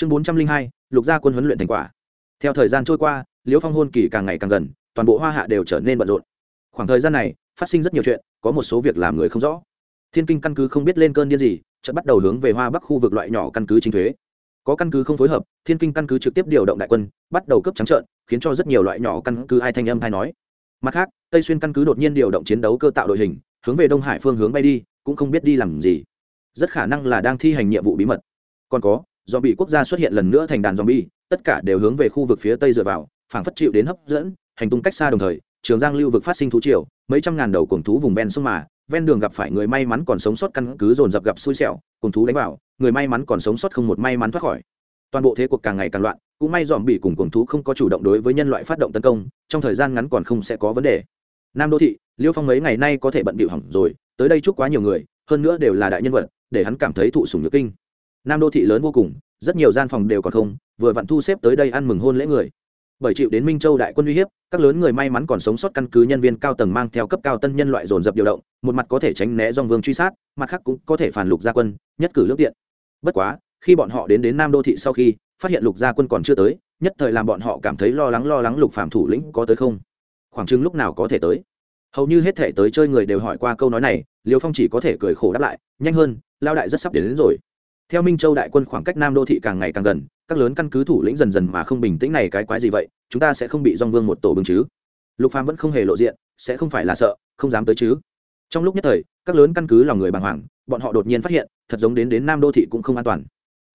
chương bốn trăm linh hai, lục gia quân huấn luyện thành quả. Theo thời gian trôi qua, liễu phong hôn kỳ càng ngày càng gần, toàn bộ hoa hạ đều trở nên bận rộn. Khoảng thời gian này, phát sinh rất nhiều chuyện, có một số việc làm người không rõ. Thiên kinh căn cứ không biết lên cơn điên gì, chợt bắt đầu hướng về hoa bắc khu vực loại nhỏ căn cứ chính thuế. Có căn cứ không phối hợp, thiên kinh căn cứ trực tiếp điều động đại quân, bắt đầu cấp trắng trợn, khiến cho rất nhiều loại nhỏ căn cứ ai thanh âm hay nói. Mặt khác, tây xuyên căn cứ đột nhiên điều động chiến đấu cơ tạo đội hình, hướng về đông hải phương hướng bay đi, cũng không biết đi làm gì. Rất khả năng là đang thi hành nhiệm vụ bí mật. Còn có do bị quốc gia xuất hiện lần nữa thành đàn zombie, tất cả đều hướng về khu vực phía tây dựa vào, phảng phất chịu đến hấp dẫn, hành tung cách xa đồng thời, trường giang lưu vực phát sinh thú triều, mấy trăm ngàn đầu cuồng thú vùng ven sông mà, ven đường gặp phải người may mắn còn sống sót căn cứ dồn dập gặp xui xẻo, cuồng thú đánh vào, người may mắn còn sống sót không một may mắn thoát khỏi. Toàn bộ thế cuộc càng ngày càng loạn, cũng may dòm bị cùng cuồng thú không có chủ động đối với nhân loại phát động tấn công, trong thời gian ngắn còn không sẽ có vấn đề. Nam đô thị, liêu phong mấy ngày nay có thể bận bịu hỏng rồi, tới đây chúc quá nhiều người, hơn nữa đều là đại nhân vật, để hắn cảm thấy thụ sủng nhược kinh nam đô thị lớn vô cùng rất nhiều gian phòng đều còn không vừa vặn thu xếp tới đây ăn mừng hôn lễ người. Bởi chịu đến minh châu đại quân uy hiếp các lớn người may mắn còn sống sót căn cứ nhân viên cao tầng mang theo cấp cao tân nhân loại dồn dập điều động một mặt có thể tránh né dòng vương truy sát mặt khác cũng có thể phản lục gia quân nhất cử lương tiện. Bất quá khi bọn họ đến đến nam đô thị sau khi phát hiện lục gia quân còn chưa tới nhất thời làm bọn họ cảm thấy lo lắng lo lắng lục phạm thủ lĩnh có tới không? Khoảng chừng lúc nào có thể tới? Hầu như hết thể tới chơi người đều hỏi qua câu nói này liều phong chỉ có thể cười khổ đáp lại nhanh hơn lao đại rất sắp đến, đến rồi theo minh châu đại quân khoảng cách nam đô thị càng ngày càng gần, các lớn căn cứ thủ lĩnh dần dần mà không bình tĩnh này cái quái gì vậy, chúng ta sẽ không bị dong vương một tổ bưng chứ. Lục phàm vẫn không hề lộ diện, sẽ không phải là sợ, không dám tới chứ. Trong lúc nhất thời, các lớn căn cứ lòng người bàng hoàng, bọn họ đột nhiên phát hiện, thật giống đến đến nam đô thị cũng không an toàn.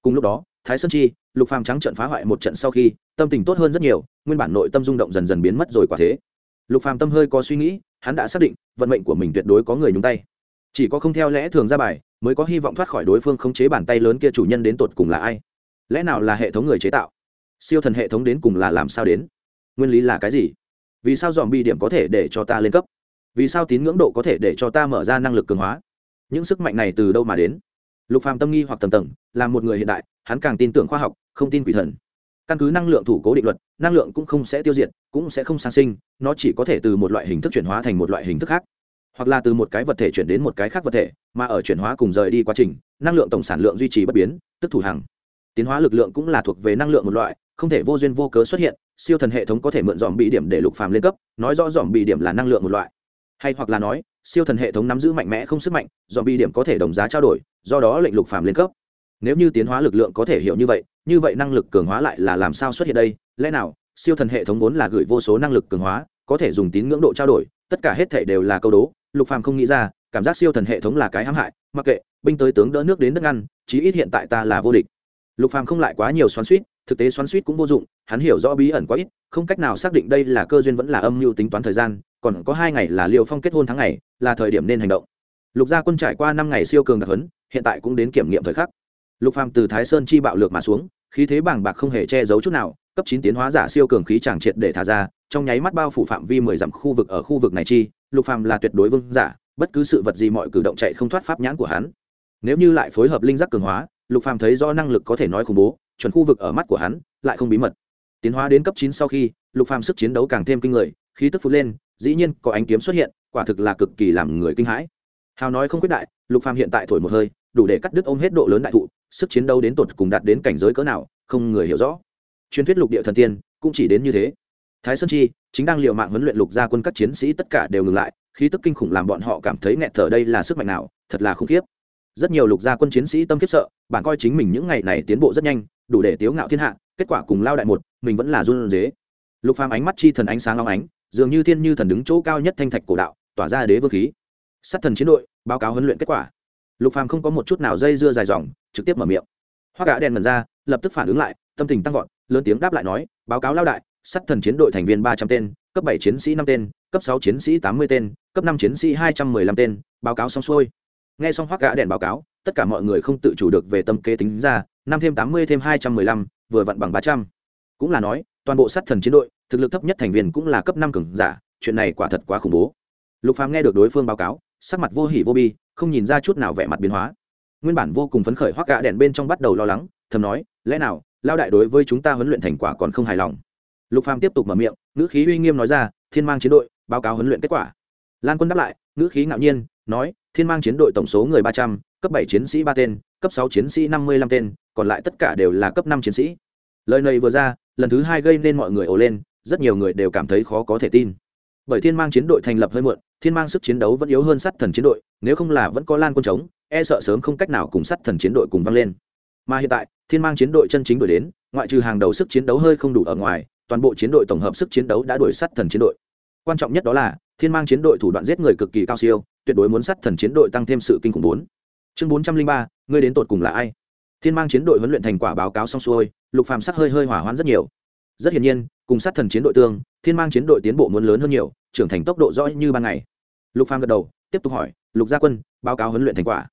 Cùng lúc đó, thái sơn chi, lục phàm trắng trận phá hoại một trận sau khi, tâm tình tốt hơn rất nhiều, nguyên bản nội tâm rung động dần dần biến mất rồi quả thế. Lục phàm tâm hơi có suy nghĩ, hắn đã xác định, vận mệnh của mình tuyệt đối có người nhúng tay chỉ có không theo lẽ thường ra bài, mới có hy vọng thoát khỏi đối phương khống chế bàn tay lớn kia chủ nhân đến tột cùng là ai. Lẽ nào là hệ thống người chế tạo? Siêu thần hệ thống đến cùng là làm sao đến? Nguyên lý là cái gì? Vì sao dòm bi điểm có thể để cho ta lên cấp? Vì sao tín ngưỡng độ có thể để cho ta mở ra năng lực cường hóa? Những sức mạnh này từ đâu mà đến? Lục phàm tâm nghi hoặc tầng tầng, là một người hiện đại, hắn càng tin tưởng khoa học, không tin quỷ thần. Căn cứ năng lượng thủ cố định luật, năng lượng cũng không sẽ tiêu diệt, cũng sẽ không sản sinh, nó chỉ có thể từ một loại hình thức chuyển hóa thành một loại hình thức khác hoặc là từ một cái vật thể chuyển đến một cái khác vật thể, mà ở chuyển hóa cùng rời đi quá trình, năng lượng tổng sản lượng duy trì bất biến, tức thủ hàng tiến hóa lực lượng cũng là thuộc về năng lượng một loại, không thể vô duyên vô cớ xuất hiện, siêu thần hệ thống có thể mượn dòm bị điểm để lục phàm lên cấp, nói rõ dòm bị điểm là năng lượng một loại. Hay hoặc là nói, siêu thần hệ thống nắm giữ mạnh mẽ không sức mạnh dòm bị điểm có thể đồng giá trao đổi, do đó lệnh lục phàm lên cấp. Nếu như tiến hóa lực lượng có thể hiểu như vậy như vậy năng lực cường hóa lại là làm sao xuất hiện đây? Lẽ nào, siêu thần hệ thống vốn là gửi vô số năng lực cường hóa, có thể dùng tín ngưỡng độ trao đổi, tất cả hết thể đều là câu đố lục phàm không nghĩ ra, cảm giác siêu thần hệ thống là cái hãm hại, mặc kệ, binh tới tướng đỡ nước đến đất ngăn, chí ít hiện tại ta là vô địch. Lục phàm không lại quá nhiều xoắn suýt thực tế xoắn suýt cũng vô dụng, hắn hiểu rõ bí ẩn quá ít, không cách nào xác định đây là cơ duyên vẫn là âm mưu tính toán thời gian, còn có hai ngày là liều phong kết hôn tháng ngày, là thời điểm nên hành động. Lục gia quân trải qua năm ngày siêu cường đặc huấn, hiện tại cũng đến kiểm nghiệm thời khắc. Lục phàm từ thái sơn chi bạo lược mà xuống, khí thế bàng bạc không hề che giấu chút nào, cấp chín tiến hóa giả siêu cường khí tràng triệt để thả ra, trong nháy mắt bao phủ phạm vi mười dặm khu vực ở khu vực này chi lục phàm là tuyệt đối vương giả, bất cứ sự vật gì mọi cử động chạy không thoát pháp nhãn của hắn. Nếu như lại phối hợp linh giác cường hóa, lục phàm thấy do năng lực có thể nói khủng bố, chuẩn khu vực ở mắt của hắn lại không bí mật. Tiến hóa đến cấp chín sau khi, lục phàm sức chiến đấu càng thêm kinh người, khí tức phút lên, dĩ nhiên có ánh kiếm xuất hiện, quả thực là cực kỳ làm người kinh hãi. Hào nói không quyết đại, lục phàm hiện tại thổi một hơi, đủ để cắt đứt ôm hết độ lớn đại thụ, sức chiến đấu đến tột cùng đạt đến cảnh giới cỡ nào, không người hiểu rõ. Truyền thuyết lục địa thần tiên cũng chỉ đến như thế. Thái sơn chi chính đang liều mạng huấn luyện lục gia quân các chiến sĩ tất cả đều ngừng lại, khí tức kinh khủng làm bọn họ cảm thấy nghẹt thở đây là sức mạnh nào, thật là khủng khiếp. Rất nhiều lục gia quân chiến sĩ tâm khiếp sợ bạn coi chính mình những ngày này tiến bộ rất nhanh, đủ để tiếu ngạo thiên hạ, kết quả cùng lao đại một, mình vẫn là run dế lục phàm ánh mắt chi thần ánh sáng long ánh, dường như thiên như thần đứng chỗ cao nhất thanh thạch cổ đạo, tỏa ra đế vương khí. Sát thần chiến đội, báo cáo huấn luyện kết quả. Lục phàm không có một chút nào dây dưa dài dòng, trực tiếp mở miệng. Hoa gã đèn mần ra, lập tức phản ứng lại, tâm tình tăng vọt, lớn tiếng đáp lại nói, báo cáo lao đại sát thần chiến đội thành viên ba trăm tên, cấp bảy chiến sĩ năm tên, cấp sáu chiến sĩ tám mươi tên, cấp năm chiến sĩ hai trăm mười lăm tên, báo cáo xong xuôi. Nghe xong hoắc gã đèn báo cáo, tất cả mọi người không tự chủ được về tâm kế tính ra, năm thêm tám mươi thêm hai trăm mười lăm, vừa vặn bằng ba trăm. Cũng là nói, toàn bộ sát thần chiến đội, thực lực thấp nhất thành viên cũng là cấp năm cường giả, chuyện này quả thật quá khủng bố. Lục phàm nghe được đối phương báo cáo, sắc mặt vô hỉ vô bi, không nhìn ra chút nào vẻ mặt biến hóa. Nguyên bản vô cùng phấn khởi hoắc gã đèn bên trong bắt đầu lo lắng, thầm nói, lẽ nào lao đại đối với chúng ta huấn luyện thành quả còn không hài lòng? Lục phàm tiếp tục mở miệng ngữ khí uy nghiêm nói ra thiên mang chiến đội báo cáo huấn luyện kết quả. Lan quân đáp lại ngữ khí ngạo nhiên nói thiên mang chiến đội tổng số người ba trăm cấp bảy chiến sĩ ba tên cấp sáu chiến sĩ năm mươi lăm tên còn lại tất cả đều là cấp năm chiến sĩ. Lời này vừa ra lần thứ hai gây nên mọi người ồ lên rất nhiều người đều cảm thấy khó có thể tin. Bởi thiên mang chiến đội thành lập hơi muộn thiên mang sức chiến đấu vẫn yếu hơn sát thần chiến đội nếu không là vẫn có lan quân chống, e sợ sớm không cách nào cùng sát thần chiến đội cùng vang lên. Mà hiện tại thiên mang chiến đội chân chính đổi đến ngoại trừ hàng đầu sức chiến đấu hơi không đủ ở ngoài toàn bộ chiến đội tổng hợp sức chiến đấu đã đuổi sát thần chiến đội. Quan trọng nhất đó là, thiên mang chiến đội thủ đoạn giết người cực kỳ cao siêu, tuyệt đối muốn sát thần chiến đội tăng thêm sự kinh khủng bốn. Chương bốn trăm linh ba, ngươi đến tột cùng là ai? Thiên mang chiến đội huấn luyện thành quả báo cáo xong xuôi, lục phàm sắc hơi hơi hỏa hoãn rất nhiều. Rất hiển nhiên, cùng sát thần chiến đội tương, thiên mang chiến đội tiến bộ muốn lớn hơn nhiều, trưởng thành tốc độ rõ như ban ngày. Lục phàm gật đầu, tiếp tục hỏi, lục gia quân, báo cáo huấn luyện thành quả.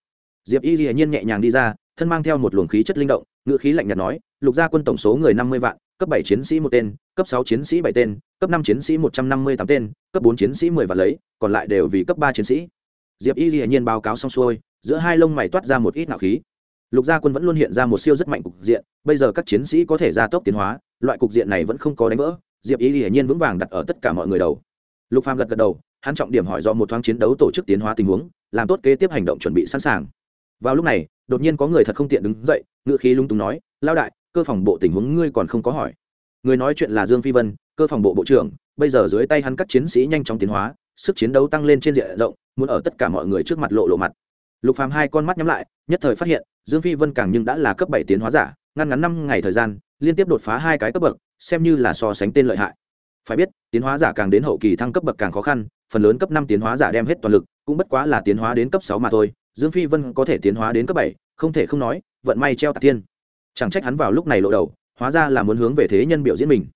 Diệp y hiển nhiên nhẹ nhàng đi ra, thân mang theo một luồng khí chất linh động, ngữ khí lạnh nhạt nói, lục gia quân tổng số người năm mươi vạn cấp bảy chiến sĩ một tên, cấp sáu chiến sĩ bảy tên, cấp năm chiến sĩ một trăm năm mươi tám tên, cấp bốn chiến sĩ mười và lấy, còn lại đều vì cấp ba chiến sĩ. Diệp y hiển nhiên báo cáo xong xuôi, giữa hai lông mày toát ra một ít nạo khí. Lục gia quân vẫn luôn hiện ra một siêu rất mạnh cục diện, bây giờ các chiến sĩ có thể gia tốc tiến hóa, loại cục diện này vẫn không có đánh vỡ, diệp y hiển nhiên vững vàng đặt ở tất cả mọi người đầu. Lục phàm gật gật đầu, hắn trọng điểm hỏi do một thoáng chiến đấu tổ chức tiến hóa tình huống, làm tốt kế tiếp hành động chuẩn bị sẵn sàng. Vào lúc này, đột nhiên có người thật không tiện đứng dậy ngự khí lung túng nói lao đại cơ phòng bộ tình huống ngươi còn không có hỏi. Người nói chuyện là dương phi vân, cơ phòng bộ bộ trưởng, bây giờ dưới tay hắn các chiến sĩ nhanh chóng tiến hóa, sức chiến đấu tăng lên trên diện rộng, muốn ở tất cả mọi người trước mặt lộ lộ mặt. Lục phàm hai con mắt nhắm lại, nhất thời phát hiện, dương phi vân càng nhưng đã là cấp bảy tiến hóa giả, ngăn ngắn năm ngày thời gian, liên tiếp đột phá hai cái cấp bậc, xem như là so sánh tên lợi hại. Phải biết, tiến hóa giả càng đến hậu kỳ thăng cấp bậc càng khó khăn, phần lớn cấp năm tiến hóa giả đem hết toàn lực, cũng bất quá là tiến hóa đến cấp sáu mà thôi, dương phi vân có thể tiến hóa đến cấp bảy, không thể không nói, vận may treo tạc tiên chẳng trách hắn vào lúc này lộ đầu, hóa ra là muốn hướng về thế nhân biểu diễn mình.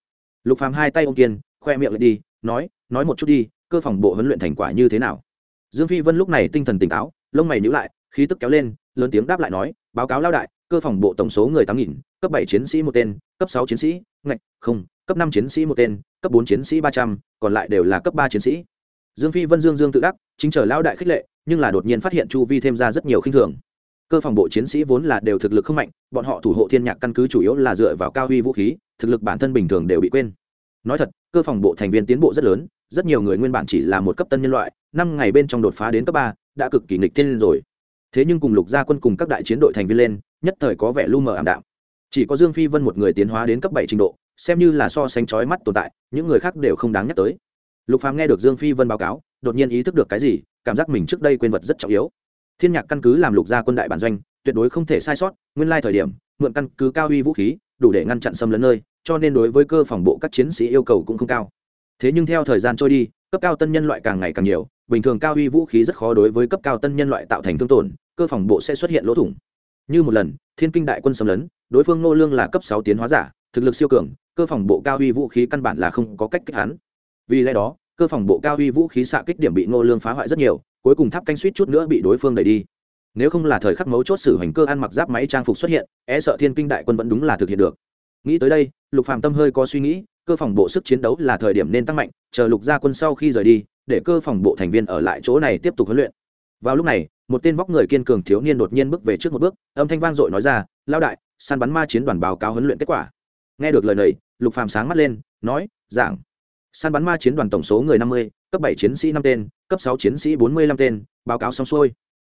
Lục phàm hai tay ông kiên, khoe miệng lại đi, nói nói một chút đi, cơ phòng bộ huấn luyện thành quả như thế nào? Dương phi vân lúc này tinh thần tỉnh táo, lông mày nhíu lại, khí tức kéo lên, lớn tiếng đáp lại nói, báo cáo lao đại, cơ phòng bộ tổng số người tám nghìn, cấp bảy chiến sĩ một tên, cấp sáu chiến sĩ, ngạch, không, cấp năm chiến sĩ một tên, cấp bốn chiến sĩ ba trăm, còn lại đều là cấp ba chiến sĩ. Dương phi vân dương dương tự đắc, chính chờ lao đại khích lệ, nhưng là đột nhiên phát hiện chu vi thêm ra rất nhiều khinh thường cơ phòng bộ chiến sĩ vốn là đều thực lực không mạnh, bọn họ thủ hộ thiên nhạc căn cứ chủ yếu là dựa vào cao huy vũ khí, thực lực bản thân bình thường đều bị quên. Nói thật, cơ phòng bộ thành viên tiến bộ rất lớn, rất nhiều người nguyên bản chỉ là một cấp tân nhân loại, năm ngày bên trong đột phá đến cấp ba, đã cực kỳ nghịch tiên rồi. Thế nhưng cùng lục gia quân cùng các đại chiến đội thành viên lên, nhất thời có vẻ lu mờ ảm đạm. Chỉ có dương phi vân một người tiến hóa đến cấp bảy trình độ, xem như là so sánh chói mắt tồn tại, những người khác đều không đáng nhắc tới. Lục phàm nghe được dương phi vân báo cáo, đột nhiên ý thức được cái gì, cảm giác mình trước đây quên vật rất trọng yếu thiên nhạc căn cứ làm lục gia quân đại bản doanh, tuyệt đối không thể sai sót, nguyên lai thời điểm, mượn căn cứ cao uy vũ khí, đủ để ngăn chặn xâm lấn nơi, cho nên đối với cơ phòng bộ các chiến sĩ yêu cầu cũng không cao. Thế nhưng theo thời gian trôi đi, cấp cao tân nhân loại càng ngày càng nhiều, bình thường cao uy vũ khí rất khó đối với cấp cao tân nhân loại tạo thành thương tổn, cơ phòng bộ sẽ xuất hiện lỗ thủng. Như một lần, thiên kinh đại quân xâm lấn, đối phương nô lương là cấp sáu tiến hóa giả, thực lực siêu cường, cơ phòng bộ cao uy vũ khí căn bản là không có cách kích hắn. Vì lẽ đó, cơ phòng bộ cao uy vũ khí xạ kích điểm bị nô lương phá hoại rất nhiều cuối cùng tháp canh suýt chút nữa bị đối phương đẩy đi. Nếu không là thời khắc mấu chốt sử hành cơ ăn mặc giáp máy trang phục xuất hiện e sợ thiên kinh đại quân vẫn đúng là thực hiện được. Nghĩ tới đây, lục phàm tâm hơi có suy nghĩ, cơ phòng bộ sức chiến đấu là thời điểm nên tăng mạnh, chờ lục gia quân sau khi rời đi, để cơ phòng bộ thành viên ở lại chỗ này tiếp tục huấn luyện. Vào lúc này, một tên vóc người kiên cường thiếu niên đột nhiên bước về trước một bước, âm thanh vang dội nói ra lao đại, săn bắn ma chiến đoàn báo cáo huấn luyện kết quả. Nghe được lời này, lục phàm sáng mắt lên, nói giảng săn bắn ma chiến đoàn tổng số người năm mươi, cấp bảy chiến sĩ năm tên cấp sáu chiến sĩ bốn mươi lăm tên, báo cáo xong xuôi.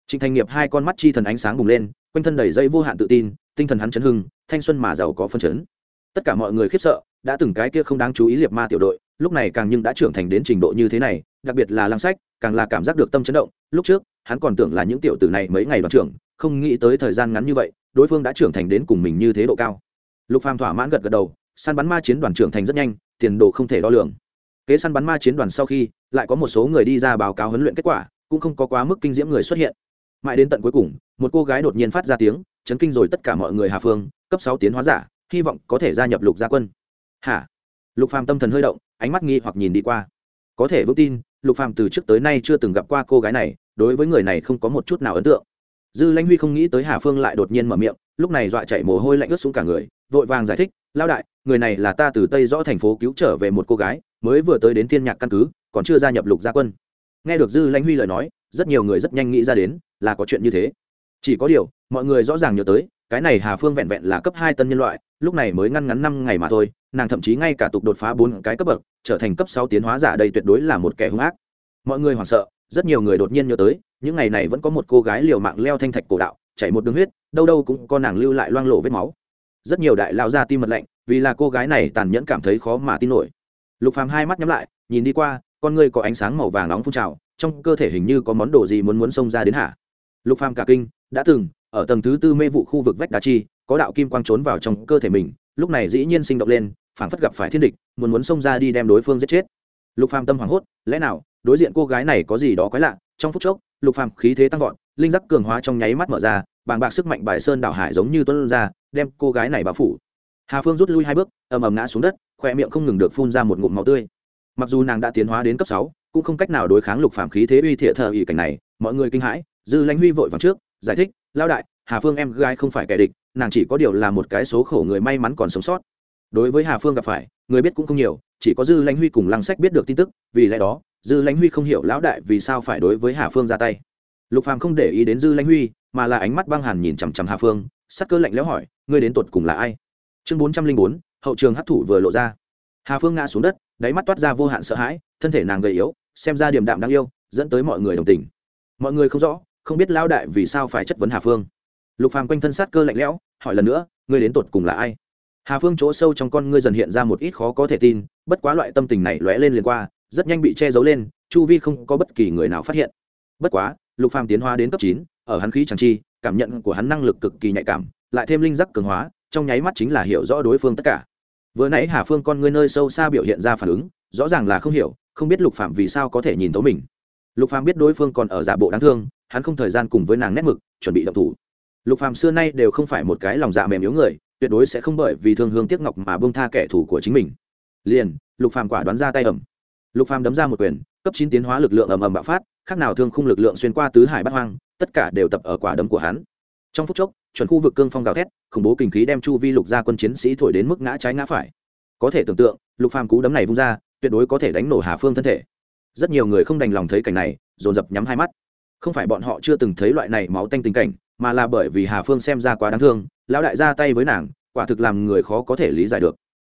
Trịnh thành nghiệp hai con mắt chi thần ánh sáng bùng lên, quanh thân đầy dây vô hạn tự tin, tinh thần hắn chấn hưng, thanh xuân mà giàu có phân chấn. Tất cả mọi người khiếp sợ, đã từng cái kia không đáng chú ý liệt ma tiểu đội, lúc này càng nhưng đã trưởng thành đến trình độ như thế này, đặc biệt là lăng sách, càng là cảm giác được tâm chấn động. Lúc trước, hắn còn tưởng là những tiểu tử này mấy ngày đoàn trưởng, không nghĩ tới thời gian ngắn như vậy, đối phương đã trưởng thành đến cùng mình như thế độ cao. Lục phàm thỏa mãn gật gật đầu, săn bắn ma chiến đoàn trưởng thành rất nhanh, tiền đồ không thể đo lường. Kế săn bắn ma chiến đoàn sau khi lại có một số người đi ra báo cáo huấn luyện kết quả, cũng không có quá mức kinh diễm người xuất hiện. Mãi đến tận cuối cùng, một cô gái đột nhiên phát ra tiếng, chấn kinh rồi tất cả mọi người hà phương, cấp sáu tiến hóa giả, hy vọng có thể gia nhập lục gia quân. Hả? Lục phàm tâm thần hơi động, ánh mắt nghi hoặc nhìn đi qua. Có thể vững tin, lục phàm từ trước tới nay chưa từng gặp qua cô gái này, đối với người này không có một chút nào ấn tượng. Dư lãnh huy không nghĩ tới hà phương lại đột nhiên mở miệng, lúc này dọa chạy mồ hôi lạnh ướt xuống cả người, vội vàng giải thích lao đại, người này là ta từ tây rõ thành phố cứu trở về một cô gái, mới vừa tới đến thiên nhạc căn cứ còn chưa gia nhập lục gia quân. Nghe được dư lãnh huy lời nói, rất nhiều người rất nhanh nghĩ ra đến là có chuyện như thế. Chỉ có điều, mọi người rõ ràng nhớ tới, cái này hà phương vẹn vẹn là cấp hai tân nhân loại, lúc này mới ngăn ngắn năm ngày mà thôi, nàng thậm chí ngay cả tục đột phá bốn cái cấp bậc, trở thành cấp sáu tiến hóa giả đây tuyệt đối là một kẻ hung ác. Mọi người hoảng sợ, rất nhiều người đột nhiên nhớ tới, những ngày này vẫn có một cô gái liều mạng leo thanh thạch cổ đạo, chảy một đường huyết, đâu đâu cũng có nàng lưu lại loang lộ vết máu. Rất nhiều đại lao ra tim mật lạnh, vì là cô gái này tàn nhẫn cảm thấy khó mà tin nổi. Lục phàm hai mắt nhắm lại, nhìn đi qua con ngươi có ánh sáng màu vàng nóng phun trào, trong cơ thể hình như có món đồ gì muốn muốn xông ra đến hạ lục phàm cả kinh, đã từng, ở tầng thứ tư mê vụ khu vực vách đá chi, có đạo kim quang trốn vào trong cơ thể mình, lúc này dĩ nhiên sinh động lên, phảng phất gặp phải thiên địch, muốn muốn xông ra đi đem đối phương giết chết. Lục phàm tâm hoảng hốt, lẽ nào, đối diện cô gái này có gì đó quái lạ? Trong phút chốc, lục phàm khí thế tăng vọt, linh giác cường hóa trong nháy mắt mở ra, bàng bạc sức mạnh bài sơn đảo hải giống như tuấn ra, đem cô gái này bao phủ. Hà phương rút lui hai bước, ầm ầm ngã xuống đất, khoe miệng không ngừng được phun ra một ngụm máu tươi mặc dù nàng đã tiến hóa đến cấp sáu, cũng không cách nào đối kháng lục phàm khí thế uy thiệ thờ ỉ cảnh này, mọi người kinh hãi, dư lãnh huy vội vàng trước, giải thích lao đại, hà phương em gái không phải kẻ địch, nàng chỉ có điều là một cái số khổ người may mắn còn sống sót. Đối với hà phương gặp phải, người biết cũng không nhiều, chỉ có dư lãnh huy cùng lăng sách biết được tin tức, vì lẽ đó, dư lãnh huy không hiểu lão đại vì sao phải đối với hà phương ra tay. Lục phàm không để ý đến dư lãnh huy, mà là ánh mắt băng hàn nhìn chằm chằm hà phương, sắc cơ lạnh lẽo hỏi, ngươi đến tột cùng là ai? Chương bốn trăm linh bốn, hậu trường hấp thụ vừa lộ ra. Hà phương ngã xuống đất đáy mắt toát ra vô hạn sợ hãi, thân thể nàng gầy yếu, xem ra điểm đạm đáng yêu, dẫn tới mọi người đồng tình. Mọi người không rõ, không biết lão đại vì sao phải chất vấn hà phương. Lục phàm quanh thân sát cơ lạnh lẽo, hỏi lần nữa, ngươi đến tột cùng là ai? Hà phương chỗ sâu trong con ngươi dần hiện ra một ít khó có thể tin, bất quá loại tâm tình này lóe lên liền qua, rất nhanh bị che giấu lên, chu vi không có bất kỳ người nào phát hiện. Bất quá, lục phàm tiến hóa đến cấp chín, ở hắn khí chẳng chi, cảm nhận của hắn năng lực cực kỳ nhạy cảm, lại thêm linh giác cường hóa, trong nháy mắt chính là hiểu rõ đối phương tất cả vừa nãy hà phương con ngươi nơi sâu xa biểu hiện ra phản ứng, rõ ràng là không hiểu, không biết lục phạm vì sao có thể nhìn thấu mình. Lục phạm biết đối phương còn ở giả bộ đáng thương, hắn không thời gian cùng với nàng nét mực, chuẩn bị động thủ. Lục phạm xưa nay đều không phải một cái lòng dạ mềm yếu người, tuyệt đối sẽ không bởi vì thương hương tiếc ngọc mà bông tha kẻ thù của chính mình. Liền, lục phạm quả đoán ra tay ẩm lục phạm đấm ra một quyền, cấp chín tiến hóa lực lượng ầm ầm bạo phát, khác nào thương khung lực lượng xuyên qua tứ hải bát hoang, tất cả đều tập ở quả đấm của hắn. Trong phút chốc chuẩn khu vực cương phong gào thét, khủng bố kinh khí đem chu vi lục gia quân chiến sĩ thổi đến mức ngã trái ngã phải. Có thể tưởng tượng, lục phàm cú đấm này vung ra, tuyệt đối có thể đánh nổ hà phương thân thể. Rất nhiều người không đành lòng thấy cảnh này, dồn dập nhắm hai mắt. Không phải bọn họ chưa từng thấy loại này máu tanh tình cảnh, mà là bởi vì hà phương xem ra quá đáng thương, lão đại ra tay với nàng, quả thực làm người khó có thể lý giải được.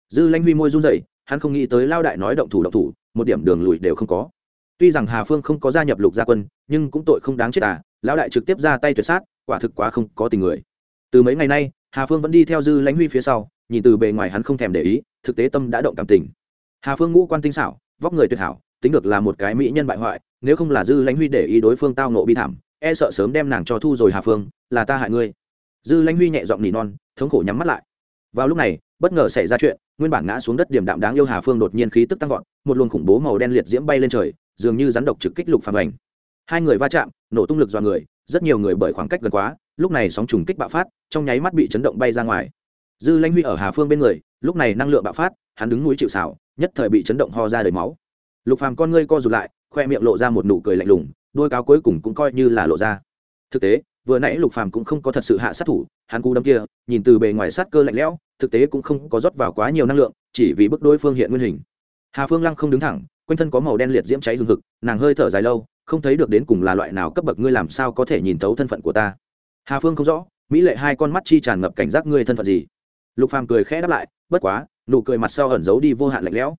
Dư lanh huy môi run rẩy, hắn không nghĩ tới lao đại nói động thủ động thủ, một điểm đường lùi đều không có. Tuy rằng hà phương không có gia nhập lục gia quân, nhưng cũng tội không đáng chết à lão đại trực tiếp ra tay tuyệt sát, quả thực quá không có tình người từ mấy ngày nay, hà phương vẫn đi theo dư lãnh huy phía sau, nhìn từ bề ngoài hắn không thèm để ý, thực tế tâm đã động cảm tình. Hà phương ngũ quan tinh xảo, vóc người tuyệt hảo, tính được là một cái mỹ nhân bại hoại, nếu không là dư lãnh huy để ý đối phương tao nộ bi thảm e sợ sớm đem nàng cho thu rồi hà phương, là ta hại ngươi. Dư lãnh huy nhẹ giọng nỉ non, thống khổ nhắm mắt lại. Vào lúc này, bất ngờ xảy ra chuyện, nguyên bản ngã xuống đất điểm đạm đáng yêu hà phương đột nhiên khí tức tăng vọt, một luồng khủng bố màu đen liệt diễm bay lên trời, dường như rắn độc trực kích lục phàm ảnh. Hai người va chạm, nổ tung lực do người, rất nhiều người bởi khoảng cách gần quá lúc này sóng trùng kích bạo phát, trong nháy mắt bị chấn động bay ra ngoài. Dư lãnh huy ở hà phương bên người, lúc này năng lượng bạo phát, hắn đứng núi chịu xảo nhất thời bị chấn động ho ra đầy máu. Lục phàm con ngươi co rụt lại, khoe miệng lộ ra một nụ cười lạnh lùng, đôi cáo cuối cùng cũng coi như là lộ ra. Thực tế, vừa nãy lục phàm cũng không có thật sự hạ sát thủ, hắn cú đấm kia, nhìn từ bề ngoài sát cơ lạnh lẽo, thực tế cũng không có rót vào quá nhiều năng lượng, chỉ vì bức đối phương hiện nguyên hình. Hà phương lăng không đứng thẳng, quanh thân có màu đen liệt diễm cháy hừng hực, nàng hơi thở dài lâu, không thấy được đến cùng là loại nào cấp bậc ngươi làm sao có thể nhìn thấu thân phận của ta hà phương không rõ, mỹ lệ hai con mắt chi tràn ngập cảnh giác ngươi thân phận gì. Lục phàm cười khẽ đáp lại, bất quá, nụ cười mặt sau ẩn giấu đi vô hạn lạnh lẽo.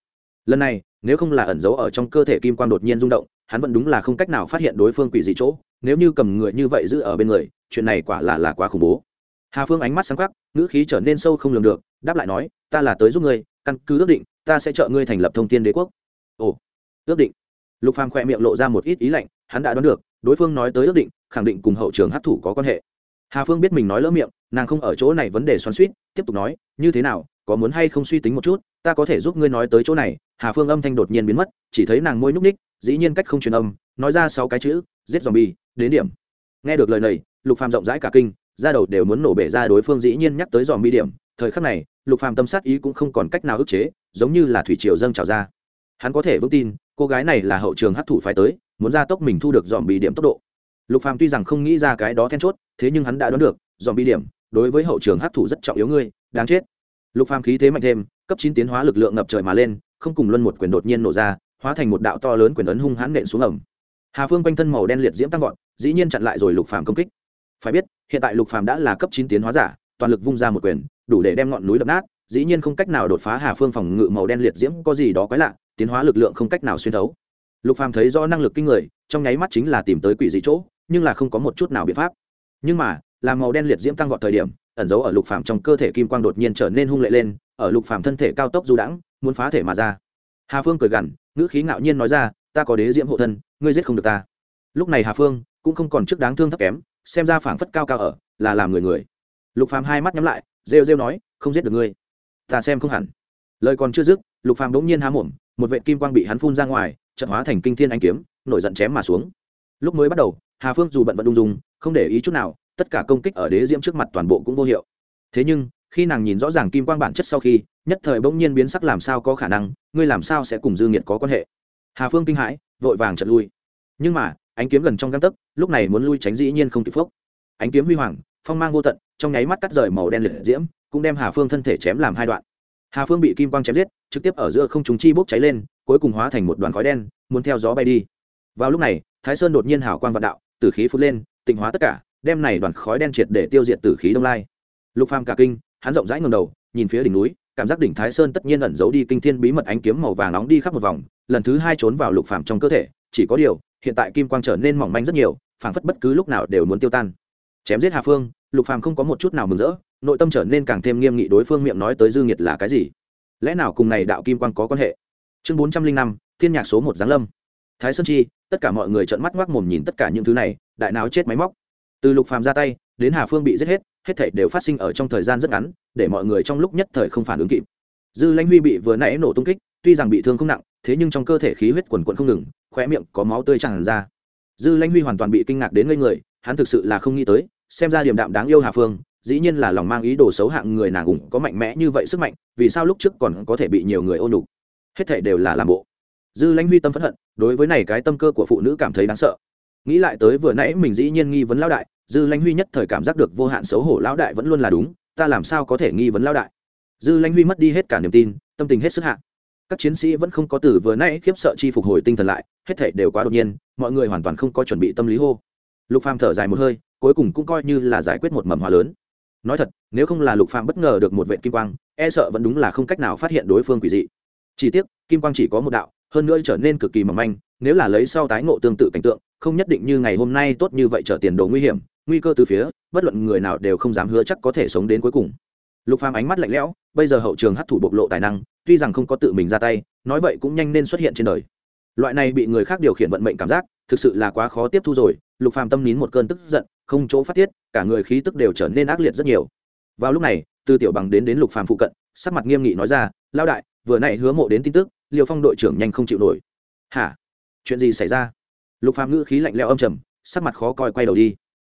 Lần này, nếu không là ẩn giấu ở trong cơ thể kim quang đột nhiên rung động, hắn vẫn đúng là không cách nào phát hiện đối phương quỷ dị chỗ, nếu như cầm người như vậy giữ ở bên người, chuyện này quả là là quá khủng bố. Hà phương ánh mắt sáng khắc ngữ khí trở nên sâu không lường được, đáp lại nói, ta là tới giúp ngươi, căn cứ ước định, ta sẽ trợ ngươi thành lập thông tin đế quốc. Ồ, ước định? Lục phàm khoe miệng lộ ra một ít ý lạnh, hắn đã đoán được, đối phương nói tới ước định, khẳng định cùng hậu trường hấp thủ có quan hệ hà phương biết mình nói lỡ miệng, nàng không ở chỗ này vấn đề xoắn suýt, tiếp tục nói, như thế nào, có muốn hay không suy tính một chút, ta có thể giúp ngươi nói tới chỗ này. Hà phương âm thanh đột nhiên biến mất, chỉ thấy nàng môi nhúc ních, dĩ nhiên cách không truyền âm, nói ra sáu cái chữ, giết dòm bi đến điểm. Nghe được lời này, lục phàm rộng rãi cả kinh ra đầu đều muốn nổ bể ra đối phương dĩ nhiên nhắc tới dòm bi điểm. Thời khắc này, lục phàm tâm sát ý cũng không còn cách nào ức chế, giống như là thủy triều dâng trào ra. Hắn có thể vững tin, cô gái này là hậu trường hấp thủ phải tới, muốn ra tốc mình thu được dòm bị điểm tốc độ lục phàm tuy rằng không nghĩ ra cái đó then chốt, thế nhưng hắn đã đoán được dòm bi điểm, đối với hậu trường hấp thụ rất trọng yếu ngươi, đáng chết. Lục phàm khí thế mạnh thêm, cấp chín tiến hóa lực lượng ngập trời mà lên, không cùng luân một quyền đột nhiên nổ ra, hóa thành một đạo to lớn quyền ấn hung hãn nện xuống ẩm. Hà phương quanh thân màu đen liệt diễm tăng vọt, dĩ nhiên chặn lại rồi lục phàm công kích. Phải biết, hiện tại lục phàm đã là cấp chín tiến hóa giả, toàn lực vung ra một quyền, đủ để đem ngọn núi đập nát, dĩ nhiên không cách nào đột phá hà phương phòng ngự màu đen liệt diễm có gì đó quái lạ, tiến hóa lực lượng không cách nào xuyên thấu. Lục phàm thấy rõ năng lực kinh người, trong nháy mắt chính là tìm tới quỷ dị chỗ nhưng là không có một chút nào biện pháp. Nhưng mà làm màu đen liệt diễm tăng vọt thời điểm, ẩn giấu ở lục phàm trong cơ thể kim quang đột nhiên trở nên hung lệ lên, ở lục phàm thân thể cao tốc du đãng, muốn phá thể mà ra. Hà phương cười gằn, ngữ khí ngạo nhiên nói ra, ta có đế diễm hộ thân, ngươi giết không được ta. Lúc này hà phương cũng không còn trước đáng thương thấp kém, xem ra phảng phất cao cao ở, là làm người người. Lục phàm hai mắt nhắm lại, rêu rêu nói, không giết được ngươi. Ta xem không hẳn. Lời còn chưa dứt, lục phàm đống nhiên há mồm, một vệ kim quang bị hắn phun ra ngoài trận hóa thành kinh thiên anh kiếm, nổi giận chém mà xuống. Lúc mới bắt đầu hà phương dù bận vận đung dung, không để ý chút nào, tất cả công kích ở đế diễm trước mặt toàn bộ cũng vô hiệu. Thế nhưng, khi nàng nhìn rõ ràng kim quang bản chất sau khi, nhất thời bỗng nhiên biến sắc làm sao có khả năng, ngươi làm sao sẽ cùng dư nghiệt có quan hệ? Hà phương kinh hãi, vội vàng chật lui. Nhưng mà, ánh kiếm gần trong găng tấc, lúc này muốn lui tránh dĩ nhiên không kịp phốc. Ánh kiếm huy hoàng, phong mang vô tận, trong nháy mắt cắt rời màu đen liệt diễm, cũng đem hà phương thân thể chém làm hai đoạn. Hà phương bị kim quang chém giết, trực tiếp ở giữa không trung chi bốc cháy lên, cuối cùng hóa thành một đoàn khói đen, muốn theo gió bay đi. Vào lúc này, thái sơn đột nhiên hào quang vạn đạo tử khí phun lên, tịnh hóa tất cả, đem này đoàn khói đen triệt để tiêu diệt tử khí đông lai. Lục phàm cả kinh, hắn rộng rãi ngẩng đầu, nhìn phía đỉnh núi, cảm giác đỉnh thái sơn tất nhiên ẩn giấu đi kinh thiên bí mật ánh kiếm màu vàng nóng đi khắp một vòng, lần thứ hai trốn vào lục phàm trong cơ thể, chỉ có điều, hiện tại kim quang trở nên mỏng manh rất nhiều, phảng phất bất cứ lúc nào đều muốn tiêu tan. Chém giết hà phương, lục phàm không có một chút nào mừng rỡ, nội tâm trở nên càng thêm nghiêm nghị đối phương miệng nói tới dư nghiệt là cái gì? Lẽ nào cùng này đạo kim quang có quan hệ? Chương bốn trăm linh năm, thiên nhạc số một giáng lâm thái sơn chi, tất cả mọi người trợn mắt ngoác mồm nhìn tất cả những thứ này, đại não chết máy móc. Từ lục phàm ra tay, đến hà phương bị giết hết hết thảy đều phát sinh ở trong thời gian rất ngắn, để mọi người trong lúc nhất thời không phản ứng kịp. Dư lãnh huy bị vừa nãy nổ tung kích, tuy rằng bị thương không nặng, thế nhưng trong cơ thể khí huyết quần quận không ngừng, khóe miệng có máu tươi tràn ra. Dư lãnh huy hoàn toàn bị kinh ngạc đến ngây người, hắn thực sự là không nghĩ tới, xem ra điểm đạm đáng yêu hà phương, dĩ nhiên là lòng mang ý đồ xấu hạng người nàng ủng có mạnh mẽ như vậy sức mạnh, vì sao lúc trước còn có thể bị nhiều người ô nhục? Hết thảy đều là làm bộ dư lãnh huy tâm phẫn hận, đối với này cái tâm cơ của phụ nữ cảm thấy đáng sợ. Nghĩ lại tới vừa nãy mình dĩ nhiên nghi vấn lão đại, dư lãnh huy nhất thời cảm giác được vô hạn xấu hổ lão đại vẫn luôn là đúng, ta làm sao có thể nghi vấn lão đại? Dư lãnh huy mất đi hết cả niềm tin, tâm tình hết sức hạn các chiến sĩ vẫn không có từ vừa nãy khiếp sợ chi phục hồi tinh thần lại, hết thể đều quá đột nhiên, mọi người hoàn toàn không có chuẩn bị tâm lý hô. Lục phàm thở dài một hơi, cuối cùng cũng coi như là giải quyết một mầm hoa lớn. Nói thật, nếu không là lục phàm bất ngờ được một vệ kim quang e sợ vẫn đúng là không cách nào phát hiện đối phương quỷ dị. Chỉ tiếc, kim quang chỉ có một đạo hơn nữa trở nên cực kỳ mỏng manh, nếu là lấy sau tái ngộ tương tự cảnh tượng, không nhất định như ngày hôm nay tốt như vậy trở tiền đồ nguy hiểm, nguy cơ từ phía, bất luận người nào đều không dám hứa chắc có thể sống đến cuối cùng. Lục phàm ánh mắt lạnh lẽo, bây giờ hậu trường hấp thụ bộc lộ tài năng, tuy rằng không có tự mình ra tay, nói vậy cũng nhanh nên xuất hiện trên đời. Loại này bị người khác điều khiển vận mệnh cảm giác, thực sự là quá khó tiếp thu rồi, lục phàm tâm nín một cơn tức giận, không chỗ phát tiết, cả người khí tức đều trở nên ác liệt rất nhiều. Vào lúc này, từ tiểu bằng đến đến lục phàm phụ cận, sắc mặt nghiêm nghị nói ra lao đại, vừa nãy hứa mộ đến tin tức liêu phong đội trưởng nhanh không chịu nổi. Hả? Chuyện gì xảy ra? Lục phàm ngữ khí lạnh lẽo âm trầm, sắc mặt khó coi quay đầu đi.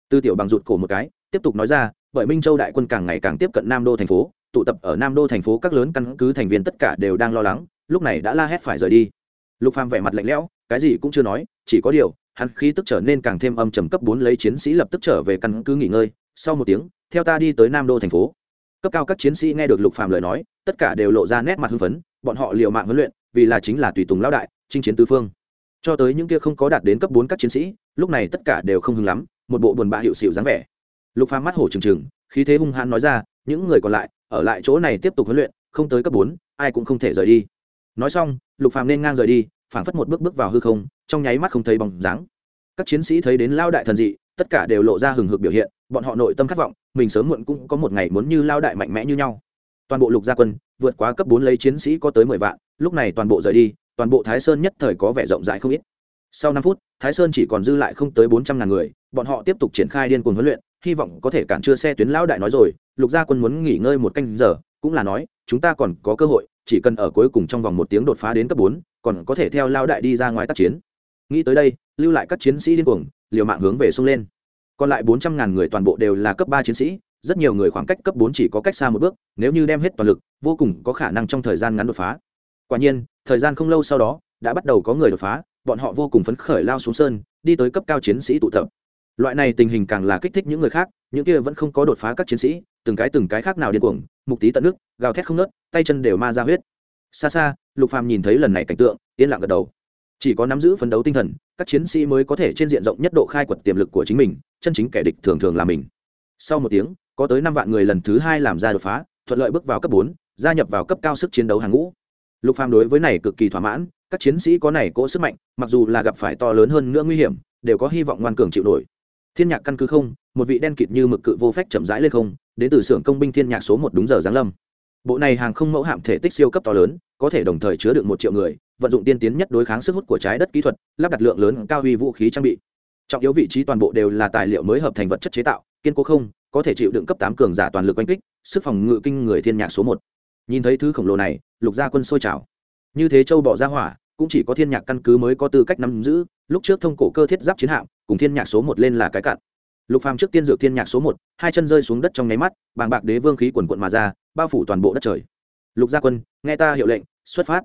Tư tiểu bằng rụt cổ một cái, tiếp tục nói ra, bởi minh châu đại quân càng ngày càng tiếp cận nam đô thành phố, tụ tập ở nam đô thành phố các lớn căn cứ thành viên tất cả đều đang lo lắng, lúc này đã la hét phải rời đi. Lục phàm vẻ mặt lạnh lẽo, cái gì cũng chưa nói, chỉ có điều, hắn khí tức trở nên càng thêm âm trầm cấp bốn lấy chiến sĩ lập tức trở về căn cứ nghỉ ngơi, sau một tiếng, theo ta đi tới nam đô thành phố. Cấp cao các chiến sĩ nghe được lục phàm lời nói, tất cả đều lộ ra nét mặt hưng phấn, bọn họ liều mạng huấn luyện vì là chính là tùy tùng lão đại, chinh chiến tứ phương. Cho tới những kia không có đạt đến cấp bốn các chiến sĩ, lúc này tất cả đều không hứng lắm, một bộ buồn bã hiệu xịu dáng vẻ. Lục phàm mắt hổ trừng trừng, khí thế hung hãn nói ra, những người còn lại, ở lại chỗ này tiếp tục huấn luyện, không tới cấp bốn, ai cũng không thể rời đi. Nói xong, lục phàm nên ngang rời đi, phảng phất một bước bước vào hư không, trong nháy mắt không thấy bóng dáng. Các chiến sĩ thấy đến lao đại thần dị, tất cả đều lộ ra hừng hực biểu hiện, bọn họ nội tâm khát vọng, mình sớm muộn cũng có một ngày muốn như lao đại mạnh mẽ như nhau. Toàn bộ lục gia quân vượt quá cấp bốn lấy chiến sĩ có tới mười vạn, lúc này toàn bộ rời đi, toàn bộ thái sơn nhất thời có vẻ rộng rãi không ít. Sau năm phút, thái sơn chỉ còn dư lại không tới bốn trăm ngàn người, bọn họ tiếp tục triển khai điên cuồng huấn luyện, hy vọng có thể cản chưa xe tuyến lão đại nói rồi, lục gia quân muốn nghỉ ngơi một canh giờ, cũng là nói, chúng ta còn có cơ hội, chỉ cần ở cuối cùng trong vòng một tiếng đột phá đến cấp bốn, còn có thể theo lão đại đi ra ngoài tác chiến. Nghĩ tới đây, lưu lại các chiến sĩ điên cuồng, liều mạng hướng về sông lên. Còn lại bốn trăm ngàn người toàn bộ đều là cấp ba chiến sĩ rất nhiều người khoảng cách cấp bốn chỉ có cách xa một bước, nếu như đem hết toàn lực, vô cùng có khả năng trong thời gian ngắn đột phá. Quả nhiên, thời gian không lâu sau đó, đã bắt đầu có người đột phá, bọn họ vô cùng phấn khởi lao xuống sơn, đi tới cấp cao chiến sĩ tụ tập. Loại này tình hình càng là kích thích những người khác, những kia vẫn không có đột phá các chiến sĩ, từng cái từng cái khác nào điên cuồng, mục tí tận nước, gào thét không nớt, tay chân đều ma ra huyết. Xa xa, lục phàm nhìn thấy lần này cảnh tượng, yên lặng gật đầu. Chỉ có nắm giữ phấn đấu tinh thần, các chiến sĩ mới có thể trên diện rộng nhất độ khai quật tiềm lực của chính mình, chân chính kẻ địch thường thường là mình. Sau một tiếng có tới năm vạn người lần thứ hai làm ra đột phá, thuận lợi bước vào cấp bốn, gia nhập vào cấp cao sức chiến đấu hàng ngũ. Lục phàm đối với này cực kỳ thỏa mãn, các chiến sĩ có này cỗ sức mạnh, mặc dù là gặp phải to lớn hơn nữa nguy hiểm, đều có hy vọng ngoan cường chịu nổi. Thiên nhạc căn cứ không, một vị đen kịt như mực cự vô phách chậm rãi lên không, đến từ xưởng công binh thiên nhạc số một đúng giờ giáng lâm. Bộ này hàng không mẫu hạm thể tích siêu cấp to lớn, có thể đồng thời chứa được một triệu người, vận dụng tiên tiến nhất đối kháng sức hút của trái đất kỹ thuật, lắp đặt lượng lớn cao huy vũ khí trang bị. Trọng yếu vị trí toàn bộ đều là tài liệu mới hợp thành vật chất chế tạo, kiên cố không có thể chịu đựng cấp tám cường giả toàn lực oanh kích, sức phòng ngự kinh người thiên nhạc số một. Nhìn thấy thứ khổng lồ này, lục gia quân sôi trào. Như thế châu bỏ ra hỏa, cũng chỉ có thiên nhạc căn cứ mới có tư cách nắm giữ, lúc trước thông cổ cơ thiết giáp chiến hạm, cùng thiên nhạc số một lên là cái cạn. Lục phàm trước tiên dược thiên nhạc số một, hai chân rơi xuống đất trong nháy mắt, bàng bạc đế vương khí quần quận mà ra, bao phủ toàn bộ đất trời. Lục gia quân, nghe ta hiệu lệnh, xuất phát.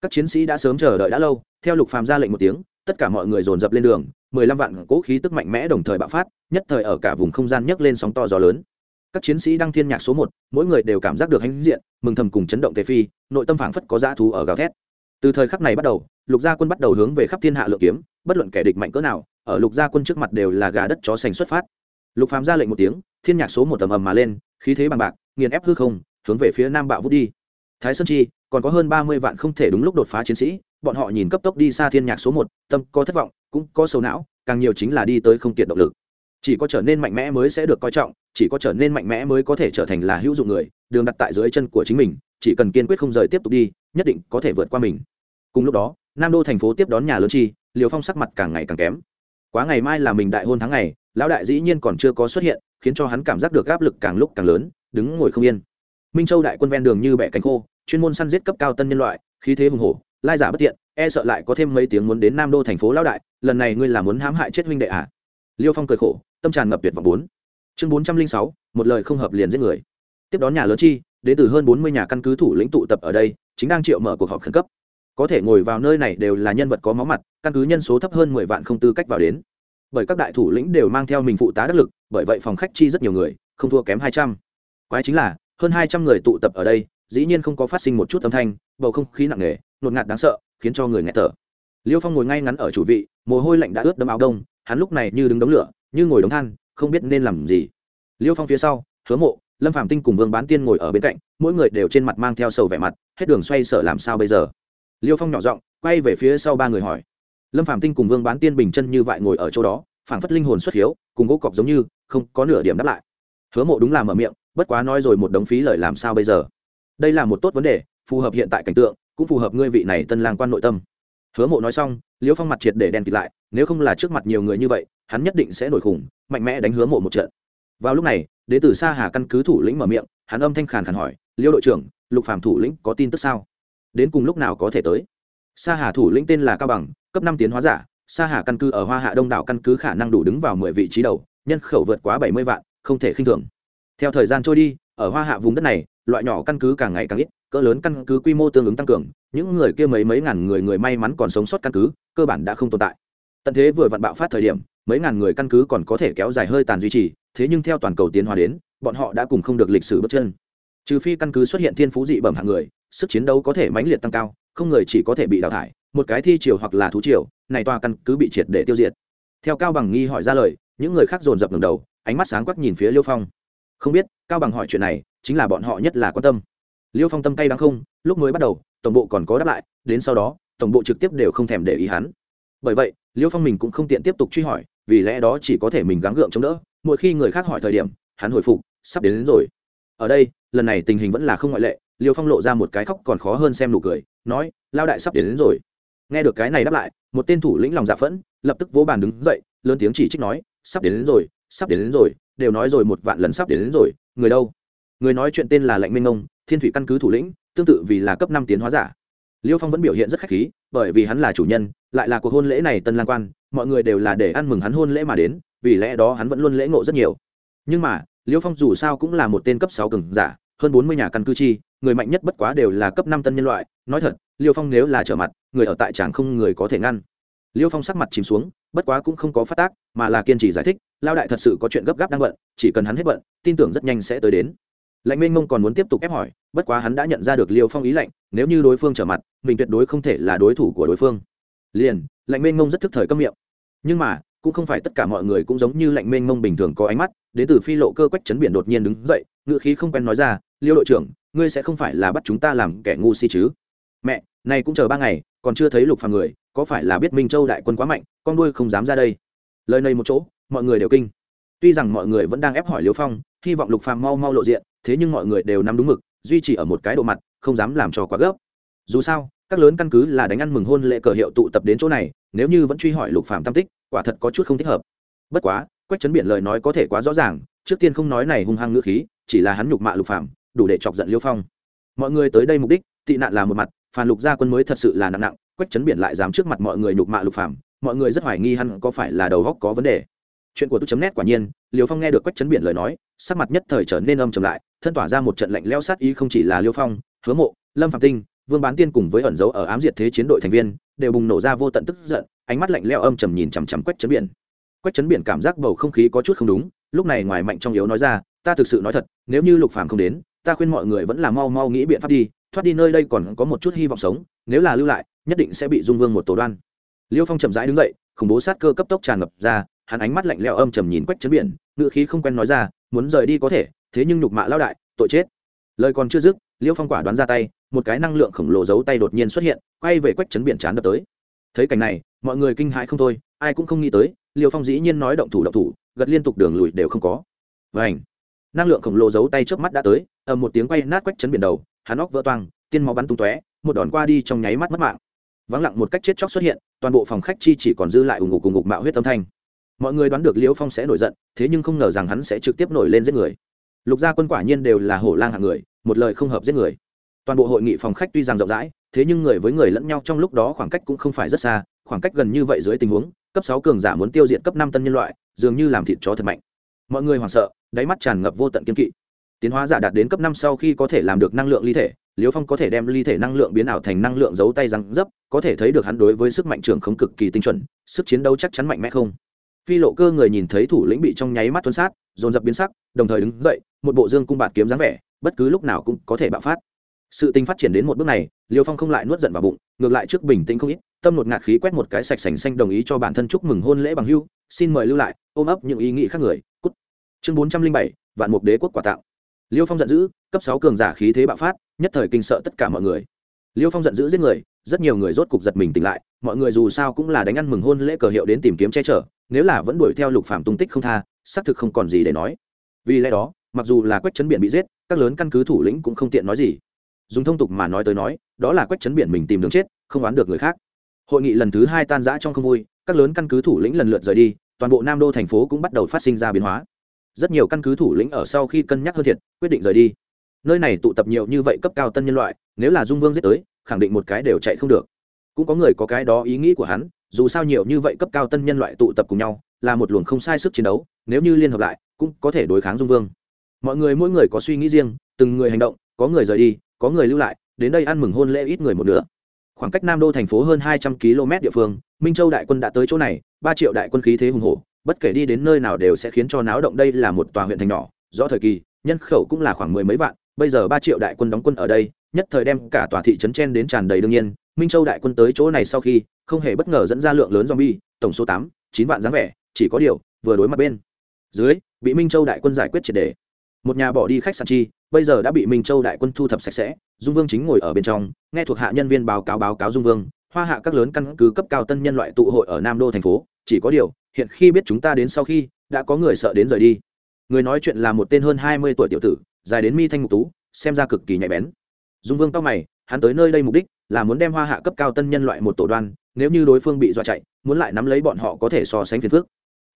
Các chiến sĩ đã sớm chờ đợi đã lâu, theo lục phàm ra lệnh một tiếng, tất cả mọi người dồn dập lên đường mười lăm vạn cỗ khí tức mạnh mẽ đồng thời bạo phát, nhất thời ở cả vùng không gian nhấc lên sóng to gió lớn. Các chiến sĩ đăng thiên nhạc số một, mỗi người đều cảm giác được hãnh diện, mừng thầm cùng chấn động tề phi, nội tâm phảng phất có dã thú ở gào thét. Từ thời khắc này bắt đầu, lục gia quân bắt đầu hướng về khắp thiên hạ lượng kiếm, bất luận kẻ địch mạnh cỡ nào, ở lục gia quân trước mặt đều là gà đất chó sành xuất phát. Lục phàm ra lệnh một tiếng, thiên nhạc số một tầm ầm mà lên, khí thế bằng bạc, nghiền ép hư không, hướng về phía nam bạo vút đi. Thái sơn chi, còn có hơn ba mươi vạn không thể đúng lúc đột phá chiến sĩ bọn họ nhìn cấp tốc đi xa thiên nhạc số một, tâm có thất vọng, cũng có sầu não, càng nhiều chính là đi tới không kiệt động lực. Chỉ có trở nên mạnh mẽ mới sẽ được coi trọng, chỉ có trở nên mạnh mẽ mới có thể trở thành là hữu dụng người, đường đặt tại dưới chân của chính mình, chỉ cần kiên quyết không rời tiếp tục đi, nhất định có thể vượt qua mình. Cùng lúc đó, nam đô thành phố tiếp đón nhà lớn chi, liều phong sắc mặt càng ngày càng kém. Quá ngày mai là mình đại hôn tháng ngày, lão đại dĩ nhiên còn chưa có xuất hiện, khiến cho hắn cảm giác được áp lực càng lúc càng lớn, đứng ngồi không yên. Minh châu đại quân ven đường như bẻ cánh khô, chuyên môn săn giết cấp cao tân nhân loại, khí thế hùng hổ lai giả bất tiện e sợ lại có thêm mấy tiếng muốn đến nam đô thành phố lão đại, lần này ngươi là muốn hãm hại chết huynh đệ à? Liêu phong cười khổ, tâm tràn ngập tuyệt vọng bốn. Chương bốn trăm linh sáu, một lời không hợp liền giết người. Tiếp đón nhà lớn chi đến từ hơn bốn mươi nhà căn cứ thủ lĩnh tụ tập ở đây, chính đang triệu mở cuộc họp khẩn cấp. Có thể ngồi vào nơi này đều là nhân vật có máu mặt, căn cứ nhân số thấp hơn mười vạn không tư cách vào đến. Bởi các đại thủ lĩnh đều mang theo mình phụ tá đắc lực, bởi vậy phòng khách chi rất nhiều người, không thua kém hai trăm. Quái chính là, hơn hai trăm người tụ tập ở đây dĩ nhiên không có phát sinh một chút âm thanh, bầu không khí nặng nề nột ngạt đáng sợ, khiến cho người nghẹt thở. Liêu phong ngồi ngay ngắn ở chủ vị, mồ hôi lạnh đã ướt đẫm áo đông, hắn lúc này như đứng đống lửa, như ngồi đống than, không biết nên làm gì. Liêu phong phía sau, hứa mộ, lâm phạm tinh cùng vương bán tiên ngồi ở bên cạnh, mỗi người đều trên mặt mang theo sầu vẻ mặt, hết đường xoay sở làm sao bây giờ? Liêu phong nhỏ giọng, quay về phía sau ba người hỏi. Lâm phạm tinh cùng vương bán tiên bình chân như vậy ngồi ở chỗ đó, phảng phất linh hồn xuất hiếu, cùng gỗ cọc giống như, không có nửa điểm đáp lại. Hứa mộ đúng là mở miệng, bất quá nói rồi một đống phí lời làm sao bây giờ? Đây là một tốt vấn đề, phù hợp hiện tại cảnh tượng, cũng phù hợp ngươi vị này tân lang quan nội tâm. Hứa mộ nói xong, Liễu phong mặt triệt để đen kịt lại, nếu không là trước mặt nhiều người như vậy, hắn nhất định sẽ nổi khủng, mạnh mẽ đánh hứa mộ một trận. Vào lúc này đến từ xa hà căn cứ thủ lĩnh mở miệng, hắn âm thanh khàn khàn hỏi, liêu đội trưởng, lục Phạm thủ lĩnh có tin tức sao? Đến cùng lúc nào có thể tới? Sa hà thủ lĩnh tên là cao bằng, cấp năm tiến hóa giả, sa hà căn cứ ở hoa hạ đông đảo căn cứ khả năng đủ đứng vào mười vị trí đầu, nhân khẩu vượt quá bảy mươi vạn, không thể khinh thường theo thời gian trôi đi, ở hoa hạ vùng đất này, loại nhỏ căn cứ càng ngày càng ít, cỡ lớn căn cứ quy mô tương ứng tăng cường, những người kia mấy mấy ngàn người người may mắn còn sống sót căn cứ, cơ bản đã không tồn tại. Tận thế vừa vặn bạo phát thời điểm, mấy ngàn người căn cứ còn có thể kéo dài hơi tàn duy trì, thế nhưng theo toàn cầu tiến hóa đến, bọn họ đã cùng không được lịch sử bước chân. Trừ phi căn cứ xuất hiện thiên phú dị bẩm hạng người, sức chiến đấu có thể mãnh liệt tăng cao, không người chỉ có thể bị đào thải, một cái thi triều hoặc là thú triều, này tòa căn cứ bị triệt để tiêu diệt. Theo cao bằng nghi hỏi ra lời, những người khác dồn dập ngẩng đầu, ánh mắt sáng quắc nhìn phía liêu phong không biết cao bằng hỏi chuyện này chính là bọn họ nhất là quan tâm. Liêu phong tâm tay đáng không lúc mới bắt đầu tổng bộ còn có đáp lại đến sau đó tổng bộ trực tiếp đều không thèm để ý hắn. Bởi vậy liêu phong mình cũng không tiện tiếp tục truy hỏi vì lẽ đó chỉ có thể mình gắng gượng chống đỡ mỗi khi người khác hỏi thời điểm hắn hồi phục sắp đến, đến rồi. Ở đây lần này tình hình vẫn là không ngoại lệ liêu phong lộ ra một cái khóc còn khó hơn xem nụ cười nói lao đại sắp đến, đến rồi. Nghe được cái này đáp lại một tên thủ lĩnh lòng dạ phẫn lập tức vỗ bàn đứng dậy lớn tiếng chỉ trích nói sắp đến, đến rồi sắp đến, đến rồi đều nói rồi một vạn lần sắp đến, đến rồi người đâu? Người nói chuyện tên là lạnh minh ông thiên thủy căn cứ thủ lĩnh tương tự vì là cấp năm tiến hóa giả. Liêu phong vẫn biểu hiện rất khách khí bởi vì hắn là chủ nhân lại là cuộc hôn lễ này tân lang quan mọi người đều là để ăn mừng hắn hôn lễ mà đến vì lẽ đó hắn vẫn luôn lễ ngộ rất nhiều. Nhưng mà liêu phong dù sao cũng là một tên cấp sáu cường giả hơn bốn mươi nhà căn cư chi người mạnh nhất bất quá đều là cấp năm tân nhân loại. Nói thật liêu phong nếu là trở mặt người ở tại tràng không người có thể ngăn liêu phong sắc mặt chìm xuống, bất quá cũng không có phát tác, mà là kiên trì giải thích lao đại thật sự có chuyện gấp gáp đang bận, chỉ cần hắn hết bận, tin tưởng rất nhanh sẽ tới đến. Lãnh minh mông còn muốn tiếp tục ép hỏi, bất quá hắn đã nhận ra được liêu phong ý lạnh, nếu như đối phương trở mặt, mình tuyệt đối không thể là đối thủ của đối phương. Liền lãnh minh mông rất thức thời câm miệng. Nhưng mà, cũng không phải tất cả mọi người cũng giống như lãnh minh mông bình thường có ánh mắt, đến từ phi lộ cơ quách chấn biển đột nhiên đứng dậy, ngựa khí không quen nói ra, liêu đội trưởng, ngươi sẽ không phải là bắt chúng ta làm kẻ ngu si chứ? Mẹ này cũng chờ ba ngày, còn chưa thấy lục phàm người có phải là biết minh châu đại quân quá mạnh, con đuôi không dám ra đây? Lời này một chỗ, mọi người đều kinh. Tuy rằng mọi người vẫn đang ép hỏi liêu phong, hy vọng lục phàm mau mau lộ diện, thế nhưng mọi người đều nắm đúng mực, duy trì ở một cái độ mặt, không dám làm cho quá gấp. Dù sao, các lớn căn cứ là đánh ăn mừng hôn lễ cờ hiệu tụ tập đến chỗ này, nếu như vẫn truy hỏi lục phàm tam tích, quả thật có chút không thích hợp. Bất quá, quách chấn biển lời nói có thể quá rõ ràng, trước tiên không nói này hung hăng ngữ khí, chỉ là hắn nhục mạ lục phàm, đủ để chọc giận liêu phong. Mọi người tới đây mục đích, tị nạn là một mặt phản lục gia quân mới thật sự là nặng nặng quách Trấn biển lại dám trước mặt mọi người nhục mạ lục Phạm, mọi người rất hoài nghi hắn có phải là đầu góc có vấn đề. Chuyện của tôi chấm nét quả nhiên liêu phong nghe được quách Trấn biển lời nói sắc mặt nhất thời trở nên âm trầm lại thân tỏa ra một trận lạnh leo sát ý không chỉ là liêu phong hứa mộ lâm phạm tinh vương bán tiên cùng với ẩn dấu ở ám diệt thế chiến đội thành viên đều bùng nổ ra vô tận tức giận ánh mắt lạnh leo âm trầm nhìn chằm chằm quách Trấn biển. Quách Trấn biển cảm giác bầu không khí có chút không đúng lúc này ngoài mạnh trong yếu nói ra ta thực sự nói thật nếu như lục phàm không đến ta khuyên mọi người vẫn là mau mau nghĩ biện pháp đi thoát đi nơi đây còn có một chút hy vọng sống nếu là lưu lại nhất định sẽ bị dung vương một tổ đoan. Liêu phong chậm rãi đứng dậy, khủng bố sát cơ cấp tốc tràn ngập ra, hắn ánh mắt lạnh lẽo âm trầm nhìn quách chấn biển ngựa khí không quen nói ra, muốn rời đi có thể, thế nhưng nhục mạ lao đại, tội chết. Lời còn chưa dứt, liêu phong quả đoán ra tay, một cái năng lượng khổng lồ giấu tay đột nhiên xuất hiện, quay về quách chấn biển chán đập tới. Thấy cảnh này, mọi người kinh hãi không thôi, ai cũng không nghĩ tới, liêu phong dĩ nhiên nói động thủ động thủ, gật liên tục đường lùi đều không có. Vảnh năng lượng khổng lồ giấu tay trước mắt đã tới, ầm một tiếng quay nát quách chấn biển đầu, hắn óc vỡ toang, tiên máu bắn tung tóe, một đòn qua đi trong nháy mắt mất mạng vắng lặng một cách chết chóc xuất hiện, toàn bộ phòng khách chi chỉ còn dư lại ủng ngục cùng ngục mạo huyết âm thanh. Mọi người đoán được liễu phong sẽ nổi giận, thế nhưng không ngờ rằng hắn sẽ trực tiếp nổi lên giết người. Lục gia quân quả nhiên đều là hổ lang hạng người, một lời không hợp giết người. Toàn bộ hội nghị phòng khách tuy rằng rộng rãi, thế nhưng người với người lẫn nhau trong lúc đó khoảng cách cũng không phải rất xa, khoảng cách gần như vậy dưới tình huống, cấp sáu cường giả muốn tiêu diệt cấp năm tân nhân loại, dường như làm thịt chó thật mạnh. Mọi người hoảng sợ, đáy mắt tràn ngập vô tận kiên kỵ. Tiến hóa giả đạt đến cấp năm sau khi có thể làm được năng lượng ly thể liêu phong có thể đem ly thể năng lượng biến ảo thành năng lượng giấu tay răng dấp, có thể thấy được hắn đối với sức mạnh trưởng không cực kỳ tinh chuẩn, sức chiến đấu chắc chắn mạnh mẽ không? Phi lộ cơ người nhìn thấy thủ lĩnh bị trong nháy mắt tuân sát, dồn dập biến sắc, đồng thời đứng dậy, một bộ dương cung bạt kiếm dáng vẻ, bất cứ lúc nào cũng có thể bạo phát. Sự tình phát triển đến một bước này, liêu phong không lại nuốt giận vào bụng, ngược lại trước bình tĩnh không ít, tâm một ngạt khí quét một cái sạch sành xanh đồng ý cho bản thân chúc mừng hôn lễ bằng hưu, xin mời lưu lại, ôm ấp những ý nghĩ khác người, cút. Chương bốn trăm linh bảy, vạn mục đế quốc quả tạo. Liêu phong giận dữ cấp sáu cường giả khí thế bạo phát, nhất thời kinh sợ tất cả mọi người. Liêu phong giận dữ giết người, rất nhiều người rốt cục giật mình tỉnh lại, mọi người dù sao cũng là đánh ăn mừng hôn lễ cờ hiệu đến tìm kiếm che chở, nếu là vẫn đuổi theo lục phạm tung tích không tha, xác thực không còn gì để nói. Vì lẽ đó, mặc dù là quách chấn biển bị giết, các lớn căn cứ thủ lĩnh cũng không tiện nói gì. Dùng thông tục mà nói tới nói, đó là quách chấn biển mình tìm đường chết, không oán được người khác. Hội nghị lần thứ hai tan rã trong không vui, các lớn căn cứ thủ lĩnh lần lượt rời đi, toàn bộ nam đô thành phố cũng bắt đầu phát sinh ra biến hóa. Rất nhiều căn cứ thủ lĩnh ở sau khi cân nhắc hơn thiệt, quyết định rời đi nơi này tụ tập nhiều như vậy cấp cao tân nhân loại, nếu là dung vương giết tới, khẳng định một cái đều chạy không được. Cũng có người có cái đó ý nghĩ của hắn, dù sao nhiều như vậy cấp cao tân nhân loại tụ tập cùng nhau, là một luồng không sai sức chiến đấu, nếu như liên hợp lại, cũng có thể đối kháng dung vương. Mọi người mỗi người có suy nghĩ riêng, từng người hành động, có người rời đi, có người lưu lại, đến đây ăn mừng hôn lễ ít người một nửa. Khoảng cách nam đô thành phố hơn hai trăm km địa phương, minh châu đại quân đã tới chỗ này, ba triệu đại quân khí thế hùng hổ, bất kể đi đến nơi nào đều sẽ khiến cho náo động đây là một tòa huyện thành nhỏ, rõ thời kỳ, nhân khẩu cũng là khoảng mười mấy vạn bây giờ ba triệu đại quân đóng quân ở đây, nhất thời đem cả tòa thị trấn chen đến tràn đầy đương nhiên. Minh châu đại quân tới chỗ này sau khi, không hề bất ngờ dẫn ra lượng lớn zombie, tổng số tám, chín vạn dáng vẻ, chỉ có điều, vừa đối mặt bên dưới, bị minh châu đại quân giải quyết triệt đề. Một nhà bỏ đi khách sạn chi, bây giờ đã bị minh châu đại quân thu thập sạch sẽ. Dung vương chính ngồi ở bên trong, nghe thuộc hạ nhân viên báo cáo báo cáo dung vương, hoa hạ các lớn căn cứ cấp cao tân nhân loại tụ hội ở nam đô thành phố. Chỉ có điều, hiện khi biết chúng ta đến sau khi, đã có người sợ đến rời đi. Người nói chuyện là một tên hơn hai mươi tuổi tiểu tử dài đến mi thanh ngục tú, xem ra cực kỳ nhạy bén. Dung vương cao mày, hắn tới nơi đây mục đích là muốn đem hoa hạ cấp cao tân nhân loại một tổ đoan nếu như đối phương bị dọa chạy, muốn lại nắm lấy bọn họ có thể so sánh phiền phước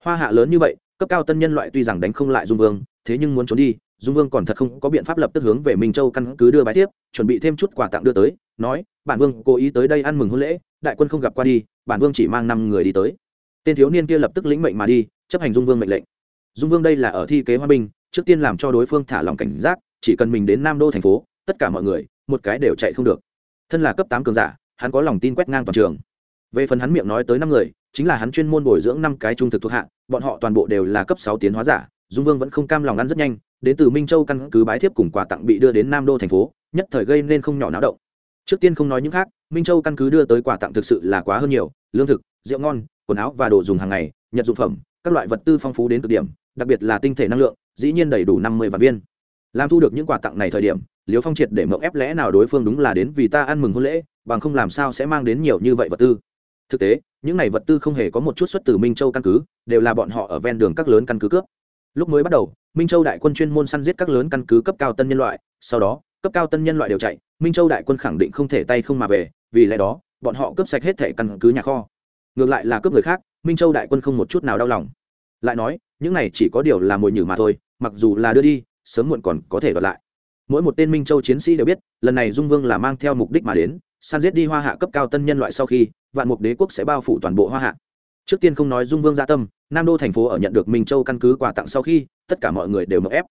hoa hạ lớn như vậy, cấp cao tân nhân loại tuy rằng đánh không lại dung vương, thế nhưng muốn trốn đi, dung vương còn thật không có biện pháp lập tức hướng về minh châu căn cứ đưa bài tiếp, chuẩn bị thêm chút quà tặng đưa tới, nói, bản vương cố ý tới đây ăn mừng hôn lễ, đại quân không gặp qua đi, bản vương chỉ mang năm người đi tới. Tên thiếu niên kia lập tức lĩnh mệnh mà đi, chấp hành dung vương mệnh lệnh. Dung vương đây là ở thi kế hoa binh trước tiên làm cho đối phương thả lòng cảnh giác, chỉ cần mình đến nam đô thành phố, tất cả mọi người, một cái đều chạy không được. Thân là cấp tám cường giả, hắn có lòng tin quét ngang toàn trường. Về phần hắn miệng nói tới năm người, chính là hắn chuyên môn bồi dưỡng năm cái trung thực thuộc hạ, bọn họ toàn bộ đều là cấp sáu tiến hóa giả, dung vương vẫn không cam lòng ăn rất nhanh, đến từ minh châu căn cứ bái thiếp cùng quà tặng bị đưa đến nam đô thành phố, nhất thời gây nên không nhỏ náo động. Trước tiên không nói những khác, minh châu căn cứ đưa tới quà tặng thực sự là quá hơn nhiều, lương thực, rượu ngon, quần áo và đồ dùng hàng ngày, nhật dụng phẩm, các loại vật tư phong phú đến cực điểm, đặc biệt là tinh thể năng lượng dĩ nhiên đầy đủ năm mươi vạn viên. Làm thu được những quà tặng này thời điểm liều phong triệt để mộng ép lẽ nào đối phương đúng là đến vì ta ăn mừng hôn lễ, bằng không làm sao sẽ mang đến nhiều như vậy vật tư. Thực tế, những này vật tư không hề có một chút xuất từ minh châu căn cứ, đều là bọn họ ở ven đường các lớn căn cứ cướp. Lúc mới bắt đầu, minh châu đại quân chuyên môn săn giết các lớn căn cứ cấp cao tân nhân loại, sau đó, cấp cao tân nhân loại đều chạy, minh châu đại quân khẳng định không thể tay không mà về, vì lẽ đó, bọn họ cướp sạch hết thẻ căn cứ nhà kho. Ngược lại là cướp người khác, minh châu đại quân không một chút nào đau lòng. Lại nói, những này chỉ có điều là mồi nhử mà thôi mặc dù là đưa đi, sớm muộn còn có thể đoạt lại. Mỗi một tên minh châu chiến sĩ đều biết, lần này dung vương là mang theo mục đích mà đến san giết đi hoa hạ cấp cao tân nhân loại sau khi, vạn mục đế quốc sẽ bao phủ toàn bộ hoa hạ. Trước tiên không nói dung vương gia tâm, nam đô thành phố ở nhận được minh châu căn cứ quà tặng sau khi, tất cả mọi người đều mậu ép.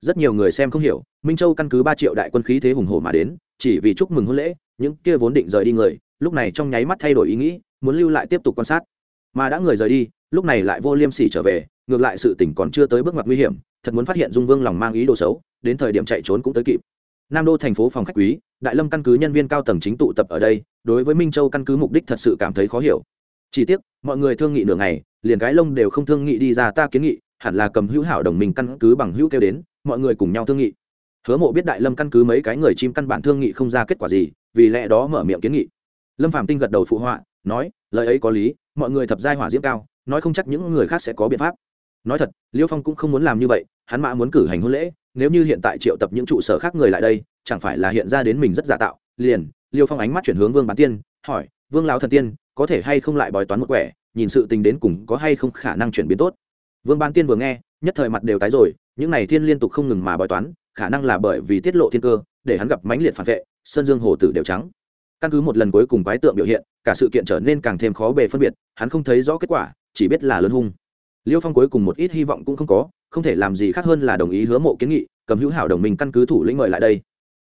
Rất nhiều người xem không hiểu, minh châu căn cứ ba triệu đại quân khí thế hùng hổ mà đến, chỉ vì chúc mừng hôn lễ, những kia vốn định rời đi người, lúc này trong nháy mắt thay đổi ý nghĩ, muốn lưu lại tiếp tục quan sát. Mà đã người rời đi lúc này lại vô liêm sỉ trở về, ngược lại sự tỉnh còn chưa tới bước ngoặt nguy hiểm, thật muốn phát hiện dung vương lòng mang ý đồ xấu, đến thời điểm chạy trốn cũng tới kịp. Nam đô thành phố phòng khách quý, đại lâm căn cứ nhân viên cao tầng chính tụ tập ở đây, đối với minh châu căn cứ mục đích thật sự cảm thấy khó hiểu. Chỉ tiếc, mọi người thương nghị nửa ngày, liền cái lông đều không thương nghị đi ra ta kiến nghị, hẳn là cầm hữu hảo đồng mình căn cứ bằng hữu kêu đến, mọi người cùng nhau thương nghị. Hứa mộ biết đại lâm căn cứ mấy cái người chim căn bản thương nghị không ra kết quả gì, vì lẽ đó mở miệng kiến nghị. Lâm phạm tinh gật đầu phụ họa, nói, lời ấy có lý, mọi người thập giai hỏa diễm cao nói không chắc những người khác sẽ có biện pháp. Nói thật, liêu phong cũng không muốn làm như vậy, hắn mã muốn cử hành hôn lễ, nếu như hiện tại triệu tập những trụ sở khác người lại đây, chẳng phải là hiện ra đến mình rất giả tạo. Liền, liêu phong ánh mắt chuyển hướng vương bán tiên, hỏi, vương lão thần tiên, có thể hay không lại bói toán một quẻ, nhìn sự tình đến cùng có hay không khả năng chuyển biến tốt? Vương bán tiên vừa nghe, nhất thời mặt đều tái rồi, những này thiên liên tục không ngừng mà bói toán, khả năng là bởi vì tiết lộ thiên cơ, để hắn gặp mãnh liệt phản vệ, sơn dương hồ tử đều trắng. Căn cứ một lần cuối cùng bái tượng biểu hiện, cả sự kiện trở nên càng thêm khó bề phân biệt, hắn không thấy rõ kết quả chỉ biết là lớn hung. Liêu phong cuối cùng một ít hy vọng cũng không có, không thể làm gì khác hơn là đồng ý hứa mộ kiến nghị, cầm hữu hảo đồng minh căn cứ thủ lĩnh mời lại đây.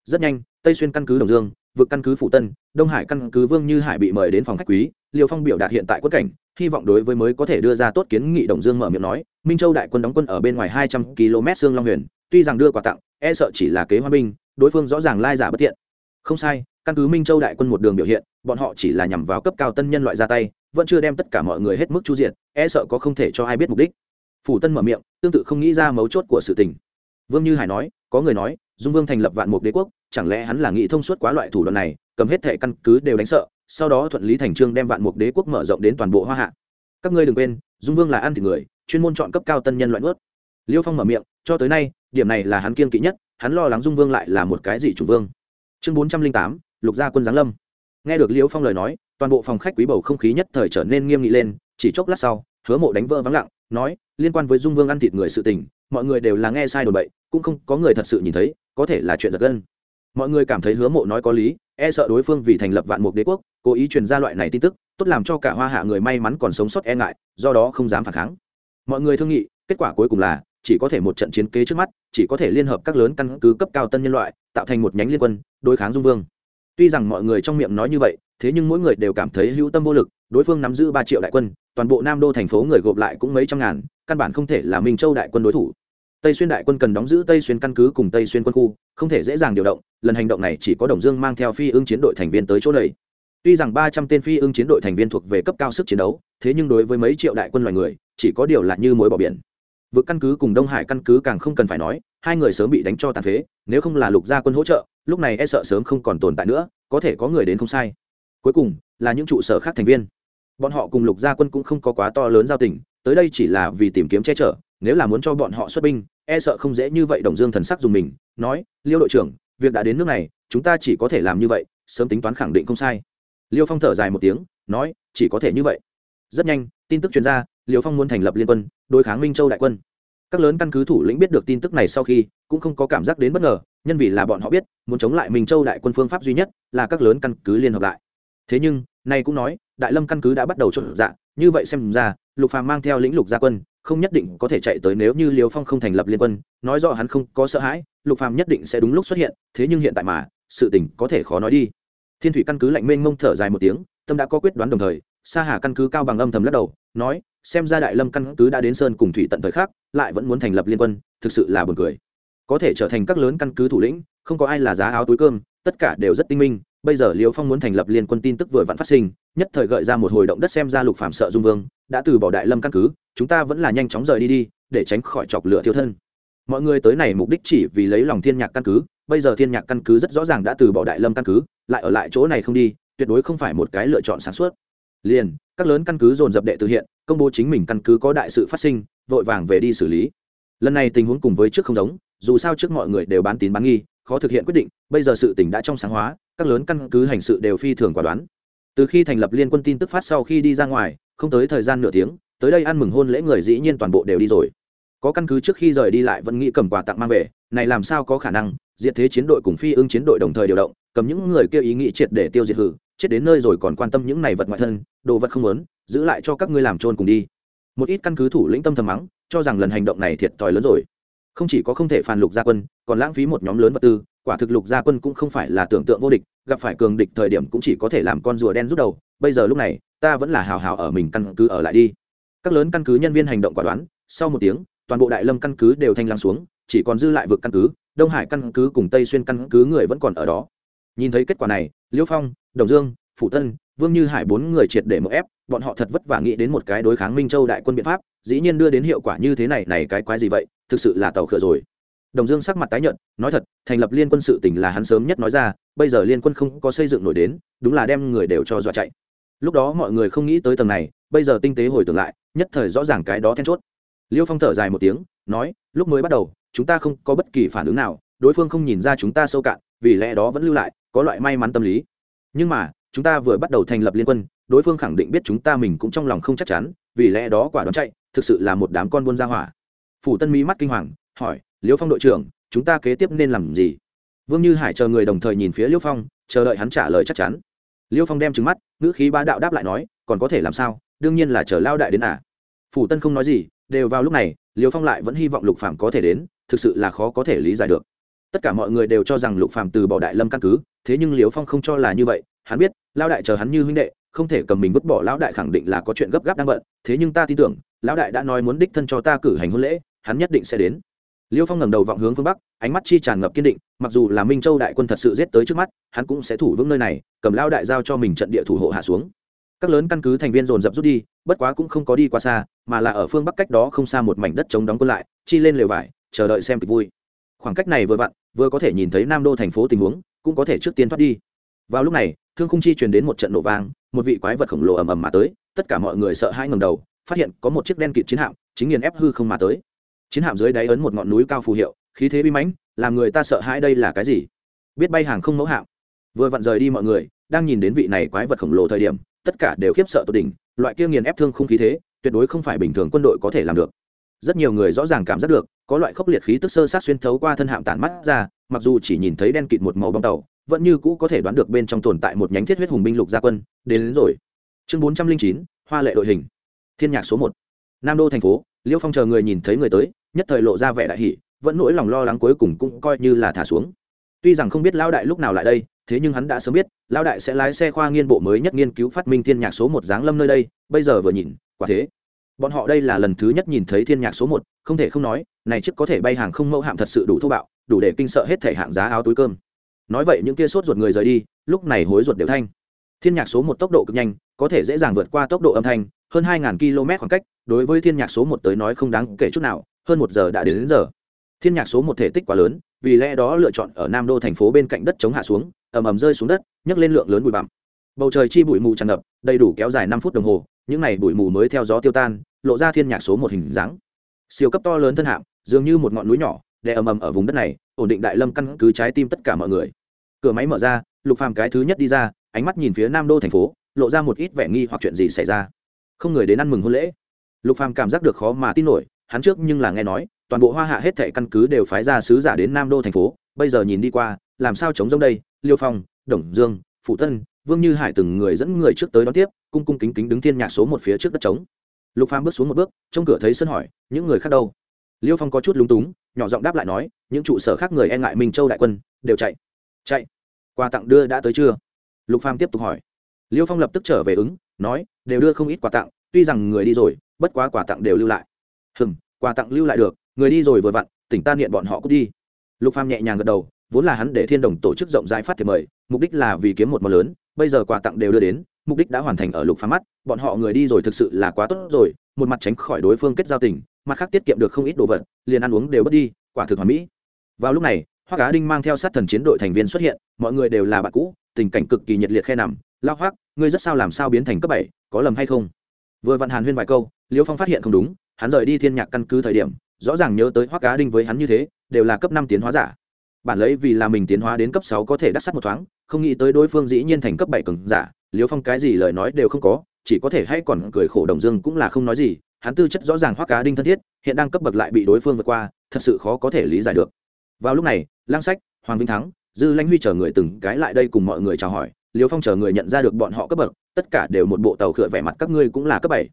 Rất nhanh, tây xuyên căn cứ đồng dương, vực căn cứ phủ tân, đông hải căn cứ vương như hải bị mời đến phòng khách quý, liêu phong biểu đạt hiện tại quất cảnh, hy vọng đối với mới có thể đưa ra tốt kiến nghị đồng dương mở miệng nói, minh châu đại quân đóng quân ở bên ngoài hai trăm km sương long huyền, tuy rằng đưa quà tặng e sợ chỉ là kế hoa binh, đối phương rõ ràng lai giả bất thiện. Không sai, căn cứ minh châu đại quân một đường biểu hiện, bọn họ chỉ là nhằm vào cấp cao tân nhân loại ra tay vẫn chưa đem tất cả mọi người hết mức chu diện e sợ có không thể cho ai biết mục đích. Phủ tân mở miệng, tương tự không nghĩ ra mấu chốt của sự tình. Vương như hải nói, có người nói, dung vương thành lập vạn mục đế quốc, chẳng lẽ hắn là nghĩ thông suốt quá loại thủ đoạn này, cầm hết thẻ căn cứ đều đánh sợ, sau đó thuận lý thành trương đem vạn mục đế quốc mở rộng đến toàn bộ hoa hạ. Các ngươi đừng quên, dung vương là ăn thịt người, chuyên môn chọn cấp cao tân nhân loại ướt liêu phong mở miệng, cho tới nay, điểm này là hắn kiên kỵ nhất, hắn lo lắng dung vương lại là một cái gì chủ vương. Chương bốn trăm linh tám, lục gia quân giáng lâm nghe được Liễu phong lời nói, toàn bộ phòng khách quý bầu không khí nhất thời trở nên nghiêm nghị lên, chỉ chốc lát sau, hứa mộ đánh vỡ vắng lặng, nói, liên quan với dung vương ăn thịt người sự tình, mọi người đều là nghe sai đồn bậy, cũng không có người thật sự nhìn thấy, có thể là chuyện giật gân. Mọi người cảm thấy hứa mộ nói có lý e sợ đối phương vì thành lập vạn mục đế quốc, cố ý truyền ra loại này tin tức, tốt làm cho cả hoa hạ người may mắn còn sống sót e ngại, do đó không dám phản kháng. Mọi người thương nghị, kết quả cuối cùng là, chỉ có thể một trận chiến kế trước mắt, chỉ có thể liên hợp các lớn căn cứ cấp cao tân nhân loại, tạo thành một nhánh liên quân, đối kháng dung vương tuy rằng mọi người trong miệng nói như vậy, thế nhưng mỗi người đều cảm thấy hữu tâm vô lực, đối phương nắm giữ ba triệu đại quân, toàn bộ nam đô thành phố người gộp lại cũng mấy trăm ngàn, căn bản không thể là minh châu đại quân đối thủ. Tây xuyên đại quân cần đóng giữ tây xuyên căn cứ cùng tây xuyên quân khu, không thể dễ dàng điều động, lần hành động này chỉ có đồng dương mang theo phi ưng chiến đội thành viên tới chỗ này. Tuy rằng ba trăm tên phi ưng chiến đội thành viên thuộc về cấp cao sức chiến đấu, thế nhưng đối với mấy triệu đại quân loài người, chỉ có điều là như mối bỏ biển. Vực căn cứ cùng đông hải căn cứ càng không cần phải nói hai người sớm bị đánh cho tàn phế nếu không là lục gia quân hỗ trợ lúc này e sợ sớm không còn tồn tại nữa có thể có người đến không sai. Cuối cùng là những trụ sở khác thành viên. Bọn họ cùng lục gia quân cũng không có quá to lớn giao tình tới đây chỉ là vì tìm kiếm che chở nếu là muốn cho bọn họ xuất binh e sợ không dễ như vậy đồng dương thần sắc dùng mình nói liêu đội trưởng việc đã đến nước này chúng ta chỉ có thể làm như vậy sớm tính toán khẳng định không sai. Liêu phong thở dài một tiếng nói chỉ có thể như vậy. Rất nhanh tin tức chuyên ra, liêu phong muốn thành lập liên quân đối kháng minh châu đại quân các lớn căn cứ thủ lĩnh biết được tin tức này sau khi, cũng không có cảm giác đến bất ngờ, nhân vì là bọn họ biết, muốn chống lại mình châu đại quân phương pháp duy nhất là các lớn căn cứ liên hợp lại. Thế nhưng, nay cũng nói, đại lâm căn cứ đã bắt đầu trộn dạ như vậy xem ra, lục phàm mang theo lĩnh lục gia quân, không nhất định có thể chạy tới nếu như liều phong không thành lập liên quân, nói rõ hắn không có sợ hãi, lục phàm nhất định sẽ đúng lúc xuất hiện, thế nhưng hiện tại mà, sự tình có thể khó nói đi. Thiên thủy căn cứ lạnh mênh mông thở dài một tiếng, tâm đã có quyết đoán đồng thời, sa hà căn cứ cao bằng âm thầm lắc đầu nói, xem ra đại lâm căn cứ đã đến sơn cùng thủy tận thời khác lại vẫn muốn thành lập liên quân, thực sự là buồn cười. Có thể trở thành các lớn căn cứ thủ lĩnh, không có ai là giá áo túi cơm, tất cả đều rất tinh minh. Bây giờ liêu phong muốn thành lập liên quân tin tức vừa vặn phát sinh, nhất thời gợi ra một hồi động đất xem ra lục phạm sợ dung vương, đã từ bỏ đại lâm căn cứ, chúng ta vẫn là nhanh chóng rời đi đi, để tránh khỏi chọc lửa thiêu thân. Mọi người tới này mục đích chỉ vì lấy lòng thiên nhạc căn cứ, bây giờ thiên nhạc căn cứ rất rõ ràng đã từ bỏ đại lâm căn cứ, lại ở lại chỗ này không đi, tuyệt đối không phải một cái lựa chọn sáng suốt. Liền các lớn căn cứ dồn dập đệ từ hiện, công bố chính mình căn cứ có đại sự phát sinh, vội vàng về đi xử lý. Lần này tình huống cùng với trước không giống, dù sao trước mọi người đều bán tín bán nghi, khó thực hiện quyết định, bây giờ sự tình đã trong sáng hóa, các lớn căn cứ hành sự đều phi thường quả đoán. Từ khi thành lập liên quân tin tức phát sau khi đi ra ngoài, không tới thời gian nửa tiếng, tới đây ăn mừng hôn lễ người dĩ nhiên toàn bộ đều đi rồi. Có căn cứ trước khi rời đi lại vẫn nghĩ cầm quà tặng mang về, này làm sao có khả năng, diệt thế chiến đội cùng phi ưng chiến đội đồng thời điều động, cầm những người kia ý nghĩ triệt để tiêu diệt hử chết đến nơi rồi còn quan tâm những này vật ngoại thân đồ vật không lớn, giữ lại cho các ngươi làm trôn cùng đi. Một ít căn cứ thủ lĩnh tâm thầm mắng cho rằng lần hành động này thiệt thòi lớn rồi. Không chỉ có không thể phản lục gia quân còn lãng phí một nhóm lớn vật tư quả thực lục gia quân cũng không phải là tưởng tượng vô địch gặp phải cường địch thời điểm cũng chỉ có thể làm con rùa đen rút đầu bây giờ lúc này ta vẫn là hào hào ở mình căn cứ ở lại đi. Các lớn căn cứ nhân viên hành động quả đoán sau một tiếng toàn bộ đại lâm căn cứ đều thanh lăng xuống chỉ còn dư lại vực căn cứ đông hải căn cứ cùng tây xuyên căn cứ người vẫn còn ở đó. Nhìn thấy kết quả này liêu phong đồng dương, Phụ tân, vương như hải bốn người triệt để một ép, bọn họ thật vất vả nghĩ đến một cái đối kháng minh châu đại quân biện pháp, dĩ nhiên đưa đến hiệu quả như thế này này cái quái gì vậy, thực sự là tàu khựa rồi. Đồng dương sắc mặt tái nhợt, nói thật, thành lập liên quân sự tỉnh là hắn sớm nhất nói ra, bây giờ liên quân không có xây dựng nổi đến, đúng là đem người đều cho dọa chạy. Lúc đó mọi người không nghĩ tới tầng này, bây giờ tinh tế hồi tưởng lại, nhất thời rõ ràng cái đó then chốt. Liêu phong thở dài một tiếng, nói, lúc mới bắt đầu, chúng ta không có bất kỳ phản ứng nào, đối phương không nhìn ra chúng ta sâu cạn, vì lẽ đó vẫn lưu lại, có loại may mắn tâm lý nhưng mà, chúng ta vừa bắt đầu thành lập liên quân, đối phương khẳng định biết chúng ta mình cũng trong lòng không chắc chắn, vì lẽ đó quả đoán chạy, thực sự là một đám con buôn ra hỏa. Phủ tân mỹ mắt kinh hoàng, hỏi, liêu phong đội trưởng, chúng ta kế tiếp nên làm gì? Vương như hải chờ người đồng thời nhìn phía liêu phong, chờ đợi hắn trả lời chắc chắn. Liêu phong đem trứng mắt, ngữ khí ba đạo đáp lại nói, còn có thể làm sao? Đương nhiên là chờ lao đại đến à. Phủ tân không nói gì, đều vào lúc này, liêu phong lại vẫn hy vọng lục phạm có thể đến, thực sự là khó có thể lý giải được. Tất cả mọi người đều cho rằng lục phạm từ bỏ đại lâm căn cứ thế nhưng liêu phong không cho là như vậy, hắn biết lao đại chờ hắn như huynh đệ, không thể cầm mình vứt bỏ, lão đại khẳng định là có chuyện gấp gáp đang bận, thế nhưng ta tin tưởng, lão đại đã nói muốn đích thân cho ta cử hành hôn lễ, hắn nhất định sẽ đến. Liêu phong ngẩng đầu vọng hướng phương bắc, ánh mắt chi tràn ngập kiên định, mặc dù là minh châu đại quân thật sự giết tới trước mắt, hắn cũng sẽ thủ vững nơi này, cầm lao đại giao cho mình trận địa thủ hộ hạ xuống. Các lớn căn cứ thành viên dồn dập rút đi, bất quá cũng không có đi qua xa, mà là ở phương bắc cách đó không xa một mảnh đất chống đóng quân lại, chi lên lều vải, chờ đợi xem kịch vui. Khoảng cách này vừa vặn, vừa có thể nhìn thấy nam đô thành phố tình huống cũng có thể trước tiên thoát đi. Vào lúc này, thương khung chi truyền đến một trận nổ vang, một vị quái vật khổng lồ ầm ầm mà tới, tất cả mọi người sợ hãi ngầm đầu, phát hiện có một chiếc đen kịt chiến hạm, chính nghiền ép hư không mà tới. Chiến hạm dưới đáy ấn một ngọn núi cao phù hiệu, khí thế bi mãnh, làm người ta sợ hãi đây là cái gì? Biết bay hàng không mẫu hạm. Vừa vặn rời đi mọi người, đang nhìn đến vị này quái vật khổng lồ thời điểm, tất cả đều khiếp sợ tột đỉnh, loại kia nghiền ép thương không khí thế, tuyệt đối không phải bình thường quân đội có thể làm được rất nhiều người rõ ràng cảm giác được có loại khốc liệt khí tức sơ sát xuyên thấu qua thân hạm tản mắt ra mặc dù chỉ nhìn thấy đen kịt một màu bong tàu vẫn như cũ có thể đoán được bên trong tồn tại một nhánh thiết huyết hùng binh lục gia quân đến, đến rồi. Chương bốn trăm linh chín hoa lệ đội hình. Thiên nhạc số một. Nam đô thành phố liêu phong chờ người nhìn thấy người tới nhất thời lộ ra vẻ đại hỷ vẫn nỗi lòng lo lắng cuối cùng cũng coi như là thả xuống. Tuy rằng không biết lao đại lúc nào lại đây thế nhưng hắn đã sớm biết lao đại sẽ lái xe khoa nghiên bộ mới nhất nghiên cứu phát minh thiên nhạc số một giáng lâm nơi đây bây giờ vừa nhìn quả thế bọn họ đây là lần thứ nhất nhìn thấy thiên nhạc số một không thể không nói này chiếc có thể bay hàng không mẫu hạm thật sự đủ thô bạo đủ để kinh sợ hết thể hạng giá áo túi cơm. Nói vậy những kia sốt ruột người rời đi lúc này hối ruột đều thanh. Thiên nhạc số một tốc độ cực nhanh có thể dễ dàng vượt qua tốc độ âm thanh hơn 2.000 km khoảng cách đối với thiên nhạc số một tới nói không đáng kể chút nào hơn một giờ đã đến, đến giờ. Thiên nhạc số một thể tích quá lớn vì lẽ đó lựa chọn ở nam đô thành phố bên cạnh đất chống hạ xuống ầm ầm rơi xuống đất nhấc lên lượng lớn bụi bặm. Bầu trời chi bụi mù tràn ngập đầy đủ kéo dài năm phút đồng hồ những này bụi mù mới theo gió tiêu tan, lộ ra thiên nhạc số một hình dáng. Siêu cấp to lớn thân hạng, dường như một ngọn núi nhỏ, đè ầm ầm ở vùng đất này, ổn định đại lâm căn cứ trái tim tất cả mọi người. Cửa máy mở ra, lục phàm cái thứ nhất đi ra, ánh mắt nhìn phía nam đô thành phố, lộ ra một ít vẻ nghi hoặc chuyện gì xảy ra. Không người đến ăn mừng hôn lễ. Lục phàm cảm giác được khó mà tin nổi, hắn trước nhưng là nghe nói, toàn bộ hoa hạ hết thệ căn cứ đều phái ra sứ giả đến nam đô thành phố, bây giờ nhìn đi qua, làm sao chống giống đây? Liêu phong, đồng dương, phụ tân vương như hải từng người dẫn người trước tới đón tiếp, cung cung kính kính đứng thiên nhạc số một phía trước đất trống. Lục phàm bước xuống một bước, trong cửa thấy sân hỏi, những người khác đâu? Liêu phong có chút lúng túng, nhỏ giọng đáp lại nói, những trụ sở khác người e ngại minh châu đại quân, đều chạy. Chạy? Quà tặng đưa đã tới chưa? Lục phàm tiếp tục hỏi. Liêu phong lập tức trở về ứng, nói, đều đưa không ít quà tặng, tuy rằng người đi rồi, bất quá quà tặng đều lưu lại. Hừm, quà tặng lưu lại được, người đi rồi vừa vặn, tỉnh ta niệm bọn họ cút đi. Lục phàm nhẹ nhàng gật đầu vốn là hắn để thiên đồng tổ chức rộng rãi phát thiệp mời, mục đích là vì kiếm một món lớn, bây giờ quà tặng đều đưa đến, mục đích đã hoàn thành ở lục phá mắt, bọn họ người đi rồi thực sự là quá tốt rồi, một mặt tránh khỏi đối phương kết giao tình, mặt khác tiết kiệm được không ít đồ vật, liền ăn uống đều bớt đi, quả thực hoàn mỹ. Vào lúc này Hoa cá đinh mang theo sát thần chiến đội thành viên xuất hiện, mọi người đều là bạn cũ, tình cảnh cực kỳ nhiệt liệt khe nằm. Lao hoác ngươi rất sao làm sao biến thành cấp bảy, có lầm hay không? Vừa vặn hàn huyên vài câu, Liễu phong phát hiện không đúng, hắn rời đi thiên nhạc căn cứ thời điểm, rõ ràng nhớ tới Hoa cá đinh với hắn như thế, đều là cấp năm tiến hóa giả bản lấy vì là mình tiến hóa đến cấp sáu có thể đắc sắt một thoáng, không nghĩ tới đối phương dĩ nhiên thành cấp bảy cường giả, liễu phong cái gì lời nói đều không có, chỉ có thể hay còn cười khổ đồng dương cũng là không nói gì, hắn tư chất rõ ràng hoắc cá đinh thân thiết, hiện đang cấp bậc lại bị đối phương vượt qua, thật sự khó có thể lý giải được. Vào lúc này lang sách, hoàng vinh thắng, dư lãnh huy chờ người từng cái lại đây cùng mọi người chào hỏi, liễu phong chờ người nhận ra được bọn họ cấp bậc, tất cả đều một bộ tàu khựa vẻ mặt các ngươi cũng là cấp bảy.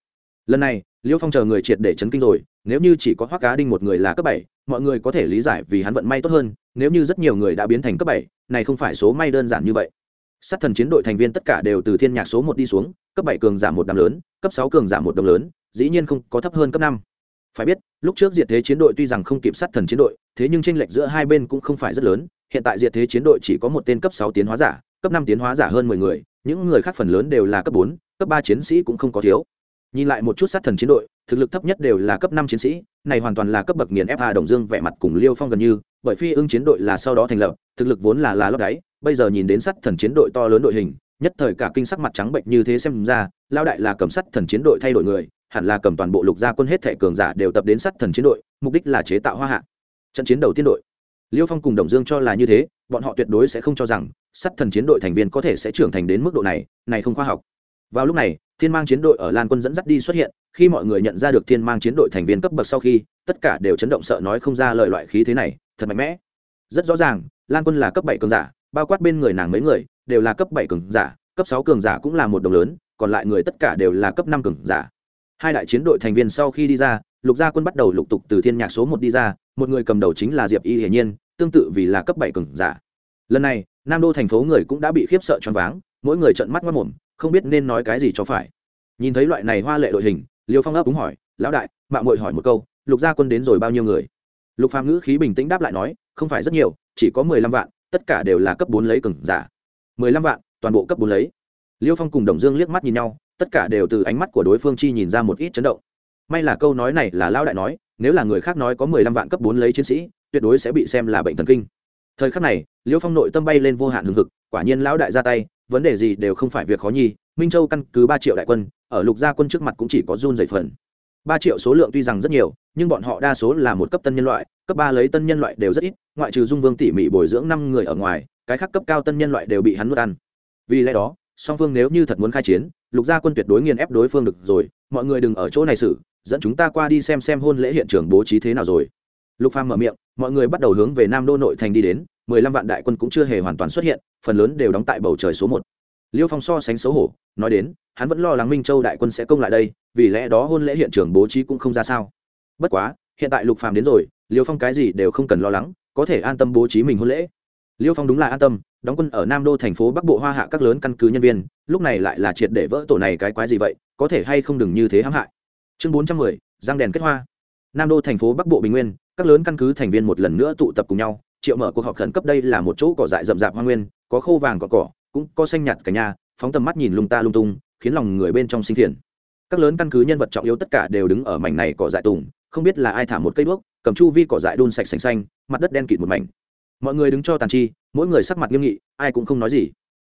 Lần này liêu phong chờ người triệt để chấn kinh rồi, nếu như chỉ có hoắc cá đinh một người là cấp bảy, mọi người có thể lý giải vì hắn vận may tốt hơn, nếu như rất nhiều người đã biến thành cấp bảy, này không phải số may đơn giản như vậy. Sát thần chiến đội thành viên tất cả đều từ thiên nhạc số một đi xuống, cấp bảy cường giảm một đám lớn, cấp sáu cường giảm một đồng lớn, dĩ nhiên không có thấp hơn cấp năm. Phải biết, lúc trước diệt thế chiến đội tuy rằng không kịp sát thần chiến đội, thế nhưng tranh lệch giữa hai bên cũng không phải rất lớn, hiện tại diệt thế chiến đội chỉ có một tên cấp sáu tiến hóa giả, cấp năm tiến hóa giả hơn mười người, những người khác phần lớn đều là cấp bốn, cấp ba chiến sĩ cũng không có thiếu nhìn lại một chút sát thần chiến đội, thực lực thấp nhất đều là cấp năm chiến sĩ, này hoàn toàn là cấp bậc nghiền fa đồng dương vẻ mặt cùng liêu phong gần như, bởi phi ưng chiến đội là sau đó thành lập, thực lực vốn là là lấp đáy, bây giờ nhìn đến sát thần chiến đội to lớn đội hình, nhất thời cả kinh sắc mặt trắng bệnh như thế xem ra lao đại là cầm sắt thần chiến đội thay đổi người, hẳn là cầm toàn bộ lục gia quân hết thẻ cường giả đều tập đến sắt thần chiến đội, mục đích là chế tạo hoa hạ. Trận chiến đầu tiên đội. Liêu phong cùng đồng dương cho là như thế, bọn họ tuyệt đối sẽ không cho rằng sắt thần chiến đội thành viên có thể sẽ trưởng thành đến mức độ này này không khoa học vào lúc này, thiên mang chiến đội ở lan quân dẫn dắt đi xuất hiện, khi mọi người nhận ra được thiên mang chiến đội thành viên cấp bậc sau khi, tất cả đều chấn động sợ nói không ra lời loại khí thế này, thật mạnh mẽ. Rất rõ ràng, lan quân là cấp bảy cường giả, bao quát bên người nàng mấy người, đều là cấp bảy cường giả, cấp sáu cường giả cũng là một đồng lớn, còn lại người tất cả đều là cấp năm cường giả. Hai đại chiến đội thành viên sau khi đi ra, lục gia quân bắt đầu lục tục từ thiên nhạc số một đi ra, một người cầm đầu chính là diệp y hiển nhiên, tương tự vì là cấp bảy cường giả. Lần này, nam đô thành phố người cũng đã bị khiếp sợ choáng váng, mỗi người trợn mắt mất mồm không biết nên nói cái gì cho phải. Nhìn thấy loại này hoa lệ đội hình, liêu phong ấp đúng hỏi, lão đại mạng mội hỏi một câu, lục gia quân đến rồi bao nhiêu người? Lục phàm ngữ khí bình tĩnh đáp lại nói, không phải rất nhiều, chỉ có mười lăm vạn, tất cả đều là cấp bốn lấy cừng giả. Mười lăm vạn, toàn bộ cấp bốn lấy? Liêu phong cùng đồng dương liếc mắt nhìn nhau, tất cả đều từ ánh mắt của đối phương chi nhìn ra một ít chấn động. May là câu nói này là lão đại nói, nếu là người khác nói có mười lăm vạn cấp bốn lấy chiến sĩ, tuyệt đối sẽ bị xem là bệnh thần kinh. Thời khắc này, liêu phong nội tâm bay lên vô hạn hừng hực, quả nhiên lão đại ra tay vấn đề gì đều không phải việc khó nhi minh châu căn cứ ba triệu đại quân, ở lục gia quân trước mặt cũng chỉ có run dày phần. Ba triệu số lượng tuy rằng rất nhiều, nhưng bọn họ đa số là một cấp tân nhân loại, cấp ba lấy tân nhân loại đều rất ít, ngoại trừ dung vương tỉ mỉ bồi dưỡng năm người ở ngoài, cái khác cấp cao tân nhân loại đều bị hắn nuốt ăn. Vì lẽ đó, song phương nếu như thật muốn khai chiến, lục gia quân tuyệt đối nghiền ép đối phương được rồi, mọi người đừng ở chỗ này xử, dẫn chúng ta qua đi xem xem hôn lễ hiện trường bố trí thế nào rồi. Lục phàm mở miệng mọi người bắt đầu hướng về nam đô nội thành đi đến, mười lăm vạn đại quân cũng chưa hề hoàn toàn xuất hiện, phần lớn đều đóng tại bầu trời số một. Liêu phong so sánh xấu hổ, nói đến, hắn vẫn lo lắng minh châu đại quân sẽ công lại đây, vì lẽ đó hôn lễ hiện trường bố trí cũng không ra sao. Bất quá, hiện tại lục phàm đến rồi, liêu phong cái gì đều không cần lo lắng, có thể an tâm bố trí mình hôn lễ. Liêu phong đúng là an tâm, đóng quân ở nam đô thành phố bắc bộ hoa hạ các lớn căn cứ nhân viên, lúc này lại là triệt để vỡ tổ này cái quái gì vậy, có thể hay không đừng như thế hãm hại. Chương bốn trăm mười, giang đèn kết hoa. Nam đô thành phố bắc bộ bình nguyên các lớn căn cứ thành viên một lần nữa tụ tập cùng nhau, triệu mở cuộc họp khẩn cấp đây là một chỗ cỏ dại rậm rạp hoa nguyên, có khô vàng có cỏ, cũng có xanh nhạt cả nhà, phóng tầm mắt nhìn lung ta lung tung, khiến lòng người bên trong sinh phiền. Các lớn căn cứ nhân vật trọng yếu tất cả đều đứng ở mảnh này cỏ dại tùng, không biết là ai thả một cây đuốc, cầm chu vi cỏ dại đun sạch sành xanh, mặt đất đen kịt một mảnh. Mọi người đứng cho tàn chi, mỗi người sắc mặt nghiêm nghị, ai cũng không nói gì.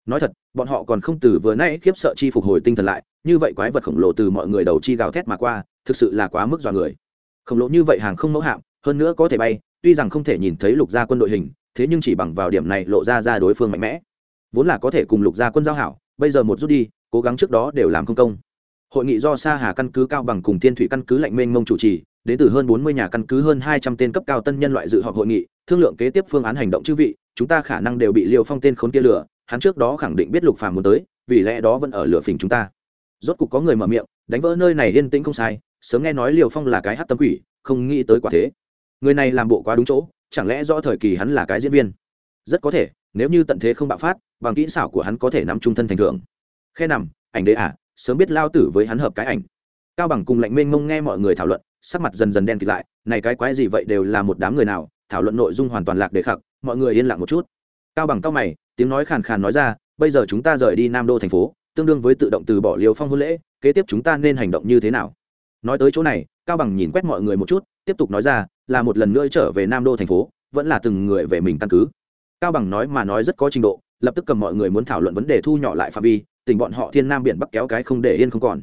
Nói thật, bọn họ còn không từ vừa nãy khiếp sợ chi phục hồi tinh thần lại, như vậy quái vật khổng lồ từ mọi người đầu chi gào thét mà qua, thực sự là quá mức dọa người. Khổng lồ như vậy hàng không mẫu hạm hơn nữa có thể bay, tuy rằng không thể nhìn thấy lục gia quân đội hình, thế nhưng chỉ bằng vào điểm này lộ ra ra đối phương mạnh mẽ. Vốn là có thể cùng lục gia quân giao hảo, bây giờ một rút đi, cố gắng trước đó đều làm không công. Hội nghị do sa hà căn cứ cao bằng cùng thiên thủy căn cứ lạnh mênh mông chủ trì, đến từ hơn bốn mươi nhà căn cứ hơn hai trăm tên cấp cao tân nhân loại dự họp hội nghị, thương lượng kế tiếp phương án hành động chư vị, chúng ta khả năng đều bị liều phong tên khốn kia lửa hắn trước đó khẳng định biết lục phàm muốn tới, vì lẽ đó vẫn ở lửa phình chúng ta. Rốt cục có người mở miệng, đánh vỡ nơi này yên tĩnh không sai, sớm nghe nói liều phong là cái hát tâm quỷ, không nghĩ tới quả thế người này làm bộ quá đúng chỗ, chẳng lẽ do thời kỳ hắn là cái diễn viên? Rất có thể, nếu như tận thế không bạo phát, bằng kỹ xảo của hắn có thể nắm trung thân thành thưởng khe nằm, ảnh đế à sớm biết lao tử với hắn hợp cái ảnh. Cao bằng cùng lạnh mênh mông nghe mọi người thảo luận, sắc mặt dần dần đen kịt lại, này cái quái gì vậy đều là một đám người nào, thảo luận nội dung hoàn toàn lạc đề khặc mọi người yên lặng một chút. Cao bằng cao mày, tiếng nói khàn khàn nói ra, bây giờ chúng ta rời đi nam đô thành phố, tương đương với tự động từ bỏ liều phong hôn lễ, kế tiếp chúng ta nên hành động như thế nào? Nói tới chỗ này, cao bằng nhìn quét mọi người một chút, tiếp tục nói ra là một lần nữa trở về nam đô thành phố, vẫn là từng người về mình căn cứ. Cao bằng nói mà nói rất có trình độ, lập tức cầm mọi người muốn thảo luận vấn đề thu nhỏ lại phạm vi, tình bọn họ thiên nam biển bắc kéo cái không để yên không còn.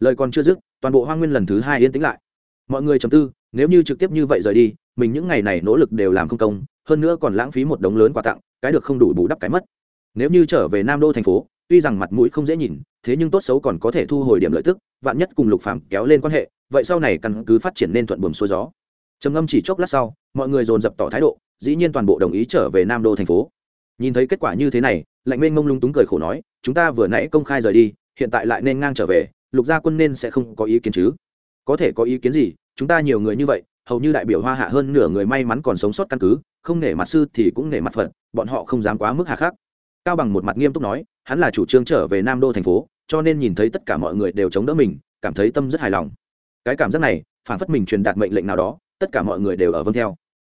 Lời còn chưa dứt, toàn bộ hoa nguyên lần thứ hai yên tĩnh lại. Mọi người chấm tư, nếu như trực tiếp như vậy rời đi, mình những ngày này nỗ lực đều làm không công, hơn nữa còn lãng phí một đống lớn quà tặng, cái được không đủ bù đắp cái mất. Nếu như trở về nam đô thành phố, tuy rằng mặt mũi không dễ nhìn, thế nhưng tốt xấu còn có thể thu hồi điểm lợi tức, vạn nhất cùng lục phạm kéo lên quan hệ, vậy sau này căn cứ phát triển nên thuận buồm xuôi gió trầm ngâm chỉ chốc lát sau, mọi người dồn dập tỏ thái độ, dĩ nhiên toàn bộ đồng ý trở về nam đô thành phố. Nhìn thấy kết quả như thế này, lạnh mênh mông lung túng cười khổ nói, chúng ta vừa nãy công khai rời đi, hiện tại lại nên ngang trở về, lục gia quân nên sẽ không có ý kiến chứ? Có thể có ý kiến gì? Chúng ta nhiều người như vậy, hầu như đại biểu hoa hạ hơn nửa người may mắn còn sống sót căn cứ, không nể mặt sư thì cũng nể mặt phật, bọn họ không dám quá mức hạ khắc. Cao bằng một mặt nghiêm túc nói, hắn là chủ trương trở về nam đô thành phố, cho nên nhìn thấy tất cả mọi người đều chống đỡ mình, cảm thấy tâm rất hài lòng. Cái cảm giác này, phản phất mình truyền đạt mệnh lệnh nào đó tất cả mọi người đều ở vâng theo.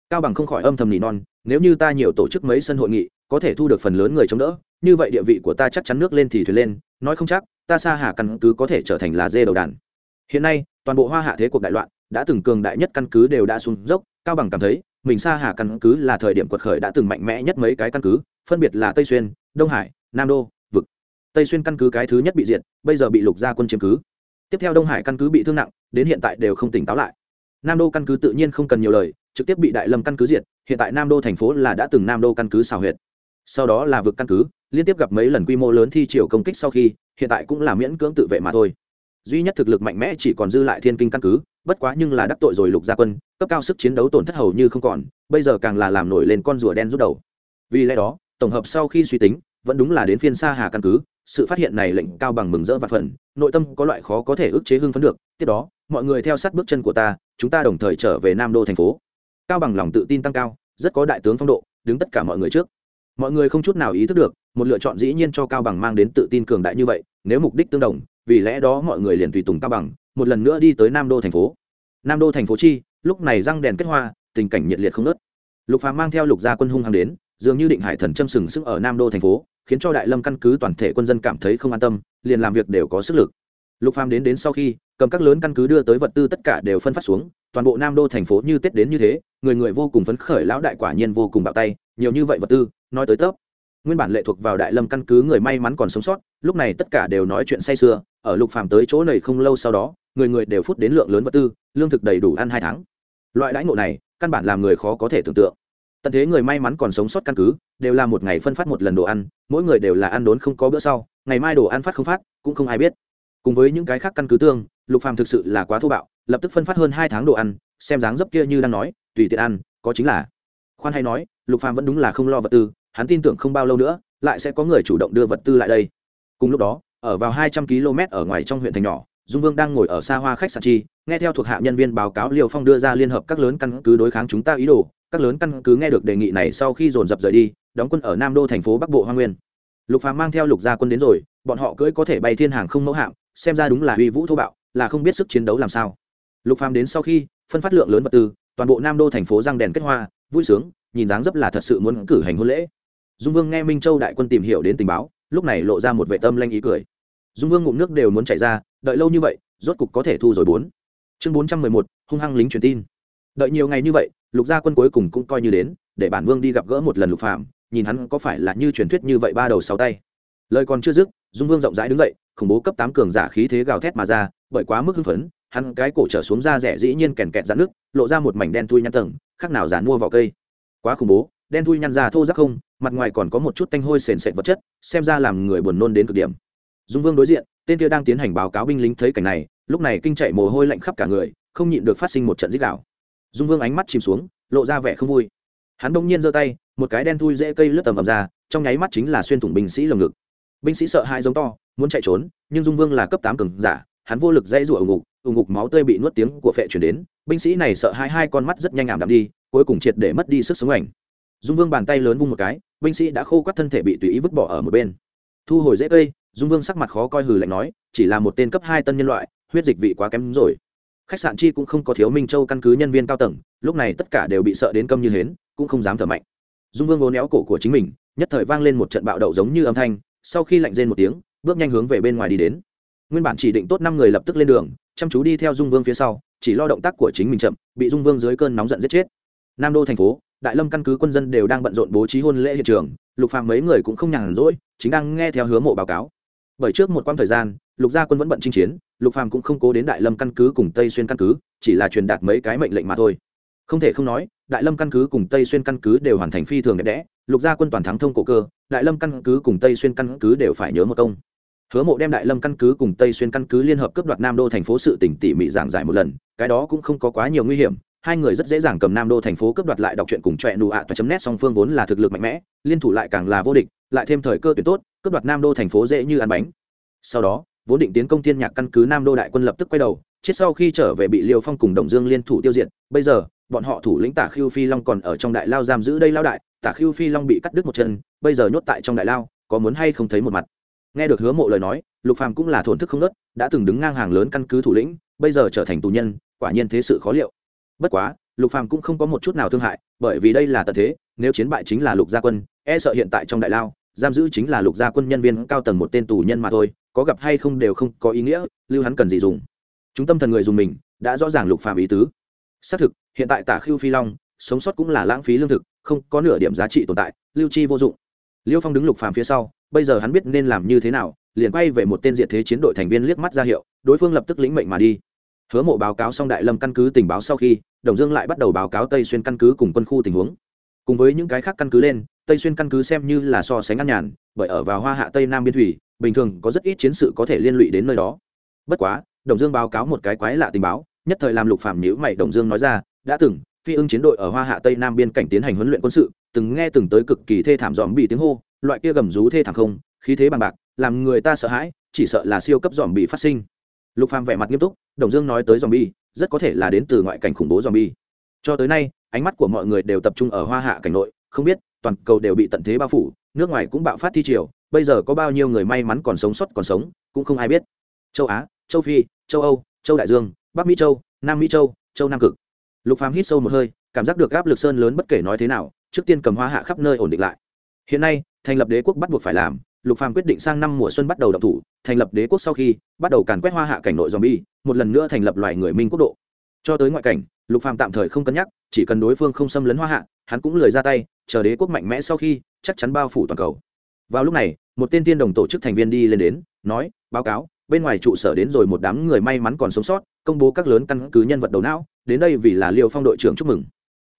Cao bằng không khỏi âm thầm nỉ non, nếu như ta nhiều tổ chức mấy sân hội nghị, có thể thu được phần lớn người chống đỡ, như vậy địa vị của ta chắc chắn nước lên thì thuyền lên, nói không chắc, ta xa hà căn cứ có thể trở thành là dê đầu đàn. Hiện nay, toàn bộ hoa hạ thế cuộc đại loạn, đã từng cường đại nhất căn cứ đều đã xuống dốc, cao bằng cảm thấy, mình xa hà căn cứ là thời điểm quật khởi đã từng mạnh mẽ nhất mấy cái căn cứ, phân biệt là tây xuyên, đông hải, nam đô, vực. Tây xuyên căn cứ cái thứ nhất bị diệt, bây giờ bị lục gia quân chiếm cứ. Tiếp theo đông hải căn cứ bị thương nặng, đến hiện tại đều không tỉnh táo lại nam đô căn cứ tự nhiên không cần nhiều lời, trực tiếp bị đại lâm căn cứ diệt, hiện tại nam đô thành phố là đã từng nam đô căn cứ xào huyệt. Sau đó là vực căn cứ, liên tiếp gặp mấy lần quy mô lớn thi triều công kích sau khi, hiện tại cũng là miễn cưỡng tự vệ mà thôi. Duy nhất thực lực mạnh mẽ chỉ còn dư lại thiên kinh căn cứ, bất quá nhưng là đắc tội rồi lục gia quân, cấp cao sức chiến đấu tổn thất hầu như không còn, bây giờ càng là làm nổi lên con rùa đen rút đầu. Vì lẽ đó, tổng hợp sau khi suy tính, vẫn đúng là đến phiên xa hà căn cứ, sự phát hiện này lệnh cao bằng mừng rỡ và phần nội tâm có loại khó có thể ức chế hưng phấn được, tiếp đó mọi người theo sát bước chân của ta, chúng ta đồng thời trở về nam đô thành phố. Cao bằng lòng tự tin tăng cao, rất có đại tướng phong độ, đứng tất cả mọi người trước. Mọi người không chút nào ý thức được, một lựa chọn dĩ nhiên cho cao bằng mang đến tự tin cường đại như vậy, nếu mục đích tương đồng, vì lẽ đó mọi người liền tùy tùng cao bằng, một lần nữa đi tới nam đô thành phố. Nam đô thành phố chi, lúc này răng đèn kết hoa, tình cảnh nhiệt liệt không nớt lục phàm mang theo lục gia quân hung hăng đến, dường như định hải thần châm sừng sức ở nam đô thành phố, khiến cho đại lâm căn cứ toàn thể quân dân cảm thấy không an tâm, liền làm việc đều có sức lực. Lục phàm đến đến sau khi cầm các lớn căn cứ đưa tới vật tư tất cả đều phân phát xuống, toàn bộ nam đô thành phố như tết đến như thế, người người vô cùng phấn khởi, lão đại quả nhiên vô cùng bạo tay, nhiều như vậy vật tư, nói tới tấp nguyên bản lệ thuộc vào đại lâm căn cứ người may mắn còn sống sót, lúc này tất cả đều nói chuyện say sưa, ở lục phàm tới chỗ này không lâu sau đó, người người đều phút đến lượng lớn vật tư, lương thực đầy đủ ăn hai tháng. Loại đãi ngộ này, căn bản làm người khó có thể tưởng tượng. Tận thế người may mắn còn sống sót căn cứ, đều là một ngày phân phát một lần đồ ăn, mỗi người đều là ăn đốn không có bữa sau, ngày mai đồ ăn phát không phát, cũng không ai biết cùng với những cái khác căn cứ tương, lục phàm thực sự là quá thô bạo, lập tức phân phát hơn hai tháng đồ ăn, xem dáng dấp kia như đang nói, tùy tiện ăn, có chính là. Khoan hay nói, lục phàm vẫn đúng là không lo vật tư, hắn tin tưởng không bao lâu nữa, lại sẽ có người chủ động đưa vật tư lại đây. Cùng lúc đó, ở vào hai trăm km ở ngoài trong huyện thành nhỏ, dung vương đang ngồi ở xa hoa khách sạn chi, nghe theo thuộc hạ nhân viên báo cáo liều phong đưa ra liên hợp các lớn căn cứ đối kháng chúng ta ý đồ, các lớn căn cứ nghe được đề nghị này sau khi dồn dập rời đi, đóng quân ở nam đô thành phố bắc bộ hoa nguyên. Lục phàm mang theo lục gia quân đến rồi, bọn họ cưỡi có thể bay thiên hàng không mẫu hạm xem ra đúng là uy vũ thô bạo, là không biết sức chiến đấu làm sao. Lục phàm đến sau khi, phân phát lượng lớn vật tư, toàn bộ nam đô thành phố răng đèn kết hoa, vui sướng, nhìn dáng dấp là thật sự muốn cử hành hôn lễ. Dung vương nghe minh châu đại quân tìm hiểu đến tình báo, lúc này lộ ra một vệ tâm lanh ý cười. Dung vương ngụm nước đều muốn chảy ra, đợi lâu như vậy, rốt cục có thể thu rồi bốn. Chương bốn trăm mười một, hung hăng lính truyền tin. Đợi nhiều ngày như vậy, lục gia quân cuối cùng cũng coi như đến, để bản vương đi gặp gỡ một lần lục phạm nhìn hắn có phải là như truyền thuyết như vậy ba đầu sáu tay. Lời còn chưa dứt, dung vương rộng rãi đứng dậy khủng bố cấp tám cường giả khí thế gào thét mà ra, bởi quá mức hưng phấn, hắn cái cổ trở xuống ra rẻ dĩ nhiên kèn kẹt dạn nước lộ ra một mảnh đen thui nhăn tầng, khác nào dàn mua vào cây. Quá khủng bố, đen thui nhăn ra thô ráp không, mặt ngoài còn có một chút tanh hôi sền sệt vật chất, xem ra làm người buồn nôn đến cực điểm. Dung vương đối diện, tên kia đang tiến hành báo cáo binh lính thấy cảnh này, lúc này kinh chạy mồ hôi lạnh khắp cả người, không nhịn được phát sinh một trận dích đạo. Dung vương ánh mắt chìm xuống, lộ ra vẻ không vui. Hắn đông nhiên giơ tay, một cái đen thui dễ cây lướt tầm ầm ra, trong nháy mắt chính là xuyên thủng binh sĩ lồng ngực. Binh sĩ sợ hãi giống to muốn chạy trốn, nhưng dung vương là cấp tám cường giả, hắn vô lực dây rủa ủng ngục ủng ngục máu tươi bị nuốt tiếng của phệ chuyển đến, binh sĩ này sợ hai hai con mắt rất nhanh ảm đạm đi, cuối cùng triệt để mất đi sức sống ảnh. Dung vương bàn tay lớn vung một cái, binh sĩ đã khô quắt thân thể bị tùy ý vứt bỏ ở một bên. Thu hồi dễ cây, dung vương sắc mặt khó coi hừ lạnh nói, chỉ là một tên cấp hai tân nhân loại, huyết dịch vị quá kém rồi. Khách sạn chi cũng không có thiếu minh châu căn cứ nhân viên cao tầng, lúc này tất cả đều bị sợ đến câm như hến, cũng không dám thở mạnh. Dung vương ngố néo cổ của chính mình, nhất thời vang lên một trận bạo đậu giống như âm thanh, sau khi lạnh rên một tiếng bước nhanh hướng về bên ngoài đi đến. Nguyên bản chỉ định tốt năm người lập tức lên đường, chăm chú đi theo dung vương phía sau, chỉ lo động tác của chính mình chậm, bị dung vương dưới cơn nóng giận giết chết. Nam đô thành phố, đại lâm căn cứ quân dân đều đang bận rộn bố trí hôn lễ hiện trường, lục phàm mấy người cũng không nhàn rỗi, chính đang nghe theo hướng mộ báo cáo. Bởi trước một quãng thời gian, lục gia quân vẫn bận chinh chiến, lục phàm cũng không cố đến đại lâm căn cứ cùng tây xuyên căn cứ, chỉ là truyền đạt mấy cái mệnh lệnh mà thôi. Không thể không nói, đại lâm căn cứ cùng tây xuyên căn cứ đều hoàn thành phi thường đẹp đẽ, lục gia quân toàn thắng thông cổ cơ, đại lâm căn cứ cùng tây xuyên căn cứ đều phải nhớ một công hứa mộ đem đại lâm căn cứ cùng tây xuyên căn cứ liên hợp cướp đoạt nam đô thành phố sự tỉnh tỉ mỉ giảng giải một lần, cái đó cũng không có quá nhiều nguy hiểm. Hai người rất dễ dàng cầm nam đô thành phố cướp đoạt lại đọc truyện cùng trọe nụ ạ toa chấm nét song phương vốn là thực lực mạnh mẽ, liên thủ lại càng là vô địch, lại thêm thời cơ tuyệt tốt, cướp đoạt nam đô thành phố dễ như ăn bánh. Sau đó, vốn định tiến công thiên nhạc căn cứ, nam đô đại quân lập tức quay đầu, chết sau khi trở về bị liêu phong cùng đồng dương liên thủ tiêu diệt. Bây giờ, bọn họ thủ lĩnh tả khiêu phi long còn ở trong đại lao giam giữ đây lao đại, tả khiêu phi long bị cắt đứt một chân, bây giờ nhốt tại trong đại lao, có muốn hay không thấy một mặt? Nghe được hứa mộ lời nói, lục phàm cũng là thổn thức không nớt, đã từng đứng ngang hàng lớn căn cứ thủ lĩnh, bây giờ trở thành tù nhân, quả nhiên thế sự khó liệu. Bất quá, lục phàm cũng không có một chút nào thương hại, bởi vì đây là tận thế, nếu chiến bại chính là lục gia quân e sợ hiện tại trong đại lao, giam giữ chính là lục gia quân nhân viên cao tầng một tên tù nhân mà thôi, có gặp hay không đều không có ý nghĩa, lưu hắn cần gì dùng. Chúng tâm thần người dùng mình, đã rõ ràng lục phàm ý tứ. Xác thực, hiện tại tả khiêu phi long, sống sót cũng là lãng phí lương thực, không có nửa điểm giá trị tồn tại, lưu chi vô dụng liêu phong đứng lục phàm phía sau, bây giờ hắn biết nên làm như thế nào, liền quay về một tên diệt thế chiến đội thành viên liếc mắt ra hiệu, đối phương lập tức lĩnh mệnh mà đi. Hứa mộ báo cáo xong đại lâm căn cứ tình báo sau khi, đồng dương lại bắt đầu báo cáo tây xuyên căn cứ cùng quân khu tình huống. Cùng với những cái khác căn cứ lên, tây xuyên căn cứ xem như là so sánh ăn nhàn, bởi ở vào hoa hạ tây nam biên thủy, bình thường có rất ít chiến sự có thể liên lụy đến nơi đó. Bất quá, đồng dương báo cáo một cái quái lạ tình báo, nhất thời làm lục phàm nhữ mày, đồng dương nói ra, đã từng phi ưng chiến đội ở hoa hạ tây nam biên cảnh tiến hành huấn luyện quân sự, từng nghe từng tới cực kỳ thê thảm dòm bị tiếng hô, loại kia gầm rú thê thảm không, khí thế bằng bạc, làm người ta sợ hãi, chỉ sợ là siêu cấp dòm bị phát sinh. Lục phàm vẻ mặt nghiêm túc, đồng dương nói tới dòm bi rất có thể là đến từ ngoại cảnh khủng bố dòm bi cho tới nay, ánh mắt của mọi người đều tập trung ở hoa hạ cảnh nội, không biết, toàn cầu đều bị tận thế bao phủ, nước ngoài cũng bạo phát thi triều, bây giờ có bao nhiêu người may mắn còn sống sót còn sống, cũng không ai biết. Châu á, châu phi, châu âu, châu đại dương, bắc mỹ châu, nam mỹ châu châu nam cực lục phàm hít sâu một hơi, cảm giác được áp lực sơn lớn bất kể nói thế nào, trước tiên cầm hoa hạ khắp nơi ổn định lại. Hiện nay, thành lập đế quốc bắt buộc phải làm, lục phàm quyết định sang năm mùa xuân bắt đầu động thủ, thành lập đế quốc sau khi, bắt đầu càn quét hoa hạ cảnh nội zombie, một lần nữa thành lập loài người minh quốc độ. Cho tới ngoại cảnh, lục phàm tạm thời không cân nhắc, chỉ cần đối phương không xâm lấn hoa hạ, hắn cũng lười ra tay, chờ đế quốc mạnh mẽ sau khi, chắc chắn bao phủ toàn cầu. Vào lúc này, một tên tiên đồng tổ chức thành viên đi lên đến, nói, báo cáo, bên ngoài trụ sở đến rồi một đám người may mắn còn sống sót, công bố các lớn căn cứ nhân vật đầu não đến đây vì là liêu phong đội trưởng chúc mừng.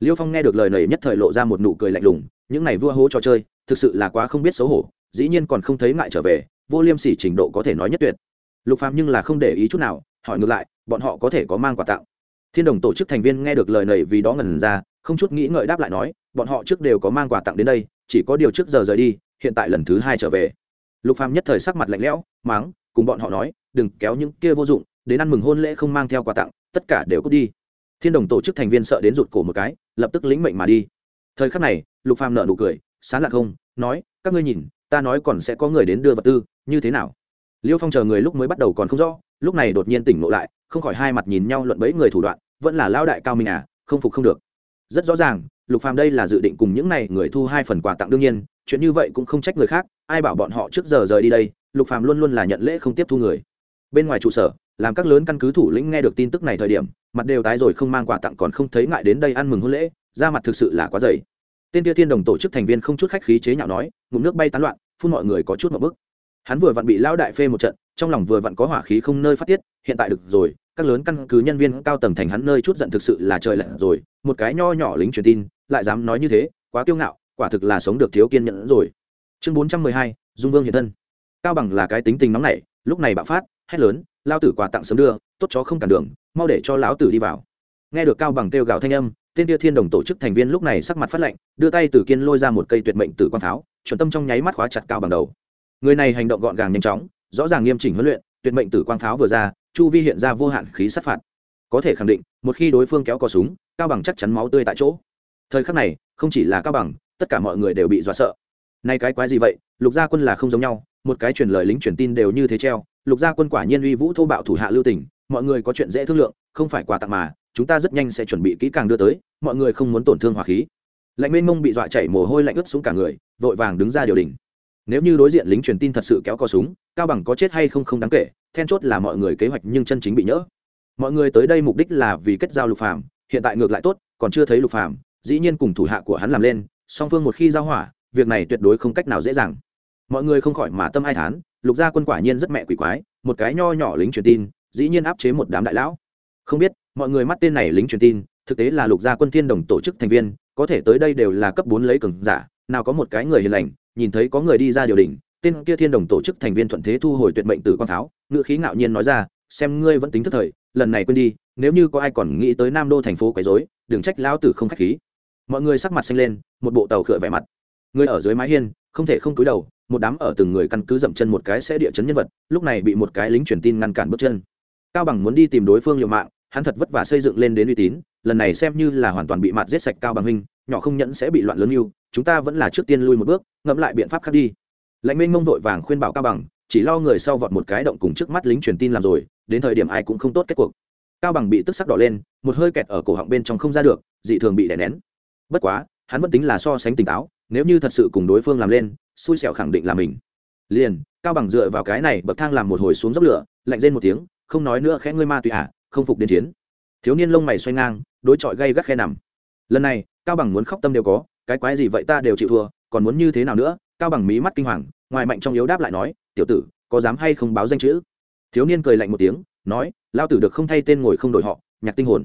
Liêu phong nghe được lời này nhất thời lộ ra một nụ cười lạnh lùng, những này vua hố trò chơi, thực sự là quá không biết xấu hổ, dĩ nhiên còn không thấy ngại trở về, vô liêm sỉ trình độ có thể nói nhất tuyệt. Lục phàm nhưng là không để ý chút nào, hỏi ngược lại, bọn họ có thể có mang quà tặng. Thiên đồng tổ chức thành viên nghe được lời này vì đó ngần ra, không chút nghĩ ngợi đáp lại nói, bọn họ trước đều có mang quà tặng đến đây, chỉ có điều trước giờ rời đi, hiện tại lần thứ hai trở về. Lục phàm nhất thời sắc mặt lạnh lẽo máng cùng bọn họ nói, đừng kéo những kia vô dụng, đến ăn mừng hôn lễ không mang theo quà tặng, tất cả đều cút đi thiên đồng tổ chức thành viên sợ đến rụt cổ một cái, lập tức lĩnh mệnh mà đi. Thời khắc này, lục phàm nở nụ cười, sán lạc không, nói, các ngươi nhìn, ta nói còn sẽ có người đến đưa vật tư, như thế nào? Liêu phong chờ người lúc mới bắt đầu còn không rõ, lúc này đột nhiên tỉnh ngộ lại, không khỏi hai mặt nhìn nhau luận bẫy người thủ đoạn, vẫn là lao đại cao minh à không phục không được. Rất rõ ràng, lục phàm đây là dự định cùng những này người thu hai phần quà tặng đương nhiên, chuyện như vậy cũng không trách người khác, ai bảo bọn họ trước giờ rời đi đây, lục phàm luôn luôn là nhận lễ không tiếp thu người. Bên ngoài trụ sở, làm các lớn căn cứ thủ lĩnh nghe được tin tức này thời điểm mặt đều tái rồi không mang quà tặng còn không thấy ngại đến đây ăn mừng hôn lễ ra mặt thực sự là quá dày. Tên kia thiên đồng tổ chức thành viên không chút khách khí chế nhạo nói, ngụm nước bay tán loạn, phun mọi người có chút một bức. Hắn vừa vặn bị lão đại phê một trận, trong lòng vừa vặn có hỏa khí không nơi phát tiết, hiện tại được rồi, các lớn căn cứ nhân viên cao tầng thành hắn nơi chút giận thực sự là trời lạnh rồi, một cái nho nhỏ lính truyền tin, lại dám nói như thế, quá kiêu ngạo, quả thực là sống được thiếu kiên nhẫn rồi. Chương bốn trăm mười hai, dung vương hiện thân. Cao bằng là cái tính tình nóng nảy, lúc này bạo phát, hét lớn, lao tử quà tặng sớm đưa, tốt chó không cản đường mau để cho lão tử đi vào. Nghe được cao bằng kêu gào thanh âm, tên kia thiên đồng tổ chức thành viên lúc này sắc mặt phát lạnh, đưa tay từ kiên lôi ra một cây tuyệt mệnh tử quang pháo, chuẩn tâm trong nháy mắt khóa chặt cao bằng đầu. Người này hành động gọn gàng nhanh chóng, rõ ràng nghiêm chỉnh huấn luyện, tuyệt mệnh tử quang pháo vừa ra, chu vi hiện ra vô hạn khí sát phạt. Có thể khẳng định, một khi đối phương kéo cò súng, cao bằng chắc chắn máu tươi tại chỗ. Thời khắc này, không chỉ là cao bằng, tất cả mọi người đều bị dọa sợ. Nay cái quái gì vậy? Lục gia quân là không giống nhau, một cái truyền lời lính truyền tin đều như thế treo, lục gia quân quả nhiên uy vũ thô bạo thủ hạ lưu tình mọi người có chuyện dễ thương lượng, không phải quà tặng mà, chúng ta rất nhanh sẽ chuẩn bị kỹ càng đưa tới, mọi người không muốn tổn thương hỏa khí. Lạnh mênh mông bị dọa chảy mồ hôi lạnh ướt xuống cả người, vội vàng đứng ra điều đình. Nếu như đối diện lính truyền tin thật sự kéo co súng, cao bằng có chết hay không không đáng kể, then chốt là mọi người kế hoạch nhưng chân chính bị nhỡ. Mọi người tới đây mục đích là vì kết giao lục phàm, hiện tại ngược lại tốt, còn chưa thấy lục phàm, dĩ nhiên cùng thủ hạ của hắn làm lên, song phương một khi giao hỏa, việc này tuyệt đối không cách nào dễ dàng. Mọi người không khỏi mà tâm ai thán, lục gia quân quả nhiên rất mẹ quỷ quái, một cái nho nhỏ lính truyền tin dĩ nhiên áp chế một đám đại lão. Không biết, mọi người mắt tên này lính truyền tin, thực tế là lục gia quân thiên đồng tổ chức thành viên, có thể tới đây đều là cấp bốn lấy cường giả, nào có một cái người hiền lành, nhìn thấy có người đi ra điều đình tên kia thiên đồng tổ chức thành viên thuận thế thu hồi tuyệt mệnh từ quang pháo ngự khí ngạo nhiên nói ra, xem ngươi vẫn tính thức thời, lần này quên đi, nếu như có ai còn nghĩ tới nam đô thành phố quấy rối, đừng trách lão tử không khách khí. Mọi người sắc mặt xanh lên, một bộ tàu khựa vẻ mặt. Người ở dưới mái hiên, không thể không cúi đầu, một đám ở từng người căn cứ dậm chân một cái sẽ địa chấn nhân vật, lúc này bị một cái lính truyền tin ngăn cản bước chân cao bằng muốn đi tìm đối phương liều mạng, hắn thật vất vả xây dựng lên đến uy tín, lần này xem như là hoàn toàn bị mặt giết sạch cao bằng huynh, nhỏ không nhẫn sẽ bị loạn lớn yêu chúng ta vẫn là trước tiên lui một bước, ngẫm lại biện pháp khác đi. Lãnh minh mông vội vàng khuyên bảo cao bằng, chỉ lo người sau vọt một cái động cùng trước mắt lính truyền tin làm rồi, đến thời điểm ai cũng không tốt kết cuộc. Cao bằng bị tức sắc đỏ lên, một hơi kẹt ở cổ họng bên trong không ra được, dị thường bị đè nén. Bất quá, hắn vẫn tính là so sánh tỉnh táo, nếu như thật sự cùng đối phương làm lên, xui xẻo khẳng định là mình. Liền, cao bằng dựa vào cái này bậc thang làm một hồi xuống dốc lửa, lạnh rên một tiếng không nói nữa khẽ ngươi ma tùy ả à, không phục đến chiến. Thiếu niên lông mày xoay ngang đối chọi gây gắt khe nằm. Lần này cao bằng muốn khóc tâm đều có cái quái gì vậy ta đều chịu thua còn muốn như thế nào nữa? Cao bằng mí mắt kinh hoàng ngoài mạnh trong yếu đáp lại nói tiểu tử có dám hay không báo danh chữ? Thiếu niên cười lạnh một tiếng nói lao tử được không thay tên ngồi không đổi họ nhạc tinh hồn.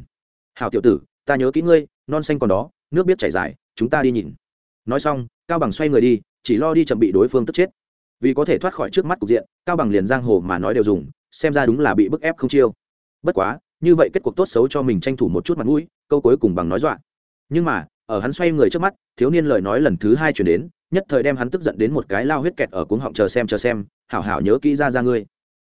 Hào tiểu tử ta nhớ kỹ ngươi non xanh còn đó nước biết chảy dài chúng ta đi nhìn. Nói xong cao bằng xoay người đi chỉ lo đi chậm bị đối phương tức chết. Vì có thể thoát khỏi trước mắt cục diện cao bằng liền giang hồ mà nói đều dùng xem ra đúng là bị bức ép không chiêu. Bất quá, như vậy kết cuộc tốt xấu cho mình tranh thủ một chút mặt mũi, câu cuối cùng bằng nói dọa. Nhưng mà, ở hắn xoay người trước mắt, thiếu niên lời nói lần thứ hai chuyển đến, nhất thời đem hắn tức giận đến một cái lao huyết kẹt ở cuống họng chờ xem chờ xem, hảo hảo nhớ kỹ ra ra ngươi.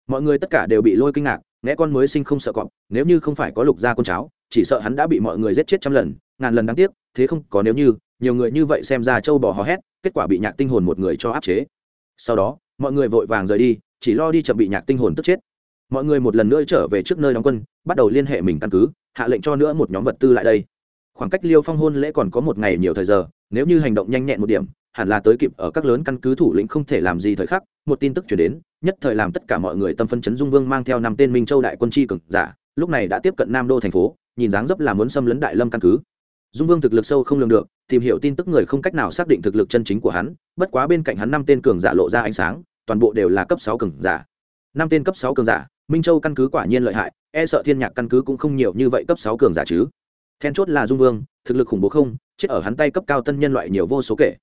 Mọi người tất cả đều bị lôi kinh ngạc nghe con mới sinh không sợ cọp, nếu như không phải có lục gia con cháu, chỉ sợ hắn đã bị mọi người giết chết trăm lần, ngàn lần đáng tiếc, thế không có nếu như, nhiều người như vậy xem ra châu bò hò hét, kết quả bị nhạc tinh hồn một người cho áp chế. Sau đó, mọi người vội vàng rời đi, chỉ lo đi chậm bị nhạc tinh hồn tức chết mọi người một lần nữa trở về trước nơi đóng quân, bắt đầu liên hệ mình căn cứ, hạ lệnh cho nữa một nhóm vật tư lại đây. Khoảng cách liêu phong hôn lễ còn có một ngày nhiều thời giờ, nếu như hành động nhanh nhẹn một điểm, hẳn là tới kịp ở các lớn căn cứ thủ lĩnh không thể làm gì thời khắc, một tin tức chuyển đến, nhất thời làm tất cả mọi người tâm phân chấn dung vương mang theo năm tên minh châu đại quân chi cực giả, lúc này đã tiếp cận nam đô thành phố, nhìn dáng dấp là muốn xâm lấn đại lâm căn cứ. Dung vương thực lực sâu không lường được, tìm hiểu tin tức người không cách nào xác định thực lực chân chính của hắn, bất quá bên cạnh hắn năm tên cường giả lộ ra ánh sáng, toàn bộ đều là cấp sáu cường giả. Năm tên cấp sáu cường giả minh châu căn cứ quả nhiên lợi hại e sợ thiên nhạc căn cứ cũng không nhiều như vậy cấp sáu cường giả chứ. Then chốt là dung vương, thực lực khủng bố không, chết ở hắn tay cấp cao tân nhân loại nhiều vô số kể.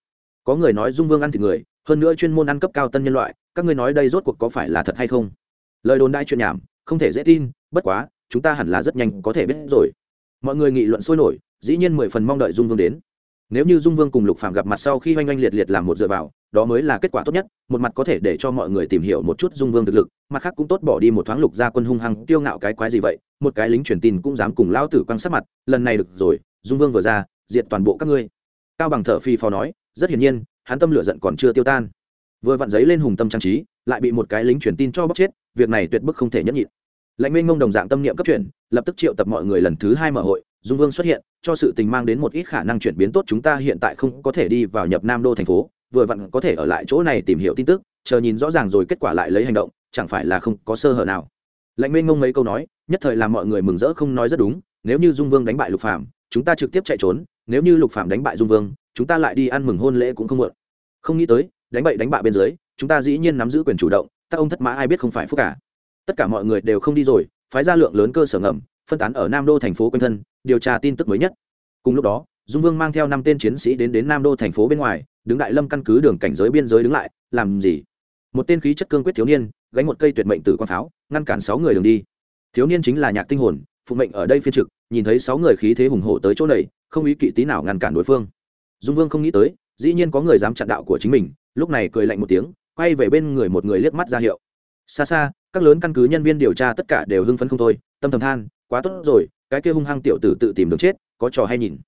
Có người nói dung vương ăn thịt người, hơn nữa chuyên môn ăn cấp cao tân nhân loại, các ngươi nói đây rốt cuộc có phải là thật hay không? Lời đồn đại chuyện nhảm, không thể dễ tin, bất quá, chúng ta hẳn là rất nhanh có thể biết rồi. Mọi người nghị luận sôi nổi, dĩ nhiên mười phần mong đợi dung vương đến nếu như dung vương cùng lục phạm gặp mặt sau khi oanh oanh liệt liệt làm một dựa vào, đó mới là kết quả tốt nhất, một mặt có thể để cho mọi người tìm hiểu một chút dung vương thực lực, mặt khác cũng tốt bỏ đi một thoáng lục gia quân hung hăng tiêu ngạo cái quái gì vậy, một cái lính truyền tin cũng dám cùng lao tử quăng sát mặt, lần này được rồi, dung vương vừa ra, diệt toàn bộ các ngươi. Cao bằng thở phi phò nói, rất hiển nhiên, hắn tâm lửa giận còn chưa tiêu tan. Vừa vặn giấy lên hùng tâm trang trí, lại bị một cái lính truyền tin cho bóc chết, việc này tuyệt bức không thể nhẫn nhịn. Lãnh minh ngông đồng dạng tâm niệm cấp chuyển, lập tức triệu tập mọi người lần thứ hai mở hội dung vương xuất hiện, cho sự tình mang đến một ít khả năng chuyển biến tốt chúng ta hiện tại không có thể đi vào nhập nam đô thành phố, vừa vặn có thể ở lại chỗ này tìm hiểu tin tức, chờ nhìn rõ ràng rồi kết quả lại lấy hành động, chẳng phải là không có sơ hở nào. Lãnh minh ngông mấy câu nói, nhất thời làm mọi người mừng rỡ không nói rất đúng, nếu như dung vương đánh bại lục phạm chúng ta trực tiếp chạy trốn, nếu như lục phạm đánh bại dung vương, chúng ta lại đi ăn mừng hôn lễ cũng không muộn. Không nghĩ tới, đánh bại đánh bại bên dưới, chúng ta dĩ nhiên nắm giữ quyền chủ động các ông thất mã ai biết không phải phúc cả. Tất cả mọi người đều không đi rồi, phái ra lượng lớn cơ sở ngầm phân tán ở nam đô thành phố quanh thân, điều tra tin tức mới nhất. Cùng lúc đó, dung vương mang theo năm tên chiến sĩ đến đến nam đô thành phố bên ngoài, đứng đại lâm căn cứ đường cảnh giới biên giới đứng lại, làm gì? Một tên khí chất cương quyết thiếu niên, gánh một cây tuyệt mệnh tử quang pháo, ngăn cản sáu người đường đi. Thiếu niên chính là nhạc tinh hồn, phụ mệnh ở đây phiên trực, nhìn thấy sáu người khí thế hùng hổ tới chỗ này, không ý kỵ tí nào ngăn cản đối phương. Dung vương không nghĩ tới, dĩ nhiên có người dám chặn đạo của chính mình, lúc này cười lạnh một tiếng, quay về bên người một người liếc mắt ra hiệu. Xa xa, các lớn căn cứ nhân viên điều tra tất cả đều hưng phấn không thôi tâm thầm than, quá tốt rồi, cái kia hung hăng tiểu tử tự tìm đường chết, có trò hay nhìn.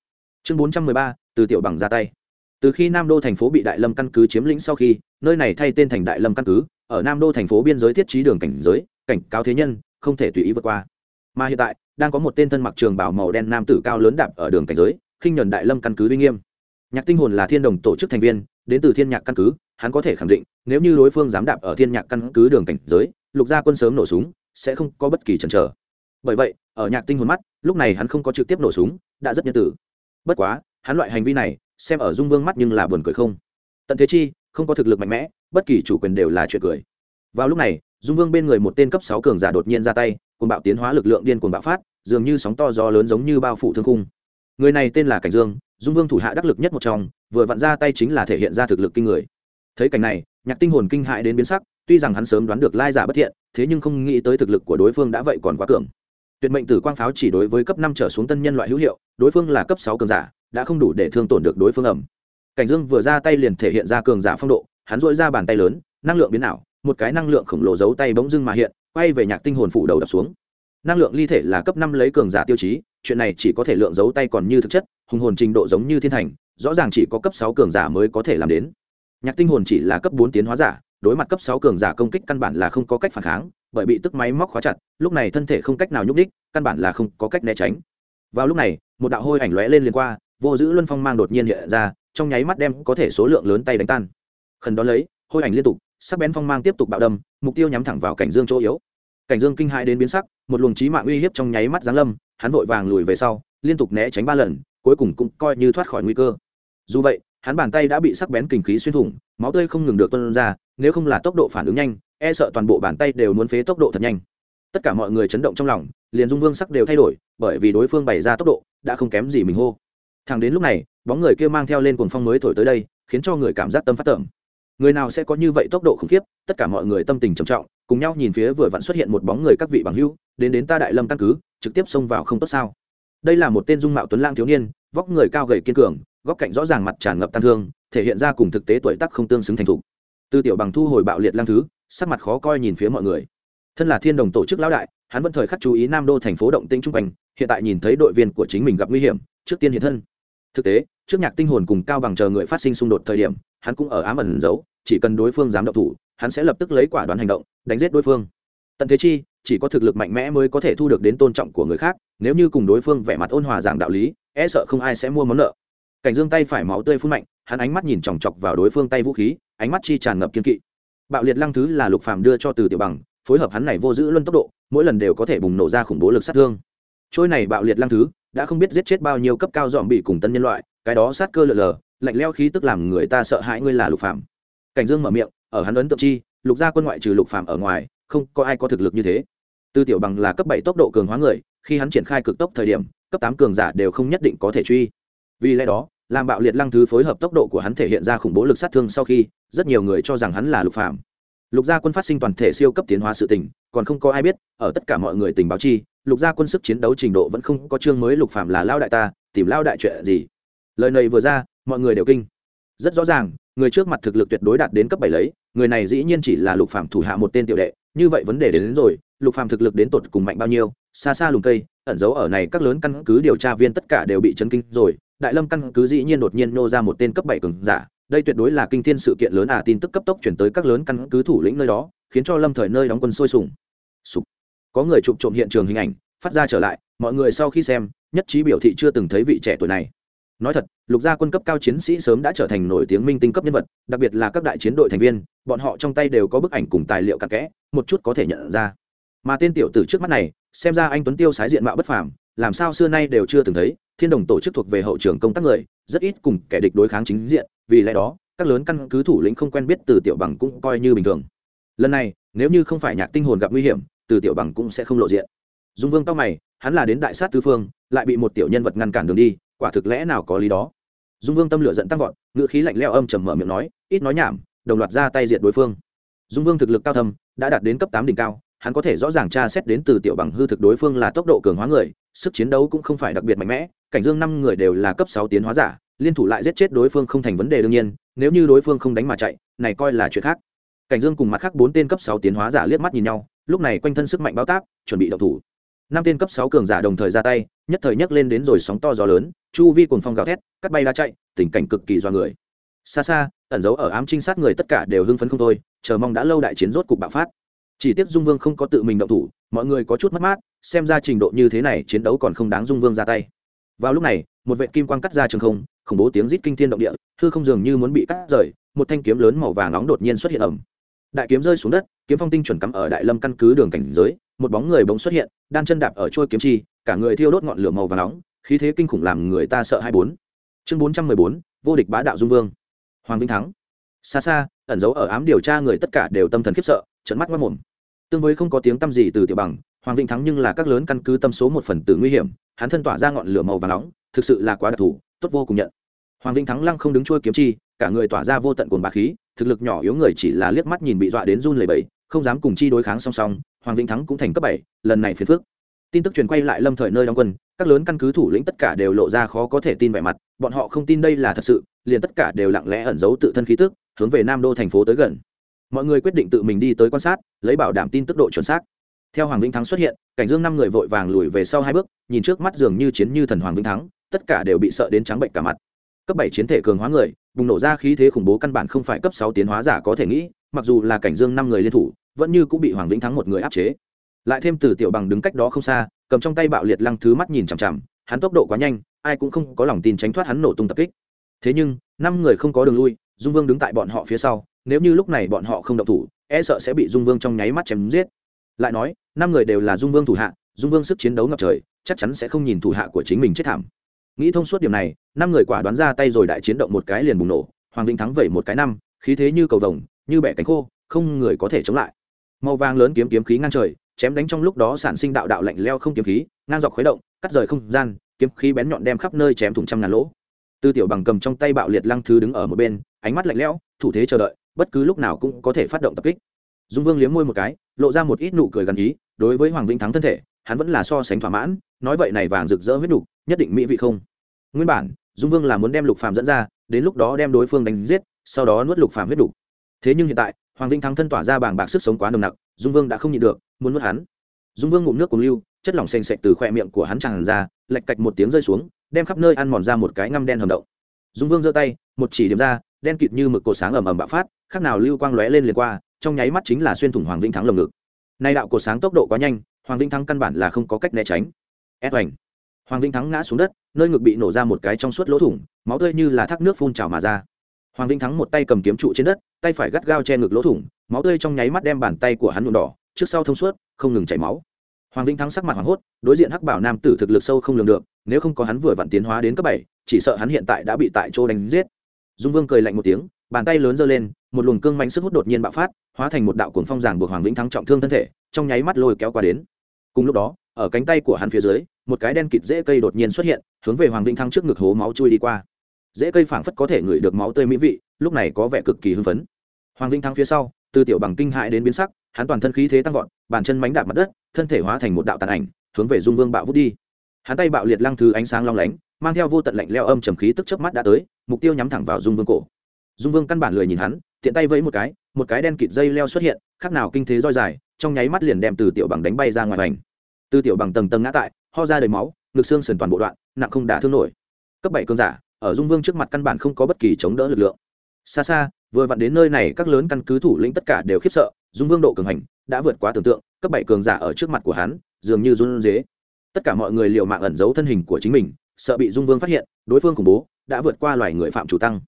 Chương bốn trăm mười ba, từ tiểu bằng ra tay. Từ khi nam đô thành phố bị đại lâm căn cứ chiếm lĩnh sau khi, nơi này thay tên thành đại lâm căn cứ, ở nam đô thành phố biên giới thiết trí đường cảnh giới, cảnh cáo thế nhân, không thể tùy ý vượt qua. Mà hiện tại, đang có một tên thân mặc trường bảo màu đen nam tử cao lớn đạp ở đường cảnh giới, khinh nhuần đại lâm căn cứ uy nghiêm. Nhạc tinh hồn là thiên đồng tổ chức thành viên, đến từ thiên nhạc căn cứ, hắn có thể khẳng định, nếu như đối phương dám đạp ở thiên nhạc căn cứ đường cảnh giới, lục gia quân sớm nổ súng, sẽ không có bất kỳ chần chờ bởi vậy, ở nhạc tinh hồn mắt, lúc này hắn không có trực tiếp nổ súng, đã rất nhân tử. Bất quá, hắn loại hành vi này, xem ở dung vương mắt nhưng là buồn cười không. Tận thế chi, không có thực lực mạnh mẽ, bất kỳ chủ quyền đều là chuyện cười. Vào lúc này, dung vương bên người một tên cấp sáu cường giả đột nhiên ra tay cùng bạo tiến hóa lực lượng điên cuồng bạo phát, dường như sóng to gió lớn giống như bao phủ thương khung. Người này tên là cảnh dương, dung vương thủ hạ đắc lực nhất một trong, vừa vặn ra tay chính là thể hiện ra thực lực kinh người. Thấy cảnh này, nhạc tinh hồn kinh hại đến biến sắc, tuy rằng hắn sớm đoán được lai giả bất thiện, thế nhưng không nghĩ tới thực lực của đối phương đã vậy còn quá cường tuyệt mệnh tử quang pháo chỉ đối với cấp năm trở xuống tân nhân loại hữu hiệu, đối phương là cấp sáu cường giả, đã không đủ để thương tổn được đối phương ẩm. Cảnh dương vừa ra tay liền thể hiện ra cường giả phong độ, hắn dội ra bàn tay lớn, năng lượng biến ảo, một cái năng lượng khổng lồ giấu tay bỗng dưng mà hiện, quay về nhạc tinh hồn phủ đầu đập xuống. Năng lượng ly thể là cấp năm lấy cường giả tiêu chí, chuyện này chỉ có thể lượng giấu tay còn như thực chất, hùng hồn trình độ giống như thiên thành, rõ ràng chỉ có cấp sáu cường giả mới có thể làm đến. Nhạc tinh hồn chỉ là cấp bốn tiến hóa giả, đối mặt cấp sáu cường giả công kích căn bản là không có cách phản kháng, bởi bị tức máy móc khóa chặt lúc này thân thể không cách nào nhúc đích căn bản là không có cách né tránh. Vào lúc này, một đạo hôi ảnh lóe lên liền qua, vô giữ luân phong mang đột nhiên hiện ra, trong nháy mắt đem có thể số lượng lớn tay đánh tan. Khẩn đó lấy, hôi ảnh liên tục, sắc bén phong mang tiếp tục bạo đâm, mục tiêu nhắm thẳng vào cảnh dương chỗ yếu. Cảnh dương kinh hãi đến biến sắc, một luồng trí mạng uy hiếp trong nháy mắt giáng lâm, hắn vội vàng lùi về sau, liên tục né tránh ba lần, cuối cùng cũng coi như thoát khỏi nguy cơ. Dù vậy, hắn bàn tay đã bị sắc bén kinh khí xuyên thủng, máu tươi không ngừng được tuân ra, nếu không là tốc độ phản ứng nhanh e sợ toàn bộ bàn tay đều muốn phế tốc độ thật nhanh tất cả mọi người chấn động trong lòng, liền dung vương sắc đều thay đổi, bởi vì đối phương bày ra tốc độ, đã không kém gì mình hô. Thẳng đến lúc này, bóng người kia mang theo lên cuồng phong mới thổi tới đây, khiến cho người cảm giác tâm phát tưởng người nào sẽ có như vậy tốc độ khủng khiếp, tất cả mọi người tâm tình trầm trọng, cùng nhau nhìn phía vừa vặn xuất hiện một bóng người các vị bằng hữu, đến đến ta đại lâm căn cứ, trực tiếp xông vào không tốt sao. Đây là một tên dung mạo tuấn lang thiếu niên, vóc người cao gầy kiên cường, góc cạnh rõ ràng mặt tràn ngập tăng thương, thể hiện ra cùng thực tế tuổi tác không tương xứng thành thục. Tư tiểu bằng thu hồi bạo liệt lang thứ, sắc mặt khó coi nhìn phía mọi người thân là thiên đồng tổ chức lão đại, hắn vẫn thời khắc chú ý nam đô thành phố động tĩnh trung quanh, hiện tại nhìn thấy đội viên của chính mình gặp nguy hiểm, trước tiên hiện thân. Thực tế, trước nhạc tinh hồn cùng cao bằng chờ người phát sinh xung đột thời điểm, hắn cũng ở ám ẩn giấu, chỉ cần đối phương dám động thủ, hắn sẽ lập tức lấy quả đoán hành động, đánh giết đối phương. Tận thế chi, chỉ có thực lực mạnh mẽ mới có thể thu được đến tôn trọng của người khác, nếu như cùng đối phương vẻ mặt ôn hòa giảng đạo lý e sợ không ai sẽ mua món nợ. Cảnh dương tay phải máu tươi phun mạnh, hắn ánh mắt nhìn chòng chọc vào đối phương tay vũ khí, ánh mắt chi tràn ngập kiên kỵ. Bạo liệt lăng thứ là lục phàm đưa cho từ tiểu bằng phối hợp hắn này vô giữ luân tốc độ, mỗi lần đều có thể bùng nổ ra khủng bố lực sát thương trôi này bạo liệt lăng thứ, đã không biết giết chết bao nhiêu cấp cao dòm bị cùng tân nhân loại, cái đó sát cơ lờ lờ, lạnh leo khí tức làm người ta sợ hãi ngươi là lục phạm. cảnh dương mở miệng, ở hắn ấn tượng chi, lục gia quân ngoại trừ lục phạm ở ngoài, không có ai có thực lực như thế tư tiểu bằng là cấp bảy tốc độ cường hóa người, khi hắn triển khai cực tốc thời điểm, cấp tám cường giả đều không nhất định có thể truy vì lẽ đó, làm bạo liệt lăng thứ phối hợp tốc độ của hắn thể hiện ra khủng bố lực sát thương sau khi, rất nhiều người cho rằng hắn là lục phạm lục gia quân phát sinh toàn thể siêu cấp tiến hóa sự tình còn không có ai biết ở tất cả mọi người tình báo chi lục gia quân sức chiến đấu trình độ vẫn không có chương mới lục phạm là lao đại ta tìm lao đại chuyện gì? Lời này vừa ra mọi người đều kinh. Rất rõ ràng người trước mặt thực lực tuyệt đối đạt đến cấp bảy lấy người này dĩ nhiên chỉ là lục phạm thủ hạ một tên tiểu đệ như vậy vấn đề đến, đến rồi lục phạm thực lực đến tột cùng mạnh bao nhiêu xa xa lùng cây ẩn giấu ở này các lớn căn cứ điều tra viên tất cả đều bị chấn kinh rồi đại lâm căn cứ dĩ nhiên đột nhiên nô ra một tên cấp bảy cường giả đây tuyệt đối là kinh thiên sự kiện lớn à tin tức cấp tốc chuyển tới các lớn căn cứ thủ lĩnh nơi đó, khiến cho lâm thời nơi đóng quân sôi sùng. Sục. Có người chụp trộm hiện trường hình ảnh, phát ra trở lại, mọi người sau khi xem, nhất trí biểu thị chưa từng thấy vị trẻ tuổi này. Nói thật, lục gia quân cấp cao chiến sĩ sớm đã trở thành nổi tiếng minh tinh cấp nhân vật, đặc biệt là các đại chiến đội thành viên, bọn họ trong tay đều có bức ảnh cùng tài liệu cặn kẽ, một chút có thể nhận ra. Mà tên tiểu tử trước mắt này, xem ra anh tuấn tiêu sái diện mạo bất phàm, làm sao xưa nay đều chưa từng thấy, thiên đồng tổ chức thuộc về hậu trường công tác người rất ít cùng kẻ địch đối kháng chính diện, vì lẽ đó, các lớn căn cứ thủ lĩnh không quen biết từ tiểu bằng cũng coi như bình thường. Lần này, nếu như không phải nhạc tinh hồn gặp nguy hiểm, từ tiểu bằng cũng sẽ không lộ diện. Dung vương cao mày, hắn là đến đại sát tứ phương, lại bị một tiểu nhân vật ngăn cản đường đi, quả thực lẽ nào có lý đó. Dung vương tâm lửa giận tăng vọt ngựa khí lạnh leo âm trầm mở miệng nói, ít nói nhảm, đồng loạt ra tay diệt đối phương. Dung vương thực lực cao thâm, đã đạt đến cấp tám đỉnh cao, hắn có thể rõ ràng tra xét đến từ tiểu bằng hư thực đối phương là tốc độ cường hóa người sức chiến đấu cũng không phải đặc biệt mạnh mẽ, cảnh dương năm người đều là cấp sáu tiến hóa giả, liên thủ lại giết chết đối phương không thành vấn đề đương nhiên, nếu như đối phương không đánh mà chạy, này coi là chuyện khác. Cảnh dương cùng mặt khác bốn tên cấp sáu tiến hóa giả liếc mắt nhìn nhau, lúc này quanh thân sức mạnh báo táp chuẩn bị động thủ. Năm tên cấp sáu cường giả đồng thời ra tay, nhất thời nhấc lên đến rồi sóng to gió lớn, chu vi cùng phong gào thét, cắt bay đã chạy, tình cảnh cực kỳ do người. Xa xa, ẩn giấu ở ám trinh sát người tất cả đều hưng phấn không thôi, chờ mong đã lâu đại chiến rốt cục bạo phát chỉ tiếc dung vương không có tự mình động thủ, mọi người có chút mất mát, xem ra trình độ như thế này chiến đấu còn không đáng dung vương ra tay. Vào lúc này, một vệ kim quang cắt ra trường không, khủng bố tiếng rít kinh thiên động địa, hư không dường như muốn bị cắt rời, một thanh kiếm lớn màu vàng nóng đột nhiên xuất hiện ẩm đại kiếm rơi xuống đất, kiếm phong tinh chuẩn cắm ở đại lâm căn cứ đường cảnh giới, một bóng người bỗng xuất hiện, đan chân đạp ở trôi kiếm chi, cả người thiêu đốt ngọn lửa màu vàng nóng, khí thế kinh khủng làm người ta sợ hai bốn. Chương bốn trăm mười bốn, vô địch bá đạo dung vương. Hoàng vinh thắng. Xa xa, ẩn giấu ở ám điều tra người tất cả đều tâm thần khiếp sợ trận mắt mất mồm tương với không có tiếng tăm gì từ tiểu bằng, hoàng vĩnh thắng nhưng là các lớn căn cứ tâm số một phần tử nguy hiểm, hắn thân tỏa ra ngọn lửa màu và nóng, thực sự là quá đặc thù, tốt vô cùng nhận. Hoàng vĩnh thắng lăng không đứng trôi kiếm chi, cả người tỏa ra vô tận cồn bá khí, thực lực nhỏ yếu người chỉ là liếc mắt nhìn bị dọa đến run lẩy bẩy, không dám cùng chi đối kháng song song, hoàng vĩnh thắng cũng thành cấp bảy, lần này phiền phước tin tức truyền quay lại lâm thời nơi đóng quân, các lớn căn cứ thủ lĩnh tất cả đều lộ ra khó có thể tin vẻ mặt, bọn họ không tin đây là thật sự, liền tất cả đều lặng lẽ ẩn giấu tự thân khí tức, hướng về nam đô thành phố tới gần mọi người quyết định tự mình đi tới quan sát, lấy bảo đảm tin tức độ chuẩn xác. Theo hoàng vĩnh thắng xuất hiện, cảnh dương năm người vội vàng lùi về sau hai bước, nhìn trước mắt dường như chiến như thần hoàng vĩnh thắng, tất cả đều bị sợ đến trắng bệnh cả mặt. Cấp bảy chiến thể cường hóa người, bùng nổ ra khí thế khủng bố căn bản không phải cấp sáu tiến hóa giả có thể nghĩ, mặc dù là cảnh dương năm người liên thủ, vẫn như cũng bị hoàng vĩnh thắng một người áp chế. Lại thêm từ tiểu bằng đứng cách đó không xa, cầm trong tay bạo liệt lăng thứ mắt nhìn chằm chằm, hắn tốc độ quá nhanh, ai cũng không có lòng tin tránh thoát hắn nổ tung tập kích. Thế nhưng, năm người không có đường lui, dung vương đứng tại bọn họ phía sau nếu như lúc này bọn họ không động thủ e sợ sẽ bị dung vương trong nháy mắt chém giết. Lại nói, năm người đều là dung vương thủ hạ, dung vương sức chiến đấu ngập trời, chắc chắn sẽ không nhìn thủ hạ của chính mình chết thảm. Nghĩ thông suốt điểm này, năm người quả đoán ra tay rồi đại chiến động một cái liền bùng nổ, hoàng vinh thắng vẩy một cái năm, khí thế như cầu vồng, như bẻ cánh khô, không người có thể chống lại. Màu vàng lớn kiếm kiếm khí ngang trời, chém đánh trong lúc đó sản sinh đạo đạo lạnh leo không kiếm khí, ngang dọc khuấy động, cắt rời không gian, kiếm khí bén nhọn đem khắp nơi chém thủng trăm ngàn lỗ. Tư tiểu bằng cầm trong tay bạo liệt lăng thứ đứng ở một bên, ánh mắt lạnh lẽo, thủ thế chờ đợi bất cứ lúc nào cũng có thể phát động tập kích. Dung vương liếm môi một cái, lộ ra một ít nụ cười gần ý, đối với hoàng vĩnh thắng thân thể, hắn vẫn là so sánh thỏa mãn, nói vậy này vàng rực rỡ huyết nục, nhất định mỹ vị không? Nguyên bản, dung vương là muốn đem lục phàm dẫn ra, đến lúc đó đem đối phương đánh giết, sau đó nuốt lục phàm huyết nục. Thế nhưng hiện tại, hoàng vĩnh thắng thân tỏa ra bàng bạc sức sống quá nồng nặc, dung vương đã không nhịn được, muốn nuốt hắn. Dung vương ngụm nước cùng lưu, chất lỏng xanh sạch từ khoe miệng của hắn tràn ra lạch cạch một tiếng rơi xuống, đem khắp nơi ăn mòn ra một cái ngăm đen hầm động. Dung vương giơ tay, một chỉ điểm ra đen kịt như mực cổ sáng ầm ầm bạo phát khác nào lưu quang lóe lên liền qua, trong nháy mắt chính là xuyên thủng hoàng vĩnh thắng lồng ngực. Nay đạo cổ sáng tốc độ quá nhanh, hoàng vĩnh thắng căn bản là không có cách né tránh. Ép oành hoàng vĩnh thắng ngã xuống đất, nơi ngực bị nổ ra một cái trong suốt lỗ thủng, máu tươi như là thác nước phun trào mà ra. Hoàng vĩnh thắng một tay cầm kiếm trụ trên đất, tay phải gắt gao che ngực lỗ thủng, máu tươi trong nháy mắt đem bàn tay của hắn nhuộm đỏ, trước sau thông suốt, không ngừng chảy máu. Hoàng vĩnh thắng sắc mặt hoảng hốt, đối diện hắc bảo nam tử thực lực sâu không lường được, nếu không có hắn vừa vặn tiến hóa đến cấp bảy, chỉ sợ hắn hiện tại đã bị tại chỗ đánh giết dung vương cười lạnh một tiếng, bàn tay lớn giơ lên, một luồng cương mạnh sức hút đột nhiên bạo phát, hóa thành một đạo cuồng phong giảng buộc hoàng vĩnh thắng trọng thương thân thể, trong nháy mắt lôi kéo qua đến. Cùng lúc đó, ở cánh tay của hắn phía dưới, một cái đen kịt dễ cây đột nhiên xuất hiện, hướng về hoàng vĩnh thắng trước ngực hố máu chui đi qua. Dễ cây phảng phất có thể ngửi được máu tươi mỹ vị, lúc này có vẻ cực kỳ hưng phấn. Hoàng vĩnh thắng phía sau, từ tiểu bằng kinh hại đến biến sắc, hắn toàn thân khí thế tăng vọt, bàn chân mánh đạp mặt đất, thân thể hóa thành một đạo tàn ảnh, hướng về dung vương bạo vút đi. Hắn tay bạo liệt lăng thứ ánh sáng long lánh, mang theo vô tận lạnh leo âm trầm khí tức chớp mắt đã tới mục tiêu nhắm thẳng vào dung vương cổ. Dung vương căn bản lười nhìn hắn, tiện tay vẫy một cái một cái đen kịt dây leo xuất hiện khác nào kinh thế roi dài, trong nháy mắt liền đem từ tiểu bằng đánh bay ra ngoài hành. từ tiểu bằng tầng tầng ngã tại, ho ra đầy máu, ngực xương sườn toàn bộ đoạn, nặng không đả thương nổi. Cấp bảy cơn giả, ở dung vương trước mặt căn bản không có bất kỳ chống đỡ lực lượng. Xa xa, vừa vặn đến nơi này, các lớn căn cứ thủ lĩnh tất cả đều khiếp sợ, dung vương độ cường hành đã vượt quá tưởng tượng, cấp bảy cường giả ở trước mặt của hắn, dường như run dế tất cả mọi người liệu mạng ẩn giấu thân hình của chính mình, sợ bị dung vương phát hiện, đối phương khủng bố đã vượt qua loài người phạm chủ tăng.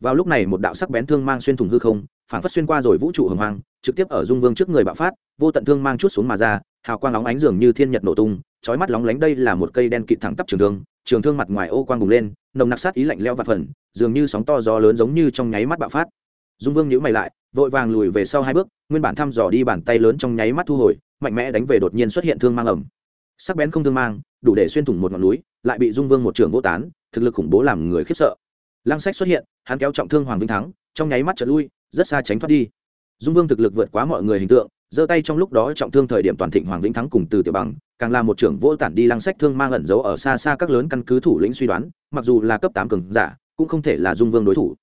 Vào lúc này một đạo sắc bén thương mang xuyên thủng hư không, phản phất xuyên qua rồi vũ trụ hồng hoang, trực tiếp ở dung vương trước người bạo phát, vô tận thương mang chút xuống mà ra, hào quang lóng ánh dường như thiên nhật nổ tung, chói mắt lóng lánh đây là một cây đen kịt thẳng tắp trường thương trường thương mặt ngoài ô quang bùng lên, nồng nặc sát ý lạnh leo và phần, dường như sóng to gió lớn giống như trong nháy mắt bạo phát. Dung vương nhíu mày lại, vội vàng lùi về sau hai bước, nguyên bản thăm dò đi bàn tay lớn trong nháy mắt thu hồi, mạnh mẽ đánh về đột nhiên xuất hiện thương mang ẩm. Sắc bén không thương mang, đủ để xuyên thủng một ngọn núi, lại bị dung vương một trường vô tán thực lực khủng bố làm người khiếp sợ. Lăng sách xuất hiện, hắn kéo trọng thương hoàng vinh thắng, trong nháy mắt trở lui, rất xa tránh thoát đi. Dung vương thực lực vượt quá mọi người hình tượng, giơ tay trong lúc đó trọng thương thời điểm toàn thịnh hoàng vĩnh thắng cùng từ tiểu bằng, càng là một trưởng vô tản đi lăng sách thương mang ẩn giấu ở xa xa các lớn căn cứ thủ lĩnh suy đoán, mặc dù là cấp tám cường giả, cũng không thể là dung vương đối thủ.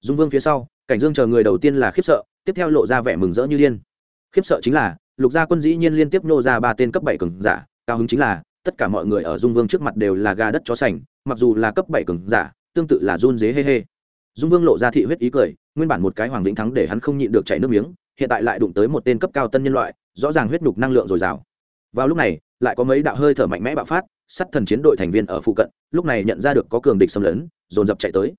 Dung vương phía sau, cảnh dương chờ người đầu tiên là khiếp sợ, tiếp theo lộ ra vẻ mừng rỡ như điên. Khiếp sợ chính là, lục gia quân dĩ nhiên liên tiếp nô ra ba tên cấp bảy cường giả, cao hứng chính là tất cả mọi người ở dung vương trước mặt đều là gà đất chó sành, mặc dù là cấp bảy cường giả, tương tự là run dế hê hê. Dung vương lộ ra thị huyết ý cười, nguyên bản một cái hoàng vĩnh thắng để hắn không nhịn được chảy nước miếng, hiện tại lại đụng tới một tên cấp cao tân nhân loại, rõ ràng huyết nhục năng lượng dồi dào. Vào lúc này, lại có mấy đạo hơi thở mạnh mẽ bạo phát, sắt thần chiến đội thành viên ở phụ cận, lúc này nhận ra được có cường địch xâm lấn, dồn dập chạy tới.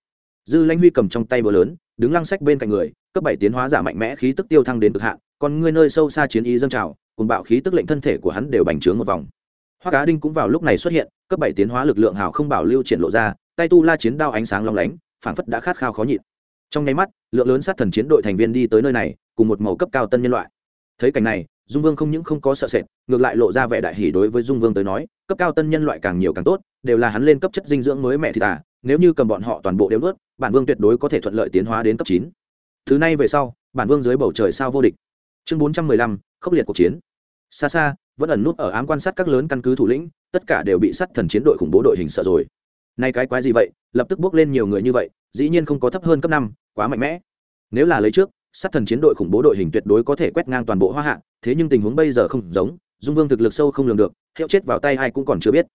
Dư lãnh huy cầm trong tay búa lớn, đứng lăng sách bên cạnh người, cấp bảy tiến hóa giả mạnh mẽ khí tức tiêu thăng đến cực hạn còn người nơi sâu xa chiến ý dâng trào, cùng bạo khí tức lệnh thân thể của hắn đều bành trướng một vòng hoa cá đinh cũng vào lúc này xuất hiện, cấp bảy tiến hóa lực lượng hào không bảo lưu triển lộ ra, tay tu la chiến đao ánh sáng long lánh, phảng phất đã khát khao khó nhịn. Trong nháy mắt, lượng lớn sát thần chiến đội thành viên đi tới nơi này, cùng một màu cấp cao tân nhân loại. Thấy cảnh này, dung vương không những không có sợ sệt, ngược lại lộ ra vẻ đại hỷ đối với dung vương tới nói, cấp cao tân nhân loại càng nhiều càng tốt, đều là hắn lên cấp chất dinh dưỡng mới mẹ thì tà nếu như cầm bọn họ toàn bộ đều ướt bản vương tuyệt đối có thể thuận lợi tiến hóa đến cấp chín. Thứ này về sau, bản vương dưới bầu trời sao vô địch. Chương bốn trăm mười lăm, khốc liệt cuộc chiến. Xa xa vẫn ẩn nút ở ám quan sát các lớn căn cứ thủ lĩnh, tất cả đều bị sát thần chiến đội khủng bố đội hình sợ rồi. Nay cái quái gì vậy? Lập tức bước lên nhiều người như vậy, dĩ nhiên không có thấp hơn cấp năm, quá mạnh mẽ. Nếu là lấy trước, sát thần chiến đội khủng bố đội hình tuyệt đối có thể quét ngang toàn bộ hoa hạ, thế nhưng tình huống bây giờ không giống, dung vương thực lực sâu không lường được, hiệu chết vào tay ai cũng còn chưa biết.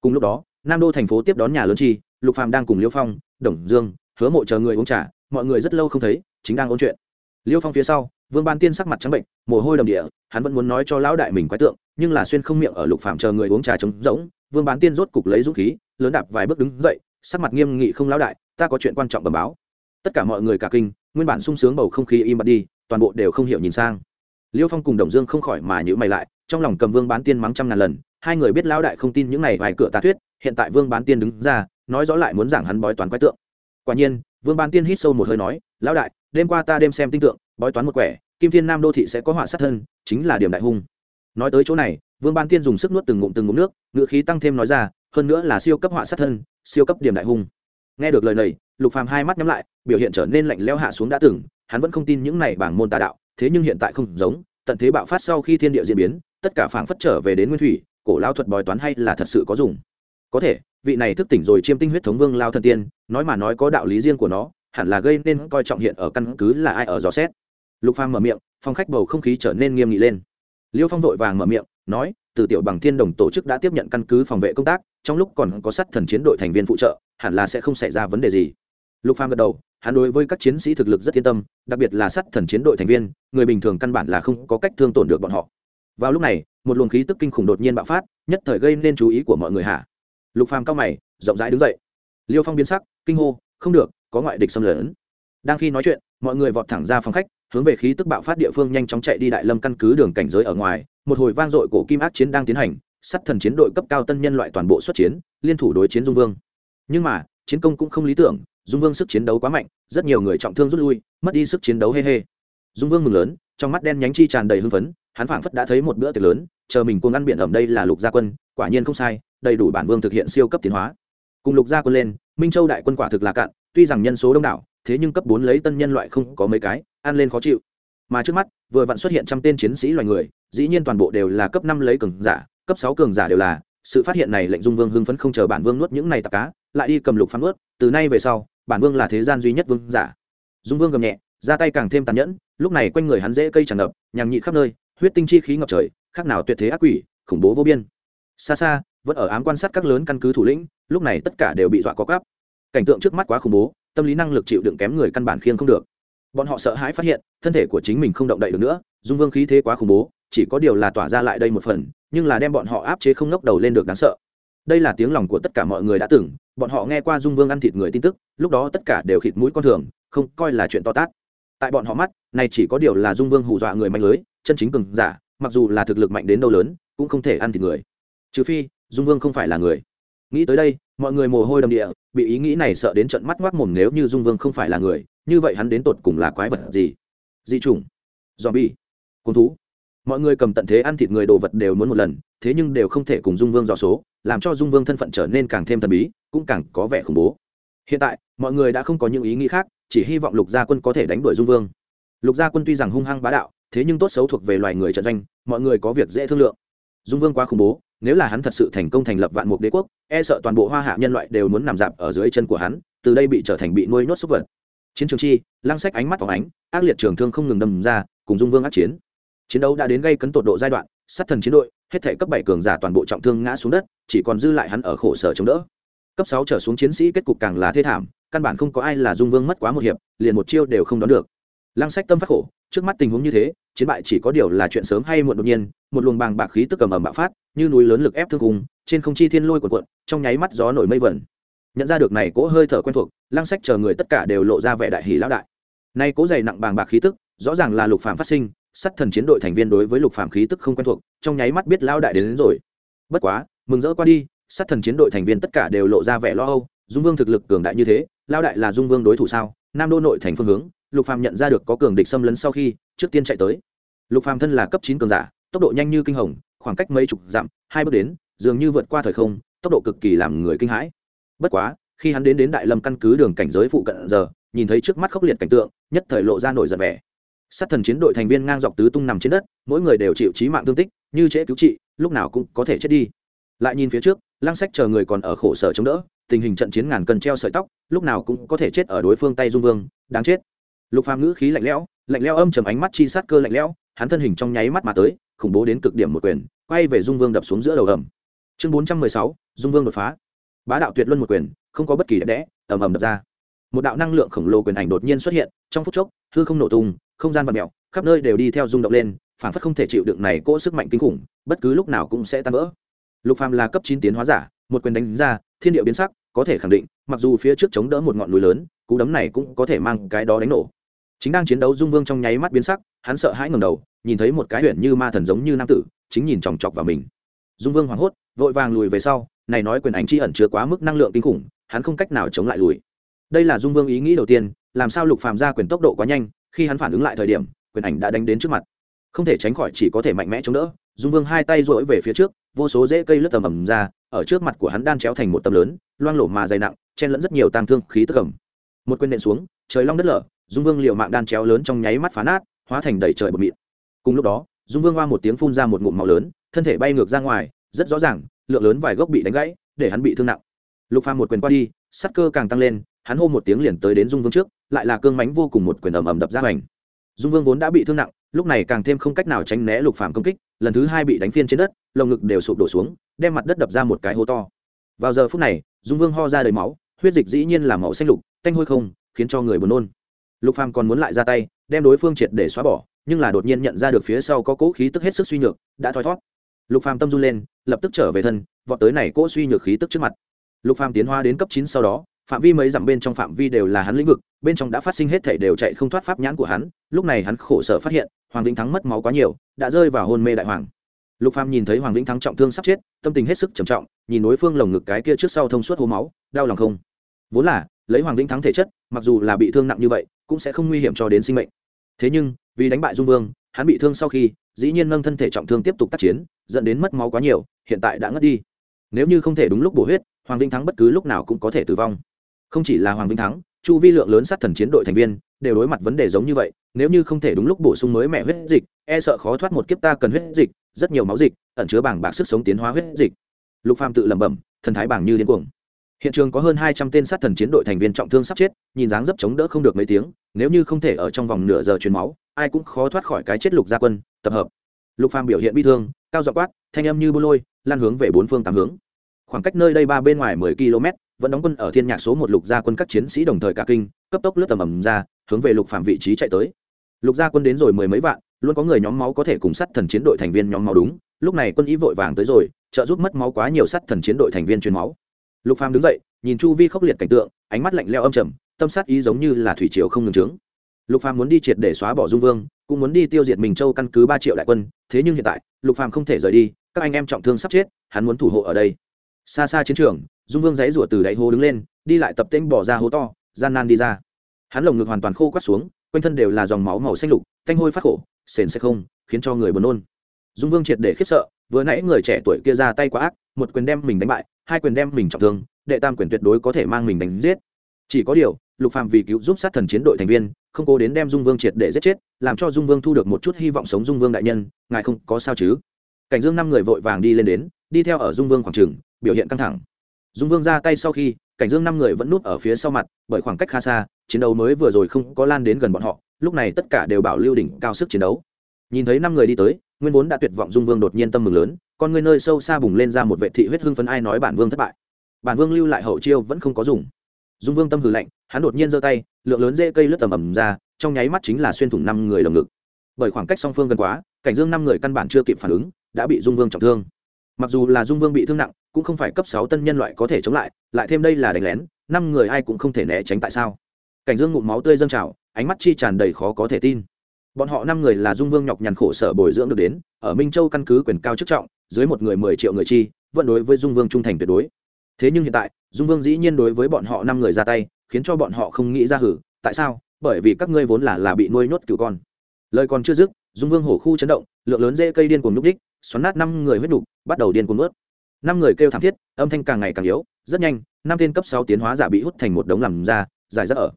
Cùng lúc đó, nam đô thành phố tiếp đón nhà lớn chi, lục phàm đang cùng liêu phong, đồng dương, hứa mộ chờ người uống trà, mọi người rất lâu không thấy, chính đang ôn chuyện. Liêu phong phía sau, vương ban tiên sắc mặt trắng bệnh, mồ hôi đầm địa, hắn vẫn muốn nói cho lão đại mình quái tượng nhưng là xuyên không miệng ở lục phàm chờ người uống trà trống rỗng, vương bán tiên rốt cục lấy dũng khí, lớn đạp vài bước đứng dậy, sắc mặt nghiêm nghị không lão đại, ta có chuyện quan trọng bẩm báo. Tất cả mọi người cả kinh, nguyên bản sung sướng bầu không khí im bặt đi, toàn bộ đều không hiểu nhìn sang. Liêu phong cùng đồng dương không khỏi mà nhữ mày lại, trong lòng cầm vương bán tiên mắng trăm ngàn lần, hai người biết lão đại không tin những này vài cửa tà thuyết, hiện tại vương bán tiên đứng ra, nói rõ lại muốn giảng hắn bói toán quái tượng. Quả nhiên, vương bán tiên hít sâu một hơi nói, lão đại, đêm qua ta đêm xem tinh tượng, bói toán một quẻ, kim thiên nam đô thị sẽ có họa sát thân, chính là điểm đại hung nói tới chỗ này, vương ban tiên dùng sức nuốt từng ngụm từng ngụm nước, ngựa khí tăng thêm nói ra, hơn nữa là siêu cấp họa sát thân, siêu cấp điểm đại hung. Nghe được lời này, lục phàm hai mắt nhắm lại, biểu hiện trở nên lạnh lẽo hạ xuống đã từng, hắn vẫn không tin những này bảng môn tà đạo, thế nhưng hiện tại không giống, tận thế bạo phát sau khi thiên địa diễn biến, tất cả phảng phất trở về đến nguyên thủy, cổ lao thuật bói toán hay là thật sự có dùng. Có thể, vị này thức tỉnh rồi chiêm tinh huyết thống vương lao thần tiên, nói mà nói có đạo lý riêng của nó, hẳn là gây nên coi trọng hiện ở căn cứ là ai ở dò xét. Lục phàm mở miệng, phong khách bầu không khí trở nên nghiêm nghị lên liêu phong vội vàng mở miệng, nói, từ tiểu bằng thiên đồng tổ chức đã tiếp nhận căn cứ phòng vệ công tác, trong lúc còn có sát thần chiến đội thành viên phụ trợ, hẳn là sẽ không xảy ra vấn đề gì. Lục phàm gật đầu, hắn đối với các chiến sĩ thực lực rất yên tâm, đặc biệt là sát thần chiến đội thành viên, người bình thường căn bản là không có cách thương tổn được bọn họ. Vào lúc này, một luồng khí tức kinh khủng đột nhiên bạo phát, nhất thời gây nên chú ý của mọi người hả? lục phàm cao mày, rộng rãi đứng dậy. Liêu phong biến sắc, kinh hô, không được, có ngoại địch xâm lấn. Đang khi nói chuyện, mọi người vọt thẳng ra phòng khách hướng về khí tức bạo phát địa phương nhanh chóng chạy đi đại lâm căn cứ đường cảnh giới ở ngoài, một hồi vang dội cổ kim ác chiến đang tiến hành sắt thần chiến đội cấp cao tân nhân loại toàn bộ xuất chiến, liên thủ đối chiến dung vương. Nhưng mà, chiến công cũng không lý tưởng, dung vương sức chiến đấu quá mạnh, rất nhiều người trọng thương rút lui, mất đi sức chiến đấu hê hê. Dung vương mừng lớn, trong mắt đen nhánh chi tràn đầy hưng phấn, hắn phảng phất đã thấy một bữa tiệc lớn, chờ mình cuồng ăn biển ẩm đây là lục gia quân, quả nhiên không sai, đầy đủ bản vương thực hiện siêu cấp tiến hóa. Cùng lục gia quân lên, minh châu đại quân quả thực là cạn, tuy rằng nhân số đông đảo thế nhưng cấp bốn lấy tân nhân loại không có mấy cái, ăn lên khó chịu. Mà trước mắt, vừa vặn xuất hiện trăm tên chiến sĩ loài người, dĩ nhiên toàn bộ đều là cấp năm lấy cường giả, cấp sáu cường giả đều là. Sự phát hiện này lệnh dung vương hưng phấn không chờ bản vương nuốt những này tạp cá, lại đi cầm lục phán nuốt, từ nay về sau, bản vương là thế gian duy nhất vương giả. Dung vương gầm nhẹ, ra tay càng thêm tàn nhẫn, lúc này quanh người hắn dễ cây tràn ngập nhằng nhị khắp nơi, huyết tinh chi khí ngập trời, khác nào tuyệt thế ác quỷ, khủng bố vô biên. Xa xa, vẫn ở ám quan sát các lớn căn cứ thủ lĩnh, lúc này tất cả đều bị dọa có cắp cảnh tượng trước mắt quá khủng bố tâm lý năng lực chịu đựng kém người căn bản khiêng không được. Bọn họ sợ hãi phát hiện, thân thể của chính mình không động đậy được nữa, dung vương khí thế quá khủng bố, chỉ có điều là tỏa ra lại đây một phần, nhưng là đem bọn họ áp chế không ngóc đầu lên được đáng sợ. Đây là tiếng lòng của tất cả mọi người đã từng, bọn họ nghe qua dung vương ăn thịt người tin tức, lúc đó tất cả đều khịt mũi con thường, không coi là chuyện to tát. Tại bọn họ mắt, này chỉ có điều là dung vương hù dọa người mạnh lưới, chân chính cường giả, mặc dù là thực lực mạnh đến đâu lớn, cũng không thể ăn thịt người. Trừ phi, dung vương không phải là người nghĩ tới đây, mọi người mồ hôi đầm địa, bị ý nghĩ này sợ đến trận mắt ngoác mồm nếu như dung vương không phải là người, như vậy hắn đến tột cùng là quái vật gì? Di trùng dòm bi cung thú? Mọi người cầm tận thế ăn thịt người đồ vật đều muốn một lần, thế nhưng đều không thể cùng dung vương dò số, làm cho dung vương thân phận trở nên càng thêm thần bí, cũng càng có vẻ khủng bố. Hiện tại, mọi người đã không có những ý nghĩ khác, chỉ hy vọng lục gia quân có thể đánh đuổi dung vương. Lục gia quân tuy rằng hung hăng bá đạo, thế nhưng tốt xấu thuộc về loài người trận doanh, mọi người có việc dễ thương lượng. Dung vương quá khủng bố nếu là hắn thật sự thành công thành lập vạn mục đế quốc e sợ toàn bộ hoa hạ nhân loại đều muốn nằm dạp ở dưới chân của hắn, từ đây bị trở thành bị nuôi nhốt súc vật. Chiến trường chi, lăng sách ánh mắt phóng ánh, ác liệt trường thương không ngừng đâm ra, cùng dung vương ác chiến. Chiến đấu đã đến gây cấn tột độ giai đoạn, sát thần chiến đội, hết thể cấp bảy cường giả toàn bộ trọng thương ngã xuống đất, chỉ còn dư lại hắn ở khổ sở chống đỡ. Cấp sáu trở xuống chiến sĩ kết cục càng là thê thảm, căn bản không có ai là dung vương mất quá một hiệp, liền một chiêu đều không đón được. Lăng sách tâm phát khổ, trước mắt tình huống như thế chiến bại chỉ có điều là chuyện sớm hay muộn đột nhiên một luồng bàng bạc khí tức cầm ẩm bạo phát như núi lớn lực ép thương hùng trên không chi thiên lôi cuộn cuộn trong nháy mắt gió nổi mây vẩn. Nhận ra được này cỗ hơi thở quen thuộc lăng sách chờ người tất cả đều lộ ra vẻ đại hỷ lão đại. Nay cỗ dày nặng bàng bạc khí tức rõ ràng là lục phàm phát sinh sắt thần chiến đội thành viên đối với lục phàm khí tức không quen thuộc trong nháy mắt biết lão đại đến, đến rồi. Bất quá mừng rỡ qua đi sát thần chiến đội thành viên tất cả đều lộ ra vẻ lo âu dung vương thực lực cường đại như thế lão đại là dung vương đối thủ sao? Nam đô nội thành phương hướng lục phàm nhận ra được có cường địch xâm lấn sau khi trước tiên chạy tới lục phàm thân là cấp chín cường giả, tốc độ nhanh như kinh hồng, khoảng cách mấy chục dặm, hai bước đến, dường như vượt qua thời không, tốc độ cực kỳ làm người kinh hãi. Bất quá, khi hắn đến đến đại lâm căn cứ đường cảnh giới phụ cận giờ, nhìn thấy trước mắt khốc liệt cảnh tượng, nhất thời lộ ra nổi giận vẻ. Sát thần chiến đội thành viên ngang dọc tứ tung nằm trên đất, mỗi người đều chịu trí mạng thương tích, như trễ cứu trị, lúc nào cũng có thể chết đi. Lại nhìn phía trước, lăng sách chờ người còn ở khổ sở chống đỡ, tình hình trận chiến ngàn cần treo sợi tóc, lúc nào cũng có thể chết ở đối phương tay dung vương, đáng chết. Lục phàm ngữ khí lạnh lẽo lạnh lẽo âm trầm ánh mắt chi sát cơ lạnh lẽo hắn thân hình trong nháy mắt mà tới, khủng bố đến cực điểm một quyền, quay về dung vương đập xuống giữa đầu ầm. Chương bốn trăm mười sáu, dung vương đột phá. Bá đạo tuyệt luân một quyền, không có bất kỳ đẹp đẽ ầm ầm đập ra. Một đạo năng lượng khổng lồ quyền ảnh đột nhiên xuất hiện, trong phút chốc, hư không nổ tung, không gian vật mèo, khắp nơi đều đi theo rung động lên, phản phất không thể chịu đựng này cỗ sức mạnh kinh khủng, bất cứ lúc nào cũng sẽ tan vỡ. Lục phàm là cấp chín tiến hóa giả, một quyền đánh ra, thiên địa biến sắc, có thể khẳng định, mặc dù phía trước chống đỡ một ngọn núi lớn, cú đấm này cũng có thể mang cái đó đánh nổ chính đang chiến đấu dung vương trong nháy mắt biến sắc, hắn sợ hãi ngầm đầu, nhìn thấy một cái huyện như ma thần giống như nam tử, chính nhìn chòng chọc vào mình. Dung vương hoảng hốt, vội vàng lùi về sau, này nói quyền ảnh chi ẩn chứa quá mức năng lượng kinh khủng, hắn không cách nào chống lại lùi. Đây là dung vương ý nghĩ đầu tiên, làm sao lục phàm ra quyền tốc độ quá nhanh, khi hắn phản ứng lại thời điểm, quyền ảnh đã đánh đến trước mặt. Không thể tránh khỏi chỉ có thể mạnh mẽ chống đỡ, dung vương hai tay rỗi về phía trước, vô số rễ cây lướt tầm ầm ra, ở trước mặt của hắn đan chéo thành một tầm lớn, loang lổ mà dày nặng, chen lẫn rất nhiều tang thương khí tức ẩm. Một quyền nện xuống, trời long đất lở dung vương liệu mạng đan chéo lớn trong nháy mắt phá nát, hóa thành đầy trời bột mịn. Cùng lúc đó, dung vương hoa một tiếng phun ra một ngụm màu lớn, thân thể bay ngược ra ngoài, rất rõ ràng, lượng lớn vài gốc bị đánh gãy, để hắn bị thương nặng. Lục phàm một quyền qua đi sắc cơ càng tăng lên, hắn hô một tiếng liền tới đến dung vương trước, lại là cương mánh vô cùng một quyền ầm ầm đập ra hoành. Dung vương vốn đã bị thương nặng, lúc này càng thêm không cách nào tránh né lục phàm công kích, lần thứ hai bị đánh phiên trên đất, lồng ngực đều sụp đổ xuống, đem mặt đất đập ra một cái hố to. Vào giờ phút này, dung vương ho ra đầy máu, huyết dịch dĩ nhiên là màu xanh lục, tanh hôi không, khiến cho người buồn nôn lục phàm còn muốn lại ra tay, đem đối phương triệt để xóa bỏ, nhưng là đột nhiên nhận ra được phía sau có cỗ khí tức hết sức suy nhược, đã thoi thoát. Lục phàm tâm run lên, lập tức trở về thân, vọt tới này cỗ suy nhược khí tức trước mặt. Lục phàm tiến hóa đến cấp chín sau đó, phạm vi mấy dặm bên trong phạm vi đều là hắn lĩnh vực, bên trong đã phát sinh hết thảy đều chạy không thoát pháp nhãn của hắn, lúc này hắn khổ sở phát hiện, hoàng vĩnh thắng mất máu quá nhiều, đã rơi vào hôn mê đại hoàng. Lục phàm nhìn thấy hoàng vĩnh thắng trọng thương sắp chết, tâm tình hết sức trầm trọng, nhìn đối phương lồng ngực cái kia trước sau thông suốt hố máu, đau lòng không? Vốn là, lấy hoàng vĩnh thắng thể chất, mặc dù là bị thương nặng như vậy cũng sẽ không nguy hiểm cho đến sinh mệnh. Thế nhưng, vì đánh bại dung vương, hắn bị thương sau khi, dĩ nhiên nâng thân thể trọng thương tiếp tục tác chiến, dẫn đến mất máu quá nhiều, hiện tại đã ngất đi. Nếu như không thể đúng lúc bổ huyết, hoàng vinh thắng bất cứ lúc nào cũng có thể tử vong. Không chỉ là hoàng vinh thắng, chu vi lượng lớn sát thần chiến đội thành viên đều đối mặt vấn đề giống như vậy, nếu như không thể đúng lúc bổ sung mới mẹ huyết dịch e sợ khó thoát một kiếp ta cần huyết dịch, rất nhiều máu dịch, ẩn chứa bảng bạc sức sống tiến hóa huyết dịch. Lục phàm tự lẩm bẩm, thần thái bảng như điên cuồng hiện trường có hơn hai trăm tên sát thần chiến đội thành viên trọng thương sắp chết, nhìn dáng dấp chống đỡ không được mấy tiếng, nếu như không thể ở trong vòng nửa giờ truyền máu, ai cũng khó thoát khỏi cái chết lục gia quân, tập hợp. Lục phàm biểu hiện bi thương, cao dọ quát, thanh âm như bô lôi, lan hướng về bốn phương tám hướng. Khoảng cách nơi đây ba bên ngoài mười km, vẫn đóng quân ở thiên nhạc số một lục gia quân các chiến sĩ đồng thời cả kinh, cấp tốc lướt tầm ầm ra, hướng về lục phàm vị trí chạy tới. Lục gia quân đến rồi mười mấy vạn, luôn có người nhóm máu có thể cùng sát thần chiến đội thành viên nhóm máu đúng, lúc này quân ý vội vàng tới rồi, trợ giúp mất máu quá nhiều sát thần chiến đội thành viên truyền máu lục phàm đứng dậy, nhìn chu vi khốc liệt cảnh tượng, ánh mắt lạnh lẽo âm trầm, tâm sát ý giống như là thủy triều không ngừng trướng. Lục phàm muốn đi triệt để xóa bỏ dung vương, cũng muốn đi tiêu diệt mình châu căn cứ ba triệu đại quân, thế nhưng hiện tại, lục phàm không thể rời đi, các anh em trọng thương sắp chết, hắn muốn thủ hộ ở đây. Xa xa chiến trường, dung vương giấy rủa từ đáy hố đứng lên, đi lại tập tễnh bỏ ra hố to, gian nan đi ra. Hắn lồng ngực hoàn toàn khô quắt xuống, quanh thân đều là dòng máu màu xanh lục, thanh hôi phát khổ, sền sẽ không, khiến cho người buồn nôn. Dung vương triệt để khiếp sợ, vừa nãy người trẻ tuổi kia ra tay quá ác, một quyền đem mình đánh bại hai quyền đem mình trọng thương, đệ tam quyền tuyệt đối có thể mang mình đánh giết. Chỉ có điều, lục phàm vì cứu giúp sát thần chiến đội thành viên, không cố đến đem dung vương triệt để giết chết, làm cho dung vương thu được một chút hy vọng sống dung vương đại nhân, ngài không có sao chứ? Cảnh dương năm người vội vàng đi lên đến, đi theo ở dung vương khoảng trường, biểu hiện căng thẳng. Dung vương ra tay sau khi, cảnh dương năm người vẫn núp ở phía sau mặt, bởi khoảng cách khá xa, chiến đấu mới vừa rồi không có lan đến gần bọn họ, lúc này tất cả đều bảo lưu đỉnh cao sức chiến đấu. Nhìn thấy năm người đi tới, nguyên vốn đã tuyệt vọng dung vương đột nhiên tâm mừng lớn con người nơi sâu xa bùng lên ra một vệ thị huyết hưng phấn ai nói bản vương thất bại. Bản vương lưu lại hậu chiêu vẫn không có dùng. Dung vương tâm hừ lạnh, hắn đột nhiên giơ tay, lượng lớn dễ cây lướt tầm ầm ra, trong nháy mắt chính là xuyên thủng năm người lồng ngực. Bởi khoảng cách song phương gần quá, cảnh dương năm người căn bản chưa kịp phản ứng, đã bị dung vương trọng thương. Mặc dù là dung vương bị thương nặng, cũng không phải cấp sáu tân nhân loại có thể chống lại lại thêm đây là đánh lén, năm người ai cũng không thể né tránh tại sao. Cảnh dương ngụm máu tươi dâng trào, ánh mắt chi tràn đầy khó có thể tin. Bọn họ năm người là dung vương nhọc nhằn khổ sở bồi dưỡng được đến, ở minh châu căn cứ quyền cao chức trọng dưới một người mười triệu người chi vẫn đối với dung vương trung thành tuyệt đối. Thế nhưng hiện tại dung vương dĩ nhiên đối với bọn họ năm người ra tay khiến cho bọn họ không nghĩ ra hử. Tại sao? Bởi vì các ngươi vốn là là bị nuôi nhốt cựu con. Lời còn chưa dứt dung vương hổ khu chấn động lượng lớn dễ cây điên cuồng nhúc đích xoắn nát năm người huyết đủ, bắt đầu điên cuồng ướt năm người kêu thảm thiết âm thanh càng ngày càng yếu rất nhanh năm tên cấp sáu tiến hóa giả bị hút thành một đống làm ra dài rất ở.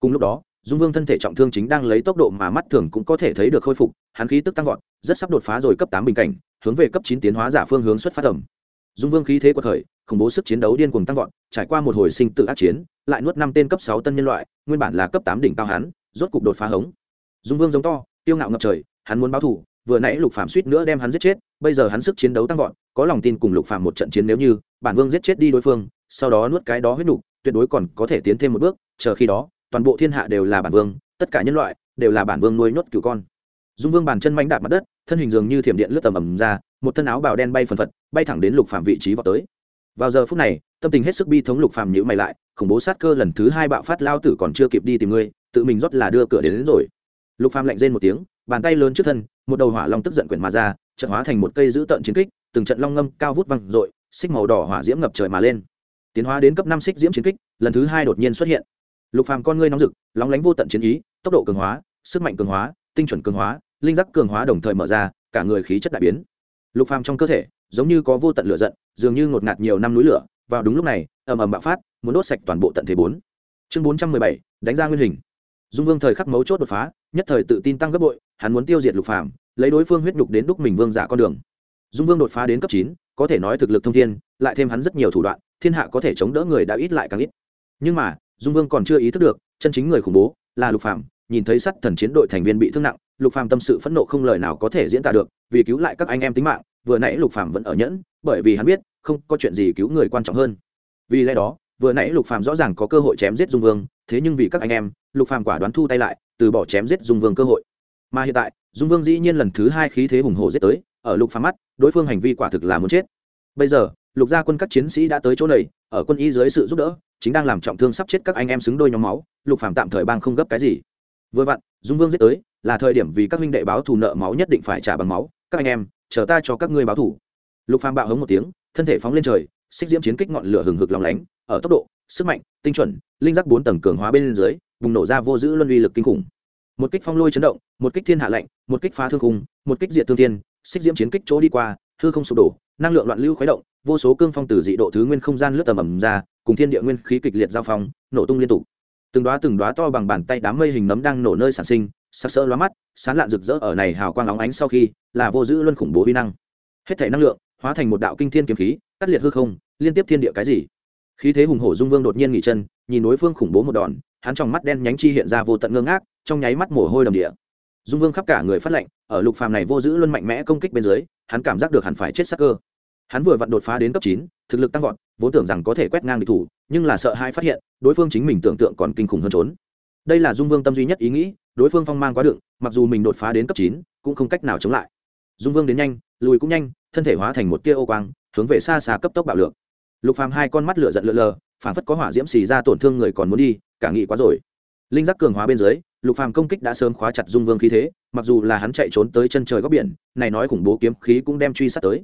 Cùng lúc đó dung vương thân thể trọng thương chính đang lấy tốc độ mà mắt thường cũng có thể thấy được khôi phục hắn khí tức tăng vọt rất sắp đột phá rồi cấp tám bình cảnh hướng về cấp chín tiến hóa giả phương hướng xuất phát tầm. Dung vương khí thế của thời, khủng bố sức chiến đấu điên cuồng tăng vọt, trải qua một hồi sinh tự ác chiến, lại nuốt năm tên cấp sáu tân nhân loại, nguyên bản là cấp tám đỉnh cao hắn, rốt cục đột phá hống. Dung vương giống to tiêu ngạo ngập trời, hắn muốn báo thù, vừa nãy lục phạm suýt nữa đem hắn giết chết, bây giờ hắn sức chiến đấu tăng vọt, có lòng tin cùng lục phạm một trận chiến nếu như, bản vương giết chết đi đối phương, sau đó nuốt cái đó huyết nục, tuyệt đối còn có thể tiến thêm một bước, chờ khi đó, toàn bộ thiên hạ đều là bản vương, tất cả nhân loại đều là bản vương nuôi nhốt cửu con dung vương bàn chân mánh đạp mặt đất thân hình dường như thiểm điện lướt tầm ầm ra một thân áo bào đen bay phần phật bay thẳng đến lục phạm vị trí vào tới. Vào giờ phút này tâm tình hết sức bi thống lục phạm nhữ mày lại khủng bố sát cơ lần thứ hai bạo phát lao tử còn chưa kịp đi tìm ngươi tự mình rót là đưa cửa đến, đến rồi. Lục phạm lạnh rên một tiếng bàn tay lớn trước thân một đầu hỏa long tức giận quyển mà ra trận hóa thành một cây giữ tận chiến kích từng trận long ngâm cao vút văng dội xích màu đỏ hỏa diễm ngập trời mà lên. Tiến hóa đến cấp năm xích diễm chiến kích lần thứ hai đột nhiên xuất hiện. Lục phàm con ngươi nóng rực lóng lánh vô tận chiến ý tốc độ cường hóa sức mạnh cường hóa tinh chuẩn cường hóa linh giác cường hóa đồng thời mở ra, cả người khí chất đại biến. Lục phàm trong cơ thể, giống như có vô tận lửa giận, dường như ngột ngạt nhiều năm núi lửa, vào đúng lúc này, ầm ầm bạo phát, muốn đốt sạch toàn bộ tận thế bốn. Chương bốn trăm mười bảy, đánh ra nguyên hình. Dung vương thời khắc mấu chốt đột phá, nhất thời tự tin tăng gấp bội, hắn muốn tiêu diệt lục phàm, lấy đối phương huyết nhục đến đúc mình vương giả con đường. Dung vương đột phá đến cấp chín, có thể nói thực lực thông thiên, lại thêm hắn rất nhiều thủ đoạn, thiên hạ có thể chống đỡ người đã ít lại càng ít. Nhưng mà, dung vương còn chưa ý thức được, chân chính người khủng bố là lục phàm, nhìn thấy sắt thần chiến đội thành viên bị thương nặng lục Phàm tâm sự phẫn nộ không lời nào có thể diễn tả được, vì cứu lại các anh em tính mạng, vừa nãy lục Phàm vẫn ở nhẫn, bởi vì hắn biết, không có chuyện gì cứu người quan trọng hơn. Vì lẽ đó, vừa nãy lục Phàm rõ ràng có cơ hội chém giết dung vương, thế nhưng vì các anh em, lục Phàm quả đoán thu tay lại, từ bỏ chém giết dung vương cơ hội. Mà hiện tại, dung vương dĩ nhiên lần thứ hai khí thế hùng hồ giết tới, ở lục phàm mắt, đối phương hành vi quả thực là muốn chết. Bây giờ, lục gia quân các chiến sĩ đã tới chỗ này, ở quân y dưới sự giúp đỡ, chính đang làm trọng thương sắp chết các anh em xứng đôi nhóm máu, lục phàm tạm thời bang không gấp cái gì. Vừa vặn, dung vương giết tới là thời điểm vì các minh đệ báo thù nợ máu nhất định phải trả bằng máu. Các anh em, chờ ta cho các ngươi báo thù. Lục phàm bạo hống một tiếng, thân thể phóng lên trời, xích diễm chiến kích ngọn lửa hừng hực lòng lánh, ở tốc độ, sức mạnh, tinh chuẩn, linh giác bốn tầng cường hóa bên dưới, bùng nổ ra vô giữ luân uy lực kinh khủng. Một kích phong lôi chấn động, một kích thiên hạ lạnh, một kích phá thương khung, một kích diệt thương thiên, xích diễm chiến kích chỗ đi qua, hư không sụp đổ, năng lượng loạn lưu khuấy động, vô số cương phong từ dị độ thứ nguyên không gian lướt tầm ẩm ra, cùng thiên địa nguyên khí kịch liệt giao phong, nổ tung liên tục. Từng đóa từng đóa to bằng bàn tay đám mây hình nấm đang nổ nơi sản sinh sắc sỡ lóa mắt, sán lạn rực rỡ ở này hào quang óng ánh sau khi, là vô giữ luân khủng bố vi năng. Hết thể năng lượng, hóa thành một đạo kinh thiên kiếm khí, cắt liệt hư không, liên tiếp thiên địa cái gì. Khí thế hùng hổ dung vương đột nhiên nghỉ chân, nhìn đối phương khủng bố một đòn, hắn trong mắt đen nhánh chi hiện ra vô tận ngơ ngác, trong nháy mắt mồ hôi đầm địa. Dung vương khắp cả người phát lệnh, ở lục phàm này vô giữ luân mạnh mẽ công kích bên dưới, hắn cảm giác được hẳn phải chết sắc cơ. Hắn vừa vặn đột phá đến cấp chín, thực lực tăng vọt, vốn tưởng rằng có thể quét ngang địch thủ, nhưng là sợ hai phát hiện, đối phương chính mình tưởng tượng còn kinh khủng hơn trốn đây là dung vương tâm duy nhất ý nghĩ, đối phương phong mang quá đựng, mặc dù mình đột phá đến cấp chín, cũng không cách nào chống lại. Dung vương đến nhanh, lùi cũng nhanh, thân thể hóa thành một tia ô quang, hướng về xa xa cấp tốc bạo lượng lục phàm hai con mắt lửa giận lượn lờ phản phất có hỏa diễm xì ra tổn thương người còn muốn đi, cả nghị quá rồi. Linh giác cường hóa bên dưới, lục phàm công kích đã sớm khóa chặt dung vương khí thế, mặc dù là hắn chạy trốn tới chân trời góc biển, này nói khủng bố kiếm khí cũng đem truy sát tới.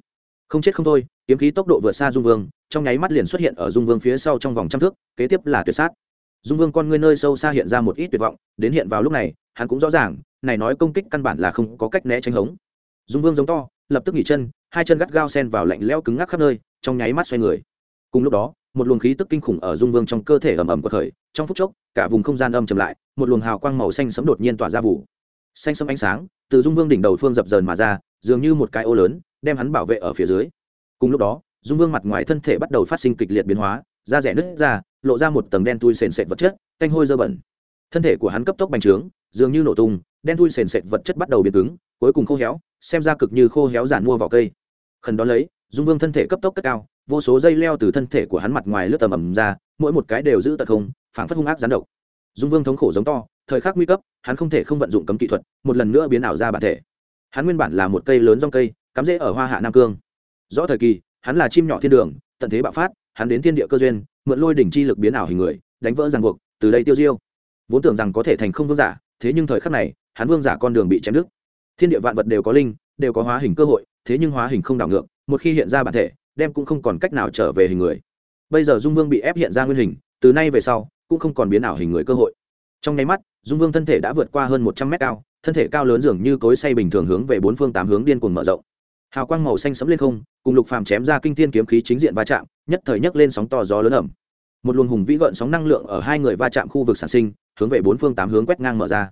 Không chết không thôi, kiếm khí tốc độ vượt xa dung vương, trong nháy mắt liền xuất hiện ở dung vương phía sau trong vòng trăm thước, kế tiếp là tuyệt sát dung vương con ngươi nơi sâu xa hiện ra một ít tuyệt vọng, đến hiện vào lúc này, hắn cũng rõ ràng, này nói công kích căn bản là không có cách né tránh hống. Dung vương giống to, lập tức nghỉ chân, hai chân gắt gao sen vào lạnh lẽo cứng ngắc khắp nơi, trong nháy mắt xoay người. Cùng lúc đó, một luồng khí tức kinh khủng ở dung vương trong cơ thể ầm ầm quật khởi, trong phút chốc, cả vùng không gian âm chầm lại, một luồng hào quang màu xanh sẫm đột nhiên tỏa ra vụ. Xanh sẫm ánh sáng, từ dung vương đỉnh đầu phương dập dờn mà ra, dường như một cái ô lớn, đem hắn bảo vệ ở phía dưới. Cùng lúc đó, dung vương mặt ngoài thân thể bắt đầu phát sinh kịch liệt biến hóa, da rẻ nứt ra lộ ra một tầng đen tui sền sệt vật chất, canh hôi dơ bẩn. Thân thể của hắn cấp tốc bành trướng, dường như nổ tung, đen tui sền sệt vật chất bắt đầu biến cứng, cuối cùng khô héo, xem ra cực như khô héo giản mua vào cây. Khẩn đó lấy, dung vương thân thể cấp tốc cất cao, vô số dây leo từ thân thể của hắn mặt ngoài lướt tầm ầm ra, mỗi một cái đều giữ tật không, phảng phất hung ác gián độc. Dung vương thống khổ giống to, thời khắc nguy cấp, hắn không thể không vận dụng cấm kỹ thuật, một lần nữa biến ảo ra bản thể. Hắn nguyên bản là một cây lớn rong cây, cắm rễ ở hoa hạ nam cương. Rõ thời kỳ, hắn là chim nhỏ thiên đường, tận thế bạo phát hắn đến thiên địa cơ duyên, mượn lôi đỉnh chi lực biến ảo hình người, đánh vỡ ràng buộc, từ đây tiêu diêu. Vốn tưởng rằng có thể thành không vương giả, thế nhưng thời khắc này, hắn vương giả con đường bị chém đứt. Thiên địa vạn vật đều có linh, đều có hóa hình cơ hội, thế nhưng hóa hình không đảo ngược, một khi hiện ra bản thể, đem cũng không còn cách nào trở về hình người. Bây giờ dung vương bị ép hiện ra nguyên hình, từ nay về sau, cũng không còn biến ảo hình người cơ hội. Trong nháy mắt, dung vương thân thể đã vượt qua hơn một trăm mét cao, thân thể cao lớn dường như cối say bình thường hướng về bốn phương tám hướng điên cuồng mở rộng. Hào quang màu xanh sẫm lên không cùng lục phàm chém ra kinh thiên kiếm khí chính diện va chạm, nhất thời nhấc lên sóng to gió lớn ẩm. Một luồng hùng vĩ gợn sóng năng lượng ở hai người va chạm khu vực sản sinh, hướng về bốn phương tám hướng quét ngang mở ra.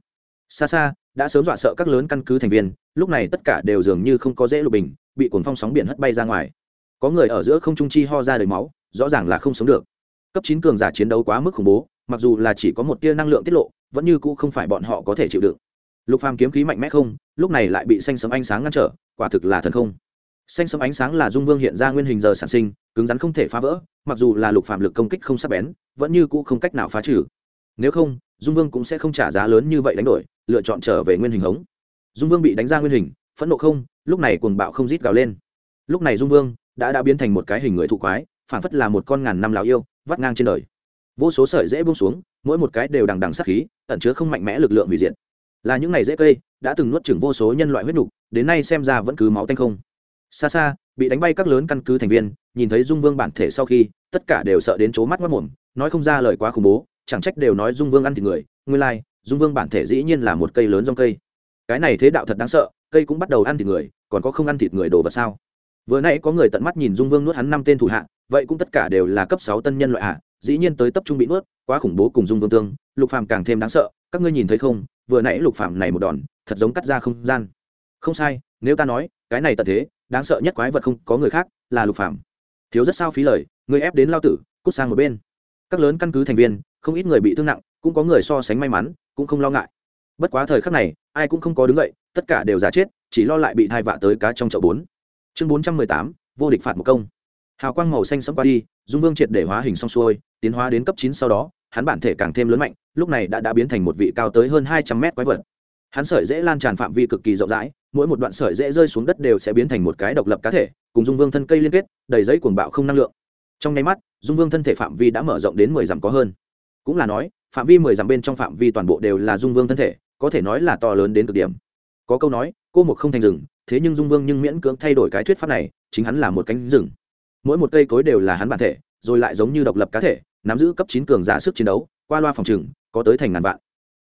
Xa xa, đã sớm dọa sợ các lớn căn cứ thành viên, lúc này tất cả đều dường như không có dễ lục bình, bị cuồng phong sóng biển hất bay ra ngoài. Có người ở giữa không trung chi ho ra đầy máu, rõ ràng là không sống được. Cấp chín cường giả chiến đấu quá mức khủng bố, mặc dù là chỉ có một tia năng lượng tiết lộ, vẫn như cũ không phải bọn họ có thể chịu đựng. Lục phàm kiếm khí mạnh mẽ không, lúc này lại bị xanh sấm ánh sáng ngăn trở, quả thực là thần không xanh sấm ánh sáng là dung vương hiện ra nguyên hình giờ sản sinh, cứng rắn không thể phá vỡ, mặc dù là lục phàm lực công kích không sắc bén, vẫn như cũ không cách nào phá trừ. Nếu không, dung vương cũng sẽ không trả giá lớn như vậy đánh đổi, lựa chọn trở về nguyên hình hống. Dung vương bị đánh ra nguyên hình, phẫn nộ không, lúc này cuồng bạo không rít gào lên. Lúc này dung vương đã đã biến thành một cái hình người thụ quái, phản phất là một con ngàn năm lào yêu, vắt ngang trên đời. Vô số sợi dễ buông xuống, mỗi một cái đều đằng đằng sát khí, ẩn chứa không mạnh mẽ lực lượng hủy diệt. Là những ngày dễ cây, đã từng nuốt chửng vô số nhân loại huyết nục, đến nay xem ra vẫn cứ máu tanh không xa xa bị đánh bay các lớn căn cứ thành viên nhìn thấy dung vương bản thể sau khi tất cả đều sợ đến c mắt mất mồm nói không ra lời quá khủng bố chẳng trách đều nói dung vương ăn thịt người. Nguyên lai、like, dung vương bản thể dĩ nhiên là một cây lớn dòng cây. Cái này thế đạo thật đáng sợ cây cũng bắt đầu ăn thịt người còn có không ăn thịt người đồ vật sao? Vừa nãy có người tận mắt nhìn dung vương nuốt hắn năm tên thủ hạ vậy cũng tất cả đều là cấp sáu tân nhân loại hạ dĩ nhiên tới tập trung bị nuốt quá khủng bố cùng dung vương tương lục phàm càng thêm đáng sợ các ngươi nhìn thấy không vừa nãy lục phàm này một đòn thật giống cắt ra không gian. Không sai nếu ta nói cái này tận thế đáng sợ nhất quái vật không có người khác là lục phạm thiếu rất sao phí lời, người ép đến lao tử, cút sang một bên. Các lớn căn cứ thành viên, không ít người bị thương nặng, cũng có người so sánh may mắn, cũng không lo ngại. Bất quá thời khắc này, ai cũng không có đứng dậy, tất cả đều giả chết, chỉ lo lại bị thai vạ tới cá trong chậu bốn. Chương bốn trăm mười tám, vô địch phạt một công. Hào quang màu xanh sẫm qua đi, dung vương triệt để hóa hình xong xuôi, tiến hóa đến cấp chín sau đó, hắn bản thể càng thêm lớn mạnh, lúc này đã đã biến thành một vị cao tới hơn hai trăm mét quái vật. Hắn sợi dễ lan tràn phạm vi cực kỳ rộng rãi mỗi một đoạn sợi dễ rơi xuống đất đều sẽ biến thành một cái độc lập cá thể, cùng dung vương thân cây liên kết, đầy giấy cuồng bạo không năng lượng. Trong nháy mắt, dung vương thân thể phạm vi đã mở rộng đến mười dặm có hơn. Cũng là nói, phạm vi mười dặm bên trong phạm vi toàn bộ đều là dung vương thân thể, có thể nói là to lớn đến cực điểm. Có câu nói, cô một không thành rừng thế nhưng dung vương nhưng miễn cưỡng thay đổi cái thuyết pháp này, chính hắn là một cánh rừng. Mỗi một cây cối đều là hắn bản thể, rồi lại giống như độc lập cá thể, nắm giữ cấp chín cường giả sức chiến đấu, qua loa phòng trừng có tới thành ngàn vạn.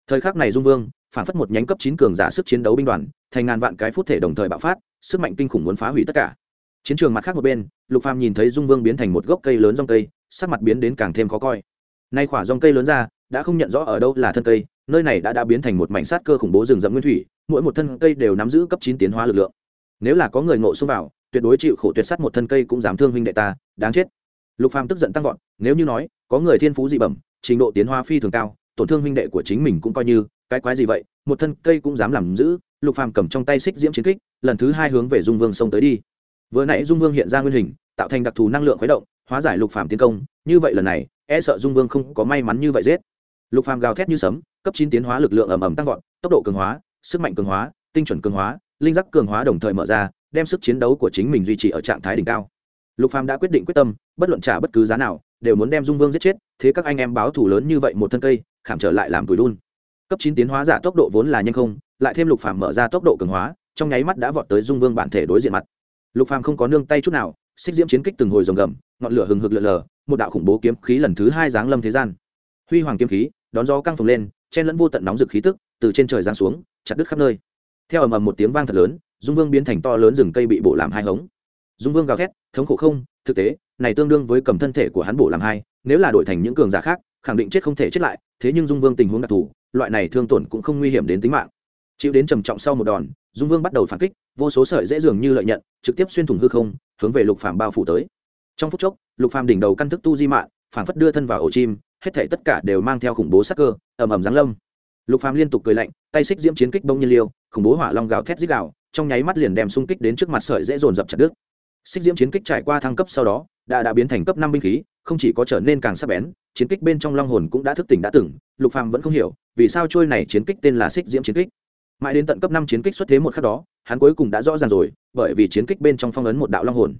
Thời khắc này dung vương phản phất một nhánh cấp chín cường giả sức chiến đấu binh đoàn, thành ngàn vạn cái phút thể đồng thời bạo phát, sức mạnh kinh khủng muốn phá hủy tất cả. Chiến trường mặt khác một bên, lục phàm nhìn thấy dung vương biến thành một gốc cây lớn rong cây, sắc mặt biến đến càng thêm khó coi. Nay khỏa rong cây lớn ra, đã không nhận rõ ở đâu là thân cây, nơi này đã đã biến thành một mảnh sát cơ khủng bố rừng rậm nguyên thủy, mỗi một thân cây đều nắm giữ cấp chín tiến hóa lực lượng. Nếu là có người ngộ xông vào, tuyệt đối chịu khổ tuyệt sắt một thân cây cũng dám thương huynh đệ ta, đáng chết. Lục phàm tức giận tăng vọt, nếu như nói, có người thiên phú dị bẩm, trình độ tiến hóa phi thường cao, tổn thương huynh đệ của chính mình cũng coi như cái quái gì vậy? Một thân cây cũng dám làm giữ lục phàm cầm trong tay xích diễm chiến kích, lần thứ hai hướng về dung vương xông tới đi. Vừa nãy dung vương hiện ra nguyên hình, tạo thành đặc thù năng lượng khuấy động, hóa giải lục phàm tiến công. Như vậy lần này e sợ dung vương không có may mắn như vậy giết. Lục phàm gào thét như sấm, cấp chín tiến hóa lực lượng ầm ầm tăng vọt, tốc độ cường hóa, sức mạnh cường hóa, tinh chuẩn cường hóa, linh giác cường hóa đồng thời mở ra, đem sức chiến đấu của chính mình duy trì ở trạng thái đỉnh cao. Lục phàm đã quyết định quyết tâm, bất luận trả bất cứ giá nào, đều muốn đem dung vương giết chết, thế các anh em báo thù lớn như vậy một thân cây, khảm trở lại làm tuổi đun cấp chín tiến hóa giả tốc độ vốn là nhanh không, lại thêm lục phàm mở ra tốc độ cường hóa, trong nháy mắt đã vọt tới dung vương bản thể đối diện mặt. Lục phàm không có nương tay chút nào, xích diễm chiến kích từng hồi rồng gầm, ngọn lửa hừng hực lượn lờ, một đạo khủng bố kiếm khí lần thứ hai giáng lâm thế gian. Huy hoàng kiếm khí, đón gió căng phồng lên, chen lẫn vô tận nóng rực khí tức, từ trên trời giáng xuống, chặt đứt khắp nơi. Theo ầm ầm một tiếng vang thật lớn, dung vương biến thành to lớn rừng cây bị bổ làm hai hống. Dung vương gào thét, thống khổ không, thực tế, này tương đương với cầm thân thể của hắn bổ làm hai, nếu là đổi thành những cường giả khác, khẳng định chết không thể chết lại, thế nhưng dung vương tình huống đặc thù loại này thương tổn cũng không nguy hiểm đến tính mạng. Chịu đến trầm trọng sau một đòn, dung vương bắt đầu phản kích, vô số sợi dễ dường như lợi nhận, trực tiếp xuyên thủng hư không, hướng về lục phàm bao phủ tới. Trong phút chốc, lục phàm đỉnh đầu căn thức tu di mạng, phản phất đưa thân vào ổ chim, hết thể tất cả đều mang theo khủng bố sắc cơ, ầm ầm giáng lâm. Lục phàm liên tục cười lạnh, tay xích diễm chiến kích bông nhiên liêu, khủng bố hỏa long gào thét giết gào, trong nháy mắt liền đem xung kích đến trước mặt sợi dễ dồn dập chặt đứt. Xích diễm chiến kích trải qua thăng cấp sau đó đã đã biến thành cấp năm binh khí, không chỉ có trở nên càng sắc bén, chiến kích bên trong long hồn cũng đã thức tỉnh đã từng, lục phàm vẫn không hiểu, vì sao trôi này chiến kích tên là xích diễm chiến kích. Mãi đến tận cấp năm chiến kích xuất thế một khắc đó, hắn cuối cùng đã rõ ràng rồi, bởi vì chiến kích bên trong phong ấn một đạo long hồn.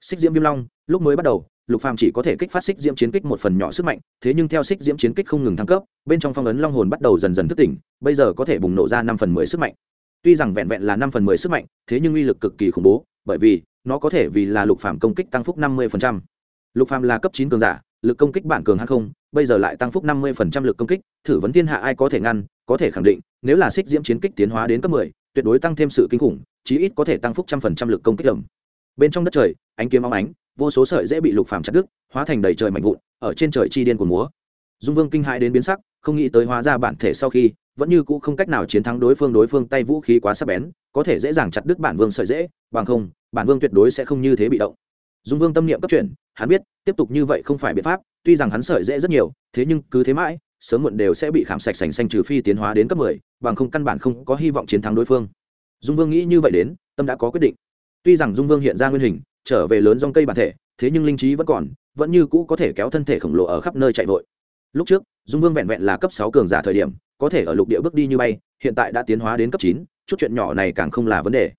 Xích diễm viêm long, lúc mới bắt đầu, lục phàm chỉ có thể kích phát xích diễm chiến kích một phần nhỏ sức mạnh, thế nhưng theo xích diễm chiến kích không ngừng thăng cấp, bên trong phong ấn long hồn bắt đầu dần dần thức tỉnh, bây giờ có thể bùng nổ ra năm phần mười sức mạnh. Tuy rằng vẹn vẹn là năm phần mười sức mạnh, thế nhưng uy lực cực kỳ khủng bố bởi vì nó có thể vì là lục phàm công kích tăng phúc năm mươi lục phàm là cấp chín cường giả, lực công kích bản cường hay không, bây giờ lại tăng phúc năm mươi lực công kích, thử vấn thiên hạ ai có thể ngăn, có thể khẳng định, nếu là xích diễm chiến kích tiến hóa đến cấp mười, tuyệt đối tăng thêm sự kinh khủng, chí ít có thể tăng phúc trăm phần trăm lực công kích lầm. Bên trong đất trời, ánh kiếm óng ánh, vô số sợi dễ bị lục phàm chặt đứt, hóa thành đầy trời mạnh vụn, ở trên trời chi điên của múa. Dung vương kinh hãi đến biến sắc, không nghĩ tới hóa ra bản thể sau khi vẫn như cũ không cách nào chiến thắng đối phương đối phương tay vũ khí quá sắc bén, có thể dễ dàng chặt đứt bản vương sợi dễ, bằng không, bản vương tuyệt đối sẽ không như thế bị động. Dung vương tâm niệm cấp chuyển, hắn biết, tiếp tục như vậy không phải biện pháp, tuy rằng hắn sợi dễ rất nhiều, thế nhưng cứ thế mãi, sớm muộn đều sẽ bị khảm sạch sành xanh trừ phi tiến hóa đến cấp mười, bằng không căn bản không có hy vọng chiến thắng đối phương. Dung vương nghĩ như vậy đến, tâm đã có quyết định. Tuy rằng dung vương hiện ra nguyên hình, trở về lớn dòng cây bản thể, thế nhưng linh trí vẫn còn, vẫn như cũ có thể kéo thân thể khổng lồ ở khắp nơi chạy vội. Lúc trước, dung vương vẹn vẹn là cấp sáu cường giả thời điểm có thể ở lục địa bước đi như bay, hiện tại đã tiến hóa đến cấp chín, chút chuyện nhỏ này càng không là vấn đề.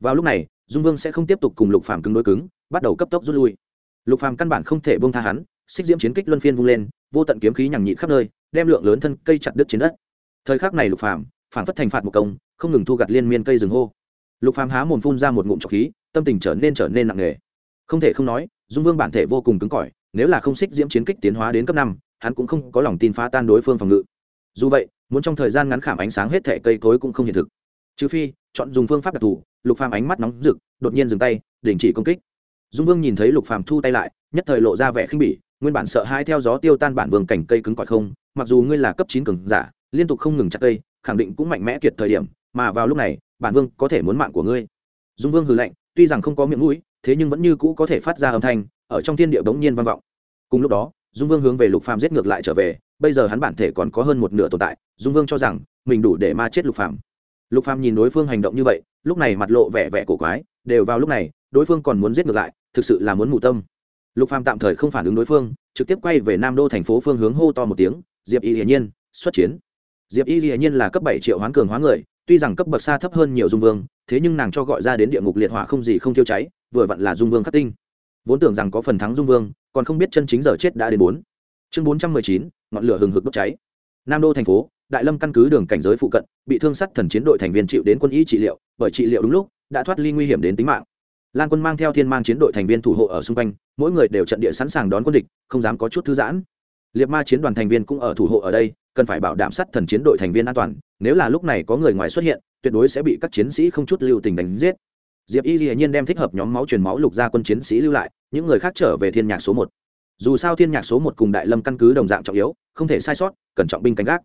Vào lúc này, dung vương sẽ không tiếp tục cùng lục phàm cứng đối cứng, bắt đầu cấp tốc rút lui. Lục phàm căn bản không thể buông tha hắn, xích diễm chiến kích luân phiên vung lên, vô tận kiếm khí nhằng nhịn khắp nơi, đem lượng lớn thân cây chặt đứt trên đất. Thời khắc này lục phàm phản phất thành phạt một công, không ngừng thu gặt liên miên cây rừng hô. Lục phàm há mồm phun ra một ngụm trọc khí, tâm tình trở nên trở nên nặng nề. Không thể không nói, dung vương bản thể vô cùng cứng cỏi, nếu là không xích diễm chiến kích tiến hóa đến cấp năm, hắn cũng không có lòng tin phá tan đối phương phòng ngự dù vậy, muốn trong thời gian ngắn khảm ánh sáng hết thẻ cây cối cũng không hiện thực. Trừ phi, chọn dùng phương pháp đặc thù, lục phàm ánh mắt nóng rực, đột nhiên dừng tay, đình chỉ công kích. Dung vương nhìn thấy lục phàm thu tay lại, nhất thời lộ ra vẻ khinh bỉ, nguyên bản sợ hai theo gió tiêu tan bản vương cảnh cây cứng cỏi không, mặc dù ngươi là cấp chín cường giả, liên tục không ngừng chặt cây, khẳng định cũng mạnh mẽ kiệt thời điểm, mà vào lúc này, bản vương có thể muốn mạng của ngươi. Dung vương hừ lạnh, tuy rằng không có miệng mũi, thế nhưng vẫn như cũ có thể phát ra âm thanh, ở trong thiên địa bỗng nhiên vang vọng. Cùng lúc đó, dung vương hướng về lục phàm giết ngược lại trở về bây giờ hắn bản thể còn có hơn một nửa tồn tại, dung vương cho rằng, mình đủ để ma chết lục phàm. Lục phàm nhìn đối phương hành động như vậy, lúc này mặt lộ vẻ vẻ cổ quái, đều vào lúc này, đối phương còn muốn giết ngược lại, thực sự là muốn mù tâm. Lục phàm tạm thời không phản ứng đối phương, trực tiếp quay về nam đô thành phố phương hướng hô to một tiếng, diệp y hiển nhiên, xuất chiến. Diệp y hiển nhiên là cấp bảy triệu hoán cường hóa người, tuy rằng cấp bậc xa thấp hơn nhiều dung vương, thế nhưng nàng cho gọi ra đến địa ngục liệt hỏa không gì không tiêu cháy, vừa vặn là dung vương khắc tinh. Vốn tưởng rằng có phần thắng dung vương, còn không biết chân chính giờ chết đã đến bốn. Chương bốn trăm mười chín ngọn lửa hừng hực đốt cháy. Nam đô thành phố, đại lâm căn cứ đường cảnh giới phụ cận, bị thương sắt thần chiến đội thành viên chịu đến quân y trị liệu, bởi trị liệu đúng lúc, đã thoát ly nguy hiểm đến tính mạng. Lan quân mang theo thiên mang chiến đội thành viên thủ hộ ở xung quanh, mỗi người đều trận địa sẵn sàng đón quân địch, không dám có chút thư giãn. Liệt ma chiến đoàn thành viên cũng ở thủ hộ ở đây, cần phải bảo đảm sát thần chiến đội thành viên an toàn, nếu là lúc này có người ngoài xuất hiện, tuyệt đối sẽ bị các chiến sĩ không chút lưu tình đánh giết. Diệp y dĩ nhiên đem thích hợp nhóm máu truyền máu lục gia quân chiến sĩ lưu lại, những người khác trở về thiên nhạc số một dù sao thiên nhạc số một cùng đại lâm căn cứ đồng dạng trọng yếu không thể sai sót cần trọng binh canh gác.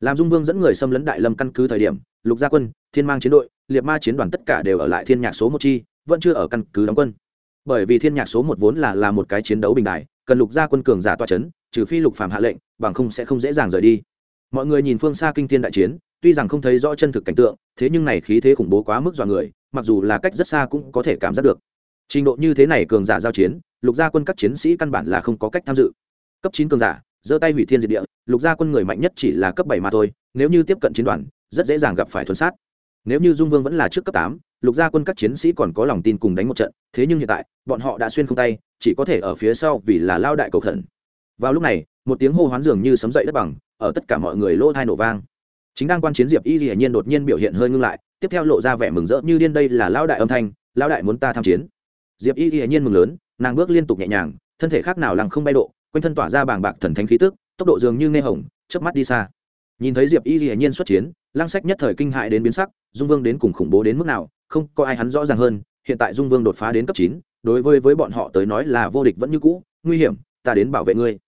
Làm dung vương dẫn người xâm lấn đại lâm căn cứ thời điểm lục gia quân thiên mang chiến đội liệt ma chiến đoàn tất cả đều ở lại thiên nhạc số một chi vẫn chưa ở căn cứ đóng quân. Bởi vì thiên nhạc số một vốn là là một cái chiến đấu bình đại cần lục gia quân cường giả toa chấn, trừ phi lục Phạm hạ lệnh bằng không sẽ không dễ dàng rời đi. Mọi người nhìn phương xa kinh thiên đại chiến tuy rằng không thấy rõ chân thực cảnh tượng thế nhưng này khí thế khủng bố quá mức dọa người mặc dù là cách rất xa cũng có thể cảm giác được trình độ như thế này cường giả giao chiến, lục gia quân các chiến sĩ căn bản là không có cách tham dự. Cấp chín cường giả, giơ tay hủy thiên diệt địa, lục gia quân người mạnh nhất chỉ là cấp bảy mà thôi, nếu như tiếp cận chiến đoàn, rất dễ dàng gặp phải thuần sát. Nếu như dung vương vẫn là trước cấp tám, lục gia quân các chiến sĩ còn có lòng tin cùng đánh một trận, thế nhưng hiện tại, bọn họ đã xuyên không tay, chỉ có thể ở phía sau vì là lao đại cầu thần vào lúc này, một tiếng hô hoán dường như sấm dậy đất bằng, ở tất cả mọi người lỗ thai nổ vang. Chính đang quan chiến diệp y hiển nhiên đột nhiên biểu hiện hơi ngưng lại, tiếp theo lộ ra vẻ mừng rỡ như điên, đây là lao đại âm thanh lao đại muốn ta tham chiến diệp y hiển nhiên mừng lớn, nàng bước liên tục nhẹ nhàng, thân thể khác nào lằng không bay độ, quanh thân tỏa ra bàng bạc thần thánh khí tức, tốc độ dường như nghe hồng, chớp mắt đi xa. Nhìn thấy diệp y hiển nhiên xuất chiến, lăng sách nhất thời kinh hại đến biến sắc, dung vương đến cùng khủng bố đến mức nào, không có ai hắn rõ ràng hơn, hiện tại dung vương đột phá đến cấp chín, đối với với bọn họ tới nói là vô địch vẫn như cũ, nguy hiểm, ta đến bảo vệ ngươi.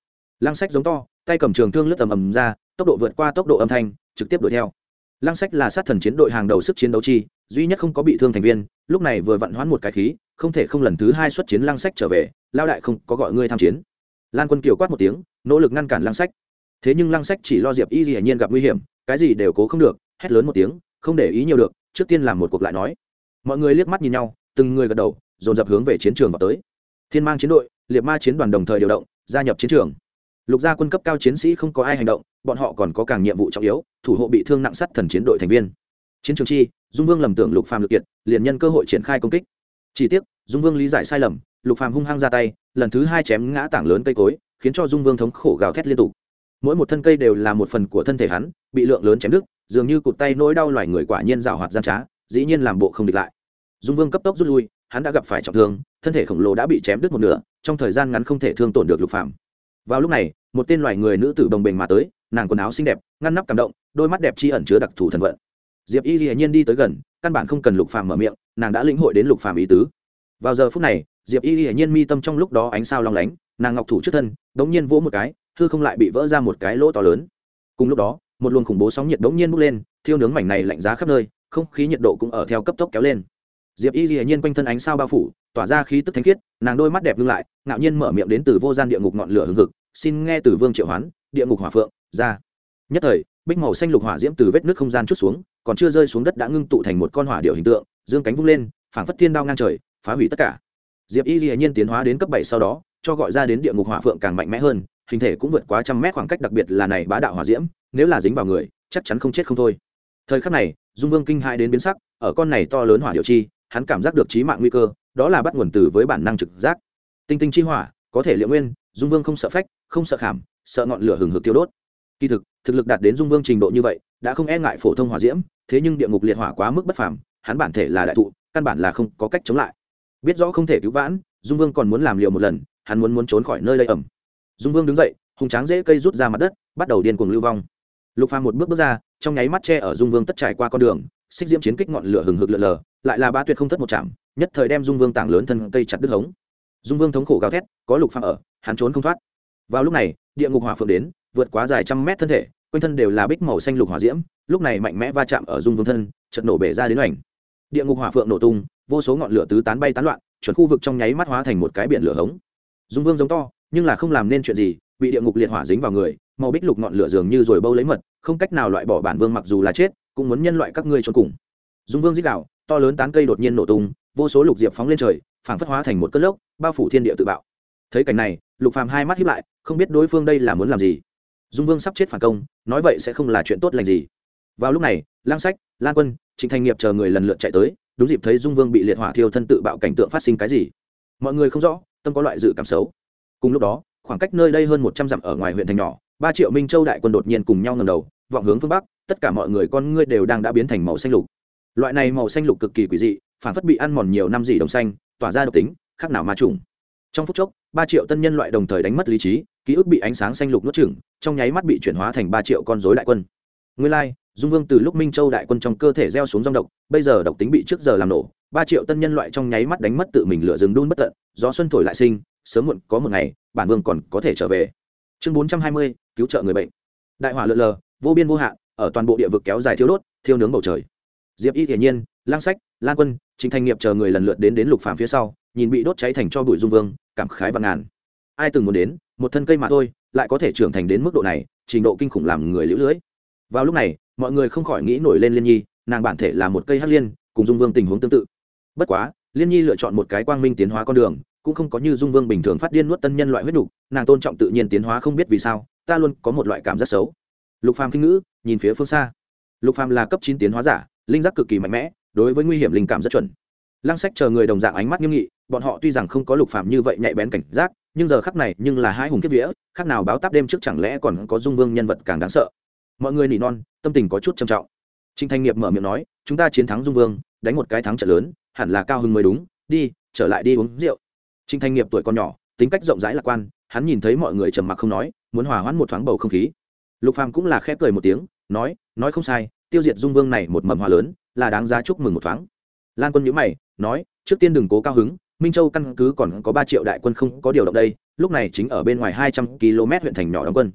Lăng sách giống to, tay cầm trường thương lướt tầm ầm ra, tốc độ vượt qua tốc độ âm thanh, trực tiếp đuổi theo. Lăng sách là sát thần chiến đội hàng đầu sức chiến đấu chi, duy nhất không có bị thương thành viên, lúc này vừa vặn hoãn một cái khí không thể không lần thứ hai xuất chiến lăng sách trở về, lao đại không có gọi ngươi tham chiến. Lan quân kiều quát một tiếng, nỗ lực ngăn cản lăng sách. Thế nhưng lăng sách chỉ lo diệp y hiển nhiên gặp nguy hiểm, cái gì đều cố không được, hét lớn một tiếng, không để ý nhiều được, trước tiên làm một cuộc lại nói. Mọi người liếc mắt nhìn nhau, từng người gật đầu, dồn dập hướng về chiến trường vào tới. Thiên mang chiến đội, liệt ma chiến đoàn đồng thời điều động, gia nhập chiến trường. Lục gia quân cấp cao chiến sĩ không có ai hành động, bọn họ còn có càng nhiệm vụ trọng yếu, thủ hộ bị thương nặng sắt thần chiến đội thành viên. Chiến trường chi, dung vương lầm tưởng lục phàm lực kiệt, liền nhân cơ hội triển khai công kích chỉ tiếc, dung vương lý giải sai lầm, lục phàm hung hăng ra tay, lần thứ hai chém ngã tảng lớn cây cối, khiến cho dung vương thống khổ gào thét liên tục. Mỗi một thân cây đều là một phần của thân thể hắn, bị lượng lớn chém đứt, dường như cụt tay nỗi đau loài người quả nhiên rào hoạt gian trá, dĩ nhiên làm bộ không địch lại. Dung vương cấp tốc rút lui, hắn đã gặp phải trọng thương, thân thể khổng lồ đã bị chém đứt một nửa, trong thời gian ngắn không thể thương tổn được lục phàm. Vào lúc này, một tên loài người nữ tử đồng bình mà tới, nàng quần áo xinh đẹp, ngăn nắp cảm động, đôi mắt đẹp chi ẩn chứa đặc thù thần vận. Diệp y hiển nhiên đi tới gần, căn bản không cần lục phàm mở miệng nàng đã lĩnh hội đến lục phàm ý tứ. Vào giờ phút này, diệp y hiển nhiên mi tâm trong lúc đó ánh sao long lánh, nàng ngọc thủ trước thân, đống nhiên vỗ một cái, hư không lại bị vỡ ra một cái lỗ to lớn. Cùng lúc đó, một luồng khủng bố sóng nhiệt đống nhiên bốc lên, thiêu nướng mảnh này lạnh giá khắp nơi, không khí nhiệt độ cũng ở theo cấp tốc kéo lên. Diệp y hiển nhiên quanh thân ánh sao bao phủ, tỏa ra khí tức thánh khiết, nàng đôi mắt đẹp ngưng lại, ngạo nhiên mở miệng đến từ vô gian địa ngục ngọn lửa hừng hực, xin nghe từ vương triệu hoán, địa ngục hỏa phượng, ra. Nhất thời, bích màu xanh lục hỏa diễm từ vết nước không gian chút xuống, còn chưa rơi xuống đất đã ngưng tụ thành một con hỏa điệu hình tượng dương cánh vung lên, phảng phất thiên đao ngang trời, phá hủy tất cả. Diệp y dĩ nhiên tiến hóa đến cấp bảy sau đó, cho gọi ra đến địa ngục hỏa phượng càng mạnh mẽ hơn, hình thể cũng vượt quá trăm mét khoảng cách đặc biệt là này bá đạo hỏa diễm, nếu là dính vào người, chắc chắn không chết không thôi. Thời khắc này, dung vương kinh hãi đến biến sắc, ở con này to lớn hỏa điệu chi, hắn cảm giác được chí mạng nguy cơ, đó là bắt nguồn từ với bản năng trực giác. Tinh tinh chi hỏa, có thể liệu nguyên, dung vương không sợ phách, không sợ khảm, sợ ngọn lửa hừng hực tiêu đốt. Kỳ thực thực lực đạt đến dung vương trình độ như vậy, đã không e ngại phổ thông hỏa diễm, thế nhưng địa ngục liệt hỏa quá mức bất phàm hắn bản thể là đại thụ, căn bản là không có cách chống lại. Biết rõ không thể cứu vãn, dung vương còn muốn làm liều một lần, hắn muốn muốn trốn khỏi nơi lây ẩm. Dung vương đứng dậy, hùng tráng dễ cây rút ra mặt đất, bắt đầu điên cuồng lưu vong. Lục phàm một bước bước ra, trong nháy mắt che ở dung vương tất trải qua con đường, xích diễm chiến kích ngọn lửa hừng hực lượn lờ, lại là ba tuyệt không thất một chạm, nhất thời đem dung vương tảng lớn thân cây chặt đứt hống. Dung vương thống khổ gào thét, có lục phàm ở, hắn trốn không thoát. Vào lúc này, địa ngục hỏa phượng đến, vượt quá dài trăm mét thân thể, quanh thân đều là bích màu xanh lục hỏa diễm, lúc này mạnh mẽ va chạm ở dung vương thân chật nổ bể ra đến ảnh địa ngục hỏa phượng nổ tung, vô số ngọn lửa tứ tán bay tán loạn, chuẩn khu vực trong nháy mắt hóa thành một cái biển lửa hống. Dung vương giống to, nhưng là không làm nên chuyện gì, bị địa ngục liệt hỏa dính vào người, màu bích lục ngọn lửa dường như rồi bâu lấy mật, không cách nào loại bỏ bản vương mặc dù là chết, cũng muốn nhân loại các ngươi trốn cùng. Dung vương dích đạo to lớn tán cây đột nhiên nổ tung, vô số lục diệp phóng lên trời, phảng phất hóa thành một cơn lốc, bao phủ thiên địa tự bạo. Thấy cảnh này, lục phàm hai mắt hiếp lại, không biết đối phương đây là muốn làm gì. Dung vương sắp chết phản công, nói vậy sẽ không là chuyện tốt lành gì. Vào lúc này, lang sách, lan quân trịnh thành nghiệp chờ người lần lượt chạy tới, đúng dịp thấy dung vương bị liệt hỏa thiêu thân tự bạo cảnh tượng phát sinh cái gì. Mọi người không rõ, tâm có loại dự cảm xấu. Cùng lúc đó, khoảng cách nơi đây hơn một trăm dặm ở ngoài huyện thành nhỏ, ba triệu minh châu đại quân đột nhiên cùng nhau ngầm đầu, vọng hướng phương bắc, tất cả mọi người con ngươi đều đang đã biến thành màu xanh lục. Loại này màu xanh lục cực kỳ quỷ dị, phản phất bị ăn mòn nhiều năm dị đồng xanh, tỏa ra độc tính, khác nào ma trùng. Trong phút chốc, ba triệu tân nhân loại đồng thời đánh mất lý trí, ký ức bị ánh sáng xanh lục nuốt chửng, trong nháy mắt bị chuyển hóa thành ba triệu con rối đại quân. Nguyên lai dung vương từ lúc minh châu đại quân trong cơ thể gieo xuống dòng độc, bây giờ độc tính bị trước giờ làm nổ, ba triệu tân nhân loại trong nháy mắt đánh mất tự mình lửa rừng đun bất tận, gió xuân thổi lại sinh, sớm muộn có một ngày, bản vương còn có thể trở về. Chương bốn trăm hai mươi, cứu trợ người bệnh. Đại hỏa lượn lờ, vô biên vô hạn, ở toàn bộ địa vực kéo dài thiêu đốt, thiêu nướng bầu trời. Diệp y hiển nhiên, lang sách lan quân, trình thành nghiệp chờ người lần lượt đến đến lục phàm phía sau, nhìn bị đốt cháy thành cho bụi dung vương, cảm khái và ngàn. Ai từng muốn đến, một thân cây mà thôi, lại có thể trưởng thành đến mức độ này, trình độ kinh khủng làm người lũ lưỡi vào lúc này mọi người không khỏi nghĩ nổi lên liên nhi, nàng bản thể là một cây hắc liên, cùng dung vương tình huống tương tự. Bất quá, liên nhi lựa chọn một cái quang minh tiến hóa con đường, cũng không có như dung vương bình thường phát điên nuốt tân nhân loại huyết nục nàng tôn trọng tự nhiên tiến hóa không biết vì sao, ta luôn có một loại cảm giác xấu. Lục phàm kinh ngữ, nhìn phía phương xa. Lục phàm là cấp chín tiến hóa giả, linh giác cực kỳ mạnh mẽ, đối với nguy hiểm linh cảm rất chuẩn. Lăng sách chờ người đồng dạng ánh mắt nghiêm nghị, bọn họ tuy rằng không có lục phàm như vậy nhạy bén cảnh giác, nhưng giờ khắc này nhưng là hai hùng kiếp vía, khác nào báo táp đêm trước chẳng lẽ còn có dung vương nhân vật càng đáng sợ. Mọi người nỉ non tâm tình có chút trầm trọng. Trình thanh nghiệp mở miệng nói, chúng ta chiến thắng dung vương, đánh một cái thắng trận lớn, hẳn là cao hưng mới đúng. Đi, trở lại đi uống rượu. Trình thanh nghiệp tuổi còn nhỏ, tính cách rộng rãi lạc quan, hắn nhìn thấy mọi người trầm mặc không nói, muốn hòa hoãn một thoáng bầu không khí. Lục phàm cũng là khép cười một tiếng, nói nói không sai, tiêu diệt dung vương này một mầm hòa lớn, là đáng giá chúc mừng một thoáng. Lan quân nhíu mày, nói, trước tiên đừng cố cao hứng, minh châu căn cứ còn có ba triệu đại quân không có điều động đây, lúc này chính ở bên ngoài hai trăm km huyện thành nhỏ đóng quân.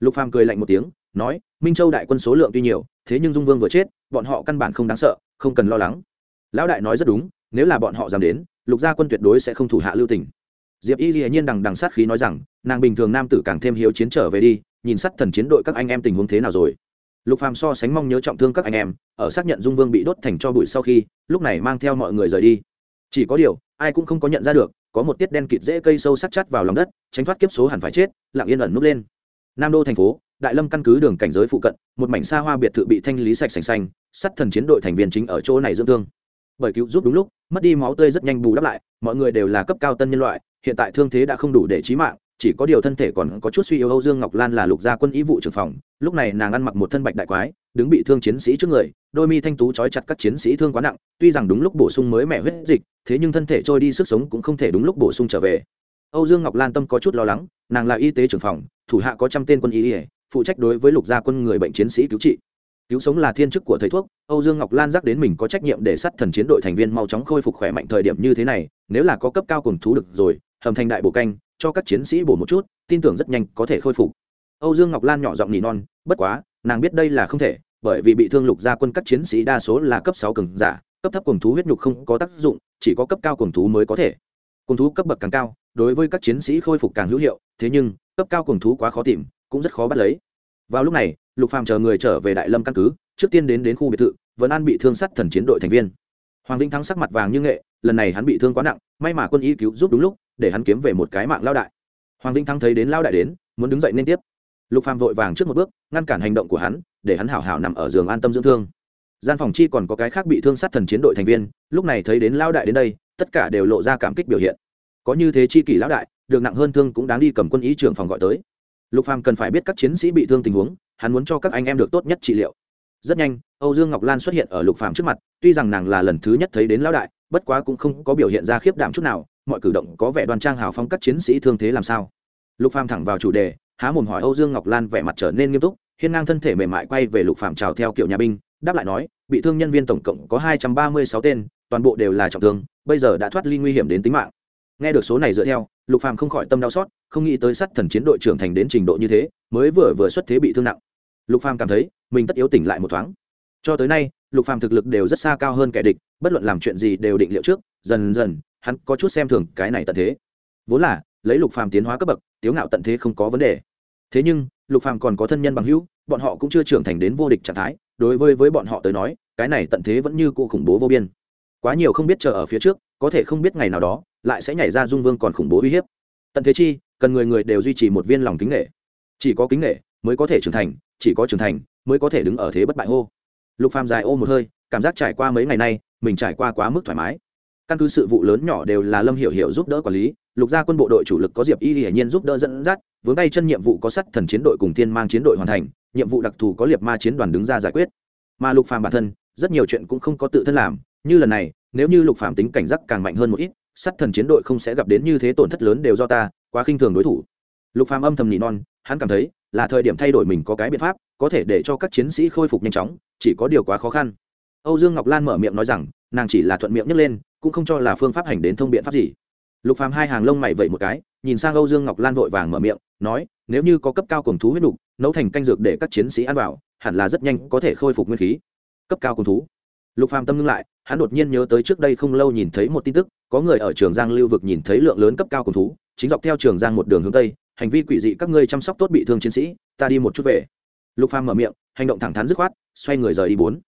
Lục phàm cười lạnh một tiếng nói, minh châu đại quân số lượng tuy nhiều, thế nhưng dung vương vừa chết, bọn họ căn bản không đáng sợ, không cần lo lắng. Lão đại nói rất đúng, nếu là bọn họ dám đến, lục gia quân tuyệt đối sẽ không thủ hạ lưu tình. Diệp y hiển nhiên đằng đằng sát khí nói rằng, nàng bình thường nam tử càng thêm hiếu chiến trở về đi, nhìn sát thần chiến đội các anh em tình huống thế nào rồi. Lục phàm so sánh mong nhớ trọng thương các anh em, ở xác nhận dung vương bị đốt thành cho bụi sau khi, lúc này mang theo mọi người rời đi. Chỉ có điều, ai cũng không có nhận ra được, có một tiết đen kịt dễ cây sâu sắc chắt vào lòng đất, tránh thoát kiếp số hẳn phải chết, lặng yên ẩn núp lên. Nam đô thành phố đại lâm căn cứ đường cảnh giới phụ cận, một mảnh xa hoa biệt thự bị thanh lý sạch sành xanh, sắt thần chiến đội thành viên chính ở chỗ này dưỡng thương. Bởi cứu giúp đúng lúc, mất đi máu tươi rất nhanh bù đắp lại, mọi người đều là cấp cao tân nhân loại, hiện tại thương thế đã không đủ để trí mạng, chỉ có điều thân thể còn có chút suy yếu. Âu dương ngọc lan là lục gia quân ý vụ trưởng phòng, lúc này nàng ăn mặc một thân bạch đại quái, đứng bị thương chiến sĩ trước người, đôi mi thanh tú trói chặt các chiến sĩ thương quá nặng, tuy rằng đúng lúc bổ sung mới mẻ huyết dịch, thế nhưng thân thể trôi đi sức sống cũng không thể đúng lúc bổ sung trở về. Âu dương ngọc lan tâm có chút lo lắng, nàng là y tế trưởng phòng, thủ hạ có trăm tên quân y phụ trách đối với lục gia quân người bệnh chiến sĩ cứu trị. Cứu sống là thiên chức của thầy thuốc, âu dương ngọc lan giác đến mình có trách nhiệm để sát thần chiến đội thành viên mau chóng khôi phục khỏe mạnh thời điểm như thế này, nếu là có cấp cao cùng thú được rồi, hầm thành đại bộ canh, cho các chiến sĩ bổ một chút, tin tưởng rất nhanh có thể khôi phục. Âu dương ngọc lan nhỏ giọng nỉ non, bất quá, nàng biết đây là không thể, bởi vì bị thương lục gia quân các chiến sĩ đa số là cấp sáu cường giả, cấp thấp cùng thú huyết nhục không có tác dụng, chỉ có cấp cao cùng thú mới có thể. Cùng thú cấp bậc càng cao, đối với các chiến sĩ khôi phục càng hữu hiệu, thế nhưng, cấp cao cùng thú quá khó tìm cũng rất khó bắt lấy. Vào lúc này, lục phàm chờ người trở về đại lâm căn cứ, trước tiên đến đến khu biệt thự, vẫn an bị thương sát thần chiến đội thành viên. Hoàng vĩnh thắng sắc mặt vàng như nghệ, lần này hắn bị thương quá nặng, may mà quân y cứu giúp đúng lúc, để hắn kiếm về một cái mạng lao đại. Hoàng vĩnh thắng thấy đến lao đại đến, muốn đứng dậy nên tiếp. Lục phàm vội vàng trước một bước, ngăn cản hành động của hắn, để hắn hảo hảo nằm ở giường an tâm dưỡng thương. Gian phòng chi còn có cái khác bị thương sát thần chiến đội thành viên, lúc này thấy đến lao đại đến đây, tất cả đều lộ ra cảm kích biểu hiện. Có như thế chi kỷ lão đại, được nặng hơn thương cũng đáng đi cầm quân ý trưởng phòng gọi tới lục phàm cần phải biết các chiến sĩ bị thương tình huống, hắn muốn cho các anh em được tốt nhất trị liệu. Rất nhanh, âu dương ngọc lan xuất hiện ở lục phàm trước mặt, tuy rằng nàng là lần thứ nhất thấy đến lão đại, bất quá cũng không có biểu hiện ra khiếp đảm chút nào, mọi cử động có vẻ đoan trang hào phong các chiến sĩ thương thế làm sao. Lục phàm thẳng vào chủ đề, há mồm hỏi âu dương ngọc lan vẻ mặt trở nên nghiêm túc, hiên ngang thân thể mềm mại quay về lục phàm chào theo kiểu nhà binh, đáp lại nói, bị thương nhân viên tổng cộng có hai trăm ba mươi sáu tên, toàn bộ đều là trọng thương, bây giờ đã thoát ly nguy hiểm đến tính mạng. Nghe được số này dựa theo lục phàm không khỏi tâm đau xót, không nghĩ tới sát thần chiến đội trưởng thành đến trình độ như thế, mới vừa vừa xuất thế bị thương nặng. Lục phàm cảm thấy, mình tất yếu tỉnh lại một thoáng. Cho tới nay, lục phàm thực lực đều rất xa cao hơn kẻ địch, bất luận làm chuyện gì đều định liệu trước, dần dần, hắn có chút xem thường cái này tận thế. Vốn là, lấy lục phàm tiến hóa cấp bậc, tiếu ngạo tận thế không có vấn đề. Thế nhưng, lục phàm còn có thân nhân bằng hữu, bọn họ cũng chưa trưởng thành đến vô địch trạng thái, đối với với bọn họ tới nói, cái này tận thế vẫn như cụ khủng bố vô biên. Quá nhiều không biết chờ ở phía trước, có thể không biết ngày nào đó lại sẽ nhảy ra dung vương còn khủng bố uy hiếp. Tận thế chi, cần người người đều duy trì một viên lòng kính nghệ chỉ có kính nghệ mới có thể trưởng thành, chỉ có trưởng thành mới có thể đứng ở thế bất bại hô. Lục phàm dài ô một hơi, cảm giác trải qua mấy ngày nay, mình trải qua quá mức thoải mái. Căn cứ sự vụ lớn nhỏ đều là lâm hiểu hiểu giúp đỡ quản lý, lục gia quân bộ đội chủ lực có diệp y hiển nhiên giúp đỡ dẫn dắt, vướng tay chân nhiệm vụ có sắt thần chiến đội cùng tiên mang chiến đội hoàn thành, nhiệm vụ đặc thù có liệt ma chiến đoàn đứng ra giải quyết. Mà lục phàm bản thân, rất nhiều chuyện cũng không có tự thân làm, như lần này, nếu như lục phàm tính cảnh giác càng mạnh hơn một ít sắt thần chiến đội không sẽ gặp đến như thế tổn thất lớn đều do ta, quá khinh thường đối thủ. Lục phàm âm thầm nỉ non, hắn cảm thấy, là thời điểm thay đổi mình có cái biện pháp, có thể để cho các chiến sĩ khôi phục nhanh chóng, chỉ có điều quá khó khăn. Âu dương ngọc lan mở miệng nói rằng, nàng chỉ là thuận miệng nhấc lên, cũng không cho là phương pháp hành đến thông biện pháp gì. Lục phàm hai hàng lông mày vậy một cái, nhìn sang âu dương ngọc lan vội vàng mở miệng, nói, nếu như có cấp cao cùng thú huyết đục nấu thành canh dược để các chiến sĩ ăn vào, hẳn là rất nhanh có thể khôi phục nguyên khí. Cấp cao cùng thú. Lục phàm tâm ngưng lại hắn đột nhiên nhớ tới trước đây không lâu nhìn thấy một tin tức có người ở trường giang lưu vực nhìn thấy lượng lớn cấp cao cùng thú chính dọc theo trường giang một đường hướng tây hành vi quỷ dị các ngươi chăm sóc tốt bị thương chiến sĩ ta đi một chút về. Lục phàm mở miệng hành động thẳng thắn dứt khoát xoay người rời đi bốn.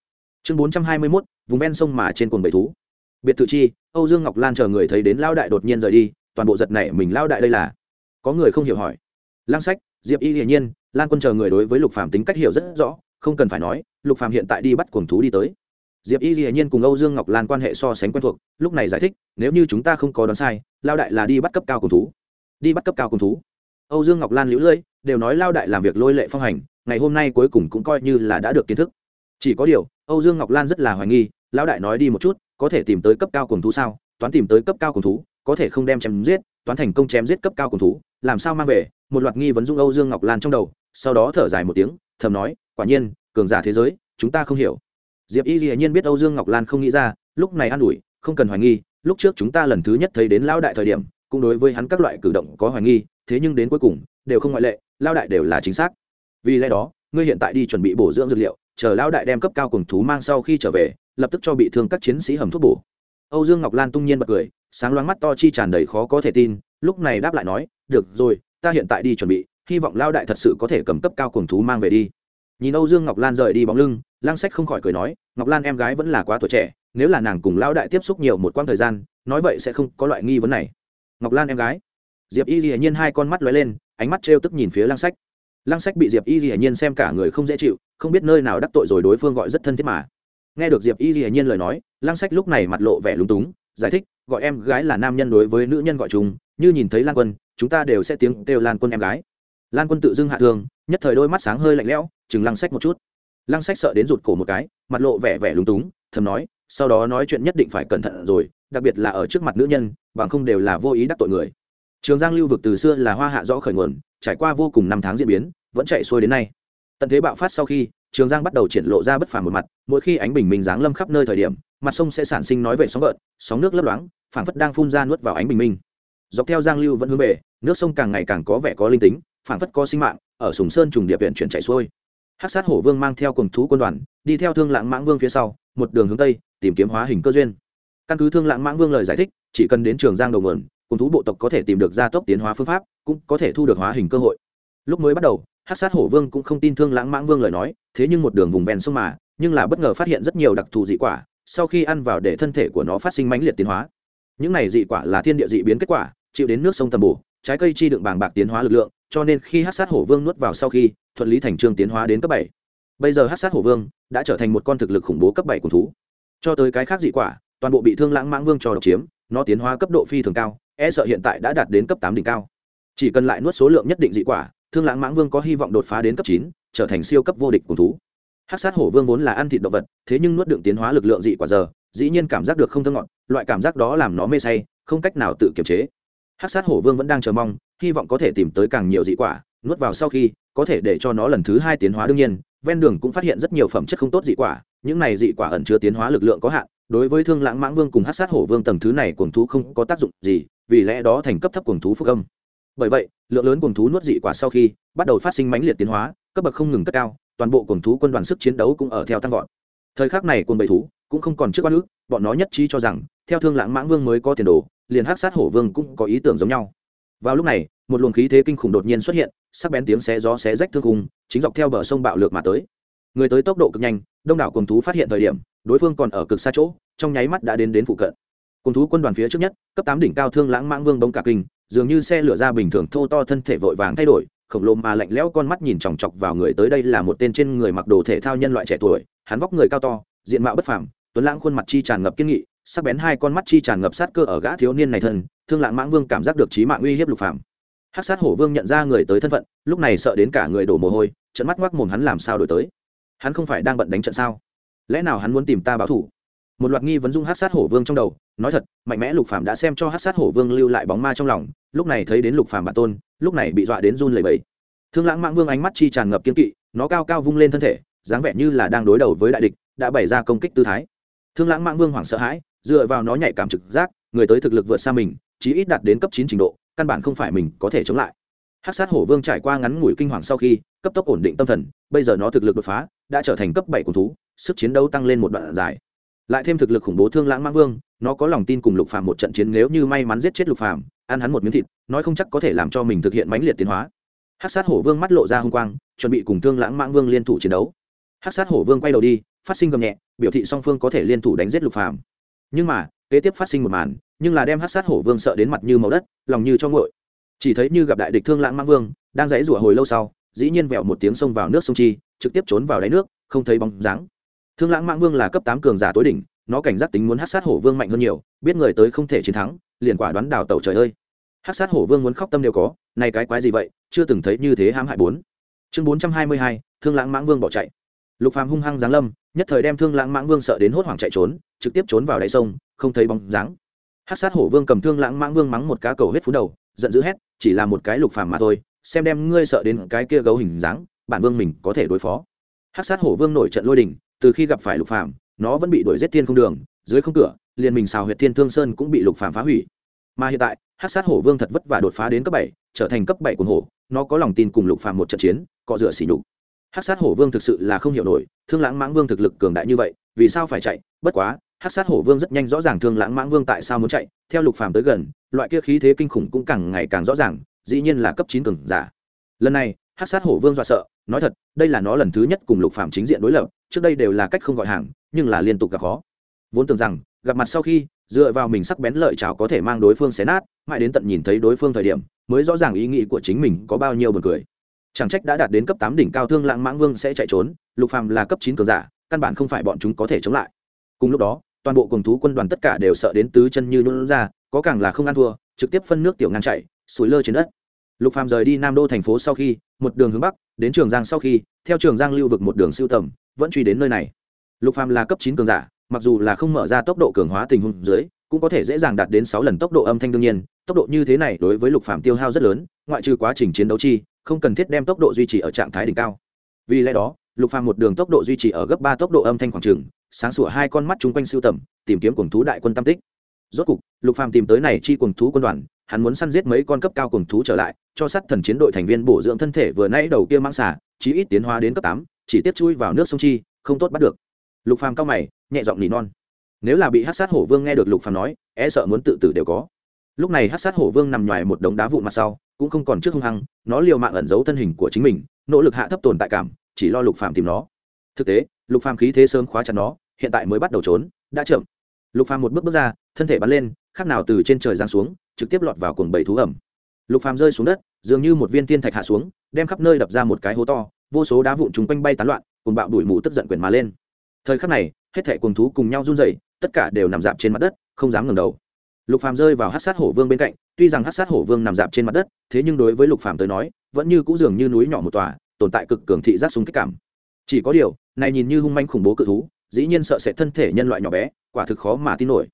Chương bốn trăm hai mươi 421, vùng ven sông mà trên cuồng bầy thú. Biệt thự chi âu dương ngọc lan chờ người thấy đến lao đại đột nhiên rời đi toàn bộ giật này mình lao đại đây là? Có người không hiểu hỏi. Lang sách diệp y hiển nhiên lan quân chờ người đối với lục phàm tính cách hiểu rất rõ không cần phải nói lục phàm hiện tại đi bắt cuồng thú đi tới diệp y hiển nhiên cùng âu dương ngọc lan quan hệ so sánh quen thuộc lúc này giải thích nếu như chúng ta không có đoán sai lao đại là đi bắt cấp cao cùng thú đi bắt cấp cao cùng thú âu dương ngọc lan liễu lưỡi, đều nói lao đại làm việc lôi lệ phong hành ngày hôm nay cuối cùng cũng coi như là đã được kiến thức. Chỉ có điều âu dương ngọc lan rất là hoài nghi lao đại nói đi một chút có thể tìm tới cấp cao cùng thú sao? Toán tìm tới cấp cao cùng thú có thể không đem chém giết toán thành công chém giết cấp cao cùng thú làm sao mang về? Một loạt nghi vấn dung âu dương ngọc lan trong đầu sau đó thở dài một tiếng thầm nói quả nhiên cường giả thế giới chúng ta không hiểu diệp y dĩ nhiên biết âu dương ngọc lan không nghĩ ra, lúc này an ủi, không cần hoài nghi, lúc trước chúng ta lần thứ nhất thấy đến lão đại thời điểm, cũng đối với hắn các loại cử động có hoài nghi, thế nhưng đến cuối cùng, đều không ngoại lệ lao đại đều là chính xác. Vì lẽ đó, ngươi hiện tại đi chuẩn bị bổ dưỡng dược liệu, chờ lao đại đem cấp cao cùng thú mang sau khi trở về, lập tức cho bị thương các chiến sĩ hầm thuốc bổ. Âu dương ngọc lan tung nhiên bật cười, sáng loáng mắt to chi tràn đầy khó có thể tin, lúc này đáp lại nói, được rồi, ta hiện tại đi chuẩn bị, hy vọng lao đại thật sự có thể cầm cấp cao cùng thú mang về đi nhìn âu dương ngọc lan rời đi bóng lưng lang sách không khỏi cười nói, ngọc lan em gái vẫn là quá tuổi trẻ, nếu là nàng cùng Lão đại tiếp xúc nhiều một quãng thời gian, nói vậy sẽ không có loại nghi vấn này. Ngọc lan em gái. Diệp y dĩ nhiên hai con mắt lóe lên, ánh mắt trêu tức nhìn phía lang sách. Lang sách bị diệp y dĩ nhiên xem cả người không dễ chịu, không biết nơi nào đắc tội rồi đối phương gọi rất thân thiết mà. Nghe được diệp y dĩ nhiên lời nói lang sách lúc này mặt lộ vẻ lúng túng, giải thích, gọi em gái là nam nhân đối với nữ nhân gọi chúng như nhìn thấy lan quân, chúng ta đều sẽ tiếng kêu lan quân em gái lan quân tự dưng hạ thương nhất thời đôi mắt sáng hơi lạnh lẽo chừng lăng sách một chút. Lăng sách sợ đến rụt cổ một cái, mặt lộ vẻ vẻ lúng túng, thầm nói, sau đó nói chuyện nhất định phải cẩn thận rồi, đặc biệt là ở trước mặt nữ nhân, bằng không đều là vô ý đắc tội người. Trường giang lưu vực từ xưa là hoa hạ rõ khởi nguồn, trải qua vô cùng năm tháng diễn biến, vẫn chạy xuôi đến nay. Tận thế bạo phát sau khi, trường giang bắt đầu triển lộ ra bất phàm một mặt, mỗi khi ánh bình minh giáng lâm khắp nơi thời điểm, mặt sông sẽ sản sinh nói về sóng gợn, sóng nước lấp loáng, phảng phất đang phun ra nuốt vào ánh bình minh. Dọc theo giang lưu vẫn hướng về, nước sông càng ngày càng có vẻ có linh tính phảng phất có sinh mạng, ở sùng sơn trùng địa viện chuyển chạy xuôi. Hắc sát hổ vương mang theo cùng thú quân đoàn, đi theo thương lãng mãng vương phía sau, một đường hướng tây, tìm kiếm hóa hình cơ duyên. Căn cứ thương lãng mãng vương lời giải thích, chỉ cần đến trường giang đầu nguồn, cùng thú bộ tộc có thể tìm được gia tốc tiến hóa phương pháp, cũng có thể thu được hóa hình cơ hội. Lúc mới bắt đầu hát sát hổ vương cũng không tin thương lãng mãng vương lời nói, thế nhưng một đường vùng ven sông mà, nhưng là bất ngờ phát hiện rất nhiều đặc thù dị quả, sau khi ăn vào để thân thể của nó phát sinh mãnh liệt tiến hóa. Những này dị quả là thiên địa dị biến kết quả, chịu đến nước sông tầm bổ, trái cây chi đựng bàng bạc tiến hóa lực lượng cho nên khi hát sát hổ vương nuốt vào sau khi thuận lý thành trương tiến hóa đến cấp bảy. Bây giờ hát sát hổ vương đã trở thành một con thực lực khủng bố cấp bảy của thú. Cho tới cái khác dị quả, toàn bộ bị thương lãng mãng vương cho độc chiếm, nó tiến hóa cấp độ phi thường cao e sợ hiện tại đã đạt đến cấp tám đỉnh cao. Chỉ cần lại nuốt số lượng nhất định dị quả, thương lãng mãng vương có hy vọng đột phá đến cấp chín, trở thành siêu cấp vô địch cùng thú. Hát sát hổ vương vốn là ăn thịt động vật, thế nhưng nuốt đựng tiến hóa lực lượng dị quả giờ, dĩ nhiên cảm giác được không thơ ngọt, loại cảm giác đó làm nó mê say, không cách nào tự kiềm chế hát sát hổ vương vẫn đang chờ mong, hy vọng có thể tìm tới càng nhiều dị quả, nuốt vào sau khi, có thể để cho nó lần thứ hai tiến hóa đương nhiên, ven đường cũng phát hiện rất nhiều phẩm chất không tốt dị quả, những này dị quả ẩn chứa tiến hóa lực lượng có hạn, đối với thương lãng mãng vương cùng hát sát hổ vương tầng thứ này cuồng thú không có tác dụng gì, vì lẽ đó thành cấp thấp cuồng thú phúc âm. Bởi vậy, lượng lớn cuồng thú nuốt dị quả sau khi, bắt đầu phát sinh mãnh liệt tiến hóa, cấp bậc không ngừng cất cao, toàn bộ cuồng thú quân đoàn sức chiến đấu cũng ở theo tăng vọt. Thời khắc này quân bầy thú cũng không còn trước quan ước bọn nó nhất trí cho rằng, theo thương lãng mãng vương mới có tiền đồ liền hắc sát hổ vương cũng có ý tưởng giống nhau. Vào lúc này, một luồng khí thế kinh khủng đột nhiên xuất hiện, sắc bén tiếng xé gió xé rách thương khung, chính dọc theo bờ sông bạo lược mà tới. Người tới tốc độ cực nhanh, đông đảo cùng thú phát hiện thời điểm, đối phương còn ở cực xa chỗ, trong nháy mắt đã đến đến phụ cận. Cùng thú quân đoàn phía trước nhất, cấp tám đỉnh cao thương lãng mãng vương bông cả kinh, dường như xe lửa ra bình thường thô to thân thể vội vàng thay đổi, khổng lồ mà lạnh lẽo con mắt nhìn chòng chọc vào người tới đây là một tên trên người mặc đồ thể thao nhân loại trẻ tuổi, hắn vóc người cao to, diện mạo bất phàm, tuấn lãng khuôn mặt chi tràn ngập kiên nghị sắc bén hai con mắt chi tràn ngập sát cơ ở gã thiếu niên này thân, thương lãng mãng vương cảm giác được trí mạng uy hiếp lục phàm. Hát sát hổ vương nhận ra người tới thân phận, lúc này sợ đến cả người đổ mồ hôi trận mắt ngoắc mồm hắn làm sao đổi tới. Hắn không phải đang bận đánh trận sao? Lẽ nào hắn muốn tìm ta báo thủ? Một loạt nghi vấn dung hát sát hổ vương trong đầu, nói thật, mạnh mẽ lục phàm đã xem cho hát sát hổ vương lưu lại bóng ma trong lòng, lúc này thấy đến lục phàm bản tôn, lúc này bị dọa đến run lẩy bẩy. Thương lãng mãng vương ánh mắt chi tràn ngập kiên kỵ, nó cao cao vung lên thân thể, dáng vẻ như là đang đối đầu với đại địch, đã bày ra công kích tư thái. Thương lãng mãng vương hoảng sợ hãi dựa vào nó nhạy cảm trực giác, người tới thực lực vượt xa mình, chí ít đạt đến cấp chín trình độ, căn bản không phải mình có thể chống lại. Hát sát hổ vương trải qua ngắn ngủi kinh hoàng sau khi, cấp tốc ổn định tâm thần, bây giờ nó thực lực đột phá, đã trở thành cấp bảy của thú, sức chiến đấu tăng lên một đoạn dài. Lại thêm thực lực khủng bố thương lãng mãng vương, nó có lòng tin cùng lục phàm một trận chiến nếu như may mắn giết chết lục phàm, ăn hắn một miếng thịt, nói không chắc có thể làm cho mình thực hiện mãnh liệt tiến hóa. Hát sát hổ vương mắt lộ ra h ư n g quang, chuẩn bị cùng thương lãng mãng vương liên thủ chiến đấu. Hát sát hổ vương quay đầu đi, phát sinh gầm nhẹ, biểu thị song phương có thể liên thủ đánh giết lục phàm nhưng mà, kế tiếp phát sinh một màn, nhưng là đem hát sát hổ vương sợ đến mặt như màu đất, lòng như cho ngội chỉ thấy như gặp đại địch thương lãng mãng vương, đang dãy rủa hồi lâu sau, dĩ nhiên vẹo một tiếng xông vào nước sông chi, trực tiếp trốn vào đáy nước, không thấy bóng dáng. Thương lãng mãng vương là cấp tám cường giả tối đỉnh, nó cảnh giác tính muốn hát sát hổ vương mạnh hơn nhiều, biết người tới không thể chiến thắng, liền quả đoán đào tẩu trời ơi. Hát sát hổ vương muốn khóc tâm đều có, này cái quái gì vậy, chưa từng thấy như thế hãm hại bốn. Chương bốn trăm hai mươi hai, thương lãng mãng vương bỏ chạy. Lục phàm hung hăng giáng lâm, nhất thời đem thương lãng mãng vương sợ đến hốt hoảng chạy trốn trực tiếp trốn vào đáy sông, không thấy bóng dáng. Hát sát hổ vương cầm thương lãng mãng vương mắng một cá cầu hết phú đầu, giận dữ hét, chỉ là một cái lục phàm mà thôi, xem đem ngươi sợ đến cái kia gấu hình dáng, bản vương mình có thể đối phó. Hát sát hổ vương nổi trận lôi đình, từ khi gặp phải lục phàm, nó vẫn bị đuổi giết thiên không đường, dưới không cửa, liền mình xào huyệt thiên thương sơn cũng bị lục phàm phá hủy. Mà hiện tại hát sát hổ vương thật vất vả đột phá đến cấp bảy, trở thành cấp bảy của hổ, nó có lòng tin cùng lục phàm một trận chiến, cọ rửa xỉ nhục. Hát sát hổ vương thực sự là không hiểu nổi, thương lãng mãng vương thực lực cường đại như vậy, vì sao phải chạy? Bất quá hát sát hổ vương rất nhanh rõ ràng thương lãng mãng vương tại sao muốn chạy, theo lục phàm tới gần, loại kia khí thế kinh khủng cũng càng ngày càng rõ ràng, dĩ nhiên là cấp chín cường giả. Lần này hát sát hổ vương dọa sợ, nói thật, đây là nó lần thứ nhất cùng lục phàm chính diện đối lập, trước đây đều là cách không gọi hàng, nhưng là liên tục gặp khó. Vốn tưởng rằng, gặp mặt sau khi, dựa vào mình sắc bén lợi chảo có thể mang đối phương xé nát, mãi đến tận nhìn thấy đối phương thời điểm, mới rõ ràng ý nghĩ của chính mình có bao nhiêu buồn cười. Chẳng trách đã đạt đến cấp tám đỉnh cao thương lãng mãng vương sẽ chạy trốn, lục phàm là cấp chín cường giả, căn bản không phải bọn chúng có thể chống lại cùng lúc đó, toàn bộ cùng thú quân đoàn tất cả đều sợ đến tứ chân như nhún ra, có càng là không ăn thua, trực tiếp phân nước tiểu ngang chạy, sủi lơ trên đất. Lục phàm rời đi nam đô thành phố sau khi, một đường hướng bắc, đến trường giang sau khi, theo trường giang lưu vực một đường siêu tầm, vẫn truy đến nơi này. Lục phàm là cấp chín cường giả, mặc dù là không mở ra tốc độ cường hóa tình huống dưới, cũng có thể dễ dàng đạt đến sáu lần tốc độ âm thanh đương nhiên, tốc độ như thế này đối với lục phàm tiêu hao rất lớn, ngoại trừ quá trình chiến đấu chi, không cần thiết đem tốc độ duy trì ở trạng thái đỉnh cao. Vì lẽ đó, lục phàm một đường tốc độ duy trì ở gấp ba tốc độ âm thanh khoảng trường sáng sủa hai con mắt chung quanh siêu tầm, tìm kiếm cuồng thú đại quân tam tích. Rốt cục, lục phàm tìm tới này chi cuồng thú quân đoàn, hắn muốn săn giết mấy con cấp cao cuồng thú trở lại, cho sát thần chiến đội thành viên bổ dưỡng thân thể vừa nãy đầu kia mang xả chí ít tiến hóa đến cấp tám, chỉ tiếp chui vào nước sông chi, không tốt bắt được. Lục phàm cao mày, nhẹ giọng nỉ non. Nếu là bị hát sát hổ vương nghe được lục phàm nói e sợ muốn tự tử đều có. Lúc này hát sát hổ vương nằm ngoài một đống đá vụn mặt sau, cũng không còn trước hung hăng, nó liều mạng ẩn giấu thân hình của chính mình, nỗ lực hạ thấp tồn tại cảm, chỉ lo lục phàm tìm nó. Thực tế, lục phàm khí thế sớm khóa chặt nó hiện tại mới bắt đầu trốn, đã chậm. Lục phàm một bước bước ra, thân thể bắn lên, khác nào từ trên trời giáng xuống, trực tiếp lọt vào cuồng bầy thú ẩm. Lục phàm rơi xuống đất, dường như một viên tiên thạch hạ xuống, đem khắp nơi đập ra một cái hố to, vô số đá vụn chúng quanh bay tán loạn cùng bạo đuổi mù tức giận quyền mà lên. Thời khắc này, hết thảy cuồng thú cùng nhau run rẩy, tất cả đều nằm dạp trên mặt đất, không dám ngẩng đầu. Lục phàm rơi vào hắc sát hổ vương bên cạnh, tuy rằng hắc sát hổ vương nằm dạp trên mặt đất, thế nhưng đối với lục phàm tới nói, vẫn như cũ dường như núi nhỏ một tòa, tồn tại cực cường thị giác súng kích cảm. Chỉ có điều, này nhìn như hung manh khủng bố cự thú dĩ nhiên sợ sẽ thân thể nhân loại nhỏ bé, quả thực khó mà tin nổi.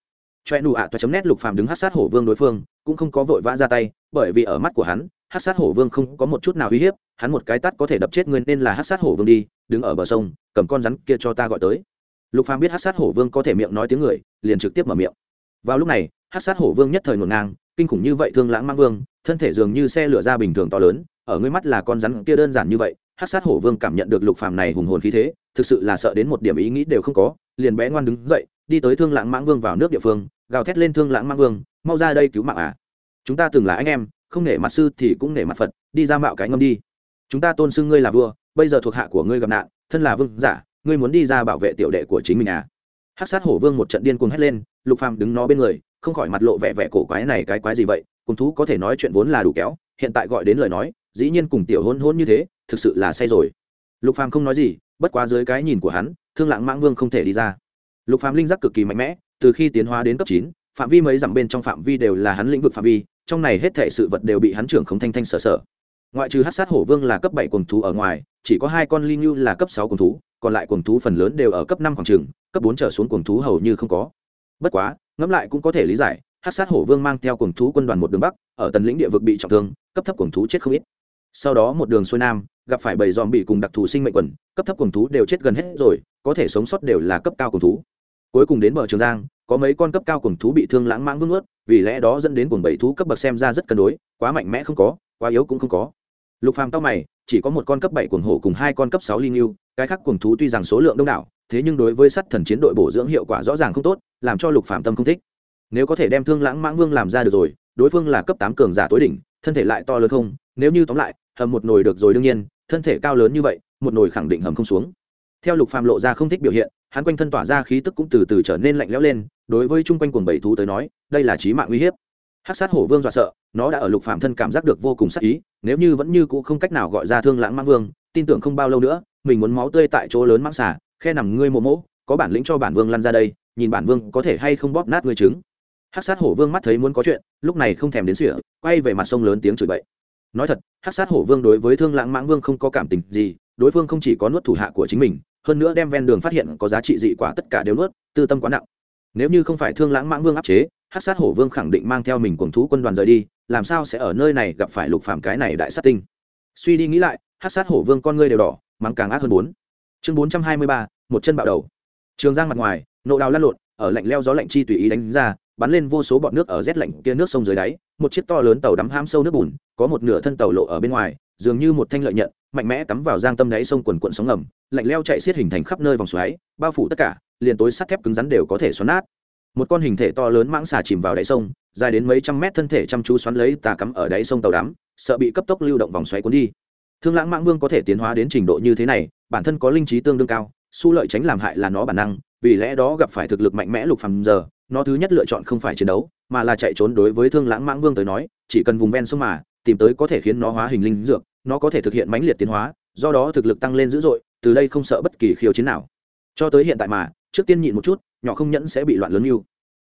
Choe nụ ạ toa chấm nét lục phàm đứng hát sát hổ vương đối phương, cũng không có vội vã ra tay, bởi vì ở mắt của hắn, hát sát hổ vương không có một chút nào uy hiếp, hắn một cái tát có thể đập chết người nên là hát sát hổ vương đi, đứng ở bờ sông, cầm con rắn kia cho ta gọi tới. Lục phàm biết hát sát hổ vương có thể miệng nói tiếng người, liền trực tiếp mở miệng. Vào lúc này, hát sát hổ vương nhất thời ngổn ngang, kinh khủng như vậy thương lãng mang vương, thân thể dường như xe lửa ra bình thường to lớn, ở ngươi mắt là con rắn kia đơn giản như vậy hắc sát hổ vương cảm nhận được lục phàm này hùng hồn khí thế, thực sự là sợ đến một điểm ý nghĩ đều không có, liền bé ngoan đứng dậy, đi tới thương lãng mãng vương vào nước địa phương, gào thét lên thương lãng mãng vương, mau ra đây cứu mạng à. Chúng ta từng là anh em, không nể mặt sư thì cũng nể mặt phật, đi ra mạo cái ngâm đi. Chúng ta tôn xưng ngươi là vua, bây giờ thuộc hạ của ngươi gặp nạn, thân là vương giả, ngươi muốn đi ra bảo vệ tiểu đệ của chính mình à. Hắc sát hổ vương một trận điên cuồng hét lên, lục phàm đứng nó bên người, không khỏi mặt lộ vẻ vẻ cổ quái này cái quái gì vậy, cùng thú có thể nói chuyện vốn là đủ kéo, hiện tại gọi đến lời nói dĩ nhiên cùng tiểu hôn hôn như thế, thực sự là say rồi. Lục phàm không nói gì, bất quá dưới cái nhìn của hắn, thương lãng mãng vương không thể đi ra. Lục phàm linh giác cực kỳ mạnh mẽ, từ khi tiến hóa đến cấp chín, phạm vi mấy dặm bên trong phạm vi đều là hắn lĩnh vực phạm vi, trong này hết thảy sự vật đều bị hắn trưởng không thanh thanh sở sở. Ngoại trừ hát sát hổ vương là cấp bảy quần thú ở ngoài, chỉ có hai con ly như là cấp sáu quần thú, còn lại quần thú phần lớn đều ở cấp năm khoảng trường cấp bốn trở xuống quần thú hầu như không có. Bất quá, ngẫm lại cũng có thể lý giải hát sát hổ vương mang theo quần thú quân đoàn một đường bắc, ở tần lĩnh địa vực bị trọng thương, cấp thấp quần thú chết không ít sau đó một đường xuôi nam, gặp phải bầy dòm bị cùng đặc thù sinh mệnh quần, cấp thấp quần thú đều chết gần hết rồi, có thể sống sót đều là cấp cao quần thú. Cuối cùng đến bờ trường giang, có mấy con cấp cao quần thú bị thương lãng mãng vương ướt vì lẽ đó dẫn đến quần bảy thú cấp bậc xem ra rất cân đối, quá mạnh mẽ không có, quá yếu cũng không có. Lục phàm tao mày, chỉ có một con cấp bảy cuồng hổ cùng hai con cấp sáu linh yêu cái khác cuồng thú tuy rằng số lượng đông đảo, thế nhưng đối với sắt thần chiến đội bổ dưỡng hiệu quả rõ ràng không tốt, làm cho lục phàm tâm không thích. Nếu có thể đem thương lãng mãng vương làm ra được rồi, đối phương là cấp tám cường giả tối đỉnh, thân thể lại to lớn không, nếu như tóm lại hầm một nồi được rồi đương nhiên, thân thể cao lớn như vậy, một nồi khẳng định hầm không xuống. Theo lục phàm lộ ra không thích biểu hiện, hắn quanh thân tỏa ra khí tức cũng từ từ trở nên lạnh lẽo lên, đối với chung quanh cuồng bảy thú tới nói, đây là chí mạng uy hiếp. Hắc sát hổ vương dọa sợ, nó đã ở lục phàm thân cảm giác được vô cùng sắc ý, nếu như vẫn như cũ không cách nào gọi ra thương lãng mãng vương, tin tưởng không bao lâu nữa, mình muốn máu tươi tại chỗ lớn mãng xả khe nằm ngươi mồ mỗ, có bản lĩnh cho bản vương lăn ra đây, nhìn bản vương có thể hay không bóp nát ngươi trứng. Hắc sát hổ vương mắt thấy muốn có chuyện, lúc này không thèm đến sỉa quay về mặt sông lớn tiếng chửi bậy nói thật, hắc sát hổ vương đối với thương lãng mãng vương không có cảm tình gì, đối phương không chỉ có nuốt thủ hạ của chính mình, hơn nữa đem ven đường phát hiện có giá trị dị quả tất cả đều nuốt, tư tâm quá nặng. Nếu như không phải thương lãng mãng vương áp chế hát sát hổ vương khẳng định mang theo mình cuồng thú quân đoàn rời đi, làm sao sẽ ở nơi này gặp phải lục phạm cái này đại sát tinh? Suy đi nghĩ lại hát sát hổ vương con ngươi đều đỏ, mắng càng ác hơn bốn. Chương bốn trăm hai mươi ba, một chân bạo đầu. Trường giang mặt ngoài, nộ đào lăn lộn, ở lạnh leo gió lạnh chi tùy ý đánh ra, bắn lên vô số bọt nước ở rét lạnh kia nước sông dưới đáy, một chiếc to lớn tàu đắm ham sâu nước bùn có một nửa thân tàu lộ ở bên ngoài, dường như một thanh lợi nhận, mạnh mẽ cắm vào giang tâm đáy sông quần quận sóng ngầm, lạnh leo chạy xiết hình thành khắp nơi vòng xoáy, bao phủ tất cả, liền tối sắt thép cứng rắn đều có thể xoắn nát. Một con hình thể to lớn mãng xà chìm vào đáy sông, dài đến mấy trăm mét thân thể chăm chú xoắn lấy tà cắm ở đáy sông tàu đắm, sợ bị cấp tốc lưu động vòng xoáy cuốn đi. Thương lãng mãng vương có thể tiến hóa đến trình độ như thế này, bản thân có linh trí tương đương cao, su lợi tránh làm hại là nó bản năng, vì lẽ đó gặp phải thực lực mạnh mẽ lục phàm giờ, nó thứ nhất lựa chọn không phải chiến đấu, mà là chạy trốn đối với thương lãng mãng vương tới nói, chỉ cần vùng ven sông mà tìm tới có thể khiến nó hóa hình linh dược, nó có thể thực hiện mãnh liệt tiến hóa, do đó thực lực tăng lên dữ dội, từ đây không sợ bất kỳ khiêu chiến nào. Cho tới hiện tại mà, trước tiên nhịn một chút, nhỏ không nhẫn sẽ bị loạn lớn mưu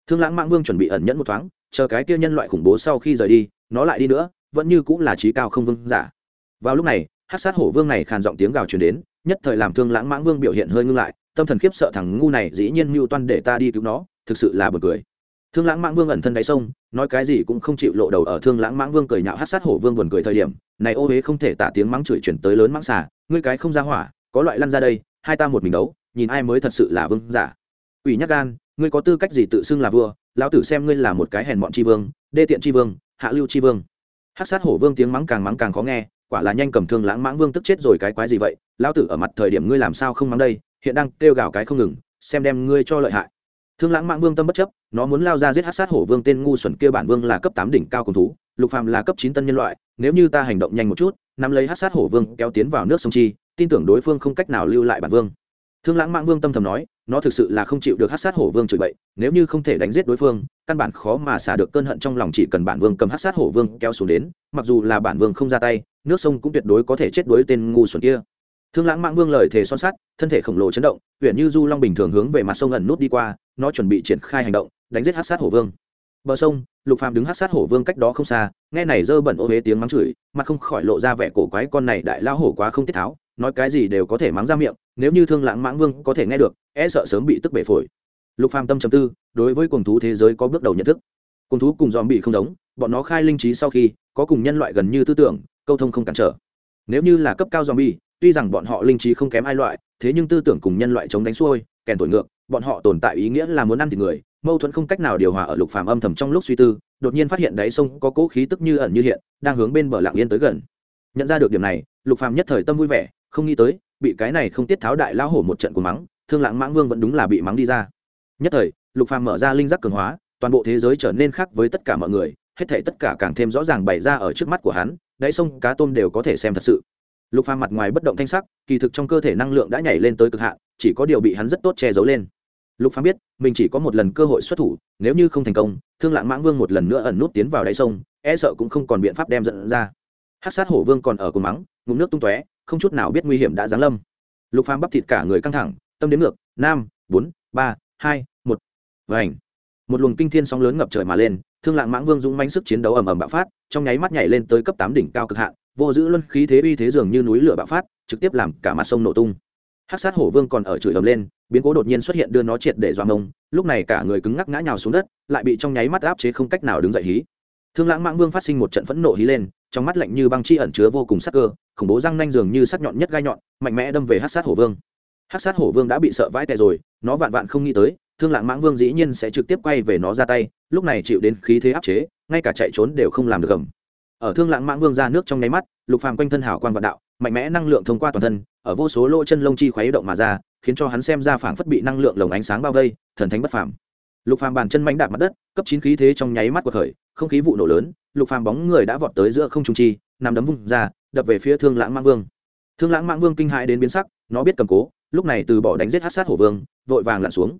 thương lãng mãng vương chuẩn bị ẩn nhẫn một thoáng, chờ cái kia nhân loại khủng bố sau khi rời đi, nó lại đi nữa, vẫn như cũng là trí cao không vương giả. Vào lúc này hát sát hổ vương này khàn giọng tiếng gào truyền đến, nhất thời làm thương lãng mãng vương biểu hiện hơi ngưng lại, tâm thần khiếp sợ thằng ngu này dĩ nhiên mưu toan để ta đi cứu nó, thực sự là bật cười thương lãng mãng vương ẩn thân đáy sông nói cái gì cũng không chịu lộ đầu ở thương lãng mãng vương cười nhạo hát sát hổ vương buồn cười thời điểm này ô huế không thể tả tiếng mắng chửi chuyển tới lớn mãng xả, ngươi cái không ra hỏa có loại lăn ra đây hai ta một mình đấu nhìn ai mới thật sự là vương giả. Ủy nhắc gan ngươi có tư cách gì tự xưng là vua lão tử xem ngươi là một cái hèn bọn tri vương đê tiện tri vương hạ lưu tri vương. Hát sát hổ vương tiếng mắng càng mắng càng khó nghe quả là nhanh cầm thương lãng mãng vương tức chết rồi cái quái gì vậy lão tử ở mặt thời điểm ngươi làm sao không mắng đây hiện đang kêu gào cái không ngừng xem đem ngươi cho lợi hại thương lãng mãng vương tâm bất chấp, nó muốn lao ra giết hát sát hổ vương tên ngu xuẩn kia bản vương là cấp tám đỉnh cao cùng thú, lục phàm là cấp chín tân nhân loại, nếu như ta hành động nhanh một chút, nắm lấy hát sát hổ vương kéo tiến vào nước sông chi, tin tưởng đối phương không cách nào lưu lại bản vương. Thương lãng mãng vương tâm thầm nói, nó thực sự là không chịu được hát sát hổ vương chửi bậy, nếu như không thể đánh giết đối phương, căn bản khó mà xả được cơn hận trong lòng chỉ cần bản vương cầm hát sát hổ vương kéo xuống đến, mặc dù là bản vương không ra tay, nước sông cũng tuyệt đối có thể chết đuối tên ngu xuẩn kia. Thương lãng mãng vương lời thề son sắt, thân thể khổng lồ chấn động huyện như du long bình thường hướng về mặt sông ẩn nút đi qua nó chuẩn bị triển khai hành động, đánh giết hát sát hổ vương. Bờ sông, lục phàm đứng hát sát hổ vương cách đó không xa, nghe này dơ bẩn ô huế tiếng mắng chửi, mặt không khỏi lộ ra vẻ cổ quái, con này đại lao hổ quá không tiết tháo, nói cái gì đều có thể mắng ra miệng, nếu như thương lãng mãng vương có thể nghe được e sợ sớm bị tức bể phổi. Lục phàm tâm trầm tư, đối với cuồng thú thế giới có bước đầu nhận thức. Cuồng thú cùng dòm bị không giống, bọn nó khai linh trí sau khi, có cùng nhân loại gần như tư tưởng, câu thông không cản trở. Nếu như là cấp cao dòm bi tuy rằng bọn họ linh trí không kém ai loại, thế nhưng tư tưởng cùng nhân loại chống đánh xuôi kèn thổi ngược, bọn họ tồn tại ý nghĩa là muốn ăn thịt người, mâu thuẫn không cách nào điều hòa ở lục phàm âm thầm trong lúc suy tư, đột nhiên phát hiện đáy sông có cỗ khí tức như ẩn như hiện, đang hướng bên bờ lạng yên tới gần. Nhận ra được điểm này, lục phàm nhất thời tâm vui vẻ, không nghĩ tới, bị cái này không tiết tháo đại lão hổ một trận của mắng, thương lãng mãng vương vẫn đúng là bị mắng đi ra. Nhất thời, lục phàm mở ra linh giác cường hóa, toàn bộ thế giới trở nên khác với tất cả mọi người, hết thảy tất cả càng thêm rõ ràng bày ra ở trước mắt của hắn, đáy sông cá tôm đều có thể xem thật sự lục phàm mặt ngoài bất động thanh sắc, kỳ thực trong cơ thể năng lượng đã nhảy lên tới cực hạn, chỉ có điều bị hắn rất tốt che giấu lên. Lục phàm biết, mình chỉ có một lần cơ hội xuất thủ, nếu như không thành công, thương lãng mãng vương một lần nữa ẩn nút tiến vào đáy sông e sợ cũng không còn biện pháp đem dẫn ra. Hát sát hổ vương còn ở cùng mắng, ngụm nước tung tóe, không chút nào biết nguy hiểm đã giáng lâm. Lục phàm bắp thịt cả người căng thẳng, tâm đến ngược, năm, bốn, ba, hai, một. Vành. Một luồng kinh thiên sóng lớn ngập trời mà lên, thương lạng mãng vương dũng mãnh sức chiến đấu ầm ầm bạo phát, trong nháy mắt nhảy lên tới cấp tám đỉnh cao cực hạn vô giữ luân khí thế uy thế dường như núi lửa bạo phát, trực tiếp làm cả mặt sông nổ tung. Hắc sát hổ vương còn ở chửi ầm lên, biến cố đột nhiên xuất hiện đưa nó triệt để doang ngông, lúc này cả người cứng ngắc ngã nhào xuống đất, lại bị trong nháy mắt áp chế không cách nào đứng dậy hí. Thương lãng mãng vương phát sinh một trận phẫn nộ hí lên, trong mắt lạnh như băng chi ẩn chứa vô cùng sắc cơ, khủng bố răng nanh dường như sắc nhọn nhất gai nhọn, mạnh mẽ đâm về hắc sát hổ vương. Hắc sát hổ vương đã bị sợ vãi tệ rồi, nó vạn vạn không nghĩ tới, thương lãng mãng vương dĩ nhiên sẽ trực tiếp quay về nó ra tay, lúc này chịu đến khí thế áp chế, ngay cả chạy trốn đều không làm được gầm ở thương lãng mãng vương ra nước trong nháy mắt, lục phàm quanh thân hảo quan vạn đạo, mạnh mẽ năng lượng thông qua toàn thân, ở vô số lỗ chân lông chi khuấy động mà ra, khiến cho hắn xem ra phảng phất bị năng lượng lồng ánh sáng bao vây, thần thánh bất phàm. Lục phàm bàn chân mạnh đạp mặt đất, cấp chín khí thế trong nháy mắt của khởi, không khí vụ nổ lớn, lục phàm bóng người đã vọt tới giữa không trung chi, nằm đấm vung ra, đập về phía thương lãng mãng vương. Thương lãng mãng vương kinh hãi đến biến sắc, nó biết cầm cố, lúc này từ bỏ đánh giết hát sát hổ vương, vội vàng lặn xuống.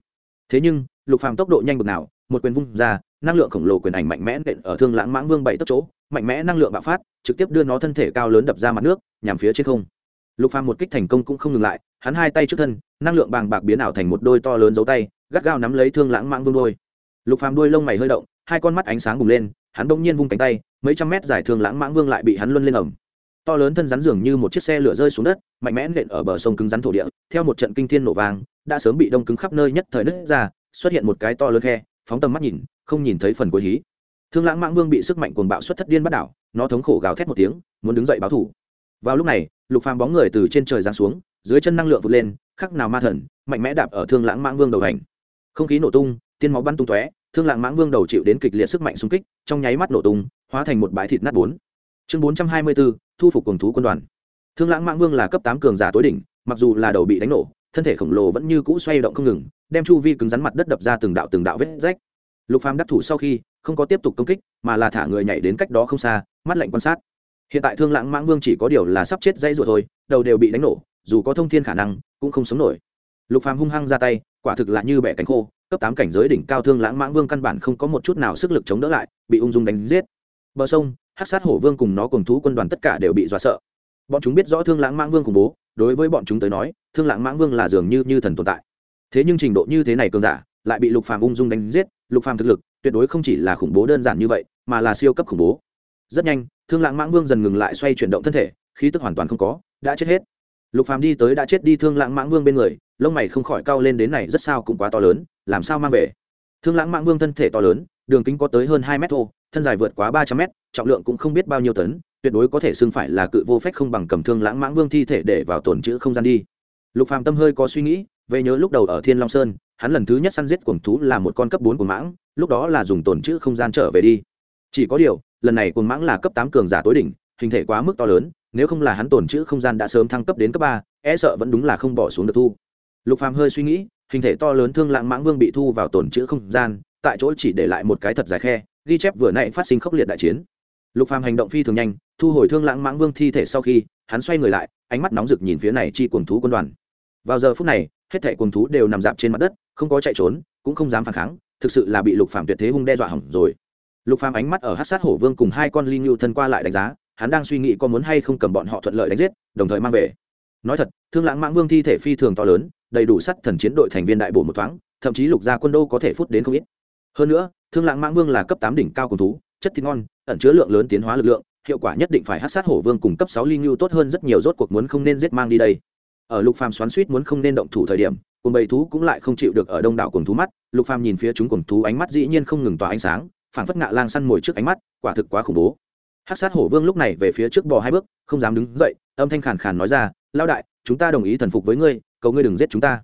Thế nhưng, lục phàm tốc độ nhanh bực nào, một quyền vung ra, năng lượng khổng lồ quyền ảnh mạnh mẽ nện ở thương lãng mãng vương bảy tốc chỗ mạnh mẽ năng lượng bạo phát, trực tiếp đưa nó thân thể cao lớn đập ra mặt nước, nhằm phía trên không. Lục phàm một kích thành công cũng không ngừng lại, hắn hai tay trước thân, năng lượng bàng bạc biến ảo thành một đôi to lớn dấu tay, gắt gao nắm lấy thương lãng mãng vương đôi. Lục phàm đuôi lông mày hơi động, hai con mắt ánh sáng bùng lên, hắn bỗng nhiên vung cánh tay, mấy trăm mét dài thương lãng mãng vương lại bị hắn luân lên ẩm to lớn thân rắn dường như một chiếc xe lửa rơi xuống đất, mạnh mẽ nện ở bờ sông cứng rắn thổ địa, theo một trận kinh thiên nổ vang, đã sớm bị đông cứng khắp nơi nhất thời nứt ra, xuất hiện một cái to lớn khe, phóng tầm mắt nhìn, không nhìn thấy phần cuối hí thương lãng mãng vương bị sức mạnh cuồng bạo xuất thất điên bắt đảo, nó thống khổ gào thét một tiếng, muốn đứng dậy báo thủ. Vào lúc này, lục phàm bóng người từ trên trời giáng xuống, dưới chân năng lượng vụt lên, khắc nào ma thần, mạnh mẽ đạp ở thương lãng mãng vương đầu hành. Không khí nổ tung, tiên máu bắn tung tóe, thương lãng mãng vương đầu chịu đến kịch liệt sức mạnh xung kích, trong nháy mắt nổ tung, hóa thành một bãi thịt nát bốn. Chương bốn trăm hai mươi bốn, thu phục cường thú quân đoàn. Thương lãng mãng vương là cấp tám cường giả tối đỉnh, mặc dù là đầu bị đánh nổ, thân thể khổng lồ vẫn như cũ xoay động không ngừng, đem chu vi cứng rắn mặt đất đập ra từng đạo từng đạo vết rách. Lục phàm đắc thủ sau khi không có tiếp tục công kích, mà là thả người nhảy đến cách đó không xa, mắt lạnh quan sát. Hiện tại thương lãng mãng vương chỉ có điều là sắp chết dây ruột thôi, đầu đều bị đánh nổ, dù có thông thiên khả năng, cũng không sống nổi. Lục phàm hung hăng ra tay, quả thực là như bẻ cánh khô, cấp tám cảnh giới đỉnh cao thương lãng mãng vương căn bản không có một chút nào sức lực chống đỡ lại, bị ung dung đánh giết. Bờ sông, hắc sát hổ vương cùng nó cùng thú quân đoàn tất cả đều bị dọa sợ. Bọn chúng biết rõ thương lãng mãng vương khủng bố, đối với bọn chúng tới nói, thương lãng mãng vương là dường như như thần tồn tại. Thế nhưng trình độ như thế này cường giả, lại bị lục phàm ung dung đánh giết, lục phàm thực lực tuyệt đối không chỉ là khủng bố đơn giản như vậy, mà là siêu cấp khủng bố. Rất nhanh, thương lãng mãng vương dần ngừng lại xoay chuyển động thân thể, khí tức hoàn toàn không có, đã chết hết. Lục phàm đi tới đã chết đi thương lãng mãng vương bên người, lông mày không khỏi cao lên đến này rất sao cũng quá to lớn, làm sao mang về? Thương lãng mãng vương thân thể to lớn, đường kính có tới hơn hai mét thô, thân dài vượt quá ba trăm mét, trọng lượng cũng không biết bao nhiêu tấn, tuyệt đối có thể xưng phải là cự vô phách không bằng cầm thương lãng mãng vương thi thể để vào tổn chữ không gian đi. Lục phàm tâm hơi có suy nghĩ, về nhớ lúc đầu ở thiên long sơn, hắn lần thứ nhất săn giết cuồng thú là một con cấp bốn của mãng lúc đó là dùng tổn chữ không gian trở về đi. Chỉ có điều, lần này cuồng mãng là cấp tám cường giả tối đỉnh, hình thể quá mức to lớn, nếu không là hắn tổn chữ không gian đã sớm thăng cấp đến cấp ba e sợ vẫn đúng là không bỏ xuống được thu. Lục phàm hơi suy nghĩ, hình thể to lớn thương lãng mãng vương bị thu vào tổn chữ không gian, tại chỗ chỉ để lại một cái thật dài khe, ghi chép vừa nãy phát sinh khốc liệt đại chiến. Lục phàm hành động phi thường nhanh, thu hồi thương lãng mãng vương thi thể sau khi, hắn xoay người lại, ánh mắt nóng rực nhìn phía này chi cuồng thú quân đoàn. Vào giờ phút này, hết thảy cuồng thú đều nằm dạp trên mặt đất, không có chạy trốn, cũng không dám phản kháng thực sự là bị lục phàm tuyệt thế hung đe dọa hỏng rồi. Lục phàm ánh mắt ở hát sát hổ vương cùng hai con linh lưu thân qua lại đánh giá, hắn đang suy nghĩ có muốn hay không cầm bọn họ thuận lợi đánh giết, đồng thời mang về. Nói thật, thương lãng mãng vương thi thể phi thường to lớn, đầy đủ sắt thần chiến đội thành viên đại bổ một thoáng, thậm chí lục gia quân đô có thể phút đến không ít. Hơn nữa, thương lãng mãng vương là cấp tám đỉnh cao cùng thú, chất thịt ngon, ẩn chứa lượng lớn tiến hóa lực lượng, hiệu quả nhất định phải hát sát hổ vương cùng cấp sáu Linh ngưu tốt hơn rất nhiều, rốt cuộc muốn không nên giết mang đi đây. Ở lục phàm xoắn suýt muốn không nên động thủ thời điểm cùng bầy thú cũng lại không chịu được ở đông đảo cùng thú mắt, lục phàm nhìn phía chúng cùng thú ánh mắt dĩ nhiên không ngừng tỏa ánh sáng, phảng phất ngạ lang săn mồi trước ánh mắt, quả thực quá khủng bố. Hắc sát hổ vương lúc này về phía trước bò hai bước, không dám đứng dậy, âm thanh khàn khàn nói ra lao đại, chúng ta đồng ý thần phục với ngươi, cầu ngươi đừng giết chúng ta.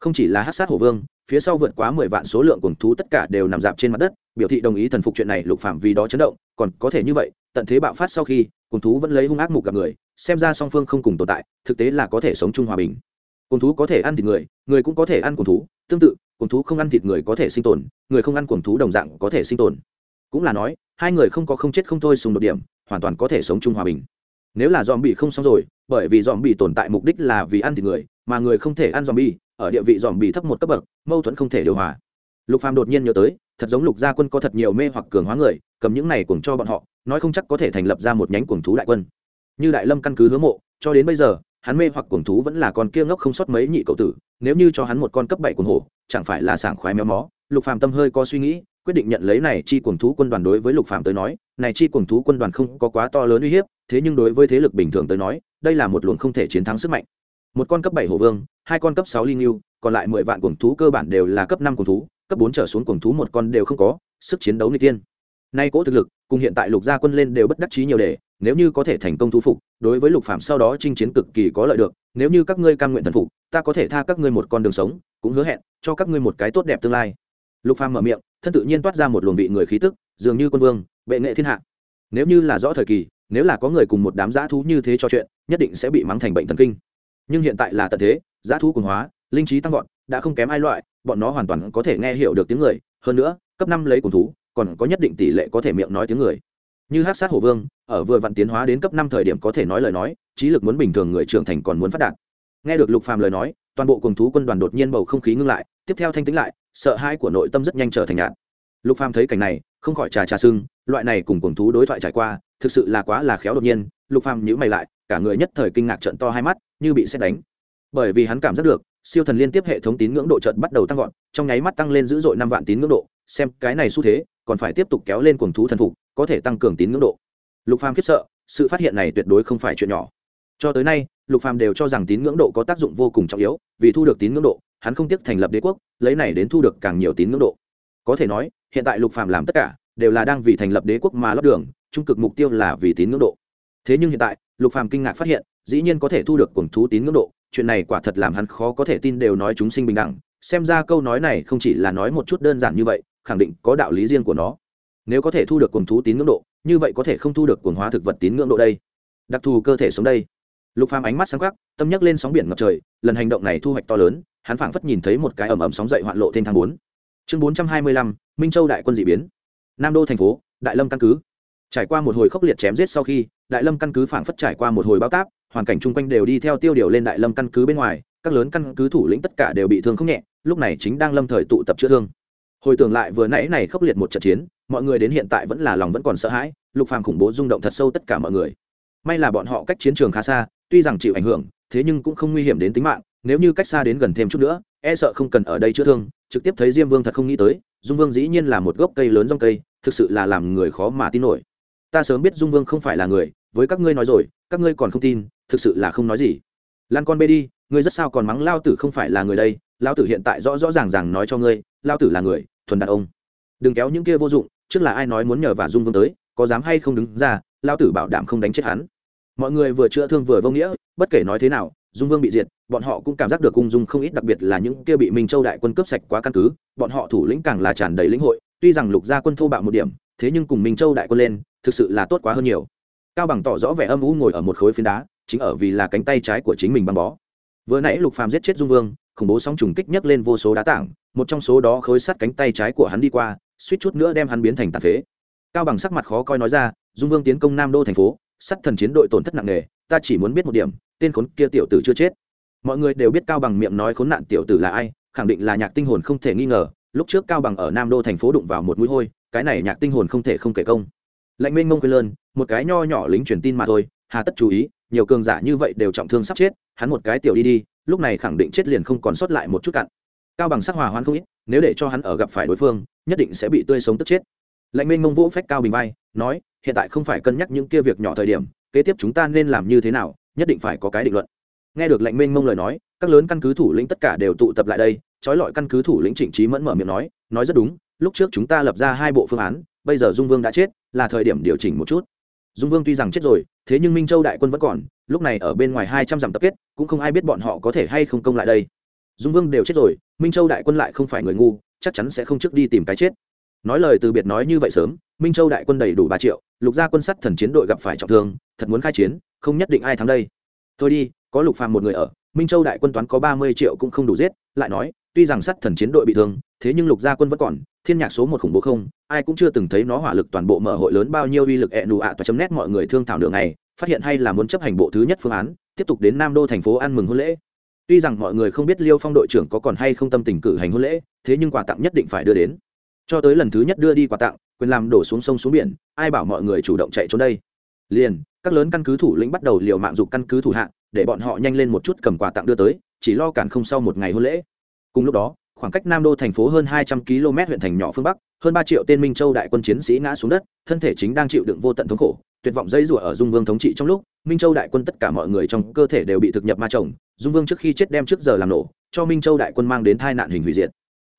Không chỉ là hắc sát hổ vương, phía sau vượt quá mười vạn số lượng cùng thú tất cả đều nằm dạp trên mặt đất, biểu thị đồng ý thần phục chuyện này, lục phạm vì đó chấn động, còn có thể như vậy, tận thế bạo phát sau khi cùng thú vẫn lấy hung ác mục gặp người, xem ra song phương không cùng tồn tại, thực tế là có thể sống chung hòa bình cồn thú có thể ăn thịt người người cũng có thể ăn cồn thú. Tương tự cồn thú không ăn thịt người có thể sinh tồn, người không ăn cồn thú đồng dạng có thể sinh tồn. Cũng là nói, hai người không có không chết không thôi sùng đột điểm, hoàn toàn có thể sống chung hòa bình. Nếu là dòm bị không xong rồi, bởi vì dòm bị tồn tại mục đích là vì ăn thịt người, mà người không thể ăn dòm bị ở địa vị dòm bị thấp một cấp bậc, mâu thuẫn không thể điều hòa. Lục phàm đột nhiên nhớ tới, thật giống lục gia quân có thật nhiều mê hoặc cường hóa người, cầm những này cuồng cho bọn họ, nói không chắc có thể thành lập ra một nhánh cuồng thú đại quân. Như đại lâm căn cứ hứa mộ, cho đến bây giờ hắn mê hoặc cuồng thú vẫn là con kia ngốc không sót mấy nhị cậu tử, nếu như cho hắn một con cấp bảy cuồng hổ, chẳng phải là sảng khoái méo mó. Lục phàm tâm hơi có suy nghĩ, quyết định nhận lấy này chi cuồng thú quân đoàn đối với lục phàm tới nói, này chi cuồng thú quân đoàn không có quá to lớn uy hiếp, thế nhưng đối với thế lực bình thường tới nói, đây là một luồng không thể chiến thắng sức mạnh. Một con cấp bảy hổ vương, hai con cấp sáu linh yêu, còn lại mười vạn cuồng thú cơ bản đều là cấp năm cuồng thú, cấp bốn trở xuống cuồng thú một con đều không có, sức chiến đấu nguy tiên nay cố thực lực, cùng hiện tại lục gia quân lên đều bất đắc chí nhiều để nếu như có thể thành công thu phục, đối với lục phạm sau đó chinh chiến cực kỳ có lợi được, nếu như các ngươi cam nguyện thần phục, ta có thể tha các ngươi một con đường sống, cũng hứa hẹn, cho các ngươi một cái tốt đẹp tương lai. Lục phàm mở miệng, thân tự nhiên toát ra một luồng vị người khí tức, dường như quân vương, bệ nghệ thiên hạ. Nếu như là rõ thời kỳ, nếu là có người cùng một đám dã thú như thế cho chuyện, nhất định sẽ bị mắng thành bệnh thần kinh. Nhưng hiện tại là tận thế, dã thú cường hóa, linh trí tăng vọt, đã không kém ai loại, bọn nó hoàn toàn có thể nghe hiểu được tiếng người. Hơn nữa, cấp năm lấy cùng thú, còn có nhất định tỷ lệ có thể miệng nói tiếng người như hát sát hổ vương, ở vừa vặn tiến hóa đến cấp năm thời điểm có thể nói lời nói, trí lực muốn bình thường người trưởng thành còn muốn phát đạt. Nghe được lục phàm lời nói, toàn bộ cùng thú quân đoàn đột nhiên bầu không khí ngưng lại, tiếp theo thanh tĩnh lại, sợ hãi của nội tâm rất nhanh trở thành nhạt. Lục phàm thấy cảnh này, không khỏi trà trà sưng, loại này cùng cùng thú đối thoại trải qua, thực sự là quá là khéo đột nhiên. Lục phàm nhíu mày lại, cả người nhất thời kinh ngạc trợn to hai mắt, như bị xét đánh. Bởi vì hắn cảm giác được, siêu thần liên tiếp hệ thống tín ngưỡng độ trận bắt đầu tăng vọt, trong nháy mắt tăng lên dữ dội năm vạn tín ngưỡng độ xem, cái này xu thế, còn phải tiếp tục kéo lên cuồng thú thần phục, có thể tăng cường tín ngưỡng độ. Lục phàm khiếp sợ, sự phát hiện này tuyệt đối không phải chuyện nhỏ. Cho tới nay, lục phàm đều cho rằng tín ngưỡng độ có tác dụng vô cùng trọng yếu, vì thu được tín ngưỡng độ, hắn không tiếc thành lập đế quốc, lấy này đến thu được càng nhiều tín ngưỡng độ. Có thể nói, hiện tại lục phàm làm tất cả, đều là đang vì thành lập đế quốc mà lót đường, trung cực mục tiêu là vì tín ngưỡng độ. Thế nhưng hiện tại, lục phàm kinh ngạc phát hiện, dĩ nhiên có thể thu được cuồng thú tín ngưỡng độ, chuyện này quả thật làm hắn khó có thể tin đều nói chúng sinh bình đẳng, xem ra câu nói này không chỉ là nói một chút đơn giản như vậy khẳng định có đạo lý riêng của nó. Nếu có thể thu được cuồng thú tín ngưỡng độ, như vậy có thể không thu được cuồng hóa thực vật tín ngưỡng độ đây. Đặc thù cơ thể sống đây. Lục phàm ánh mắt sáng quắc, tâm nhắc lên sóng biển ngập trời, lần hành động này thu hoạch to lớn, hắn phảng phất nhìn thấy một cái ầm ầm sóng dậy hoạn lộ thiên thang bốn. Chương bốn trăm hai mươi lăm, minh châu đại quân dị biến. Nam đô thành phố, đại lâm căn cứ. Trải qua một hồi khốc liệt chém giết sau khi, đại lâm căn cứ phảng phất trải qua một hồi bao táp, hoàn cảnh chung quanh đều đi theo tiêu điều lên đại lâm căn cứ bên ngoài, các lớn căn cứ thủ lĩnh tất cả đều bị thương không nhẹ, lúc này chính đang lâm thời tụ tập chữa thương hồi tưởng lại vừa nãy này khốc liệt một trận chiến, mọi người đến hiện tại vẫn là lòng vẫn còn sợ hãi, lục phàm khủng bố rung động thật sâu tất cả mọi người. May là bọn họ cách chiến trường khá xa, tuy rằng chịu ảnh hưởng, thế nhưng cũng không nguy hiểm đến tính mạng, nếu như cách xa đến gần thêm chút nữa e sợ không cần ở đây chữa thương, trực tiếp thấy diêm vương thật không nghĩ tới, dung vương dĩ nhiên là một gốc cây lớn rong cây, thực sự là làm người khó mà tin nổi. Ta sớm biết dung vương không phải là người, với các ngươi nói rồi, các ngươi còn không tin, thực sự là không nói gì. Lan con bê đi, ngươi rất sao còn mắng lao tử không phải là người đây, lao tử hiện tại rõ rõ ràng ràng nói cho ngươi, lao tử là người thuần đàn ông. Đừng kéo những kia vô dụng, trước là ai nói muốn nhờ và dung vương tới, có dám hay không đứng ra lao tử bảo đảm không đánh chết hắn. Mọi người vừa chữa thương vừa vô nghĩa, bất kể nói thế nào, dung vương bị diệt, bọn họ cũng cảm giác được cung dung không ít, đặc biệt là những kia bị minh châu đại quân cướp sạch quá căn cứ, bọn họ thủ lĩnh càng là tràn đầy lĩnh hội, tuy rằng lục gia quân thô bạo một điểm, thế nhưng cùng minh châu đại quân lên, thực sự là tốt quá hơn nhiều. Cao bằng tỏ rõ vẻ âm u ngồi ở một khối phiến đá, chính ở vì là cánh tay trái của chính mình băng bó. Vừa nãy lục phàm giết chết dung vương khủng bố sóng trùng kích nhấc lên vô số đá tảng, một trong số đó khối sắt cánh tay trái của hắn đi qua, suýt chút nữa đem hắn biến thành tàn phế. Cao bằng sắc mặt khó coi nói ra, dung vương tiến công nam đô thành phố, sắt thần chiến đội tổn thất nặng nề, ta chỉ muốn biết một điểm, tên khốn kia tiểu tử chưa chết. Mọi người đều biết cao bằng miệng nói khốn nạn tiểu tử là ai, khẳng định là nhạc tinh hồn không thể nghi ngờ, lúc trước cao bằng ở nam đô thành phố đụng vào một mũi hôi, cái này nhạc tinh hồn không thể không kể công. Lệnh minh mông quên lơn, một cái nho nhỏ lính truyền tin mà thôi, hà tất chú ý, nhiều cường giả như vậy đều trọng thương sắp chết, hắn một cái tiểu đi đi lúc này khẳng định chết liền không còn sót lại một chút cặn. Cao bằng sắc hòa hoan không ít, nếu để cho hắn ở gặp phải đối phương, nhất định sẽ bị tươi sống tức chết. Lệnh minh mông vỗ phách cao bình vai, nói, hiện tại không phải cân nhắc những kia việc nhỏ thời điểm, kế tiếp chúng ta nên làm như thế nào, nhất định phải có cái định luận. Nghe được lệnh minh mông lời nói, các lớn căn cứ thủ lĩnh tất cả đều tụ tập lại đây, trói lọi căn cứ thủ lĩnh trịnh trí mẫn mở miệng nói nói rất đúng, lúc trước chúng ta lập ra hai bộ phương án, bây giờ dung vương đã chết, là thời điểm điều chỉnh một chút. Dung vương tuy rằng chết rồi, thế nhưng minh châu đại quân vẫn còn lúc này ở bên ngoài hai trăm dặm tập kết, cũng không ai biết bọn họ có thể hay không công lại đây. Dung vương đều chết rồi, minh châu đại quân lại không phải người ngu, chắc chắn sẽ không trước đi tìm cái chết. Nói lời từ biệt nói như vậy sớm, minh châu đại quân đầy đủ ba triệu, lục gia quân sắt thần chiến đội gặp phải trọng thương, thật muốn khai chiến, không nhất định ai thắng đây. Thôi đi, có lục phàm một người ở, minh châu đại quân toán có ba mươi triệu cũng không đủ giết, lại nói, tuy rằng sắt thần chiến đội bị thương, thế nhưng lục gia quân vẫn còn, thiên nhạc số một khủng bố không, ai cũng chưa từng thấy nó hỏa lực toàn bộ mở hội lớn bao nhiêu uy lực ẹ nụ ạ toa chấm nét mọi người thương thảo nửa ngày phát hiện hay là muốn chấp hành bộ thứ nhất phương án, tiếp tục đến nam đô thành phố ăn mừng hôn lễ. Tuy rằng mọi người không biết liêu phong đội trưởng có còn hay không tâm tình cử hành hôn lễ, thế nhưng quà tặng nhất định phải đưa đến. Cho tới lần thứ nhất đưa đi quà tặng, quyền làm đổ xuống sông xuống biển, ai bảo mọi người chủ động chạy trốn đây? Liền, các lớn căn cứ thủ lĩnh bắt đầu liều mạng dục căn cứ thủ hạng để bọn họ nhanh lên một chút cầm quà tặng đưa tới, chỉ lo cản không sau một ngày hôn lễ. Cùng lúc đó, khoảng cách nam đô thành phố hơn hai trăm km huyện thành nhỏ phương bắc, hơn ba triệu tên minh châu đại quân chiến sĩ ngã xuống đất, thân thể chính đang chịu đựng vô tận thống khổ tuyệt vọng dây rủa ở dung vương thống trị trong lúc, minh châu đại quân tất cả mọi người trong cơ thể đều bị thực nhập ma chồng, dung vương trước khi chết đem trước giờ làm nổ, cho minh châu đại quân mang đến tai nạn hình hủy diệt.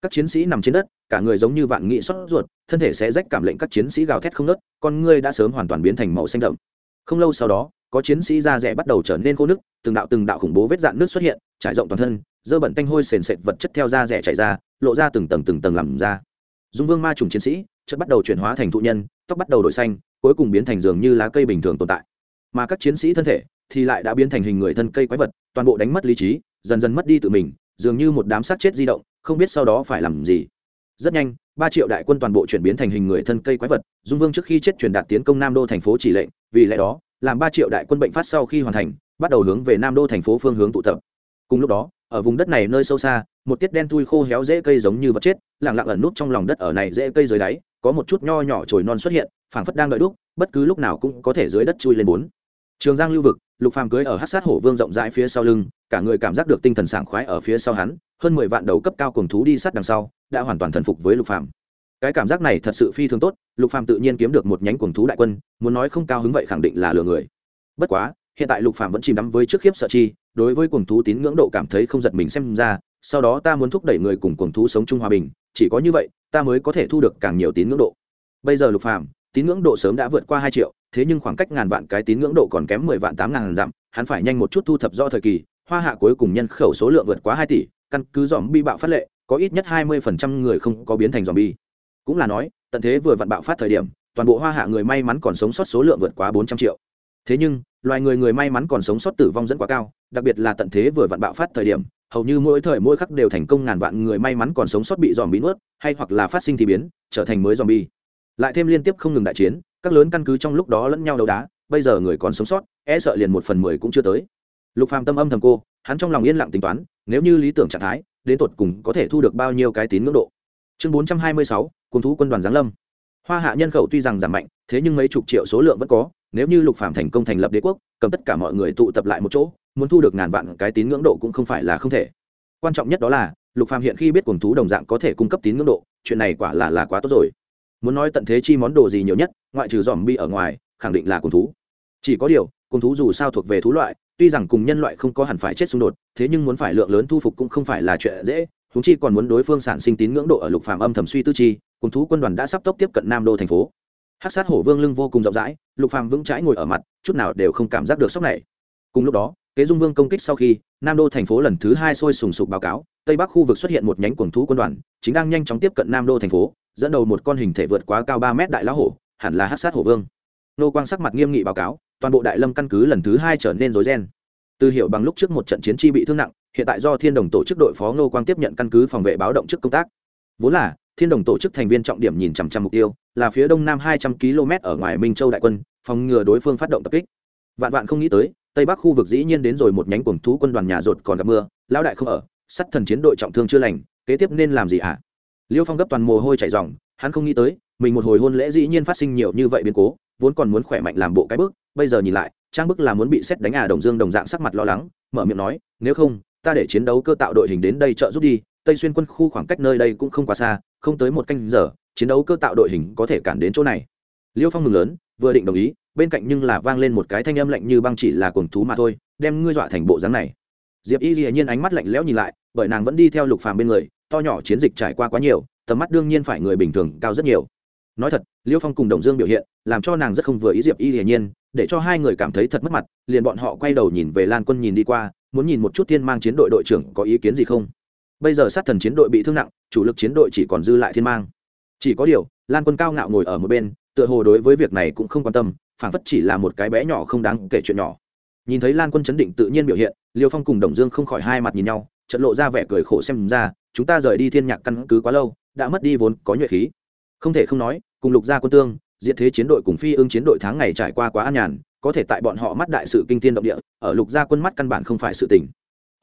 Các chiến sĩ nằm trên đất, cả người giống như vạn nghị xót ruột, thân thể sẽ rách cảm lệnh các chiến sĩ gào thét không nớt con ngươi đã sớm hoàn toàn biến thành màu xanh đậm. Không lâu sau đó, có chiến sĩ da rẻ bắt đầu trở nên khô nước từng đạo từng đạo khủng bố vết dạn nước xuất hiện, trải rộng toàn thân, dơ bẩn tanh hôi sền sệt vật chất theo da rẻ chảy ra, lộ ra từng tầng từng tầng làm ra. Dung vương ma trùng chiến sĩ chất bắt đầu chuyển hóa thành thụ nhân, tóc bắt đầu đổi xanh cuối cùng biến thành dường như lá cây bình thường tồn tại. Mà các chiến sĩ thân thể thì lại đã biến thành hình người thân cây quái vật, toàn bộ đánh mất lý trí, dần dần mất đi tự mình, dường như một đám xác chết di động, không biết sau đó phải làm gì. Rất nhanh, ba triệu đại quân toàn bộ chuyển biến thành hình người thân cây quái vật, dung vương trước khi chết truyền đạt tiến công nam đô thành phố chỉ lệnh, vì lẽ đó, làm ba triệu đại quân bệnh phát sau khi hoàn thành, bắt đầu hướng về nam đô thành phố phương hướng tụ tập. Cùng lúc đó, ở vùng đất này nơi sâu xa một tiết đen thui khô héo dễ cây giống như vật chết lẳng lặng ẩn nút trong lòng đất ở này dễ cây dưới đáy, có một chút nho nhỏ trồi non xuất hiện, phảng phất đang đợi đúc, bất cứ lúc nào cũng có thể dưới đất chui lên bốn. Trường giang lưu vực, lục phàm cưới ở hát sát hổ vương rộng rãi phía sau lưng, cả người cảm giác được tinh thần sảng khoái ở phía sau hắn, hơn mười vạn đầu cấp cao cùng thú đi sát đằng sau, đã hoàn toàn thần phục với lục phàm. Cái cảm giác này thật sự phi thường tốt, lục phàm tự nhiên kiếm được một nhánh cuồng thú đại quân, muốn nói không cao hứng vậy khẳng định là lừa người. Bất quá, hiện tại lục phàm vẫn chìm đắm với trước khiếp sợ chi, đối với cuồng thú tín ngưỡng độ cảm thấy không giật mình xem ra sau đó ta muốn thúc đẩy người cùng cuồng thú sống chung hòa bình, chỉ có như vậy, ta mới có thể thu được càng nhiều tín ngưỡng độ. Bây giờ lục phàm, tín ngưỡng độ sớm đã vượt qua hai triệu, thế nhưng khoảng cách ngàn vạn cái tín ngưỡng độ còn kém mười vạn tám ngàn dặm, hắn phải nhanh một chút thu thập do thời kỳ, hoa hạ cuối cùng nhân khẩu số lượng vượt quá hai tỷ, căn cứ dòm bi bạo phát lệ, có ít nhất hai mươi phần trăm người không có biến thành dòm bi cũng là nói, tận thế vừa vặn bạo phát thời điểm, toàn bộ hoa hạ người may mắn còn sống sót số lượng vượt quá bốn trăm triệu. Thế nhưng, loài người người may mắn còn sống sót tử vong dẫn quá cao, đặc biệt là tận thế vừa vặn bạo phát thời điểm hầu như mỗi thời mỗi khắc đều thành công ngàn vạn người may mắn còn sống sót bị dòm bị nuốt, hay hoặc là phát sinh thì biến, trở thành mới dòm bi lại thêm liên tiếp không ngừng đại chiến, các lớn căn cứ trong lúc đó lẫn nhau đấu đá, bây giờ người còn sống sót e sợ liền một phần mười cũng chưa tới. Lục phàm tâm âm thầm cô, hắn trong lòng yên lặng tính toán, nếu như lý tưởng trạng thái, đến tột cùng có thể thu được bao nhiêu cái tín ngưỡng độ. Chương bốn trăm hai mươi sáu cùng thú quân đoàn giáng lâm. Hoa hạ nhân khẩu tuy rằng giảm mạnh, thế nhưng mấy chục triệu số lượng vẫn có, nếu như lục Phàm thành công thành lập đế quốc, cầm tất cả mọi người tụ tập lại một chỗ muốn thu được ngàn vạn cái tín ngưỡng độ cũng không phải là không thể. Quan trọng nhất đó là, lục phàm hiện khi biết cuồng thú đồng dạng có thể cung cấp tín ngưỡng độ, chuyện này quả là là quá tốt rồi. Muốn nói tận thế chi món đồ gì nhiều nhất, ngoại trừ dòm bi ở ngoài, khẳng định là cuồng thú. Chỉ có điều, cuồng thú dù sao thuộc về thú loại, tuy rằng cùng nhân loại không có hẳn phải chết xung đột, thế nhưng muốn phải lượng lớn thu phục cũng không phải là chuyện dễ chúng chi còn muốn đối phương sản sinh tín ngưỡng độ ở lục phàm âm thầm suy tư chi, cuồng thú quân đoàn đã sắp tốc tiếp cận nam đô thành phố. Hắc sát hổ vương lưng vô cùng rộng rãi, lục phàm vững chãi ngồi ở mặt, chút nào đều không cảm giác được sốc này. Cùng lúc đó kế dung vương công kích sau khi, nam đô thành phố lần thứ hai sôi sùng sục báo cáo, tây bắc khu vực xuất hiện một nhánh quần thú quân đoàn, chính đang nhanh chóng tiếp cận nam đô thành phố, dẫn đầu một con hình thể vượt quá cao ba mét đại lão hổ, hẳn là hát sát hổ vương. Nô quang sắc mặt nghiêm nghị báo cáo, toàn bộ đại lâm căn cứ lần thứ hai trở nên rối ren. Từ hiệu bằng lúc trước một trận chiến chi bị thương nặng, hiện tại do thiên đồng tổ chức đội phó nô quang tiếp nhận căn cứ phòng vệ báo động trước công tác. Vốn là, thiên đồng tổ chức thành viên trọng điểm nhìn chằm chằm mục tiêu, là phía đông nam hai trăm km ở ngoài minh châu đại quân, phòng ngừa đối phương phát động tập kích. Vạn vạn không nghĩ tới tây bắc khu vực dĩ nhiên đến rồi một nhánh cuồng thú quân đoàn nhà rột còn gặp mưa, lão đại không ở sắt thần chiến đội trọng thương chưa lành, kế tiếp nên làm gì hả? Liêu phong gấp toàn mồ hôi chảy dòng hắn không nghĩ tới, mình một hồi hôn lễ dĩ nhiên phát sinh nhiều như vậy biến cố, vốn còn muốn khỏe mạnh làm bộ cái bước, bây giờ nhìn lại, trang bức là muốn bị xét đánh à đồng dương đồng dạng sắc mặt lo lắng, mở miệng nói, nếu không, ta để chiến đấu cơ tạo đội hình đến đây trợ giúp đi, tây xuyên quân khu khoảng cách nơi đây cũng không quá xa, không tới một canh giờ, chiến đấu cơ tạo đội hình có thể cản đến chỗ này liêu phong mừng lớn, vừa định đồng ý, bên cạnh nhưng là vang lên một cái thanh âm lạnh như băng chỉ là cuồng thú mà thôi, đem ngươi dọa thành bộ dáng này. Diệp y dĩ nhiên ánh mắt lạnh lẽo nhìn lại, bởi nàng vẫn đi theo lục phàm bên người, to nhỏ chiến dịch trải qua quá nhiều, tầm mắt đương nhiên phải người bình thường cao rất nhiều. Nói thật, liêu phong cùng đồng dương biểu hiện, làm cho nàng rất không vừa ý diệp y hiển nhiên, để cho hai người cảm thấy thật mất mặt, liền bọn họ quay đầu nhìn về lan quân nhìn đi qua, muốn nhìn một chút thiên mang chiến đội đội trưởng có ý kiến gì không. Bây giờ sát thần chiến đội bị thương nặng, chủ lực chiến đội chỉ còn dư lại thiên mang. Chỉ có điều, lan quân cao ngạo ngồi ở một bên tựa hồ đối với việc này cũng không quan tâm phản phất chỉ là một cái bé nhỏ không đáng kể chuyện nhỏ. Nhìn thấy lan quân chấn định tự nhiên biểu hiện, liêu phong cùng đồng dương không khỏi hai mặt nhìn nhau trận lộ ra vẻ cười khổ xem ra, chúng ta rời đi thiên nhạc căn cứ quá lâu, đã mất đi vốn có nhuệ khí. Không thể không nói, cùng lục gia quân tương diện thế chiến đội cùng phi ưng chiến đội tháng ngày trải qua quá an nhàn, có thể tại bọn họ mắt đại sự kinh thiên động địa, ở lục gia quân mắt căn bản không phải sự tình.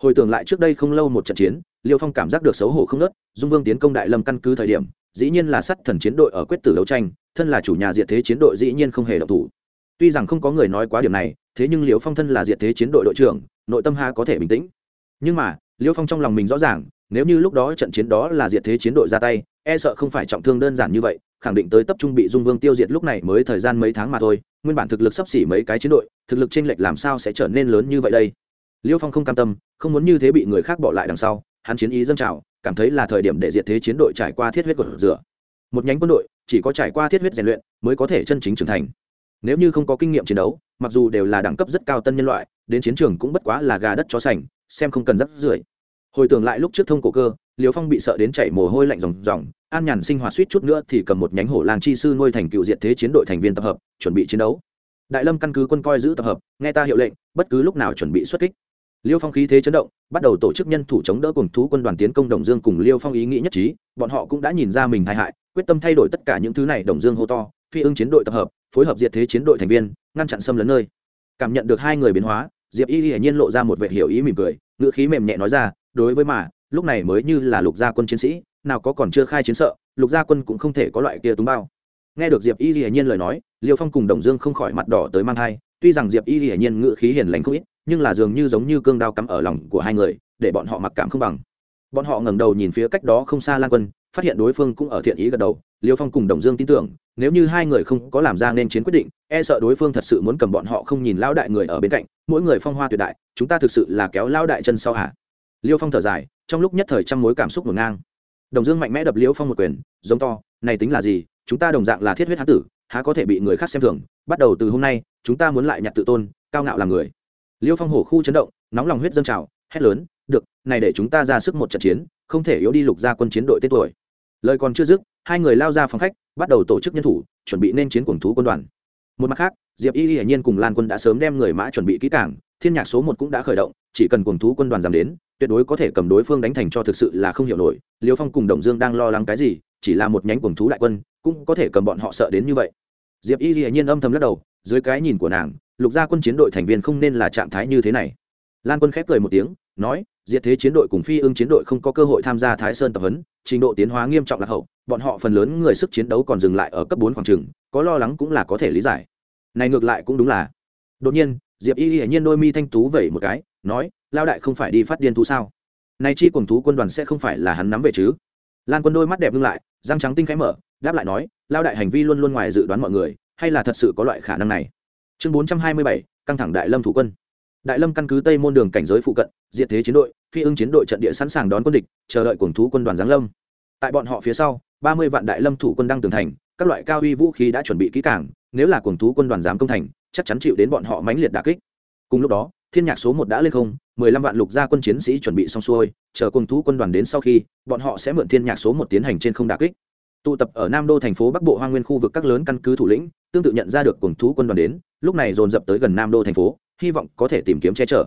Hồi tưởng lại trước đây không lâu một trận chiến, liêu phong cảm giác được xấu hổ không nớt dung vương tiến công đại lâm căn cứ thời điểm, dĩ nhiên là sắt thần chiến đội ở quyết tử đấu tranh thân là chủ nhà diện thế chiến đội dĩ nhiên không hề động thủ. Tuy rằng không có người nói quá điểm này, thế nhưng Liễu phong thân là diện thế chiến đội đội trưởng, nội tâm ha có thể bình tĩnh. Nhưng mà, Liễu phong trong lòng mình rõ ràng, nếu như lúc đó trận chiến đó là diệt thế chiến đội ra tay e sợ không phải trọng thương đơn giản như vậy, khẳng định tới tập trung bị dung vương tiêu diệt lúc này mới thời gian mấy tháng mà thôi. Nguyên bản thực lực sắp xỉ mấy cái chiến đội, thực lực chênh lệch làm sao sẽ trở nên lớn như vậy đây? Liêu phong không cam tâm, không muốn như thế bị người khác bỏ lại đằng sau, hắn chiến ý dâng trào, cảm thấy là thời điểm để diệt thế chiến đội trải qua thiết huyết của rửa. Một nhánh quân đội chỉ có trải qua thiết huyết rèn luyện mới có thể chân chính trưởng thành. Nếu như không có kinh nghiệm chiến đấu, mặc dù đều là đẳng cấp rất cao tân nhân loại, đến chiến trường cũng bất quá là gà đất chó sành, xem không cần rắc rưởi. Hồi tưởng lại lúc trước thông cổ cơ liều phong bị sợ đến chảy mồ hôi lạnh ròng ròng, an nhàn sinh hoạt suýt chút nữa thì cầm một nhánh hổ làng chi sư nuôi thành cựu diện thế chiến đội thành viên tập hợp, chuẩn bị chiến đấu. Đại lâm căn cứ quân coi giữ tập hợp, nghe ta hiệu lệnh, bất cứ lúc nào chuẩn bị xuất kích. Liêu phong khí thế chấn động, bắt đầu tổ chức nhân thủ chống đỡ cùng thú quân đoàn tiến công đồng dương cùng liêu phong ý nghĩ nhất trí, bọn họ cũng đã nhìn ra mình tai hại quyết tâm thay đổi tất cả những thứ này, đồng dương hô to, phi ưng chiến đội tập hợp, phối hợp diệt thế chiến đội thành viên, ngăn chặn xâm lấn nơi. Cảm nhận được hai người biến hóa, diệp y hiển nhiên lộ ra một vệ hiểu ý mỉm cười, ngữ khí mềm nhẹ nói ra, đối với mà, lúc này mới như là lục gia quân chiến sĩ, nào có còn chưa khai chiến sợ, lục gia quân cũng không thể có loại kia túng bao. Nghe được diệp y hiển nhiên lời nói, liêu phong cùng đồng dương không khỏi mặt đỏ tới mang thai, tuy rằng diệp y hiển nhiên ngữ khí hiền lành không ít, nhưng là dường như giống như cương đao cắm ở lòng của hai người, để bọn họ mặc cảm không bằng. Bọn họ ngẩng đầu nhìn phía cách đó không xa lan quân phát hiện đối phương cũng ở thiện ý gật đầu, liêu phong cùng đồng dương tin tưởng, nếu như hai người không có làm ra nên chiến quyết định e sợ đối phương thật sự muốn cầm bọn họ không nhìn lão đại người ở bên cạnh, mỗi người phong hoa tuyệt đại, chúng ta thực sự là kéo lão đại chân sau hả? Liêu phong thở dài, trong lúc nhất thời trăm mối cảm xúc ngổn ngang. Đồng dương mạnh mẽ đập liêu phong một quyền, giống to, này tính là gì? Chúng ta đồng dạng là thiết huyết hán tử, há có thể bị người khác xem thường? Bắt đầu từ hôm nay, chúng ta muốn lại nhặt tự tôn, cao ngạo làm người. Liêu phong hổ khu chấn động, nóng lòng huyết dâng trào, hét lớn, được, này để chúng ta ra sức một trận chiến, không thể yếu đi lục ra quân chiến đội tên tuổi lời còn chưa dứt, hai người lao ra phòng khách, bắt đầu tổ chức nhân thủ, chuẩn bị nên chiến cuồng thú quân đoàn. Một mặt khác, diệp y hiển nhiên cùng lan quân đã sớm đem người mã chuẩn bị kỹ cảng thiên nhạc số một cũng đã khởi động, chỉ cần cuồng thú quân đoàn dám đến, tuyệt đối có thể cầm đối phương đánh thành cho thực sự là không hiểu nổi. Liêu phong cùng đồng dương đang lo lắng cái gì, chỉ là một nhánh cuồng thú đại quân, cũng có thể cầm bọn họ sợ đến như vậy. Diệp y hiển nhiên âm thầm lắc đầu, dưới cái nhìn của nàng, lục gia quân chiến đội thành viên không nên là trạng thái như thế này. Lan quân khép cười một tiếng, nói diệt thế chiến đội cùng phi ưng chiến đội không có cơ hội tham gia thái sơn tập huấn, trình độ tiến hóa nghiêm trọng lạc hậu, bọn họ phần lớn người sức chiến đấu còn dừng lại ở cấp bốn khoảng trường, có lo lắng cũng là có thể lý giải. Này ngược lại cũng đúng là. Đột nhiên, diệp y hiển nhiên đôi mi thanh tú vẩy một cái, nói lao đại không phải đi phát điên thú sao? Này chi cùng thú quân đoàn sẽ không phải là hắn nắm về chứ? Lan quân đôi mắt đẹp ngưng lại, răng trắng tinh khẽ mở, đáp lại nói lao đại hành vi luôn luôn ngoài dự đoán mọi người, hay là thật sự có loại khả năng này? Chương bốn trăm hai mươi bảy, căng thẳng đại lâm thủ quân đại lâm căn cứ tây môn đường cảnh giới phụ cận diện thế chiến đội, phi ưng chiến đội trận địa sẵn sàng đón quân địch, chờ đợi cuồng thú quân đoàn giáng lâm. Tại bọn họ phía sau, ba mươi vạn đại lâm thủ quân đang tường thành, các loại cao uy vũ khí đã chuẩn bị kỹ cảng nếu là cuồng thú quân đoàn dám công thành, chắc chắn chịu đến bọn họ mãnh liệt đà kích. Cùng lúc đó, thiên nhạc số một đã lên không, mười lăm vạn lục gia quân chiến sĩ chuẩn bị xong xuôi, chờ cuồng thú quân đoàn đến sau khi, bọn họ sẽ mượn thiên nhạc số một tiến hành trên không đà kích. Tụ tập ở nam đô thành phố bắc bộ hoa nguyên khu vực các lớn căn cứ thủ lĩnh, tương tự nhận ra được cuồng thú quân đoàn đến, lúc này dồn dập tới gần nam đô thành phố hy vọng có thể tìm kiếm che chở.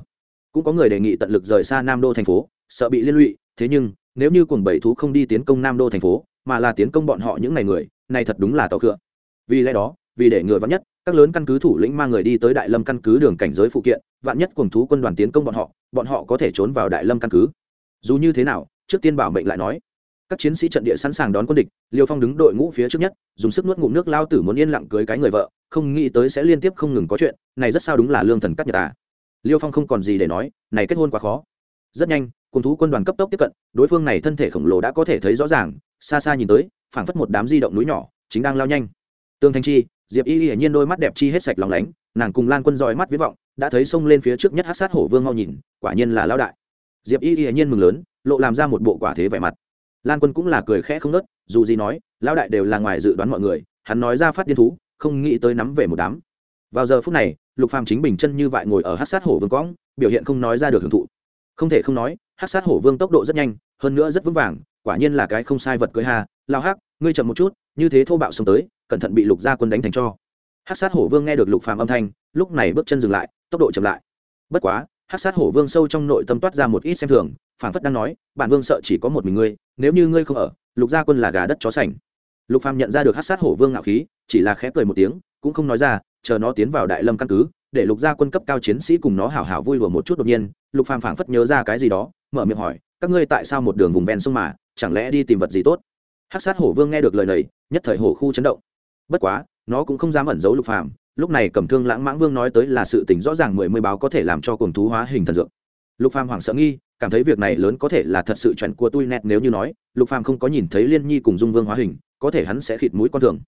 Cũng có người đề nghị tận lực rời xa nam đô thành phố, sợ bị liên lụy, thế nhưng, nếu như cùng bảy thú không đi tiến công nam đô thành phố, mà là tiến công bọn họ những ngày người, này thật đúng là tàu cựa vì lẽ đó, vì để ngừa vắn nhất, các lớn căn cứ thủ lĩnh mang người đi tới đại lâm căn cứ đường cảnh giới phụ kiện, vạn nhất cùng thú quân đoàn tiến công bọn họ bọn họ có thể trốn vào đại lâm căn cứ. Dù như thế nào, trước tiên bảo mệnh lại nói các chiến sĩ trận địa sẵn sàng đón quân địch, liêu phong đứng đội ngũ phía trước nhất, dùng sức nuốt ngụm nước lao tử muốn yên lặng cưới cái người vợ, không nghĩ tới sẽ liên tiếp không ngừng có chuyện, này rất sao đúng là lương thần cắt nhật à. Liêu phong không còn gì để nói, này kết hôn quá khó. Rất nhanh, cùng thú quân đoàn cấp tốc tiếp cận, đối phương này thân thể khổng lồ đã có thể thấy rõ ràng, xa xa nhìn tới, phảng phất một đám di động núi nhỏ, chính đang lao nhanh. Tương thanh chi, diệp y hiển nhiên đôi mắt đẹp chi hết sạch lòng lánh, nàng cùng lan quân dòi mắt viết vọng, đã thấy xông lên phía trước nhất hát sát hổ vương mau nhìn, quả nhiên là lao đại. Diệp y hiển nhiên mừng lớn, lộ làm ra một bộ quả thế vẻ mặt lan quân cũng là cười khẽ không nớt, dù gì nói, lão đại đều là ngoài dự đoán mọi người, hắn nói ra phát điên thú, không nghĩ tới nắm về một đám. Vào giờ phút này, lục phàm chính bình chân như vậy ngồi ở hát sát hổ vương cõng, biểu hiện không nói ra được hưởng thụ. Không thể không nói hát sát hổ vương tốc độ rất nhanh, hơn nữa rất vững vàng, quả nhiên là cái không sai vật cưới hà. Lao hắc, ngươi chậm một chút, như thế thô bạo xông tới, cẩn thận bị lục gia quân đánh thành cho. Hát sát hổ vương nghe được lục phàm âm thanh, lúc này bước chân dừng lại, tốc độ chậm lại. Bất quá hát sát hổ vương sâu trong nội tâm toát ra một ít xem thường phản phất đang nói, bản vương sợ chỉ có một mình ngươi, nếu như ngươi không ở, lục gia quân là gà đất chó sành. Lục phàm nhận ra được hát sát hổ vương ngạo khí, chỉ là khẽ cười một tiếng, cũng không nói ra, chờ nó tiến vào đại lâm căn cứ, để lục gia quân cấp cao chiến sĩ cùng nó hảo hảo vui đùa một chút đột nhiên, lục phàm phảng phất nhớ ra cái gì đó, mở miệng hỏi, các ngươi tại sao một đường vùng ven sông mà, chẳng lẽ đi tìm vật gì tốt? Hắc sát hổ vương nghe được lời này, nhất thời hổ khu chấn động. Bất quá, nó cũng không dám ẩn giấu lục phàm, lúc này cầm thương lãng mãng vương nói tới là sự tình rõ ràng mười mươi báo có thể làm cho cuồng thú hóa hình thần dược lục phàm hoảng sợ nghi, cảm thấy việc này lớn có thể là thật sự chuẩn của tôi nét nếu như nói, lục phàm không có nhìn thấy liên nhi cùng dung vương hóa hình, có thể hắn sẽ khịt mũi con thường.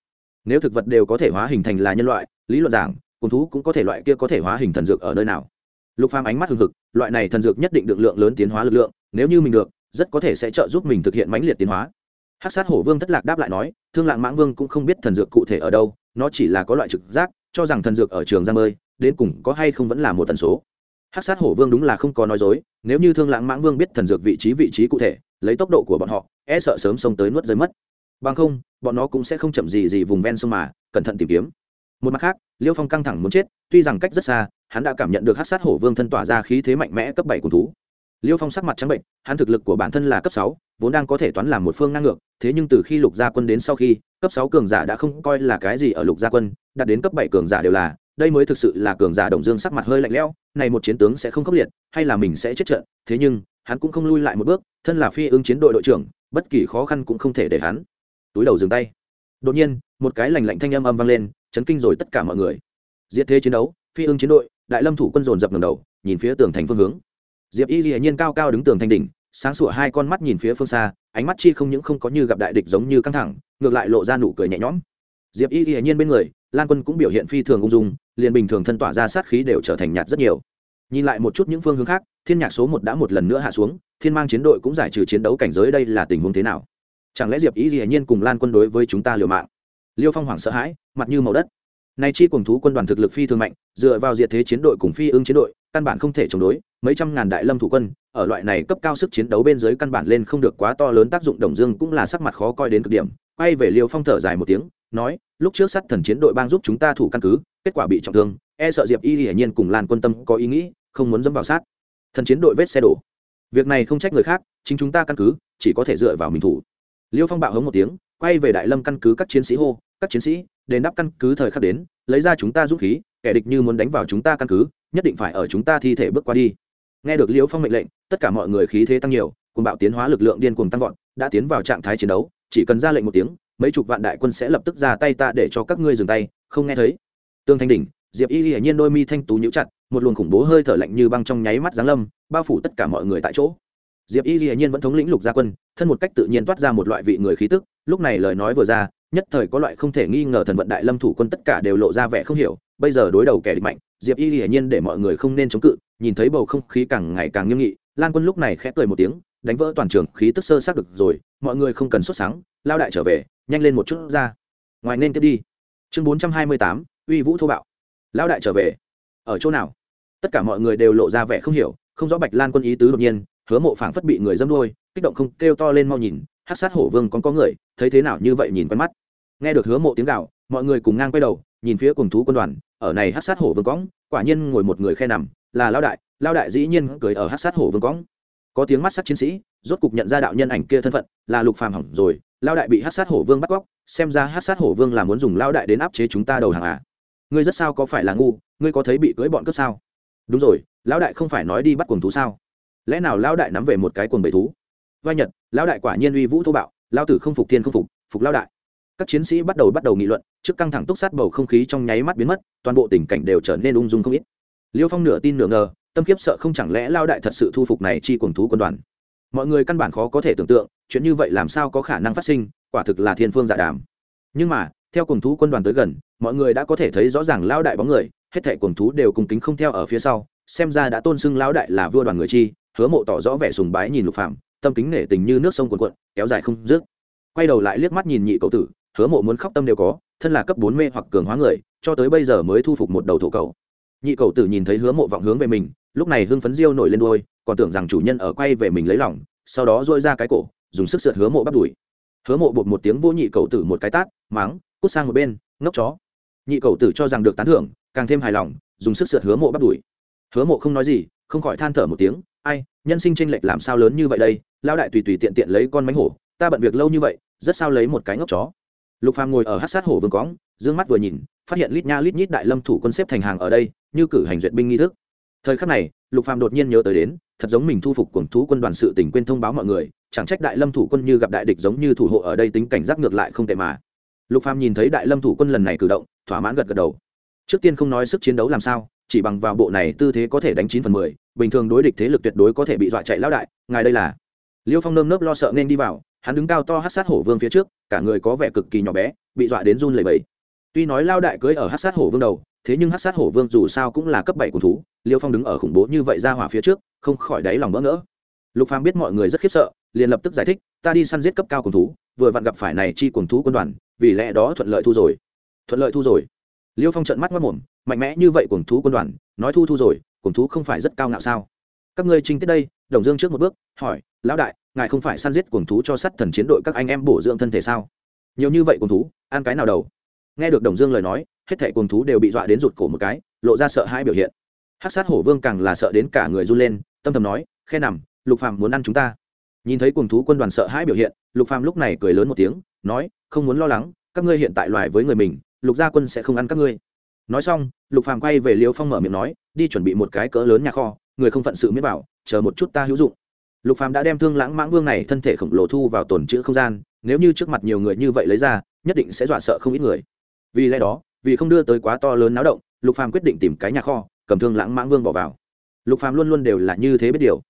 Nếu thực vật đều có thể hóa hình thành là nhân loại, lý luận giảng, cùng thú cũng có thể loại kia có thể hóa hình thần dược ở nơi nào. Lục phàm ánh mắt hừng hực, loại này thần dược nhất định được lượng lớn tiến hóa lực lượng, nếu như mình được, rất có thể sẽ trợ giúp mình thực hiện mãnh liệt tiến hóa. Hắc sát hổ vương thất lạc đáp lại nói, thương lạng mãng vương cũng không biết thần dược cụ thể ở đâu, nó chỉ là có loại trực giác, cho rằng thần dược ở trường giang bơi, đến cùng có hay không vẫn là một tần số hắc sát hổ vương đúng là không có nói dối, nếu như thương lãng mãng vương biết thần dược vị trí vị trí cụ thể, lấy tốc độ của bọn họ e sợ sớm xông tới nuốt rơi mất. Bằng không, bọn nó cũng sẽ không chậm gì gì vùng ven sông mà, cẩn thận tìm kiếm. Một mặt khác, liêu phong căng thẳng muốn chết, tuy rằng cách rất xa, hắn đã cảm nhận được hát sát hổ vương thân tỏa ra khí thế mạnh mẽ cấp bảy của thú. Liêu phong sắc mặt trắng bệnh, hắn thực lực của bản thân là cấp sáu, vốn đang có thể toán làm một phương ngang ngược thế nhưng từ khi lục gia quân đến sau khi, cấp sáu cường giả đã không coi là cái gì ở lục gia quân, đạt đến cấp bảy cường giả đều là đây mới thực sự là cường giả đồng dương sắc mặt hơi lạnh lẽo, này một chiến tướng sẽ không khốc liệt, hay là mình sẽ chết trận? Thế nhưng, hắn cũng không lui lại một bước, thân là phi ứng chiến đội đội trưởng, bất kỳ khó khăn cũng không thể để hắn. Túi đầu dừng tay. Đột nhiên, một cái lành lạnh thanh âm âm vang lên, chấn kinh rồi tất cả mọi người. Diệt thế chiến đấu, phi ưng chiến đội, đại lâm thủ quân dồn dập ngầm đầu, nhìn phía tường thành phương hướng. Diệp y hiển nhiên cao cao đứng tường thành đỉnh, sáng sủa hai con mắt nhìn phía phương xa, ánh mắt chi không những không có như gặp đại địch giống như căng thẳng, ngược lại lộ ra nụ cười nhẹ nhõm. Diệp y hiển nhiên bên người lan quân cũng biểu hiện phi thường ung dung, liền bình thường thân tỏa ra sát khí đều trở thành nhạt rất nhiều. Nhìn lại một chút những phương hướng khác, thiên nhạc số một đã một lần nữa hạ xuống, thiên mang chiến đội cũng giải trừ chiến đấu cảnh giới đây là tình huống thế nào? Chẳng lẽ diệp ý gì hạnh nhiên cùng lan quân đối với chúng ta liều mạng? Liêu phong hoảng sợ hãi, mặt như màu đất. Nay chi cùng thú quân đoàn thực lực phi thường mạnh, dựa vào diệt thế chiến đội cùng phi ương chiến đội, căn bản không thể chống đối, mấy trăm ngàn đại lâm thủ quân, ở loại này cấp cao sức chiến đấu bên dưới căn bản lên không được quá to lớn tác dụng, đồng dương cũng là sắc mặt khó coi đến cực điểm, quay về liêu phong thở dài một tiếng nói, lúc trước sát thần chiến đội bang giúp chúng ta thủ căn cứ, kết quả bị trọng thương e sợ diệp y hiển nhiên cùng lan quân tâm có ý nghĩ, không muốn dẫm vào sát. Thần chiến đội vết xe đổ. Việc này không trách người khác, chính chúng ta căn cứ, chỉ có thể dựa vào mình thủ. Liêu phong bạo hống một tiếng, quay về đại lâm căn cứ các chiến sĩ hô, các chiến sĩ, đền đáp căn cứ thời khắc đến, lấy ra chúng ta dũng khí, kẻ địch như muốn đánh vào chúng ta căn cứ, nhất định phải ở chúng ta thi thể bước qua đi. Nghe được liễu phong mệnh lệnh, tất cả mọi người khí thế tăng nhiều cùng bạo tiến hóa lực lượng điên cuồng tăng vọt, đã tiến vào trạng thái chiến đấu, chỉ cần ra lệnh một tiếng mấy chục vạn đại quân sẽ lập tức ra tay ta để cho các ngươi dừng tay, không nghe thấy. Tương thanh đỉnh, diệp y hiển nhiên đôi mi thanh tú nhíu chặt, một luồng khủng bố hơi thở lạnh như băng trong nháy mắt giáng lâm, bao phủ tất cả mọi người tại chỗ. Diệp y hiển nhiên vẫn thống lĩnh lục gia quân, thân một cách tự nhiên toát ra một loại vị người khí tức, lúc này lời nói vừa ra, nhất thời có loại không thể nghi ngờ thần vận đại lâm thủ quân tất cả đều lộ ra vẻ không hiểu, bây giờ đối đầu kẻ địch mạnh, diệp y hiển nhiên để mọi người không nên chống cự, nhìn thấy bầu không khí càng ngày càng nghiêm nghị, lan quân lúc này khẽ cười một tiếng đánh vỡ toàn trường khí tức sơ xác được rồi, mọi người không cần xuất sáng, lao đại trở về, nhanh lên một chút ra. Ngoài nên tiếp đi. Chương bốn trăm hai mươi tám, uy vũ thô bạo. Lao đại trở về. Ở chỗ nào? Tất cả mọi người đều lộ ra vẻ không hiểu, không rõ bạch lan quân ý tứ đột nhiên, hứa mộ phảng phất bị người dâm đôi kích động không kêu to lên mau nhìn hát sát hổ vương còn có người, thấy thế nào như vậy nhìn quen mắt. Nghe được hứa mộ tiếng gạo mọi người cùng ngang quay đầu, nhìn phía cùng thú quân đoàn, ở này hát sát hổ vương cõng, quả nhiên ngồi một người khe nằm, là lao đại lao đại dĩ nhiên cười ở hát sát hổ vương cõng có tiếng mắt sát chiến sĩ, rốt cục nhận ra đạo nhân ảnh kia thân phận, là lục phàm hỏng rồi lao đại bị hát sát hổ vương bắt cóc, xem ra hát sát hổ vương là muốn dùng lao đại đến áp chế chúng ta đầu hàng à? Ngươi rất sao có phải là ngu, ngươi có thấy bị cưỡi bọn cướp sao? Đúng rồi, lão đại không phải nói đi bắt cuồng thú sao? Lẽ nào lão đại nắm về một cái cuồng bầy thú? Vai nhật, lão đại quả nhiên uy vũ thô bạo lao tử không phục thiên không phục phục lao đại. Các chiến sĩ bắt đầu bắt đầu nghị luận, trước căng thẳng túc sát bầu không khí trong nháy mắt biến mất, toàn bộ tình cảnh đều trở nên ung dung không ít. Liêu phong nửa tin nửa ngờ tâm kiếp sợ không chẳng lẽ lao đại thật sự thu phục này chi cuồng thú quân đoàn? Mọi người căn bản khó có thể tưởng tượng, chuyện như vậy làm sao có khả năng phát sinh, quả thực là thiên phương giả đàm. Nhưng mà, theo cuồng thú quân đoàn tới gần, mọi người đã có thể thấy rõ ràng lao đại bóng người, hết thảy cuồng thú đều cùng kính không theo ở phía sau, xem ra đã tôn xưng lao đại là vua đoàn người chi, hứa mộ tỏ rõ vẻ sùng bái nhìn lục phạm tâm kính nể tình như nước sông cuồn cuộn, kéo dài không dứt. Quay đầu lại liếc mắt nhìn nhị cậu tử, hứa mộ muốn khóc tâm đều có, thân là cấp bốn mê hoặc cường hóa người, cho tới bây giờ mới thu phục một đầu thổ cầu nhị cậu tử nhìn thấy hứa mộ vọng hướng về mình lúc này hưng phấn diêu nổi lên đôi còn tưởng rằng chủ nhân ở quay về mình lấy lòng, sau đó dôi ra cái cổ, dùng sức sượt hứa mộ bắt đuổi hứa mộ bột một tiếng vô nhị cầu tử một cái tát, máng, cút sang một bên, ngốc chó. Nhị cầu tử cho rằng được tán thưởng, càng thêm hài lòng, dùng sức sượt hứa mộ bắt đuổi hứa mộ không nói gì, không khỏi than thở một tiếng, ai, nhân sinh tranh lệch làm sao lớn như vậy đây? Lao đại tùy tùy tiện tiện lấy con mánh hổ, ta bận việc lâu như vậy, rất sao lấy một cái ngốc chó. Lục phàm ngồi ở hát sát hổ vương cóng dương mắt vừa nhìn, phát hiện lít nha lít nhít đại lâm thủ quân xếp thành hàng ở đây, như cử hành duyệt binh nghi thức thời khắc này, lục phàm đột nhiên nhớ tới đến, thật giống mình thu phục cuồng thú quân đoàn sự tình quên thông báo mọi người, chẳng trách đại lâm thủ quân như gặp đại địch giống như thủ hộ ở đây tính cảnh giác ngược lại không tệ mà. Lục phàm nhìn thấy đại lâm thủ quân lần này cử động, thỏa mãn gật gật đầu. Trước tiên không nói sức chiến đấu làm sao, chỉ bằng vào bộ này tư thế có thể đánh chín phần mười, bình thường đối địch thế lực tuyệt đối có thể bị dọa chạy lão đại, ngài đây là. Liêu phong nơm nớp lo sợ nên đi vào, hắn đứng cao to hát sát hổ vương phía trước, cả người có vẻ cực kỳ nhỏ bé, bị dọa đến run lẩy bẩy tuy nói lao đại cưới ở hát sát hổ vương đầu, thế nhưng hát sát hổ vương dù sao cũng là cấp bảy của thú, liêu phong đứng ở khủng bố như vậy ra hỏa phía trước, không khỏi đáy lòng bỡ ngỡ. Lục phàm biết mọi người rất khiếp sợ, liền lập tức giải thích, ta đi săn giết cấp cao cùng thú, vừa vặn gặp phải này chi cùng thú quân đoàn, vì lẽ đó thuận lợi thu rồi. Thuận lợi thu rồi? Liêu phong trợn mắt mất mồm mạnh mẽ như vậy cùng thú quân đoàn, nói thu thu rồi cùng thú không phải rất cao ngạo sao? Các ngươi trinh tiết đây, đồng dương trước một bước, hỏi, lão đại, ngài không phải săn giết cuồng thú cho sắt thần chiến đội các anh em bổ dưỡng thân thể sao? Nhiều như vậy cuồng thú, ăn cái nào đầu? Nghe được đồng dương lời nói, hết thảy cuồng thú đều bị dọa đến rụt cổ một cái, lộ ra sợ hãi biểu hiện. Hắc sát hổ vương càng là sợ đến cả người run lên, tâm thầm nói, khe nằm, lục phàm muốn ăn chúng ta. Nhìn thấy cuồng thú quân đoàn sợ hãi biểu hiện, lục phàm lúc này cười lớn một tiếng, nói, không muốn lo lắng, các ngươi hiện tại loài với người mình, lục gia quân sẽ không ăn các ngươi. Nói xong, lục phàm quay về liêu phong mở miệng nói, đi chuẩn bị một cái cỡ lớn nhà kho, người không phận sự miết bảo, chờ một chút ta hữu dụng. Lục phàm đã đem thương lãng mãng vương này thân thể khổng lồ thu vào tồn chữ không gian, nếu như trước mặt nhiều người như vậy lấy ra, nhất định sẽ dọa sợ không ít người vì lẽ đó, vì không đưa tới quá to lớn náo động, lục phàm quyết định tìm cái nhà kho, cầm thương lãng mãng vương bỏ vào. Lục phàm luôn luôn đều là như thế biết điều.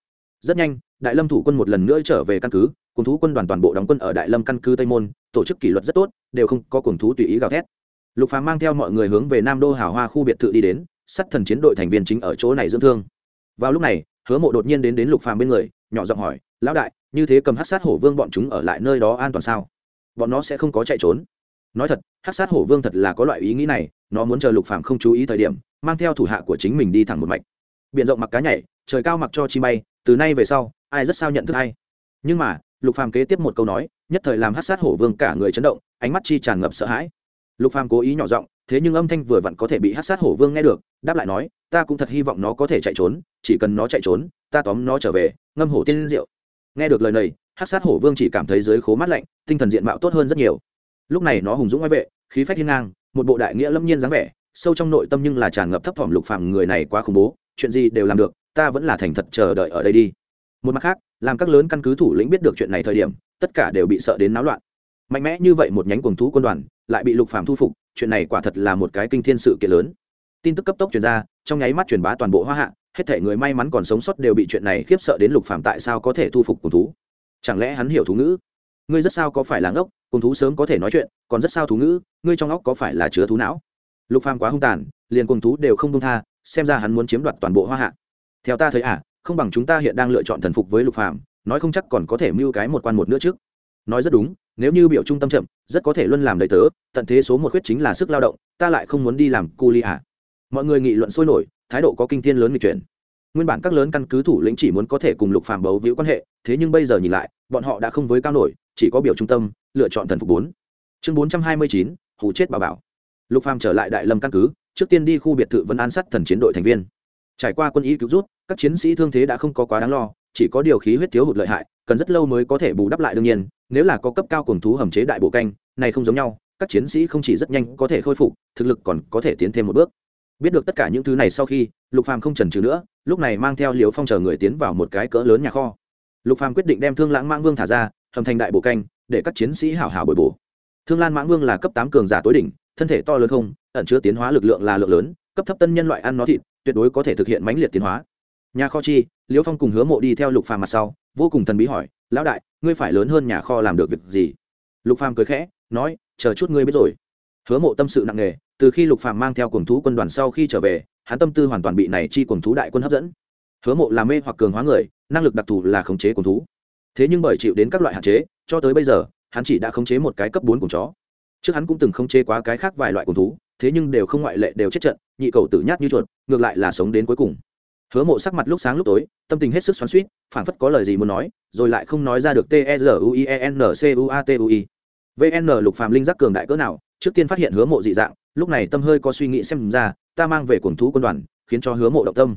Rất nhanh, đại lâm thủ quân một lần nữa trở về căn cứ, cùng thú quân đoàn toàn bộ đóng quân ở đại lâm căn cứ tây môn, tổ chức kỷ luật rất tốt, đều không có cùng thú tùy ý gào thét. Lục phàm mang theo mọi người hướng về nam đô hào hoa khu biệt thự đi đến sắt thần chiến đội thành viên chính ở chỗ này dưỡng thương. Vào lúc này, hứa mộ đột nhiên đến đến lục phàm bên người, nhỏ giọng hỏi, lão đại, như thế cầm hát sát hổ vương bọn chúng ở lại nơi đó an toàn sao? Bọn nó sẽ không có chạy trốn nói thật hát sát hổ vương thật là có loại ý nghĩ này, nó muốn chờ lục phàm không chú ý thời điểm, mang theo thủ hạ của chính mình đi thẳng một mạch. Biện rộng mặc cá nhảy, trời cao mặc cho chi bay, từ nay về sau, ai rất sao nhận thức hay nhưng mà, lục phàm kế tiếp một câu nói, nhất thời làm hát sát hổ vương cả người chấn động, ánh mắt chi tràn ngập sợ hãi. Lục phàm cố ý nhỏ giọng, thế nhưng âm thanh vừa vặn có thể bị hát sát hổ vương nghe được, đáp lại nói, ta cũng thật hy vọng nó có thể chạy trốn, chỉ cần nó chạy trốn, ta tóm nó trở về, ngâm hổ tiên rượu. Nghe được lời này hát sát hổ vương chỉ cảm thấy dưới khố mắt lạnh, tinh thần diện mạo tốt hơn rất nhiều lúc này nó hùng dũng ngoại vệ, khí phách hiên ngang, một bộ đại nghĩa lâm nhiên dáng vẻ, sâu trong nội tâm nhưng là tràn ngập thấp thỏm lục phàm người này quá khủng bố, chuyện gì đều làm được, ta vẫn là thành thật chờ đợi ở đây đi. Một mặt khác, làm các lớn căn cứ thủ lĩnh biết được chuyện này thời điểm, tất cả đều bị sợ đến náo loạn. Mạnh mẽ như vậy một nhánh cuồng thú quân đoàn, lại bị lục phàm thu phục, chuyện này quả thật là một cái kinh thiên sự kiện lớn. Tin tức cấp tốc truyền ra, trong nháy mắt truyền bá toàn bộ hoa hạ, hết thể người may mắn còn sống sót đều bị chuyện này khiếp sợ đến lục phàm tại sao có thể thu phục quần thú. Chẳng lẽ hắn hiểu thú ngữ? Ngươi rất sao có phải là ngốc, cùng thú sớm có thể nói chuyện, còn rất sao thú ngữ, ngươi trong óc có phải là chứa thú não? Lục phàm quá hung tàn, liền cùng thú đều không đông tha, xem ra hắn muốn chiếm đoạt toàn bộ hoa hạ. Theo ta thấy à không bằng chúng ta hiện đang lựa chọn thần phục với lục phàm, nói không chắc còn có thể mưu cái một quan một nữa trước nói rất đúng, nếu như biểu trung tâm chậm, rất có thể luôn làm đầy tớ, tận thế số một khuyết chính là sức lao động, ta lại không muốn đi làm cu li à. Mọi người nghị luận sôi nổi, thái độ có kinh thiên lớn nghịch chuyển. Nguyên bản các lớn căn cứ thủ lĩnh chỉ muốn có thể cùng lục phàm bấu víu quan hệ, thế nhưng bây giờ nhìn lại, bọn họ đã không với cao nổi chỉ có biểu trung tâm, lựa chọn thần phục bốn. Chương bốn trăm hai mươi chín, hù chết bà bảo. Lục phàm trở lại đại lâm căn cứ, trước tiên đi khu biệt thự vân an sát thần chiến đội thành viên. Trải qua quân y cứu rút, các chiến sĩ thương thế đã không có quá đáng lo, chỉ có điều khí huyết thiếu hụt lợi hại, cần rất lâu mới có thể bù đắp lại đương nhiên, nếu là có cấp cao cùng thú hầm chế đại bộ canh, này không giống nhau, các chiến sĩ không chỉ rất nhanh có thể khôi phục, thực lực còn có thể tiến thêm một bước. Biết được tất cả những thứ này sau khi, lục phàm không chần chừ nữa, lúc này mang theo liều phong chờ người tiến vào một cái cỡ lớn nhà kho. Lục phàm quyết định đem thương lãng mãng vương thả ra hầm thành đại bộ canh, để các chiến sĩ hảo hảo bồi bổ. Thương lan mãng vương là cấp tám cường giả tối đỉnh, thân thể to lớn không, ẩn chứa tiến hóa lực lượng là lượng lớn, cấp thấp tân nhân loại ăn nó thịt, tuyệt đối có thể thực hiện mãnh liệt tiến hóa. Nhà kho chi, liễu phong cùng hứa mộ đi theo lục phàm mặt sau, vô cùng thần bí hỏi, lão đại, ngươi phải lớn hơn nhà kho làm được việc gì? Lục phàm cười khẽ, nói, chờ chút ngươi biết rồi. Hứa mộ tâm sự nặng nề, từ khi lục phàm mang theo cuồng thú quân đoàn sau khi trở về, hắn tâm tư hoàn toàn bị này chi cuồng thú đại quân hấp dẫn. Hứa mộ là mê hoặc cường hóa người, năng lực đặc thù là khống chế cuồng thú thế nhưng bởi chịu đến các loại hạn chế, cho tới bây giờ, hắn chỉ đã khống chế một cái cấp bốn cùng chó. Trước hắn cũng từng khống chế quá cái khác vài loại cùng thú, thế nhưng đều không ngoại lệ đều chết trận, nhị cầu tử nhát như chuột, ngược lại là sống đến cuối cùng. Hứa mộ sắc mặt lúc sáng lúc tối, tâm tình hết sức xoắn suýt phảng phất có lời gì muốn nói, rồi lại không nói ra được t e r u i e n c u a t u i. Vn lục phàm linh giác cường đại cỡ nào, trước tiên phát hiện hứa mộ dị dạng, lúc này tâm hơi có suy nghĩ xem ra, ta mang về cuồng thú quân đoàn, khiến cho hứa mộ động tâm.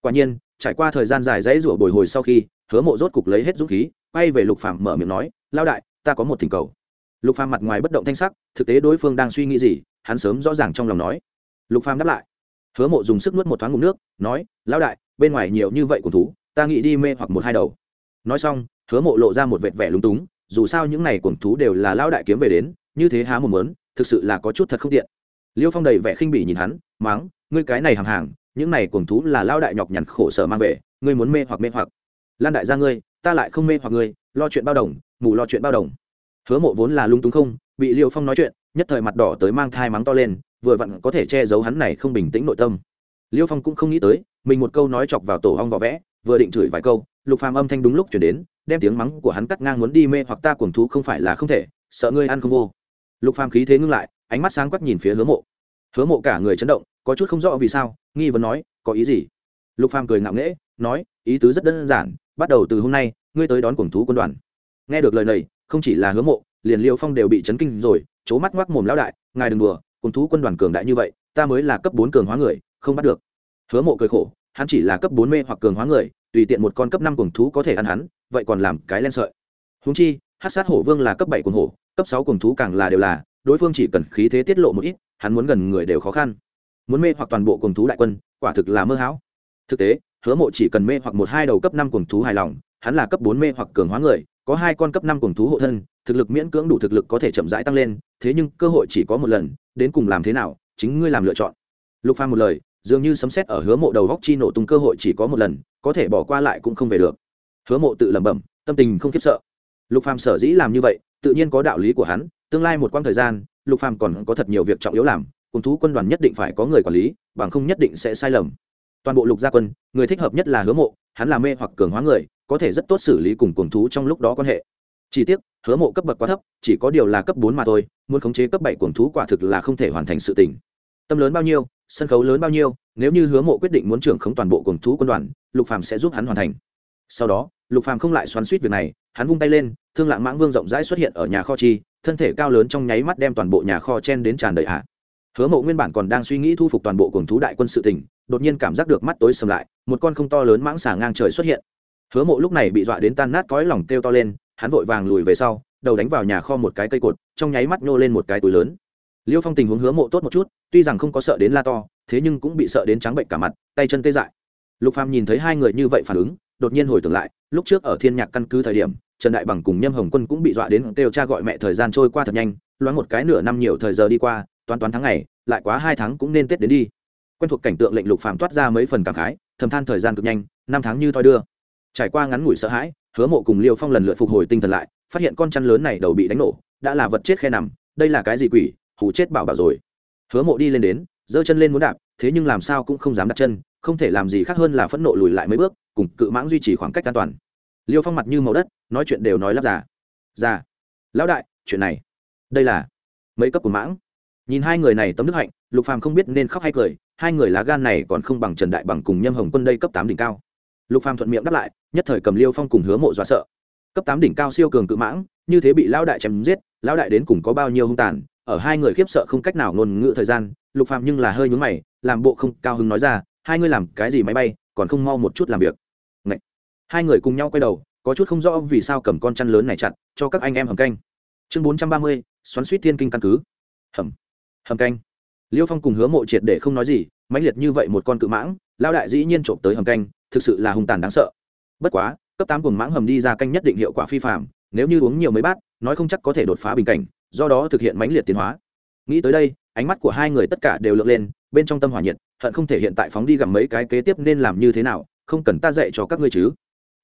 Quả nhiên, trải qua thời gian dài dãy rủa bồi hồi sau khi, hứa mộ rốt cục lấy hết dũng khí quay về lục phàm mở miệng nói lao đại, ta có một thỉnh cầu. Lục phàm mặt ngoài bất động thanh sắc, thực tế đối phương đang suy nghĩ gì, hắn sớm rõ ràng trong lòng nói. Lục phàm đáp lại, hứa mộ dùng sức nuốt một thoáng ngụm nước, nói lao đại, bên ngoài nhiều như vậy của thú, ta nghĩ đi mê hoặc một hai đầu. Nói xong, hứa mộ lộ ra một vệt vẻ lúng túng, dù sao những này cuồng thú đều là lao đại kiếm về đến, như thế há một mớn thực sự là có chút thật không tiện. Liêu phong đầy vẻ khinh bỉ nhìn hắn máng ngươi cái này hàng hàng, những này cuồng thú là lao đại nhọc nhằn khổ sở mang về, ngươi muốn mê hoặc mê hoặc. Lan đại gia ngươi ta lại không mê hoặc ngươi, lo chuyện bao đồng, mù lo chuyện bao đồng. Hứa mộ vốn là lung túng không, bị liêu phong nói chuyện, nhất thời mặt đỏ tới mang thai mắng to lên, vừa vặn có thể che giấu hắn này không bình tĩnh nội tâm. Liêu phong cũng không nghĩ tới, mình một câu nói chọc vào tổ hong vỏ vẽ, vừa định chửi vài câu, lục phàm âm thanh đúng lúc chuyển đến, đem tiếng mắng của hắn cắt ngang muốn đi mê hoặc ta cuồng thú không phải là không thể, sợ ngươi ăn không vô. Lục phàm khí thế ngưng lại, ánh mắt sáng quắc nhìn phía hứa mộ. Hứa mộ cả người chấn động, có chút không rõ vì sao, nghi vấn nói, có ý gì? Lục phàm cười ngạo nghễ, nói, ý tứ rất đơn giản bắt đầu từ hôm nay, ngươi tới đón cuồng thú quân đoàn. Nghe được lời này, không chỉ là hứa mộ, liền liêu phong đều bị chấn kinh rồi c mắt ngoác mồm lão đại, ngài đừng đùa, cuồng thú quân đoàn cường đại như vậy, ta mới là cấp bốn cường hóa người, không bắt được. Hứa mộ cười khổ, hắn chỉ là cấp bốn mê hoặc cường hóa người, tùy tiện một con cấp năm cuồng thú có thể ăn hắn, vậy còn làm cái len sợi. Húng chi hát sát hổ vương là cấp bảy cuồng hổ, cấp sáu cuồng thú càng là đều là, đối phương chỉ cần khí thế tiết lộ một ít, hắn muốn gần người đều khó khăn. Muốn mê hoặc toàn bộ cuồng thú đại quân, quả thực là mơ hão. Thực tế hứa mộ chỉ cần mê hoặc một hai đầu cấp năm cuồng thú hài lòng, hắn là cấp bốn mê hoặc cường hóa người, có hai con cấp năm cuồng thú hộ thân, thực lực miễn cưỡng đủ thực lực có thể chậm rãi tăng lên, thế nhưng cơ hội chỉ có một lần, đến cùng làm thế nào, chính ngươi làm lựa chọn. Lục phàm một lời, dường như sấm xét ở hứa mộ đầu góc chi nổ tung cơ hội chỉ có một lần, có thể bỏ qua lại cũng không về được. Hứa mộ tự lẩm bẩm, tâm tình không khiếp sợ. Lục phàm sở dĩ làm như vậy, tự nhiên có đạo lý của hắn, tương lai một quãng thời gian, lục phàm còn có thật nhiều việc trọng yếu làm cùng thú quân đoàn nhất định phải có người quản lý, bằng không nhất định sẽ sai lầm toàn bộ lục gia quân, người thích hợp nhất là hứa mộ, hắn là mê hoặc cường hóa người, có thể rất tốt xử lý cùng cuồng thú trong lúc đó quan hệ. Chỉ tiếc, hứa mộ cấp bậc quá thấp, chỉ có điều là cấp bốn mà thôi, muốn khống chế cấp bảy cuồng thú quả thực là không thể hoàn thành sự tình. Tâm lớn bao nhiêu, sân khấu lớn bao nhiêu, nếu như hứa mộ quyết định muốn trưởng khống toàn bộ cuồng thú quân đoàn, lục phàm sẽ giúp hắn hoàn thành. Sau đó, lục phàm không lại xoắn suýt việc này, hắn vung tay lên, thương lạng mãng vương rộng rãi xuất hiện ở nhà kho chi, thân thể cao lớn trong nháy mắt đem toàn bộ nhà kho chen đến tràn đầy hạ. Hứa mộ nguyên bản còn đang suy nghĩ thu phục toàn bộ cuồng thú đại quân sự tỉnh đột nhiên cảm giác được mắt tối sầm lại, một con không to lớn mãng xà ngang trời xuất hiện. Hứa mộ lúc này bị dọa đến tan nát cõi lòng kêu to lên, hắn vội vàng lùi về sau, đầu đánh vào nhà kho một cái cây cột, trong nháy mắt nhô lên một cái túi lớn. Liêu phong tình huống hứa mộ tốt một chút, tuy rằng không có sợ đến la to, thế nhưng cũng bị sợ đến trắng bệnh cả mặt, tay chân tê dại. Lục phàm nhìn thấy hai người như vậy phản ứng, đột nhiên hồi tưởng lại, lúc trước ở thiên nhạc căn cứ thời điểm, trần đại bằng cùng nhâm hồng quân cũng bị dọa đến kêu cha gọi mẹ thời gian trôi qua thật nhanh, loáng một cái nửa năm nhiều thời giờ đi qua, toán toán tháng ngày, lại quá hai tháng cũng nên tết đến đi quen thuộc cảnh tượng lệnh lục phàm toát ra mấy phần cảm khái, thầm than thời gian cực nhanh, năm tháng như thoi đưa. Trải qua ngắn ngủi sợ hãi, hứa mộ cùng liêu phong lần lượt phục hồi tinh thần lại, phát hiện con chăn lớn này đầu bị đánh nổ, đã là vật chết khe nằm, đây là cái gì quỷ, hù chết bảo bảo rồi. Hứa mộ đi lên đến, giơ chân lên muốn đạp, thế nhưng làm sao cũng không dám đặt chân, không thể làm gì khác hơn là phẫn nộ lùi lại mấy bước, cùng cự mãng duy trì khoảng cách an toàn. Liêu phong mặt như màu đất, nói chuyện đều nói lắp giả. Già lão đại, chuyện này. Đây là mấy cấp của mãng. Nhìn hai người này tấm đức hạnh, lục phàm không biết nên khóc hay cười hai người lá gan này còn không bằng trần đại bằng cùng nhâm hồng quân đây cấp tám đỉnh cao. Lục phàm thuận miệng đáp lại, nhất thời cầm liêu phong cùng hứa mộ dọa sợ. Cấp tám đỉnh cao siêu cường cự mãng, như thế bị lão đại chém giết, lão đại đến cùng có bao nhiêu hung tàn, ở hai người khiếp sợ không cách nào ngôn ngữ thời gian, lục phàm nhưng là hơi nhướng mày, làm bộ không cao hứng nói ra, hai người làm cái gì máy bay, còn không mau một chút làm việc. Ngậy. hai người cùng nhau quay đầu, có chút không rõ vì sao cầm con chăn lớn này chặt, cho các anh em hầm canh. Chương bốn trăm ba mươi, xoắn suýt thiên kinh căn cứ. Hầm. Hầm canh liêu phong cùng hứa mộ triệt để không nói gì, mãnh liệt như vậy một con cự mãng lao đại dĩ nhiên trộm tới hầm canh, thực sự là hung tàn đáng sợ. Bất quá, cấp tám cùng mãng hầm đi ra canh nhất định hiệu quả phi phạm nếu như uống nhiều mấy bát, nói không chắc có thể đột phá bình cảnh, do đó thực hiện mãnh liệt tiến hóa. Nghĩ tới đây, ánh mắt của hai người tất cả đều lượn lên, bên trong tâm hỏa nhiệt, hận không thể hiện tại phóng đi gặm mấy cái kế tiếp nên làm như thế nào, không cần ta dạy cho các ngươi chứ.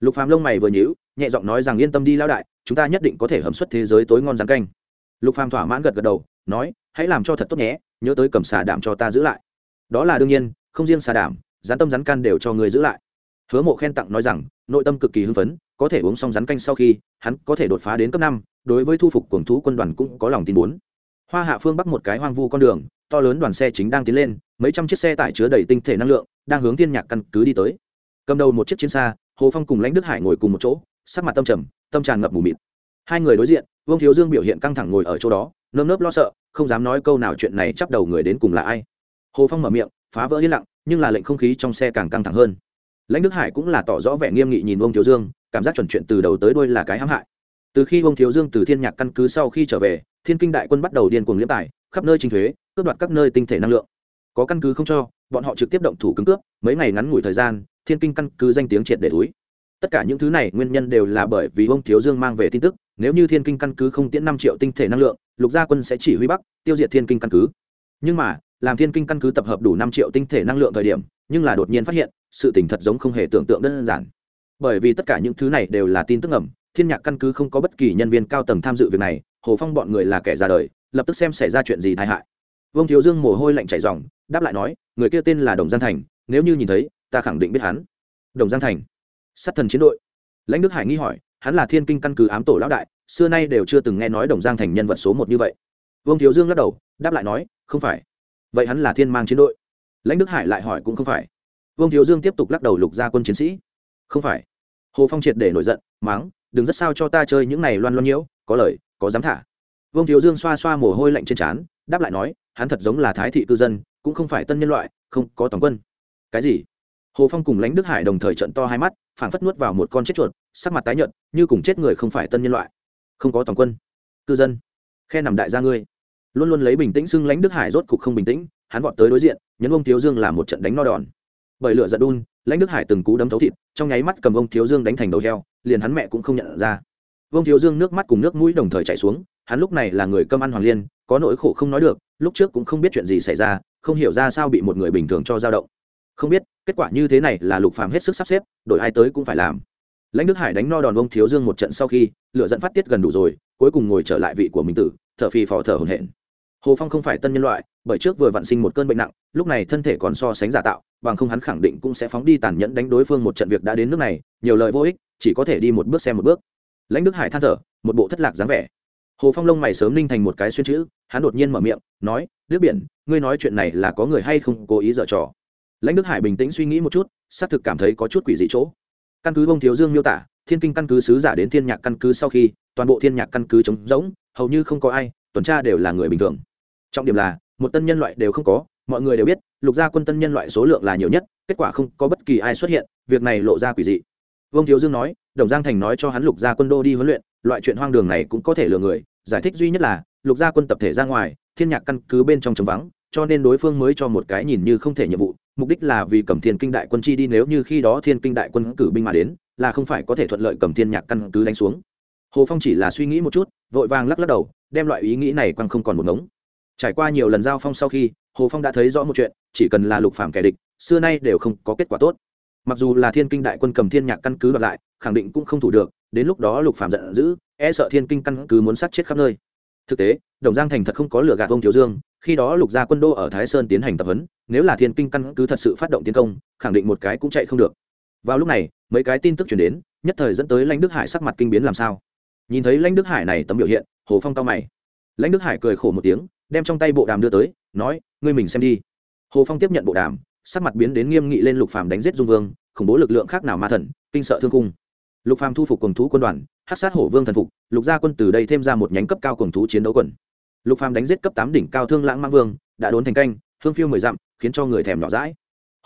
Lục phàm lông mày vừa nhíu, nhẹ giọng nói rằng yên tâm đi lao đại, chúng ta nhất định có thể hầm xuất thế giới tối ngon rắn canh. Lục phàm thỏa mãn gật gật đầu, nói, hãy làm cho thật tốt nhé nhớ tới cầm xà đảm cho ta giữ lại. Đó là đương nhiên, không riêng xà đảm rán tâm rắn can đều cho người giữ lại. Hứa mộ khen tặng nói rằng, nội tâm cực kỳ hưng phấn, có thể uống xong rắn canh sau khi, hắn có thể đột phá đến cấp năm, đối với thu phục cuồng thú quân đoàn cũng có lòng tin muốn. Hoa hạ phương bắc một cái hoang vu con đường, to lớn đoàn xe chính đang tiến lên, mấy trăm chiếc xe tải chứa đầy tinh thể năng lượng, đang hướng thiên nhạc căn cứ đi tới. Cầm đầu một chiếc chiến xa, hồ phong cùng lãnh đức hải ngồi cùng một chỗ, sắc mặt tâm trầm, tâm tràn ngập mù mịt. Hai người đối diện, vương thiếu dương biểu hiện căng thẳng ngồi ở chỗ đó nơm nớp lo sợ, không dám nói câu nào chuyện này chắp đầu người đến cùng là ai. Hồ phong mở miệng, phá vỡ yên lặng, nhưng là lệnh không khí trong xe càng căng thẳng hơn. Lãnh đức hải cũng là tỏ rõ vẻ nghiêm nghị nhìn ông thiếu dương, cảm giác chuẩn chuyện từ đầu tới đuôi là cái hãm hại. Từ khi ông thiếu dương từ thiên nhạc căn cứ sau khi trở về, thiên kinh đại quân bắt đầu điên cuồng liếm tài, khắp nơi trình thuế, cướp đoạt các nơi tinh thể năng lượng. Có căn cứ không cho, bọn họ trực tiếp động thủ cứng cướp, mấy ngày ngắn ngủi thời gian, thiên kinh căn cứ danh tiếng triệt để túi tất cả những thứ này nguyên nhân đều là bởi vì ông thiếu dương mang về tin tức nếu như thiên kinh căn cứ không tiễn năm triệu tinh thể năng lượng lục gia quân sẽ chỉ huy bắc tiêu diệt thiên kinh căn cứ. Nhưng mà làm thiên kinh căn cứ tập hợp đủ năm triệu tinh thể năng lượng thời điểm nhưng là đột nhiên phát hiện sự tình thật giống không hề tưởng tượng đơn giản. Bởi vì tất cả những thứ này đều là tin tức ngầm, thiên nhạc căn cứ không có bất kỳ nhân viên cao tầng tham dự việc này hồ phong bọn người là kẻ ra đời lập tức xem xảy ra chuyện gì tai hại. Vương thiếu dương mồ hôi lạnh chảy ròng đáp lại nói người kia tên là đồng giang thành nếu như nhìn thấy ta khẳng định biết hắn. Đồng giang thành sát thần chiến đội. Lãnh đức hải nghi hỏi hắn là thiên kinh căn cứ ám tổ lão đại, xưa nay đều chưa từng nghe nói đồng giang thành nhân vật số một như vậy. Vương thiếu dương lắc đầu, đáp lại nói, không phải. Vậy hắn là thiên mang chiến đội. Lãnh đức hải lại hỏi cũng không phải. Vương thiếu dương tiếp tục lắc đầu lục gia quân chiến sĩ. Không phải. Hồ phong triệt để nổi giận, máng, đừng rất sao cho ta chơi những này loan loan nhiễu, có lời, có dám thả. Vương thiếu dương xoa xoa mồ hôi lạnh trên trán, đáp lại nói, hắn thật giống là thái thị cư dân, cũng không phải tân nhân loại, không có toàn quân. Cái gì? Hồ phong cùng lãnh đức hải đồng thời trận to hai mắt, phảng phất nuốt vào một con chết chuột, sắc mặt tái nhợt, như cùng chết người không phải tân nhân loại. Không có toàn quân. Cư dân. Khe nằm đại gia ngươi. Luôn luôn lấy bình tĩnh xưng lãnh đức hải rốt cục không bình tĩnh, hắn vọt tới đối diện nhấn ông thiếu dương làm một trận đánh no đòn. Bởi lửa giận đun, lãnh đức hải từng cú đấm thấu thịt, trong nháy mắt cầm ông thiếu dương đánh thành đầu heo, liền hắn mẹ cũng không nhận ra. Ông thiếu dương nước mắt cùng nước mũi đồng thời chảy xuống, hắn lúc này là người cơm ăn hoàng liên, có nỗi khổ không nói được, lúc trước cũng không biết chuyện gì xảy ra, không hiểu ra sao bị một người bình thường cho dao động không biết, kết quả như thế này là lục phàm hết sức sắp xếp, đổi ai tới cũng phải làm. Lãnh đức hải đánh no đòn ông thiếu dương một trận sau khi, lửa dẫn phát tiết gần đủ rồi, cuối cùng ngồi trở lại vị của mình tử, thở phì phò thở hổn hển. Hồ phong không phải tân nhân loại, bởi trước vừa vặn sinh một cơn bệnh nặng, lúc này thân thể còn so sánh giả tạo, bằng không hắn khẳng định cũng sẽ phóng đi tàn nhẫn đánh đối phương một trận việc đã đến nước này, nhiều lời vô ích, chỉ có thể đi một bước xem một bước. Lãnh đức hải than thở, một bộ thất lạc dáng vẻ. Hồ phong lông mày sớm ninh thành một cái xuyên chữ, hắn đột nhiên mở miệng, nói nước biển, ngươi nói chuyện này là có người hay không cố ý dở trò? Lãnh đức hải bình tĩnh suy nghĩ một chút, xác thực cảm thấy có chút quỷ dị chỗ. Căn cứ bông thiếu dương miêu tả, thiên kinh căn cứ sứ giả đến thiên nhạc căn cứ sau khi, toàn bộ thiên nhạc căn cứ trống rỗng, hầu như không có ai, tuần tra đều là người bình thường. Trọng điểm là, một tân nhân loại đều không có, mọi người đều biết, lục gia quân tân nhân loại số lượng là nhiều nhất, kết quả không có bất kỳ ai xuất hiện, việc này lộ ra quỷ dị. Vương thiếu dương nói, đồng giang thành nói cho hắn lục gia quân đô đi huấn luyện, loại chuyện hoang đường này cũng có thể lừa người, giải thích duy nhất là, lục gia quân tập thể ra ngoài, thiên nhạc căn cứ bên trong trống vắng, cho nên đối phương mới cho một cái nhìn như không thể nhiệm vụ mục đích là vì cầm thiên kinh đại quân chi đi nếu như khi đó thiên kinh đại quân cử binh mà đến, là không phải có thể thuận lợi cầm thiên nhạc căn cứ đánh xuống. Hồ phong chỉ là suy nghĩ một chút, vội vàng lắc lắc đầu, đem loại ý nghĩ này quăng không còn một ngống. Trải qua nhiều lần giao phong sau khi, hồ phong đã thấy rõ một chuyện, chỉ cần là lục phạm kẻ địch, xưa nay đều không có kết quả tốt. Mặc dù là thiên kinh đại quân cầm thiên nhạc căn cứ đoạt lại, khẳng định cũng không thủ được, đến lúc đó lục phạm giận dữ e sợ thiên kinh căn cứ muốn sát chết khắp nơi. Thực tế, đồng giang thành thật không có lửa gạt ông thiếu dương khi đó lục gia quân đô ở thái sơn tiến hành tập huấn, nếu là thiên kinh căn cứ thật sự phát động tiến công, khẳng định một cái cũng chạy không được. Vào lúc này, mấy cái tin tức chuyển đến, nhất thời dẫn tới lãnh đức hải sắc mặt kinh biến làm sao. Nhìn thấy lãnh đức hải này tấm biểu hiện, hồ phong cao mày. Lãnh đức hải cười khổ một tiếng, đem trong tay bộ đàm đưa tới, nói, ngươi mình xem đi. Hồ phong tiếp nhận bộ đàm, sắc mặt biến đến nghiêm nghị lên lục phàm đánh giết dung vương, khủng bố lực lượng khác nào ma thần, kinh sợ thương cung lục phàm thu phục quần thú quân đoàn hát sát hổ vương thần phục, lục gia quân từ đây thêm ra một nhánh cấp cao quần thú chiến đấu quần lục phàm đánh giết cấp tám đỉnh cao thương lãng mang vương, đã đốn thành canh, hương phiêu mười dặm, khiến cho người thèm nhỏ rãi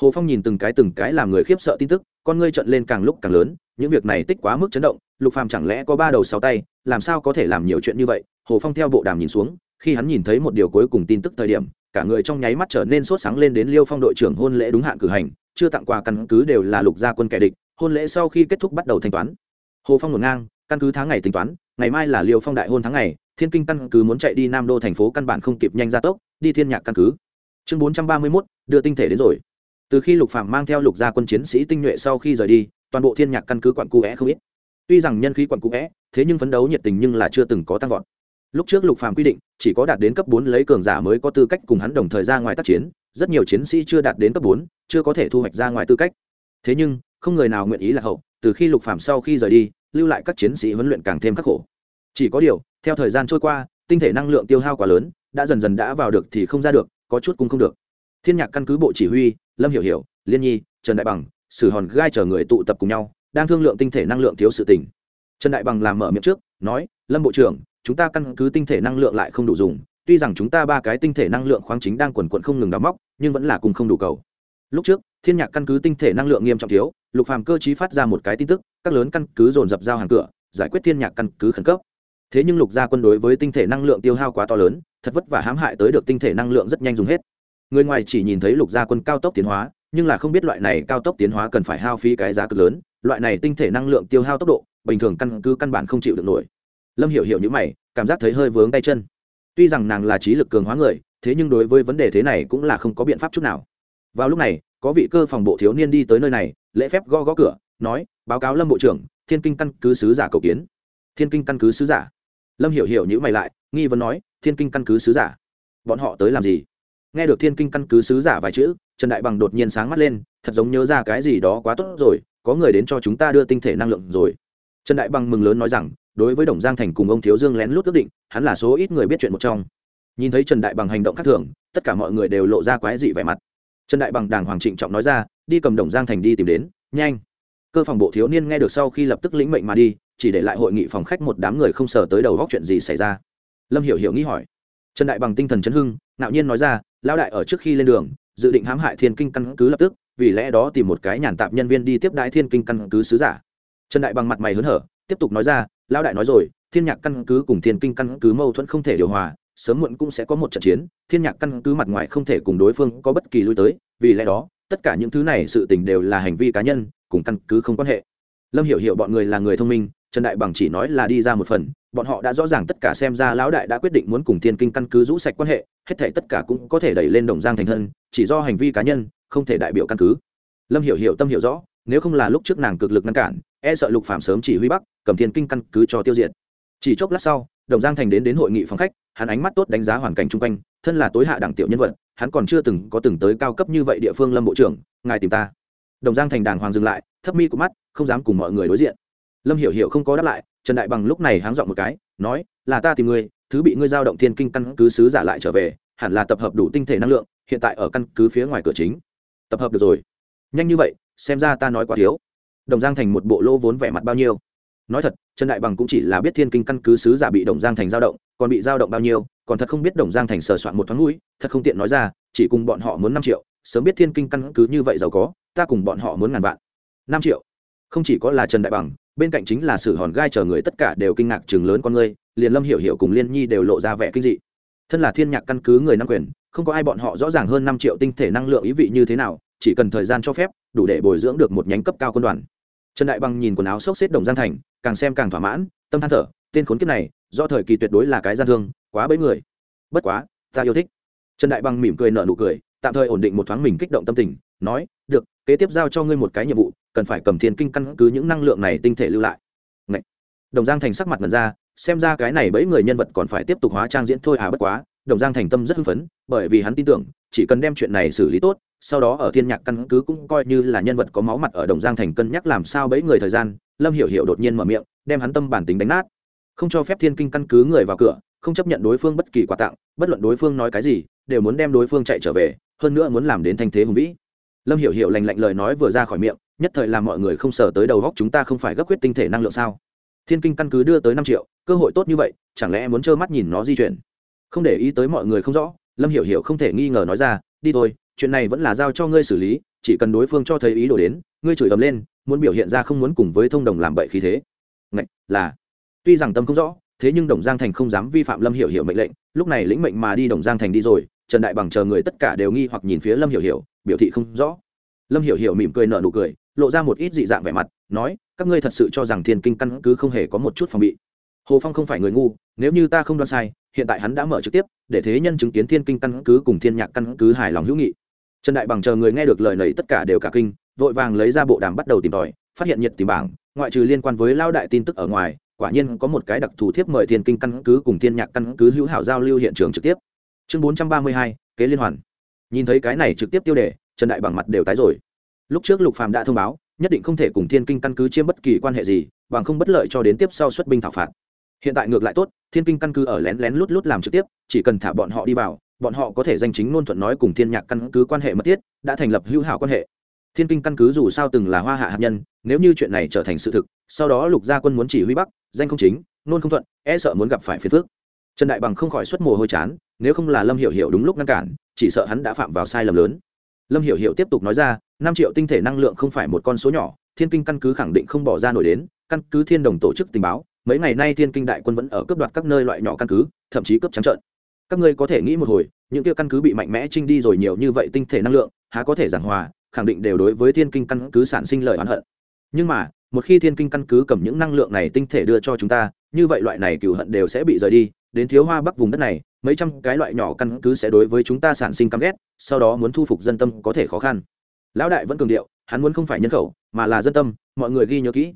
hồ phong nhìn từng cái từng cái làm người khiếp sợ tin tức, con ngươi trận lên càng lúc càng lớn, những việc này tích quá mức chấn động, lục phàm chẳng lẽ có ba đầu sáu tay, làm sao có thể làm nhiều chuyện như vậy? Hồ phong theo bộ đàm nhìn xuống, khi hắn nhìn thấy một điều cuối cùng tin tức thời điểm, cả người trong nháy mắt trở nên sốt sáng lên đến liêu phong đội trưởng hôn lễ đúng hạn cử hành, chưa tặng quà căn cứ đều là lục gia quân kẻ địch, hôn lễ sau khi kết thúc bắt đầu thanh toán hồ phong ngổn ngang căn cứ tháng ngày tính toán ngày mai là liều phong đại hôn tháng ngày thiên kinh căn cứ muốn chạy đi nam đô thành phố căn bản không kịp nhanh ra tốc đi thiên nhạc căn cứ. Chương bốn trăm ba mươi 431, đưa tinh thể đến rồi. Từ khi lục phạm mang theo lục gia quân chiến sĩ tinh nhuệ sau khi rời đi toàn bộ thiên nhạc căn cứ quận cụ é không ít. Tuy rằng nhân khí quận cụ é thế nhưng phấn đấu nhiệt tình nhưng là chưa từng có tăng vọt. Lúc trước lục phàm quy định chỉ có đạt đến cấp bốn lấy cường giả mới có tư cách cùng hắn đồng thời ra ngoài tác chiến rất nhiều chiến sĩ chưa đạt đến cấp bốn chưa có thể thu hoạch ra ngoài tư cách. Thế nhưng không người nào nguyện ý là hậu từ khi lục phàm sau khi rời đi, lưu lại các chiến sĩ huấn luyện càng thêm khắc khổ. Chỉ có điều, theo thời gian trôi qua, tinh thể năng lượng tiêu hao quá lớn, đã dần dần đã vào được thì không ra được, có chút cũng không được. Thiên nhạc căn cứ bộ chỉ huy, lâm hiểu hiểu, liên nhi, trần đại bằng, sử hòn gai chờ người tụ tập cùng nhau, đang thương lượng tinh thể năng lượng thiếu sự tình. Trần đại bằng làm mở miệng trước, nói, lâm bộ trưởng, chúng ta căn cứ tinh thể năng lượng lại không đủ dùng. Tuy rằng chúng ta ba cái tinh thể năng lượng khoáng chính đang quần quận không ngừng đóng móc, nhưng vẫn là cùng không đủ cầu. Lúc trước, thiên nhạc căn cứ tinh thể năng lượng nghiêm trọng thiếu lục phàm cơ chí phát ra một cái tin tức, các lớn căn cứ dồn dập giao hàng cửa, giải quyết thiên nhạc căn cứ khẩn cấp. Thế nhưng lục gia quân đối với tinh thể năng lượng tiêu hao quá to lớn, thật vất vả hãm hại tới được tinh thể năng lượng rất nhanh dùng hết. Người ngoài chỉ nhìn thấy lục gia quân cao tốc tiến hóa, nhưng là không biết loại này cao tốc tiến hóa cần phải hao phí cái giá cực lớn, loại này tinh thể năng lượng tiêu hao tốc độ, bình thường căn cứ căn bản không chịu được nổi. Lâm hiểu hiểu như mày, cảm giác thấy hơi vướng tay chân. Tuy rằng nàng là trí lực cường hóa người, thế nhưng đối với vấn đề thế này cũng là không có biện pháp chút nào. Vào lúc này, có vị cơ phòng bộ thiếu niên đi tới nơi này lễ phép gõ gõ cửa, nói, báo cáo lâm bộ trưởng, thiên kinh căn cứ sứ giả cầu kiến. Thiên kinh căn cứ sứ giả? Lâm hiểu hiểu nhữ mày lại, nghi vấn nói, thiên kinh căn cứ sứ giả? Bọn họ tới làm gì? Nghe được thiên kinh căn cứ sứ giả vài chữ, trần đại bằng đột nhiên sáng mắt lên, thật giống nhớ ra cái gì đó quá tốt rồi, có người đến cho chúng ta đưa tinh thể năng lượng rồi. Trần đại bằng mừng lớn nói rằng, đối với đồng giang thành cùng ông thiếu dương lén lút ước định, hắn là số ít người biết chuyện một trong. Nhìn thấy trần đại bằng hành động khác thường, tất cả mọi người đều lộ ra quái dị vẻ mặt trần đại bằng đàng hoàng trịnh trọng nói ra, đi cầm đồng giang thành đi tìm đến, nhanh. Cơ phòng bộ thiếu niên nghe được sau khi lập tức lĩnh mệnh mà đi, chỉ để lại hội nghị phòng khách một đám người không sờ tới đầu góc chuyện gì xảy ra. Lâm hiểu hiểu nghĩ hỏi. Trần đại bằng tinh thần chấn hưng nạo nhiên nói ra, lão đại ở trước khi lên đường, dự định hãm hại thiên kinh căn cứ lập tức, vì lẽ đó tìm một cái nhàn tạp nhân viên đi tiếp đái thiên kinh căn cứ sứ giả. Trần đại bằng mặt mày hớn hở, tiếp tục nói ra, lão đại nói rồi, thiên nhạc căn cứ cùng thiên kinh căn cứ mâu thuẫn không thể điều hòa sớm muộn cũng sẽ có một trận chiến, thiên nhạc căn cứ mặt ngoài không thể cùng đối phương có bất kỳ lui tới, vì lẽ đó, tất cả những thứ này sự tình đều là hành vi cá nhân, cùng căn cứ không quan hệ. Lâm hiểu hiểu bọn người là người thông minh, trần đại bằng chỉ nói là đi ra một phần, bọn họ đã rõ ràng tất cả xem ra lão đại đã quyết định muốn cùng thiên kinh căn cứ rũ sạch quan hệ, hết thể tất cả cũng có thể đẩy lên đồng giang thành thân, chỉ do hành vi cá nhân, không thể đại biểu căn cứ. Lâm hiểu hiểu tâm hiểu rõ, nếu không là lúc trước nàng cực lực ngăn cản e sợ lục phạm sớm chỉ huy bắc, cầm thiên kinh căn cứ cho tiêu diệt. Chỉ chốc lát sau đồng giang thành đến đến hội nghị phòng khách, hắn ánh mắt tốt đánh giá hoàn cảnh chung quanh, thân là tối hạ đẳng tiểu nhân vật, hắn còn chưa từng có từng tới cao cấp như vậy địa phương lâm bộ trưởng, ngài tìm ta. Đồng giang thành đàng hoàng dừng lại, thấp mi của mắt, không dám cùng mọi người đối diện. Lâm hiểu hiểu không có đáp lại, trần đại bằng lúc này háng dọn một cái, nói, là ta tìm ngươi, thứ bị ngươi giao động thiên kinh căn cứ sứ giả lại trở về, hẳn là tập hợp đủ tinh thể năng lượng, hiện tại ở căn cứ phía ngoài cửa chính. Tập hợp được rồi. Nhanh như vậy, xem ra ta nói quá thiếu. Đồng giang thành một bộ lô vốn vẻ mặt bao nhiêu nói thật, trần đại bằng cũng chỉ là biết thiên kinh căn cứ sứ giả bị đồng giang thành giao động, còn bị giao động bao nhiêu, còn thật không biết đồng giang thành sờ soạn một thoáng mũi, thật không tiện nói ra, chỉ cùng bọn họ muốn năm triệu, sớm biết thiên kinh căn cứ như vậy giàu có, ta cùng bọn họ muốn ngàn vạn. Năm triệu? Không chỉ có là trần đại bằng, bên cạnh chính là sử hòn gai chờ người tất cả đều kinh ngạc chừng lớn con ngươi, liền lâm hiểu hiểu cùng liên nhi đều lộ ra vẻ kinh dị. Thân là thiên nhạc căn cứ người nam quyền, không có ai bọn họ rõ ràng hơn năm triệu tinh thể năng lượng ý vị như thế nào, chỉ cần thời gian cho phép, đủ để bồi dưỡng được một nhánh cấp cao quân đoàn. Trần đại bằng nhìn quần áo xốc xếp đồng giang thành càng xem càng thỏa mãn, tâm than thở, tên khốn kiếp này do thời kỳ tuyệt đối là cái gian thương, quá bấy người. Bất quá, ta yêu thích. Trần đại bằng mỉm cười nở nụ cười, tạm thời ổn định một thoáng mình kích động tâm tình, nói, được, kế tiếp giao cho ngươi một cái nhiệm vụ, cần phải cầm thiên kinh căn cứ những năng lượng này tinh thể lưu lại. Ngậy. đồng giang thành sắc mặt mật ra, xem ra cái này bấy người nhân vật còn phải tiếp tục hóa trang diễn thôi à bất quá, đồng giang thành tâm rất hưng phấn, bởi vì hắn tin tưởng, chỉ cần đem chuyện này xử lý tốt, sau đó ở thiên nhạc căn cứ cũng coi như là nhân vật có máu mặt ở đồng giang thành cân nhắc làm sao bấy người thời gian lâm hiểu hiểu đột nhiên mở miệng, đem hắn tâm bản tính đánh nát. Không cho phép thiên kinh căn cứ người vào cửa, không chấp nhận đối phương bất kỳ quà tặng, bất luận đối phương nói cái gì, đều muốn đem đối phương chạy trở về, hơn nữa muốn làm đến thanh thế hùng vĩ. Lâm hiểu hiểu lành lạnh lời nói vừa ra khỏi miệng, nhất thời làm mọi người không sờ tới đầu góc chúng ta không phải gấp quyết tinh thể năng lượng sao? Thiên kinh căn cứ đưa tới năm triệu, cơ hội tốt như vậy, chẳng lẽ muốn trơ mắt nhìn nó di chuyển? Không để ý tới mọi người không rõ, lâm hiểu hiểu không thể nghi ngờ nói ra, đi thôi, chuyện này vẫn là giao cho ngươi xử lý, chỉ cần đối phương cho thấy ý đồ đến, ngươi chửi ầm lên muốn biểu hiện ra không muốn cùng với thông đồng làm bậy khí thế. Ngạch, là. Tuy rằng tâm không rõ, thế nhưng đồng giang thành không dám vi phạm lâm hiểu hiểu mệnh lệnh, lúc này lĩnh mệnh mà đi đồng giang thành đi rồi, trần đại bằng chờ người tất cả đều nghi hoặc nhìn phía lâm hiểu hiểu, biểu thị không rõ. Lâm hiểu hiểu mỉm cười nở nụ cười, lộ ra một ít dị dạng vẻ mặt, nói, các ngươi thật sự cho rằng thiên kinh căn cứ không hề có một chút phòng bị. Hồ phong không phải người ngu, nếu như ta không đoán sai, hiện tại hắn đã mở trực tiếp, để thế nhân chứng kiến thiên kinh căn cứ cùng thiên nhạc căn cứ hài lòng hữu nghị. Trần đại bằng chờ người nghe được lời này tất cả đều cả kinh vội vàng lấy ra bộ đàm bắt đầu tìm tòi, phát hiện nhiệt tìm bảng, ngoại trừ liên quan với lao đại tin tức ở ngoài, quả nhiên có một cái đặc thù thiếp mời thiên kinh căn cứ cùng thiên nhạc căn cứ hữu hảo giao lưu hiện trường trực tiếp. Chương bốn trăm ba mươi hai, kế liên hoàn. Nhìn thấy cái này trực tiếp tiêu đề, trần đại bằng mặt đều tái rồi. Lúc trước lục phàm đã thông báo, nhất định không thể cùng thiên kinh căn cứ chiếm bất kỳ quan hệ gì, bằng không bất lợi cho đến tiếp sau xuất binh thảo phạt. Hiện tại ngược lại tốt, thiên kinh căn cứ ở lén lén lút lút làm trực tiếp, chỉ cần thả bọn họ đi vào, bọn họ có thể danh chính ngôn thuận nói cùng thiên nhạc căn cứ quan hệ mật thiết, đã thành lập hữu hảo quan hệ thiên kinh căn cứ dù sao từng là hoa hạ hạt nhân, nếu như chuyện này trở thành sự thực, sau đó lục gia quân muốn chỉ huy bắc, danh không chính, nôn không thuận e sợ muốn gặp phải phiền phước trần đại bằng không khỏi xuất mồ hôi chán, nếu không là lâm hiểu hiểu đúng lúc ngăn cản, chỉ sợ hắn đã phạm vào sai lầm lớn. Lâm hiểu hiểu tiếp tục nói ra, năm triệu tinh thể năng lượng không phải một con số nhỏ, thiên kinh căn cứ khẳng định không bỏ ra nổi đến, căn cứ thiên đồng tổ chức tình báo, mấy ngày nay thiên kinh đại quân vẫn ở cướp đoạt các nơi loại nhỏ căn cứ, thậm chí cướp trắng trợn. Các ngươi có thể nghĩ một hồi, những kia căn cứ bị mạnh mẽ trinh đi rồi nhiều như vậy tinh thể năng lượng, há có thể giảng hòa khẳng định đều đối với thiên kinh căn cứ sản sinh lời oán hận. Nhưng mà, một khi thiên kinh căn cứ cầm những năng lượng này tinh thể đưa cho chúng ta, như vậy loại này cựu hận đều sẽ bị rời đi, đến thiếu hoa bắc vùng đất này, mấy trăm cái loại nhỏ căn cứ sẽ đối với chúng ta sản sinh căm ghét, sau đó muốn thu phục dân tâm có thể khó khăn. Lão đại vẫn cường điệu, hắn muốn không phải nhân khẩu, mà là dân tâm, mọi người ghi nhớ kỹ.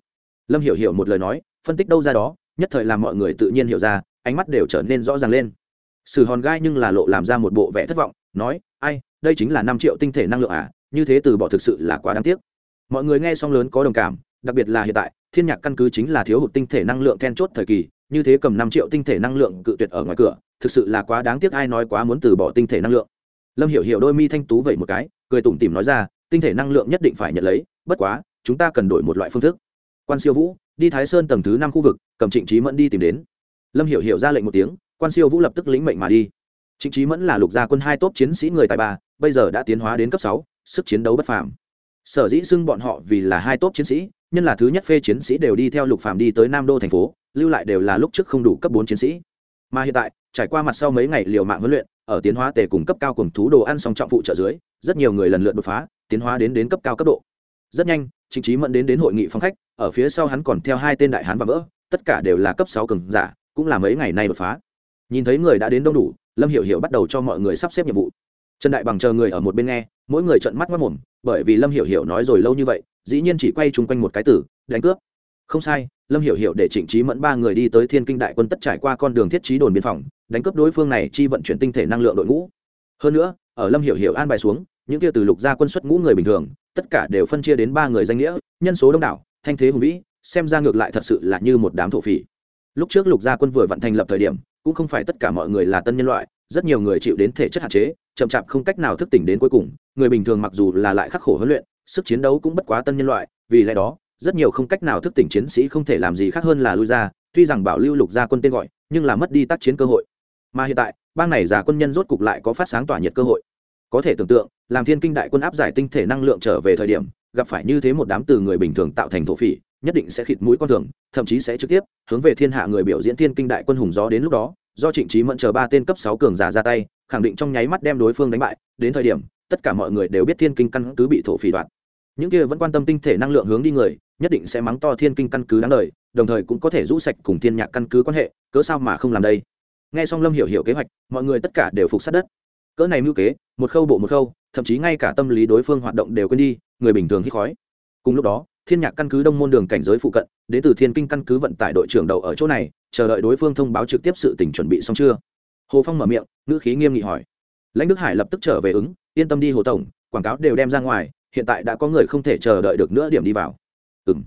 Lâm hiểu hiểu một lời nói, phân tích đâu ra đó, nhất thời làm mọi người tự nhiên hiểu ra, ánh mắt đều trở nên rõ ràng lên. Sử hòn gai nhưng là lộ làm ra một bộ vẻ thất vọng, nói, ai, đây chính là năm triệu tinh thể năng lượng à? Như thế từ bỏ thực sự là quá đáng tiếc. Mọi người nghe xong lớn có đồng cảm, đặc biệt là hiện tại, thiên nhạc căn cứ chính là thiếu hụt tinh thể năng lượng then chốt thời kỳ, như thế cầm năm triệu tinh thể năng lượng cự tuyệt ở ngoài cửa, thực sự là quá đáng tiếc, ai nói quá muốn từ bỏ tinh thể năng lượng. Lâm hiểu hiểu đôi mi thanh tú vậy một cái, cười tủm tỉm nói ra, tinh thể năng lượng nhất định phải nhận lấy, bất quá, chúng ta cần đổi một loại phương thức. Quan siêu vũ, đi thái sơn tầng thứ năm khu vực, cầm trịnh trí mẫn đi tìm đến. Lâm hiểu hiểu ra lệnh một tiếng, quan siêu vũ lập tức lĩnh mệnh mà đi. Trịnh trí mẫn là lục gia quân hai tốt chiến sĩ người tài ba, bây giờ đã tiến hóa đến cấp sáu sức chiến đấu bất phàm. Sở dĩ xưng bọn họ vì là hai tốt chiến sĩ, nhân là thứ nhất phê chiến sĩ đều đi theo lục phàm đi tới nam đô thành phố, lưu lại đều là lúc trước không đủ cấp bốn chiến sĩ. Mà hiện tại, trải qua mặt sau mấy ngày liều mạng huấn luyện, ở tiến hóa tề cùng cấp cao cùng thú đồ ăn song trọng phụ trợ dưới, rất nhiều người lần lượt đột phá, tiến hóa đến đến cấp cao cấp độ. Rất nhanh chính trí mẫn đến đến hội nghị phong khách, ở phía sau hắn còn theo hai tên đại hán và vỡ, tất cả đều là cấp sáu cường giả, cũng là mấy ngày nay đột phá. Nhìn thấy người đã đến đông đủ, lâm hiểu hiểu bắt đầu cho mọi người sắp xếp nhiệm vụ trần đại bằng chờ người ở một bên nghe, mỗi người trợn mắt mất mồm, bởi vì lâm hiểu hiểu nói rồi lâu như vậy, dĩ nhiên chỉ quay chung quanh một cái tử, đánh cướp. Không sai, lâm hiểu hiểu để trịnh trí mẫn ba người đi tới thiên kinh đại quân tất trải qua con đường thiết trí đồn biên phòng, đánh cướp đối phương này chi vận chuyển tinh thể năng lượng đội ngũ. Hơn nữa, ở lâm hiểu hiểu an bài xuống, những kia từ lục gia quân xuất ngũ người bình thường, tất cả đều phân chia đến ba người danh nghĩa, nhân số đông đảo, thanh thế hùng vĩ, xem ra ngược lại thật sự là như một đám thổ phỉ. Lúc trước lục gia quân vừa vận thành lập thời điểm, cũng không phải tất cả mọi người là tân nhân loại, rất nhiều người chịu đến thể chất hạn chế chậm chạp không cách nào thức tỉnh đến cuối cùng, người bình thường mặc dù là lại khắc khổ huấn luyện, sức chiến đấu cũng bất quá tân nhân loại, vì lẽ đó, rất nhiều không cách nào thức tỉnh chiến sĩ không thể làm gì khác hơn là lui ra, tuy rằng bảo lưu lục gia quân tên gọi, nhưng là mất đi tác chiến cơ hội. Mà hiện tại, bang này già quân nhân rốt cục lại có phát sáng tỏa nhiệt cơ hội. Có thể tưởng tượng, làm thiên kinh đại quân áp giải tinh thể năng lượng trở về thời điểm, gặp phải như thế một đám từ người bình thường tạo thành thổ phỉ, nhất định sẽ khịt mũi con thường, thậm chí sẽ trực tiếp hướng về thiên hạ người biểu diễn thiên kinh đại quân hùng gió đến lúc đó, do trịnh trí mẫn chờ ba tên cấp sáu cường giả ra tay khẳng định trong nháy mắt đem đối phương đánh bại, đến thời điểm, tất cả mọi người đều biết thiên kinh căn cứ bị thổ phỉ đoạt. Những kia vẫn quan tâm tinh thể năng lượng hướng đi người, nhất định sẽ mắng to thiên kinh căn cứ đáng lời đồng thời cũng có thể rũ sạch cùng thiên nhạc căn cứ quan hệ, cớ sao mà không làm đây? Nghe xong lâm hiểu hiểu kế hoạch, mọi người tất cả đều phục sát đất. Cỡ này mưu kế, một khâu bộ một khâu, thậm chí ngay cả tâm lý đối phương hoạt động đều quên đi, người bình thường hít khói. Cùng lúc đó, thiên nhạc căn cứ đông môn đường cảnh giới phụ cận, đến từ thiên kinh căn cứ vận tải đội trưởng đầu ở chỗ này, chờ đợi đối phương thông báo trực tiếp sự tình chuẩn bị xong chưa? Hồ phong mở miệng, ngữ khí nghiêm nghị hỏi. Lãnh đức hải lập tức trở về ứng, yên tâm đi hồ tổng, quảng cáo đều đem ra ngoài, hiện tại đã có người không thể chờ đợi được nữa điểm đi vào. Ừ m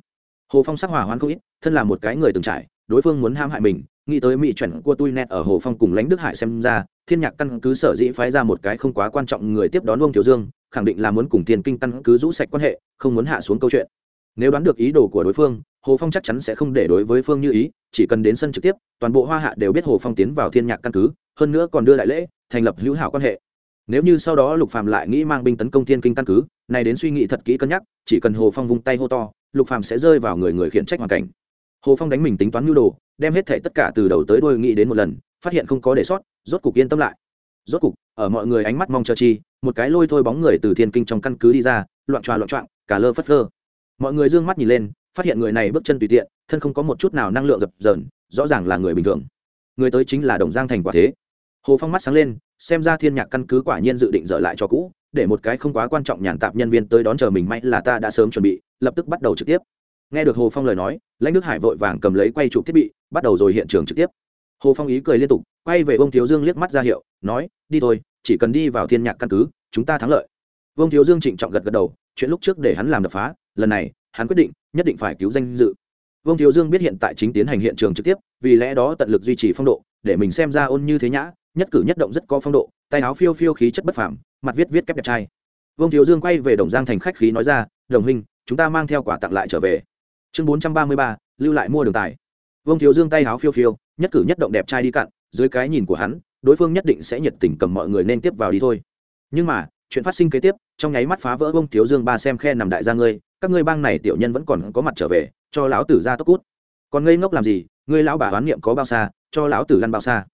hồ phong sắc hỏa hoán không ít, thân là một cái người từng trải, đối phương muốn ham hại mình, nghĩ tới mỹ chuẩn của tui net ở hồ phong cùng lãnh đức hải xem ra, thiên nhạc căn cứ sở dĩ phái ra một cái không quá quan trọng người tiếp đón ông thiếu dương, khẳng định là muốn cùng tiền kinh căn cứ rũ sạch quan hệ, không muốn hạ xuống câu chuyện. Nếu đoán được ý đồ của đối phương hồ phong chắc chắn sẽ không để đối với phương như ý, chỉ cần đến sân trực tiếp, toàn bộ hoa hạ đều biết hồ phong tiến vào thiên nhạc căn cứ, hơn nữa còn đưa đại lễ, thành lập hữu hảo quan hệ. Nếu như sau đó lục phàm lại nghĩ mang binh tấn công thiên kinh căn cứ, này đến suy nghĩ thật kỹ cân nhắc, chỉ cần hồ phong vung tay hô to, lục phàm sẽ rơi vào người người khiển trách hoàn cảnh. Hồ phong đánh mình tính toán nhu đồ, đem hết thảy tất cả từ đầu tới đuôi nghĩ đến một lần, phát hiện không có để sót rốt cục yên tâm lại. Rốt cục, ở mọi người ánh mắt mong chờ chi, một cái lôi thôi bóng người từ thiên kinh trong căn cứ đi ra, loạn tròa loạn trọng cả lơ phất lơ mọi người dương mắt nhìn lên phát hiện người này bước chân tùy tiện, thân không có một chút nào năng lượng dập dờn, rõ ràng là người bình thường. Người tới chính là đồng giang thành quả thế. Hồ phong mắt sáng lên, xem ra thiên nhạc căn cứ quả nhiên dự định dở lại cho cũ, để một cái không quá quan trọng nhàn tạp nhân viên tới đón chờ mình may là ta đã sớm chuẩn bị, lập tức bắt đầu trực tiếp. Nghe được hồ phong lời nói, lãnh đức hải vội vàng cầm lấy quay chụp thiết bị, bắt đầu rồi hiện trường trực tiếp. Hồ phong ý cười liên tục, quay về ông thiếu dương liếc mắt ra hiệu, nói, đi thôi, chỉ cần đi vào thiên nhạc căn cứ, chúng ta thắng lợi. Vương thiếu dương trịnh trọng gật gật đầu, chuyện lúc trước để hắn làm đập phá, lần này hắn quyết định, nhất định phải cứu danh dự. Vương thiếu dương biết hiện tại chính tiến hành hiện trường trực tiếp, vì lẽ đó tận lực duy trì phong độ, để mình xem ra ôn như thế nhã, nhất cử nhất động rất có phong độ, tay áo phiêu phiêu khí chất bất phàm, mặt viết viết kép đẹp trai. Vương thiếu dương quay về đồng giang thành khách khí nói ra, đồng huynh, chúng ta mang theo quả tặng lại trở về. Chương bốn trăm ba mươi ba, lưu lại mua đường tài. Vương thiếu dương tay áo phiêu phiêu, nhất cử nhất động đẹp trai đi cặn dưới cái nhìn của hắn, đối phương nhất định sẽ nhiệt tình cầm mọi người nên tiếp vào đi thôi. Nhưng mà, chuyện phát sinh kế tiếp, trong nháy mắt phá vỡ vương thiếu dương ba xem khe nằm đại gia ngươi các ngươi bang này tiểu nhân vẫn còn có mặt trở về, cho lão tử ra tốc cút. Còn ngây ngốc làm gì? Ngươi lão bà hoán niệm có bao xa, cho lão tử lăn bao xa.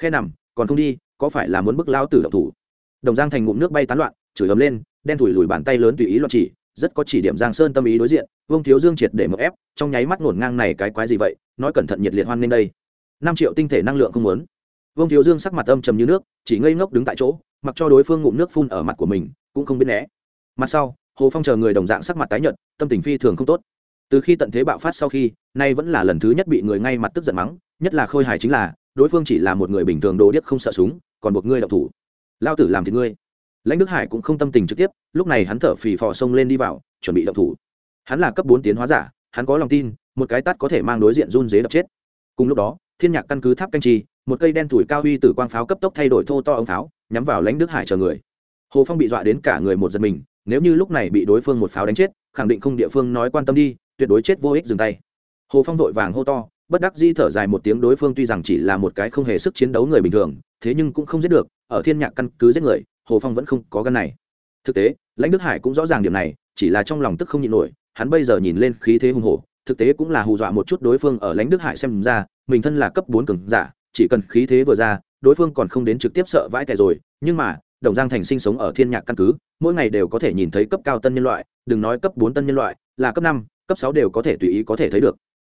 Khe nằm, còn không đi, có phải là muốn bức lão tử động thủ? Đồng giang thành ngụm nước bay tán loạn, chửi ấm lên, đen thủi lùi bàn tay lớn tùy ý loạn chỉ, rất có chỉ điểm giang sơn tâm ý đối diện, vương thiếu dương triệt để mậu ép, trong nháy mắt ngổn ngang này cái quái gì vậy, nói cẩn thận nhiệt liệt hoan lên đây. Năm triệu tinh thể năng lượng không muốn. Vương thiếu dương sắc mặt âm trầm như nước, chỉ ngây ngốc đứng tại chỗ, mặc cho đối phương ngụm nước phun ở mặt của mình, cũng không biết né. Mặt sau hồ phong chờ người đồng dạng sắc mặt tái nhợt, tâm tình phi thường không tốt. Từ khi tận thế bạo phát sau khi, nay vẫn là lần thứ nhất bị người ngay mặt tức giận mắng, nhất là khôi hài chính là, đối phương chỉ là một người bình thường đồ điếc không sợ súng, còn buộc ngươi đậu thủ. Lao tử làm thì ngươi. Lãnh đức hải cũng không tâm tình trực tiếp, lúc này hắn thở phì phò sông lên đi vào, chuẩn bị đậu thủ. Hắn là cấp bốn tiến hóa giả, hắn có lòng tin, một cái tắt có thể mang đối diện run dế đập chết. Cùng lúc đó, thiên nhạc căn cứ tháp canh trì một cây đen thủi cao huy từ quang pháo cấp tốc thay đổi thô to ống pháo, nhắm vào lãnh đức hải chờ người. Hồ phong bị dọa đến cả người một giật mình nếu như lúc này bị đối phương một pháo đánh chết, khẳng định không địa phương nói quan tâm đi, tuyệt đối chết vô ích dừng tay. Hồ phong vội vàng hô to, bất đắc di thở dài một tiếng đối phương tuy rằng chỉ là một cái không hề sức chiến đấu người bình thường, thế nhưng cũng không giết được, ở thiên nhạc căn cứ giết người, hồ phong vẫn không có gân này. Thực tế, lãnh đức hải cũng rõ ràng điểm này, chỉ là trong lòng tức không nhịn nổi, hắn bây giờ nhìn lên khí thế hùng hổ, thực tế cũng là hù dọa một chút đối phương ở lãnh đức hải xem ra, mình thân là cấp bốn cường giả, chỉ cần khí thế vừa ra, đối phương còn không đến trực tiếp sợ vãi tè rồi, nhưng mà đồng giang thành sinh sống ở thiên nhạc căn cứ, mỗi ngày đều có thể nhìn thấy cấp cao tân nhân loại, đừng nói cấp bốn tân nhân loại, là cấp năm, cấp sáu đều có thể tùy ý có thể thấy được.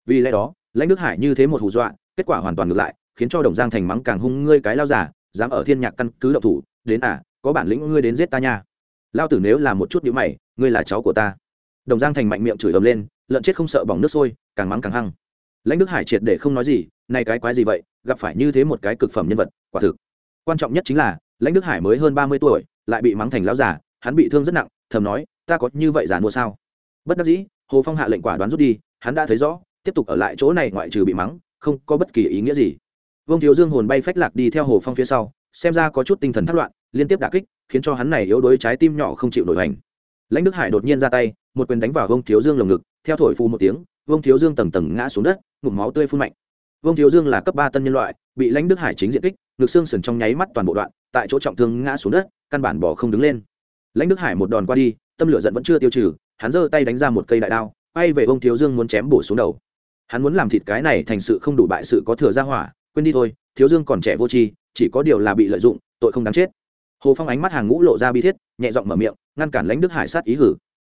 Vì lẽ đó, lãnh đức hải như thế một hù dọa, kết quả hoàn toàn ngược lại, khiến cho đồng giang thành mắng càng hung ngươi cái lao giả, dám ở thiên nhạc căn cứ động thủ, đến à có bản lĩnh ngươi đến giết ta nha. Lao tử nếu là một chút nhữ mày, ngươi là cháu của ta. Đồng giang thành mạnh miệng chửi ầm lên, lợn chết không sợ bỏng nước sôi, càng mắng càng hăng. Lãnh đức hải triệt để không nói gì nay cái quái gì vậy? Gặp phải như thế một cái cực phẩm nhân vật, quả thực. Quan trọng nhất chính là lãnh đức hải mới hơn ba mươi tuổi, lại bị mắng thành lão già, hắn bị thương rất nặng, thầm nói, ta có như vậy giả mua sao? Bất đắc dĩ, hồ phong hạ lệnh quả đoán rút đi, hắn đã thấy rõ, tiếp tục ở lại chỗ này ngoại trừ bị mắng, không có bất kỳ ý nghĩa gì. Vương thiếu dương hồn bay phách lạc đi theo hồ phong phía sau, xem ra có chút tinh thần thất loạn, liên tiếp đả kích, khiến cho hắn này yếu đuối trái tim nhỏ không chịu nổi hành lãnh đức hải đột nhiên ra tay, một quyền đánh vào vương thiếu dương lồng ngực, theo thổi phu một tiếng, vương thiếu dương tầng tầng ngã xuống đất, ngụm máu tươi phun mạnh. Vương thiếu dương là cấp ba tân nhân loại, bị lãnh đức hải chính diện kích ngực xương sườn trong nháy mắt toàn bộ đoạn, tại chỗ trọng thương ngã xuống đất, căn bản bỏ không đứng lên. Lãnh đức hải một đòn qua đi, tâm lửa giận vẫn chưa tiêu trừ, hắn giơ tay đánh ra một cây đại đao bay về ông thiếu dương muốn chém bổ xuống đầu. Hắn muốn làm thịt cái này thành sự không đủ bại sự có thừa ra hỏa, quên đi thôi, thiếu dương còn trẻ vô tri, chỉ có điều là bị lợi dụng, tội không đáng chết. Hồ phong ánh mắt hàng ngũ lộ ra bi thiết, nhẹ giọng mở miệng, ngăn cản lãnh đức hải sát ý hử.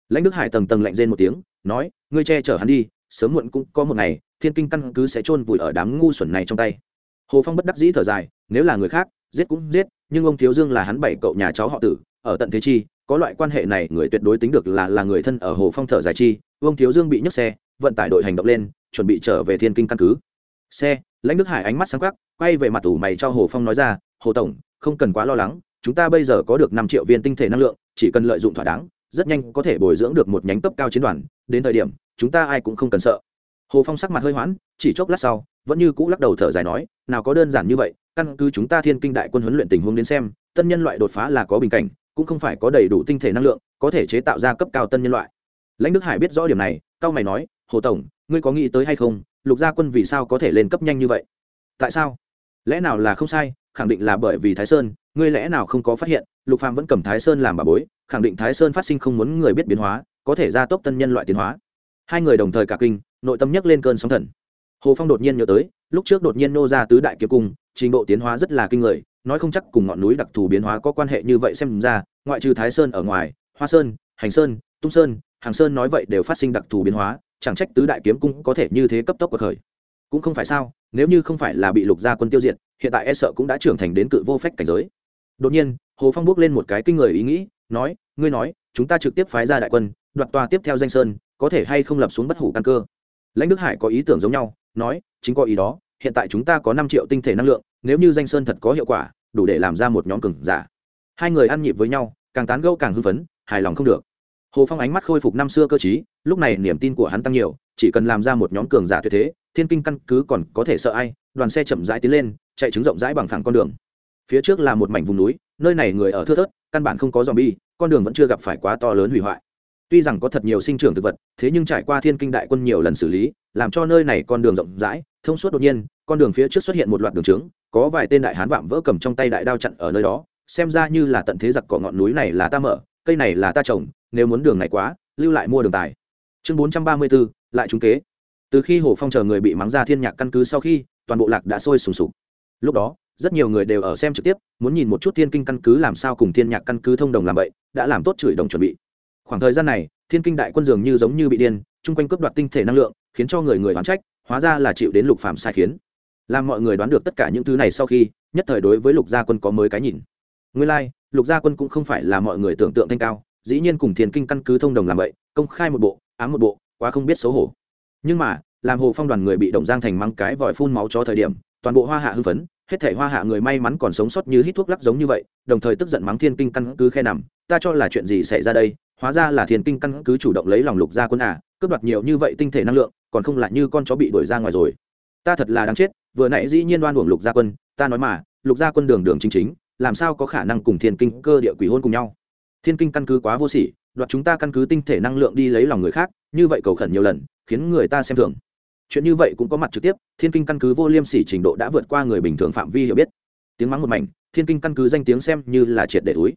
Lãnh đức hải tầng tầng lạnh rên một tiếng, nói, ngươi che chở hắn đi, sớm muộn cũng có một ngày, thiên kinh căn cứ sẽ chôn vùi ở đám ngu xuẩn này trong tay hồ phong bất đắc dĩ thở dài, nếu là người khác, giết cũng giết, nhưng ông thiếu dương là hắn bảy cậu nhà cháu họ tử, ở tận thế chi, có loại quan hệ này người tuyệt đối tính được là là người thân ở hồ phong thở dài chi, ông thiếu dương bị nhấc xe, vận tải đội hành động lên, chuẩn bị trở về thiên kinh căn cứ. Xe, lãnh đức hải ánh mắt sáng quắc, quay về mặt tủ mày cho hồ phong nói ra, hồ tổng, không cần quá lo lắng, chúng ta bây giờ có được năm triệu viên tinh thể năng lượng, chỉ cần lợi dụng thỏa đáng, rất nhanh có thể bồi dưỡng được một nhánh cấp cao chiến đoàn, đến thời điểm, chúng ta ai cũng không cần sợ. Hồ phong sắc mặt hơi hoãn, chỉ chốc lát sau vẫn như cũ lắc đầu thở dài nói, nào có đơn giản như vậy, căn cứ chúng ta thiên kinh đại quân huấn luyện tình huống đến xem, tân nhân loại đột phá là có bình cảnh, cũng không phải có đầy đủ tinh thể năng lượng, có thể chế tạo ra cấp cao tân nhân loại. Lãnh đức hải biết rõ điểm này cao mày nói, hồ tổng, ngươi có nghĩ tới hay không, lục gia quân vì sao có thể lên cấp nhanh như vậy? Tại sao? Lẽ nào là không sai, khẳng định là bởi vì thái sơn, ngươi lẽ nào không có phát hiện, lục phàm vẫn cầm thái sơn làm bà bối, khẳng định thái sơn phát sinh không muốn người biết biến hóa, có thể gia tốc tân nhân loại tiến hóa. Hai người đồng thời cả kinh, nội tâm nhấc lên cơn sóng thần hồ phong đột nhiên nhớ tới, lúc trước đột nhiên nô ra tứ đại kiếm cung, trình độ tiến hóa rất là kinh người, nói không chắc cùng ngọn núi đặc thù biến hóa có quan hệ như vậy xem ra, ngoại trừ thái sơn ở ngoài, hoa sơn, hành sơn, tung sơn, hàng sơn nói vậy đều phát sinh đặc thù biến hóa, chẳng trách tứ đại kiếm cung có thể như thế cấp tốc cuộc khởi. Cũng không phải sao, nếu như không phải là bị lục gia quân tiêu diệt, hiện tại e sợ cũng đã trưởng thành đến cự vô phách cảnh giới. Đột nhiên, hồ phong bước lên một cái kinh người ý nghĩ, nói, ngươi nói, chúng ta trực tiếp phái ra đại quân, đoạt tòa tiếp theo danh sơn, có thể hay không lập xuống bất hủ căn cơ? Lãnh đức hải có ý tưởng giống nhau nói, chính có ý đó, hiện tại chúng ta có năm triệu tinh thể năng lượng, nếu như danh sơn thật có hiệu quả, đủ để làm ra một nhóm cừng giả. Hai người ăn nhịp với nhau, càng tán gẫu càng hưng phấn, hài lòng không được. Hồ phong ánh mắt khôi phục năm xưa cơ trí, lúc này niềm tin của hắn tăng nhiều, chỉ cần làm ra một nhóm cường giả tuyệt thế, thiên kinh căn cứ còn có thể sợ ai, đoàn xe chậm rãi tiến lên, chạy trứng rộng rãi bằng phẳng con đường. Phía trước là một mảnh vùng núi, nơi này người ở thưa thớt, căn bản không có dòm bi con đường vẫn chưa gặp phải quá to lớn hủy hoại. Tuy rằng có thật nhiều sinh trưởng thực vật, thế nhưng trải qua thiên kinh đại quân nhiều lần xử lý làm cho nơi này con đường rộng rãi, thông suốt đột nhiên, con đường phía trước xuất hiện một loạt đường trướng, có vài tên đại hán vạm vỡ cầm trong tay đại đao chặn ở nơi đó, xem ra như là tận thế giặc cỏ ngọn núi này là ta mở, cây này là ta trồng, nếu muốn đường này quá, lưu lại mua đường tài. Chương bốn trăm ba mươi bốn, lại trúng kế. Từ khi hồ phong chờ người bị mắng ra thiên nhạc căn cứ sau khi, toàn bộ lạc đã sôi sùng sục. Lúc đó, rất nhiều người đều ở xem trực tiếp, muốn nhìn một chút thiên kinh căn cứ làm sao cùng thiên nhạc căn cứ thông đồng làm vậy, đã làm tốt chửi đồng chuẩn bị. Khoảng thời gian này, thiên kinh đại quân dường như giống như bị điên, chung quanh cướp đoạt tinh thể năng lượng khiến cho người người oán trách hóa ra là chịu đến lục phạm sai khiến. Làm mọi người đoán được tất cả những thứ này sau khi nhất thời đối với lục gia quân có mới cái nhìn. Nguyên lai、like, lục gia quân cũng không phải là mọi người tưởng tượng thanh cao dĩ nhiên cùng thiên kinh căn cứ thông đồng làm vậy công khai một bộ ám một bộ quá không biết xấu hổ. Nhưng mà làm hồ phong đoàn người bị động giang thành măng cái vòi phun máu cho thời điểm toàn bộ hoa hạ hưng phấn hết thể hoa hạ người may mắn còn sống sót như hít thuốc lắc giống như vậy đồng thời tức giận mắng thiên kinh căn cứ khe nằm ta cho là chuyện gì xảy ra đây? Hóa ra là thiên kinh căn cứ chủ động lấy lòng lục gia quân à cướp đoạt nhiều như vậy tinh thể năng lượng còn không lại như con chó bị đuổi ra ngoài rồi. Ta thật là đáng chết, vừa nãy dĩ nhiên đoan uổng lục gia quân, ta nói mà, lục gia quân đường đường chính chính, làm sao có khả năng cùng thiên kinh cơ địa quỷ hôn cùng nhau? Thiên kinh căn cứ quá vô sỉ, đoạt chúng ta căn cứ tinh thể năng lượng đi lấy lòng người khác, như vậy cầu khẩn nhiều lần, khiến người ta xem thường. Chuyện như vậy cũng có mặt trực tiếp, thiên kinh căn cứ vô liêm sỉ trình độ đã vượt qua người bình thường phạm vi hiểu biết. Tiếng mắng một mảnh, thiên kinh căn cứ danh tiếng xem như là triệt để túi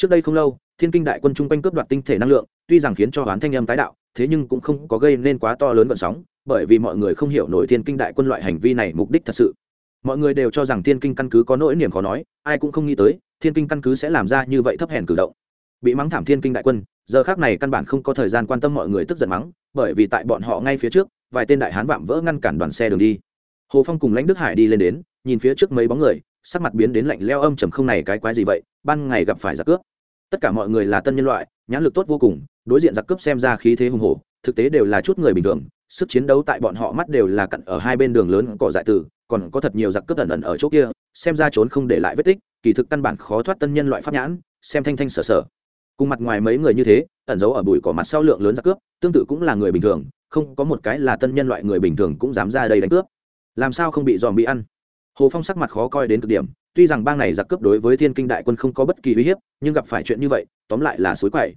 trước đây không lâu, thiên kinh đại quân chung quanh cướp đoạt tinh thể năng lượng tuy rằng khiến cho hoán thanh âm tái đạo, thế nhưng cũng không có gây nên quá to lớn vận sóng, bởi vì mọi người không hiểu nổi thiên kinh đại quân loại hành vi này mục đích thật sự. Mọi người đều cho rằng thiên kinh căn cứ có nỗi niềm khó nói, ai cũng không nghĩ tới, thiên kinh căn cứ sẽ làm ra như vậy thấp hèn cử động. Bị mắng thảm thiên kinh đại quân, giờ khác này căn bản không có thời gian quan tâm mọi người tức giận mắng, bởi vì tại bọn họ ngay phía trước, vài tên đại hán vạm vỡ ngăn cản đoàn xe đường đi. Hồ phong cùng lãnh đức hải đi lên đến, nhìn phía trước mấy bóng người, sắc mặt biến đến lạnh leo âm trầm không này cái quái gì vậy, ban ngày gặp phải giặc cướp. Tất cả mọi người là tân nhân loại nhãn lực tốt vô cùng, đối diện giặc cướp xem ra khí thế hùng hổ, thực tế đều là chút người bình thường, sức chiến đấu tại bọn họ mắt đều là cặn ở hai bên đường lớn cỏ dại tử, còn có thật nhiều giặc cướp ẩn ẩn ở chỗ kia, xem ra trốn không để lại vết tích, kỳ thực căn bản khó thoát tân nhân loại pháp nhãn, xem thanh thanh sở sở. Cùng mặt ngoài mấy người như thế, ẩn giấu ở bụi cỏ mặt sau lượng lớn giặc cướp, tương tự cũng là người bình thường, không có một cái là tân nhân loại người bình thường cũng dám ra đây đánh cướp. Làm sao không bị dòm bị ăn? Hồ phong sắc mặt khó coi đến cực điểm tuy rằng bang này giặc cướp đối với thiên kinh đại quân không có bất kỳ uy hiếp, nhưng gặp phải chuyện như vậy, tóm lại là suối quậy.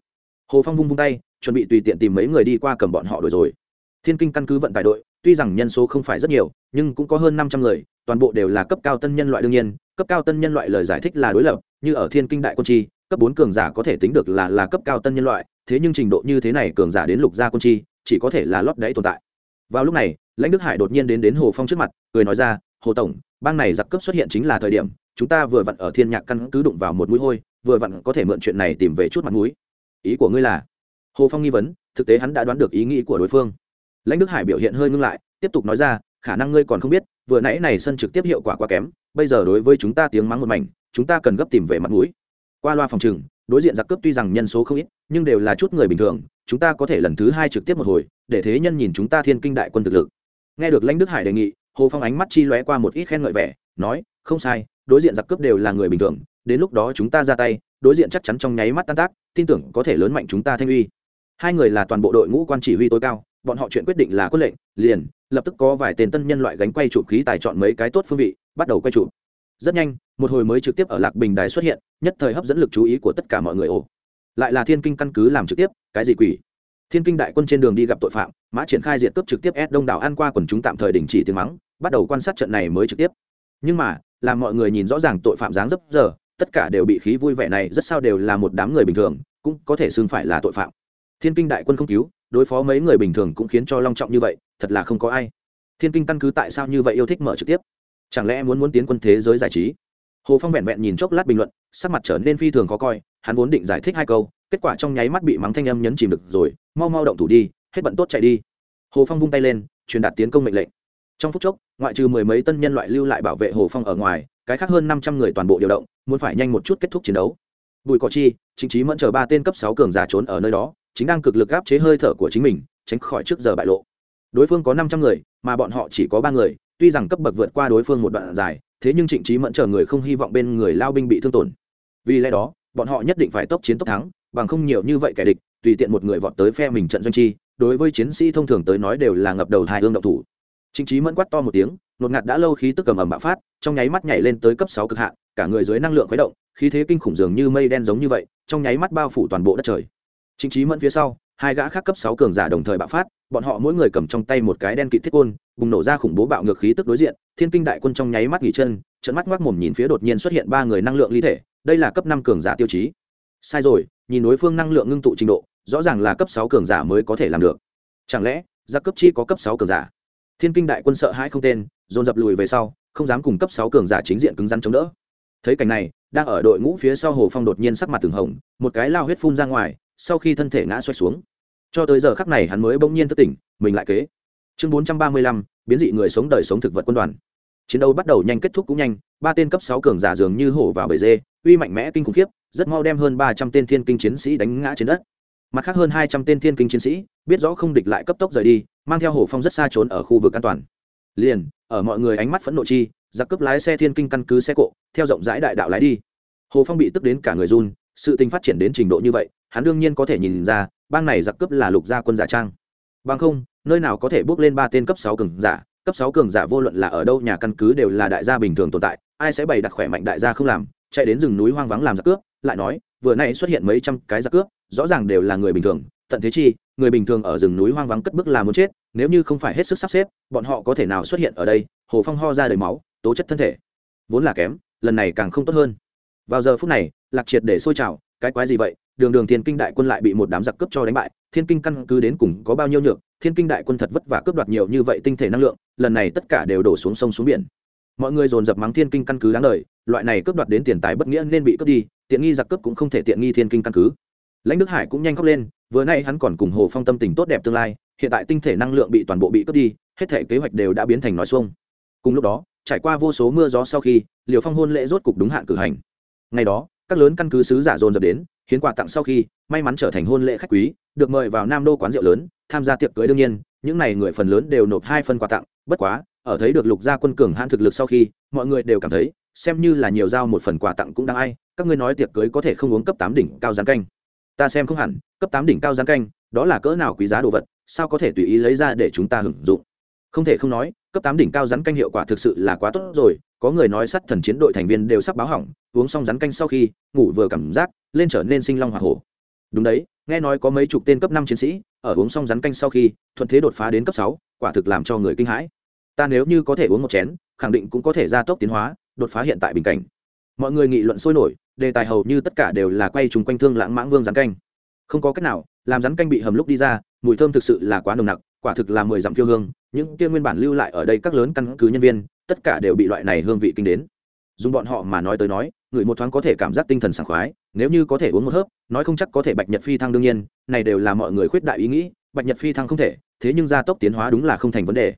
Hồ phong vung vung tay, chuẩn bị tùy tiện tìm mấy người đi qua cầm bọn họ đổi rồi. Thiên kinh căn cứ vận tải đội, tuy rằng nhân số không phải rất nhiều, nhưng cũng có hơn năm trăm người, toàn bộ đều là cấp cao tân nhân loại đương nhiên, cấp cao tân nhân loại lời giải thích là đối lập, như ở thiên kinh đại quân chi, cấp bốn cường giả có thể tính được là là cấp cao tân nhân loại, thế nhưng trình độ như thế này cường giả đến lục gia quân chi, chỉ có thể là lót đáy tồn tại. Vào lúc này, lãnh đức hải đột nhiên đến đến hồ phong trước mặt, cười nói ra, hồ tổng bang này giặc cướp xuất hiện chính là thời điểm, chúng ta vừa vặn ở thiên nhạc căn cứ đụng vào một mũi hôi, vừa vặn có thể mượn chuyện này tìm về chút mặt mũi. Ý của ngươi là? Hồ phong nghi vấn, thực tế hắn đã đoán được ý nghĩ của đối phương. Lãnh đức hải biểu hiện hơi ngưng lại, tiếp tục nói ra, khả năng ngươi còn không biết, vừa nãy này sân trực tiếp hiệu quả quá kém, bây giờ đối với chúng ta tiếng mắng một mảnh, chúng ta cần gấp tìm về mặt mũi. Qua loa phòng trừng đối diện giặc cướp tuy rằng nhân số không ít, nhưng đều là chút người bình thường, chúng ta có thể lần thứ hai trực tiếp một hồi, để thế nhân nhìn chúng ta thiên kinh đại quân thực lực. Nghe được lãnh đức hải đề nghị hồ phong ánh mắt chi lóe qua một ít khen ngợi vẻ, nói, không sai, đối diện giặc cướp đều là người bình thường, đến lúc đó chúng ta ra tay, đối diện chắc chắn trong nháy mắt tan tác, tin tưởng có thể lớn mạnh chúng ta thanh uy. Hai người là toàn bộ đội ngũ quan chỉ huy tối cao, bọn họ chuyện quyết định là quyết lệnh, liền, lập tức có vài tên tân nhân loại gánh quay chụp khí tài chọn mấy cái tốt phương vị, bắt đầu quay chụp. Rất nhanh, một hồi mới trực tiếp ở lạc bình đài xuất hiện, nhất thời hấp dẫn lực chú ý của tất cả mọi người ồ. Lại là thiên kinh căn cứ làm trực tiếp, cái gì quỷ? Thiên kinh đại quân trên đường đi gặp tội phạm, mã triển khai diện cướp trực tiếp ép đông đảo an qua quần chúng tạm thời đình chỉ tiếng mắng bắt đầu quan sát trận này mới trực tiếp. Nhưng mà, làm mọi người nhìn rõ ràng tội phạm dáng dấp giờ, tất cả đều bị khí vui vẻ này rất sao đều là một đám người bình thường, cũng có thể xưng phải là tội phạm. Thiên kinh đại quân không cứu, đối phó mấy người bình thường cũng khiến cho long trọng như vậy, thật là không có ai. Thiên kinh căn cứ tại sao như vậy yêu thích mở trực tiếp? Chẳng lẽ muốn muốn tiến quân thế giới giải trí? Hồ phong vẹn vẹn nhìn chốc lát bình luận, sắc mặt trở nên phi thường khó coi, hắn vốn định giải thích hai câu, kết quả trong nháy mắt bị mắng thanh âm nhấn chìm được rồi, mau mau động thủ đi, hết bận tốt chạy đi. Hồ phong vung tay lên, truyền đạt tiến công mệnh lệnh trong phút chốc, ngoại trừ mười mấy tân nhân loại lưu lại bảo vệ hồ phong ở ngoài, cái khác hơn năm trăm người toàn bộ điều động, muốn phải nhanh một chút kết thúc chiến đấu. Bùi cỏ chi chính trí mẫn chờ ba tên cấp sáu cường giả trốn ở nơi đó, chính đang cực lực áp chế hơi thở của chính mình, tránh khỏi trước giờ bại lộ. Đối phương có năm trăm người, mà bọn họ chỉ có ba người, tuy rằng cấp bậc vượt qua đối phương một đoạn dài, thế nhưng trịnh trí mẫn chờ người không hy vọng bên người lao binh bị thương tổn. Vì lẽ đó, bọn họ nhất định phải tốc chiến tốc thắng, bằng không nhiều như vậy kẻ địch, tùy tiện một người vọt tới phe mình trận doanh chi, đối với chiến sĩ thông thường tới nói đều là ngập đầu thai hương động thủ trịnh Chí mẫn quát to một tiếng, nột ngạt đã lâu khí tức cầm ẩm bạo phát, trong nháy mắt nhảy lên tới cấp sáu cực hạn, cả người dưới năng lượng khuấy động, khí thế kinh khủng dường như mây đen giống như vậy, trong nháy mắt bao phủ toàn bộ đất trời. Trịnh Chí mẫn phía sau, hai gã khác cấp sáu cường giả đồng thời bạo phát, bọn họ mỗi người cầm trong tay một cái đen kịt thiết côn, bùng nổ ra khủng bố bạo ngược khí tức đối diện, thiên kinh đại quân trong nháy mắt nghỉ chân, trợn mắt ngoác mồm nhìn phía đột nhiên xuất hiện ba người năng lượng ly thể, đây là cấp năm cường giả tiêu chí. Sai rồi, nhìn đối phương năng lượng ngưng tụ trình độ, rõ ràng là cấp sáu cường giả mới có thể làm được. Chẳng lẽ gia cấp chi có cấp sáu cường giả? Thiên kinh đại quân sợ hãi không tên, dồn dập lùi về sau, không dám cùng cấp sáu cường giả chính diện cứng rắn chống đỡ. Thấy cảnh này, đang ở đội ngũ phía sau hồ phong đột nhiên sắc mặt từng hồng, một cái lao huyết phun ra ngoài, sau khi thân thể ngã xoay xuống. Cho tới giờ khắc này hắn mới bỗng nhiên thức tỉnh, mình lại kế. Chương bốn trăm ba mươi lăm, biến dị người sống đời sống thực vật quân đoàn. Chiến đấu bắt đầu nhanh kết thúc cũng nhanh, ba tên cấp sáu cường giả dường như hổ vào bể dê, uy mạnh mẽ kinh khủng khiếp, rất mau đem hơn ba trăm tên thiên kinh chiến sĩ đánh ngã trên đất mặt khác hơn hai trăm tên thiên kinh chiến sĩ, biết rõ không địch lại cấp tốc rời đi, mang theo hồ phong rất xa trốn ở khu vực an toàn. Liền, ở mọi người ánh mắt phẫn nộ chi, giặc cướp lái xe thiên kinh căn cứ xe cộ, theo rộng rãi đại đạo lái đi. Hồ phong bị tức đến cả người run, sự tình phát triển đến trình độ như vậy, hắn đương nhiên có thể nhìn ra, bang này giặc cướp là lục gia quân giả trang. Bằng không, nơi nào có thể bước lên ba tên cấp sáu cường giả, cấp sáu cường giả vô luận là ở đâu nhà căn cứ đều là đại gia bình thường tồn tại, ai sẽ bày đặt khỏe mạnh đại gia không làm, chạy đến rừng núi hoang vắng làm giặc cướp, lại nói vừa nay xuất hiện mấy trăm cái giặc cướp, rõ ràng đều là người bình thường. Tận thế chi, người bình thường ở rừng núi hoang vắng cất bước là muốn chết, nếu như không phải hết sức sắp xếp, bọn họ có thể nào xuất hiện ở đây, hồ phong ho ra đầy máu, tố chất thân thể. Vốn là kém, lần này càng không tốt hơn. Vào giờ phút này, lạc triệt để sôi trào, cái quái gì vậy? Đường đường thiên kinh đại quân lại bị một đám giặc cướp cho đánh bại. Thiên kinh căn cứ đến cùng có bao nhiêu nhược? Thiên kinh đại quân thật vất vả cướp đoạt nhiều như vậy tinh thể năng lượng, lần này tất cả đều đổ xuống sông xuống biển. Mọi người dồn dập mắng thiên kinh căn cứ đáng lời loại này cướp đoạt đến tiền tài bất nghĩa nên bị cướp đi tiện nghi giặc cướp cũng không thể tiện nghi thiên kinh căn cứ. Lãnh đức hải cũng nhanh khóc lên, vừa nay hắn còn cùng hồ phong tâm tình tốt đẹp tương lai, hiện tại tinh thể năng lượng bị toàn bộ bị cướp đi, hết thể kế hoạch đều đã biến thành nói xuông. Cùng lúc đó, trải qua vô số mưa gió sau khi, liều phong hôn lễ rốt cục đúng hạn cử hành. Ngày đó, các lớn căn cứ sứ giả dồn dập đến, hiến quà tặng sau khi, may mắn trở thành hôn lễ khách quý, được mời vào nam đô quán rượu lớn, tham gia tiệc cưới đương nhiên, những n à y người phần lớn đều nộp hai phần quà tặng, bất quá, ở thấy được lục gia quân cường hãn thực lực sau khi, mọi người đều cảm thấy, xem như là nhiều giao một phần quà tặng cũng đáng ai các ngươi nói tiệc cưới có thể không uống cấp tám đỉnh cao gián canh. Ta xem không hẳn, cấp tám đỉnh cao gián canh, đó là cỡ nào quý giá đồ vật, sao có thể tùy ý lấy ra để chúng ta hưởng dụng? Không thể không nói, cấp tám đỉnh cao rắn canh hiệu quả thực sự là quá tốt rồi, có người nói sắt thần chiến đội thành viên đều sắp báo hỏng, uống xong rắn canh sau khi, ngủ vừa cảm giác, lên trở nên sinh long h o hổ. Đúng đấy, nghe nói có mấy chục tên cấp năm chiến sĩ, ở uống xong rắn canh sau khi, thuận thế đột phá đến cấp sáu, quả thực làm cho người kinh hãi. Ta nếu như có thể uống một chén, khẳng định cũng có thể gia tốc tiến hóa, đột phá hiện tại bình cảnh. Mọi người nghị luận sôi nổi đề tài hầu như tất cả đều là quay trùng quanh thương lãng mãng vương rắn canh. Không có cách nào, làm rắn canh bị hầm lúc đi ra, mùi thơm thực sự là quá nồng nặc, quả thực là mười dặm phiêu hương, những kia nguyên bản lưu lại ở đây các lớn căn cứ nhân viên, tất cả đều bị loại này hương vị kinh đến. Dùng bọn họ mà nói tới nói, người một thoáng có thể cảm giác tinh thần sảng khoái, nếu như có thể uống một hớp, nói không chắc có thể bạch nhật phi thăng đương nhiên, này đều là mọi người khuyết đại ý nghĩ, bạch nhật phi thăng không thể, thế nhưng gia tốc tiến hóa đúng là không thành vấn đề.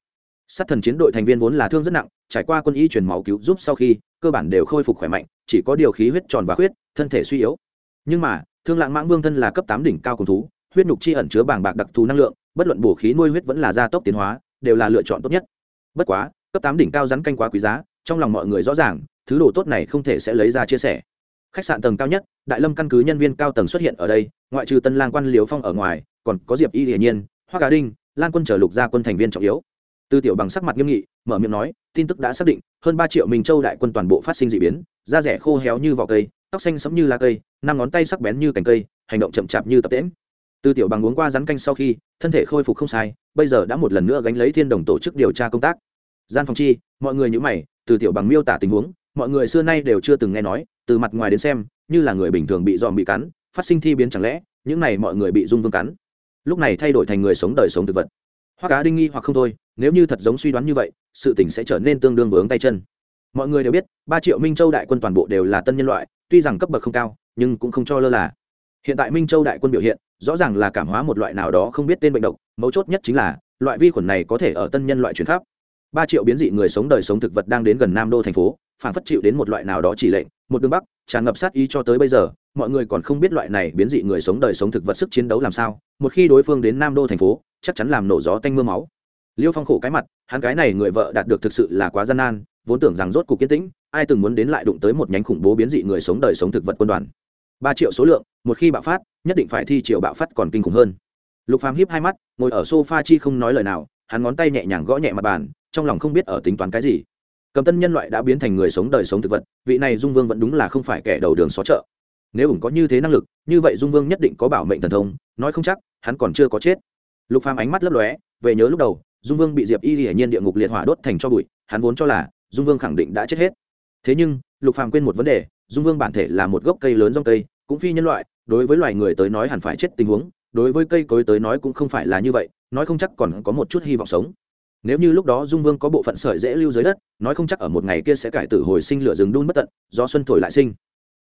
Sát thần chiến đội thành viên vốn là thương rất nặng, trải qua quân y truyền máu cứu giúp sau khi cơ bản đều khôi phục khỏe mạnh chỉ có điều khí huyết tròn và khuyết, thân thể suy yếu. Nhưng mà thương lãng mãng vương thân là cấp tám đỉnh cao cùng thú huyết nhục chi ẩn chứa bàng bạc đặc thù năng lượng bất luận bổ khí nuôi huyết vẫn là gia tốc tiến hóa đều là lựa chọn tốt nhất. Bất quá cấp tám đỉnh cao rắn canh quá quý giá trong lòng mọi người rõ ràng thứ đồ tốt này không thể sẽ lấy ra chia sẻ. Khách sạn tầng cao nhất đại lâm căn cứ nhân viên cao tầng xuất hiện ở đây ngoại trừ tân lang quan liều phong ở ngoài còn có diệp y hiển nhiên hoa cá đinh lan quân trở lục gia quân thành viên trọng yếu. Tư tiểu bằng sắc mặt nghiêm nghị mở miệng nói, tin tức đã xác định, hơn ba triệu minh châu đại quân toàn bộ phát sinh d ị biến, da rẻ khô héo như vỏ cây, tóc xanh sẫm như lá cây, năm ngón tay sắc bén như cành cây, hành động chậm chạp như tập tễm tư tiểu bằng uống qua rắn canh sau khi, thân thể khôi phục không sai, bây giờ đã một lần nữa gánh lấy thiên đồng tổ chức điều tra công tác. Gian phòng chi, mọi người nhữ mày, từ tiểu bằng miêu tả tình huống, mọi người xưa nay đều chưa từng nghe nói, từ mặt ngoài đến xem, như là người bình thường bị dòm bị cắn, phát sinh thi biến chẳng lẽ, những này mọi người bị dung vương cắn. Lúc này thay đổi thành người sống đời sống thực vật. Hoa cá đinh nghi hoặc không thôi nếu như thật giống suy đoán như vậy, sự tình sẽ trở nên tương đương vướng tay chân. Mọi người đều biết, ba triệu minh châu đại quân toàn bộ đều là tân nhân loại, tuy rằng cấp bậc không cao, nhưng cũng không cho lơ là. Hiện tại minh châu đại quân biểu hiện, rõ ràng là cảm hóa một loại nào đó không biết tên bệnh độc, mấu chốt nhất chính là, loại vi khuẩn này có thể ở tân nhân loại chuyển khắp. Ba triệu biến dị người sống đời sống thực vật đang đến gần nam đô thành phố, phản phất chịu đến một loại nào đó chỉ lệnh, một đường bắc, tràn ngập sát ý cho tới bây giờ, mọi người còn không biết loại này biến dị người sống đời sống thực vật sức chiến đấu làm sao, một khi đối phương đến nam đô thành phố, chắc chắn làm nổ gió tanh mưa máu liêu phong khổ cái mặt, hắn cái này người vợ đạt được thực sự là quá gian nan, vốn tưởng rằng rốt cuộc kiên tĩnh, ai từng muốn đến lại đụng tới một nhánh khủng bố biến dị người sống đời sống thực vật quân đoàn. Ba triệu số lượng, một khi bạo phát, nhất định phải thi triệu bạo phát còn kinh khủng hơn. Lục phàm hiếp hai mắt, ngồi ở sofa chi không nói lời nào, hắn ngón tay nhẹ nhàng gõ nhẹ mặt bàn, trong lòng không biết ở tính toán cái gì. Cầm tân nhân loại đã biến thành người sống đời sống thực vật, vị này dung vương vẫn đúng là không phải kẻ đầu đường xó chợ. Nếu ủng có như thế năng lực, như vậy dung vương nhất định có bảo mệnh thần thông, nói không chắc, hắn còn chưa có chết. Lục phàm ánh mắt lấp lóe, về nhớ lúc đầu dung vương bị diệp y hiển nhiên địa ngục liệt hỏa đốt thành cho bụi, hắn vốn cho là dung vương khẳng định đã chết hết. Thế nhưng, lục phàm quên một vấn đề, dung vương bản thể là một gốc cây lớn rong cây, cũng phi nhân loại, đối với loài người tới nói hẳn phải chết tình huống, đối với cây cối tới nói cũng không phải là như vậy, nói không chắc còn có một chút hy vọng sống. Nếu như lúc đó dung vương có bộ phận sợi dễ lưu dưới đất, nói không chắc ở một ngày kia sẽ cải tử hồi sinh lửa rừng đun bất tận, do xuân thổi lại sinh.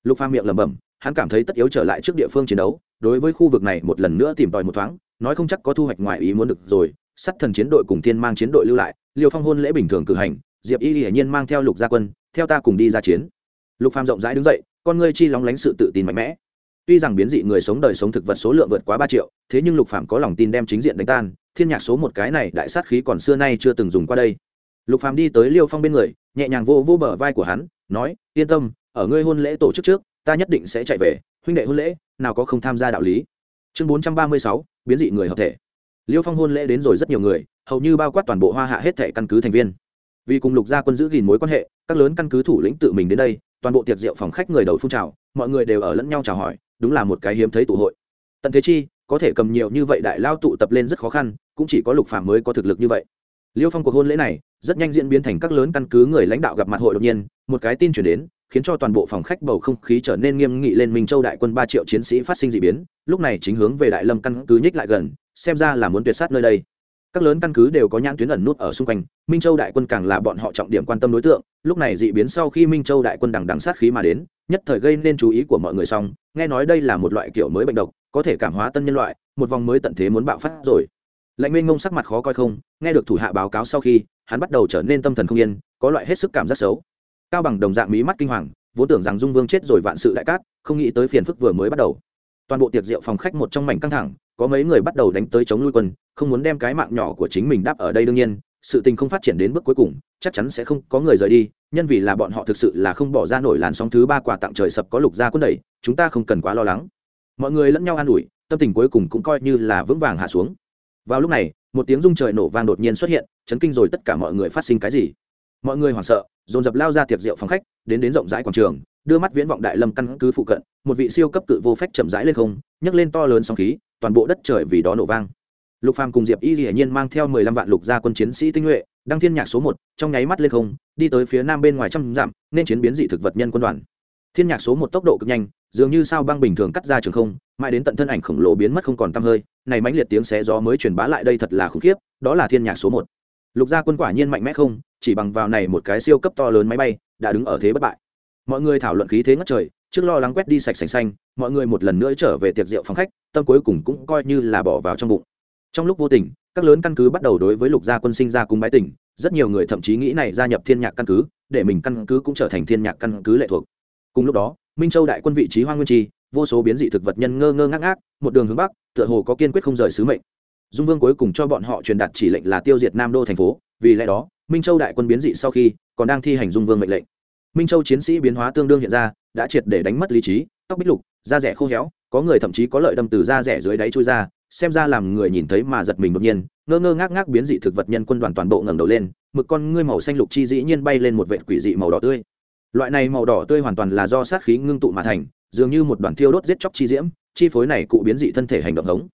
Lục Phàm miệng lẩm bẩm, hắn cảm thấy tất yếu trở lại trước địa phương chiến đấu, đối với khu vực này một lần nữa tìm tòi một thoáng, nói không chắc có thu hoạch ngoài ý muốn được rồi sắt thần chiến đội cùng thiên mang chiến đội lưu lại liều phong hôn lễ bình thường cử hành, diệp y hiển nhiên mang theo lục gia quân, theo ta cùng đi ra chiến. Lục phàm rộng rãi đứng dậy, con ngươi chi lóng lánh sự tự tin mạnh mẽ. Tuy rằng biến dị người sống đời sống thực vật số lượng vượt quá ba triệu, thế nhưng lục phàm có lòng tin đem chính diện đánh tan, thiên nhạc số một cái này đại sát khí còn xưa nay chưa từng dùng qua đây. Lục phàm đi tới liêu phong bên người, nhẹ nhàng vô vô bờ vai của hắn, nói, yên tâm, ở ngươi hôn lễ tổ chức trước, ta nhất định sẽ chạy về, huynh đệ hôn lễ, nào có không tham gia đạo lý. Chương bốn trăm ba mươi sáu, biến dị người hợp thể liêu phong hôn lễ đến rồi rất nhiều người, hầu như bao quát toàn bộ hoa hạ hết thẻ căn cứ thành viên. Vì cùng lục gia quân giữ gìn mối quan hệ, các lớn căn cứ thủ lĩnh tự mình đến đây, toàn bộ tiệc rượu phòng khách người đầu phun trào, mọi người đều ở lẫn nhau chào hỏi, đúng là một cái hiếm thấy tụ hội. Tận thế chi, có thể cầm nhiều như vậy đại lao tụ tập lên rất khó khăn, cũng chỉ có lục phàm mới có thực lực như vậy. Liêu phong cuộc hôn lễ này, rất nhanh diễn biến thành các lớn căn cứ người lãnh đạo gặp mặt hội đột nhiên, một cái tin chuyển đến, khiến cho toàn bộ phòng khách bầu không khí trở nên nghiêm nghị lên minh châu đại quân ba triệu chiến sĩ phát sinh d ị biến, lúc này chính hướng về đại lâm căn cứ nhích lại gần xem ra là muốn tuyệt sát nơi đây. Các lớn căn cứ đều có nhãn tuyến ẩn nút ở xung quanh, minh châu đại quân càng là bọn họ trọng điểm quan tâm đối tượng, lúc này dị biến sau khi minh châu đại quân đằng đằng sát khí mà đến, nhất thời gây nên chú ý của mọi người xong, nghe nói đây là một loại kiểu mới bệnh độc, có thể cảm hóa tân nhân loại, một vòng mới tận thế muốn bạo phát rồi. Lạnh nguyên ngông sắc mặt khó coi không, nghe được thủ hạ báo cáo sau khi, hắn bắt đầu trở nên tâm thần không yên, có loại hết sức cảm giác xấu. Cao bằng đồng dạng mí mắt kinh hoàng, vốn tưởng rằng dung vương chết rồi vạn sự đại cát, không nghĩ tới phiền phức vừa mới bắt đầu. Toàn bộ tiệc rượu phòng khách một trong mảnh căng thẳng có mấy người bắt đầu đánh tới chống lui quân, không muốn đem cái mạng nhỏ của chính mình đáp ở đây đương nhiên, sự tình không phát triển đến bước cuối cùng, chắc chắn sẽ không có người rời đi, nhân vì là bọn họ thực sự là không bỏ ra nổi làn sóng thứ ba quà tặng trời sập có lục gia quân đẩy chúng ta không cần quá lo lắng. Mọi người lẫn nhau an ủi, tâm tình cuối cùng cũng coi như là vững vàng hạ xuống. Vào lúc này, một tiếng rung trời nổ vang đột nhiên xuất hiện, chấn kinh rồi tất cả mọi người phát sinh cái gì. Mọi người hoảng sợ, dồn dập lao ra tiệc rượu phòng khách, đến đến rộng rãi quảng trường đưa mắt viễn vọng đại lâm căn cứ phụ cận, một vị siêu cấp cự vô phách chậm rãi lên không, nhấc lên to lớn sóng khí, toàn bộ đất trời vì đó nổ vang. Lục phàm cùng diệp y dĩ nhiên mang theo mười lăm vạn lục gia quân chiến sĩ tinh nhuệ, đăng thiên nhạc số một, trong nháy mắt lên không, đi tới phía nam bên ngoài trăm dặm, nên chiến biến dị thực vật nhân quân đoàn. Thiên nhạc số một tốc độ cực nhanh, dường như sao băng bình thường cắt ra trường không, mãi đến tận thân ảnh khổng lồ biến mất không còn tăm hơi, này mãnh liệt tiếng xé gió mới truyền bá lại đây thật là khủng khiếp, đó là thiên nhạc số một. Lục gia quân quả nhiên mạnh mẽ không, chỉ bằng vào này một cái siêu cấp to lớn máy bay, đã đứng ở thế bất bại mọi người thảo luận khí thế ngất trời, trước lo lắng quét đi sạch sành xanh, mọi người một lần nữa trở về tiệc rượu phòng khách, tâm cuối cùng cũng coi như là bỏ vào trong bụng. Trong lúc vô tình, các lớn căn cứ bắt đầu đối với lục gia quân sinh ra cung bái tỉnh rất nhiều người thậm chí nghĩ này gia nhập thiên nhạc căn cứ, để mình căn cứ cũng trở thành thiên nhạc căn cứ lệ thuộc. Cùng lúc đó, minh châu đại quân vị trí hoa nguyên chi, vô số biến dị thực vật nhân ngơ ngơ ngác ngác, một đường hướng bắc, tựa hồ có kiên quyết không rời sứ mệnh. Dung vương cuối cùng cho bọn họ truyền đạt chỉ lệnh là tiêu diệt nam đô thành phố, vì lẽ đó, minh châu đại quân biến dị sau khi còn đang thi hành dung vương mệnh lệnh minh châu chiến sĩ biến hóa tương đương hiện ra, đã triệt để đánh mất lý trí, tóc bích lục, da rẻ khô héo, có người thậm chí có lợi đâm từ da rẻ dưới đáy trôi ra, xem ra làm người nhìn thấy mà giật mình đột nhiên, ngơ ngơ ngác ngác biến dị thực vật nhân quân đoàn toàn bộ ngẩng đầu lên, mực con ngươi màu xanh lục chi dĩ nhiên bay lên một vệt quỷ dị màu đỏ tươi. Loại này màu đỏ tươi hoàn toàn là do sát khí ngưng tụ mà thành, dường như một đoàn thiêu đốt giết chóc chi diễm, chi phối này cụ biến dị thân thể hành động hống.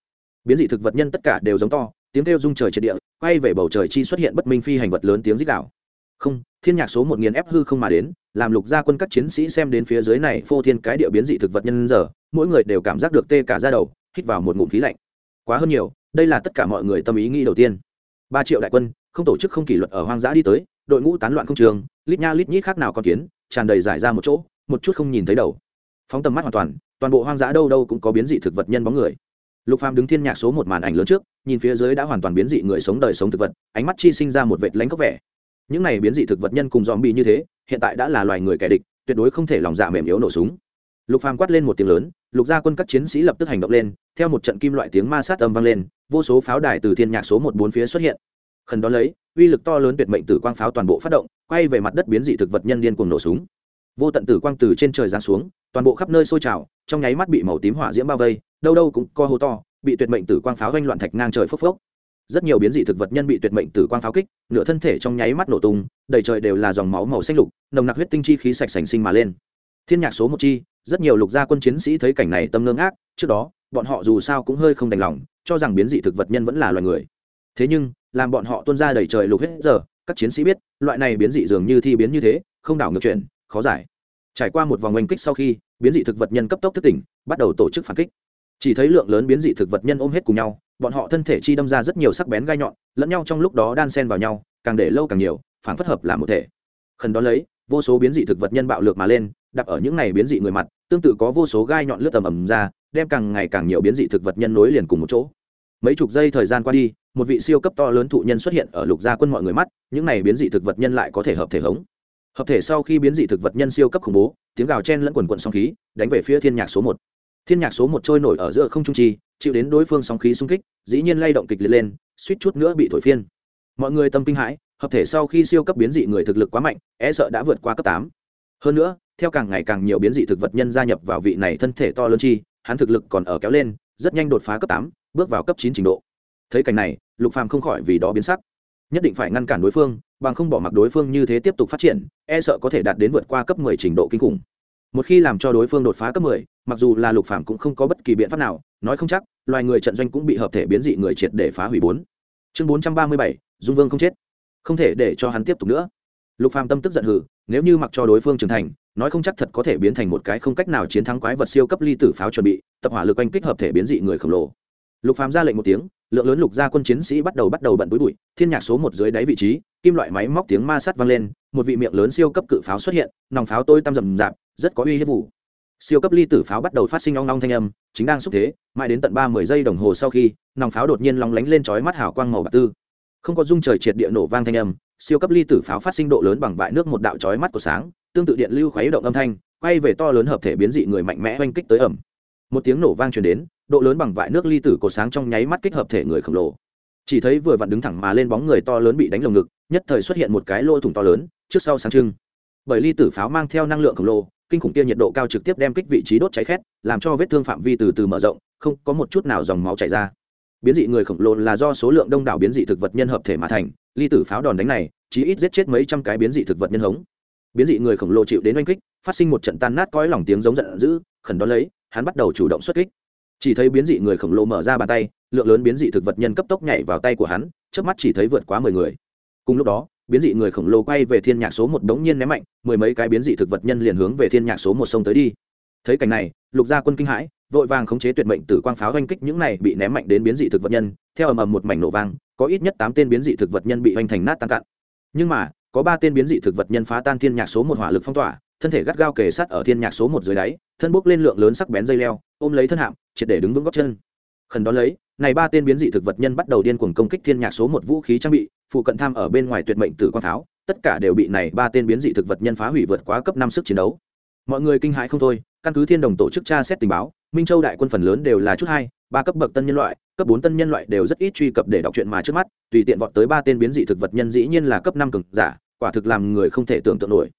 Biến dị thực vật nhân tất cả đều giống to, tiếng kêu rung trời triệt địa, quay về bầu trời chi xuất hiện bất minh phi hành vật lớn tiếng rít đảo không, thiên nhạc số một nghìn ép hư không mà đến, làm lục gia quân các chiến sĩ xem đến phía dưới này phô thiên cái địa biến dị thực vật nhân giờ, mỗi người đều cảm giác được tê cả ra đầu, hít vào một ngụm khí lạnh. Quá hơn nhiều, đây là tất cả mọi người tâm ý nghĩ đầu tiên. Ba triệu đại quân, không tổ chức không kỷ luật ở hoang dã đi tới, đội ngũ tán loạn không trường, lít nha lít nhít khác nào con kiến, tràn đầy giải ra một chỗ, một chút không nhìn thấy đầu. Phóng tầm mắt hoàn toàn toàn bộ hoang dã đâu đâu cũng có biến dị thực vật nhân bóng người. Lục phàm đứng thiên nhạc số một màn ảnh lớn trước, nhìn phía dưới đã hoàn toàn biến dị người sống đời sống thực vật, ánh mắt chi sinh ra một vệt lánh có vẻ những này biến dị thực vật nhân cùng dòm bị như thế, hiện tại đã là loài người kẻ địch, tuyệt đối không thể lòng dạ mềm yếu nổ súng. Lục phàm quát lên một tiếng lớn, lục gia quân các chiến sĩ lập tức hành động lên, theo một trận kim loại tiếng ma sát âm vang lên, vô số pháo đài từ thiên nhạc số một bốn phía xuất hiện. Khẩn đó lấy, uy lực to lớn tuyệt mệnh tử quang pháo toàn bộ phát động, quay về mặt đất biến dị thực vật nhân điên cuồng nổ súng. Vô tận tử quang từ trên trời giáng xuống, toàn bộ khắp nơi sôi trào, trong nháy mắt bị màu tím hỏa diễm bao vây, đâu đâu cũng co hô to, bị tuyệt mệnh tử quang pháo doanh loạn thạch ngang trời phốc phốc rất nhiều biến dị thực vật nhân bị tuyệt mệnh tử quang pháo kích, nửa thân thể trong nháy mắt nổ tung, đầy trời đều là dòng máu màu xanh lục, nồng nặc huyết tinh chi khí sạch sành sinh mà lên. Thiên nhạc số một chi, rất nhiều lục gia quân chiến sĩ thấy cảnh này tâm ngưng ác trước đó, bọn họ dù sao cũng hơi không đành lòng, cho rằng biến dị thực vật nhân vẫn là loài người. Thế nhưng, làm bọn họ tuôn ra đầy trời lục hết giờ, các chiến sĩ biết, loại này biến dị dường như thi biến như thế, không đảo ngược chuyện, khó giải. Trải qua một vòng oanh kích sau khi, biến dị thực vật nhân cấp tốc thức tỉnh, bắt đầu tổ chức phản kích chỉ thấy lượng lớn biến dị thực vật nhân ôm hết cùng nhau, bọn họ thân thể chi đâm ra rất nhiều sắc bén gai nhọn, lẫn nhau trong lúc đó đan sen vào nhau, càng để lâu càng nhiều phản phất hợp là một thể. Khẩn đó lấy, vô số biến dị thực vật nhân bạo lược mà lên, đập ở những này biến dị người mặt, tương tự có vô số gai nhọn lướt tầm ầm ra, đem càng ngày càng nhiều biến dị thực vật nhân nối liền cùng một chỗ. Mấy chục giây thời gian qua đi, một vị siêu cấp to lớn thụ nhân xuất hiện ở lục gia quân mọi người mắt, những này biến dị thực vật nhân lại có thể hợp thể hống. Hợp thể sau khi biến dị thực vật nhân siêu cấp khủng bố, tiếng gào chen lẫn quần quận song khí, đánh về phía thiên nhạc số một thiên nhạc số một trôi nổi ở giữa không trung chi, chịu đến đối phương sóng khí xung kích, dĩ nhiên lay động kịch liệt lên, suýt chút nữa bị thổi phiên. Mọi người tâm kinh hãi, hợp thể sau khi siêu cấp biến dị người thực lực quá mạnh e sợ đã vượt qua cấp tám. Hơn nữa, theo càng ngày càng nhiều biến dị thực vật nhân gia nhập vào vị này thân thể to lớn chi, hắn thực lực còn ở kéo lên, rất nhanh đột phá cấp tám, bước vào cấp chín trình độ. Thấy cảnh này, lục phàm không khỏi vì đó biến sắc. Nhất định phải ngăn cản đối phương, bằng không bỏ mặc đối phương như thế tiếp tục phát triển e sợ có thể đạt đến vượt qua cấp 10 trình độ kinh khủng một khi làm cho đối phương đột phá cấp 10, mặc dù là lục phàm cũng không có bất kỳ biện pháp nào nói không chắc loài người trận doanh cũng bị hợp thể biến dị người triệt để phá hủy bốn. Chương 437, dung vương không chết. Không thể để cho hắn tiếp tục nữa. Lục phàm tâm tức giận hừ nếu như mặc cho đối phương trưởng thành nói không chắc thật có thể biến thành một cái không cách nào chiến thắng quái vật siêu cấp ly tử pháo chuẩn bị tập hỏa lực oanh kích hợp thể biến dị người khổng lồ. Lục phàm ra lệnh một tiếng lượng lớn lục gia quân chiến sĩ bắt đầu bắt đầu bận bối bụi thiên nhạc số một dưới đáy vị trí kim loại máy móc tiếng ma sát vang lên một vị miệng lớn siêu cấp cự pháo xuất hiện nòng pháo tôi tăm rầm rạp rất có uy hiếp vụ. Siêu cấp ly tử pháo bắt đầu phát sinh long long thanh âm, chính đang xúc thế, mãi đến tận ba mươi giây đồng hồ sau khi, nòng pháo đột nhiên lóng lánh lên chói mắt hào quang màu bạc tư. Không có dung trời triệt địa nổ vang thanh âm, siêu cấp ly tử pháo phát sinh độ lớn bằng vại nước một đạo chói mắt của sáng, tương tự điện lưu khuấy động âm thanh, quay về to lớn hợp thể biến dị người mạnh mẽ oanh kích tới ẩm. Một tiếng nổ vang truyền đến, độ lớn bằng vại nước ly tử cổ sáng trong nháy mắt kích hợp thể người khổng lồ. Chỉ thấy vừa vặn đứng thẳng mà lên bóng người to lớn bị đánh lồng ngực, nhất thời xuất hiện một cái lỗ thủng to lớn, trước sau sáng trưng. Bởi ly tử pháo mang theo năng lượng khổng lồ kinh khủng kia nhiệt độ cao trực tiếp đem kích vị trí đốt cháy khét, làm cho vết thương phạm vi từ từ mở rộng, không có một chút nào dòng máu chảy ra. Biến dị người khổng lồ là do số lượng đông đảo biến dị thực vật nhân hợp thể mà thành, ly tử pháo đòn đánh này chỉ ít giết chết mấy trăm cái biến dị thực vật nhân hống. Biến dị người khổng lồ chịu đến oanh kích, phát sinh một trận tan nát cõi lòng tiếng giống giận dữ, khẩn đón lấy, hắn bắt đầu chủ động xuất kích. Chỉ thấy biến dị người khổng lồ mở ra bàn tay, lượng lớn biến dị thực vật nhân cấp tốc nhảy vào tay của hắn trước mắt chỉ thấy vượt quá mười người. Cùng lúc đó biến dị người khổng lồ quay về thiên nhạc số một đống nhiên ném mạnh, mười mấy cái biến dị thực vật nhân liền hướng về thiên nhạc số một sông tới đi. Thấy cảnh này, lục gia quân kinh hãi, vội vàng khống chế tuyệt mệnh tử quang pháo oanh kích những này bị ném mạnh đến biến dị thực vật nhân, theo ầm ầm một mảnh nổ vang, có ít nhất tám tên biến dị thực vật nhân bị oanh thành nát tan cạn. Nhưng mà, có ba tên biến dị thực vật nhân phá tan thiên nhạc số một hỏa lực phong tỏa, thân thể gắt gao kề sát ở thiên nhạc số một dưới đáy, thân bốc lên lượng lớn sắc bén dây leo, ôm lấy thân hạm, triệt để đứng vững góc chân. Khẩn đón lấy, này ba tên biến dị thực vật nhân bắt đầu điên cuồng công kích thiên nhạc số một vũ khí trang bị phụ cận tham ở bên ngoài tuyệt mệnh tử quang pháo, tất cả đều bị này ba tên biến dị thực vật nhân phá hủy vượt quá cấp năm sức chiến đấu. Mọi người kinh hãi không thôi, căn cứ thiên đồng tổ chức tra xét tình báo, minh châu đại quân phần lớn đều là chút hai, ba cấp bậc tân nhân loại, cấp bốn tân nhân loại đều rất ít truy cập để đọc truyện mà trước mắt, tùy tiện vọt tới ba tên biến dị thực vật nhân dĩ nhiên là cấp năm cực giả, quả thực làm người không thể tưởng tượng nổi.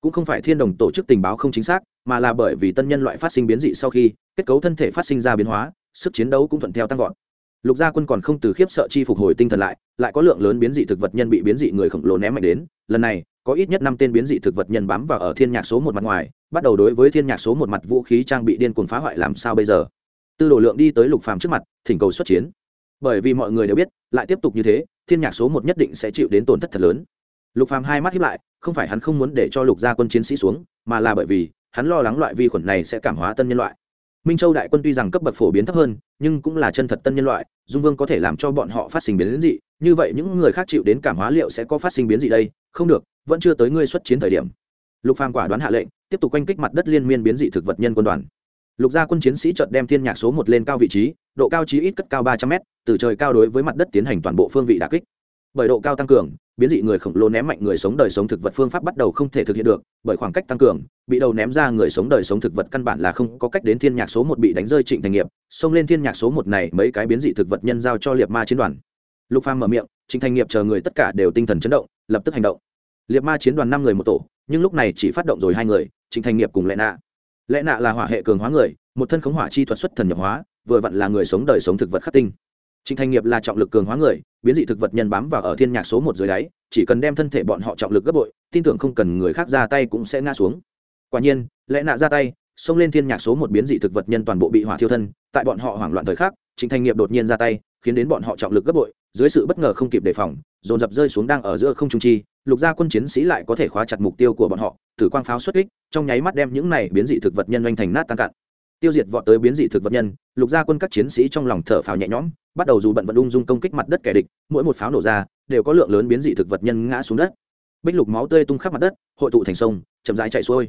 Cũng không phải thiên đồng tổ chức tình báo không chính xác, mà là bởi vì tân nhân loại phát sinh biến dị sau khi, kết cấu thân thể phát sinh ra biến hóa, sức chiến đấu cũng thuận theo tăng vọt lục gia quân còn không từ khiếp sợ chi phục hồi tinh thần lại lại có lượng lớn biến dị thực vật nhân bị biến dị người khổng lồ ném mạnh đến. Lần này, có ít nhất năm tên biến dị thực vật nhân bám vào ở thiên nhạc số một mặt ngoài, bắt đầu đối với thiên nhạc số một mặt vũ khí trang bị điên cuồng phá hoại làm sao bây giờ? Tư đồ lượng đi tới lục phàm trước mặt, thỉnh cầu xuất chiến. Bởi vì mọi người đều biết, lại tiếp tục như thế, thiên nhạc số một nhất định sẽ chịu đến tổn thất thật lớn. Lục phàm hai mắt hiếp lại, không phải hắn không muốn để cho lục gia quân chiến sĩ xuống, mà là bởi vì hắn lo lắng loại vi khuẩn này sẽ cảm hóa tân nhân loại minh châu đại quân tuy rằng cấp bậc phổ biến thấp hơn, nhưng cũng là chân thật tân nhân loại, dung vương có thể làm cho bọn họ phát sinh biến dị, như vậy những người khác chịu đến cảm hóa liệu sẽ có phát sinh biến dị đây? Không được, vẫn chưa tới ngươi xuất chiến thời điểm. Lục phàm quả đoán hạ lệnh, tiếp tục quanh kích mặt đất liên miên biến dị thực vật nhân quân đoàn. Lục gia quân chiến sĩ chợt đem thiên nhạc số một lên cao vị trí, độ cao chí ít cất cao ba trăm mét, từ trời cao đối với mặt đất tiến hành toàn bộ phương vị đả kích. Bởi độ cao tăng cường biến dị người khổng lồ ném mạnh người sống đời sống thực vật phương pháp bắt đầu không thể thực hiện được, bởi khoảng cách tăng cường, bị đầu ném ra người sống đời sống thực vật căn bản là không có cách đến thiên nhạc số một bị đánh rơi trịnh thành nghiệp, xông lên thiên nhạc số một này mấy cái biến dị thực vật nhân giao cho liệt ma chiến đoàn. Lục phàm mở miệng, trịnh thành nghiệp chờ người tất cả đều tinh thần chấn động, lập tức hành động. Liệt ma chiến đoàn năm người một tổ, nhưng lúc này chỉ phát động rồi hai người, trịnh thành nghiệp cùng lệ nạ. Lệ nạ là hỏa hệ cường hóa người, một thân khống hỏa chi thuật xuất thần nhập hóa, vừa vặn là người sống đời sống thực vật khắc tinh. Trịnh Thành Nghiệp là trọng lực cường hóa người, biến dị thực vật nhân bám vào ở thiên nhạc số một dưới đáy, chỉ cần đem thân thể bọn họ trọng lực gấp bội, tin tưởng không cần người khác ra tay cũng sẽ ngã xuống. Quả nhiên, lẽ nạ ra tay, xông lên thiên nhạc số một biến dị thực vật nhân toàn bộ bị hỏa thiêu thân, tại bọn họ hoảng loạn thời khắc, Trịnh Thành Nghiệp đột nhiên ra tay, khiến đến bọn họ trọng lực gấp bội, dưới sự bất ngờ không kịp đề phòng, dồn dập rơi xuống đang ở giữa không trung chi, lục gia quân chiến sĩ lại có thể khóa chặt mục tiêu của bọn họ, tử quang pháo xuất kích, trong nháy mắt đem những này biến dị thực vật nhân doanh thành nát tan cạn tiêu diệt vọt tới biến dị thực vật nhân, lục gia quân các chiến sĩ trong lòng thở phào nhẹ nhõm, bắt đầu dù bận vận ung dung công kích mặt đất kẻ địch, mỗi một pháo nổ ra, đều có lượng lớn biến dị thực vật nhân ngã xuống đất. Bích lục máu tươi tung khắp mặt đất, hội tụ thành sông, chậm rãi chạy xuôi.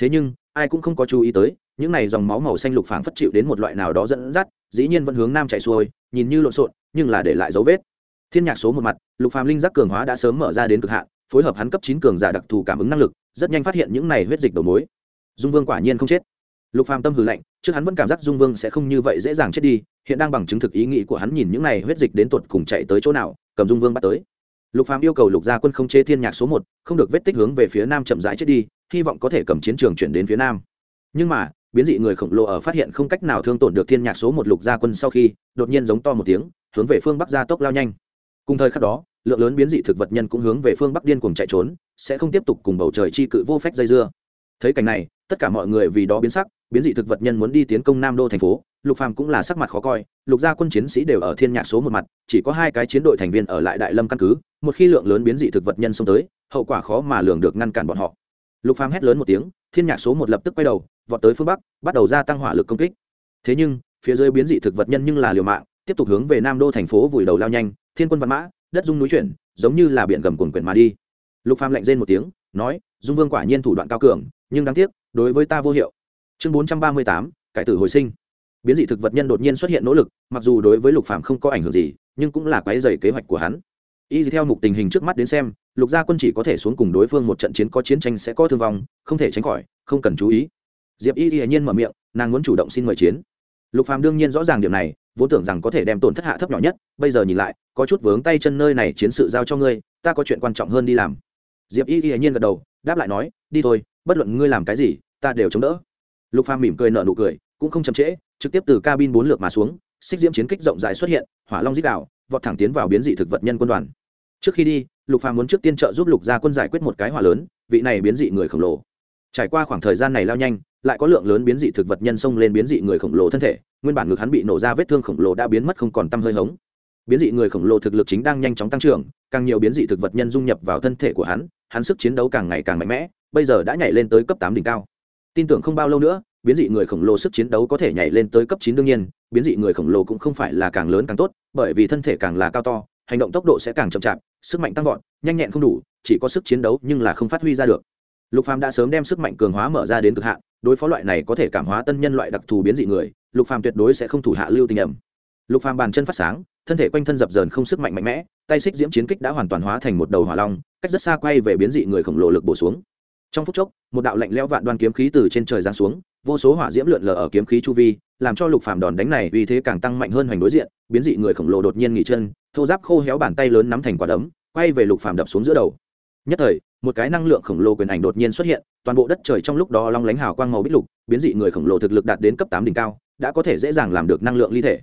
Thế nhưng, ai cũng không có chú ý tới, những này dòng máu màu xanh lục phảng phất chịu đến một loại nào đó dẫn dắt, dĩ nhiên vẫn hướng nam chạy xuôi, nhìn như lộn xộn, nhưng là để lại dấu vết. Thiên nhạc số một mặt, lục phàm linh giác cường hóa đã sớm mở ra đến cực hạn, phối hợp hắn cấp chín cường giả đặc thù cảm ứng năng lực, rất nhanh phát hiện những này huyết dịch đầu mối. Dung vương quả nhiên không chết lục phàm tâm hừ lạnh, trước hắn vẫn cảm giác dung vương sẽ không như vậy dễ dàng chết đi, hiện đang bằng chứng thực ý nghĩ của hắn nhìn những này huyết dịch đến tột cùng chạy tới chỗ nào, cầm dung vương bắt tới. Lục phàm yêu cầu lục gia quân không chế thiên nhạc số một, không được vết tích hướng về phía nam chậm rãi chết đi, hy vọng có thể cầm chiến trường chuyển đến phía nam. Nhưng mà, biến dị người khổng lồ ở phát hiện không cách nào thương tổn được thiên nhạc số một lục gia quân sau khi, đột nhiên giống to một tiếng, hướng về phương bắc gia tốc lao nhanh. Cùng thời khắc đó, lượng lớn biến dị thực vật nhân cũng hướng về phương bắc điên cuồng chạy trốn, sẽ không tiếp tục cùng bầu trời chi cự vô phép dây dưa. Thấy cảnh này, tất cả mọi người vì đó biến sắc biến dị thực vật nhân muốn đi tiến công nam đô thành phố, lục phàm cũng là sắc mặt khó coi, lục gia quân chiến sĩ đều ở thiên nhạc số một mặt, chỉ có hai cái chiến đội thành viên ở lại đại lâm căn cứ, một khi lượng lớn biến dị thực vật nhân xông tới, hậu quả khó mà lường được ngăn cản bọn họ. Lục phàm hét lớn một tiếng, thiên nhạc số một lập tức quay đầu, vọt tới phương bắc, bắt đầu gia tăng hỏa lực công kích. Thế nhưng, phía dưới biến dị thực vật nhân nhưng là liều mạng, tiếp tục hướng về nam đô thành phố vùi đầu lao nhanh, thiên quân văn mã, đất dung núi chuyển, giống như là biển gầm cuồn quyển mà đi. Lục phàm lạnh rên một tiếng, nói, dung vương quả nhiên thủ đoạn cao cường, nhưng đáng tiếc, đối với ta vô hiệu chương bốn trăm ba mươi tám, cải tử hồi sinh. Biến dị thực vật nhân đột nhiên xuất hiện nỗ lực, mặc dù đối với lục phạm không có ảnh hưởng gì, nhưng cũng là quái dày kế hoạch của hắn. Y theo mục tình hình trước mắt đến xem, lục gia quân chỉ có thể xuống cùng đối phương một trận chiến có chiến tranh sẽ có thương vong, không thể tránh khỏi, không cần chú ý. Diệp y hiển nhiên mở miệng, nàng muốn chủ động xin mời chiến. Lục phạm đương nhiên rõ ràng điểm này, vốn tưởng rằng có thể đem tổn thất hạ thấp nhỏ nhất, bây giờ nhìn lại, có chút vướng tay chân nơi này chiến sự giao cho ngươi, ta có chuyện quan trọng hơn đi làm. Diệp y hiển nhiên gật đầu, đáp lại nói, đi thôi, bất luận ngươi làm cái gì, ta đều chống đỡ lục phàm mỉm cười nở nụ cười, cũng không chậm trễ, trực tiếp từ cabin bốn lượt mà xuống, xích diễm chiến kích rộng rãi xuất hiện, hỏa long dít đạo vọt thẳng tiến vào biến dị thực vật nhân quân đoàn. Trước khi đi, lục phàm muốn trước tiên trợ giúp lục gia quân giải quyết một cái hỏa lớn, vị này biến dị người khổng lồ. Trải qua khoảng thời gian này lao nhanh, lại có lượng lớn biến dị thực vật nhân xông lên biến dị người khổng lồ thân thể, nguyên bản ngực hắn bị nổ ra vết thương khổng lồ đã biến mất không còn tăm hơi hống. Biến dị người khổng lồ thực lực chính đang nhanh chóng tăng trưởng, càng nhiều biến dị thực vật nhân dung nhập vào thân thể của hắn hắn sức chiến đấu càng ngày càng mạnh mẽ, bây giờ đã nhảy lên tới cấp tám đỉnh cao tin tưởng không bao lâu nữa, biến dị người khổng lồ sức chiến đấu có thể nhảy lên tới cấp chín đương nhiên, biến dị người khổng lồ cũng không phải là càng lớn càng tốt, bởi vì thân thể càng là cao to, hành động tốc độ sẽ càng chậm chạp, sức mạnh tăng vọt, nhanh nhẹn không đủ, chỉ có sức chiến đấu nhưng là không phát huy ra được. Lục phàm đã sớm đem sức mạnh cường hóa mở ra đến cực hạn, đối phó loại này có thể cảm hóa tân nhân loại đặc thù biến dị người, lục phàm tuyệt đối sẽ không thủ hạ lưu tình ẩm. Lục phàm bàn chân phát sáng, thân thể quanh thân dập dờn không sức mạnh mạnh mẽ, tay xích diễm chiến kích đã hoàn toàn hóa thành một đầu hỏa long, cách rất xa quay về biến dị người khổng lồ lực bổ xuống trong phút chốc, một đạo lạnh lẽo vạn đoan kiếm khí từ trên trời giáng xuống, vô số hỏa diễm lượn lờ ở kiếm khí chu vi, làm cho lục phàm đòn đánh này uy thế càng tăng mạnh hơn hoành đối diện, biến dị người khổng lồ đột nhiên nghỉ chân, thô giáp khô héo bàn tay lớn nắm thành quả đấm, quay về lục phàm đập xuống giữa đầu. Nhất thời, một cái năng lượng khổng lồ quyền ảnh đột nhiên xuất hiện, toàn bộ đất trời trong lúc đó long lánh hào quang màu bích lục, biến dị người khổng lồ thực lực đạt đến cấp tám đỉnh cao, đã có thể dễ dàng làm được năng lượng ly thể.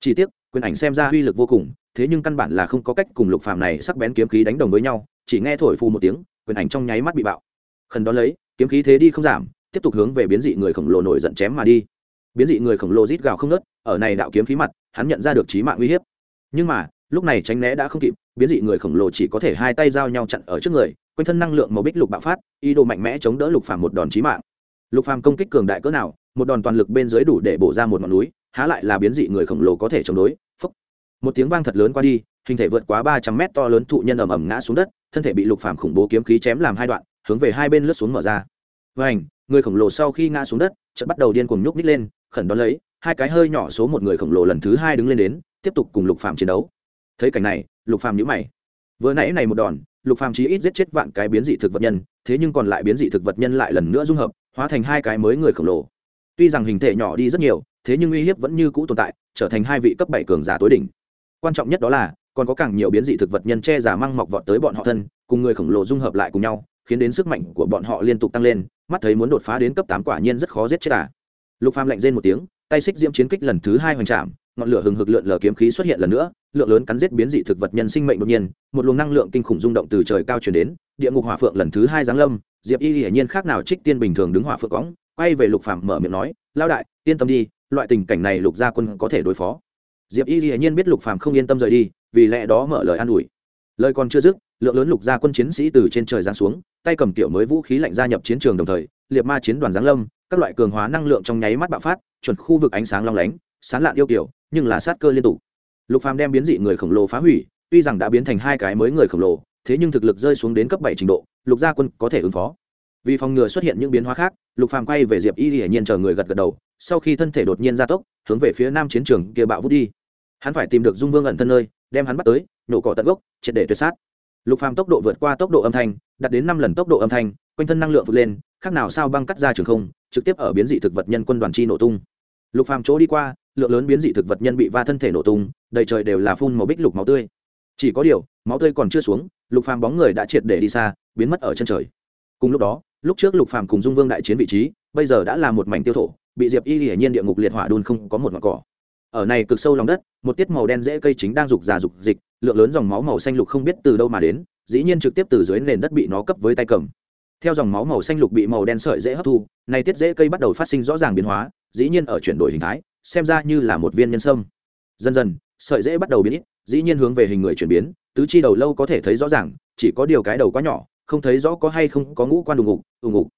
Chỉ tiếc, quyền ảnh xem ra uy lực vô cùng, thế nhưng căn bản là không có cách cùng lục phàm này sắc bén kiếm khí đánh đồng với nhau, chỉ nghe thổi phù một tiếng, quyền ảnh trong nháy mắt bị bạo khẩn đón lấy, kiếm khí thế đi không giảm, tiếp tục hướng về biến dị người khổng lồ nổi giận chém mà đi. Biến dị người khổng lồ rít gào không nớt ở này đạo kiếm khí mặt, hắn nhận ra được chí mạng uy hiếp. Nhưng mà, lúc này tránh né đã không kịp, biến dị người khổng lồ chỉ có thể hai tay giao nhau chặn ở trước người, quanh thân năng lượng màu bích lục bạo phát, ý đồ mạnh mẽ chống đỡ lục phàm một đòn chí mạng. Lục phàm công kích cường đại cỡ nào, một đòn toàn lực bên dưới đủ để bổ ra một ngọn núi, há lại là biến dị người khổng lồ có thể chống đối. Phúc. Một tiếng vang thật lớn qua đi, hình thể vượt quá ba trăm mét to lớn thụ nhân ầm ầm ngã xuống đất, thân thể bị lục phàm khủng bố kiếm khí chém làm hai đoạn hướng về hai bên lướt xuống mở ra. Vành, người khổng lồ sau khi ngã xuống đất chợt bắt đầu điên cuồng nhúc nhích lên khẩn đón lấy hai cái hơi nhỏ số một người khổng lồ lần thứ hai đứng lên đến tiếp tục cùng lục phàm chiến đấu. Thấy cảnh này lục phàm nhíu mày. Vừa nãy này một đòn lục phàm chí ít giết chết vạn cái biến dị thực vật nhân thế nhưng còn lại biến dị thực vật nhân lại lần nữa dung hợp hóa thành hai cái mới người khổng lồ. Tuy rằng hình thể nhỏ đi rất nhiều thế nhưng uy hiếp vẫn như cũ tồn tại trở thành hai vị cấp bảy cường giả tối đỉnh. Quan trọng nhất đó là còn có càng nhiều biến dị thực vật nhân che giả măng mọc vọt tới bọn họ thân cùng người khổng lồ dung hợp lại cùng nhau khiến đến sức mạnh của bọn họ liên tục tăng lên, mắt thấy muốn đột phá đến cấp tám quả nhiên rất khó giết chết à. lục phàm lạnh rên một tiếng, tay xích diễm chiến kích lần thứ hai hoành trạm ngọn lửa hừng hực lượn lờ kiếm khí xuất hiện lần nữa, lượng lớn cắn giết biến dị thực vật nhân sinh mệnh đột nhiên, một luồng năng lượng kinh khủng rung động từ trời cao truyền đến, địa ngục hỏa phượng lần thứ hai giáng lâm, diệp y hiển nhiên khác nào trích tiên bình thường đứng hỏa phượng cõng, quay về lục phàm mở miệng nói lao đại, yên tâm đi, loại tình cảnh này lục gia quân có thể đối phó diệp y hiển nhiên biết lục phàm không yên tâm rời đi, vì lẽ đó mở lời an ủi lời còn chưa dứt lượng lớn lục gia quân chiến sĩ từ trên trời giáng xuống, tay cầm kiểu mới vũ khí lạnh gia nhập chiến trường đồng thời, liệt ma chiến đoàn giáng lâm, các loại cường hóa năng lượng trong nháy mắt bạo phát, chuẩn khu vực ánh sáng long lánh, sán lạn yêu kiểu, nhưng là sát cơ liên tục. Lục phàm đem biến dị người khổng lồ phá hủy, tuy rằng đã biến thành hai cái mới người khổng lồ, thế nhưng thực lực rơi xuống đến cấp bảy trình độ, lục gia quân có thể ứng phó. Vì phòng ngừa xuất hiện những biến hóa khác, lục phàm quay về diệp y hiển nhiên chờ người gật gật đầu, sau khi thân thể đột nhiên gia tốc, hướng về phía nam chiến trường kia bạo vút đi. Hắn phải tìm được dung vương ẩn thân nơi, đem hắn bắt tới, nổ cỏ tận gốc, triệt để tuyệt sát lục phàm tốc độ vượt qua tốc độ âm thanh, đạt đến năm lần tốc độ âm thanh, quanh thân năng lượng vượt lên, khác nào sao băng cắt ra trường không, trực tiếp ở biến dị thực vật nhân quân đoàn chi nổ tung. Lục phàm chỗ đi qua, lượng lớn biến dị thực vật nhân bị va thân thể nổ tung, đầy trời đều là phun màu bích lục máu tươi. Chỉ có điều, máu tươi còn chưa xuống, lục phàm bóng người đã triệt để đi xa, biến mất ở chân trời. Cùng lúc đó, lúc trước lục phàm cùng dung vương đại chiến vị trí, bây giờ đã là một mảnh tiêu thổ, bị diệp y hiển nhiên địa ngục liệt hỏa đun không có một ngọn cỏ ở này cực sâu lòng đất, một tiết màu đen dễ cây chính đang rục già rục dịch, lượng lớn dòng máu màu xanh lục không biết từ đâu mà đến, dĩ nhiên trực tiếp từ dưới nền đất bị nó cấp với tay cầm. Theo dòng máu màu xanh lục bị màu đen sợi dễ hấp thu, này tiết dễ cây bắt đầu phát sinh rõ ràng biến hóa, dĩ nhiên ở chuyển đổi hình thái, xem ra như là một viên nhân sâm. Dần dần, sợi dễ bắt đầu biến ít, dĩ nhiên hướng về hình người chuyển biến, tứ chi đầu lâu có thể thấy rõ ràng, chỉ có điều cái đầu quá nhỏ, không thấy rõ có hay không có ngũ quan đùng ngục đùng ngục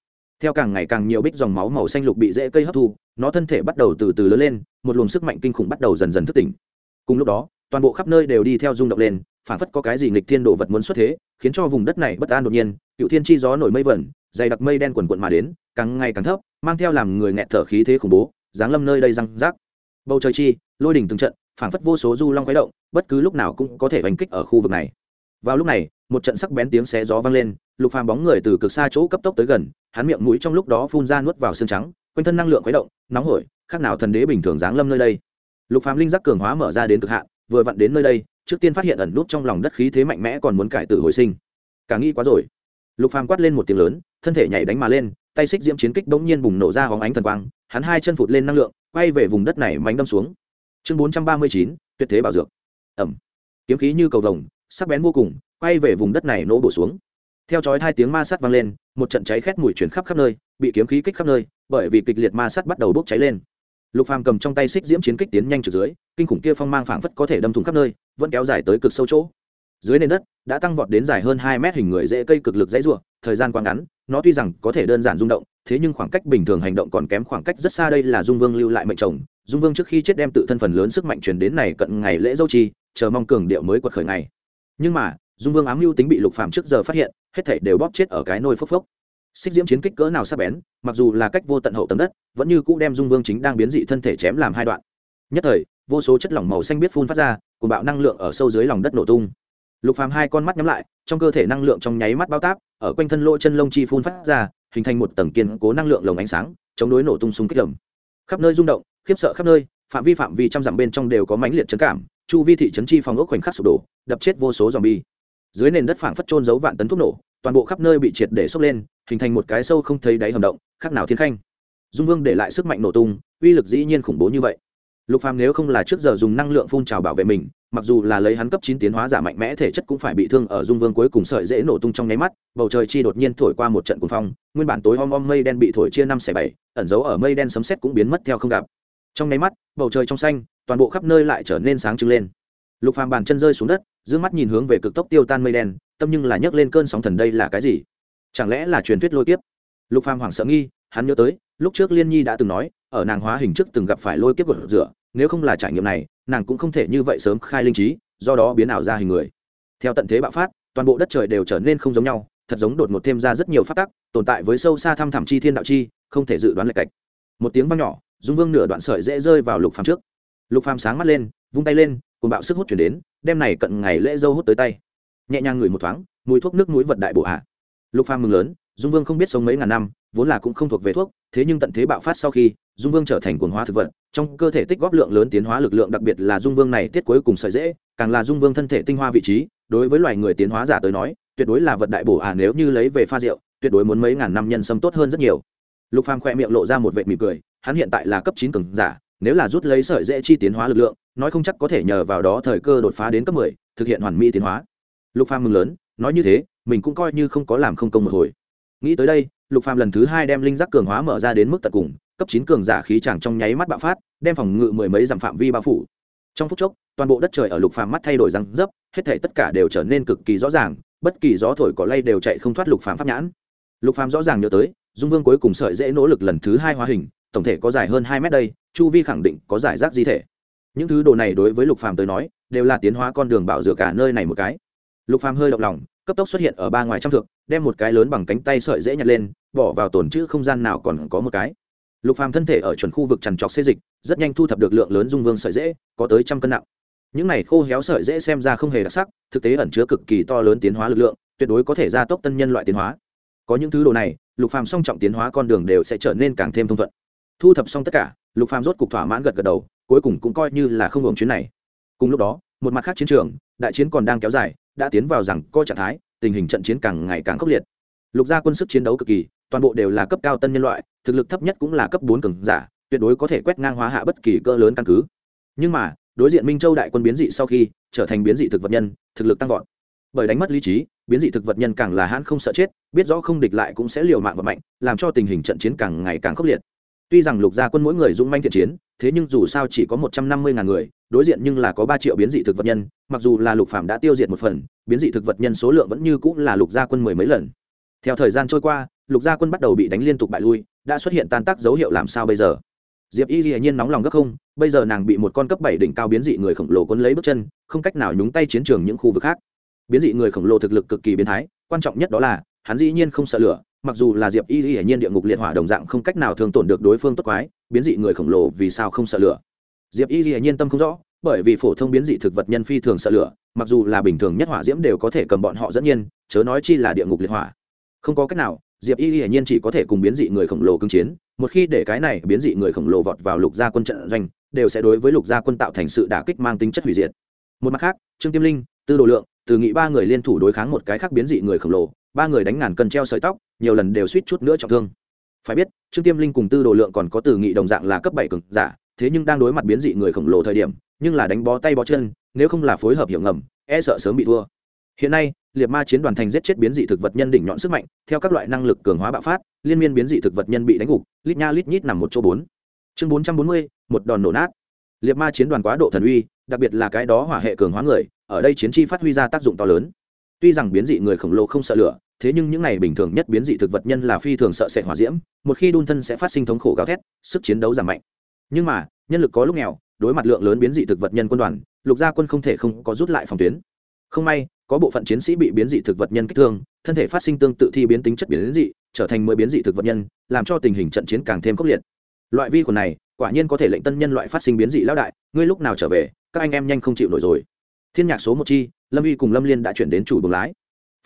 theo càng ngày càng nhiều bích dòng máu màu xanh lục bị dễ cây hấp thu, nó thân thể bắt đầu từ từ lớn lên, một luồng sức mạnh kinh khủng bắt đầu dần dần thức tỉnh. Cùng lúc đó, toàn bộ khắp nơi đều đi theo rung động lên phản phất có cái gì nghịch thiên đồ vật muốn xuất thế, khiến cho vùng đất này bất an đột nhiên, cựu thiên chi gió nổi mây vẩn, dày đặc mây đen quần quận mà đến, càng ngày càng thấp, mang theo làm người nghẹt thở khí thế khủng bố, giáng lâm nơi đây răng rác bầu trời chi, lôi đỉnh từng trận phản phất vô số du long khuấy động, bất cứ lúc nào cũng có thể hành kích ở khu vực này. Vào lúc này, một trận sắc bén tiếng xé gió vang lên lục phàm bóng người từ cực xa chỗ cấp tốc tới gần, hắn miệng mũi trong lúc đó phun ra nuốt vào xương trắng, quanh thân năng lượng khuấy động, nóng hổi, khác nào thần đế bình thường giáng lâm nơi đây. Lục phàm linh giác cường hóa mở ra đến cực hạn, vừa vặn đến nơi đây, trước tiên phát hiện ẩn nút trong lòng đất khí thế mạnh mẽ còn muốn cải tử hồi sinh. Cả nghĩ quá rồi. Lục phàm quát lên một tiếng lớn, thân thể nhảy đánh mà lên, tay xích diễm chiến kích bỗng nhiên bùng nổ ra hóng ánh thần quang, hắn hai chân phụt lên năng lượng, quay về vùng đất này mánh đâm xuống. Chương bốn trăm ba mươi chín, tuyệt thế bảo dược. Ẩm. Kiếm khí như cầu vồng, sắc bén vô cùng, quay về vùng đất này nổ bổ xuống theo chói hai tiếng ma sát vang lên, một trận cháy khét mùi chuyển khắp khắp nơi, bị kiếm khí kích khắp nơi, bởi vì kịch liệt ma sát bắt đầu bốc cháy lên. Lục phàm cầm trong tay xích diễm chiến kích tiến nhanh trực dưới, kinh khủng kia phong mang phảng phất có thể đâm thủng khắp nơi, vẫn kéo dài tới cực sâu chỗ. Dưới nền đất, đã tăng vọt đến dài hơn hai mét hình người dễ cây cực lực dãy ruộng thời gian quá ngắn, nó tuy rằng có thể đơn giản rung động, thế nhưng khoảng cách bình thường hành động còn kém khoảng cách rất xa đây là dung vương lưu lại mệnh chồng. Dung vương trước khi chết đem tự thân phần lớn sức mạnh truyền đến này cận ngày lễ dâu chi, chờ mong cường điệu mới quật khởi ngày. Nhưng mà dung vương ám mưu tính bị lục phàm trước giờ phát hiện, hết thảy đều bóp chết ở cái nôi phốc phốc. Xích diễm chiến kích cỡ nào sắc bén, mặc dù là cách vô tận hậu tầng đất, vẫn như cũ đem dung vương chính đang biến dị thân thể chém làm hai đoạn. Nhất thời, vô số chất lỏng màu xanh biết phun phát ra cùng bạo năng lượng ở sâu dưới lòng đất nổ tung. Lục phàm hai con mắt nhắm lại, trong cơ thể năng lượng trong nháy mắt bao táp, ở quanh thân lỗ chân lông chi phun phát ra, hình thành một tầng kiên cố năng lượng lồng ánh sáng, chống đối nổ tung súng kích lầm. Khắp nơi rung động, khiếp sợ khắp nơi, phạm vi phạm vi trăm dặm bên trong đều có mãnh liệt chấn cảm, chu vi thị trấn chi phòng ốc khoảnh khắc sụp đổ, đập chết vô số dòng bi dưới nền đất phảng phất trôn giấu vạn tấn thuốc nổ, toàn bộ khắp nơi bị triệt để sốc lên, hình thành một cái sâu không thấy đáy hầm động, khác nào thiên khanh. Dung vương để lại sức mạnh nổ tung, uy lực dĩ nhiên khủng bố như vậy. Lục phàm nếu không là trước giờ dùng năng lượng phun trào bảo vệ mình, mặc dù là lấy hắn cấp chín tiến hóa giả mạnh mẽ thể chất cũng phải bị thương ở dung vương cuối cùng sợi dễ nổ tung trong nháy mắt, bầu trời chi đột nhiên thổi qua một trận cuồng phong, nguyên bản tối om om mây đen bị thổi chia năm xẻ bảy, ẩn giấu ở mây đen sấm sét cũng biến mất theo không gặp. Trong nháy mắt, bầu trời trong xanh, toàn bộ khắp nơi lại trở nên sáng trưng lên lục phàm bàn chân rơi xuống đất, dương mắt nhìn hướng về cực tốc tiêu tan mây đen, tâm nhưng là nhấc lên cơn sóng thần đây là cái gì? Chẳng lẽ là truyền thuyết lôi kiếp? Lục phàm hoảng sợ nghi, hắn nhớ tới, lúc trước liên nhi đã từng nói, ở nàng hóa hình trước từng gặp phải lôi kiếp của rửa, nếu không là trải nghiệm này, nàng cũng không thể như vậy sớm khai linh trí, do đó biến ảo ra hình người. Theo tận thế bạo phát, toàn bộ đất trời đều trở nên không giống nhau, thật giống đột ngột thêm ra rất nhiều phát tắc, tồn tại với sâu xa thăm thẳm chi thiên đạo chi, không thể dự đoán lệch cạch. Một tiếng vang nhỏ dung vương nửa đoạn sợi dễ rơi vào lục phàm trước. Lục phàm sáng mắt lên, vung tay lên cùng bạo sức hút chuyển đến đem này cận ngày lễ dâu hút tới tay. Nhẹ nhàng ngửi một thoáng, mùi thuốc nước mũi vật đại bộ hạ. Lục phàm mừng lớn, dung vương không biết sống mấy ngàn năm, vốn là cũng không thuộc về thuốc, thế nhưng tận thế bạo phát sau khi, dung vương trở thành quần hóa thực vật, trong cơ thể tích góp lượng lớn tiến hóa lực lượng đặc biệt là dung vương này tiết cuối cùng sợi dễ càng là dung vương thân thể tinh hoa vị trí, đối với loài người tiến hóa giả tới nói, tuyệt đối là vật đại bổ à nếu như lấy về pha rượu, tuyệt đối muốn mấy ngàn năm nhân sâm tốt hơn rất nhiều. Lục phàm khoe miệng lộ ra một vệt mỉm cười, hắn hiện tại là cấp chín cường giả nếu là rút lấy sợi dễ chi tiến hóa lực lượng, nói không chắc có thể nhờ vào đó thời cơ đột phá đến cấp mười, thực hiện hoàn mỹ tiến hóa. Lục phàm mừng lớn, nói như thế, mình cũng coi như không có làm không công một hồi. Nghĩ tới đây, lục phàm lần thứ hai đem linh giác cường hóa mở ra đến mức tận cùng, cấp chín cường giả khí chẳng trong nháy mắt bạo phát, đem phòng ngự mười mấy dặm phạm vi bao phủ. Trong phút chốc, toàn bộ đất trời ở lục phàm mắt thay đổi răng dấp, hết thảy tất cả đều trở nên cực kỳ rõ ràng, bất kỳ gió thổi cỏ lay đều chạy không thoát lục phàm pháp nhãn. Lục phàm rõ ràng nhớ tới, dung vương cuối cùng sợi dễ nỗ lực lần thứ hai hóa hình tổng thể có dài hơn hai mét đây, chu vi khẳng định có giải rác di thể. Những thứ đồ này đối với lục phàm tới nói, đều là tiến hóa con đường bảo dựa cả nơi này một cái. Lục phàm hơi động lòng, cấp tốc xuất hiện ở ba ngoài trăm thượng đem một cái lớn bằng cánh tay sợi dễ nhặt lên, bỏ vào tổn chữ không gian nào còn có một cái. Lục phàm thân thể ở chuẩn khu vực trằn trọc xê dịch, rất nhanh thu thập được lượng lớn dung vương sợi dễ, có tới trăm cân nặng. Những này khô héo sợi dễ xem ra không hề đặc sắc, thực tế ẩn chứa cực kỳ to lớn tiến hóa lực lượng, tuyệt đối có thể gia tốc tân nhân loại tiến hóa. Có những thứ đồ này, lục phàm song trọng tiến hóa con đường đều sẽ trở nên càng thêm thông thuận thu thập xong tất cả, lục phàm rốt cục thỏa mãn gật gật đầu, cuối cùng cũng coi như là không hưởng chuyến này. Cùng lúc đó, một mặt khác chiến trường, đại chiến còn đang kéo dài, đã tiến vào rằng coi trạng thái, tình hình trận chiến càng ngày càng khốc liệt. Lục gia quân sức chiến đấu cực kỳ, toàn bộ đều là cấp cao tân nhân loại, thực lực thấp nhất cũng là cấp bốn cường giả, tuyệt đối có thể quét ngang hóa hạ bất kỳ cỡ lớn căn cứ. Nhưng mà, đối diện minh châu đại quân biến dị sau khi, trở thành biến dị thực vật nhân, thực lực tăng vọt. Bởi đánh mất lý trí, biến dị thực vật nhân càng là hãn không sợ chết, biết rõ không địch lại cũng sẽ liều mạng và mạnh làm cho tình hình trận chiến càng ngày càng khốc liệt tuy rằng lục gia quân mỗi người dũng manh thiện chiến, thế nhưng dù sao chỉ có một trăm năm mươi ngàn người, đối diện nhưng là có ba triệu biến dị thực vật nhân, mặc dù là lục phạm đã tiêu diệt một phần, biến dị thực vật nhân số lượng vẫn như cũng là lục gia quân mười mấy lần. Theo thời gian trôi qua, lục gia quân bắt đầu bị đánh liên tục bại lui, đã xuất hiện tan tác dấu hiệu làm sao bây giờ? Diệp y Lệ nhiên nóng lòng gấp không, bây giờ nàng bị một con cấp bảy đỉnh cao biến dị người khổng lồ cuốn lấy bước chân, không cách nào nhúng tay chiến trường những khu vực khác. Biến dị người khổng lồ thực lực cực kỳ biến thái, quan trọng nhất đó là, hắn dĩ nhiên không sợ lửa mặc dù là diệp y hiển nhiên địa ngục liệt hỏa đồng dạng không cách nào thường tổn được đối phương tốt quái, biến dị người khổng lồ vì sao không sợ lửa? Diệp y hiển nhiên tâm không rõ, bởi vì phổ thông biến dị thực vật nhân phi thường sợ lửa, mặc dù là bình thường nhất hỏa diễm đều có thể cầm bọn họ dẫn nhiên chớ nói chi là địa ngục liệt hỏa. Không có cách nào, diệp y hiển nhiên chỉ có thể cùng biến dị người khổng lồ cứng chiến, một khi để cái này biến dị người khổng lồ vọt vào lục gia quân trận doanh, đều sẽ đối với lục gia quân tạo thành sự đả kích mang tính chất hủy diệt. Một mặt khác, trương tiêm linh, tư đồ lượng, từ nghị ba người liên thủ đối kháng một cái khác biến dị người khổng lồ ba người đánh ngàn cân treo sợi tóc, nhiều lần đều suýt chút nữa trọng thương. Phải biết, trương tiêm linh cùng tư đồ lượng còn có từ nghị đồng dạng là cấp bảy cực giả, thế nhưng đang đối mặt biến dị người khổng lồ thời điểm, nhưng là đánh bó tay bó chân, nếu không là phối hợp hiểu ngầm e sợ sớm bị thua. Hiện nay, liệt ma chiến đoàn thành giết chết biến dị thực vật nhân đỉnh nhọn sức mạnh, theo các loại năng lực cường hóa bạo phát, liên miên biến dị thực vật nhân bị đánh gục, lít nha lít nhít nằm một chỗ bốn. Chương bốn trăm bốn mươi, một đòn nổ nát. Liệt ma chiến đoàn quá độ thần uy, đặc biệt là cái đó hỏa hệ cường hóa người, ở đây chiến chi phát huy ra tác dụng to lớn. Tuy rằng biến dị người khổng lồ không sợ lửa thế nhưng những này bình thường nhất biến dị thực vật nhân là phi thường sợ sệt hỏa diễm, một khi đun thân sẽ phát sinh thống khổ gào thét, sức chiến đấu giảm mạnh. Nhưng mà, nhân lực có lúc nghèo, đối mặt lượng lớn biến dị thực vật nhân quân đoàn, lục gia quân không thể không có rút lại phòng tuyến. Không may, có bộ phận chiến sĩ bị biến dị thực vật nhân kích thương, thân thể phát sinh tương tự thi biến tính chất biến dị, trở thành mới biến dị thực vật nhân, làm cho tình hình trận chiến càng thêm khốc liệt. Loại vi khuẩn này, quả nhiên có thể lệnh tân nhân loại phát sinh biến dị lão đại, ngươi lúc nào trở về, các anh em nhanh không chịu nổi rồi. Thiên nhạc số một chi, lâm uy cùng lâm liên đã chuyển đến chủ buồng lái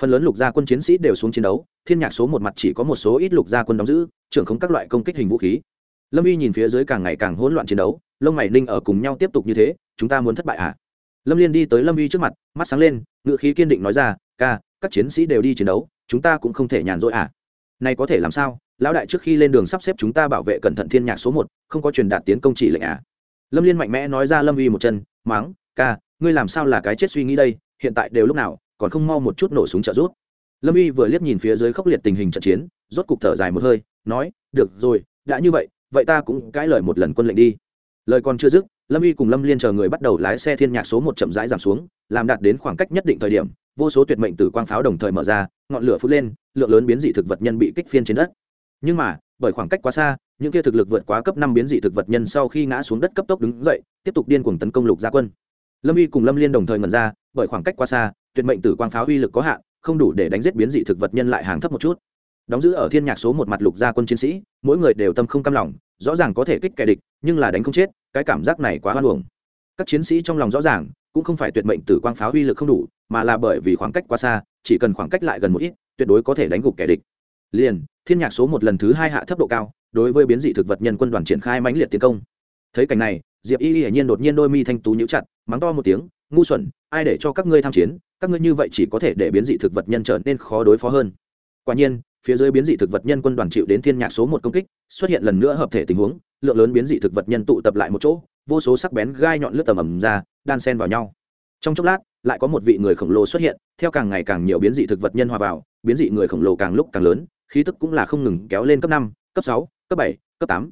phần lớn lục gia quân chiến sĩ đều xuống chiến đấu, thiên nhạc số một mặt chỉ có một số ít lục gia quân đóng giữ, trưởng không các loại công kích hình vũ khí. Lâm uy nhìn phía dưới càng ngày càng hỗn loạn chiến đấu, lông mày ninh ở cùng nhau tiếp tục như thế, chúng ta muốn thất bại à? Lâm liên đi tới lâm uy trước mặt, mắt sáng lên ngựa khí kiên định nói ra, ca, các chiến sĩ đều đi chiến đấu, chúng ta cũng không thể nhàn rỗi à? Này có thể làm sao? Lão đại trước khi lên đường sắp xếp chúng ta bảo vệ cẩn thận thiên nhạc số một, không có truyền đạt tiến công chỉ lệnh à? Lâm liên mạnh mẽ nói ra lâm uy một chân mắng ca, ngươi làm sao là cái chết suy nghĩ đây? Hiện tại đều lúc nào? Còn không mau một chút nổ súng trợ rút lâm uy vừa liếc nhìn phía dưới khốc liệt tình hình trận chiến, rốt cục thở dài một hơi, nói, được rồi, đã như vậy vậy ta cũng cãi lời một lần quân lệnh đi. Lời còn chưa dứt, lâm uy cùng lâm liên chờ người bắt đầu lái xe thiên nhạc số một chậm rãi giảm xuống, làm đạt đến khoảng cách nhất định thời điểm, vô số tuyệt mệnh từ quang pháo đồng thời mở ra, ngọn lửa phút lên, lượng lớn biến dị thực vật nhân bị kích phiên trên đất. Nhưng mà, bởi khoảng cách quá xa, những kia thực lực vượt quá cấp năm biến dị thực vật nhân sau khi ngã xuống đất cấp tốc đứng dậy, tiếp tục điên cuồng tấn công lục gia quân. Lâm uy cùng lâm liên đồng thời ngẩn ra, bởi khoảng cách quá xa tuyệt mệnh tử quang pháo uy lực có hạn, không đủ để đánh giết biến dị thực vật nhân lại hàng thấp một chút. Đóng giữ ở thiên nhạc số một mặt lục gia quân chiến sĩ, mỗi người đều tâm không cam lòng, rõ ràng có thể kích kẻ địch, nhưng là đánh không chết, cái cảm giác này quá hoan hồng các chiến sĩ trong lòng rõ ràng, cũng không phải tuyệt mệnh tử quang pháo uy lực không đủ, mà là bởi vì khoảng cách quá xa, chỉ cần khoảng cách lại gần một ít, tuyệt đối có thể đánh gục kẻ địch. Liền, thiên nhạc số một lần thứ hai hạ thấp độ cao, đối với biến dị thực vật nhân quân đoàn triển khai mãnh liệt tiến công. Thấy cảnh này, diệp y hiển nhiên đột nhiên đôi mi thanh tú nhíu chặt, mắng to một tiếng ngu xuẩn, ai để cho các ngươi tham chiến, các ngươi như vậy chỉ có thể để biến dị thực vật nhân trở nên khó đối phó hơn. Quả nhiên, phía dưới biến dị thực vật nhân quân đoàn chịu đến thiên nhạc số một công kích, xuất hiện lần nữa hợp thể tình huống, lượng lớn biến dị thực vật nhân tụ tập lại một chỗ, vô số sắc bén gai nhọn lướt tầm ầm ra, đan sen vào nhau. Trong chốc lát, lại có một vị người khổng lồ xuất hiện, theo càng ngày càng nhiều biến dị thực vật nhân hòa vào, biến dị người khổng lồ càng lúc càng lớn, khí tức cũng là không ngừng kéo lên cấp năm, cấp sáu, cấp bảy, cấp tám.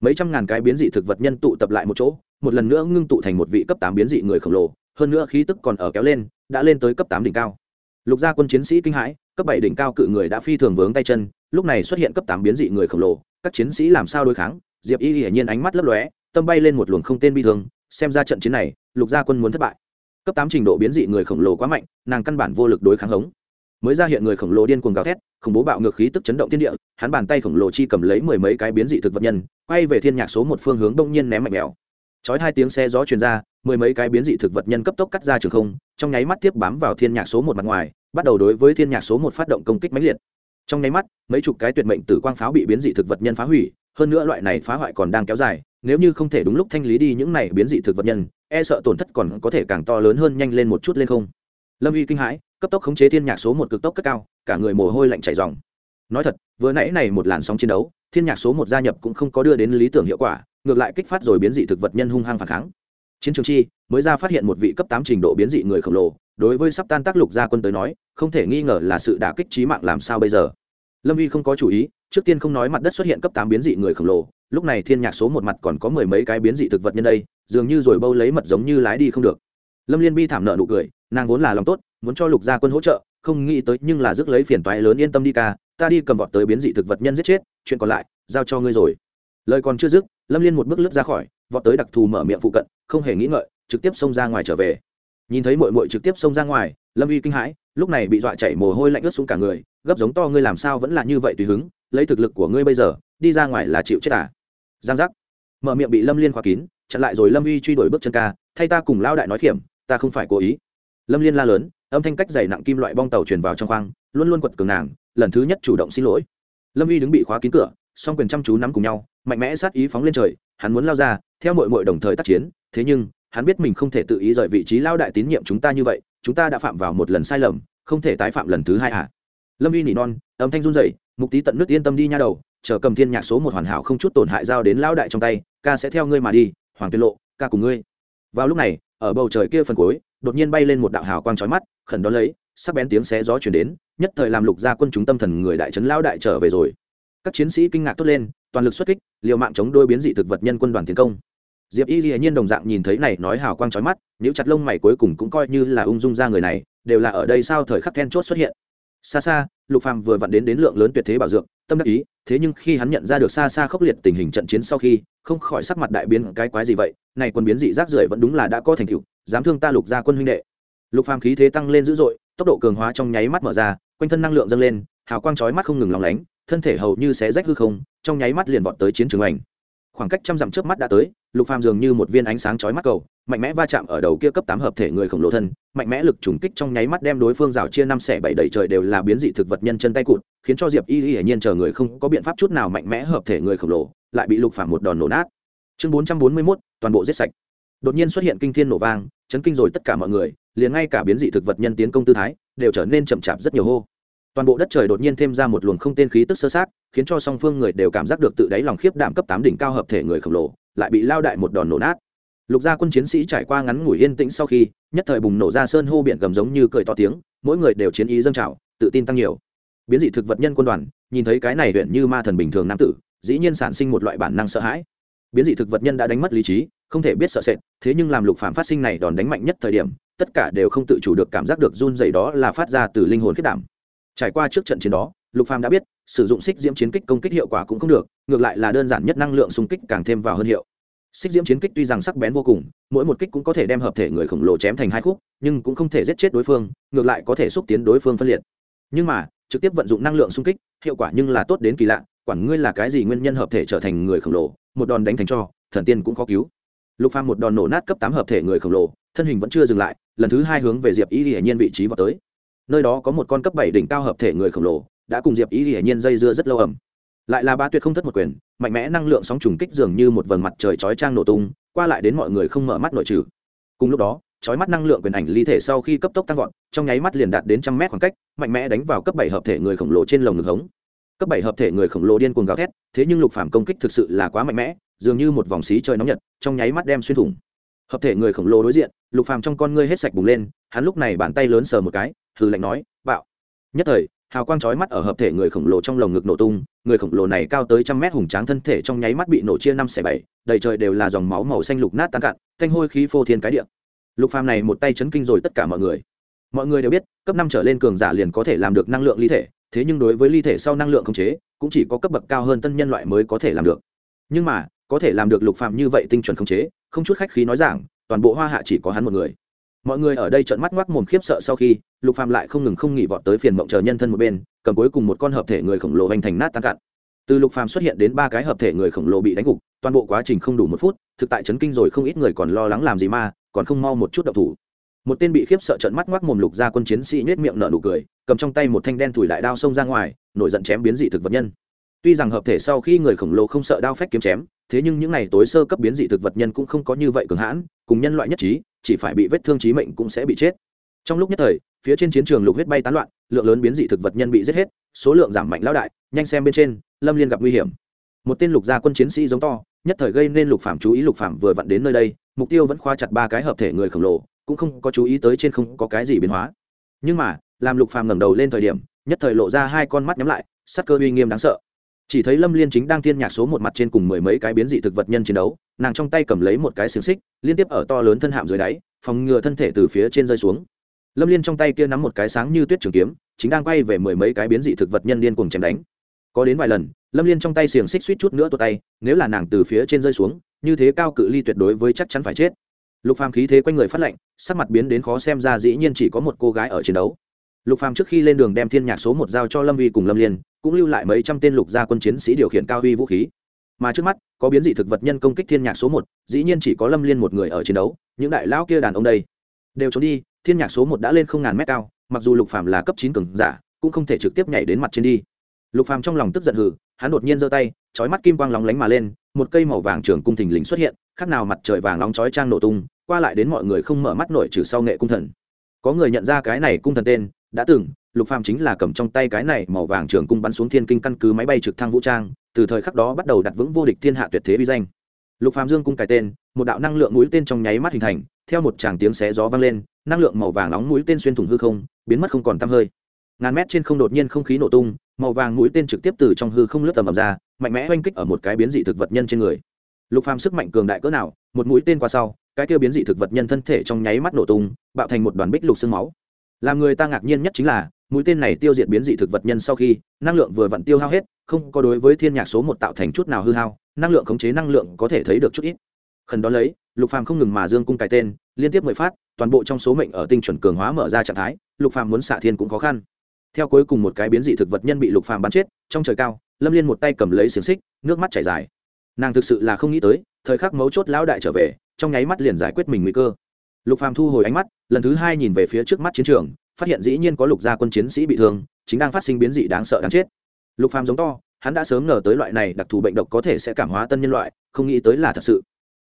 Mấy trăm ngàn cái biến dị thực vật nhân tụ tập lại một chỗ, một lần nữa ngưng tụ thành một vị cấp tám biến dị người khổng lồ hơn nữa khí tức còn ở kéo lên, đã lên tới cấp tám đỉnh cao. Lục gia quân chiến sĩ kinh hãi, cấp bảy đỉnh cao cự người đã phi thường vướng tay chân, lúc này xuất hiện cấp tám biến dị người khổng lồ, các chiến sĩ làm sao đối kháng? Diệp y hiển nhiên ánh mắt lấp lóe, tâm bay lên một luồng không tên bi thương, xem ra trận chiến này, lục gia quân muốn thất bại. Cấp tám trình độ biến dị người khổng lồ quá mạnh, nàng căn bản vô lực đối kháng hống. Mới ra hiện người khổng lồ điên cuồng gào thét, khủng bố bạo ngược khí tức chấn động thiên địa, hắn bàn tay khổng lồ chi cầm lấy mười mấy cái biến dị thực vật nhân, quay về thiên nhạc số một phương hướng đông nhiên ném mạnh mẽo chói hai tiếng xe gió truyền ra, mười mấy cái biến dị thực vật nhân cấp tốc cắt ra trường không, trong nháy mắt tiếp bám vào thiên nhạc số một mặt ngoài, bắt đầu đối với thiên nhạc số một phát động công kích mãnh liệt. Trong nháy mắt, mấy chục cái tuyệt mệnh tử quang pháo bị biến dị thực vật nhân phá hủy, hơn nữa loại này phá hoại còn đang kéo dài, nếu như không thể đúng lúc thanh lý đi những này biến dị thực vật nhân e sợ tổn thất còn có thể càng to lớn hơn nhanh lên một chút lên không. Lâm uy kinh hãi, cấp tốc khống chế thiên nhạc số một cực tốc cất cao, cả người mồ hôi lạnh chảy dòng nói thật, vừa nãy này một làn sóng chiến đấu, thiên nhạc số một gia nhập cũng không có đưa đến lý tưởng hiệu quả ngược lại kích phát rồi biến dị thực vật nhân hung hăng phản kháng. Chiến trường chi, mới ra phát hiện một vị cấp tám trình độ biến dị người khổng lồ, đối với sắp tan tác lục gia quân tới nói, không thể nghi ngờ là sự đả kích trí mạng làm sao bây giờ. Lâm uy không có chủ ý, trước tiên không nói mặt đất xuất hiện cấp tám biến dị người khổng lồ, lúc này thiên nhạc số một mặt còn có mười mấy cái biến dị thực vật nhân đây, dường như rồi bâu lấy mật giống như lái đi không được. Lâm liên bi thảm nợ nụ cười, nàng vốn là lòng tốt, muốn cho lục gia quân hỗ trợ, không nghĩ tới nhưng là rước lấy phiền toái lớn yên tâm đi ca, ta đi cầm vọt tới biến dị thực vật nhân giết chết, chuyện còn lại, giao cho ngươi rồi. Lời còn chưa dứt lâm liên một bước lướt ra khỏi, vọt tới đặc thù mở miệng phụ cận, không hề nghĩ ngợi, trực tiếp xông ra ngoài trở về. Nhìn thấy mội mội trực tiếp xông ra ngoài, lâm uy kinh hãi, lúc này bị dọa chảy mồ hôi lạnh ướt xuống cả người, gấp giống to ngươi làm sao vẫn là như vậy tùy hứng, lấy thực lực của ngươi bây giờ, đi ra ngoài là chịu chết à? Giang giác. Mở miệng bị lâm liên khóa kín, chặn lại rồi lâm uy truy đuổi bước chân ca, thay ta cùng lao đại nói kiểm ta không phải cố ý. Lâm liên la lớn, âm thanh cách dày nặng kim loại bong tàu truyền vào trong khoang, luôn luôn quật cường nàng, lần thứ nhất chủ động xin lỗi. Lâm uy đứng bị khóa kín cửa song quyền chăm chú nắm cùng nhau, mạnh mẽ sát ý phóng lên trời, hắn muốn lao ra, theo mội mội đồng thời tác chiến, thế nhưng, hắn biết mình không thể tự ý rời vị trí lao đại tín nhiệm chúng ta như vậy, chúng ta đã phạm vào một lần sai lầm, không thể tái phạm lần thứ hai à. Lâm uy nỉ non, âm thanh run rẩy, mục tí tận nước yên tâm đi nha đầu, chờ cầm thiên nhạc số một hoàn hảo không chút tổn hại giao đến lao đại trong tay, ca sẽ theo ngươi mà đi, hoàng tuyên lộ, ca cùng ngươi. Vào lúc này, ở bầu trời kia phần cuối, đột nhiên bay lên một đạo hào quang chói mắt, khẩn đón lấy, sắc bén tiếng xé gió chuyển đến, nhất thời làm lục gia quân chúng tâm thần người đại trấn lao đại trở về rồi các chiến sĩ kinh ngạc tốt lên, toàn lực xuất kích, liều mạng chống đôi biến dị thực vật nhân quân đoàn tiến công. Diệp y hiển nhiên đồng dạng nhìn thấy này nói hào quang chói mắt nếu chặt lông mày cuối cùng cũng coi như là ung dung ra người này, đều là ở đây sao thời khắc then chốt xuất hiện. Xa xa, lục phàm vừa vặn đến đến lượng lớn tuyệt thế bảo dược, tâm đắc ý, thế nhưng khi hắn nhận ra được xa xa khốc liệt tình hình trận chiến sau khi, không khỏi sắc mặt đại biến, cái quái gì vậy? Này quân biến dị rác rưởi vẫn đúng là đã có thành tựu, dám thương ta lục gia quân huynh đệ. Lục phàm khí thế tăng lên dữ dội, tốc độ cường hóa trong nháy mắt mở ra, quanh thân năng lượng dâng lên, hào quang chói mắt không ngừng lóng lánh thân thể hầu như xé rách hư không trong nháy mắt liền vọt tới chiến trường ảnh. Khoảng cách trăm dặm trước mắt đã tới lục phàm dường như một viên ánh sáng chói mắt cầu mạnh mẽ va chạm ở đầu kia cấp tám hợp thể người khổng lồ thân mạnh mẽ lực trùng kích trong nháy mắt đem đối phương rào chia năm xẻ bảy đầy trời đều là biến dị thực vật nhân chân tay cụt khiến cho diệp y y hiển nhiên chờ người không có biện pháp chút nào mạnh mẽ hợp thể người khổng lồ lại bị lục phàm một đòn nổ nát. Chương bốn trăm bốn mươi 441, toàn bộ giết sạch. Đột nhiên xuất hiện kinh thiên nổ vang chấn kinh rồi tất cả mọi người liền ngay cả biến dị thực vật nhân tiến công tư thái đều trở nên chậm chạp rất nhiều hô toàn bộ đất trời đột nhiên thêm ra một luồng không tên khí tức sơ sát, khiến cho song phương người đều cảm giác được tự đáy lòng khiếp đảm cấp tám đỉnh cao hợp thể người khổng lồ, lại bị lao đại một đòn nổ nát. Lục gia quân chiến sĩ trải qua ngắn ngủi yên tĩnh sau khi, nhất thời bùng nổ ra sơn hô biển gầm giống như cười to tiếng, mỗi người đều chiến ý dâng trào, tự tin tăng nhiều. Biến dị thực vật nhân quân đoàn, nhìn thấy cái này huyện như ma thần bình thường nam tử, dĩ nhiên sản sinh một loại bản năng sợ hãi. Biến dị thực vật nhân đã đánh mất lý trí, không thể biết sợ sệt, thế nhưng làm lục phạm phát sinh này đòn đánh mạnh nhất thời điểm, tất cả đều không tự chủ được cảm giác được run dày đó là phát ra từ linh hồn kết đảm trải qua trước trận chiến đó, lục phàm đã biết, sử dụng xích diễm chiến kích công kích hiệu quả cũng không được, ngược lại là đơn giản nhất năng lượng xung kích càng thêm vào hơn hiệu. Xích diễm chiến kích tuy rằng sắc bén vô cùng, mỗi một kích cũng có thể đem hợp thể người khổng lồ chém thành hai khúc, nhưng cũng không thể giết chết đối phương, ngược lại có thể xúc tiến đối phương phân liệt. Nhưng mà, trực tiếp vận dụng năng lượng xung kích, hiệu quả nhưng là tốt đến kỳ lạ, quản ngươi là cái gì nguyên nhân hợp thể trở thành người khổng lồ, một đòn đánh thành cho, thần tiên cũng khó cứu. Lục phàm một đòn nổ nát cấp tám hợp thể người khổng lồ, thân hình vẫn chưa dừng lại, lần thứ hai hướng về diệp y hiển nhiên vị trí vào tới nơi đó có một con cấp bảy đỉnh cao hợp thể người khổng lồ, đã cùng diệp ý hiển nhiên dây dưa rất lâu ẩm. Lại là ba tuyệt không thất một quyền, mạnh mẽ năng lượng sóng trùng kích dường như một vầng mặt trời chói trang nổ tung, qua lại đến mọi người không mở mắt nội trừ. Cùng lúc đó, chói mắt năng lượng quyền ảnh ly thể sau khi cấp tốc tăng vọt, trong nháy mắt liền đạt đến trăm mét khoảng cách, mạnh mẽ đánh vào cấp bảy hợp thể người khổng lồ trên lồng ngực hống. Cấp bảy hợp thể người khổng lồ điên cuồng gào thét, thế nhưng lục phàm công kích thực sự là quá mạnh mẽ, dường như một vòng xí trời nóng nhật, trong nháy mắt đem xuyên thủng. Hợp thể người khổng lồ đối diện, lục phàm trong con ngươi hết sạch bùng lên, hắn lúc này bàn tay lớn sờ một cái hừ lạnh nói, bạo. Nhất thời, hào quang chói mắt ở hợp thể người khổng lồ trong lồng ngực nổ tung, người khổng lồ này cao tới trăm mét hùng tráng thân thể trong nháy mắt bị nổ chia năm xẻ bảy, đầy trời đều là dòng máu màu xanh lục nát tan cạn, thanh hôi khí phô thiên cái địa. Lục phàm này một tay chấn kinh rồi tất cả mọi người. Mọi người đều biết, cấp năm trở lên cường giả liền có thể làm được năng lượng ly thể, thế nhưng đối với ly thể sau năng lượng khống chế, cũng chỉ có cấp bậc cao hơn tân nhân loại mới có thể làm được. Nhưng mà, có thể làm được lục phàm như vậy tinh chuẩn khống chế, không chút khách khí nói rằng, toàn bộ hoa hạ chỉ có hắn một người mọi người ở đây trợn mắt ngoác mồm khiếp sợ sau khi, lục phàm lại không ngừng không nghỉ vọt tới phiền mộng chờ nhân thân một bên, cầm cuối cùng một con hợp thể người khổng lồ hành thành nát tan cạn. Từ lục phàm xuất hiện đến ba cái hợp thể người khổng lồ bị đánh gục, toàn bộ quá trình không đủ một phút, thực tại chấn kinh rồi không ít người còn lo lắng làm gì mà, còn không mau một chút động thủ. Một tên bị khiếp sợ trợn mắt ngoác mồm lục ra quân chiến sĩ nhếch miệng nở nụ cười, cầm trong tay một thanh đen thủi đại đao xông ra ngoài, nổi giận chém biến dị thực vật nhân. Tuy rằng hợp thể sau khi người khổng lồ không sợ đao phách kiếm chém, thế nhưng những này tối sơ cấp biến dị thực vật nhân cũng không có như vậy cường hãn, cùng nhân loại nhất trí chỉ phải bị vết thương chí mệnh cũng sẽ bị chết. Trong lúc nhất thời, phía trên chiến trường lục huyết bay tán loạn, lượng lớn biến dị thực vật nhân bị giết hết, số lượng giảm mạnh lão đại, nhanh xem bên trên, lâm liên gặp nguy hiểm. Một tên lục gia quân chiến sĩ giống to, nhất thời gây nên lục phạm chú ý, lục phạm vừa vặn đến nơi đây, mục tiêu vẫn khoa chặt ba cái hợp thể người khổng lồ, cũng không có chú ý tới trên không có cái gì biến hóa. Nhưng mà, làm lục phàm ngẩng đầu lên thời điểm, nhất thời lộ ra hai con mắt nhắm lại, sắc cơ uy nghiêm đáng sợ. Chỉ thấy lâm liên chính đang thiên nhạc số một mặt trên cùng mười mấy cái biến dị thực vật nhân chiến đấu nàng trong tay cầm lấy một cái xiềng xích, liên tiếp ở to lớn thân hạm dưới đáy, phòng ngừa thân thể từ phía trên rơi xuống. Lâm liên trong tay kia nắm một cái sáng như tuyết trường kiếm, chính đang quay về mười mấy cái biến dị thực vật nhân liên cùng chém đánh. Có đến vài lần, lâm liên trong tay xiềng xích suýt chút nữa tuột tay, nếu là nàng từ phía trên rơi xuống, như thế cao cự ly tuyệt đối với chắc chắn phải chết. Lục phàm khí thế quanh người phát lệnh sắc mặt biến đến khó xem ra dĩ nhiên chỉ có một cô gái ở chiến đấu. Lục phàm trước khi lên đường đem thiên nhạc số một giao cho lâm uy cùng lâm liên, cũng lưu lại mấy trăm tên lục gia quân chiến sĩ điều khiển cao uy vũ khí mà trước mắt, có biến dị thực vật nhân công kích thiên nhạc số một, dĩ nhiên chỉ có lâm liên một người ở chiến đấu, những đại lão kia đàn ông đây đều trốn đi, thiên nhạc số một đã lên không ngàn mét cao, mặc dù lục phàm là cấp chín cường giả, cũng không thể trực tiếp nhảy đến mặt trên đi. Lục phàm trong lòng tức giận hừ, hắn đột nhiên giơ tay, chói mắt kim quang lóng lánh mà lên, một cây màu vàng trường cung thình lình xuất hiện, khác nào mặt trời vàng nóng chói trang nổ tung, qua lại đến mọi người không mở mắt nổi trừ sau nghệ cung thần. Có người nhận ra cái này cung thần tên, đã từng, lục phàm chính là cầm trong tay cái này màu vàng trường cung bắn xuống thiên kinh căn cứ máy bay trực thăng vũ trang từ thời khắc đó bắt đầu đặt vững vô địch thiên hạ tuyệt thế uy danh. Lục phàm dương cung cài tên, một đạo năng lượng mũi tên trong nháy mắt hình thành, theo một tràng tiếng xé gió vang lên, năng lượng màu vàng nóng mũi tên xuyên thủng hư không, biến mất không còn tăm hơi. Ngàn mét trên không đột nhiên không khí nổ tung, màu vàng mũi tên trực tiếp từ trong hư không lướt tầm ầm ra, mạnh mẽ oanh kích ở một cái biến dị thực vật nhân trên người. Lục phàm sức mạnh cường đại cỡ nào, một mũi tên qua sau, cái kia biến dị thực vật nhân thân thể trong nháy mắt nổ tung, bạo thành một đoàn bích lục xương máu. Làm người ta ngạc nhiên nhất chính là mũi tên này tiêu diệt biến dị thực vật nhân sau khi, năng lượng vừa vặn tiêu hao hết, không có đối với thiên nhạc số một tạo thành chút nào hư hao, năng lượng khống chế năng lượng có thể thấy được chút ít. Khẩn đó lấy, lục phàm không ngừng mà dương cung cài tên, liên tiếp mười phát, toàn bộ trong số mệnh ở tinh chuẩn cường hóa mở ra trạng thái, lục phàm muốn xạ thiên cũng khó khăn. Theo cuối cùng một cái biến dị thực vật nhân bị lục phàm bắn chết, trong trời cao, lâm liên một tay cầm lấy xiềng xích, nước mắt chảy dài. Nàng thực sự là không nghĩ tới, thời khắc mấu chốt lão đại trở về, trong nháy mắt liền giải quyết mình nguy cơ. Lục phàm thu hồi ánh mắt, lần thứ hai nhìn về phía trước mắt chiến trường phát hiện dĩ nhiên có lục gia quân chiến sĩ bị thương, chính đang phát sinh biến dị đáng sợ đáng chết. Lục phàm giống to, hắn đã sớm ngờ tới loại này đặc thù bệnh độc có thể sẽ cảm hóa tân nhân loại, không nghĩ tới là thật sự.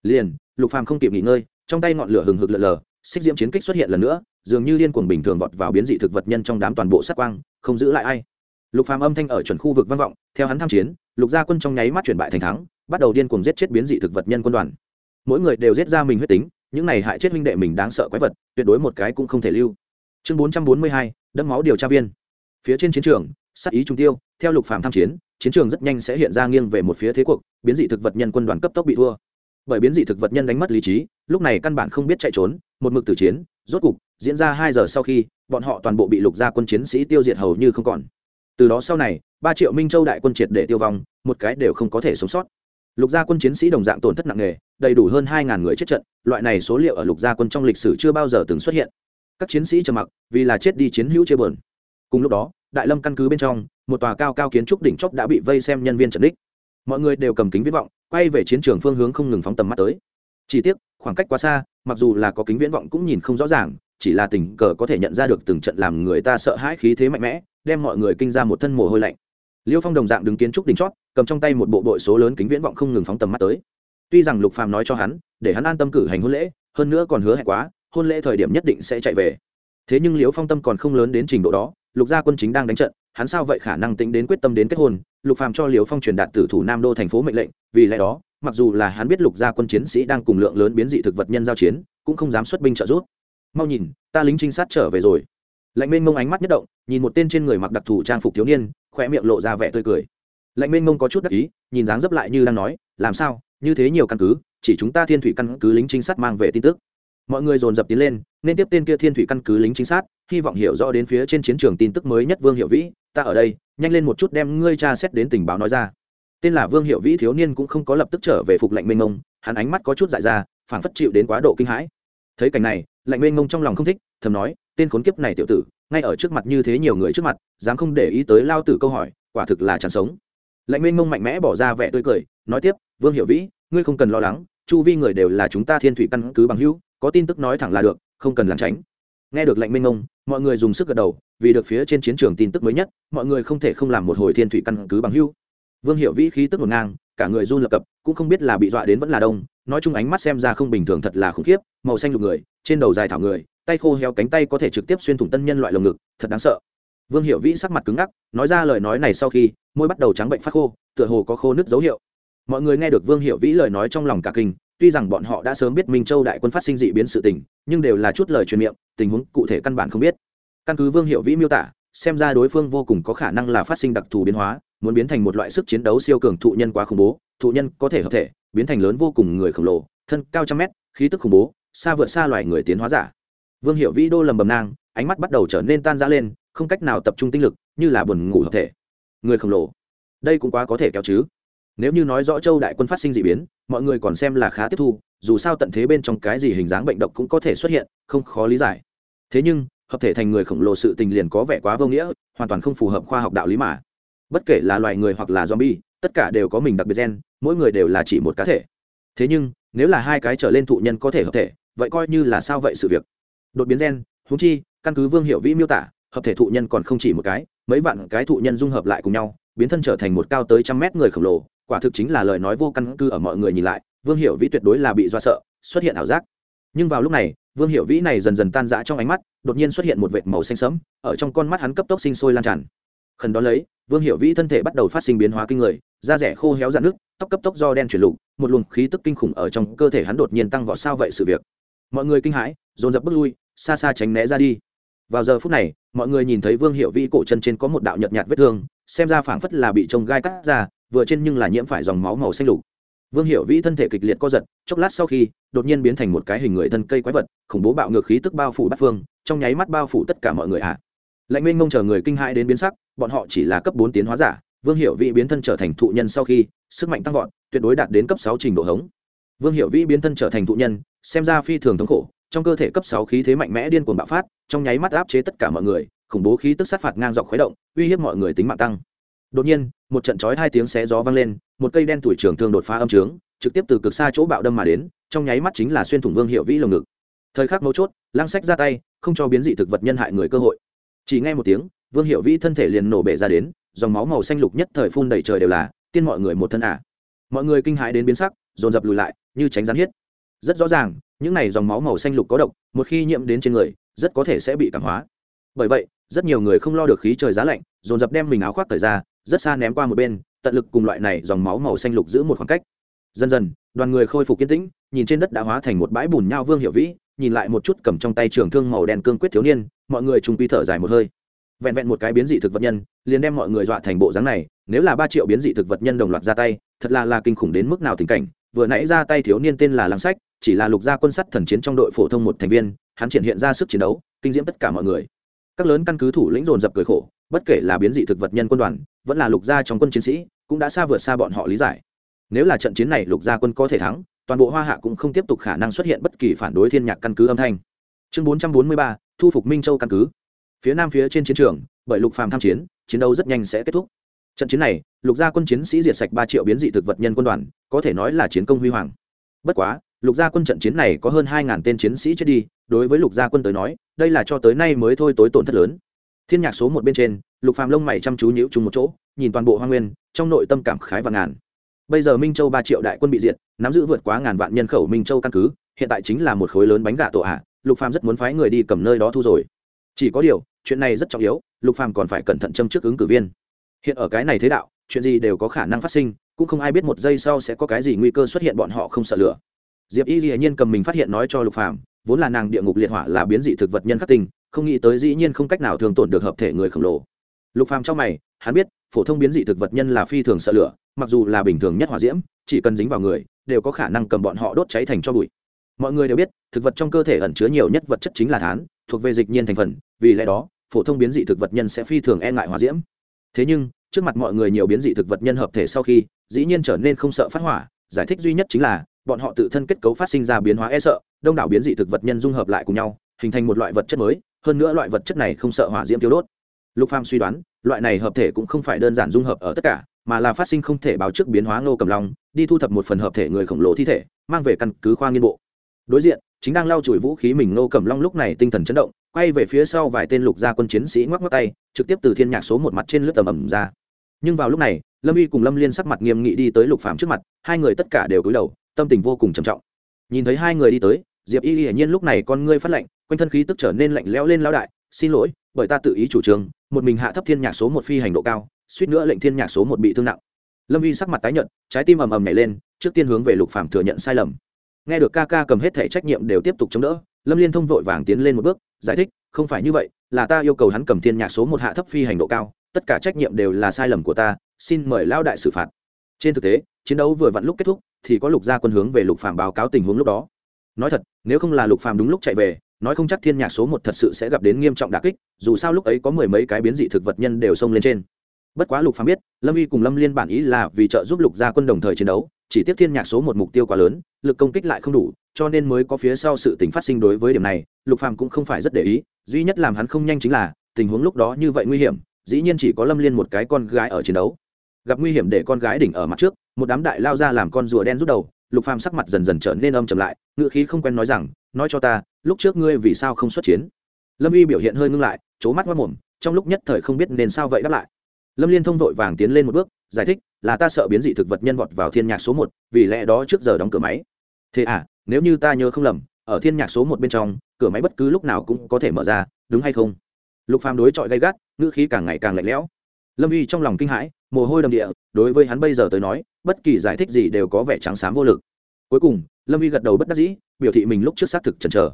Liền, lục phàm không kịp nghỉ ngơi, trong tay ngọn lửa hừng hực lờ lờ xích diễm chiến kích xuất hiện lần nữa, dường như liên cuồng bình thường vọt vào biến dị thực vật nhân trong đám toàn bộ sát quang, không giữ lại ai. Lục phàm âm thanh ở chuẩn khu vực vang vọng, theo hắn tham chiến, lục gia quân trong nháy mắt chuyển bại thành thắng, bắt đầu điên cuồng giết chết biến dị thực vật nhân quân đoàn. Mỗi người đều giết ra mình huyết tính, những này hại chết huynh đệ mình đáng sợ quái vật, tuyệt đối một cái cũng không thể lưu chương bốn trăm bốn mươi hai, đẫm máu điều tra viên. Phía trên chiến trường, sát ý trung tiêu, theo lục phàm tham chiến chiến trường rất nhanh sẽ hiện ra nghiêng về một phía thế cuộc, biến dị thực vật nhân quân đoàn cấp tốc bị thua. Bởi biến dị thực vật nhân đánh mất lý trí, lúc này căn bản không biết chạy trốn, một mực tử chiến, rốt cục, diễn ra hai giờ sau khi, bọn họ toàn bộ bị lục gia quân chiến sĩ tiêu diệt hầu như không còn. Từ đó sau này, ba triệu minh châu đại quân triệt để tiêu vong, một cái đều không có thể sống sót. Lục gia quân chiến sĩ đồng dạng tổn thất nặng nề, đầy đủ hơn hai ngàn người chết trận, loại này số liệu ở lục gia quân trong lịch sử chưa bao giờ từng xuất hiện các chiến sĩ trầm mặc, vì là chết đi chiến hữu chê bờn cùng lúc đó, đại lâm căn cứ bên trong, một tòa cao cao kiến trúc đỉnh chóp đã bị vây xem nhân viên trần đích. Mọi người đều cầm kính viễn vọng, quay về chiến trường phương hướng không ngừng phóng tầm mắt tới. Chỉ tiếc, khoảng cách quá xa, mặc dù là có kính viễn vọng cũng nhìn không rõ ràng, chỉ là tình cờ có thể nhận ra được từng trận làm người ta sợ hãi khí thế mạnh mẽ, đem mọi người kinh ra một thân mồ hôi lạnh. Liêu phong đồng dạng đứng kiến trúc đỉnh chót cầm trong tay một bộ đội số lớn kính viễn vọng không ngừng phóng tầm mắt tới. Tuy rằng lục phàm nói cho hắn, để hắn an tâm cử hành hôn lễ, hơn nữa còn hứa hẹn quá hôn lễ thời điểm nhất định sẽ chạy về. Thế nhưng liễu phong tâm còn không lớn đến trình độ đó, lục gia quân chính đang đánh trận, hắn sao vậy khả năng tính đến quyết tâm đến kết hôn? Lục phàm cho liễu phong truyền đạt tử thủ nam đô thành phố mệnh lệnh, vì lẽ đó, mặc dù là hắn biết lục gia quân chiến sĩ đang cùng lượng lớn biến dị thực vật nhân giao chiến, cũng không dám xuất binh trợ giúp. Mau nhìn, ta lính trinh sát trở về rồi. Lạnh mênh mông ánh mắt nhất động, nhìn một tên trên người mặc đặc thù trang phục thiếu niên khỏe miệng lộ ra vẻ tươi cười. Lạnh mênh mông có chút đắc ý, nhìn dáng dấp lại như đang nói, làm sao? Như thế nhiều căn cứ, chỉ chúng ta thiên thủy căn cứ lính trinh sát mang về tin tức mọi người dồn dập tiến lên, nên tiếp tên kia thiên thủy căn cứ lính chính sát hy vọng hiểu rõ đến phía trên chiến trường tin tức mới nhất vương hiệu vĩ, ta ở đây, nhanh lên một chút đem ngươi tra xét đến tình báo nói ra. Tên là vương hiệu vĩ thiếu niên cũng không có lập tức trở về phục lệnh mênh mông, hắn ánh mắt có chút dại ra phản phất chịu đến quá độ kinh hãi. Thấy cảnh này, lệnh mênh mông trong lòng không thích, thầm nói, tên khốn kiếp này tiểu tử, ngay ở trước mặt như thế nhiều người trước mặt, dám không để ý tới lao tử câu hỏi, quả thực là chẳng sống. Lệnh mênh mông mạnh mẽ bỏ ra vẻ tươi cười, nói tiếp, vương hiệu vĩ, ngươi không cần lo lắng, chu vi người đều là chúng ta thiên thủy căn cứ bằng hữu có tin tức nói thẳng là được, không cần lảng tránh. Nghe được lệnh minh ông mọi người dùng sức gật đầu, vì được phía trên chiến trường tin tức mới nhất, mọi người không thể không làm một hồi thiên thủy căn cứ bằng hữu vương hiệu vĩ khí tức ngổn ngang, cả người run lập cập, cũng không biết là bị dọa đến vẫn là đông, nói chung ánh mắt xem ra không bình thường thật là khủng khiếp, màu xanh lục người, trên đầu dài thảo người, tay khô heo cánh tay có thể trực tiếp xuyên thủng tân nhân loại lồng ngực, thật đáng sợ. Vương hiệu vĩ sắc mặt cứng ngắc, nói ra lời nói này sau khi, môi bắt đầu trắng bệnh phát khô, tựa hồ có khô nứt dấu hiệu. Mọi người nghe được vương hiệu vĩ lời nói trong lòng cả kinh tuy rằng bọn họ đã sớm biết minh châu đại quân phát sinh dị biến sự tình, nhưng đều là chút lời truyền miệng, tình huống cụ thể căn bản không biết. Căn cứ vương hiệu vĩ miêu tả, xem ra đối phương vô cùng có khả năng là phát sinh đặc thù biến hóa, muốn biến thành một loại sức chiến đấu siêu cường thụ nhân quá khủng bố, thụ nhân có thể hợp thể, biến thành lớn vô cùng người khổng lồ, thân cao trăm mét, khí tức khủng bố, xa vượt xa loài người tiến hóa giả. Vương hiệu vĩ đô lầm bầm nang, ánh mắt bắt đầu trở nên tan ra lên, không cách nào tập trung tinh lực, như là buồn ngủ hợp thể. Người khổng lồ, đây cũng quá có thể kéo chứ nếu như nói rõ châu đại quân phát sinh d ị biến, mọi người còn xem là khá tiếp thu, dù sao tận thế bên trong cái gì hình dáng bệnh độc cũng có thể xuất hiện, không khó lý giải. Thế nhưng, hợp thể thành người khổng lồ sự tình liền có vẻ quá vô nghĩa, hoàn toàn không phù hợp khoa học đạo lý mà. Bất kể là loài người hoặc là zombie, tất cả đều có mình đặc biệt gen, mỗi người đều là chỉ một cá thể. Thế nhưng, nếu là hai cái trở lên thụ nhân có thể hợp thể, vậy coi như là sao vậy sự việc? Đột biến gen húng chi, căn cứ vương hiệu vĩ miêu tả, hợp thể thụ nhân còn không chỉ một cái, mấy vạn cái thụ nhân dung hợp lại cùng nhau, biến thân trở thành một cao tới trăm mét người khổng lồ quả thực chính là lời nói vô căn cứ ở mọi người nhìn lại, vương hiệu vĩ tuyệt đối là bị do sợ, xuất hiện ảo giác. Nhưng vào lúc này, vương hiệu vĩ này dần dần tan rã trong ánh mắt, đột nhiên xuất hiện một vệt màu xanh sẫm, ở trong con mắt hắn cấp tốc sinh sôi lan tràn. Khẩn đó lấy, vương hiệu vĩ thân thể bắt đầu phát sinh biến hóa kinh người, da rẻ khô héo dạn nước tóc cấp tốc do đen chuyển lục, một luồng khí tức kinh khủng ở trong cơ thể hắn đột nhiên tăng vọt sao vậy sự việc. Mọi người kinh hãi, dồn dập bước lui, xa xa tránh né ra đi. Vào giờ phút này, mọi người nhìn thấy vương hiệu vĩ cổ chân trên có một đạo nhợt nhạt vết thương, xem ra phảng phất là bị trông gai cắt ra vừa trên nhưng là nhiễm phải dòng máu màu xanh lục. Vương hiệu vĩ thân thể kịch liệt co giật, chốc lát sau khi, đột nhiên biến thành một cái hình người thân cây quái vật, khủng bố bạo ngược khí tức bao phủ bát phương, trong nháy mắt bao phủ tất cả mọi người ạ. À. lạnh mênh mông chờ người kinh hãi đến biến sắc, bọn họ chỉ là cấp bốn tiến hóa giả, vương hiệu vĩ biến thân trở thành thụ nhân sau khi, sức mạnh tăng vọt, tuyệt đối đạt đến cấp sáu trình độ hống. Vương hiệu vĩ biến thân trở thành thụ nhân, xem ra phi thường thống khổ, trong cơ thể cấp sáu khí thế mạnh mẽ điên cuồng bạo phát, trong nháy mắt áp chế tất cả mọi người, khủng bố khí tức sát phạt ngang dọc khuấy động, uy hiếp mọi người tính mạng tăng. Đột nhiên một trận chói hai tiếng xé gió vang lên, một cây đen tuổi trường thương đột phá âm trướng, trực tiếp từ cực xa chỗ bạo đâm mà đến, trong nháy mắt chính là xuyên thủng vương hiệu vĩ lồng ngực. Thời khắc mấu chốt, lăng sách ra tay, không cho biến dị thực vật nhân hại người cơ hội. Chỉ nghe một tiếng, vương hiệu vĩ thân thể liền nổ bể ra đến, dòng máu màu xanh lục nhất thời phun đầy trời đều là, tiên mọi người một thân ả à. mọi người kinh hãi đến biến sắc, dồn dập lùi lại, như tránh rắn hiết. Rất rõ ràng, những này dòng máu màu xanh lục có độc, một khi nhiễm đến trên người, rất có thể sẽ bị cảm hóa. Bởi vậy, rất nhiều người không lo được khí trời giá lạnh, dồn dập đem mình áo khoác thời ra rất xa ném qua một bên, tận lực cùng loại này dòng máu màu xanh lục giữ một khoảng cách. Dần dần, đoàn người khôi phục kiên tĩnh, nhìn trên đất đã hóa thành một bãi bùn nhau vương hiệu vĩ, nhìn lại một chút cầm trong tay trường thương màu đen cương quyết thiếu niên, mọi người trùng quy thở dài một hơi. Vẹn vẹn một cái biến dị thực vật nhân, liền đem mọi người dọa thành bộ dáng này, nếu là ba triệu biến dị thực vật nhân đồng loạt ra tay, thật là là kinh khủng đến mức nào tình cảnh. Vừa nãy ra tay thiếu niên tên là lăng sách, chỉ là lục gia quân sắt thần chiến trong đội phổ thông một thành viên, hắn triển hiện ra sức chiến đấu, kinh diễm tất cả mọi người. Các lớn căn cứ thủ lĩnh dồn dập cười khổ, bất kể là biến dị thực vật nhân quân đoàn vẫn là lục gia trong quân chiến sĩ cũng đã xa vượt xa bọn họ lý giải. Nếu là trận chiến này lục gia quân có thể thắng toàn bộ hoa hạ cũng không tiếp tục khả năng xuất hiện bất kỳ phản đối thiên nhạc căn cứ âm thanh. Chương 443, thu phục minh châu căn cứ. Phía nam phía trên chiến trường bởi lục phàm tham chiến chiến đấu rất nhanh sẽ kết thúc. Trận chiến này lục gia quân chiến sĩ diệt sạch ba triệu biến dị thực vật nhân quân đoàn có thể nói là chiến công huy hoàng. Bất quá lục gia quân trận chiến này có hơn hai ngàn tên chiến sĩ chết đi đối với lục gia quân tới nói đây là cho tới nay mới thôi tối tổn thất lớn thiên nhạc số một bên trên, lục phàm lông mày chăm chú nhíu chung một chỗ, nhìn toàn bộ hoa nguyên, trong nội tâm cảm khái và ngàn. Bây giờ minh châu ba triệu đại quân bị diệt, nắm giữ vượt quá ngàn vạn nhân khẩu minh châu căn cứ, hiện tại chính là một khối lớn bánh gà tổ hạ, lục phàm rất muốn phái người đi cầm nơi đó thu rồi. Chỉ có điều, chuyện này rất trọng yếu, lục phàm còn phải cẩn thận châm trước ứng cử viên. Hiện ở cái này thế đạo, chuyện gì đều có khả năng phát sinh, cũng không ai biết một giây sau sẽ có cái gì nguy cơ xuất hiện bọn họ không sợ lửa. Diệp y dĩ nhiên cầm mình phát hiện nói cho lục phàm, vốn là nàng địa ngục liệt hỏa là biến dị thực vật nhân khắc tình không nghĩ tới dĩ nhiên không cách nào thường tổn được hợp thể người khổng lồ. Lục phàm trong mày, hắn biết, phổ thông biến dị thực vật nhân là phi thường sợ lửa, mặc dù là bình thường nhất hỏa diễm, chỉ cần dính vào người, đều có khả năng cầm bọn họ đốt cháy thành cho bụi. Mọi người đều biết, thực vật trong cơ thể ẩn chứa nhiều nhất vật chất chính là thán, thuộc về dịch nhiên thành phần, vì lẽ đó, phổ thông biến dị thực vật nhân sẽ phi thường e ngại hỏa diễm. Thế nhưng, trước mặt mọi người nhiều biến dị thực vật nhân hợp thể sau khi, dĩ nhiên trở nên không sợ phát hỏa, giải thích duy nhất chính là, bọn họ tự thân kết cấu phát sinh ra biến hóa e sợ, đông đảo biến dị thực vật nhân dung hợp lại cùng nhau, hình thành một loại vật chất mới hơn nữa loại vật chất này không sợ hỏa diễm tiêu đốt. Lục phàm suy đoán, loại này hợp thể cũng không phải đơn giản dung hợp ở tất cả, mà là phát sinh không thể báo trước biến hóa ngô cầm long, đi thu thập một phần hợp thể người khổng lồ thi thể, mang về căn cứ khoa nghiên bộ. Đối diện, chính đang lau chùi vũ khí mình, ngô cầm long lúc này tinh thần chấn động, quay về phía sau vài tên lục gia quân chiến sĩ ngoắc ngoắc tay, trực tiếp từ thiên nhạc số một mặt trên lướt tầm ẩm ra. Nhưng vào lúc này, lâm y cùng lâm liên sắc mặt nghiêm nghị đi tới lục phàm trước mặt, hai người tất cả đều cúi đầu, tâm tình vô cùng trầm trọng. Nhìn thấy hai người đi tới, diệp y hiển nhiên lúc này con ngươi phát lạnh quanh thân khí tức trở nên lạnh lẽo lên lão đại, xin lỗi, bởi ta tự ý chủ trương, một mình hạ thấp thiên nhạc số một phi hành độ cao, suýt nữa lệnh thiên nhạc số một bị thương nặng. Lâm y sắc mặt tái nhợt, trái tim ầm ầm nhảy lên, trước tiên hướng về lục phàm thừa nhận sai lầm. Nghe được ca ca cầm hết thể trách nhiệm đều tiếp tục chống đỡ, lâm liên thông vội vàng tiến lên một bước, giải thích, không phải như vậy, là ta yêu cầu hắn cầm thiên nhạc số một hạ thấp phi hành độ cao, tất cả trách nhiệm đều là sai lầm của ta, xin mời lão đại xử phạt. Trên thực tế, chiến đấu vừa vặn lúc kết thúc, thì có lục gia quân hướng về lục phàm báo cáo tình huống lúc đó. Nói thật, nếu không là lục phàm đúng lúc chạy về nói không chắc thiên nhạc số một thật sự sẽ gặp đến nghiêm trọng đả kích, dù sao lúc ấy có mười mấy cái biến dị thực vật nhân đều xông lên trên. Bất quá lục phàm biết, lâm y cùng lâm liên bản ý là vì trợ giúp lục gia quân đồng thời chiến đấu, chỉ tiếp thiên nhạc số một mục tiêu quá lớn, lực công kích lại không đủ, cho nên mới có phía sau sự tình phát sinh đối với điểm này, lục phàm cũng không phải rất để ý, duy nhất làm hắn không nhanh chính là, tình huống lúc đó như vậy nguy hiểm, dĩ nhiên chỉ có lâm liên một cái con gái ở chiến đấu. Gặp nguy hiểm để con gái đỉnh ở mặt trước, một đám đại lao ra làm con rùa đen rút đầu lục phàm sắc mặt dần dần trở nên âm trầm lại ngựa khí không quen nói rằng, nói cho ta, lúc trước ngươi vì sao không xuất chiến? Lâm y biểu hiện hơi ngưng lại c mắt mất mồm, trong lúc nhất thời không biết nên sao vậy đáp lại. Lâm liên thông vội vàng tiến lên một bước, giải thích, là ta sợ biến dị thực vật nhân vọt vào thiên nhạc số một, vì lẽ đó trước giờ đóng cửa máy. Thế à nếu như ta nhớ không lầm, ở thiên nhạc số một bên trong, cửa máy bất cứ lúc nào cũng có thể mở ra, đúng hay không? Lục phàm đối chọi gay gắt, ngữ khí càng ngày càng lạnh lẽo. Lâm y trong lòng kinh hãi, mồ hôi đầm địa, đối với hắn bây giờ tới nói bất kỳ giải thích gì đều có vẻ trắng xám vô lực. Cuối cùng, lâm vi gật đầu bất đắc dĩ, biểu thị mình lúc trước xác thực chần chờ.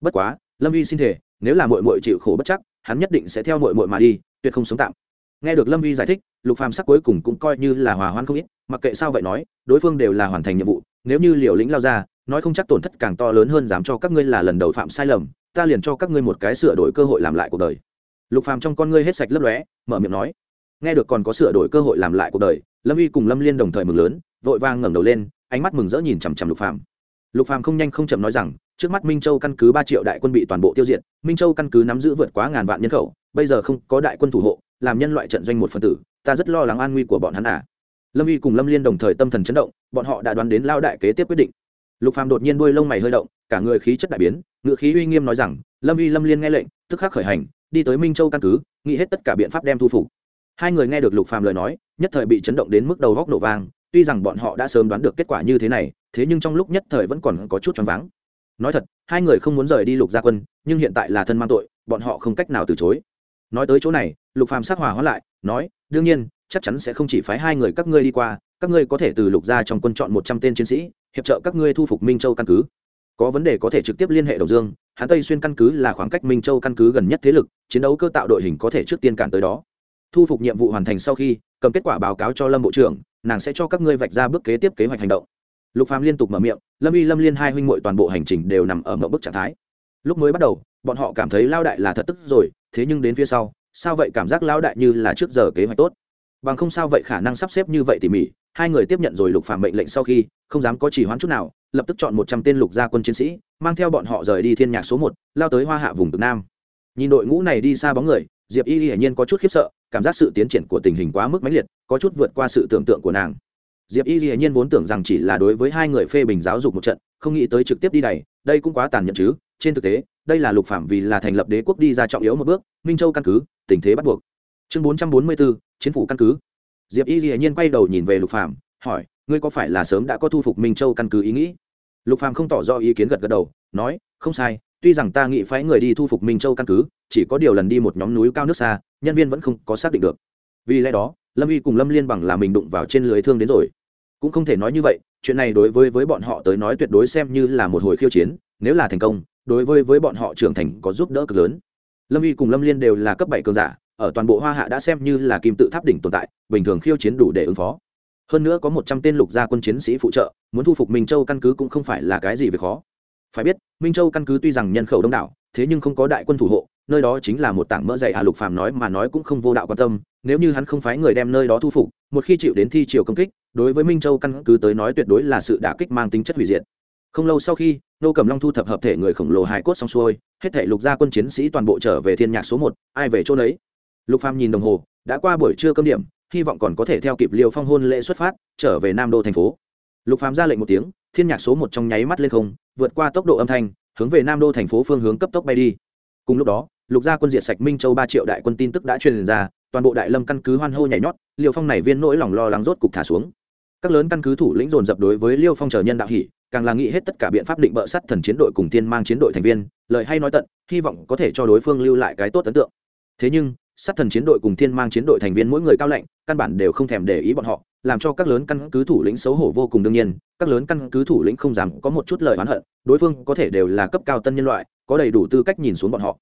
Bất quá, lâm vi xin thể nếu là mội mội chịu khổ bất chắc, hắn nhất định sẽ theo mội mội mà đi, tuyệt không sống tạm. Nghe được lâm vi giải thích, lục phàm sắc cuối cùng cũng coi như là hòa hoan không ít, mặc kệ sao vậy nói, đối phương đều là hoàn thành nhiệm vụ, nếu như liều lĩnh lao ra, nói không chắc tổn thất càng to lớn hơn dám cho các ngươi là lần đầu phạm sai lầm, ta liền cho các ngươi một cái sửa đổi cơ hội làm lại cuộc đời. Lục phàm trong con ngươi hết sạch lấp lóe, mở miệng nói nghe được còn có sửa đổi cơ hội làm lại cuộc đời, lâm y cùng lâm liên đồng thời mừng lớn, vội vang ngẩng đầu lên, ánh mắt mừng rỡ nhìn chằm chằm lục phàm. Lục phàm không nhanh không chậm nói rằng, trước mắt minh châu căn cứ ba triệu đại quân bị toàn bộ tiêu diệt, minh châu căn cứ nắm giữ vượt quá ngàn vạn nhân khẩu, bây giờ không có đại quân thủ hộ, làm nhân loại trận doanh một phần tử, ta rất lo lắng an nguy của bọn hắn à. Lâm uy cùng lâm liên đồng thời tâm thần chấn động, bọn họ đã đoán đến lao đại kế tiếp quyết định. Lục phàm đột nhiên đuôi lông mày hơi động, cả người khí chất đại biến, ngựa khí uy nghiêm nói rằng, lâm uy, lâm liên nghe lệnh, tức khắc khởi hành, đi tới minh châu căn cứ, nghĩ hết tất cả biện pháp đem thu phục hai người nghe được lục phàm lời nói, nhất thời bị chấn động đến mức đầu góc nổ vang, tuy rằng bọn họ đã sớm đoán được kết quả như thế này, thế nhưng trong lúc nhất thời vẫn còn có chút choáng váng. Nói thật, hai người không muốn rời đi lục gia quân, nhưng hiện tại là thân mang tội, bọn họ không cách nào từ chối. Nói tới chỗ này, lục phàm sắc hòa hóa lại, nói, đương nhiên, chắc chắn sẽ không chỉ phái hai người các ngươi đi qua, các ngươi có thể từ lục gia trong quân chọn một trăm tên chiến sĩ, hiệp trợ các ngươi thu phục minh châu căn cứ. Có vấn đề có thể trực tiếp liên hệ đầu dương hán tây xuyên căn cứ là khoảng cách minh châu căn cứ gần nhất thế lực, chiến đấu cơ tạo đội hình có thể trước tiên cản tới đó thu phục nhiệm vụ hoàn thành sau khi, cầm kết quả báo cáo cho lâm bộ trưởng, nàng sẽ cho các ngươi vạch ra bước kế tiếp kế hoạch hành động. Lục phàm liên tục mở miệng, lâm y, lâm liên hai huynh muội toàn bộ hành trình đều nằm ở mẫu bức trạng thái. Lúc mới bắt đầu, bọn họ cảm thấy lao đại là thật tức rồi, thế nhưng đến phía sau, sao vậy cảm giác lao đại như là trước giờ kế hoạch tốt? Bằng không sao vậy khả năng sắp xếp như vậy tỉ mỉ, hai người tiếp nhận rồi lục phàm mệnh lệnh sau khi, không dám có chỉ hoãn chút nào, lập tức chọn một trăm tên lục gia quân chiến sĩ, mang theo bọn họ rời đi thiên nhạc số một, lao tới hoa hạ vùng cực nam. Nhìn đội ngũ này đi xa bóng người, diệp y hiển nhiên có chút khiếp sợ cảm giác sự tiến triển của tình hình quá mức mãnh liệt, có chút vượt qua sự tưởng tượng của nàng. Diệp y hiển nhiên vốn tưởng rằng chỉ là đối với hai người phê bình giáo dục một trận, không nghĩ tới trực tiếp đi này đây cũng quá tàn nhẫn chứ, trên thực tế, đây là lục phạm vì là thành lập đế quốc đi ra trọng yếu một bước, minh châu căn cứ, tình thế bắt buộc. Chương bốn trăm bốn mươi bốn chiến phủ căn cứ. Diệp y hiển nhiên quay đầu nhìn về lục phạm, hỏi, ngươi có phải là sớm đã có thu phục minh châu căn cứ ý nghĩ? Lục Phạm không tỏ rõ ý kiến gật gật đầu, nói, không sai, tuy rằng ta nghĩ phái người đi thu phục minh châu căn cứ chỉ có điều lần đi một nhóm núi cao nước xa, nhân viên vẫn không có xác định được. Vì lẽ đó, lâm uy cùng lâm liên bằng là mình đụng vào trên lưới thương đến rồi. Cũng không thể nói như vậy, chuyện này đối với với bọn họ tới nói tuyệt đối xem như là một hồi khiêu chiến, nếu là thành công, đối với với bọn họ trưởng thành có giúp đỡ cực lớn. Lâm uy cùng lâm liên đều là cấp bảy cường giả, ở toàn bộ hoa hạ đã xem như là kim tự tháp đỉnh tồn tại, bình thường khiêu chiến đủ để ứng phó. Hơn nữa có một trăm tên lục gia quân chiến sĩ phụ trợ, muốn thu phục minh châu căn cứ cũng không phải là cái gì về khó. Phải biết, minh châu căn cứ tuy rằng nhân khẩu đông đảo, thế nhưng không có đại quân thủ hộ nơi đó chính là một tảng mỡ dày à lục phàm nói mà nói cũng không vô đạo quan tâm, nếu như hắn không phái người đem nơi đó thu phục, một khi chịu đến thi triều công kích, đối với minh châu căn cứ tới nói tuyệt đối là sự đả kích mang tính chất hủy diệt. Không lâu sau khi, nô Cầm long thu thập hợp thể người khổng lồ hài cốt xong xuôi, hết thể lục gia quân chiến sĩ toàn bộ trở về thiên nhạc số một, ai về chỗ đấy lục phàm nhìn đồng hồ, đã qua buổi trưa cơm điểm, hy vọng còn có thể theo kịp liều phong hôn lễ xuất phát, trở về nam đô thành phố. Lục phàm ra lệnh một tiếng, thiên nhạc số một trong nháy mắt lên không, vượt qua tốc độ âm thanh, hướng về nam đô thành phố phương hướng cấp tốc bay đi. Cùng lúc đó lục gia quân diệt sạch minh châu ba triệu đại quân tin tức đã truyền ra, toàn bộ đại lâm căn cứ hoan hô nhảy nhót, Liêu phong này viên nỗi lòng lo lắng rốt cục thả xuống. Các lớn căn cứ thủ lĩnh dồn dập đối với liêu phong chờ nhân đạo hỷ càng là nghĩ hết tất cả biện pháp định bợ sắt thần chiến đội cùng tiên mang chiến đội thành viên, lời hay nói tận, hy vọng có thể cho đối phương lưu lại cái tốt ấn tượng. Thế nhưng, sát thần chiến đội cùng thiên mang chiến đội thành viên mỗi người cao lệnh, căn bản đều không thèm để ý bọn họ, làm cho các lớn căn cứ thủ lĩnh xấu hổ vô cùng đương nhiên, các lớn căn cứ thủ lĩnh không dám có một chút lời oán hận, đối phương có thể đều là cấp cao tân nhân loại, có đầy đủ tư cách nhìn xuống bọn họ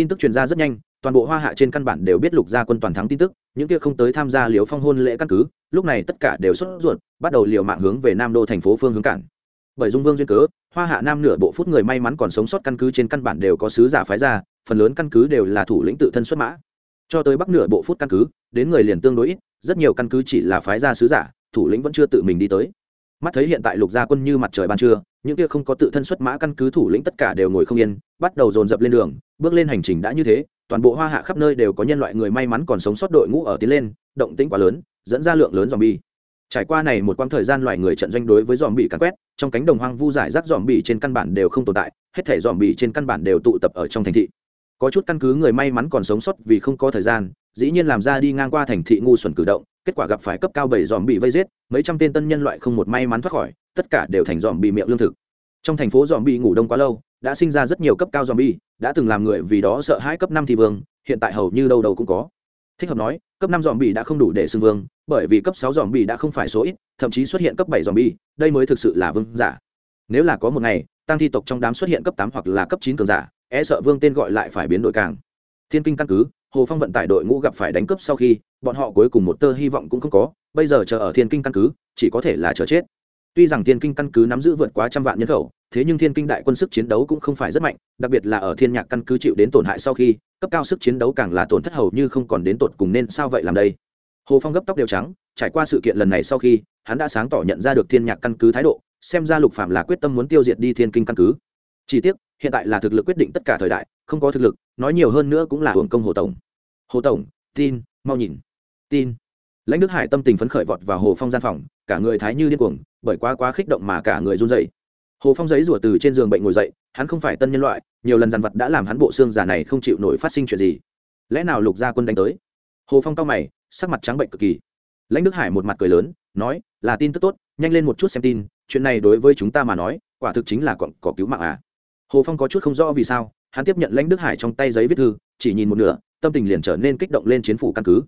tin tức truyền ra rất nhanh, toàn bộ hoa hạ trên căn bản đều biết lục gia quân toàn thắng tin tức, những kia không tới tham gia liều phong hôn lễ căn cứ, lúc này tất cả đều sốt ruột, bắt đầu liều mạng hướng về nam đô thành phố phương hướng cản. Bởi dung vương duyên cớ, hoa hạ nam nửa bộ phút người may mắn còn sống sót căn cứ trên căn bản đều có sứ giả phái ra, phần lớn căn cứ đều là thủ lĩnh tự thân xuất mã. Cho tới bắc nửa bộ phút căn cứ, đến người liền tương đối ít, rất nhiều căn cứ chỉ là phái gia sứ giả, thủ lĩnh vẫn chưa tự mình đi tới. Mắt thấy hiện tại lục gia quân như mặt trời ban trưa, những kia không có tự thân xuất mã căn cứ thủ lĩnh tất cả đều ngồi không yên, bắt đầu dồn dập lên đường bước lên hành trình đã như thế, toàn bộ hoa hạ khắp nơi đều có nhân loại người may mắn còn sống sót đội ngũ ở tiến lên, động tĩnh quá lớn, dẫn ra lượng lớn dòm bi trải qua này một quãng thời gian loài người trận doanh đối với dòm bị cắn quét, trong cánh đồng hoang vu giải rác dòm bị trên căn bản đều không tồn tại, hết thể dòm bị trên căn bản đều tụ tập ở trong thành thị. Có chút căn cứ người may mắn còn sống sót vì không có thời gian, dĩ nhiên làm ra đi ngang qua thành thị ngu xuẩn cử động, kết quả gặp phải cấp cao bảy dòm bị vây giết, mấy trăm tên tân nhân loại không một may mắn thoát khỏi, tất cả đều thành dòm bị miệng lương thực. Trong thành phố dòm bị ngủ đông quá lâu đã sinh ra rất nhiều cấp cao zombie, đã từng làm người vì đó sợ hãi cấp năm thì vương hiện tại hầu như đâu đâu cũng có. Thích hợp nói cấp năm zombie đã không đủ để xưng vương bởi vì cấp sáu zombie đã không phải số ít thậm chí xuất hiện cấp bảy zombie, đây mới thực sự là vương giả. Nếu là có một ngày tăng thi tộc trong đám xuất hiện cấp tám hoặc là cấp chín cường giả e sợ vương tên gọi lại phải biến đổi càng. Thiên kinh căn cứ hồ phong vận tải đội ngũ gặp phải đánh cướp sau khi bọn họ cuối cùng một tơ hy vọng cũng không có bây giờ chờ ở thiên kinh căn cứ chỉ có thể là chờ chết tuy rằng thiên kinh căn cứ nắm giữ vượt quá trăm vạn nhân khẩu, thế nhưng thiên kinh đại quân sức chiến đấu cũng không phải rất mạnh, đặc biệt là ở thiên nhạc căn cứ chịu đến tổn hại sau khi, cấp cao sức chiến đấu càng là tổn thất hầu như không còn đến tột cùng nên sao vậy làm đây? Hồ phong gấp tóc đều trắng, trải qua sự kiện lần này sau khi, hắn đã sáng tỏ nhận ra được thiên nhạc căn cứ thái độ, xem ra lục phạm là quyết tâm muốn tiêu diệt đi thiên kinh căn cứ. Chỉ tiếc, hiện tại là thực lực quyết định tất cả thời đại, không có thực lực, nói nhiều hơn nữa cũng là hưởng công hồ tổng. Hồ tổng, tin, mau nhìn. Tin lãnh đức hải tâm tình phấn khởi vọt vào hồ phong gian phòng, cả người thái như điên cuồng, bởi quá quá khích động mà cả người run dậy hồ phong giấy rủa từ trên giường bệnh ngồi dậy, hắn không phải tân nhân loại, nhiều lần dàn vật đã làm hắn bộ xương già này không chịu nổi phát sinh chuyện gì. Lẽ nào lục gia quân đánh tới? Hồ phong cao mày, sắc mặt trắng bệnh cực kỳ. Lãnh đức hải một mặt cười lớn, nói, là tin tức tốt, nhanh lên một chút xem tin, chuyện này đối với chúng ta mà nói, quả thực chính là còn có cứu mạng à. Hồ phong có chút không rõ vì sao, hắn tiếp nhận lãnh đức hải trong tay giấy viết thư, chỉ nhìn một nửa, tâm tình liền trở nên kích động lên chiến phủ căn cứ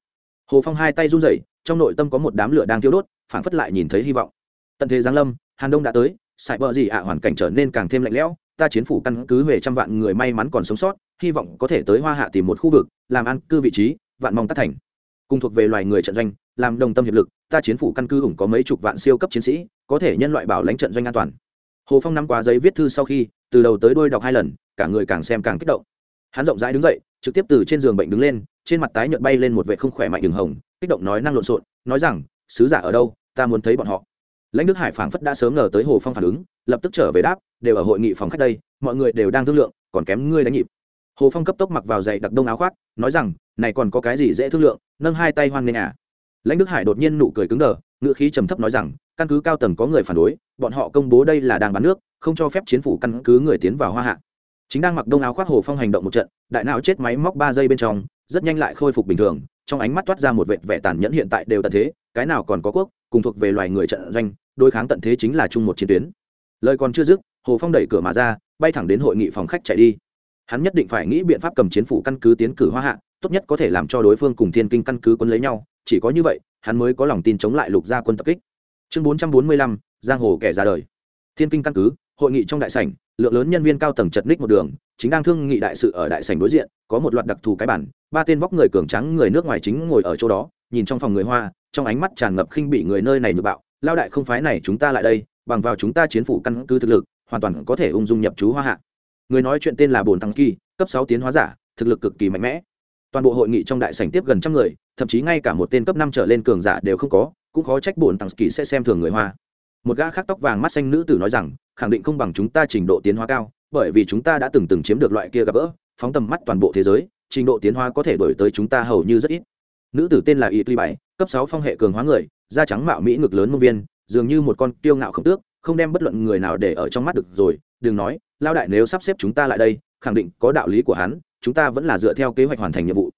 hồ phong hai tay run rẩy, trong nội tâm có một đám lửa đang thiêu đốt, phảng phất lại nhìn thấy hy vọng. Tận thế giáng lâm, hàn đông đã tới, sải bờ gì ạ hoàn cảnh trở nên càng thêm lạnh lẽo, ta chiến phủ căn cứ về trăm vạn người may mắn còn sống sót, hy vọng có thể tới hoa hạ tìm một khu vực, làm ăn cư vị trí, vạn mong tác thành. Cùng thuộc về loài người trận doanh, làm đồng tâm hiệp lực, ta chiến phủ căn cứ ủng có mấy chục vạn siêu cấp chiến sĩ, có thể nhân loại bảo lãnh trận doanh an toàn. Hồ phong nắm quá giấy viết thư sau khi, từ đầu tới đôi đọc hai lần, cả người càng xem càng kích động. Hắn rộng rãi đứng dậy, trực tiếp từ trên giường bệnh đứng lên trên mặt tái nhợt bay lên một vệ không khỏe mạnh đường hồng, kích động nói năng lộn xộn, nói rằng, sứ giả ở đâu? Ta muốn thấy bọn họ. Lãnh đức hải phảng phất đã sớm ngờ tới hồ phong phản ứng, lập tức trở về đáp, đều ở hội nghị phòng khách đây, mọi người đều đang thương lượng, còn kém ngươi đánh nhịp. Hồ phong cấp tốc mặc vào giày đặc đông áo khoác, nói rằng, này còn có cái gì dễ thương lượng, nâng hai tay hoan nghênh à. Lãnh đức hải đột nhiên nụ cười cứng đờ, ngữ khí trầm thấp nói rằng, căn cứ cao tầng có người phản đối, bọn họ công bố đây là đang bán nước, không cho phép chiến phủ căn cứ người tiến vào hoa hạ. Chính đang mặc đông áo khoác hồ phong hành động một trận, đại não chết máy móc ba giây bên trong rất nhanh lại khôi phục bình thường, trong ánh mắt toát ra một vệt vẻ tàn nhẫn hiện tại đều tận thế, cái nào còn có quốc, cùng thuộc về loài người trận doanh, đối kháng tận thế chính là chung một chiến tuyến. Lời còn chưa dứt, hồ phong đẩy cửa mà ra, bay thẳng đến hội nghị phòng khách chạy đi. Hắn nhất định phải nghĩ biện pháp cầm chiến phủ căn cứ tiến cử hoa hạ, tốt nhất có thể làm cho đối phương cùng thiên kinh căn cứ quân lấy nhau, chỉ có như vậy, hắn mới có lòng tin chống lại lục gia quân tập kích. Chương bốn trăm bốn mươi lăm, giang hồ kẻ ra đời. Thiên kinh căn cứ, hội nghị trong đại sảnh, lượng lớn nhân viên cao tầng chật ních một đường chính đang thương nghị đại sự ở đại sảnh đối diện, có một loạt đặc thù cái bản ba tên vóc người cường trắng người nước ngoài chính ngồi ở chỗ đó, nhìn trong phòng người hoa, trong ánh mắt tràn ngập khinh bị người nơi này nhược bạo lao đại không phái này chúng ta lại đây, bằng vào chúng ta chiến phủ căn cứ thực lực, hoàn toàn có thể ung dung nhập chú hoa hạ. Người nói chuyện tên là bồn tăng kỳ, cấp sáu tiến hóa giả, thực lực cực kỳ mạnh mẽ. Toàn bộ hội nghị trong đại sảnh tiếp gần trăm người, thậm chí ngay cả một tên cấp năm trở lên cường giả đều không có, cũng khó trách bồn tăng kỳ sẽ xem thường người hoa một gã khác tóc vàng mắt xanh nữ tử nói rằng, khẳng định không bằng chúng ta trình độ tiến hóa cao, bởi vì chúng ta đã từng từng chiếm được loại kia gặp gỡ, phóng tầm mắt toàn bộ thế giới, trình độ tiến hóa có thể đổi tới chúng ta hầu như rất ít. Nữ tử tên là y tuy bảy, cấp sáu phong hệ cường hóa người, da trắng mạo mỹ ngực lớn mông viên, dường như một con kiêu ngạo khổng tước, không đem bất luận người nào để ở trong mắt được rồi, đừng nói lao đại nếu sắp xếp chúng ta lại đây, khẳng định có đạo lý của hắn, chúng ta vẫn là dựa theo kế hoạch hoàn thành nhiệm vụ.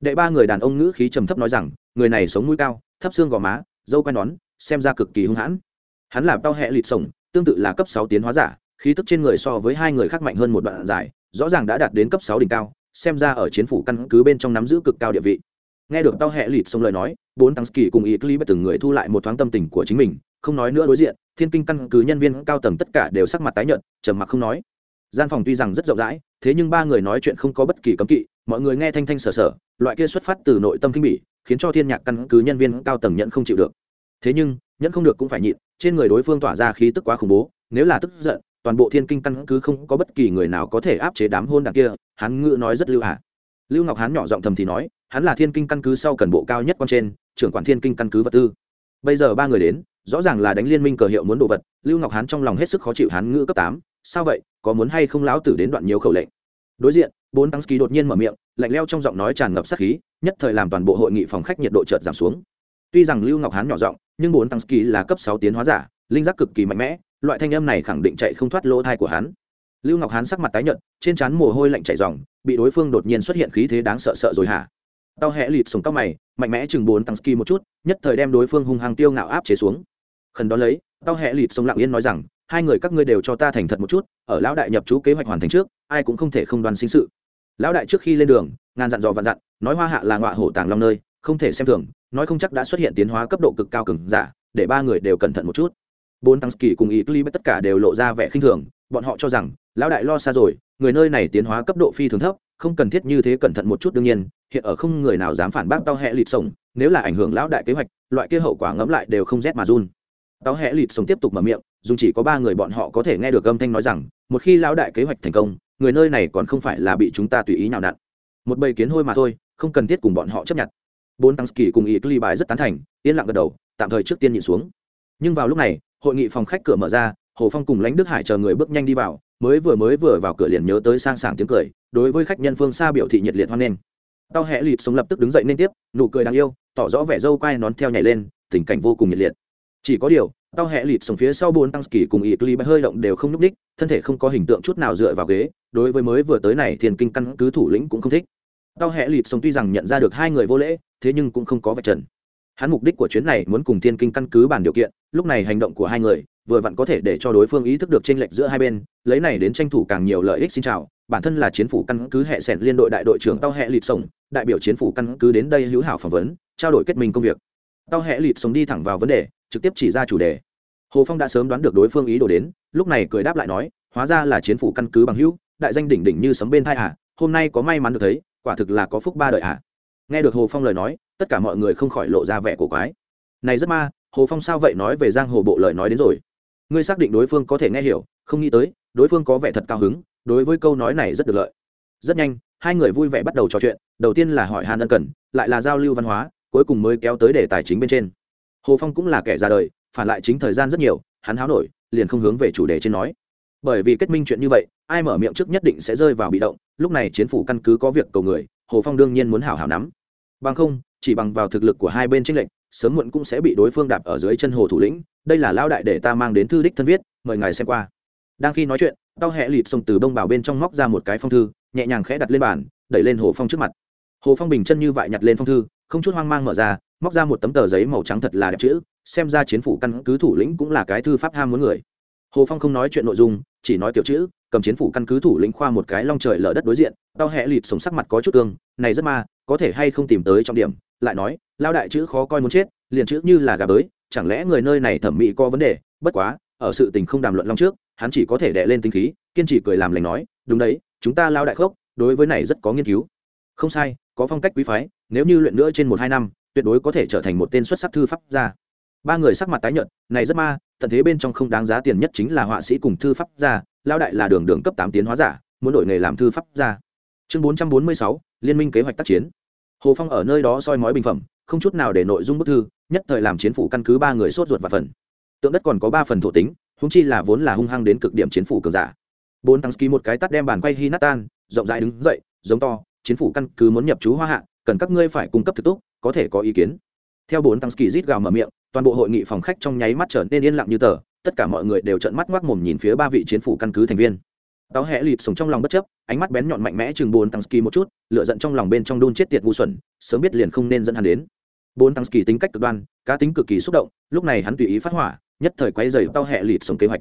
Đệ ba người đàn ông ngữ khí trầm thấp nói rằng, người này sống mũi cao, thấp xương gò má, dâu quai nón xem ra cực kỳ hung hãn hắn là tao hẹ lịt sổng, tương tự là cấp sáu tiến hóa giả, khí tức trên người so với hai người khác mạnh hơn một đoạn dài, rõ ràng đã đạt đến cấp sáu đỉnh cao, xem ra ở chiến phủ căn cứ bên trong nắm giữ cực cao địa vị. Nghe được tao hẹ lịt sông lời nói, bốn tăng kỳ cùng ý clip từng người thu lại một thoáng tâm tình của chính mình, không nói nữa đối diện, thiên kinh căn cứ nhân viên cao tầng tất cả đều sắc mặt tái nhợt, trầm mặc không nói. Gian phòng tuy rằng rất rộng rãi, thế nhưng ba người nói chuyện không có bất kỳ cấm kỵ, mọi người nghe thanh thanh sở sở, loại kia xuất phát từ nội tâm kinh bỉ, khiến cho thiên nhạc căn cứ nhân viên cao tầng nhận không chịu được thế nhưng, nhẫn không được cũng phải nhịn, trên người đối phương tỏa ra khí tức quá khủng bố, nếu là tức giận, toàn bộ thiên kinh căn cứ không có bất kỳ người nào có thể áp chế đám hôn đảng kia hắn ngự nói rất lưu hạ. Lưu ngọc hán nhỏ giọng thầm thì nói, hắn là thiên kinh căn cứ sau cần bộ cao nhất con trên, trưởng quản thiên kinh căn cứ vật tư. Bây giờ ba người đến, rõ ràng là đánh liên minh cờ hiệu muốn đồ vật, lưu ngọc hán trong lòng hết sức khó chịu hán ngữ cấp tám, sao vậy, có muốn hay không lão tử đến đoạn nhiều khẩu lệnh? Đối diện, bốn tăng ký đột nhiên mở miệng, lạnh leo trong giọng nói tràn ngập sát khí, nhất thời làm toàn bộ hội nghị phòng khách nhiệt độ chợt giảm xuống. Tuy rằng lưu ngọc hán nhỏ giọng nhưng bốn tăng ski là cấp sáu tiến hóa giả, linh giác cực kỳ mạnh mẽ, loại thanh âm này khẳng định chạy không thoát lỗ thai của hắn. Lưu ngọc hán sắc mặt tái nhợt, trên trán mồ hôi lạnh chảy ròng, bị đối phương đột nhiên xuất hiện khí thế đáng sợ sợ rồi hả? Tao hẹ lịt sùng tóc mày, mạnh mẽ chừng bốn tăng ski một chút, nhất thời đem đối phương hung hăng tiêu ngạo áp chế xuống. Khẩn đó lấy, tao hẹ lịt sùng lặng yên nói rằng, hai người các ngươi đều cho ta thành thật một chút, ở lão đại nhập chú kế hoạch hoàn thành trước, ai cũng không thể không đoan sinh sự. Lão đại trước khi lên đường, ngàn dặn dò vạn dặn, nói hoa hạ là ngọa hổ tàng long nơi, không thể xem thường nói không chắc đã xuất hiện tiến hóa cấp độ cực cao cường giả, để ba người đều cẩn thận một chút. Bốn tăng kỳ cùng ý clip tất cả đều lộ ra vẻ khinh thường, bọn họ cho rằng, lão đại lo xa rồi, người nơi này tiến hóa cấp độ phi thường thấp, không cần thiết như thế cẩn thận một chút đương nhiên, hiện ở không người nào dám phản bác tao hẹ lịt sổng, nếu là ảnh hưởng lão đại kế hoạch, loại kia hậu quả ngẫm lại đều không rét mà run. Tao hẹ lịt sổng tiếp tục mở miệng dùng chỉ có ba người bọn họ có thể nghe được âm thanh nói rằng, một khi lão đại kế hoạch thành công, người nơi này còn không phải là bị chúng ta tùy ý nào nặn. Một bầy kiến hôi mà thôi, không cần thiết cùng bọn họ chấp nhận bốn tăng kỳ cùng ý cli bài rất tán thành, yên lặng gật đầu, tạm thời trước tiên nhịn xuống. Nhưng vào lúc này, hội nghị phòng khách cửa mở ra, hồ phong cùng lãnh đức hải chờ người bước nhanh đi vào, mới vừa mới vừa vào cửa liền nhớ tới sang sảng tiếng cười, đối với khách nhân phương xa biểu thị nhiệt liệt hoan nghênh. Tao hẹ lịt sống lập tức đứng dậy nên tiếp, nụ cười đáng yêu, tỏ rõ vẻ dâu quai nón theo nhảy lên, tình cảnh vô cùng nhiệt liệt. Chỉ có điều, tao hẹ lịt sống phía sau bốn tăng kỳ cùng ý clip hơi động đều không nhúc ních thân thể không có hình tượng chút nào dựa vào ghế, đối với mới vừa tới này thiền kinh căn cứ thủ lĩnh cũng không thích tao hẹ lịt sống tuy rằng nhận ra được hai người vô lễ, thế nhưng cũng không có vạch trần. Hắn mục đích của chuyến này muốn cùng thiên kinh căn cứ bàn điều kiện, lúc này hành động của hai người, vừa vặn có thể để cho đối phương ý thức được tranh lệch giữa hai bên, lấy này đến tranh thủ càng nhiều lợi ích xin chào. Bản thân là chiến phủ căn cứ hệ sẻn liên đội đại đội trưởng tao hệ lịt sống đại biểu chiến phủ căn cứ đến đây hữu hảo phỏng vấn, trao đổi kết minh công việc. Tao hệ lịt sống đi thẳng vào vấn đề, trực tiếp chỉ ra chủ đề. Hồ phong đã sớm đoán được đối phương ý đồ đến, lúc này cười đáp lại nói, hóa ra là chiến phủ căn cứ bằng hữu, đại danh đỉnh đỉnh như sấm bên thai à hôm nay có may mắn được thấy quả thực là có phúc ba đời à nghe được hồ phong lời nói, tất cả mọi người không khỏi lộ ra vẻ cổ quái. Này rất ma, hồ phong sao vậy nói về giang hồ bộ lời nói đến rồi? Ngươi xác định đối phương có thể nghe hiểu, không nghĩ tới, đối phương có vẻ thật cao hứng, đối với câu nói này rất được lợi. Rất nhanh, hai người vui vẻ bắt đầu trò chuyện, đầu tiên là hỏi hàn ân cần, lại là giao lưu văn hóa, cuối cùng mới kéo tới đề tài chính bên trên. Hồ phong cũng là kẻ ra đời, phản lại chính thời gian rất nhiều, hắn háo nổi, liền không hướng về chủ đề trên nói. Bởi vì kết minh chuyện như vậy ai mở miệng trước nhất định sẽ rơi vào bị động, lúc này chiến phủ căn cứ có việc cầu người, hồ phong đương nhiên muốn hảo hảo nắm. Bằng không, chỉ bằng vào thực lực của hai bên tranh lệnh sớm muộn cũng sẽ bị đối phương đạp ở dưới chân hồ thủ lĩnh, đây là lao đại để ta mang đến thư đích thân viết, mời ngài xem qua. Đang khi nói chuyện, tao hẹ lịt xông từ bông bảo bên trong móc ra một cái phong thư, nhẹ nhàng khẽ đặt lên bàn, đẩy lên hồ phong trước mặt. Hồ phong bình chân như vậy nhặt lên phong thư, không chút hoang mang mở ra, móc ra một tấm tờ giấy màu trắng thật là đẹp chữ, xem ra chiến phủ căn cứ thủ lĩnh cũng là cái thư pháp ham muốn người. Hồ phong không nói chuyện nội dung, chỉ nói kiểu chữ cầm chiến phủ căn cứ thủ lĩnh khoa một cái long trời lở đất đối diện, tao hẹ lịp sống sắc mặt có chút tương, này rất ma, có thể hay không tìm tới trọng điểm, lại nói, lao đại chữ khó coi muốn chết, liền chữ như là gà bới, chẳng lẽ người nơi này thẩm mỹ có vấn đề, bất quá, ở sự tình không đàm luận long trước, hắn chỉ có thể đệ lên tinh khí, kiên trì cười làm lành nói, đúng đấy, chúng ta lao đại khốc, đối với này rất có nghiên cứu. Không sai, có phong cách quý phái, nếu như luyện nữa trên một hai năm, tuyệt đối có thể trở thành một tên xuất sắc thư pháp gia. Ba người sắc mặt tái nhợt, này rất ma tận thế bên trong không đáng giá tiền nhất chính là họa sĩ cùng thư pháp gia lao đại là đường đường cấp tám tiến hóa giả, muốn đổi nghề làm thư pháp gia. Chương bốn trăm bốn mươi sáu, liên minh kế hoạch tác chiến. Hồ phong ở nơi đó soi mói bình phẩm, không chút nào để nội dung bức thư, nhất thời làm chiến phủ căn cứ ba người sốt ruột và phần. Tượng đất còn có ba phần thổ tính húng chi là vốn là hung hăng đến cực điểm chiến phủ cường giả. Bốn tăng ski một cái tắt đem bàn quay hi nát tan rộng rãi đứng dậy, giống to, chiến phủ căn cứ muốn nhập chú hoa hạ, cần các ngươi phải cung cấp thực túc, có thể có ý kiến. Theo bốn tăng ski rít gào mở miệng toàn bộ hội nghị phòng khách trong nháy mắt trở nên yên lặng như tờ tất cả mọi người đều trợn mắt ngoác mồm nhìn phía ba vị chiến phủ căn cứ thành viên. Táo hẹ lịp sống trong lòng bất chấp ánh mắt bén nhọn mạnh mẽ chừng bốn tăng ski một chút lựa giận trong lòng bên trong đun chết tiệt ngu xuẩn sớm biết liền không nên dẫn hắn đến. Bốn tăng ski tính cách cực đoan cá tính cực kỳ xúc động lúc này hắn tùy ý phát hỏa nhất thời quay dày tao hẹ lịp sống kế hoạch.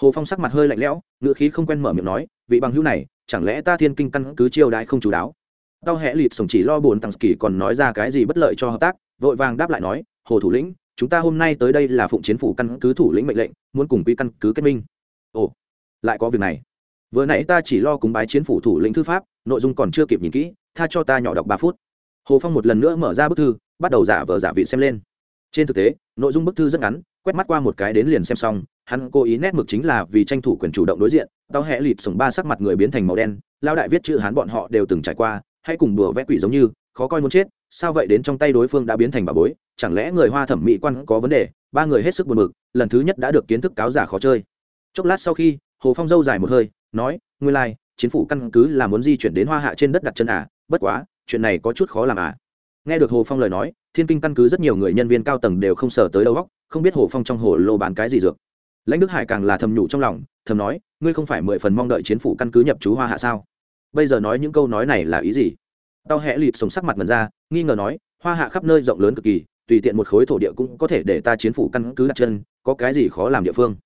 Hồ phong sắc mặt hơi lạnh lẽo ngựa khí không quen mở miệng nói vị bằng hữu này chẳng lẽ ta thiên kinh căn cứ chiêu đại không chú đáo? Tao hẹ lịp sống chỉ lo buồn tăng Ski, còn nói ra cái gì bất lợi cho hợp tác vội vàng đáp lại nói hồ thủ lĩnh chúng ta hôm nay tới đây là phụng chiến phủ căn cứ thủ lĩnh mệnh lệnh, muốn cùng quy căn cứ kết minh. Ồ, lại có việc này. Vừa nãy ta chỉ lo cúng bái chiến phủ thủ lĩnh thư pháp, nội dung còn chưa kịp nhìn kỹ, tha cho ta nhỏ đọc ba phút. Hồ phong một lần nữa mở ra bức thư, bắt đầu giả vờ giả vị xem lên. Trên thực tế, nội dung bức thư rất ngắn, quét mắt qua một cái đến liền xem xong, hắn cố ý nét mực chính là vì tranh thủ quyền chủ động đối diện, tao hẹ lịp sùng ba sắc mặt người biến thành màu đen lao đại viết chữ hắn bọn họ đều từng trải qua, hay cùng đùa vẽ quỷ giống như, khó coi muốn chết, sao vậy đến trong tay đối phương đã biến thành bà bối chẳng lẽ người hoa thẩm mỹ quan có vấn đề? Ba người hết sức buồn bực lần thứ nhất đã được kiến thức cáo giả khó chơi. Chốc lát sau khi hồ phong dâu dài một hơi nói nguyên lai、like, chính phủ căn cứ là muốn di chuyển đến hoa hạ trên đất đặt chân à? Bất quá chuyện này có chút khó làm à? Nghe được hồ phong lời nói thiên kinh căn cứ rất nhiều người nhân viên cao tầng đều không sờ tới đâu góc không biết hồ phong trong hồ lô bán cái gì dược. Lãnh đức hải càng là thầm nhủ trong lòng thầm nói ngươi không phải mười phần mong đợi chiến phủ căn cứ nhập chú hoa hạ sao? Bây giờ nói những câu nói này là ý gì? Tao hẽ lịt sống sắc mặt mật ra nghi ngờ nói hoa hạ khắp nơi rộng lớn cực kỳ tùy tiện một khối thổ địa cũng có thể để ta chiến phủ căn cứ đặt chân, có cái gì khó làm địa phương?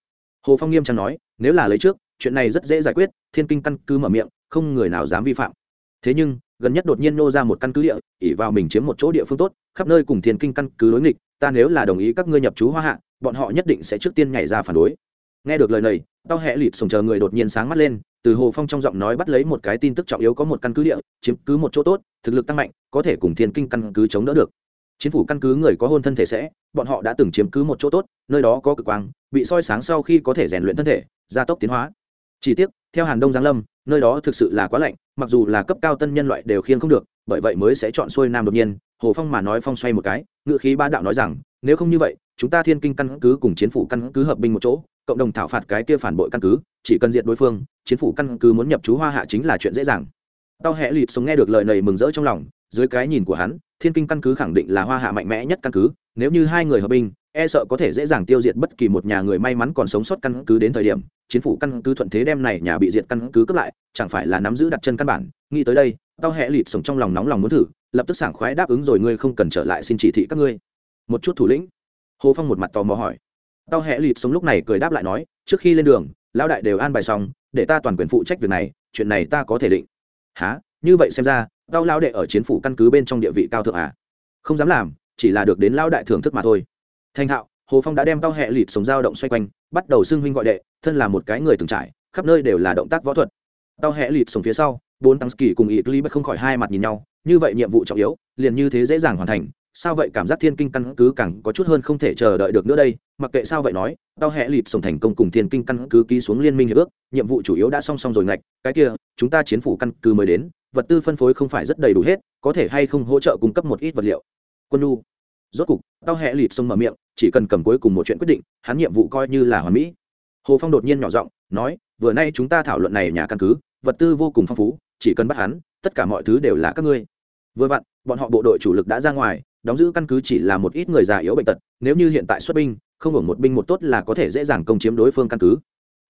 Hồ phong nghiêm trang nói, nếu là lấy trước, chuyện này rất dễ giải quyết, thiên kinh căn cứ mở miệng, không người nào dám vi phạm. Thế nhưng, gần nhất đột nhiên nô ra một căn cứ địa ỉ vào mình chiếm một chỗ địa phương tốt, khắp nơi cùng thiên kinh căn cứ đối nghịch, ta nếu là đồng ý các ngươi nhập chú hoa hạ, bọn họ nhất định sẽ trước tiên nhảy ra phản đối. Nghe được lời này, tao hẹ lịp sùng chờ người đột nhiên sáng mắt lên, từ hồ phong trong giọng nói bắt lấy một cái tin tức trọng yếu có một căn cứ địa, chiếm cứ một chỗ tốt, thực lực tăng mạnh, có thể cùng thiên kinh căn cứ chống đỡ được chính phủ căn cứ người có hôn thân thể sẽ, bọn họ đã từng chiếm cứ một chỗ tốt, nơi đó có cực quang, bị soi sáng sau khi có thể rèn luyện thân thể, gia tốc tiến hóa. Chỉ tiếc, theo hàn đông giáng lâm, nơi đó thực sự là quá lạnh, mặc dù là cấp cao tân nhân loại đều khiêng không được, bởi vậy mới sẽ chọn xuôi nam đột nhiên, hồ phong mà nói phong xoay một cái ngự khí ba đạo nói rằng, nếu không như vậy, chúng ta thiên kinh căn cứ cùng chiến phủ căn cứ hợp binh một chỗ, cộng đồng thảo phạt cái kia phản bội căn cứ, chỉ cần diệt đối phương, chiến phủ căn cứ muốn nhập chú hoa hạ chính là chuyện dễ dàng. Tao hẹ lịp sống nghe được lời này mừng rỡ trong lòng, dưới cái nhìn của hắn thiên kinh căn cứ khẳng định là hoa hạ mạnh mẽ nhất căn cứ, nếu như hai người hợp binh e sợ có thể dễ dàng tiêu diệt bất kỳ một nhà người may mắn còn sống sót căn cứ đến thời điểm. Chính phủ căn cứ thuận thế đem này nhà bị diệt căn cứ cướp lại, chẳng phải là nắm giữ đặt chân căn bản. Nghĩ tới đây, tao hẹ lịt sống trong lòng nóng lòng muốn thử, lập tức sảng khoái đáp ứng rồi, ngươi không cần trở lại, xin chỉ thị các ngươi. Một chút thủ lĩnh. Hồ phong một mặt tò mò hỏi. Tao hẹ lịt sống lúc này cười đáp lại nói, trước khi lên đường, lão đại đều an bài xong, để ta toàn quyền phụ trách việc này, chuyện này ta có thể định. Há như vậy xem ra cao lao đệ ở chiến phủ căn cứ bên trong địa vị cao thượng à? Không dám làm, chỉ là được đến lão đại thưởng thức mà thôi. Thành thạo, hồ phong đã đem cao hẹ lịt sống dao động xoay quanh, bắt đầu xưng huynh gọi đệ, thân là một cái người từng trải, khắp nơi đều là động tác võ thuật. Cao hẹ lịt sống phía sau, bốn tăng kỳ cùng ý clip không khỏi hai mặt nhìn nhau, như vậy nhiệm vụ trọng yếu, liền như thế dễ dàng hoàn thành sao vậy cảm giác thiên kinh căn cứ càng có chút hơn không thể chờ đợi được nữa đây? Mặc kệ sao vậy nói, tao hẹ lịp sống thành công cùng thiên kinh căn cứ ký xuống liên minh hiệp ước, nhiệm vụ chủ yếu đã song song rồi ngạch, cái kia, chúng ta chiến phủ căn cứ mới đến, vật tư phân phối không phải rất đầy đủ hết, có thể hay không hỗ trợ cung cấp một ít vật liệu? Quân nu rốt cục, tao hẹ lịp sông mở miệng, chỉ cần cầm cuối cùng một chuyện quyết định, hắn nhiệm vụ coi như là hoàn mỹ. Hồ phong đột nhiên nhỏ giọng, nói, vừa nay chúng ta thảo luận này nhà căn cứ, vật tư vô cùng phong phú, chỉ cần bắt hắn, tất cả mọi thứ đều là các ngươi. Vừa vặn, bọn họ bộ đội chủ lực đã ra ngoài đóng giữ căn cứ chỉ là một ít người già yếu bệnh tật, nếu như hiện tại xuất binh, không hưởng một binh một tốt là có thể dễ dàng công chiếm đối phương căn cứ.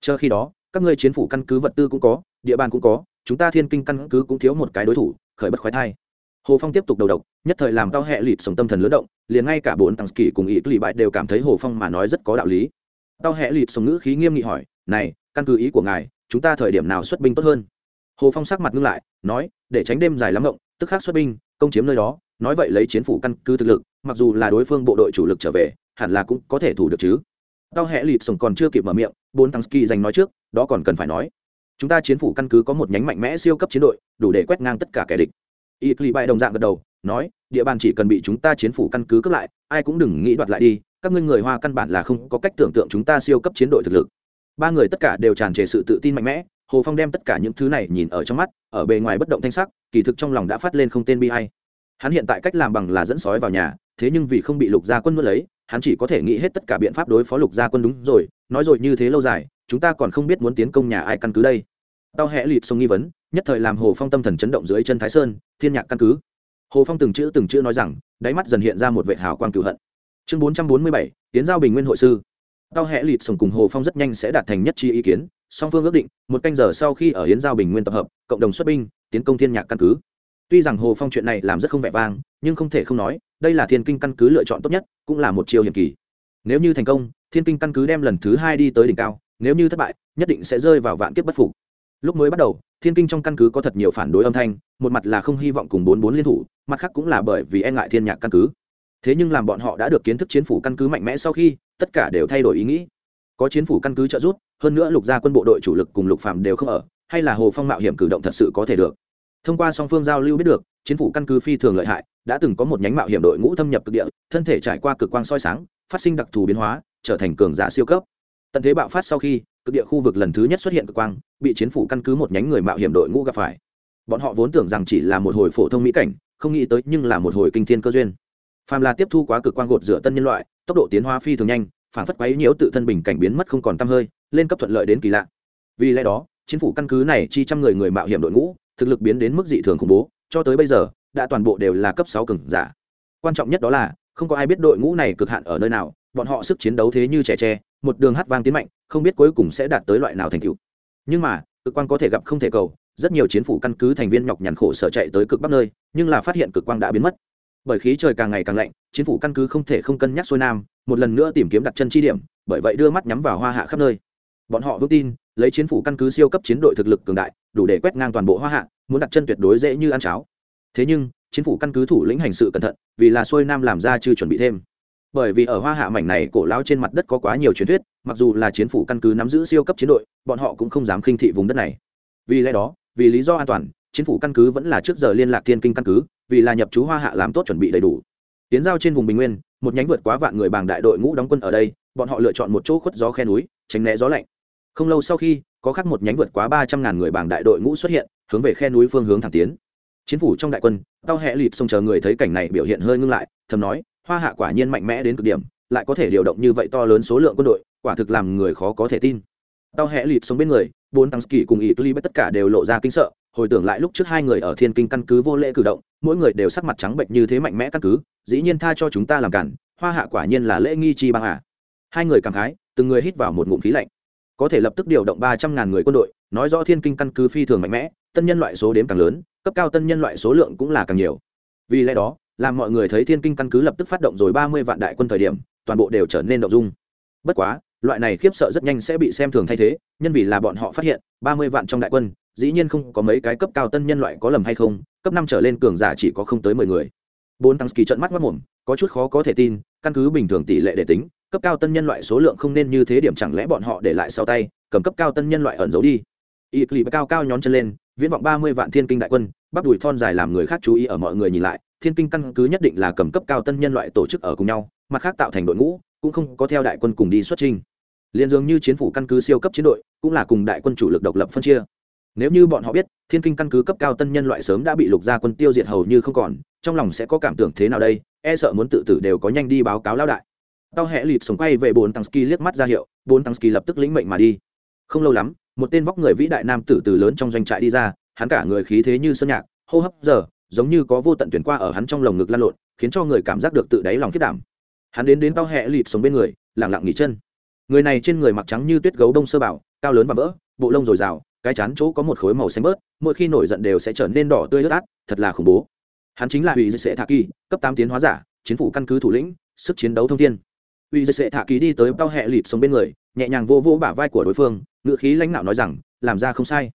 Chờ khi đó, các ngươi chiến phủ căn cứ vật tư cũng có, địa bàn cũng có, chúng ta thiên kinh căn cứ cũng thiếu một cái đối thủ, khởi bất khoái thai. Hồ phong tiếp tục đầu độc, nhất thời làm tao hẹ lịt sống tâm thần lớn động, liền ngay cả bốn tăng kỳ cùng ý lì bại đều cảm thấy hồ phong mà nói rất có đạo lý. Tao hẹ lịt sống ngữ khí nghiêm nghị hỏi, này, căn cứ ý của ngài, chúng ta thời điểm nào xuất binh tốt hơn? Hồ phong sắc mặt ngưng lại, nói, để tránh đêm dài lắm rộng tức khắc xuất binh, công chiếm nơi đó nói vậy lấy chiến phủ căn cứ thực lực, mặc dù là đối phương bộ đội chủ lực trở về, hẳn là cũng có thể thủ được chứ. Tao hẹ lịp sống còn chưa kịp mở miệng, bốn tăng ski dành nói trước, đó còn cần phải nói. Chúng ta chiến phủ căn cứ có một nhánh mạnh mẽ siêu cấp chiến đội, đủ để quét ngang tất cả kẻ địch. Y cli bại đồng dạng gật đầu, nói, địa bàn chỉ cần bị chúng ta chiến phủ căn cứ cướp lại, ai cũng đừng nghĩ đoạt lại đi, các ngươi người hoa căn bản là không có cách tưởng tượng chúng ta siêu cấp chiến đội thực lực. Ba người tất cả đều tràn trề sự tự tin mạnh mẽ, hồ phong đem tất cả những thứ này nhìn ở trong mắt, ở bề ngoài bất động thanh sắc, kỳ thực trong lòng đã phát lên không tên bi hay hắn hiện tại cách làm bằng là dẫn sói vào nhà, thế nhưng vì không bị lục gia quân nuốt lấy, hắn chỉ có thể nghĩ hết tất cả biện pháp đối phó lục gia quân đúng rồi, nói rồi như thế lâu dài, chúng ta còn không biết muốn tiến công nhà ai căn cứ đây. Tao hẹ lịt sông nghi vấn, nhất thời làm hồ phong tâm thần chấn động dưới chân thái sơn, thiên nhạc căn cứ. Hồ phong từng chữ từng chữ nói rằng, đáy mắt dần hiện ra một vệ hào quang cựu hận. Chương bốn trăm bốn mươi bảy tiến giao bình nguyên hội sư. Tao hẹ lịt sông cùng hồ phong rất nhanh sẽ đạt thành nhất chi ý kiến, song phương ước định, một canh giờ sau khi ở hiến giao bình nguyên tập hợp, cộng đồng xuất binh, tiến công thiên nhạc căn cứ tuy rằng hồ phong chuyện này làm rất không vẻ vang, nhưng không thể không nói, đây là thiên kinh căn cứ lựa chọn tốt nhất, cũng là một chiều hiểm kỳ. Nếu như thành công, thiên kinh căn cứ đem lần thứ hai đi tới đỉnh cao, nếu như thất bại, nhất định sẽ rơi vào vạn kiếp bất phục. Lúc mới bắt đầu, thiên kinh trong căn cứ có thật nhiều phản đối âm thanh, một mặt là không hy vọng cùng bốn bốn liên thủ, mặt khác cũng là bởi vì e ngại thiên nhạc căn cứ. Thế nhưng làm bọn họ đã được kiến thức chiến phủ căn cứ mạnh mẽ sau khi, tất cả đều thay đổi ý nghĩ. Có chiến phủ căn cứ trợ giúp, hơn nữa lục gia quân bộ đội chủ lực cùng lục phạm đều không ở, hay là hồ phong mạo hiểm cử động thật sự có thể được thông qua song phương giao lưu biết được chính phủ căn cứ phi thường lợi hại, đã từng có một nhánh mạo hiểm đội ngũ thâm nhập cực địa, thân thể trải qua cực quang soi sáng, phát sinh đặc thù biến hóa, trở thành cường giả siêu cấp. Tận thế bạo phát sau khi, cực địa khu vực lần thứ nhất xuất hiện cực quang, bị chính phủ căn cứ một nhánh người mạo hiểm đội ngũ gặp phải. Bọn họ vốn tưởng rằng chỉ là một hồi phổ thông mỹ cảnh, không nghĩ tới nhưng là một hồi kinh thiên cơ duyên. Phàm là tiếp thu quá cực quang gột rửa tân nhân loại, tốc độ tiến hóa phi thường nhanh, phản phất quấy nhiễu tự thân bình cảnh biến mất không còn t hơi, lên cấp thuận lợi đến kỳ lạ. Vì lẽ đó chính phủ căn cứ này chi trăm người người mạo hiểm đội ngũ thực lực biến đến mức dị thường khủng bố, cho tới bây giờ, đã toàn bộ đều là cấp sáu cường giả. Quan trọng nhất đó là, không có ai biết đội ngũ này cực hạn ở nơi nào, bọn họ sức chiến đấu thế như trẻ tre, một đường hát vang tiến mạnh, không biết cuối cùng sẽ đạt tới loại nào thành tựu. Nhưng mà, cực quang có thể gặp không thể cầu, rất nhiều chiến phủ căn cứ thành viên nhọc nhằn khổ sở chạy tới cực bắc nơi, nhưng là phát hiện cực quang đã biến mất. Bởi khí trời càng ngày càng lạnh, chiến phủ căn cứ không thể không cân nhắc xuôi nam, một lần nữa tìm kiếm đặt chân chi điểm, bởi vậy đưa mắt nhắm vào hoa hạ khắp nơi. Bọn họ vững tin lấy chiến phủ căn cứ siêu cấp chiến đội thực lực cường đại, đủ để quét ngang toàn bộ hoa hạ, muốn đặt chân tuyệt đối dễ như ăn cháo. Thế nhưng, chiến phủ căn cứ thủ lĩnh hành sự cẩn thận, vì là xuôi nam làm ra chưa chuẩn bị thêm. Bởi vì ở hoa hạ mảnh này cổ lao trên mặt đất có quá nhiều truyền thuyết, mặc dù là chiến phủ căn cứ nắm giữ siêu cấp chiến đội, bọn họ cũng không dám khinh thị vùng đất này. Vì lẽ đó, vì lý do an toàn, chiến phủ căn cứ vẫn là trước giờ liên lạc thiên kinh căn cứ, vì là nhập chú hoa hạ làm tốt chuẩn bị đầy đủ. Tiến giao trên vùng bình nguyên, một nhánh vượt quá vạn người bàng đại đội ngũ đóng quân ở đây, bọn họ lựa chọn một chỗ khuất gió khe núi, tránh né gió lạnh không lâu sau khi, có khác một nhánh vượt quá ba trăm ngàn người bảng đại đội ngũ xuất hiện, hướng về khe núi phương hướng thẳng tiến. Chiến phủ trong đại quân, tao hẹ lịp xông chờ người thấy cảnh này biểu hiện hơi ngưng lại, thầm nói, hoa hạ quả nhiên mạnh mẽ đến cực điểm, lại có thể điều động như vậy to lớn số lượng quân đội, quả thực làm người khó có thể tin. Tao hẹ lịp sống bên người, bốn tăng kỳ cùng ý clip tất cả đều lộ ra kinh sợ, hồi tưởng lại lúc trước hai người ở thiên kinh căn cứ vô lễ cử động, mỗi người đều sắc mặt trắng bệnh như thế mạnh mẽ căn cứ, dĩ nhiên tha cho chúng ta làm cản, hoa hạ quả nhiên là lễ nghi chi băng à. Hai người cảm khái, từng người hít vào một ngụm khí lạnh có thể lập tức điều động ba trăm ngàn người quân đội, nói rõ thiên kinh căn cứ phi thường mạnh mẽ, tân nhân loại số đếm càng lớn, cấp cao tân nhân loại số lượng cũng là càng nhiều. Vì lẽ đó, làm mọi người thấy thiên kinh căn cứ lập tức phát động rồi ba mươi vạn đại quân thời điểm, toàn bộ đều trở nên động dung. Bất quá, loại này khiếp sợ rất nhanh sẽ bị xem thường thay thế, nhân vì là bọn họ phát hiện, ba mươi vạn trong đại quân, dĩ nhiên không có mấy cái cấp cao tân nhân loại có lầm hay không, cấp năm trở lên cường giả chỉ có không tới mười người. Bốn tăng kỳ trận mắt mất mồm, có chút khó có thể tin, căn cứ bình thường tỷ lệ để tính cấp cao tân nhân loại số lượng không nên như thế điểm chẳng lẽ bọn họ để lại sau tay, cầm cấp cao tân nhân loại ẩn giấu đi. Y clip cao cao nhón chân lên, viễn vọng ba mươi vạn thiên kinh đại quân, bắp đùi thon dài làm người khác chú ý ở mọi người nhìn lại, thiên kinh căn cứ nhất định là cầm cấp cao tân nhân loại tổ chức ở cùng nhau, mặt khác tạo thành đội ngũ, cũng không có theo đại quân cùng đi xuất trình liền dường như chiến phủ căn cứ siêu cấp chiến đội, cũng là cùng đại quân chủ lực độc lập phân chia. Nếu như bọn họ biết, thiên kinh căn cứ cấp cao tân nhân loại sớm đã bị lục gia quân tiêu diệt hầu như không còn, trong lòng sẽ có cảm tưởng thế nào đây e sợ muốn tự tử đều có nhanh đi báo cáo lao đại tao hẹ lịt sống quay về bốn tăng ski liếc mắt ra hiệu, bốn tăng ski lập tức lĩnh mệnh mà đi. Không lâu lắm, một tên vóc người vĩ đại nam tử từ lớn trong doanh trại đi ra, hắn cả người khí thế như sơn nhạc, hô hấp giờ, giống như có vô tận tuyển qua ở hắn trong lồng ngực lan lộn, khiến cho người cảm giác được tự đáy lòng khiết đảm. Hắn đến đến tao hẹ lịt sống bên người lẳng lặng nghỉ chân. Người này trên người mặc trắng như tuyết gấu đông sơ bảo, cao lớn và vỡ, bộ lông dồi dào, cái chán chỗ có một khối màu xanh bớt, mỗi khi nổi giận đều sẽ trở nên đỏ tươi ướt át, thật là khủng bố. Hắn chính là hủy dây sệ thạ kỳ, cấp tám tiến hóa giả chính phủ căn cứ thủ lĩnh, sức chiến đấu thông thiên uy dây sệ thạ ký đi tới tao hẹ lịp sống bên người, nhẹ nhàng vô vô bả vai của đối phương ngựa khí lãnh đạo nói rằng, làm ra không sai.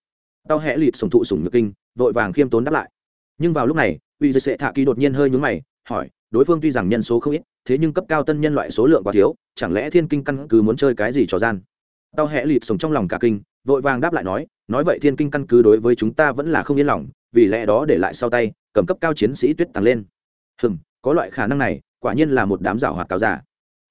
Tao hẹ lịp sống thụ sủng nhược kinh, vội vàng khiêm tốn đáp lại. Nhưng vào lúc này, uy dây sệ thạ ký đột nhiên hơi nhúng mày, hỏi, đối phương tuy rằng nhân số không ít, thế nhưng cấp cao tân nhân loại số lượng quá thiếu, chẳng lẽ thiên kinh căn cứ muốn chơi cái gì trò gian? Tao hẹ lịp sống trong lòng cả kinh, vội vàng đáp lại nói nói vậy thiên kinh căn cứ đối với chúng ta vẫn là không yên lòng, vì lẽ đó để lại sau tay, cầm cấp cao chiến sĩ tuyết tăng lên. Hừm, có loại khả năng này, quả nhiên là một đám giảo hoạt cáo giả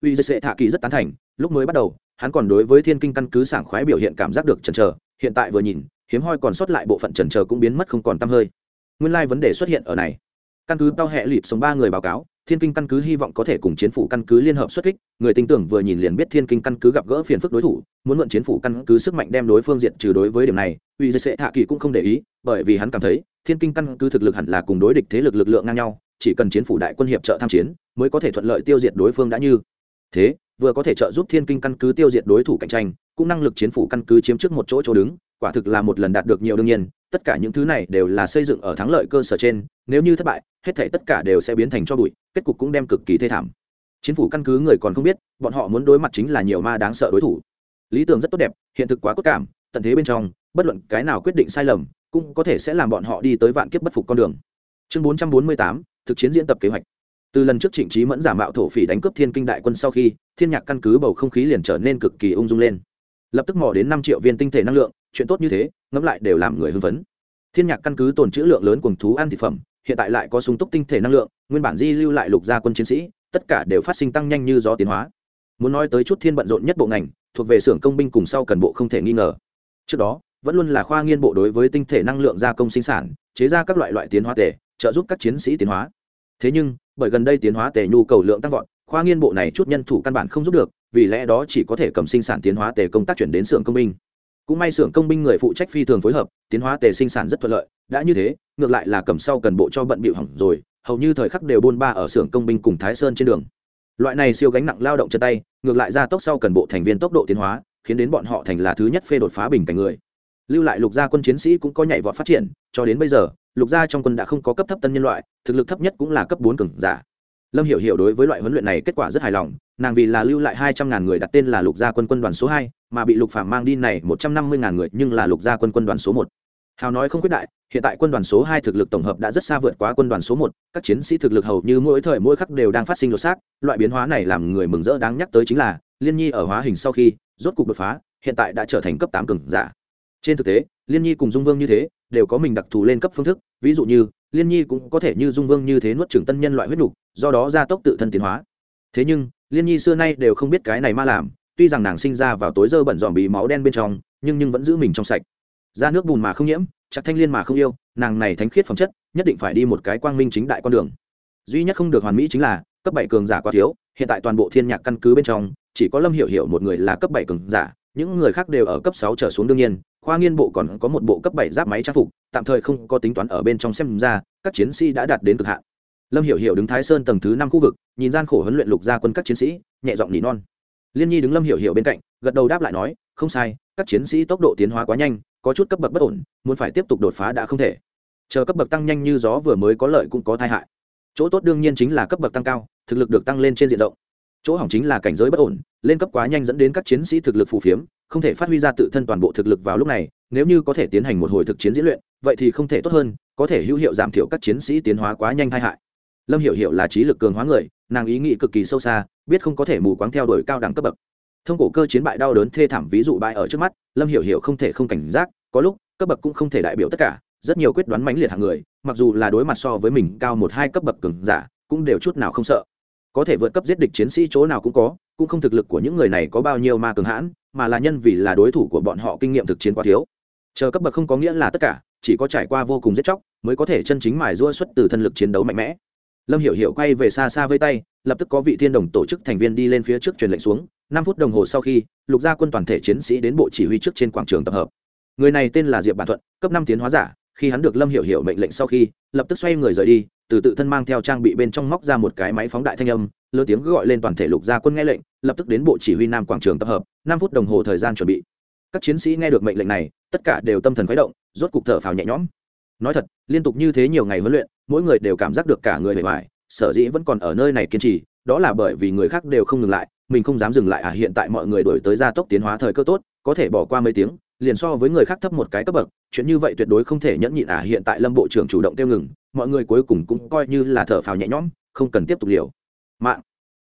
uy dây sệ thạ kỳ rất tán thành, lúc mới bắt đầu, hắn còn đối với thiên kinh căn cứ sảng khoái biểu hiện cảm giác được chần chờ, hiện tại vừa nhìn, hiếm hoi còn sót lại bộ phận chần chờ cũng biến mất không còn tăm hơi. Nguyên lai vấn đề xuất hiện ở này. Căn cứ tao hẹ lịp sống ba người báo cáo, thiên kinh căn cứ hy vọng có thể cùng chiến phủ căn cứ liên hợp xuất kích, người tin tưởng vừa nhìn liền biết thiên kinh căn cứ gặp gỡ phiền phức đối thủ, muốn mượn chiến phủ căn cứ sức mạnh đem đối phương diện trừ đối với điểm này, uy dây sệ thạ kỳ cũng không để ý, bởi vì hắn cảm thấy, thiên kinh căn cứ thực lực hẳn là cùng đối địch thế lực lực lượng ngang nhau, chỉ cần chiến phủ đại quân hiệp trợ tham chiến, mới có thể thuận lợi tiêu diệt đối phương đã như thế, vừa có thể trợ giúp thiên kinh căn cứ tiêu diệt đối thủ cạnh tranh, cũng năng lực chiến phủ căn cứ chiếm trước một chỗ chỗ đứng, quả thực là một lần đạt được nhiều đương nhiên, tất cả những thứ này đều là xây dựng ở thắng lợi cơ sở trên, nếu như thất bại, hết thể tất cả đều sẽ biến thành cho bụi, kết cục cũng đem cực kỳ thê thảm. Chính phủ căn cứ người còn không biết, bọn họ muốn đối mặt chính là nhiều ma đáng sợ đối thủ. Lý tưởng rất tốt đẹp, hiện thực quá cốt cảm, tận thế bên trong, bất luận cái nào quyết định sai lầm, cũng có thể sẽ làm bọn họ đi tới vạn kiếp bất phục con đường. Chương bốn trăm bốn mươi tám, thực chiến diễn tập kế hoạch từ lần trước trịnh trí mẫn giả mạo thổ phỉ đánh cướp thiên kinh đại quân sau khi, thiên nhạc căn cứ bầu không khí liền trở nên cực kỳ ung dung lên. Lập tức mò đến năm triệu viên tinh thể năng lượng, chuyện tốt như thế, ngẫm lại đều làm người hưng phấn. Thiên nhạc căn cứ tồn trữ lượng lớn quần thú ăn thực phẩm, hiện tại lại có súng túc tinh thể năng lượng, nguyên bản di lưu lại lục gia quân chiến sĩ, tất cả đều phát sinh tăng nhanh như gió tiến hóa. Muốn nói tới chút thiên bận rộn nhất bộ ngành, thuộc về xưởng công binh cùng sau cần bộ không thể nghi ngờ. Trước đó, vẫn luôn là khoa nghiên bộ đối với tinh thể năng lượng gia công sinh sản, chế ra các loại loại tiến hóa tể trợ giúp các chiến sĩ tiến hóa thế nhưng, bởi gần đây tiến hóa tề nhu cầu lượng tăng vọt, khoa nghiên bộ này chút nhân thủ căn bản không giúp được, vì lẽ đó chỉ có thể cầm sinh sản tiến hóa tề công tác chuyển đến xưởng công binh. Cũng may xưởng công binh người phụ trách phi thường phối hợp, tiến hóa tề sinh sản rất thuận lợi, đã như thế, ngược lại là cầm sau cần bộ cho bận bịu hỏng rồi, hầu như thời khắc đều bôn ba ở xưởng công binh cùng thái sơn trên đường. Loại này siêu gánh nặng lao động chân tay, ngược lại ra tốc sau cần bộ thành viên tốc độ tiến hóa, khiến đến bọn họ thành là thứ nhất phê đột phá bình cảnh người. Lưu lại lục gia quân chiến sĩ cũng có nhảy vọt phát triển, cho đến bây giờ lục gia trong quân đã không có cấp thấp tân nhân loại, thực lực thấp nhất cũng là cấp bốn cường giả. Lâm hiểu hiểu đối với loại huấn luyện này kết quả rất hài lòng, nàng vì là lưu lại hai trăm ngàn người đặt tên là lục gia quân quân đoàn số hai, mà bị lục phạm mang đi này một trăm năm mươi ngàn người nhưng là lục gia quân quân đoàn số một. Hào nói không quyết đại, hiện tại quân đoàn số hai thực lực tổng hợp đã rất xa vượt quá quân đoàn số một, các chiến sĩ thực lực hầu như mỗi thời mỗi khắc đều đang phát sinh lột xác, loại biến hóa này làm người mừng rỡ đáng nhắc tới chính là, liên nhi ở hóa hình sau khi, rốt cục đột phá, hiện tại đã trở thành cấp tám cường giả. Trên thực tế, liên nhi cùng dung vương như thế đều có mình đặc thù lên cấp phương thức, ví dụ như, liên nhi cũng có thể như dung vương như thế nuốt trừng tân nhân loại huyết nhục, do đó gia tốc tự thân tiến hóa. Thế nhưng, liên nhi xưa nay đều không biết cái này ma làm, tuy rằng nàng sinh ra vào tối dơ bẩn dòm bì máu đen bên trong, nhưng nhưng vẫn giữ mình trong sạch. Ra nước bùn mà không nhiễm, chặt thanh liên mà không yêu, nàng này thánh khiết phẩm chất, nhất định phải đi một cái quang minh chính đại con đường. Duy nhất không được hoàn mỹ chính là, cấp bảy cường giả quá thiếu, hiện tại toàn bộ thiên nhạc căn cứ bên trong, chỉ có lâm hiểu hiểu một người là cấp bảy cường giả những người khác đều ở cấp sáu trở xuống đương nhiên, khoa nghiên bộ còn có một bộ cấp bảy giáp máy trang phục, tạm thời không có tính toán ở bên trong xem ra, các chiến sĩ đã đạt đến cực hạn. Lâm hiểu hiểu đứng thái sơn tầng thứ năm khu vực, nhìn gian khổ huấn luyện lục gia quân các chiến sĩ, nhẹ giọng nỉ non. Liên nhi đứng lâm hiểu hiểu bên cạnh, gật đầu đáp lại nói, không sai, các chiến sĩ tốc độ tiến hóa quá nhanh, có chút cấp bậc bất ổn, muốn phải tiếp tục đột phá đã không thể. Chờ cấp bậc tăng nhanh như gió vừa mới có lợi cũng có tai hại. Chỗ tốt đương nhiên chính là cấp bậc tăng cao, thực lực được tăng lên trên diện rộng chỗ hỏng chính là cảnh giới bất ổn, lên cấp quá nhanh dẫn đến các chiến sĩ thực lực phù phiếm, không thể phát huy ra tự thân toàn bộ thực lực vào lúc này, nếu như có thể tiến hành một hồi thực chiến diễn luyện, vậy thì không thể tốt hơn, có thể hữu hiệu giảm thiểu các chiến sĩ tiến hóa quá nhanh tai hại. Lâm hiểu hiểu là trí lực cường hóa người, nàng ý nghĩ cực kỳ sâu xa, biết không có thể mù quáng theo đuổi cao đẳng cấp bậc. Thông cổ cơ chiến bại đau đớn thê thảm ví dụ bại ở trước mắt, lâm hiểu hiểu không thể không cảnh giác, có lúc, cấp bậc cũng không thể đại biểu tất cả, rất nhiều quyết đoán mãnh liệt hàng người, mặc dù là đối mặt so với mình cao một hai cấp bậc cường giả, cũng đều chút nào không sợ có thể vượt cấp giết địch chiến sĩ chỗ nào cũng có, cũng không thực lực của những người này có bao nhiêu ma cường hãn, mà là nhân vì là đối thủ của bọn họ kinh nghiệm thực chiến quá thiếu. Chờ cấp bậc không có nghĩa là tất cả, chỉ có trải qua vô cùng giết chóc mới có thể chân chính mài rua xuất từ thân lực chiến đấu mạnh mẽ. Lâm hiểu hiểu quay về xa xa với tay, lập tức có vị thiên đồng tổ chức thành viên đi lên phía trước truyền lệnh xuống, năm phút đồng hồ sau khi, lục gia quân toàn thể chiến sĩ đến bộ chỉ huy trước trên quảng trường tập hợp. Người này tên là diệp bản thuận, cấp năm tiến hóa giả, khi hắn được lâm hiểu hiểu mệnh lệnh sau khi, lập tức xoay người rời đi từ tự thân mang theo trang bị bên trong móc ra một cái máy phóng đại thanh âm, lớn tiếng gọi lên toàn thể lục gia quân nghe lệnh, lập tức đến bộ chỉ huy nam quảng trường tập hợp, năm phút đồng hồ thời gian chuẩn bị. Các chiến sĩ nghe được mệnh lệnh này, tất cả đều tâm thần khuấy động, rốt cục thở phào nhẹ nhõm. Nói thật, liên tục như thế nhiều ngày huấn luyện, mỗi người đều cảm giác được cả người bề ngoài sở dĩ vẫn còn ở nơi này kiên trì, đó là bởi vì người khác đều không ngừng lại, mình không dám dừng lại à hiện tại mọi người đổi tới gia tốc tiến hóa thời cơ tốt, có thể bỏ qua mấy tiếng, liền so với người khác thấp một cái cấp bậc, chuyện như vậy tuyệt đối không thể nhẫn nhịn à hiện tại lâm bộ trưởng chủ động tiêu ngừng mọi người cuối cùng cũng coi như là thở phào nhẹ nhõm, không cần tiếp tục liều. Mạng.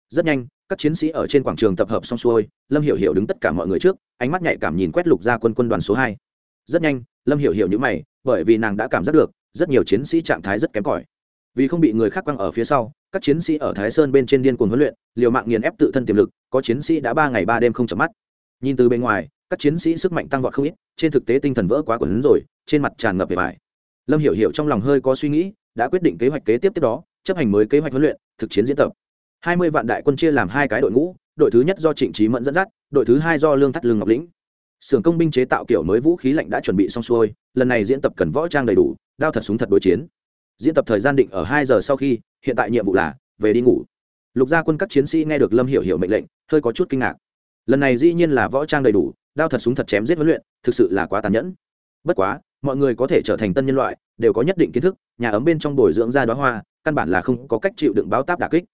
Rất nhanh, các chiến sĩ ở trên quảng trường tập hợp xong xuôi, lâm hiểu hiểu đứng tất cả mọi người trước, ánh mắt nhạy cảm nhìn quét lục ra quân quân đoàn số hai. Rất nhanh, lâm hiểu hiểu như mày, bởi vì nàng đã cảm giác được, rất nhiều chiến sĩ trạng thái rất kém cỏi. Vì không bị người khác quăng ở phía sau, các chiến sĩ ở thái sơn bên trên điên cuồng huấn luyện, liều mạng nghiền ép tự thân tiềm lực, có chiến sĩ đã ba ngày ba đêm không chợp mắt. Nhìn từ bên ngoài, các chiến sĩ sức mạnh tăng vọt không ít, trên thực tế tinh thần vỡ quá quẩn rồi, trên mặt tràn ngập vẻ bài lâm hiểu hiểu trong lòng hơi có suy nghĩ, đã quyết định kế hoạch kế tiếp tiếp đó, chấp hành mới kế hoạch huấn luyện, thực chiến diễn tập. Hai mươi vạn đại quân chia làm hai cái đội ngũ, đội thứ nhất do trịnh trí mẫn dẫn dắt, đội thứ hai do lương thắt lương ngọc lĩnh. Xưởng công binh chế tạo kiểu mới vũ khí lạnh đã chuẩn bị xong xuôi, lần này diễn tập cần võ trang đầy đủ, đao thật súng thật đối chiến. Diễn tập thời gian định ở hai giờ sau khi, hiện tại nhiệm vụ là, về đi ngủ. Lục gia quân các chiến sĩ nghe được lâm hiểu hiểu mệnh lệnh, hơi có chút kinh ngạc. Lần này dĩ nhiên là võ trang đầy đủ, đao thật súng thật chém giết huấn luyện, thực sự là quá tàn nhẫn. Bất quá mọi người có thể trở thành tân nhân loại, đều có nhất định kiến thức, nhà ấm bên trong bồi dưỡng ra đoá hoa, căn bản là không có cách chịu đựng báo táp đà kích.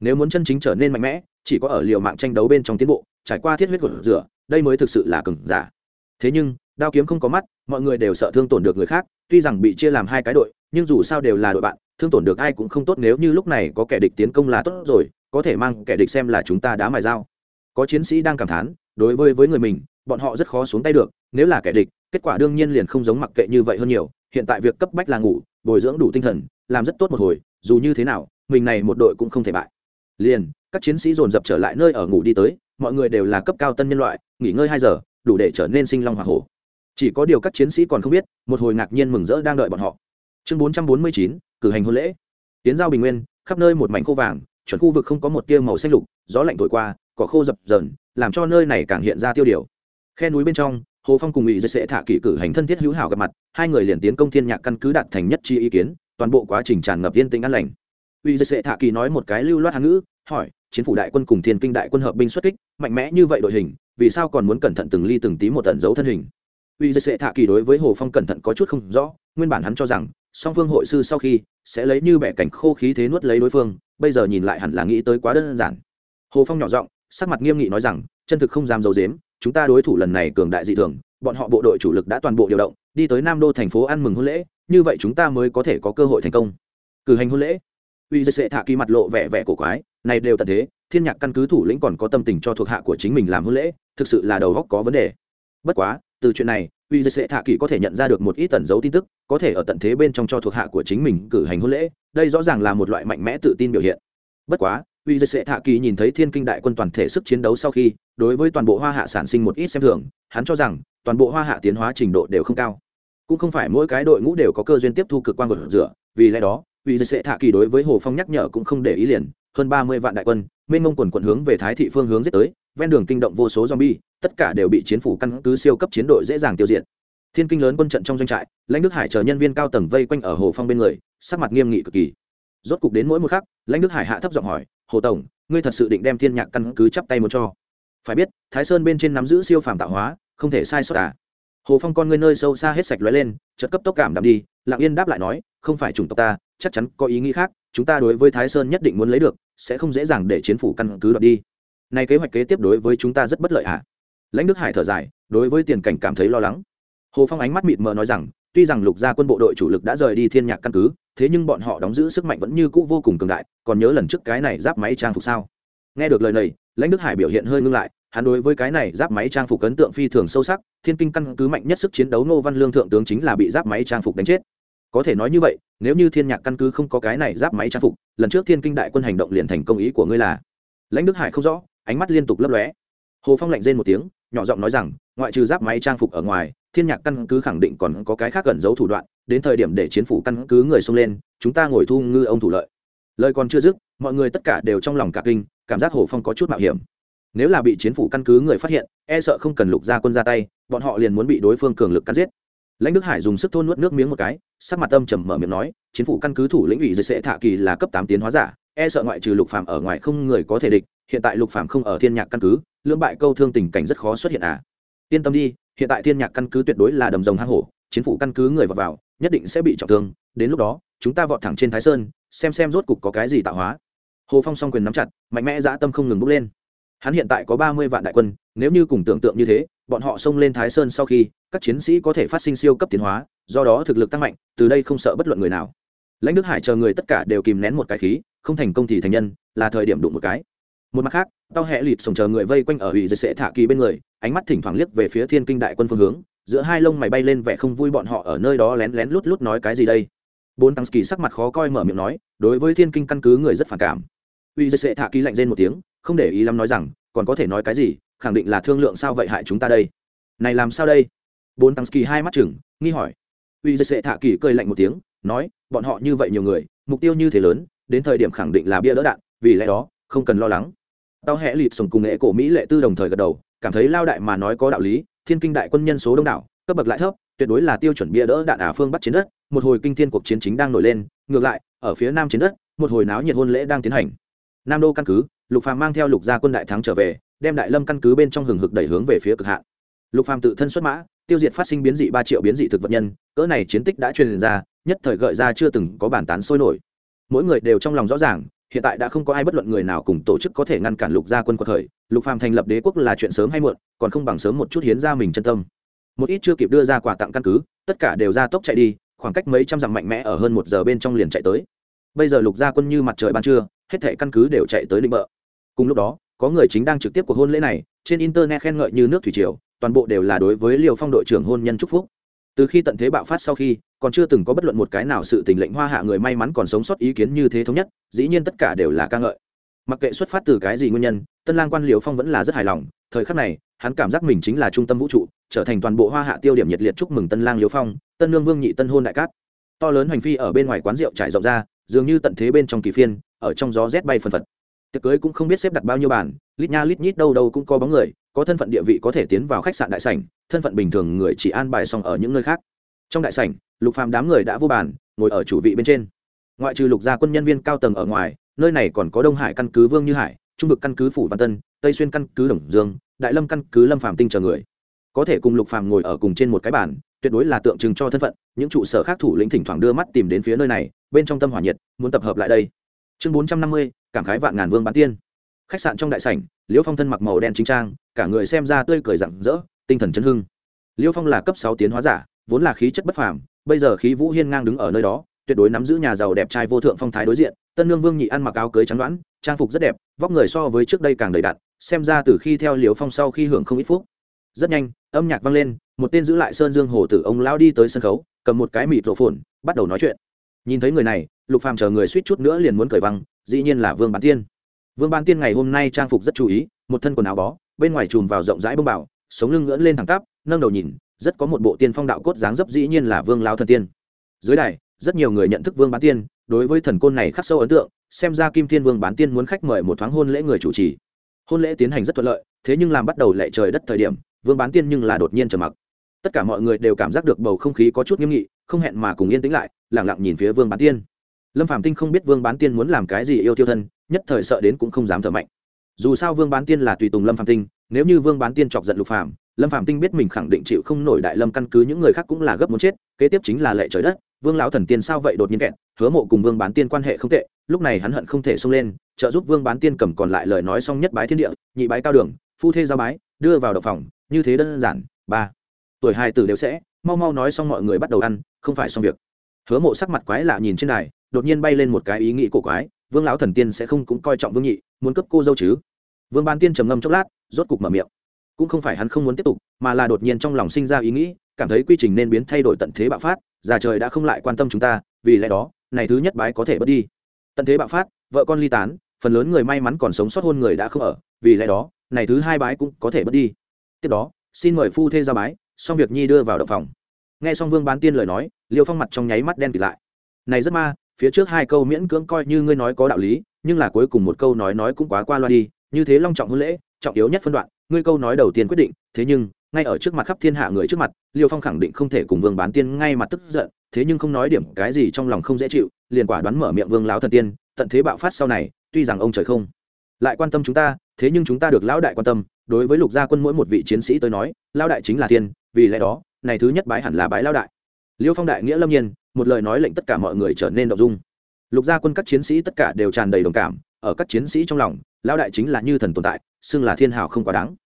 Nếu muốn chân chính trở nên mạnh mẽ, chỉ có ở liều mạng tranh đấu bên trong tiến bộ, trải qua thiết huyết của rửa, đây mới thực sự là cừng giả. Thế nhưng, đao kiếm không có mắt, mọi người đều sợ thương tổn được người khác, tuy rằng bị chia làm hai cái đội, nhưng dù sao đều là đội bạn, thương tổn được ai cũng không tốt nếu như lúc này có kẻ địch tiến công là tốt rồi, có thể mang kẻ địch xem là chúng ta đã mài dao. Có chiến sĩ đang cảm thán, đối với với người mình, bọn họ rất khó xuống tay được, nếu là kẻ địch kết quả đương nhiên liền không giống mặc kệ như vậy hơn nhiều, hiện tại việc cấp bách là ngủ, bồi dưỡng đủ tinh thần, làm rất tốt một hồi, dù như thế nào, mình này một đội cũng không thể bại. Liền, các chiến sĩ dồn dập trở lại nơi ở ngủ đi tới, mọi người đều là cấp cao tân nhân loại, nghỉ ngơi hai giờ, đủ để trở nên sinh long hoa hổ. Chỉ có điều các chiến sĩ còn không biết, một hồi ngạc nhiên mừng rỡ đang đợi bọn họ. Chương bốn trăm bốn mươi chín, cử hành hôn lễ. Tiến giao bình nguyên, khắp nơi một mảnh khô vàng, chuẩn khu vực không có một tia màu xanh lục, gió lạnh thổi qua, cỏ khô dập dờn, làm cho nơi này càng hiện ra tiêu điều. Khe núi bên trong hồ phong cùng ủy dây sẽ thả kỷ cử hành thân thiết hữu hảo gặp mặt, hai người liền tiến công thiên nhạc căn cứ đạt thành nhất chi ý kiến, toàn bộ quá trình tràn ngập yên tĩnh an lành. Ủy dây sẽ thả kỳ nói một cái lưu loát hán ngữ, hỏi, chiến phủ đại quân cùng thiên kinh đại quân hợp binh xuất kích, mạnh mẽ như vậy đội hình, vì sao còn muốn cẩn thận từng ly từng tí một tận dấu thân hình? Ủy dây sẽ thả kỳ đối với hồ phong cẩn thận có chút không rõ, nguyên bản hắn cho rằng, song phương hội sư sau khi sẽ lấy như bẻ cảnh khô khí thế nuốt lấy đối phương, bây giờ nhìn lại hẳn là nghĩ tới quá đơn giản. Hồ phong nhỏ giọng, sắc mặt nghiêm nghị nói rằng, chân thực không dám giấu dếm chúng ta đối thủ lần này cường đại dị thường, bọn họ bộ đội chủ lực đã toàn bộ điều động, đi tới nam đô thành phố ăn mừng hôn lễ, như vậy chúng ta mới có thể có cơ hội thành công. Cử hành hôn lễ. Uy dây sẽ thạ kỳ mặt lộ vẻ vẻ cổ quái, này đều tận thế, thiên nhạc căn cứ thủ lĩnh còn có tâm tình cho thuộc hạ của chính mình làm hôn lễ, thực sự là đầu góc có vấn đề. Bất quá, từ chuyện này, uy dây sẽ thạ kỳ có thể nhận ra được một ít tẩn dấu tin tức, có thể ở tận thế bên trong cho thuộc hạ của chính mình cử hành hôn lễ, đây rõ ràng là một loại mạnh mẽ tự tin biểu hiện. Bất quá uy dây sẽ thạ kỳ nhìn thấy thiên kinh đại quân toàn thể sức chiến đấu sau khi, đối với toàn bộ hoa hạ sản sinh một ít xem thường, hắn cho rằng, toàn bộ hoa hạ tiến hóa trình độ đều không cao. Cũng không phải mỗi cái đội ngũ đều có cơ duyên tiếp thu cực quan vượt rửa, vì lẽ đó, uy dây sẽ thạ kỳ đối với hồ phong nhắc nhở cũng không để ý liền, hơn ba mươi vạn đại quân, mênh mông quần quận hướng về thái thị phương hướng giết tới, ven đường kinh động vô số zombie, tất cả đều bị chiến phủ căn cứ siêu cấp chiến đội dễ dàng tiêu diệt. Thiên kinh lớn quân trận trong doanh trại, lãnh đức hải chờ nhân viên cao tầng vây quanh ở hồ phong bên người, sắc mặt nghiêm nghị cực kỳ. Rốt cục đến mỗi một khắc, lãnh đức hải hạ thấp giọng hỏi hồ tổng, ngươi thật sự định đem thiên nhạc căn cứ chắp tay muốn cho? Phải biết, thái sơn bên trên nắm giữ siêu phàm tạo hóa, không thể sai sót cả hồ phong con ngươi nơi sâu xa hết sạch lóe lên, chợt cấp tốc cảm đạm đi, lặng yên đáp lại nói, không phải chủng tộc ta, chắc chắn có ý nghĩ khác, chúng ta đối với thái sơn nhất định muốn lấy được, sẽ không dễ dàng để chiến phủ căn cứ đoạt đi. Nay kế hoạch kế tiếp đối với chúng ta rất bất lợi hả à? lãnh đức hải thở dài, đối với tiền cảnh cảm thấy lo lắng. Hồ phong ánh mắt mịt mờ nói rằng tuy rằng lục gia quân bộ đội chủ lực đã rời đi thiên nhạc căn cứ, thế nhưng bọn họ đóng giữ sức mạnh vẫn như cũ vô cùng cường đại, còn nhớ lần trước cái này giáp máy trang phục sao? Nghe được lời này, lãnh đức hải biểu hiện hơi ngưng lại, hắn đối với cái này giáp máy trang phục ấn tượng phi thường sâu sắc, thiên kinh căn cứ mạnh nhất sức chiến đấu nô văn lương thượng tướng chính là bị giáp máy trang phục đánh chết. Có thể nói như vậy, nếu như thiên nhạc căn cứ không có cái này giáp máy trang phục, lần trước thiên kinh đại quân hành động liền thành công ý của ngươi là? Lãnh đức hải không rõ, ánh mắt liên tục lấp lóe. Hồ phong lạnh rên một tiếng, nhỏ giọng nói rằng, ngoại trừ giáp máy trang phục ở ngoài thiên nhạc căn cứ khẳng định còn có cái khác gần giấu thủ đoạn, đến thời điểm để chiến phủ căn cứ người xông lên, chúng ta ngồi thu ngư ông thủ lợi. Lời còn chưa dứt, mọi người tất cả đều trong lòng cả kinh, cảm giác hồ phong có chút mạo hiểm. Nếu là bị chiến phủ căn cứ người phát hiện e sợ không cần lục gia quân ra tay, bọn họ liền muốn bị đối phương cường lực cắn giết. Lãnh đức hải dùng sức thôn nuốt nước miếng một cái, sắc mặt âm trầm mở miệng nói, chiến phủ căn cứ thủ lĩnh ủy dưới sẽ thả kỳ là cấp tám tiến hóa giả e sợ ngoại trừ lục phàm ở ngoài không người có thể địch, hiện tại lục phàm không ở thiên nhạc căn cứ, lưỡng bại câu thương tình cảnh rất khó xuất hiện à. Yên tâm đi hiện tại thiên nhạc căn cứ tuyệt đối là đầm rồng hang hổ chiến phủ căn cứ người vào, vào nhất định sẽ bị trọng thương đến lúc đó chúng ta vọt thẳng trên thái sơn xem xem rốt cục có cái gì tạo hóa. Hồ phong song quyền nắm chặt mạnh mẽ dã tâm không ngừng bốc lên. Hắn hiện tại có ba mươi vạn đại quân nếu như cùng tưởng tượng như thế bọn họ xông lên thái sơn sau khi các chiến sĩ có thể phát sinh siêu cấp tiến hóa do đó thực lực tăng mạnh từ đây không sợ bất luận người nào. Lãnh đức hải chờ người tất cả đều kìm nén một cái khí không thành công thì thành nhân là thời điểm đụng một cái một mặt khác, tao hẹ lịt sổng chờ người vây quanh ở ủy dưới sệ thả kỳ bên người, ánh mắt thỉnh thoảng liếc về phía thiên kinh đại quân phương hướng, giữa hai lông mày bay lên vẻ không vui bọn họ ở nơi đó lén lén lút lút nói cái gì đây. Bốn tăng kỳ sắc mặt khó coi mở miệng nói, đối với thiên kinh căn cứ người rất phản cảm. Ủy dưới sệ thả kỳ lạnh rên một tiếng, không để ý lắm nói rằng, còn có thể nói cái gì, khẳng định là thương lượng sao vậy hại chúng ta đây. Này làm sao đây? Bốn tăng kỳ hai mắt chừng nghi hỏi. Ủy dưới sệ thả kỳ cười lạnh một tiếng, nói, bọn họ như vậy nhiều người, mục tiêu như thế lớn, đến thời điểm khẳng định là bia đỡ đạn, vì lẽ đó, không cần lo lắng tao hẹ lịt sùng cùng nghệ cổ mỹ lệ tư đồng thời gật đầu, cảm thấy lao đại mà nói có đạo lý, thiên kinh đại quân nhân số đông đảo, cấp bậc lại thấp, tuyệt đối là tiêu chuẩn bia đỡ đạn ả phương bắt chiến đất, một hồi kinh thiên cuộc chiến chính đang nổi lên, ngược lại, ở phía nam chiến đất, một hồi náo nhiệt hôn lễ đang tiến hành. Nam đô căn cứ, lục phàm mang theo lục gia quân đại thắng trở về, đem đại lâm căn cứ bên trong hừng hực đẩy hướng về phía cực hạn. Lục phàm tự thân xuất mã, tiêu diệt phát sinh biến dị ba triệu biến dị thực vật nhân, cỡ này chiến tích đã truyền ra, nhất thời gợi ra chưa từng có bản tán sôi nổi. Mỗi người đều trong lòng rõ ràng hiện tại đã không có ai bất luận người nào cùng tổ chức có thể ngăn cản lục gia quân của thời. Lục phàm thành lập đế quốc là chuyện sớm hay muộn, còn không bằng sớm một chút hiến ra mình chân tâm. Một ít chưa kịp đưa ra quà tặng căn cứ, tất cả đều ra tốc chạy đi, khoảng cách mấy trăm dặm mạnh mẽ ở hơn một giờ bên trong liền chạy tới. Bây giờ lục gia quân như mặt trời ban trưa, hết thể căn cứ đều chạy tới định bợ. Cùng lúc đó, có người chính đang trực tiếp cuộc hôn lễ này, trên internet khen ngợi như nước thủy triều, toàn bộ đều là đối với liều phong đội trưởng hôn nhân chúc phúc. Từ khi tận thế bạo phát sau khi còn chưa từng có bất luận một cái nào sự tình lệnh hoa hạ người may mắn còn sống sót ý kiến như thế thống nhất, dĩ nhiên tất cả đều là ca ngợi. Mặc kệ xuất phát từ cái gì nguyên nhân, tân lang quan liều phong vẫn là rất hài lòng, thời khắc này, hắn cảm giác mình chính là trung tâm vũ trụ, trở thành toàn bộ hoa hạ tiêu điểm nhiệt liệt chúc mừng tân lang liều phong, tân lương vương nhị tân hôn đại cát. To lớn hành phi ở bên ngoài quán rượu trải rộng ra, dường như tận thế bên trong kỳ phiên, ở trong gió rét bay phần phật. Tiệc cưới cũng không biết xếp đặt bao nhiêu bàn, lít nha lít nhít đâu đâu cũng có bóng người, có thân phận địa vị có thể tiến vào khách sạn đại sảnh, thân phận bình thường người chỉ an bài xong ở những nơi khác trong đại sảnh, lục phàm đám người đã vô bàn, ngồi ở chủ vị bên trên. Ngoại trừ lục gia quân nhân viên cao tầng ở ngoài, nơi này còn có đông hải căn cứ vương như hải, trung vực căn cứ phủ văn tân, tây xuyên căn cứ đồng dương, đại lâm căn cứ lâm phàm tinh chờ người. Có thể cùng lục phàm ngồi ở cùng trên một cái bàn, tuyệt đối là tượng trưng cho thân phận, những trụ sở khác thủ lĩnh thỉnh thoảng đưa mắt tìm đến phía nơi này, bên trong tâm hỏa nhiệt, muốn tập hợp lại đây. Chương bốn trăm năm mươi, cảm khái vạn ngàn vương bán tiên. Khách sạn trong đại sảnh, liễu phong thân mặc màu đen chính trang, cả người xem ra tươi cười rạng rỡ, tinh thần chấn hưng. Liễu phong là cấp sáu tiến hóa giả vốn là khí chất bất phàm, bây giờ khí vũ hiên ngang đứng ở nơi đó, tuyệt đối nắm giữ nhà giàu đẹp trai vô thượng phong thái đối diện, tân lương vương nhị ăn mặc áo cưới trắng đoán trang phục rất đẹp, vóc người so với trước đây càng đầy đặn, xem ra từ khi theo liều phong sau khi hưởng không ít phúc. Rất nhanh, âm nhạc vang lên, một tên giữ lại sơn dương hồ tử ông lao đi tới sân khấu, cầm một cái mịt rổ phồn, bắt đầu nói chuyện. Nhìn thấy người này, lục phàm chờ người suýt chút nữa liền muốn cởi văng, dĩ nhiên là vương bán tiên. Vương bán tiên ngày hôm nay trang phục rất chú ý, một thân quần áo bó, bên ngoài chùm vào rộng rãi bông bảo sống lưng ngưỡng lên thẳng tắp, nâng đầu nhìn rất có một bộ tiên phong đạo cốt dáng dấp dĩ nhiên là vương lao thần tiên. Dưới đài, rất nhiều người nhận thức vương bán tiên, đối với thần côn này khắc sâu ấn tượng, xem ra kim thiên vương bán tiên muốn khách mời một thoáng hôn lễ người chủ trì. Hôn lễ tiến hành rất thuận lợi, thế nhưng làm bắt đầu lệ trời đất thời điểm, vương bán tiên nhưng là đột nhiên trầm mặc. Tất cả mọi người đều cảm giác được bầu không khí có chút nghiêm nghị, không hẹn mà cùng yên tĩnh lại lẳng lặng nhìn phía vương bán tiên. Lâm phạm tinh không biết vương bán tiên muốn làm cái gì yêu tiêu thân, nhất thời sợ đến cũng không dám thở mạnh. Dù sao vương bán tiên là tùy tùng lâm phạm tinh, nếu như vương bán tiên chọc giận lục phạm lâm phạm tinh biết mình khẳng định chịu không nổi đại lâm căn cứ, những người khác cũng là gấp muốn chết, kế tiếp chính là lệ trời đất. Vương lão thần tiên sao vậy đột nhiên kẹt? Hứa mộ cùng vương bán tiên quan hệ không tệ, lúc này hắn hận không thể xông lên, trợ giúp vương bán tiên cầm còn lại lời nói xong nhất bái thiên địa, nhị bái cao đường, phu thê giao bái, đưa vào độc phòng, như thế đơn giản, ba. Tuổi hai tử đều sẽ, mau mau nói xong mọi người bắt đầu ăn, không phải xong việc. Hứa mộ sắc mặt quái lạ nhìn trên này đột nhiên bay lên một cái ý nghĩ cổ quái, vương lão thần tiên sẽ không cũng coi trọng vương nhị, muốn cấp cô dâu chứ? Vương bán tiên trầm ngâm chốc lát, rốt cục mở miệng cũng không phải hắn không muốn tiếp tục, mà là đột nhiên trong lòng sinh ra ý nghĩ, cảm thấy quy trình nên biến thay đổi tận thế bạo phát, già trời đã không lại quan tâm chúng ta, vì lẽ đó, này thứ nhất bái có thể bớt đi. Tận thế bạo phát, vợ con ly tán, phần lớn người may mắn còn sống sót hôn người đã không ở, vì lẽ đó, này thứ hai bái cũng có thể bớt đi. Tiếp đó, xin mời phu thê ra bái, xong việc nhi đưa vào động phòng. Nghe xong vương bán tiên lời nói, liêu phong mặt trong nháy mắt đen kịt lại. Này rất ma, phía trước hai câu miễn cưỡng coi như ngươi nói có đạo lý, nhưng là cuối cùng một câu nói nói cũng quá qua loa đi, như thế long trọng hơn lễ trọng yếu nhất phân đoạn, ngươi câu nói đầu tiên quyết định, thế nhưng, ngay ở trước mặt khắp thiên hạ người trước mặt, liêu phong khẳng định không thể cùng vương bán tiên ngay mặt tức giận, thế nhưng không nói điểm cái gì trong lòng không dễ chịu, liền quả đoán mở miệng vương lão thần tiên, tận thế bạo phát sau này, tuy rằng ông trời không lại quan tâm chúng ta, thế nhưng chúng ta được lão đại quan tâm, đối với lục gia quân mỗi một vị chiến sĩ tôi nói, lão đại chính là tiên, vì lẽ đó, này thứ nhất bái hẳn là bái lão đại. Liêu phong đại nghĩa lâm nhiên, một lời nói lệnh tất cả mọi người trở nên động dung. Lục gia quân các chiến sĩ tất cả đều tràn đầy đồng cảm, ở các chiến sĩ trong lòng lão đại chính là như thần tồn tại, xưng là thiên hào không quá đáng.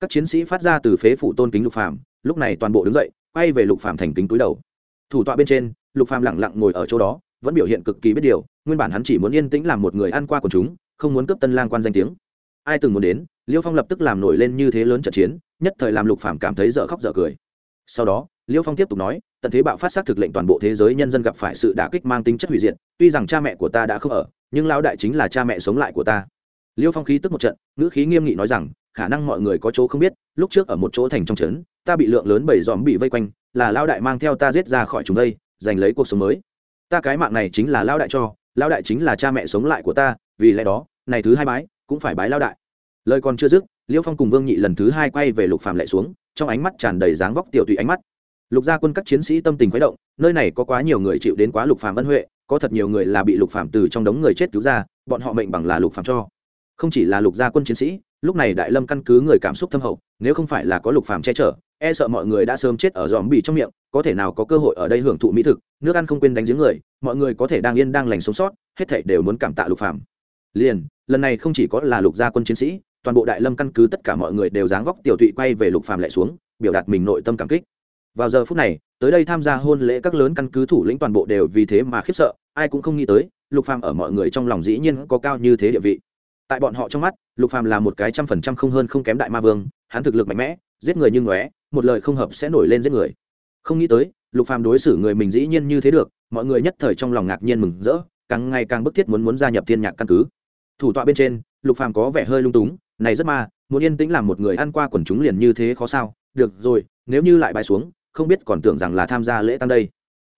Các chiến sĩ phát ra từ phế phủ tôn kính lục phàm, lúc này toàn bộ đứng dậy, quay về lục phàm thành kính túi đầu. Thủ tọa bên trên, lục phàm lặng lặng ngồi ở chỗ đó, vẫn biểu hiện cực kỳ biết điều, nguyên bản hắn chỉ muốn yên tĩnh làm một người ăn qua của chúng, không muốn cướp tân lang quan danh tiếng. Ai từng muốn đến, liêu phong lập tức làm nổi lên như thế lớn trận chiến, nhất thời làm lục phàm cảm thấy dở khóc dở cười. Sau đó, liêu phong tiếp tục nói, tận thế bạo phát xác thực lệnh toàn bộ thế giới nhân dân gặp phải sự đả kích mang tính chất hủy diệt, tuy rằng cha mẹ của ta đã không ở, nhưng lão đại chính là cha mẹ sống lại của ta liêu phong khí tức một trận, ngữ khí nghiêm nghị nói rằng, khả năng mọi người có chỗ không biết, lúc trước ở một chỗ thành trong trấn, ta bị lượng lớn bầy dòm bị vây quanh, là lao đại mang theo ta giết ra khỏi chúng đây, giành lấy cuộc sống mới. Ta cái mạng này chính là lao đại cho lao đại chính là cha mẹ sống lại của ta, vì lẽ đó, này thứ hai bái, cũng phải bái lao đại. Lời còn chưa dứt, liêu phong cùng vương nhị lần thứ hai quay về lục phàm lại xuống, trong ánh mắt tràn đầy dáng vóc tiểu tùy ánh mắt. Lục gia quân các chiến sĩ tâm tình khuấy động, nơi này có quá nhiều người chịu đến quá lục phàm ân huệ, có thật nhiều người là bị lục phàm từ trong đống người chết cứu ra, bọn họ mệnh bằng là lục phàm cho không chỉ là lục gia quân chiến sĩ, lúc này đại lâm căn cứ người cảm xúc thâm hậu, nếu không phải là có lục phàm che chở e sợ mọi người đã sớm chết ở dòm bị trong miệng, có thể nào có cơ hội ở đây hưởng thụ mỹ thực, nước ăn không quên đánh giếng người, mọi người có thể đang yên đang lành sống sót, hết thảy đều muốn cảm tạ lục phàm. Liền, lần này không chỉ có là lục gia quân chiến sĩ, toàn bộ đại lâm căn cứ tất cả mọi người đều dáng vóc tiểu thụy quay về lục phàm lại xuống, biểu đạt mình nội tâm cảm kích. Vào giờ phút này, tới đây tham gia hôn lễ các lớn căn cứ thủ lĩnh toàn bộ đều vì thế mà khiếp sợ, ai cũng không nghĩ tới, lục phàm ở mọi người trong lòng dĩ nhiên có cao như thế địa vị tại bọn họ trong mắt, lục phàm là một cái trăm phần trăm không hơn không kém đại ma vương, hắn thực lực mạnh mẽ, giết người như ngóe, một lời không hợp sẽ nổi lên giết người. Không nghĩ tới, lục phàm đối xử người mình dĩ nhiên như thế được, mọi người nhất thời trong lòng ngạc nhiên mừng rỡ, càng ngày càng bức thiết muốn muốn gia nhập thiên nhạc căn cứ. Thủ tọa bên trên, lục phàm có vẻ hơi lung túng, này rất ma, muốn yên tĩnh làm một người ăn qua quần chúng liền như thế khó sao? Được rồi, nếu như lại bài xuống, không biết còn tưởng rằng là tham gia lễ tăng đây.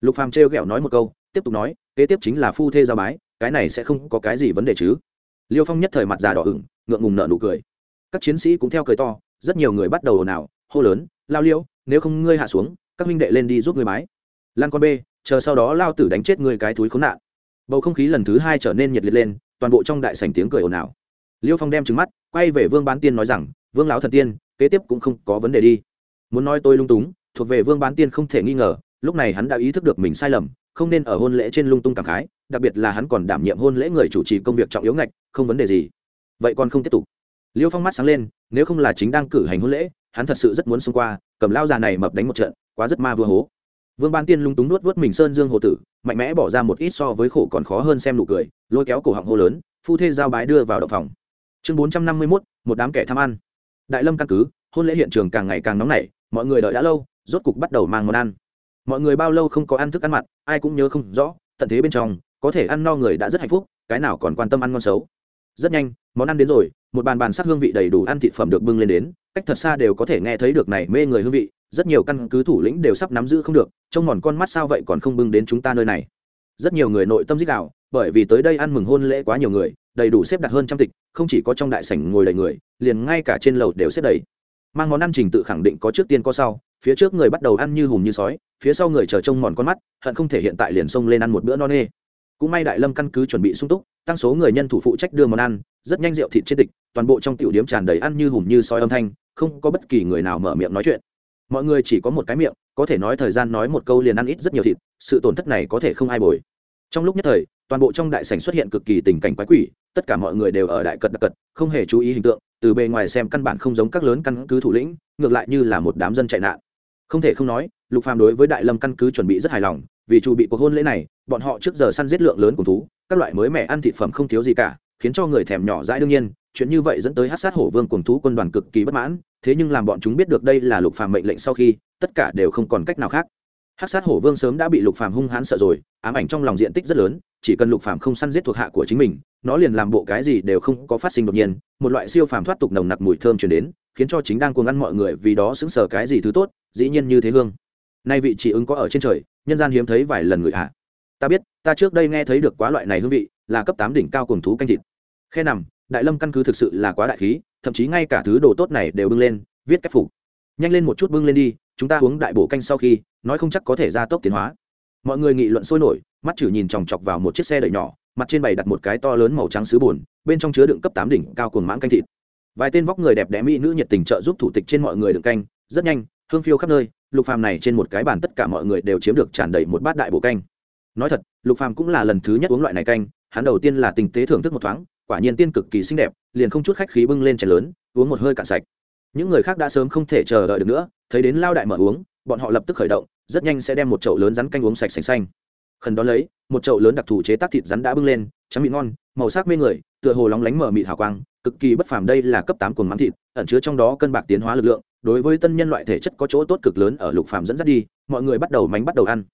Lục phàm trêu ghẹo nói một câu, tiếp tục nói, kế tiếp chính là phu thê giao bái, cái này sẽ không có cái gì vấn đề chứ liêu phong nhất thời mặt già đỏ ửng, ngượng ngùng nợ nụ cười. Các chiến sĩ cũng theo cười to, rất nhiều người bắt đầu ồn ào, hô lớn, lao liêu, nếu không ngươi hạ xuống, các huynh đệ lên đi giúp ngươi mái. lan con b chờ sau đó lao tử đánh chết ngươi cái túi khốn nạn. Bầu không khí lần thứ hai trở nên nhiệt liệt lên, toàn bộ trong đại sảnh tiếng cười ồn ào. Liêu phong đem trứng mắt, quay về vương bán tiên nói rằng, vương lão thần tiên, kế tiếp cũng không có vấn đề đi. Muốn nói tôi lung túng, thuộc về vương bán tiên không thể nghi ngờ, lúc này hắn đã ý thức được mình sai lầm không nên ở hôn lễ trên lung tung cảm khái, đặc biệt là hắn còn đảm nhiệm hôn lễ người chủ trì công việc trọng yếu ngạch, không vấn đề gì. Vậy còn không tiếp tục. Liêu phong mắt sáng lên, nếu không là chính đang cử hành hôn lễ, hắn thật sự rất muốn xông qua, cầm lao già này mập đánh một trận, quá rất ma vừa hố. Vương ban tiên lung túng nuốt vớt mình sơn dương hồ tử, mạnh mẽ bỏ ra một ít so với khổ còn khó hơn xem nụ cười, lôi kéo cổ họng hô lớn, phu thê giao bái đưa vào đậu phòng. Chương bốn trăm năm mươi mốt, một đám kẻ tham ăn. Đại lâm căn cứ, hôn lễ hiện trường càng ngày càng nóng nảy, mọi người đợi đã lâu, rốt cục bắt đầu mang món ăn mọi người bao lâu không có ăn thức ăn mặn, ai cũng nhớ không rõ, tận thế bên trong, có thể ăn no người đã rất hạnh phúc, cái nào còn quan tâm ăn ngon xấu. Rất nhanh, món ăn đến rồi, một bàn bàn sắc hương vị đầy đủ ăn thịt phẩm được bưng lên đến, cách thật xa đều có thể nghe thấy được này mê người hương vị, rất nhiều căn cứ thủ lĩnh đều sắp nắm giữ không được, trông mòn con mắt sao vậy còn không bưng đến chúng ta nơi này. Rất nhiều người nội tâm dích đạo bởi vì tới đây ăn mừng hôn lễ quá nhiều người, đầy đủ xếp đặt hơn trăm tịch, không chỉ có trong đại sảnh ngồi đầy người, liền ngay cả trên lầu đều xếp đầy. Mang món ăn trình tự khẳng định có trước tiên có sau phía trước người bắt đầu ăn như hùm như sói, phía sau người chờ trông mòn con mắt, hận không thể hiện tại liền xông lên ăn một bữa no nê. Cũng may đại lâm căn cứ chuẩn bị sung túc, tăng số người nhân thủ phụ trách đưa món ăn, rất nhanh rượu thịt trên tịch, toàn bộ trong tiểu điếm tràn đầy ăn như hùm như sói âm thanh, không có bất kỳ người nào mở miệng nói chuyện. Mọi người chỉ có một cái miệng, có thể nói thời gian nói một câu liền ăn ít rất nhiều thịt, sự tổn thất này có thể không ai bồi. Trong lúc nhất thời, toàn bộ trong đại sảnh xuất hiện cực kỳ tình cảnh quái quỷ, tất cả mọi người đều ở đại cật đặc cật, không hề chú ý hình tượng, từ bề ngoài xem căn bản không giống các lớn căn cứ thủ lĩnh, ngược lại như là một đám dân chạy nạn không thể không nói, lục phàm đối với đại lâm căn cứ chuẩn bị rất hài lòng, vì chủ bị cuộc hôn lễ này, bọn họ trước giờ săn giết lượng lớn của thú, các loại mới mẻ ăn thịt phẩm không thiếu gì cả, khiến cho người thèm nhỏ dãi đương nhiên, chuyện như vậy dẫn tới hát sát hổ vương cùng thú quân đoàn cực kỳ bất mãn, thế nhưng làm bọn chúng biết được đây là lục phàm mệnh lệnh sau khi, tất cả đều không còn cách nào khác. Hát sát hổ vương sớm đã bị lục phàm hung hãn sợ rồi, ám ảnh trong lòng diện tích rất lớn, chỉ cần lục phàm không săn giết thuộc hạ của chính mình nó liền làm bộ cái gì đều không có phát sinh đột nhiên, một loại siêu phàm thoát tục nồng nặc mùi thơm truyền đến, khiến cho chính đang cuồng ăn mọi người vì đó xứng sở cái gì thứ tốt, dĩ nhiên như thế hương. Nay vị chỉ ứng có ở trên trời, nhân gian hiếm thấy vài lần người hạ ta biết, ta trước đây nghe thấy được quá loại này hương vị, là cấp tám đỉnh cao cùng thú canh thịt. Khe nằm, đại lâm căn cứ thực sự là quá đại khí, thậm chí ngay cả thứ đồ tốt này đều bưng lên, viết cách phục. Nhanh lên một chút bưng lên đi, chúng ta uống đại bổ canh sau khi, nói không chắc có thể gia tốc tiến hóa. Mọi người nghị luận sôi nổi, mắt chử nhìn chòng chọc vào một chiếc xe đẩy nhỏ mặt trên bày đặt một cái to lớn màu trắng sứ bùn, bên trong chứa đựng cấp tám đỉnh cao cuồng mãng canh thịt. Vài tên vóc người đẹp đẽ mỹ nữ nhiệt tình trợ giúp thủ tịch trên mọi người đựng canh, rất nhanh, hương phiêu khắp nơi, lục phàm này trên một cái bàn tất cả mọi người đều chiếm được tràn đầy một bát đại bộ canh. Nói thật, lục phàm cũng là lần thứ nhất uống loại này canh, hắn đầu tiên là tình tế thưởng thức một thoáng, quả nhiên tiên cực kỳ xinh đẹp, liền không chút khách khí bưng lên chén lớn, uống một hơi cạn sạch. Những người khác đã sớm không thể chờ đợi được nữa, thấy đến lao đại mở uống, bọn họ lập tức khởi động, rất nhanh sẽ đem một chậu lớn rắn canh uống sạch sành xanh khẩn đó lấy, một chậu lớn đặc thù chế tác thịt rắn đã bưng lên, trắng mịn ngon, màu sắc mê người, tựa hồ lóng lánh mở mịt hào quang, cực kỳ bất phàm đây là cấp tám cuồng mắm thịt, ẩn chứa trong đó cân bạc tiến hóa lực lượng, đối với tân nhân loại thể chất có chỗ tốt cực lớn ở lục phàm dẫn dắt đi, mọi người bắt đầu mánh bắt đầu ăn.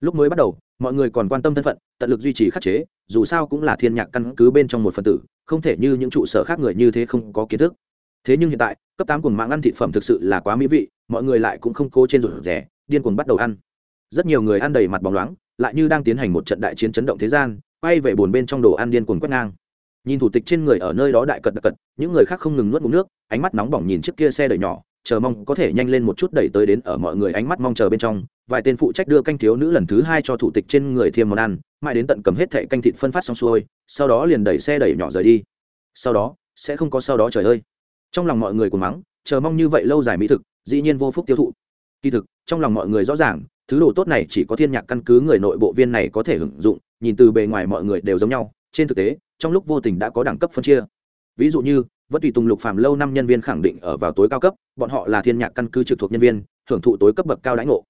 Lúc mới bắt đầu, mọi người còn quan tâm thân phận, tận lực duy trì khắc chế, dù sao cũng là thiên nhạc căn cứ bên trong một phần tử, không thể như những trụ sở khác người như thế không có kiến thức. Thế nhưng hiện tại, cấp tám cuồng mạng ăn thịt phẩm thực sự là quá mỹ vị, mọi người lại cũng không cố trên rủi rẻ, điên cuồng bắt đầu ăn. Rất nhiều người ăn đầy mặt bóng loáng lại như đang tiến hành một trận đại chiến chấn động thế gian, quay về buồn bên trong đồ ăn điên cuồng quét ngang. Nhìn thủ tịch trên người ở nơi đó đại cật đặc cật, những người khác không ngừng nuốt ngụm nước, ánh mắt nóng bỏng nhìn chiếc kia xe đẩy nhỏ, chờ mong có thể nhanh lên một chút đẩy tới đến ở mọi người ánh mắt mong chờ bên trong. Vài tên phụ trách đưa canh thiếu nữ lần thứ hai cho thủ tịch trên người thiêm món ăn, mãi đến tận cầm hết thệ canh thịt phân phát xong xuôi, sau đó liền đẩy xe đẩy nhỏ rời đi. Sau đó, sẽ không có sau đó trời ơi. Trong lòng mọi người cùng mắng, chờ mong như vậy lâu dài mỹ thực, dĩ nhiên vô phúc tiêu thụ. Kỳ thực, trong lòng mọi người rõ ràng thứ đồ tốt này chỉ có thiên nhạc căn cứ người nội bộ viên này có thể hưởng dụng, nhìn từ bề ngoài mọi người đều giống nhau, trên thực tế, trong lúc vô tình đã có đẳng cấp phân chia. Ví dụ như vẫn tùy tùng lục phàm lâu năm nhân viên khẳng định ở vào tối cao cấp, bọn họ là thiên nhạc căn cứ trực thuộc nhân viên, hưởng thụ tối cấp bậc cao đãi ngộ.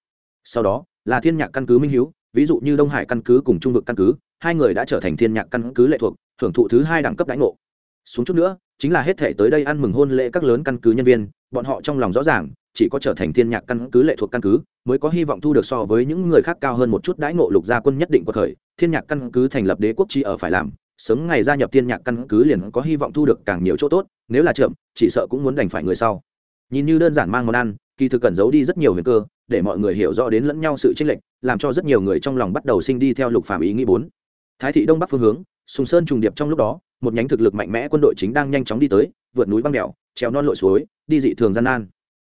Sau đó, là thiên nhạc căn cứ minh hiếu, ví dụ như đông hải căn cứ cùng trung vực căn cứ, hai người đã trở thành thiên nhạc căn cứ lệ thuộc, hưởng thụ thứ hai đẳng cấp đãi ngộ. Xuống chút nữa, chính là hết thể tới đây ăn mừng hôn lễ các lớn căn cứ nhân viên, bọn họ trong lòng rõ ràng chỉ có trở thành thiên nhạc căn cứ lệ thuộc căn cứ, mới có hy vọng thu được so với những người khác cao hơn một chút đãi ngộ lục gia quân nhất định của thời. Thiên nhạc căn cứ thành lập đế quốc chi ở phải làm, sớm ngày gia nhập thiên nhạc căn cứ liền có hy vọng thu được càng nhiều chỗ tốt, nếu là chậm, chỉ sợ cũng muốn đành phải người sau. Nhìn như đơn giản mang món ăn, kỳ thực cần giấu đi rất nhiều huyền cơ, để mọi người hiểu rõ đến lẫn nhau sự chênh lệch, làm cho rất nhiều người trong lòng bắt đầu sinh đi theo lục phàm ý nghĩ bốn. Thái thị đông bắc phương hướng, sùng sơn trùng điệp trong lúc đó, một nhánh thực lực mạnh mẽ quân đội chính đang nhanh chóng đi tới, vượt núi băng đèo, trèo non lội suối, đi dị thường gian nan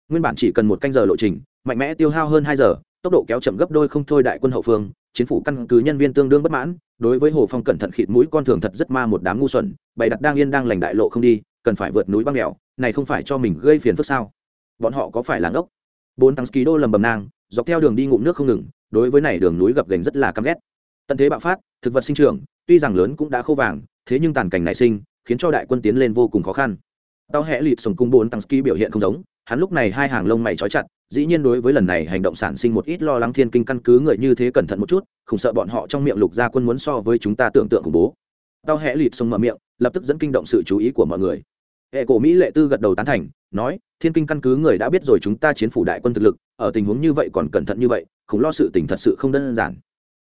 nguyên bản chỉ cần một canh giờ lộ trình, mạnh mẽ tiêu hao hơn hai giờ, tốc độ kéo chậm gấp đôi không thôi đại quân hậu phương chính phủ căn cứ nhân viên tương đương bất mãn, đối với hồ phong cẩn thận khịt mũi con thường thật rất ma một đám ngu xuẩn, bày đặt đang yên đang lành đại lộ không đi, cần phải vượt núi băng đèo, này không phải cho mình gây phiền phức sao? Bọn họ có phải là ngốc? Bốn tăng ski đô lầm bầm nang, dọc theo đường đi ngụm nước không ngừng, đối với này đường núi gập gành rất là căm ghét. Tận thế bạo phát, thực vật sinh trưởng, tuy rằng lớn cũng đã khô vàng, thế nhưng tàn cảnh nảy sinh, khiến cho đại quân tiến lên vô cùng khó khăn. Tao hẽ lịt sống cung bốn tăng ski biểu hiện không giống hắn lúc này hai hàng lông mày trói chặt, dĩ nhiên đối với lần này hành động sản sinh một ít lo lắng thiên kinh căn cứ người như thế cẩn thận một chút không sợ bọn họ trong miệng lục gia quân muốn so với chúng ta tưởng tượng khủng bố. Tao hẽ lịt sông mở miệng, lập tức dẫn kinh động sự chú ý của mọi người. Hệ cổ mỹ lệ tư gật đầu tán thành, nói, thiên kinh căn cứ người đã biết rồi chúng ta chiến phủ đại quân thực lực, ở tình huống như vậy còn cẩn thận như vậy không lo sự tình thật sự không đơn giản.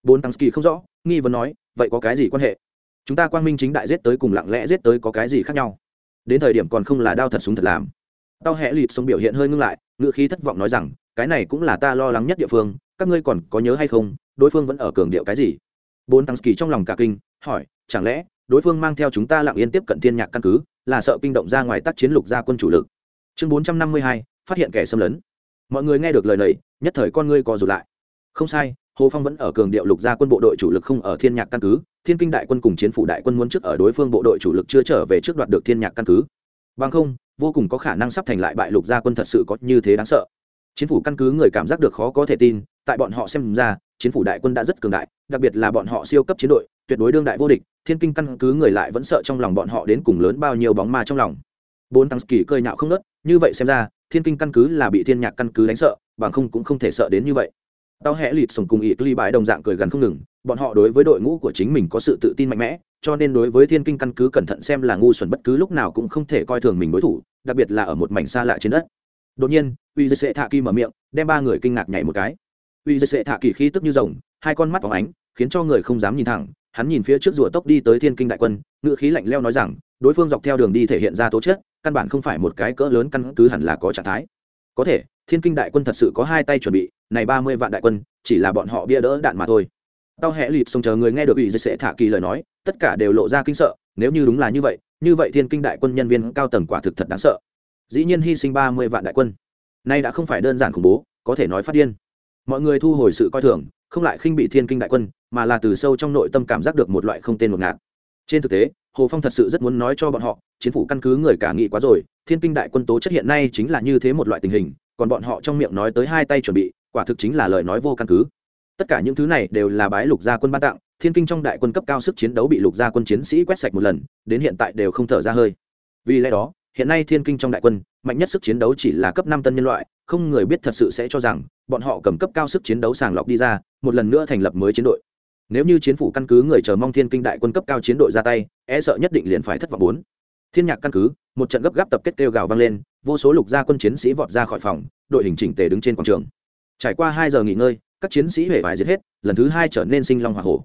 Bốn tăng kỳ không rõ, nghi vấn nói, vậy có cái gì quan hệ? Chúng ta quang minh chính đại giết tới cùng lặng lẽ giết tới có cái gì khác nhau? Đến thời điểm còn không là đao thật súng thật làm tao hẹ lịt sống biểu hiện hơi ngưng lại ngự khí thất vọng nói rằng, cái này cũng là ta lo lắng nhất địa phương, các ngươi còn có nhớ hay không, đối phương vẫn ở cường điệu cái gì? Bốn tăng kỳ trong lòng cả kinh, hỏi, chẳng lẽ, đối phương mang theo chúng ta lặng yên tiếp cận thiên nhạc căn cứ, là sợ kinh động ra ngoài tác chiến lục gia quân chủ lực? Chương bốn trăm năm mươi hai, phát hiện kẻ xâm lấn. Mọi người nghe được lời này, nhất thời con ngươi co rụt lại. Không sai, hồ phong vẫn ở cường điệu lục gia quân bộ đội chủ lực không ở thiên nhạc căn cứ, thiên kinh đại quân cùng chiến phủ đại quân muốn trước ở đối phương bộ đội chủ lực chưa trở về trước đoạt được thiên nhạc căn cứ. Bằng không vô cùng có khả năng sắp thành lại bại lục gia quân thật sự có như thế đáng sợ. Chiến phủ căn cứ người cảm giác được khó có thể tin, tại bọn họ xem ra, chiến phủ đại quân đã rất cường đại, đặc biệt là bọn họ siêu cấp chiến đội, tuyệt đối đương đại vô địch, thiên kinh căn cứ người lại vẫn sợ trong lòng bọn họ đến cùng lớn bao nhiêu bóng ma trong lòng. Bốn tăng kỳ cơi nhạo không nớt như vậy xem ra, thiên kinh căn cứ là bị thiên nhạc căn cứ đánh sợ, bằng không cũng không thể sợ đến như vậy. Tao hẽ lịt sùng cùng ỵ ly bãi đồng dạng cười gần không ngừng, bọn họ đối với đội ngũ của chính mình có sự tự tin mạnh mẽ cho nên đối với thiên kinh căn cứ cẩn thận xem là ngu xuẩn bất cứ lúc nào cũng không thể coi thường mình đối thủ, đặc biệt là ở một mảnh xa lạ trên đất. Đột nhiên uy dây sệ thạ kỳ mở miệng, đem ba người kinh ngạc nhảy một cái. Uy dây sệ thạ kỳ khí tức như rồng, hai con mắt phóng ánh, khiến cho người không dám nhìn thẳng. Hắn nhìn phía trước rùa tốc đi tới thiên kinh đại quân ngự khí lạnh leo nói rằng, đối phương dọc theo đường đi thể hiện ra tố chất, căn bản không phải một cái cỡ lớn căn cứ hẳn là có trạng thái. Có thể, thiên kinh đại quân thật sự có hai tay chuẩn bị, này ba mươi vạn đại quân, chỉ là bọn họ bia đỡ đạn mà thôi tao hẹ lịt sông chờ người nghe được ủy dây sẽ thả kỳ lời nói, tất cả đều lộ ra kinh sợ, nếu như đúng là như vậy như vậy thiên kinh đại quân nhân viên cao tầng quả thực thật đáng sợ. Dĩ nhiên hy sinh ba mươi vạn đại quân. Nay đã không phải đơn giản khủng bố, có thể nói phát điên. Mọi người thu hồi sự coi thường, không lại khinh bị thiên kinh đại quân, mà là từ sâu trong nội tâm cảm giác được một loại không tên một ngạt. Trên thực tế, hồ phong thật sự rất muốn nói cho bọn họ chính phủ căn cứ người cả nghị quá rồi, thiên kinh đại quân tố chất hiện nay chính là như thế một loại tình hình, còn bọn họ trong miệng nói tới hai tay chuẩn bị, quả thực chính là lời nói vô căn cứ tất cả những thứ này đều là bái lục gia quân ban tặng, thiên kinh trong đại quân cấp cao sức chiến đấu bị lục gia quân chiến sĩ quét sạch một lần, đến hiện tại đều không thở ra hơi. Vì lẽ đó, hiện nay thiên kinh trong đại quân, mạnh nhất sức chiến đấu chỉ là cấp năm tân nhân loại, không người biết thật sự sẽ cho rằng, bọn họ cầm cấp cao sức chiến đấu sàng lọc đi ra, một lần nữa thành lập mới chiến đội. Nếu như chiến phủ căn cứ người chờ mong thiên kinh đại quân cấp cao chiến đội ra tay e sợ nhất định liền phải thất vọng bốn. Thiên nhạc căn cứ, một trận gấp gáp tập kết kêu gào vang lên, vô số lục gia quân chiến sĩ vọt ra khỏi phòng, đội hình chỉnh tề đứng trên quảng trường. Trải qua hai giờ nghỉ ngơi các chiến sĩ hề vải giết hết, lần thứ hai trở nên sinh long hoa hổ.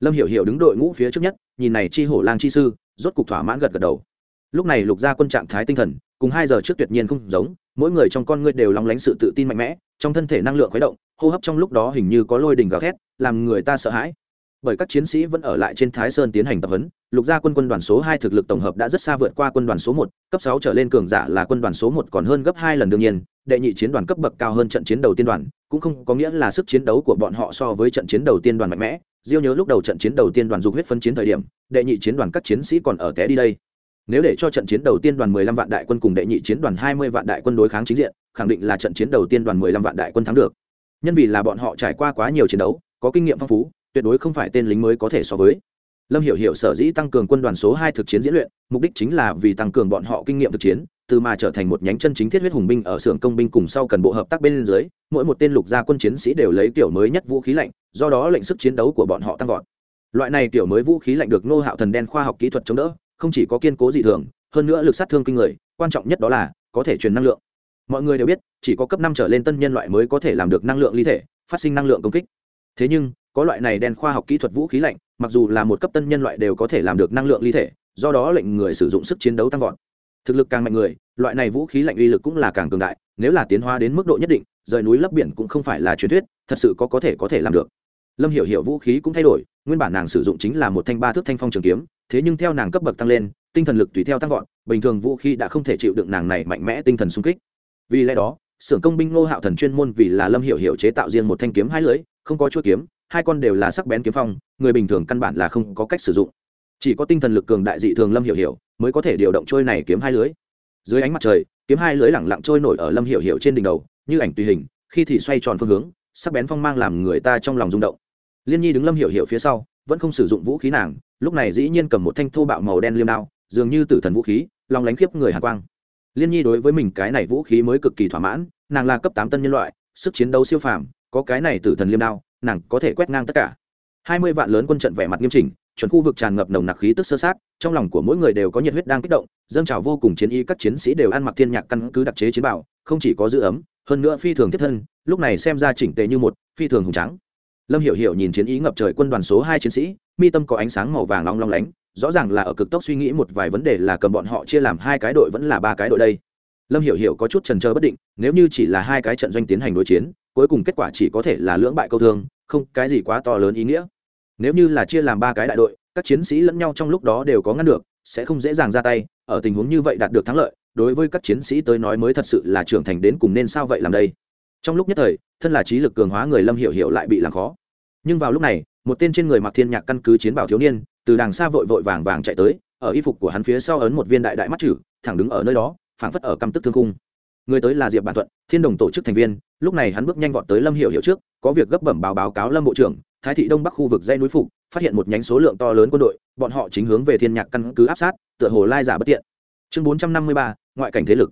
Lâm hiểu hiểu đứng đội ngũ phía trước nhất, nhìn này chi hổ lang chi sư, rốt cục thỏa mãn gật gật đầu. Lúc này lục gia quân trạng thái tinh thần, cùng hai giờ trước tuyệt nhiên không giống, mỗi người trong con ngươi đều lóng lánh sự tự tin mạnh mẽ, trong thân thể năng lượng khuấy động, hô hấp trong lúc đó hình như có lôi đình gào thét, làm người ta sợ hãi. Bởi các chiến sĩ vẫn ở lại trên thái sơn tiến hành tập huấn, lục gia quân quân đoàn số hai thực lực tổng hợp đã rất xa vượt qua quân đoàn số một, cấp sáu trở lên cường giả là quân đoàn số một còn hơn gấp hai lần đương nhiên đệ nhị chiến đoàn cấp bậc cao hơn trận chiến đầu tiên đoàn, cũng không có nghĩa là sức chiến đấu của bọn họ so với trận chiến đầu tiên đoàn mạnh mẽ. Diêu nhớ lúc đầu trận chiến đầu tiên đoàn dục huyết phân chiến thời điểm, đệ nhị chiến đoàn các chiến sĩ còn ở té đi đây. Nếu để cho trận chiến đầu tiên đoàn 15 vạn đại quân cùng đệ nhị chiến đoàn 20 vạn đại quân đối kháng chính diện, khẳng định là trận chiến đầu tiên đoàn 15 vạn đại quân thắng được. Nhân vì là bọn họ trải qua quá nhiều chiến đấu, có kinh nghiệm phong phú, tuyệt đối không phải tên lính mới có thể so với lâm hiểu hiểu sở dĩ tăng cường quân đoàn số hai thực chiến diễn luyện, mục đích chính là vì tăng cường bọn họ kinh nghiệm thực chiến, từ mà trở thành một nhánh chân chính thiết huyết hùng binh ở xưởng công binh cùng sau cần bộ hợp tác bên dưới, mỗi một tên lục gia quân chiến sĩ đều lấy kiểu mới nhất vũ khí lạnh, do đó lệnh sức chiến đấu của bọn họ tăng vọt. Loại này kiểu mới vũ khí lạnh được nô hạo thần đen khoa học kỹ thuật chống đỡ, không chỉ có kiên cố dị thường, hơn nữa lực sát thương kinh người, quan trọng nhất đó là, có thể truyền năng lượng. Mọi người đều biết, chỉ có cấp năm trở lên tân nhân loại mới có thể làm được năng lượng ly thể, phát sinh năng lượng công kích. Thế nhưng có loại này đen khoa học kỹ thuật vũ khí lạnh, mặc dù là một cấp tân nhân loại đều có thể làm được năng lượng ly thể, do đó lệnh người sử dụng sức chiến đấu tăng vọt. Thực lực càng mạnh người, loại này vũ khí lạnh uy lực cũng là càng cường đại, nếu là tiến hóa đến mức độ nhất định, rời núi lấp biển cũng không phải là truyền thuyết, thật sự có có thể có thể làm được. Lâm hiểu hiểu vũ khí cũng thay đổi, nguyên bản nàng sử dụng chính là một thanh ba thước thanh phong trường kiếm, thế nhưng theo nàng cấp bậc tăng lên, tinh thần lực tùy theo tăng vọt, bình thường vũ khí đã không thể chịu đựng nàng này mạnh mẽ tinh thần sung kích. Vì lẽ đó, xưởng công binh ngô hạo thần chuyên môn vì là lâm hiểu hiểu chế tạo riêng một thanh kiếm hai lưỡi, không có chuỗi kiếm hai con đều là sắc bén kiếm phong, người bình thường căn bản là không có cách sử dụng. Chỉ có tinh thần lực cường đại dị thường lâm hiểu hiểu mới có thể điều động trôi này kiếm hai lưới. Dưới ánh mặt trời, kiếm hai lưới lẳng lặng trôi nổi ở lâm hiểu hiểu trên đỉnh đầu, như ảnh tùy hình, khi thì xoay tròn phương hướng, sắc bén phong mang làm người ta trong lòng rung động. Liên nhi đứng lâm hiểu hiểu phía sau, vẫn không sử dụng vũ khí nàng, lúc này dĩ nhiên cầm một thanh thô bạo màu đen liêm đao, dường như tử thần vũ khí lòng lánh khiếp người hàn quang. Liên nhi đối với mình cái này vũ khí mới cực kỳ thỏa mãn, nàng là cấp tám tân nhân loại, sức chiến đấu siêu phàm, có cái này tử thần liêm đao nàng có thể quét ngang tất cả. Hai mươi vạn lớn quân trận vẻ mặt nghiêm chỉnh, chuẩn khu vực tràn ngập nồng nặc khí tức sơ sát, trong lòng của mỗi người đều có nhiệt huyết đang kích động dâng trào vô cùng chiến y các chiến sĩ đều ăn mặc thiên nhạc căn cứ đặc chế chiến bảo, không chỉ có giữ ấm, hơn nữa phi thường thiết thân, lúc này xem ra chỉnh tề như một phi thường hùng trắng lâm hiểu hiểu nhìn chiến ý ngập trời quân đoàn số hai chiến sĩ, mi tâm có ánh sáng màu vàng long long lánh, rõ ràng là ở cực tốc suy nghĩ một vài vấn đề là cầm bọn họ chia làm hai cái đội vẫn là ba cái đội đây. Lâm hiểu hiểu có chút trần trơ bất định, nếu như chỉ là hai cái trận doanh tiến hành đối chiến cuối cùng kết quả chỉ có thể là lưỡng bại câu thương, không, cái gì quá to lớn ý nghĩa. Nếu như là chia làm ba cái đại đội, các chiến sĩ lẫn nhau trong lúc đó đều có ngăn được, sẽ không dễ dàng ra tay, ở tình huống như vậy đạt được thắng lợi, đối với các chiến sĩ tới nói mới thật sự là trưởng thành đến cùng nên sao vậy làm đây. Trong lúc nhất thời, thân là trí lực cường hóa người lâm hiểu hiểu lại bị làm khó. Nhưng vào lúc này, một tên trên người mặc thiên nhạc căn cứ chiến bảo thiếu niên, từ đàng xa vội vội vàng vàng chạy tới, ở y phục của hắn phía sau ấn một viên đại đại mắt chử thẳng đứng ở nơi đó, phảng phất ở căm tức thương khung người tới là diệp bản thuận, thiên đồng tổ chức thành viên, lúc này hắn bước nhanh vọt tới lâm hiểu hiểu trước, có việc gấp bẩm báo báo cáo lâm bộ trưởng, thái thị đông bắc khu vực dây núi phục, phát hiện một nhánh số lượng to lớn quân đội, bọn họ chính hướng về thiên nhạc căn cứ áp sát, tựa hồ lai giả bất tiện. Chương bốn trăm năm mươi ba, ngoại cảnh thế lực.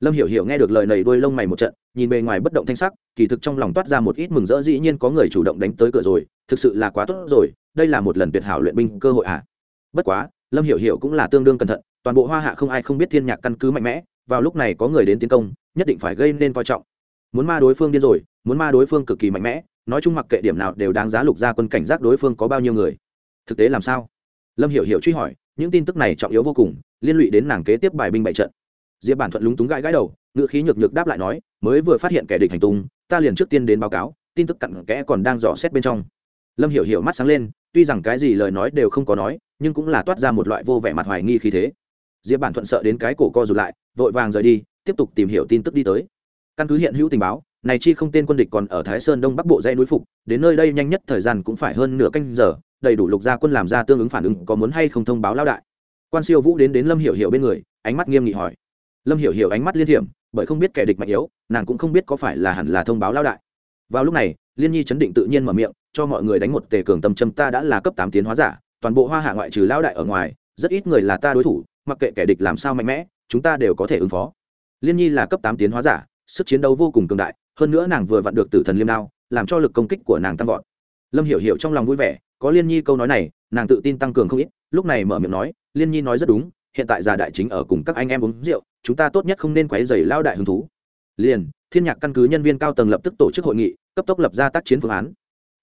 Lâm hiểu hiểu nghe được lời này đuôi lông mày một trận, nhìn bề ngoài bất động thanh sắc, kỳ thực trong lòng toát ra một ít mừng rỡ, dĩ nhiên có người chủ động đánh tới cửa rồi, thực sự là quá tốt rồi, đây là một lần tuyệt hảo luyện binh cơ hội à. Bất quá, lâm hiểu hiểu cũng là tương đương cẩn thận, toàn bộ hoa hạ không ai không biết thiên nhạc căn cứ mạnh mẽ vào lúc này có người đến tiến công, nhất định phải gây nên coi trọng. Muốn ma đối phương điên rồi, muốn ma đối phương cực kỳ mạnh mẽ, nói chung mặc kệ điểm nào đều đáng giá lục gia quân cảnh giác đối phương có bao nhiêu người. Thực tế làm sao? Lâm hiểu hiểu truy hỏi, những tin tức này trọng yếu vô cùng, liên lụy đến nàng kế tiếp bài binh bại trận. Diệp bản thuận lúng túng gãi gãi đầu, ngữ khí nhược nhược đáp lại nói, mới vừa phát hiện kẻ địch hành tung, ta liền trước tiên đến báo cáo, tin tức cặn kẽ còn đang dò xét bên trong. Lâm hiểu hiểu mắt sáng lên, tuy rằng cái gì lời nói đều không có nói, nhưng cũng là toát ra một loại vô vẻ mặt hoài nghi khí thế diệp bản thuận sợ đến cái cổ co rụt lại, vội vàng rời đi, tiếp tục tìm hiểu tin tức đi tới. Căn cứ hiện hữu tình báo, này chi không tên quân địch còn ở thái sơn đông bắc bộ dãy núi phục, đến nơi đây nhanh nhất thời gian cũng phải hơn nửa canh giờ, đầy đủ lục gia quân làm ra tương ứng phản ứng, có muốn hay không thông báo lao đại. Quan siêu vũ đến đến lâm hiểu hiểu bên người, ánh mắt nghiêm nghị hỏi. Lâm hiểu hiểu ánh mắt liên hiểm, bởi không biết kẻ địch mạnh yếu, nàng cũng không biết có phải là hẳn là thông báo lao đại. Vào lúc này, liên nhi chấn định tự nhiên mở miệng, cho mọi người đánh một tề cường tâm châm, ta đã là cấp tám tiến hóa giả, toàn bộ hoa hạ ngoại trừ lao đại ở ngoài, rất ít người là ta đối thủ mặc kệ kẻ địch làm sao mạnh mẽ, chúng ta đều có thể ứng phó. Liên nhi là cấp tám tiến hóa giả, sức chiến đấu vô cùng cường đại, hơn nữa nàng vừa vặn được tử thần liêm đao, làm cho lực công kích của nàng tăng vọt. Lâm hiểu hiểu trong lòng vui vẻ, có liên nhi câu nói này, nàng tự tin tăng cường không ít, lúc này mở miệng nói, liên nhi nói rất đúng, hiện tại già đại chính ở cùng các anh em uống rượu, chúng ta tốt nhất không nên quấy rầy lao đại hứng thú. Liền, thiên nhạc căn cứ nhân viên cao tầng lập tức tổ chức hội nghị, cấp tốc lập ra tác chiến phương án.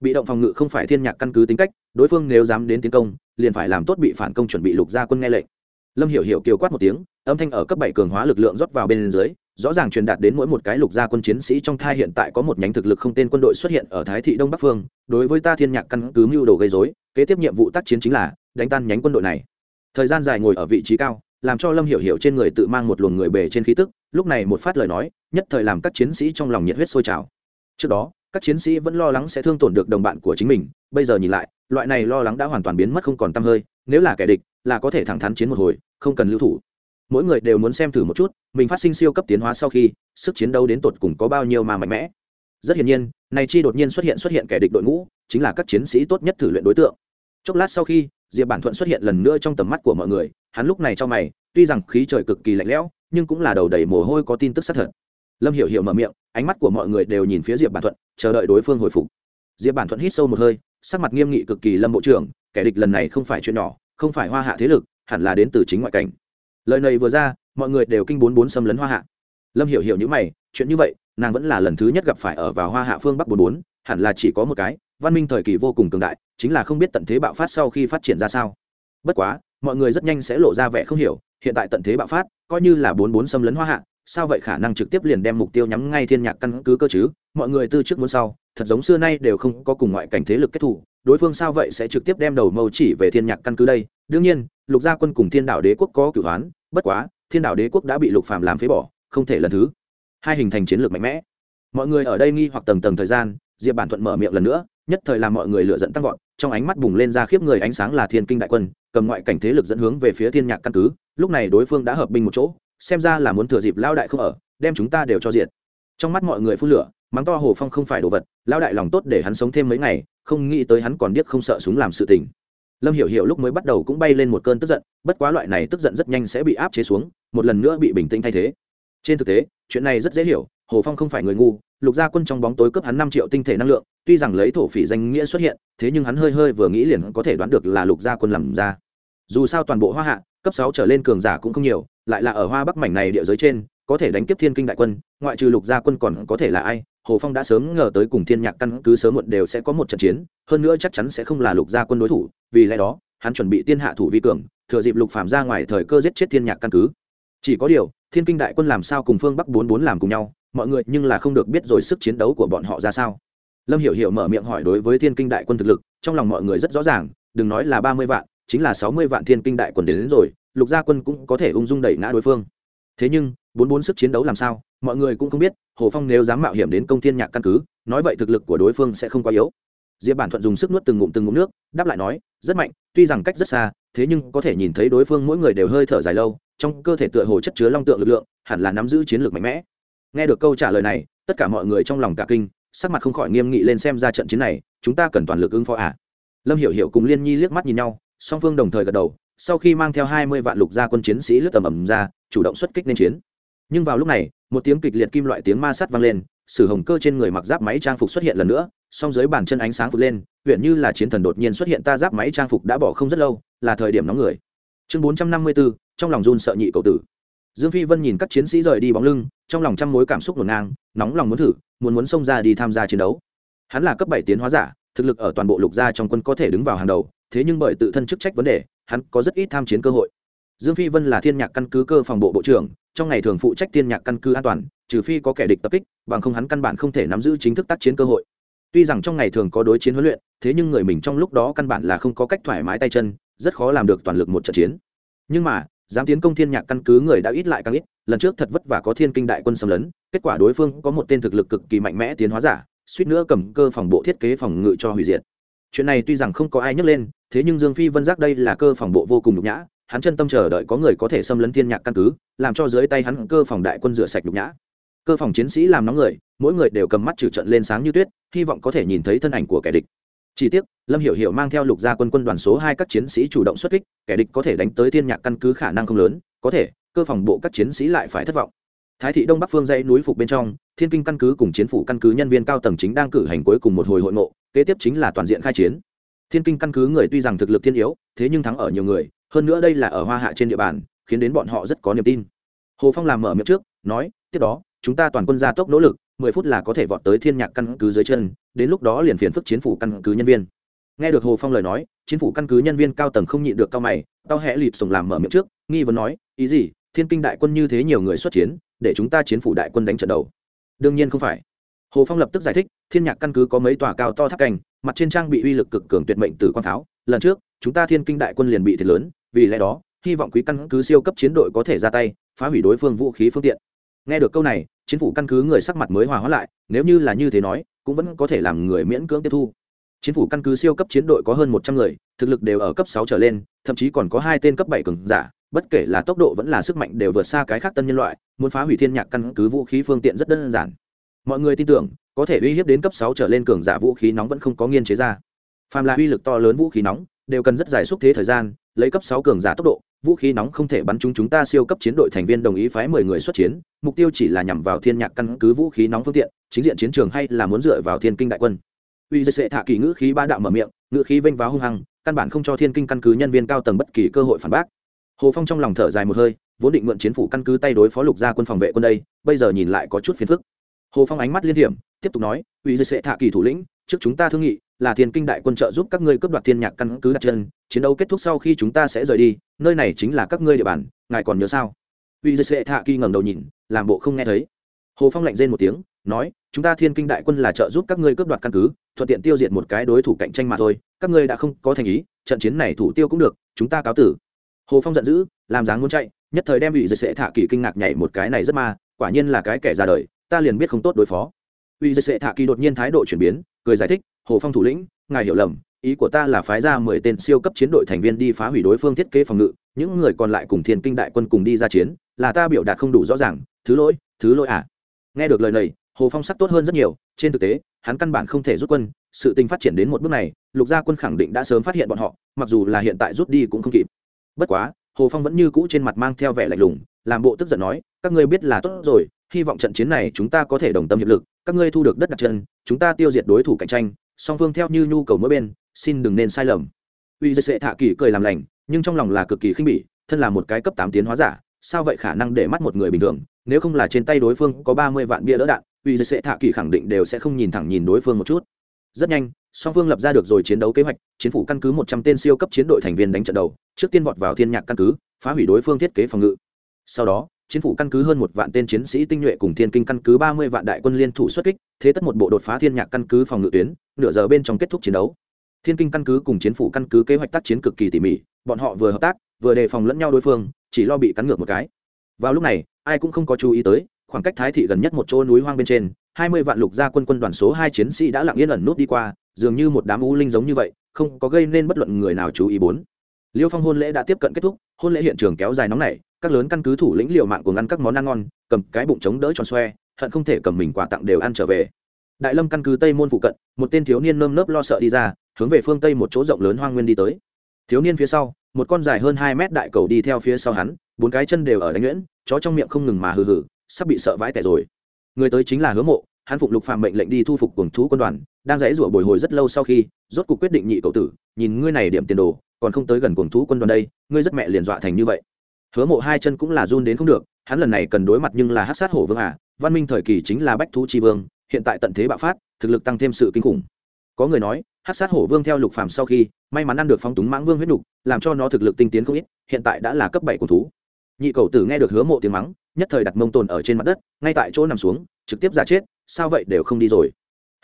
Bị động phòng ngự không phải thiên nhạc căn cứ tính cách, đối phương nếu dám đến tiến công, liền phải làm tốt bị phản công chuẩn bị lục gia quân nghe lệnh lâm hiểu hiểu kêu quát một tiếng, âm thanh ở cấp bảy cường hóa lực lượng rót vào bên dưới, rõ ràng truyền đạt đến mỗi một cái lục gia quân chiến sĩ trong thai hiện tại có một nhánh thực lực không tên quân đội xuất hiện ở thái thị đông bắc phương, đối với ta thiên nhạc căn cứ mưu đồ gây rối, kế tiếp nhiệm vụ tác chiến chính là đánh tan nhánh quân đội này. Thời gian dài ngồi ở vị trí cao, làm cho lâm hiểu hiểu trên người tự mang một luồng người bề trên khí tức, lúc này một phát lời nói, nhất thời làm các chiến sĩ trong lòng nhiệt huyết sôi trào. Trước đó, các chiến sĩ vẫn lo lắng sẽ thương tổn được đồng bạn của chính mình, bây giờ nhìn lại, loại này lo lắng đã hoàn toàn biến mất không còn t hơi, nếu là kẻ địch, là có thể thẳng thắn chiến một hồi không cần lưu thủ. Mỗi người đều muốn xem thử một chút, mình phát sinh siêu cấp tiến hóa sau khi, sức chiến đấu đến tột cùng có bao nhiêu mà mạnh mẽ. Rất hiển nhiên, này chi đột nhiên xuất hiện xuất hiện kẻ địch đội ngũ, chính là các chiến sĩ tốt nhất thử luyện đối tượng. Chốc lát sau khi, diệp bản thuận xuất hiện lần nữa trong tầm mắt của mọi người, hắn lúc này cho mày, tuy rằng khí trời cực kỳ lạnh lẽo, nhưng cũng là đầu đầy mồ hôi có tin tức xác thật. Lâm hiểu hiểu mở miệng, ánh mắt của mọi người đều nhìn phía diệp bản thuận, chờ đợi đối phương hồi phục. Diệp bản thuận hít sâu một hơi, sắc mặt nghiêm nghị cực kỳ lâm bộ trưởng, kẻ địch lần này không phải chuyện nhỏ, không phải hoa hạ thế lực hẳn là đến từ chính ngoại cảnh. Lời này vừa ra, mọi người đều kinh bốn bốn xâm lấn hoa hạ. Lâm hiểu hiểu những mày, chuyện như vậy, nàng vẫn là lần thứ nhất gặp phải ở vào hoa hạ phương bắc bốn bốn, hẳn là chỉ có một cái, văn minh thời kỳ vô cùng cường đại, chính là không biết tận thế bạo phát sau khi phát triển ra sao. Bất quá, mọi người rất nhanh sẽ lộ ra vẻ không hiểu, hiện tại tận thế bạo phát, coi như là bốn bốn xâm lấn hoa hạ, sao vậy khả năng trực tiếp liền đem mục tiêu nhắm ngay thiên nhạc căn cứ cơ chứ? Mọi người tư trước muốn sau thật giống xưa nay đều không có cùng ngoại cảnh thế lực kết thủ, đối phương sao vậy sẽ trực tiếp đem đầu mâu chỉ về thiên nhạc căn cứ đây? Đương nhiên, lục gia quân cùng thiên đạo đế quốc có cửu hoán, bất quá, thiên đạo đế quốc đã bị lục phàm làm phế bỏ, không thể lần thứ hai hình thành chiến lược mạnh mẽ. Mọi người ở đây nghi hoặc tầng tầng thời gian, diệp bản thuận mở miệng lần nữa, nhất thời làm mọi người lựa dẫn tăng vọt, trong ánh mắt bùng lên ra khiếp người ánh sáng là thiên kinh đại quân, cầm ngoại cảnh thế lực dẫn hướng về phía thiên nhạc căn cứ, lúc này đối phương đã hợp binh một chỗ, xem ra là muốn thừa dịp lao đại không ở, đem chúng ta đều cho diệt. Trong mắt mọi người phun lửa mắng to hồ phong không phải đồ vật lao đại lòng tốt để hắn sống thêm mấy ngày, không nghĩ tới hắn còn biết không sợ súng làm sự tình. Lâm hiểu hiểu lúc mới bắt đầu cũng bay lên một cơn tức giận, bất quá loại này tức giận rất nhanh sẽ bị áp chế xuống, một lần nữa bị bình tĩnh thay thế. Trên thực tế, chuyện này rất dễ hiểu, hồ phong không phải người ngu, lục gia quân trong bóng tối cướp hắn năm triệu tinh thể năng lượng, tuy rằng lấy thổ phỉ danh nghĩa xuất hiện, thế nhưng hắn hơi hơi vừa nghĩ liền có thể đoán được là lục gia quân làm ra. Dù sao toàn bộ hoa hạ, cấp sáu trở lên cường giả cũng không nhiều, lại là ở hoa bắc mảnh này địa giới trên, có thể đánh kiếp thiên kinh đại quân, ngoại trừ lục gia quân còn có thể là ai hồ phong đã sớm ngờ tới cùng thiên nhạc căn cứ sớm muộn đều sẽ có một trận chiến hơn nữa chắc chắn sẽ không là lục gia quân đối thủ vì lẽ đó hắn chuẩn bị tiên hạ thủ vi cường thừa dịp lục phạm ra ngoài thời cơ giết chết thiên nhạc căn cứ. Chỉ có điều thiên kinh đại quân làm sao cùng phương bắc bốn bốn làm cùng nhau mọi người nhưng là không được biết rồi sức chiến đấu của bọn họ ra sao. Lâm hiểu hiểu mở miệng hỏi đối với thiên kinh đại quân thực lực trong lòng mọi người rất rõ ràng đừng nói là ba mươi vạn chính là sáu mươi vạn thiên kinh đại quân đến, đến rồi lục gia quân cũng có thể ung dung đẩy ngã đối phương. Thế nhưng bốn bốn sức chiến đấu làm sao, mọi người cũng không biết, hồ phong nếu dám mạo hiểm đến công thiên nhạc căn cứ, nói vậy thực lực của đối phương sẽ không quá yếu. Diệp bản thuận dùng sức nuốt từng ngụm từng ngụm nước, đáp lại nói, rất mạnh, tuy rằng cách rất xa, thế nhưng có thể nhìn thấy đối phương mỗi người đều hơi thở dài lâu, trong cơ thể tựa hồ chất chứa long tượng lực lượng, hẳn là nắm giữ chiến lược mạnh mẽ. Nghe được câu trả lời này, tất cả mọi người trong lòng cả kinh, sắc mặt không khỏi nghiêm nghị lên xem ra trận chiến này, chúng ta cần toàn lực ứng phó à. lâm hiểu hiểu cùng liên nhi liếc mắt nhìn nhau, song phương đồng thời gật đầu, sau khi mang theo hai mươi vạn lục gia quân chiến sĩ lướt tầm ẩm ra, chủ động xuất kích nên chiến nhưng vào lúc này, một tiếng kịch liệt kim loại tiếng ma sắt vang lên, sử hồng cơ trên người mặc giáp máy trang phục xuất hiện lần nữa, song dưới bàn chân ánh sáng vượt lên, huyện như là chiến thần đột nhiên xuất hiện ta giáp máy trang phục đã bỏ không rất lâu, là thời điểm nóng người. Chương bốn trăm năm mươi bốn trong lòng run sợ nhị cậu tử. Dương phi vân nhìn các chiến sĩ rời đi bóng lưng, trong lòng trăm mối cảm xúc ngổn ngang, nóng lòng muốn thử, muốn muốn xông ra đi tham gia chiến đấu. Hắn là cấp bảy tiến hóa giả, thực lực ở toàn bộ lục gia trong quân có thể đứng vào hàng đầu, thế nhưng bởi tự thân chức trách vấn đề, hắn có rất ít tham chiến cơ hội. Dương phi vân là thiên nhạc căn cứ cơ phòng bộ bộ trưởng trong ngày thường phụ trách thiên nhạc căn cứ an toàn, trừ phi có kẻ địch tập kích, bằng không hắn căn bản không thể nắm giữ chính thức tác chiến cơ hội. Tuy rằng trong ngày thường có đối chiến huấn luyện, thế nhưng người mình trong lúc đó căn bản là không có cách thoải mái tay chân, rất khó làm được toàn lực một trận chiến. Nhưng mà dám tiến công thiên nhạc căn cứ người đã ít lại càng ít, lần trước thật vất vả có thiên kinh đại quân xâm lấn, kết quả đối phương có một tên thực lực cực kỳ mạnh mẽ tiến hóa giả, suýt nữa cầm cơ phòng bộ thiết kế phòng ngự cho hủy diệt. Chuyện này tuy rằng không có ai nhắc lên, thế nhưng dương phi vân giác đây là cơ phòng bộ vô cùng nhục nhã hắn chân tâm chờ đợi có người có thể xâm lấn thiên nhạc căn cứ, làm cho dưới tay hắn cơ phòng đại quân rửa sạch nhục nhã. Cơ phòng chiến sĩ làm nóng người, mỗi người đều cầm mắt trừ trận lên sáng như tuyết, hy vọng có thể nhìn thấy thân ảnh của kẻ địch. Chỉ tiếc, lâm hiểu hiểu mang theo lục gia quân quân đoàn số hai các chiến sĩ chủ động xuất kích, kẻ địch có thể đánh tới thiên nhạc căn cứ khả năng không lớn, có thể, cơ phòng bộ các chiến sĩ lại phải thất vọng. Thái thị đông bắc phương dãy núi phục bên trong, thiên kinh căn cứ cùng chiến phủ căn cứ nhân viên cao tầng chính đang cử hành cuối cùng một hồi hội ngộ, kế tiếp chính là toàn diện khai chiến. Thiên kinh căn cứ người tuy rằng thực lực thiên yếu, thế nhưng thắng ở nhiều người hơn nữa đây là ở hoa hạ trên địa bàn khiến đến bọn họ rất có niềm tin. Hồ phong làm mở miệng trước nói tiếp đó chúng ta toàn quân gia tốc nỗ lực mười phút là có thể vọt tới thiên nhạc căn cứ dưới chân đến lúc đó liền phiền phức chiến phủ căn cứ nhân viên. Nghe được hồ phong lời nói chiến phủ căn cứ nhân viên cao tầng không nhịn được cao mày tao hẽ lịp sùng làm mở miệng trước nghi vấn nói ý gì thiên kinh đại quân như thế nhiều người xuất chiến để chúng ta chiến phủ đại quân đánh trận đầu? Đương nhiên không phải. Hồ phong lập tức giải thích thiên nhạc căn cứ có mấy tòa cao to tháp cành, mặt trên trang bị uy lực cực cường tuyệt mệnh từ quang pháo lần trước chúng ta thiên kinh đại quân liền bị thiệt lớn vì lẽ đó, hy vọng quý căn cứ siêu cấp chiến đội có thể ra tay, phá hủy đối phương vũ khí phương tiện. Nghe được câu này chính phủ căn cứ người sắc mặt mới hòa hóa lại, nếu như là như thế nói, cũng vẫn có thể làm người miễn cưỡng tiếp thu. Chính phủ căn cứ siêu cấp chiến đội có hơn một trăm người, thực lực đều ở cấp sáu trở lên, thậm chí còn có hai tên cấp bảy cường giả, bất kể là tốc độ vẫn là sức mạnh đều vượt xa cái khác tân nhân loại, muốn phá hủy thiên nhạc căn cứ vũ khí phương tiện rất đơn giản. Mọi người tin tưởng, có thể uy hiếp đến cấp sáu trở lên cường giả vũ khí nóng vẫn không có nghiên chế ra. Phàm là uy lực to lớn vũ khí nóng, đều cần rất dài xúc thế thời gian lấy cấp sáu cường giả tốc độ, vũ khí nóng không thể bắn chúng chúng ta siêu cấp chiến đội thành viên đồng ý phái mười người xuất chiến, mục tiêu chỉ là nhằm vào thiên nhạc căn cứ vũ khí nóng phương tiện, chính diện chiến trường hay là muốn dựa vào thiên kinh đại quân. Uy dây sệ thả kỳ ngữ khí ba đạo mở miệng, ngữ khí vênh váo hung hăng, căn bản không cho thiên kinh căn cứ nhân viên cao tầng bất kỳ cơ hội phản bác. Hồ phong trong lòng thở dài một hơi, vốn định mượn chiến phủ căn cứ tay đối phó lục gia quân phòng vệ quân đây, bây giờ nhìn lại có chút phiền phức. Hồ phong ánh mắt liên hiểm, tiếp tục nói, uy dây sệ thả kỳ thủ lĩnh trước chúng ta thương nghị, là thiên kinh đại quân trợ giúp các ngươi cướp đoạt thiên nhạc căn cứ đặt chân, chiến đấu kết thúc sau khi chúng ta sẽ rời đi, nơi này chính là các ngươi địa bàn, ngài còn nhớ sao? Uy dây sệ thạ kỳ ngẩng đầu nhìn, làm bộ không nghe thấy. Hồ phong lạnh rên một tiếng, nói, chúng ta thiên kinh đại quân là trợ giúp các ngươi cướp đoạt căn cứ, thuận tiện tiêu diệt một cái đối thủ cạnh tranh mà thôi, các ngươi đã không có thành ý, trận chiến này thủ tiêu cũng được, chúng ta cáo tử. Hồ phong giận dữ, làm dáng muốn chạy, nhất thời đem bị dây sệ thạ kỳ kinh ngạc nhảy một cái này rất ma, quả nhiên là cái kẻ ra đời, ta liền biết không tốt đối phó uy dây sệ thạ kỳ đột nhiên thái độ chuyển biến, cười giải thích, hồ phong thủ lĩnh, ngài hiểu lầm, ý của ta là phái ra mười tên siêu cấp chiến đội thành viên đi phá hủy đối phương thiết kế phòng ngự, những người còn lại cùng thiên kinh đại quân cùng đi ra chiến, là ta biểu đạt không đủ rõ ràng, thứ lỗi thứ lỗi à? Nghe được lời này, hồ phong sắc tốt hơn rất nhiều, trên thực tế, hắn căn bản không thể rút quân, sự tình phát triển đến một bước này, lục gia quân khẳng định đã sớm phát hiện bọn họ, mặc dù là hiện tại rút đi cũng không kịp. Bất quá, hồ phong vẫn như cũ trên mặt mang theo vẻ lạnh lùng, làm bộ tức giận nói, các ngươi biết là tốt rồi, hy vọng trận chiến này chúng ta có thể đồng tâm hiệp lực các ngươi thu được đất đặt chân, chúng ta tiêu diệt đối thủ cạnh tranh, song phương theo như nhu cầu mỗi bên, xin đừng nên sai lầm. Uy dây sệ thạ kỳ cười làm lành, nhưng trong lòng là cực kỳ khinh bỉ, thân là một cái cấp tám tiến hóa giả, sao vậy khả năng để mắt một người bình thường, nếu không là trên tay đối phương có ba mươi vạn bia đỡ đạn uy dây sệ thạ kỳ khẳng định đều sẽ không nhìn thẳng nhìn đối phương một chút. Rất nhanh, song phương lập ra được rồi chiến đấu kế hoạch, chiến phủ căn cứ một trăm tên siêu cấp chiến đội thành viên đánh trận đầu, trước tiên vọt vào thiên nhạc căn cứ, phá hủy đối phương thiết kế phòng ngự. Sau đó chiến phủ căn cứ hơn một vạn tên chiến sĩ tinh nhuệ cùng thiên kinh căn cứ ba mươi vạn đại quân liên thủ xuất kích, thế tất một bộ đột phá thiên nhạc căn cứ phòng ngự tuyến, nửa giờ bên trong kết thúc chiến đấu. Thiên kinh căn cứ cùng chiến phủ căn cứ kế hoạch tác chiến cực kỳ tỉ mỉ, bọn họ vừa hợp tác, vừa đề phòng lẫn nhau đối phương, chỉ lo bị cắn ngược một cái. Vào lúc này, ai cũng không có chú ý tới, khoảng cách thái thị gần nhất một chỗ núi hoang bên trên, hai mươi vạn lục gia quân quân đoàn số hai chiến sĩ đã lặng yên ẩn nút đi qua, dường như một đám u linh giống như vậy, không có gây nên bất luận người nào chú ý bốn. Liêu phong hôn lễ đã tiếp cận kết thúc, hôn lễ hiện trường kéo dài nóng nảy các lớn căn cứ thủ lĩnh liều mạng của ngăn các món ăn ngon, cầm cái bụng chống đỡ tròn xoe, hận không thể cầm mình quà tặng đều ăn trở về. Đại lâm căn cứ tây môn phụ cận, một tên thiếu niên nơm nớp lo sợ đi ra, hướng về phương tây một chỗ rộng lớn hoang nguyên đi tới. Thiếu niên phía sau, một con dài hơn hai mét đại cầu đi theo phía sau hắn, bốn cái chân đều ở đánh nhuyễn, chó trong miệng không ngừng mà hừ hừ, sắp bị sợ vãi tẻ rồi. Người tới chính là hứa mộ, hắn phục lục phạm mệnh lệnh đi thu phục cuồng thú quân đoàn, đang dãy rủa bồi hồi rất lâu sau khi, rốt cuộc quyết định nhị cậu tử, nhìn ngươi này điểm tiền đồ, còn không tới gần cuồng thú quân đoàn đây, ngươi rất mẹ liền dọa thành như vậy hứa mộ hai chân cũng là run đến không được, hắn lần này cần đối mặt nhưng là hát sát hổ vương à văn minh thời kỳ chính là bách thú tri vương, hiện tại tận thế bạo phát, thực lực tăng thêm sự kinh khủng. Có người nói hát sát hổ vương theo lục phàm sau khi, may mắn ăn được phong túng mãng vương huyết đục làm cho nó thực lực tinh tiến không ít, hiện tại đã là cấp bảy của thú. Nhị cầu tử nghe được hứa mộ tiếng mắng, nhất thời đặt mông tồn ở trên mặt đất, ngay tại chỗ nằm xuống, trực tiếp ra chết, sao vậy đều không đi rồi.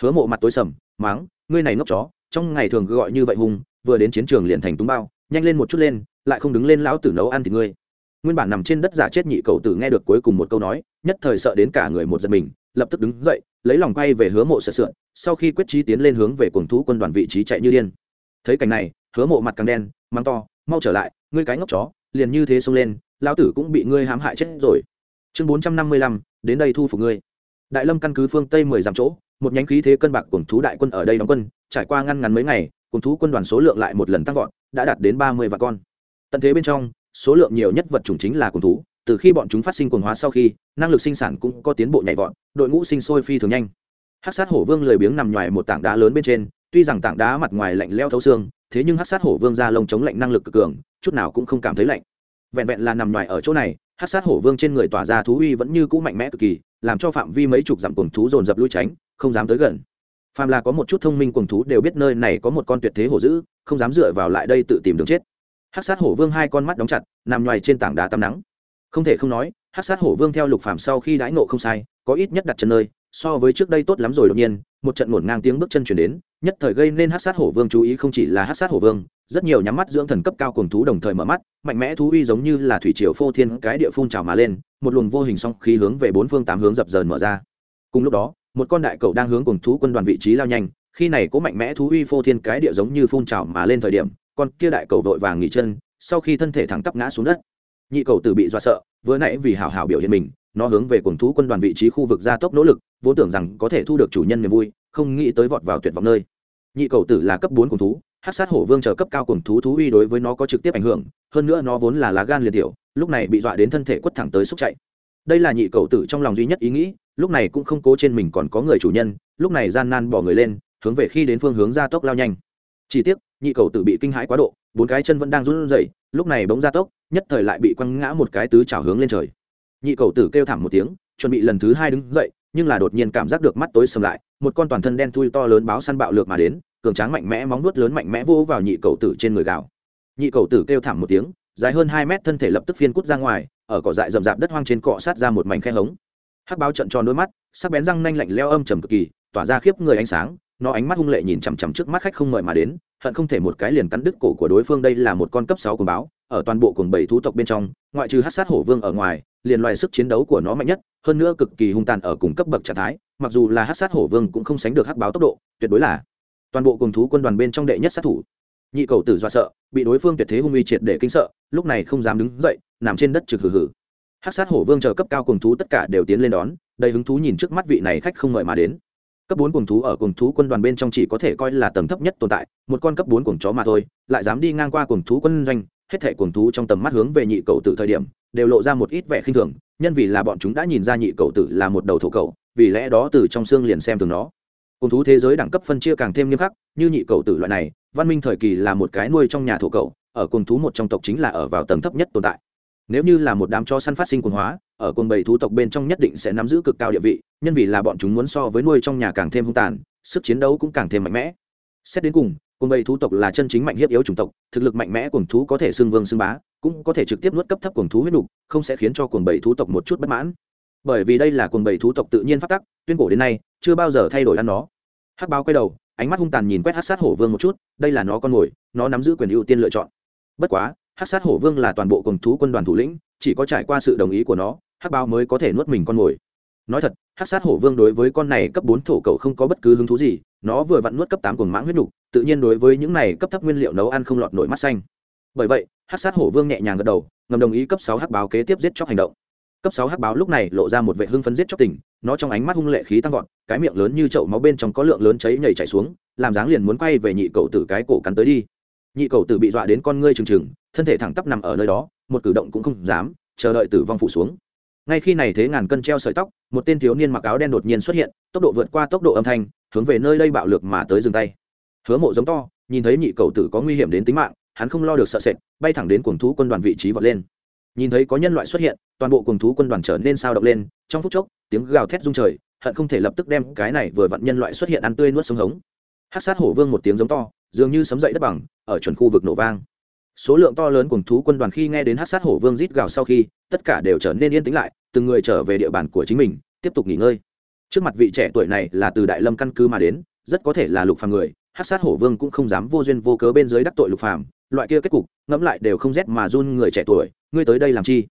Hứa mộ mặt tối sầm, mắng, ngươi này ngốc chó, trong ngày thường gọi như vậy hùng vừa đến chiến trường liền thành túng bao, nhanh lên một chút lên, lại không đứng lên lão tử nấu ăn thì ngươi nguyên bản nằm trên đất giả chết nhị cầu tử nghe được cuối cùng một câu nói, nhất thời sợ đến cả người một giật mình, lập tức đứng dậy, lấy lòng quay về hứa mộ sợ sượn sau khi quyết trí tiến lên hướng về cuồng thú quân đoàn vị trí chạy như điên. Thấy cảnh này, hứa mộ mặt càng đen, mắng to, mau trở lại, ngươi cái ngốc chó, liền như thế xông lên, lão tử cũng bị ngươi hãm hại chết rồi. Chương bốn trăm năm mươi lăm, đến đây thu phục ngươi. Đại lâm căn cứ phương tây mười dặm chỗ, một nhánh khí thế cân bạc cuồng thú đại quân ở đây đóng quân, trải qua ngăn ngắn mấy ngày, cuồng thú quân đoàn số lượng lại một lần tăng vọt, đã đạt đến ba mươi vạn con. Tận thế bên trong số lượng nhiều nhất vật chủng chính là cuồng thú, từ khi bọn chúng phát sinh cuồng hóa sau khi, năng lực sinh sản cũng có tiến bộ nhảy vọt, đội ngũ sinh sôi phi thường nhanh. Hát sát hổ vương lười biếng nằm ngoài một tảng đá lớn bên trên, tuy rằng tảng đá mặt ngoài lạnh leo thấu xương, thế nhưng hát sát hổ vương ra lông chống lạnh năng lực cực cường, chút nào cũng không cảm thấy lạnh. Vẹn vẹn là nằm ngoài ở chỗ này hát sát hổ vương trên người tỏa ra thú uy vẫn như cũ mạnh mẽ cực kỳ, làm cho phạm vi mấy chục dặm cuồng thú dồn dập lui tránh, không dám tới gần. Phàm là có một chút thông minh cuồng thú đều biết nơi này có một con tuyệt thế hổ dữ, không dám dựa vào lại đây tự tìm đường chết hát sát hổ vương hai con mắt đóng chặt, nằm ngoài trên tảng đá tắm nắng. Không thể không nói hát sát hổ vương theo lục phàm sau khi đãi nộ không sai, có ít nhất đặt chân nơi, so với trước đây tốt lắm rồi đột nhiên, một trận ngổn ngang tiếng bước chân chuyển đến, nhất thời gây nên hát sát hổ vương chú ý không chỉ là hát sát hổ vương, rất nhiều nhắm mắt dưỡng thần cấp cao cùng thú đồng thời mở mắt, mạnh mẽ thú uy giống như là thủy triều phô thiên cái địa phun trào mà lên, một luồng vô hình song khí hướng về bốn phương tám hướng dập dờn mở ra. Cùng lúc đó, một con đại cầu đang hướng cùng thú quân đoàn vị trí lao nhanh, khi này có mạnh mẽ thú uy phô thiên cái địa giống như phun trào mà lên thời điểm con kia đại cầu vội vàng nghỉ chân, sau khi thân thể thẳng tắp ngã xuống đất. Nhị cầu tử bị dọa sợ, vừa nãy vì hảo hảo biểu hiện mình, nó hướng về cuồng thú quân đoàn vị trí khu vực gia tốc nỗ lực, vốn tưởng rằng có thể thu được chủ nhân niềm vui, không nghĩ tới vọt vào tuyệt vọng nơi. Nhị cầu tử là cấp bốn cuồng thú hát sát hổ vương chờ cấp cao cuồng thú thú uy đối với nó có trực tiếp ảnh hưởng, hơn nữa nó vốn là lá gan liền tiểu, lúc này bị dọa đến thân thể quất thẳng tới xúc chạy. Đây là nhị cầu tử trong lòng duy nhất ý nghĩ, lúc này cũng không cố trên mình còn có người chủ nhân, lúc này gian nan bỏ người lên, hướng về khi đến phương hướng gia tốc lao nhanh. Chỉ tiếc nhị cầu tử bị kinh hãi quá độ, bốn cái chân vẫn đang run rẩy, lúc này bỗng ra tốc, nhất thời lại bị quăng ngã một cái tứ chảo hướng lên trời. Nhị cầu tử kêu thảm một tiếng, chuẩn bị lần thứ hai đứng dậy, nhưng là đột nhiên cảm giác được mắt tối sầm lại, một con toàn thân đen thui to lớn báo săn bạo lược mà đến, cường tráng mạnh mẽ móng vuốt lớn mạnh mẽ vô vào nhị cầu tử trên người gạo nhị cầu tử kêu thảm một tiếng, dài hơn hai mét thân thể lập tức phiên cút ra ngoài, ở cỏ dại rậm rạp đất hoang trên cọ sát ra một mảnh khe hống. Hắc báo trận tròn đôi mắt, sắc bén răng nanh lạnh leo âm trầm cực kỳ, tỏa ra khiếp người ánh sáng, nó ánh mắt hung lệ nhìn chằm chằm trước mắt khách không mời mà đến hận không thể một cái liền cắn đứt cổ của đối phương. Đây là một con cấp sáu của báo ở toàn bộ cuồng bảy thú tộc bên trong, ngoại trừ hắc sát hổ vương ở ngoài, liền loại sức chiến đấu của nó mạnh nhất, hơn nữa cực kỳ hung tàn ở cùng cấp bậc trạng thái, mặc dù là hắc sát hổ vương cũng không sánh được hắc báo tốc độ, tuyệt đối là toàn bộ cuồng thú quân đoàn bên trong đệ nhất sát thủ. Nhị cầu tử do sợ, bị đối phương tuyệt thế hung uy triệt để kinh sợ, lúc này không dám đứng dậy, nằm trên đất trực hừ hừ. Hắc sát hổ vương chờ cấp cao cuồng thú tất cả đều tiến lên đón, đầy hứng thú nhìn trước mắt vị này khách không mời mà đến cấp bốn cuồng thú ở cuồng thú quân đoàn bên trong chỉ có thể coi là tầng thấp nhất tồn tại, một con cấp bốn cuồng chó mà thôi, lại dám đi ngang qua cuồng thú quân doanh, hết thệ cuồng thú trong tầm mắt hướng về nhị cầu tử thời điểm, đều lộ ra một ít vẻ khinh thường, nhân vì là bọn chúng đã nhìn ra nhị cầu tử là một đầu thổ cầu vì lẽ đó từ trong xương liền xem thường nó. Cuồng thú thế giới đẳng cấp phân chia càng thêm nghiêm khắc, như nhị cầu tử loại này, văn minh thời kỳ là một cái nuôi trong nhà thổ cầu ở cuồng thú một trong tộc chính là ở vào tầng thấp nhất tồn tại nếu như là một đám chó săn phát sinh quần hóa, ở quần bầy thú tộc bên trong nhất định sẽ nắm giữ cực cao địa vị, nhân vì là bọn chúng muốn so với nuôi trong nhà càng thêm hung tàn, sức chiến đấu cũng càng thêm mạnh mẽ. Xét đến cùng quần bầy thú tộc là chân chính mạnh hiếp yếu chủng tộc, thực lực mạnh mẽ quần thú có thể xưng vương xưng bá, cũng có thể trực tiếp nuốt cấp thấp quần thú huyết đục không sẽ khiến cho quần bầy thú tộc một chút bất mãn. Bởi vì đây là quần bầy thú tộc tự nhiên phát tắc, tuyên cổ đến nay, chưa bao giờ thay đổi ăn nó. Hắc báo quay đầu, ánh mắt hung tàn nhìn quét hát sát hổ vương một chút, đây là nó con mồi, nó nắm giữ quyền ưu tiên lựa chọn. Bất quá hát sát hổ vương là toàn bộ cùng thú quân đoàn thủ lĩnh, chỉ có trải qua sự đồng ý của nó, hắc báo mới có thể nuốt mình con mồi nói thật hát sát hổ vương đối với con này cấp bốn thổ cầu không có bất cứ hứng thú gì, nó vừa vặn nuốt cấp tám cuồng mãng huyết nục, tự nhiên đối với những này cấp thấp nguyên liệu nấu ăn không lọt nổi mắt xanh. Bởi vậy hát sát hổ vương nhẹ nhàng gật đầu, ngầm đồng ý cấp sáu hắc báo kế tiếp giết chóc hành động. Cấp sáu hắc báo lúc này lộ ra một vệ hưng phấn giết chóc tỉnh nó trong ánh mắt hung lệ khí tăng vọt, cái miệng lớn như chậu máu bên trong có lượng lớn cháy nhảy chảy xuống, làm dáng liền muốn quay về nhị cậu tử cái cổ cắn tới đi. Nhị cậu tử bị dọa đến con ngươi trừng trừng thân thể thẳng tắp nằm ở nơi đó, một cử động cũng không dám, chờ đợi tử vong phủ xuống. Ngay khi này thế ngàn cân treo sợi tóc, một tên thiếu niên mặc áo đen đột nhiên xuất hiện, tốc độ vượt qua tốc độ âm thanh, hướng về nơi đây bạo lực mà tới dừng tay. Hứa mộ giống to, nhìn thấy nhị cầu tử có nguy hiểm đến tính mạng, hắn không lo được sợ sệt, bay thẳng đến cuồng thú quân đoàn vị trí vọt lên. Nhìn thấy có nhân loại xuất hiện, toàn bộ cuồng thú quân đoàn trở nên sao động lên, trong phút chốc, tiếng gào thét rung trời, hận không thể lập tức đem cái này vừa vặn nhân loại xuất hiện ăn tươi nuốt sống hống. Hát sát hổ vương một tiếng giống to, dường như sấm dậy đất bằng, ở chuẩn khu vực nổ vang số lượng to lớn cùng thú quân đoàn khi nghe đến hát sát hổ vương rít gào sau khi, tất cả đều trở nên yên tĩnh lại, từng người trở về địa bàn của chính mình, tiếp tục nghỉ ngơi. Trước mặt vị trẻ tuổi này là từ đại lâm căn cứ mà đến, rất có thể là lục phàm người, hát sát hổ vương cũng không dám vô duyên vô cớ bên dưới đắc tội lục phàm, loại kia kết cục, ngẫm lại đều không rét mà run người trẻ tuổi, ngươi tới đây làm chi?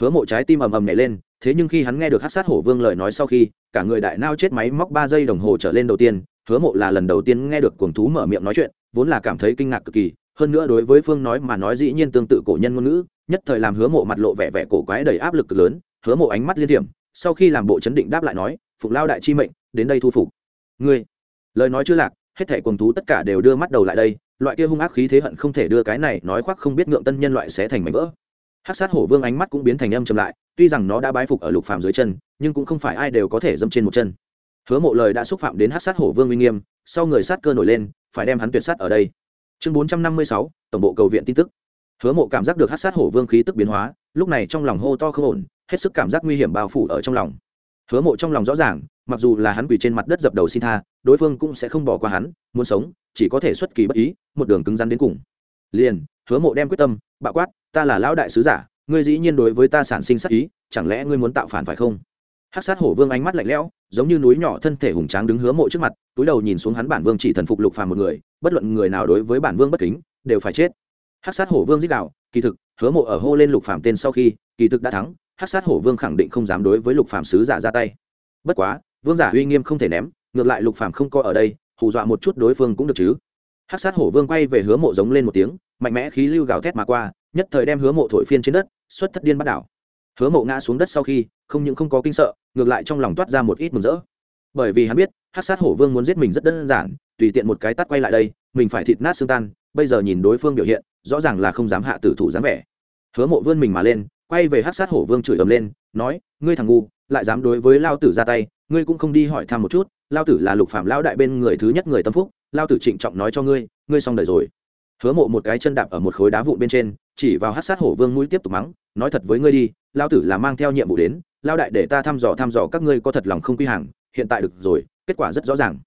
Hứa mộ trái tim ầm ầm nhảy lên, thế nhưng khi hắn nghe được hát sát hổ vương lời nói sau khi, cả người đại nao chết máy móc ba giây đồng hồ trở lên đầu tiên, hứa mộ là lần đầu tiên nghe được cuồng thú mở miệng nói chuyện, vốn là cảm thấy kinh ngạc cực kỳ hơn nữa đối với phương nói mà nói dĩ nhiên tương tự cổ nhân ngôn ngữ, nhất thời làm hứa mộ mặt lộ vẻ vẻ cổ quái đầy áp lực cực lớn, hứa mộ ánh mắt liên điểm, sau khi làm bộ chấn định đáp lại nói phục lao đại chi mệnh, đến đây thu phục. Ngươi? Lời nói chưa lạc, hết thảy quần thú tất cả đều đưa mắt đầu lại đây, loại kia hung ác khí thế hận không thể đưa cái này nói khoác không biết ngượng tân nhân loại sẽ thành mảnh vỡ. Hắc sát hổ vương ánh mắt cũng biến thành âm trầm lại, tuy rằng nó đã bái phục ở lục phàm dưới chân, nhưng cũng không phải ai đều có thể dâm trên một chân. Hứa mộ lời đã xúc phạm đến hắc sát hổ vương uy nghiêm, sau người sát cơ nổi lên, phải đem hắn tuyệt sát ở đây chương bốn trăm năm mươi sáu, tổng bộ cầu viện tin tức. Hứa mộ cảm giác được hắc sát hổ vương khí tức biến hóa, lúc này trong lòng hô to không ổn, hết sức cảm giác nguy hiểm bao phủ ở trong lòng. Hứa mộ trong lòng rõ ràng, mặc dù là hắn quỳ trên mặt đất dập đầu xin tha, đối phương cũng sẽ không bỏ qua hắn, muốn sống, chỉ có thể xuất kỳ bất ý, một đường cứng rắn đến cùng. Liền, hứa mộ đem quyết tâm, bạo quát, ta là lão đại sứ giả, ngươi dĩ nhiên đối với ta sản sinh sắc ý, chẳng lẽ ngươi muốn tạo phản phải không? Hát sát hổ vương ánh mắt lạnh lẽo, giống như núi nhỏ thân thể hùng tráng đứng hứa mộ trước mặt, túi đầu nhìn xuống hắn bản vương chỉ thần phục lục phàm một người, bất luận người nào đối với bản vương bất kính, đều phải chết. Hát sát hổ vương giết đạo, kỳ thực, hứa mộ ở hô lên lục phàm tên sau khi, kỳ thực đã thắng hát sát hổ vương khẳng định không dám đối với lục phàm sứ giả ra tay. Bất quá, vương giả uy nghiêm không thể ném, ngược lại lục phàm không coi ở đây, hù dọa một chút đối phương cũng được chứ. Hát sát hổ vương quay về hứa mộ giống lên một tiếng, mạnh mẽ khí lưu gào thét mà qua, nhất thời đem hứa mộ thổi phiên trên đất, xuất thất điên bắt đảo hứa mộ ngã xuống đất sau khi, không những không có kinh sợ, ngược lại trong lòng toát ra một ít mừng rỡ. Bởi vì hắn biết hát sát hổ vương muốn giết mình rất đơn giản, tùy tiện một cái tắt quay lại đây, mình phải thịt nát xương tan, bây giờ nhìn đối phương biểu hiện, rõ ràng là không dám hạ tử thủ dám vẻ. Hứa mộ vươn mình mà lên, quay về hát sát hổ vương chửi ầm lên, nói, ngươi thằng ngu, lại dám đối với lao tử ra tay, ngươi cũng không đi hỏi thăm một chút, lao tử là lục phạm lao đại bên người thứ nhất người tâm phúc, lao tử trịnh trọng nói cho ngươi ngươi xong đời rồi. Hứa mộ một cái chân đạp ở một khối đá vụn bên trên chỉ vào hát sát hổ vương mũi tiếp tục mắng, nói thật với ngươi đi lao tử là mang theo nhiệm vụ đến lao đại để ta thăm dò thăm dò các ngươi có thật lòng không quy hàng, hiện tại được rồi, kết quả rất rõ ràng.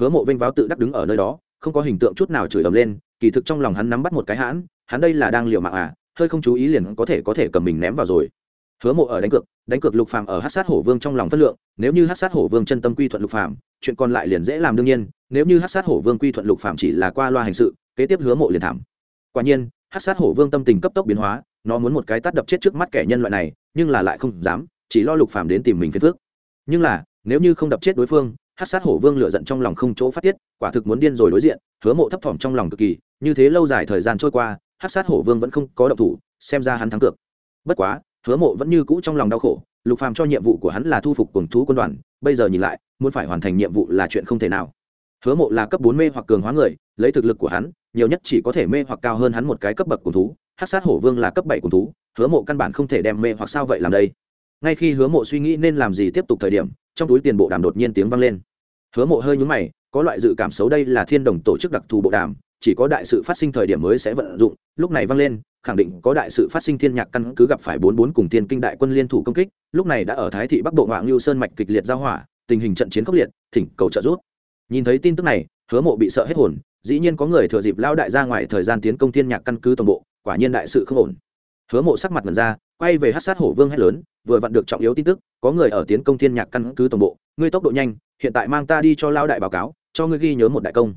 Hứa mộ vênh váo tự đắc đứng ở nơi đó, không có hình tượng chút nào chửi ầm lên, kỳ thực trong lòng hắn nắm bắt một cái hãn, hắn đây là đang liều mạng à hơi không chú ý liền có thể có thể cầm mình ném vào rồi. Hứa mộ ở đánh cược đánh cược lục phàm ở hát sát hổ vương trong lòng phân lượng, nếu như hát sát hổ vương chân tâm quy thuận lục phàm, chuyện còn lại liền dễ làm đương nhiên, nếu như hát sát hổ vương quy thuận lục phàm chỉ là qua loa hành sự, kế tiếp hứa mộ liền thảm. Quả nhiên hát sát hổ vương tâm tình cấp tốc biến hóa, nó muốn một cái tát đập chết trước mắt kẻ nhân loại này, nhưng là lại không dám, chỉ lo lục phàm đến tìm mình phiền phước nhưng là, nếu như không đập chết đối phương hát sát hổ vương lựa giận trong lòng không chỗ phát tiết, quả thực muốn điên rồi đối diện, hứa mộ thấp thỏm trong lòng cực kỳ, như thế lâu dài thời gian trôi qua hát sát hổ vương vẫn không có động thủ, xem ra hắn thắng cược. Bất quá, hứa mộ vẫn như cũ trong lòng đau khổ, lục phàm cho nhiệm vụ của hắn là thu phục cùng thú quân đoàn, bây giờ nhìn lại, muốn phải hoàn thành nhiệm vụ là chuyện không thể nào. Hứa mộ là cấp bốn mê hoặc cường hóa người, lấy thực lực của hắn nhiều nhất chỉ có thể mê hoặc cao hơn hắn một cái cấp bậc cùng thú hát sát hổ vương là cấp bảy cùng thú, hứa mộ căn bản không thể đem mê hoặc sao vậy làm đây. Ngay khi hứa mộ suy nghĩ nên làm gì tiếp tục thời điểm, trong túi tiền bộ đàm đột nhiên tiếng vang lên. Hứa mộ hơi nhúng mày, có loại dự cảm xấu đây là thiên đồng tổ chức đặc thù bộ đàm, chỉ có đại sự phát sinh thời điểm mới sẽ vận dụng, lúc này vang lên, khẳng định có đại sự phát sinh thiên nhạc căn cứ gặp phải bốn bốn cùng thiên kinh đại quân liên thủ công kích, lúc này đã ở thái thị bắc bộ ngoại ngưu sơn mạch kịch liệt giao hỏa, tình hình trận chiến khốc liệt, thỉnh cầu trợ giúp. Nhìn thấy tin tức này, hứa mộ bị sợ hết hồn dĩ nhiên có người thừa dịp lao đại ra ngoài thời gian tiến công thiên nhạc căn cứ toàn bộ, quả nhiên đại sự không ổn. Hứa mộ sắc mặt mần ra, quay về hát sát hổ vương hét lớn, vừa vặn được trọng yếu tin tức, có người ở tiến công thiên nhạc căn cứ toàn bộ, ngươi tốc độ nhanh, hiện tại mang ta đi cho lao đại báo cáo, cho ngươi ghi nhớ một đại công.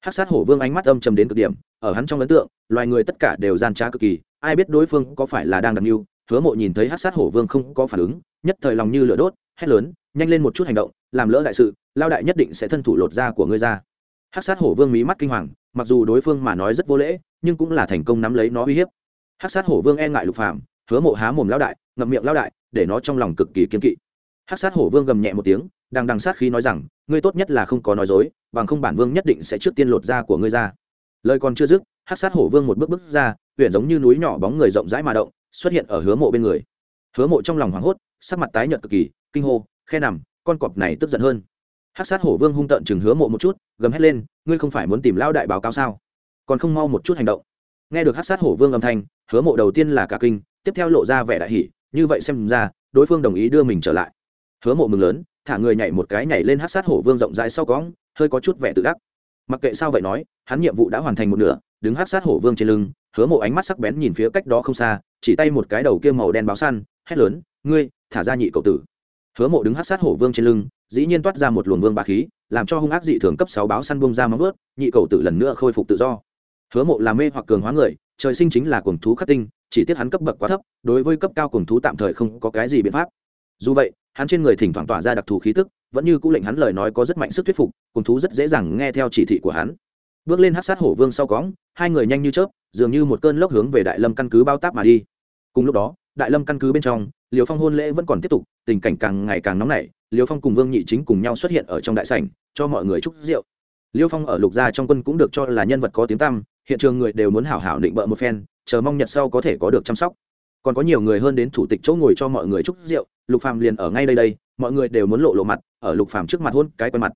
Hát sát hổ vương ánh mắt âm trầm đến cực điểm, ở hắn trong ấn tượng, loài người tất cả đều gian trá cực kỳ, ai biết đối phương có phải là đang đặt mưu hứa mộ nhìn thấy hát sát hổ vương không có phản ứng, nhất thời lòng như lửa đốt, hét lớn, nhanh lên một chút hành động, làm lỡ đại sự lao đại nhất định sẽ thân thủ lột da của ngươi ra hát sát hổ vương mí mắt kinh hoàng, mặc dù đối phương mà nói rất vô lễ, nhưng cũng là thành công nắm lấy nó uy hiếp. Hát sát hổ vương e ngại lục phạm hứa mộ há mồm lao đại, ngậm miệng lao đại, để nó trong lòng cực kỳ kiên kỵ. Hát sát hổ vương gầm nhẹ một tiếng, đang đằng sát khí nói rằng, ngươi tốt nhất là không có nói dối, bằng không bản vương nhất định sẽ trước tiên lột da của ngươi ra. Lời còn chưa dứt hát sát hổ vương một bước bước ra huyện giống như núi nhỏ bóng người rộng rãi mà động, xuất hiện ở hứa mộ bên người. Hứa mộ trong lòng hoảng hốt, sắc mặt tái nhợt cực kỳ, kinh hô, khe nằm, con cọp này tức giận hơn hát sát hổ vương hung tợn chừng hứa mộ một chút, gầm hét lên, ngươi không phải muốn tìm lao đại báo cáo sao? Còn không mau một chút hành động. Nghe được hát sát hổ vương âm thanh, hứa mộ đầu tiên là cả kinh, tiếp theo lộ ra vẻ đại hỷ như vậy xem ra, đối phương đồng ý đưa mình trở lại. Hứa mộ mừng lớn, thả người nhảy một cái nhảy lên hát sát hổ vương rộng rãi sau cóng hơi có chút vẻ tự đắc. Mặc kệ sao vậy nói, hắn nhiệm vụ đã hoàn thành một nửa, đứng hát sát hổ vương trên lưng, hứa mộ ánh mắt sắc bén nhìn phía cách đó không xa, chỉ tay một cái đầu kia màu đen báo săn, hét lớn, ngươi, thả ra nhị cậu tử. Hứa mộ đứng hát sát hổ vương trên lưng dĩ nhiên toát ra một luồng vương bá khí làm cho hung ác dị thường cấp sáu báo săn bông ra móng vớt, nhị cầu tử lần nữa khôi phục tự do. Hứa mộ làm mê hoặc cường hóa người trời sinh chính là cuồng thú khắc tinh chỉ tiếc hắn cấp bậc quá thấp đối với cấp cao cuồng thú tạm thời không có cái gì biện pháp. Dù vậy hắn trên người thỉnh thoảng tỏa ra đặc thù khí tức vẫn như cũng lệnh hắn lời nói có rất mạnh sức thuyết phục cuồng thú rất dễ dàng nghe theo chỉ thị của hắn. Bước lên hát sát hổ vương sau cóng hai người nhanh như chớp dường như một cơn lốc hướng về đại lâm căn cứ bao táp mà đi. Cùng lúc đó đại lâm căn cứ bên trong liều phong hôn lễ vẫn còn tiếp tục tình cảnh càng ngày càng nóng nảy Liêu phong cùng vương nhị chính cùng nhau xuất hiện ở trong đại sảnh, cho mọi người chúc rượu. Liêu phong ở lục gia trong quân cũng được cho là nhân vật có tiếng tăm, hiện trường người đều muốn hảo hảo định bợ một phen, chờ mong nhật sau có thể có được chăm sóc. Còn có nhiều người hơn đến thủ tịch chỗ ngồi cho mọi người chúc rượu, lục phàm liền ở ngay đây đây, mọi người đều muốn lộ lộ mặt, ở lục phàm trước mặt hôn cái quen mặt.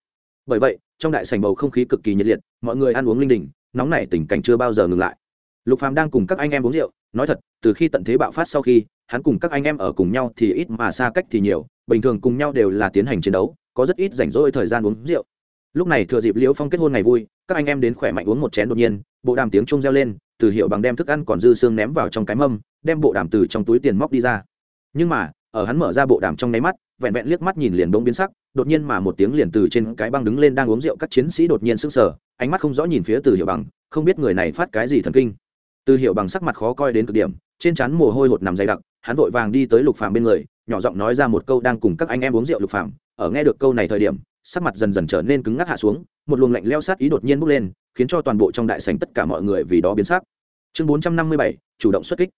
Bởi vậy, trong đại sảnh bầu không khí cực kỳ nhiệt liệt, mọi người ăn uống linh đình, nóng nảy tình cảnh chưa bao giờ ngừng lại. Lục phàm đang cùng các anh em uống rượu nói thật, từ khi tận thế bạo phát sau khi, hắn cùng các anh em ở cùng nhau thì ít mà xa cách thì nhiều, bình thường cùng nhau đều là tiến hành chiến đấu, có rất ít rảnh rỗi thời gian uống rượu. Lúc này thừa dịp liễu phong kết hôn ngày vui, các anh em đến khỏe mạnh uống một chén đột nhiên, bộ đàm tiếng trung reo lên, từ hiệu bằng đem thức ăn còn dư xương ném vào trong cái mâm, đem bộ đàm từ trong túi tiền móc đi ra. Nhưng mà, ở hắn mở ra bộ đàm trong nháy mắt, vẹn vẹn liếc mắt nhìn liền bỗng biến sắc, đột nhiên mà một tiếng liền từ trên cái băng đứng lên đang uống rượu các chiến sĩ đột nhiên sững sờ, ánh mắt không rõ nhìn phía từ hiệu bằng, không biết người này phát cái gì thần kinh từ hiệu bằng sắc mặt khó coi đến cực điểm, trên trán mồ hôi hột nằm dày đặc, hắn vội vàng đi tới lục phàm bên người, nhỏ giọng nói ra một câu đang cùng các anh em uống rượu lục phàm, ở nghe được câu này thời điểm, sắc mặt dần dần trở nên cứng ngắc hạ xuống, một luồng lạnh leo sát ý đột nhiên bốc lên, khiến cho toàn bộ trong đại sảnh tất cả mọi người vì đó biến sắc. Chương bốn trăm năm mươi bảy, chủ động xuất kích.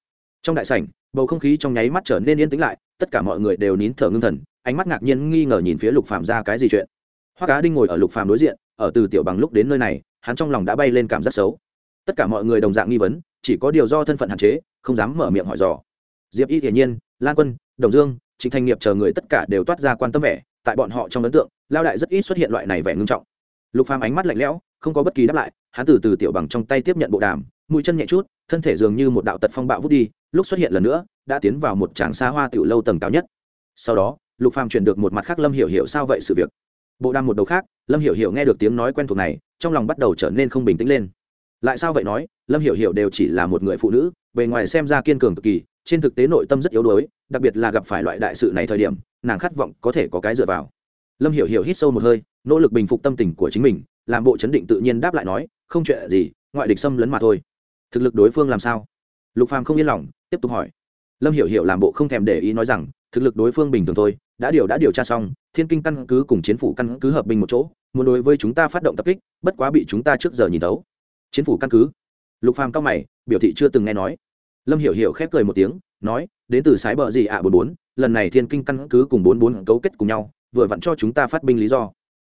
Trong đại sảnh, bầu không khí trong nháy mắt trở nên yên tĩnh lại, tất cả mọi người đều nín thở ngưng thần, ánh mắt ngạc nhiên nghi ngờ nhìn phía lục phàm ra cái gì chuyện. Hoa cá đinh ngồi ở lục phàm đối diện, ở từ tiểu bằng lúc đến nơi này, hắn trong lòng đã bay lên cảm giác xấu. Tất cả mọi người đồng dạng nghi vấn chỉ có điều do thân phận hạn chế, không dám mở miệng hỏi dò. Diệp y hiển nhiên, lan quân, đồng dương, trịnh thanh nghiệp chờ người tất cả đều toát ra quan tâm vẻ, tại bọn họ trong ấn tượng, lao đại rất ít xuất hiện loại này vẻ ngưng trọng. Lục phàm ánh mắt lạnh lẽo, không có bất kỳ đáp lại, hắn từ từ tiểu bằng trong tay tiếp nhận bộ đàm, mũi chân nhẹ chút, thân thể dường như một đạo tật phong bạo vút đi, lúc xuất hiện lần nữa, đã tiến vào một tràng xa hoa tiểu lâu tầng cao nhất. Sau đó, lục phàm chuyển được một mặt khác lâm hiểu hiểu sao vậy sự việc. Bộ đàm một đầu khác, lâm hiểu hiểu nghe được tiếng nói quen thuộc này, trong lòng bắt đầu trở nên không bình tĩnh lên lại sao vậy nói, lâm hiểu hiểu đều chỉ là một người phụ nữ, bề ngoài xem ra kiên cường cực kỳ, trên thực tế nội tâm rất yếu đuối, đặc biệt là gặp phải loại đại sự này thời điểm, nàng khát vọng có thể có cái dựa vào. Lâm hiểu hiểu hít sâu một hơi, nỗ lực bình phục tâm tình của chính mình, làm bộ chấn định tự nhiên đáp lại nói, không chuyện gì, ngoại địch xâm lấn mà thôi. Thực lực đối phương làm sao? Lục phàm không yên lòng, tiếp tục hỏi. Lâm hiểu hiểu làm bộ không thèm để ý nói rằng, thực lực đối phương bình thường thôi, đã điều đã điều tra xong, thiên kinh căn cứ cùng chiến phủ căn cứ hợp bình một chỗ, muốn đối với chúng ta phát động tập kích, bất quá bị chúng ta trước giờ nhìn thấu chiến phủ căn cứ. Lục phàm cao mày, biểu thị chưa từng nghe nói. Lâm hiểu hiểu khép cười một tiếng, nói, đến từ sái bờ gì ạ, bốn bốn, lần này thiên kinh căn cứ cùng bốn bốn cấu kết cùng nhau, vừa vặn cho chúng ta phát binh lý do.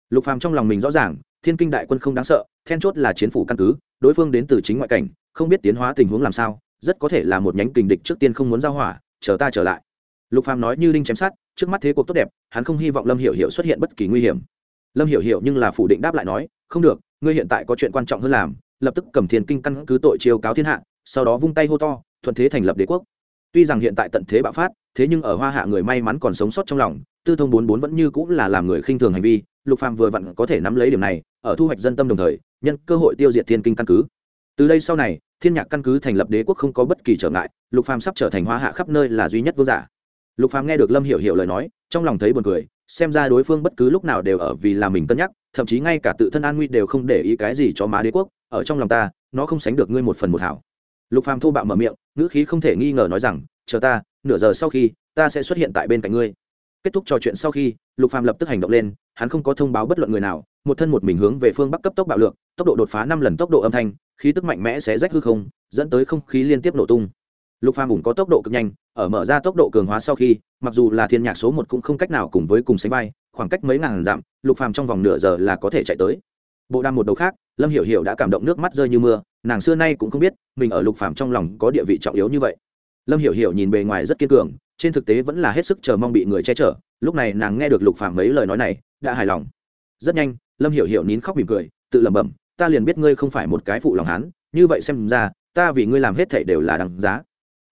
Lục phàm trong lòng mình rõ ràng, thiên kinh đại quân không đáng sợ, then chốt là chiến phủ căn cứ, đối phương đến từ chính ngoại cảnh, không biết tiến hóa tình huống làm sao, rất có thể là một nhánh kình địch trước tiên không muốn giao hỏa, chờ ta trở lại. Lục phàm nói như đinh chém sát trước mắt thế cuộc tốt đẹp, hắn không hy vọng lâm hiểu hiểu xuất hiện bất kỳ nguy hiểm. Lâm hiểu hiểu nhưng là phủ định đáp lại nói, không được, ngươi hiện tại có chuyện quan trọng hơn làm lập tức cầm thiên kinh căn cứ tội chiêu cáo thiên hạ, sau đó vung tay hô to, thuận thế thành lập đế quốc. Tuy rằng hiện tại tận thế bạo phát, thế nhưng ở hoa hạ người may mắn còn sống sót trong lòng, tư thông bốn bốn vẫn như cũng là làm người khinh thường hành vi, lục phàm vừa vặn có thể nắm lấy điểm này, ở thu hoạch dân tâm đồng thời, nhân cơ hội tiêu diệt thiên kinh căn cứ. Từ đây sau này, thiên nhạc căn cứ thành lập đế quốc không có bất kỳ trở ngại, lục phàm sắp trở thành hoa hạ khắp nơi là duy nhất vương giả. Lục phàm nghe được lâm hiểu hiểu lời nói, trong lòng thấy buồn cười xem ra đối phương bất cứ lúc nào đều ở vì là mình cân nhắc, thậm chí ngay cả tự thân an nguy đều không để ý cái gì cho má đế quốc, ở trong lòng ta, nó không sánh được ngươi một phần một hảo. Lục phàm thô bạo mở miệng, ngữ khí không thể nghi ngờ nói rằng, chờ ta, nửa giờ sau khi, ta sẽ xuất hiện tại bên cạnh ngươi. Kết thúc trò chuyện sau khi, lục phàm lập tức hành động lên, hắn không có thông báo bất luận người nào, một thân một mình hướng về phương bắc cấp tốc bạo lượng tốc độ đột phá năm lần tốc độ âm thanh, khí tức mạnh mẽ sẽ rách hư không, dẫn tới không khí liên tiếp nổ tung lục phàm ủng có tốc độ cực nhanh, ở mở ra tốc độ cường hóa sau khi, mặc dù là thiên nhạc số một cũng không cách nào cùng với cùng sánh vai, khoảng cách mấy ngàn dặm, lục phàm trong vòng nửa giờ là có thể chạy tới. Bộ đàm một đầu khác, lâm hiểu hiểu đã cảm động nước mắt rơi như mưa, nàng xưa nay cũng không biết, mình ở lục phàm trong lòng có địa vị trọng yếu như vậy. Lâm hiểu hiểu nhìn bề ngoài rất kiên cường, trên thực tế vẫn là hết sức chờ mong bị người che chở, lúc này nàng nghe được lục phàm mấy lời nói này, đã hài lòng. Rất nhanh, lâm hiểu hiểu nín khóc mỉm cười, tự lẩm bẩm, ta liền biết ngươi không phải một cái phụ lòng hán, như vậy xem ra, ta vì ngươi làm hết thảy đều là đằng giá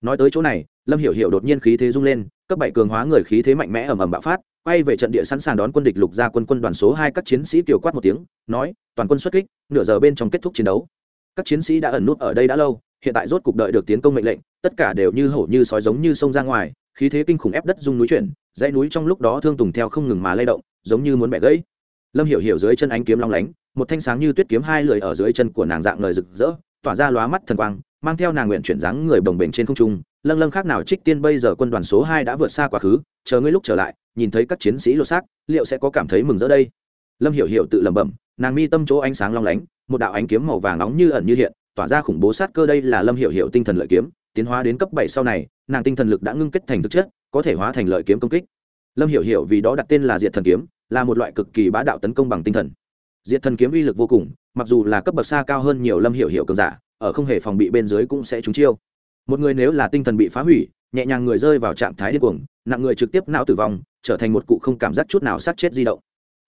nói tới chỗ này, lâm hiểu hiểu đột nhiên khí thế rung lên, cấp bảy cường hóa người khí thế mạnh mẽ ầm ầm bạo phát, quay về trận địa sẵn sàng đón quân địch lục gia quân quân đoàn số hai các chiến sĩ tiểu quát một tiếng, nói, toàn quân xuất kích, nửa giờ bên trong kết thúc chiến đấu. Các chiến sĩ đã ẩn nút ở đây đã lâu, hiện tại rốt cục đợi được tiến công mệnh lệnh, tất cả đều như hổ như sói giống như sông ra ngoài, khí thế kinh khủng ép đất rung núi chuyển, dãy núi trong lúc đó thương tùng theo không ngừng mà lay động, giống như muốn bẻ gãy. Lâm hiểu hiểu dưới chân ánh kiếm long lánh, một thanh sáng như tuyết kiếm hai lưỡi ở dưới chân của nàng dạng lời rực rỡ, tỏa ra lóa mắt thần quang mang theo nàng nguyện chuyển dáng người bồng bềnh trên không trung, lâng lâng khác nào trích tiên bây giờ quân đoàn số hai đã vượt xa quá khứ, chờ ngươi lúc trở lại, nhìn thấy các chiến sĩ lột xác, liệu sẽ có cảm thấy mừng rỡ đây? Lâm hiểu hiểu tự lẩm bẩm, nàng mi tâm chỗ ánh sáng long lánh, một đạo ánh kiếm màu vàng nóng như ẩn như hiện, tỏa ra khủng bố sát cơ đây là lâm hiểu hiểu tinh thần lợi kiếm, tiến hóa đến cấp bảy sau này, nàng tinh thần lực đã ngưng kết thành thực chất, có thể hóa thành lợi kiếm công kích. Lâm hiểu hiểu vì đó đặt tên là diệt thần kiếm, là một loại cực kỳ bá đạo tấn công bằng tinh thần. Diệt thần kiếm uy lực vô cùng mặc dù là cấp bậc xa cao hơn nhiều lâm hiểu hiểu cường giả, ở không hề phòng bị bên dưới cũng sẽ trúng chiêu. Một người nếu là tinh thần bị phá hủy, nhẹ nhàng người rơi vào trạng thái điên cuồng, nặng người trực tiếp não tử vong, trở thành một cụ không cảm giác chút nào sát chết di động.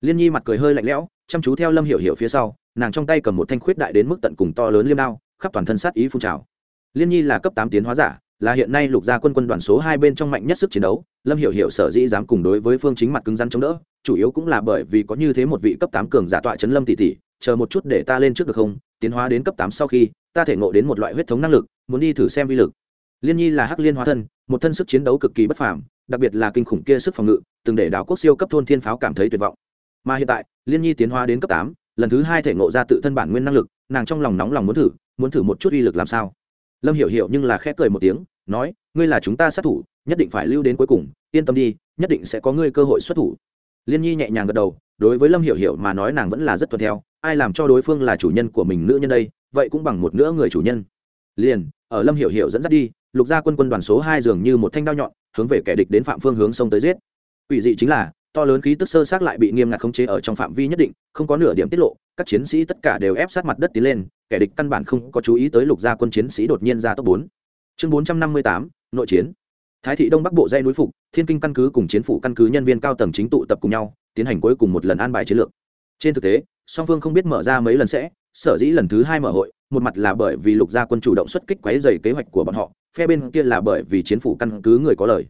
Liên nhi mặt cười hơi lạnh lẽo, chăm chú theo lâm hiểu hiểu phía sau, nàng trong tay cầm một thanh khuyết đại đến mức tận cùng to lớn liêm đao, khắp toàn thân sát ý phun trào. Liên nhi là cấp tám tiến hóa giả, là hiện nay lục gia quân quân đoàn số hai bên trong mạnh nhất sức chiến đấu, lâm hiểu hiểu sở dĩ dám cùng đối với phương chính mặt cứng rắn chống đỡ, chủ yếu cũng là bởi vì có như thế một vị cấp tám cường giả tọa chấn lâm tỷ tỷ chờ một chút để ta lên trước được không? Tiến hóa đến cấp tám sau khi, ta thể ngộ đến một loại huyết thống năng lực, muốn đi thử xem vi lực. Liên nhi là hắc liên hóa thân, một thân sức chiến đấu cực kỳ bất phàm, đặc biệt là kinh khủng kia sức phòng ngự, từng để đảo quốc siêu cấp thôn thiên pháo cảm thấy tuyệt vọng. Mà hiện tại, liên nhi tiến hóa đến cấp tám, lần thứ hai thể ngộ ra tự thân bản nguyên năng lực, nàng trong lòng nóng lòng muốn thử muốn thử một chút uy lực làm sao? Lâm hiểu hiểu nhưng là khẽ cười một tiếng, nói, ngươi là chúng ta sát thủ, nhất định phải lưu đến cuối cùng, yên tâm đi, nhất định sẽ có ngươi cơ hội xuất thủ. Liên nhi nhẹ nhàng gật đầu, đối với lâm hiểu hiểu mà nói nàng vẫn là rất tuân theo ai làm cho đối phương là chủ nhân của mình nữ nhân đây, vậy cũng bằng một nửa người chủ nhân. Liền, ở lâm hiểu hiểu dẫn dắt đi, lục gia quân quân đoàn số hai dường như một thanh đao nhọn, hướng về kẻ địch đến phạm phương hướng sông tới giết. Ủy dị chính là, to lớn khí tức sơ sát lại bị nghiêm ngặt khống chế ở trong phạm vi nhất định, không có nửa điểm tiết lộ, các chiến sĩ tất cả đều ép sát mặt đất tiến lên, kẻ địch căn bản không có chú ý tới lục gia quân chiến sĩ đột nhiên ra tốc bốn. Chương bốn trăm năm mươi tám, nội chiến. Thái thị đông bắc bộ dây núi phục, thiên kinh căn cứ cùng chiến phủ căn cứ nhân viên cao tầng chính tụ tập cùng nhau, tiến hành cuối cùng một lần an bài chiến lược. Trên thực tế song phương không biết mở ra mấy lần sẽ, sở dĩ lần thứ hai mở hội, một mặt là bởi vì lục gia quân chủ động xuất kích quấy dày kế hoạch của bọn họ, phe bên kia là bởi vì chiến phủ căn cứ người có lời.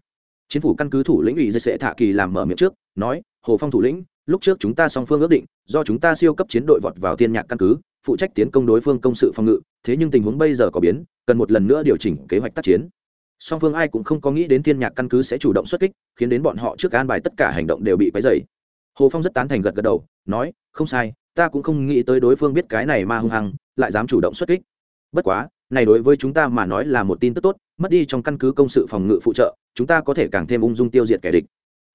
Chiến phủ căn cứ thủ lĩnh ủy dây sẽ thả kỳ làm mở miệng trước, nói, hồ phong thủ lĩnh, lúc trước chúng ta song phương ước định, do chúng ta siêu cấp chiến đội vọt vào thiên nhạc căn cứ, phụ trách tiến công đối phương công sự phòng ngự, thế nhưng tình huống bây giờ có biến, cần một lần nữa điều chỉnh kế hoạch tác chiến. Song phương ai cũng không có nghĩ đến thiên nhạc căn cứ sẽ chủ động xuất kích, khiến đến bọn họ trước an bài tất cả hành động đều bị quấy dày hồ phong rất tán thành gật gật đầu, nói, không sai ta cũng không nghĩ tới đối phương biết cái này mà hung hăng, lại dám chủ động xuất kích. Bất quá, này đối với chúng ta mà nói là một tin tức tốt, mất đi trong căn cứ công sự phòng ngự phụ trợ, chúng ta có thể càng thêm ung dung tiêu diệt kẻ địch.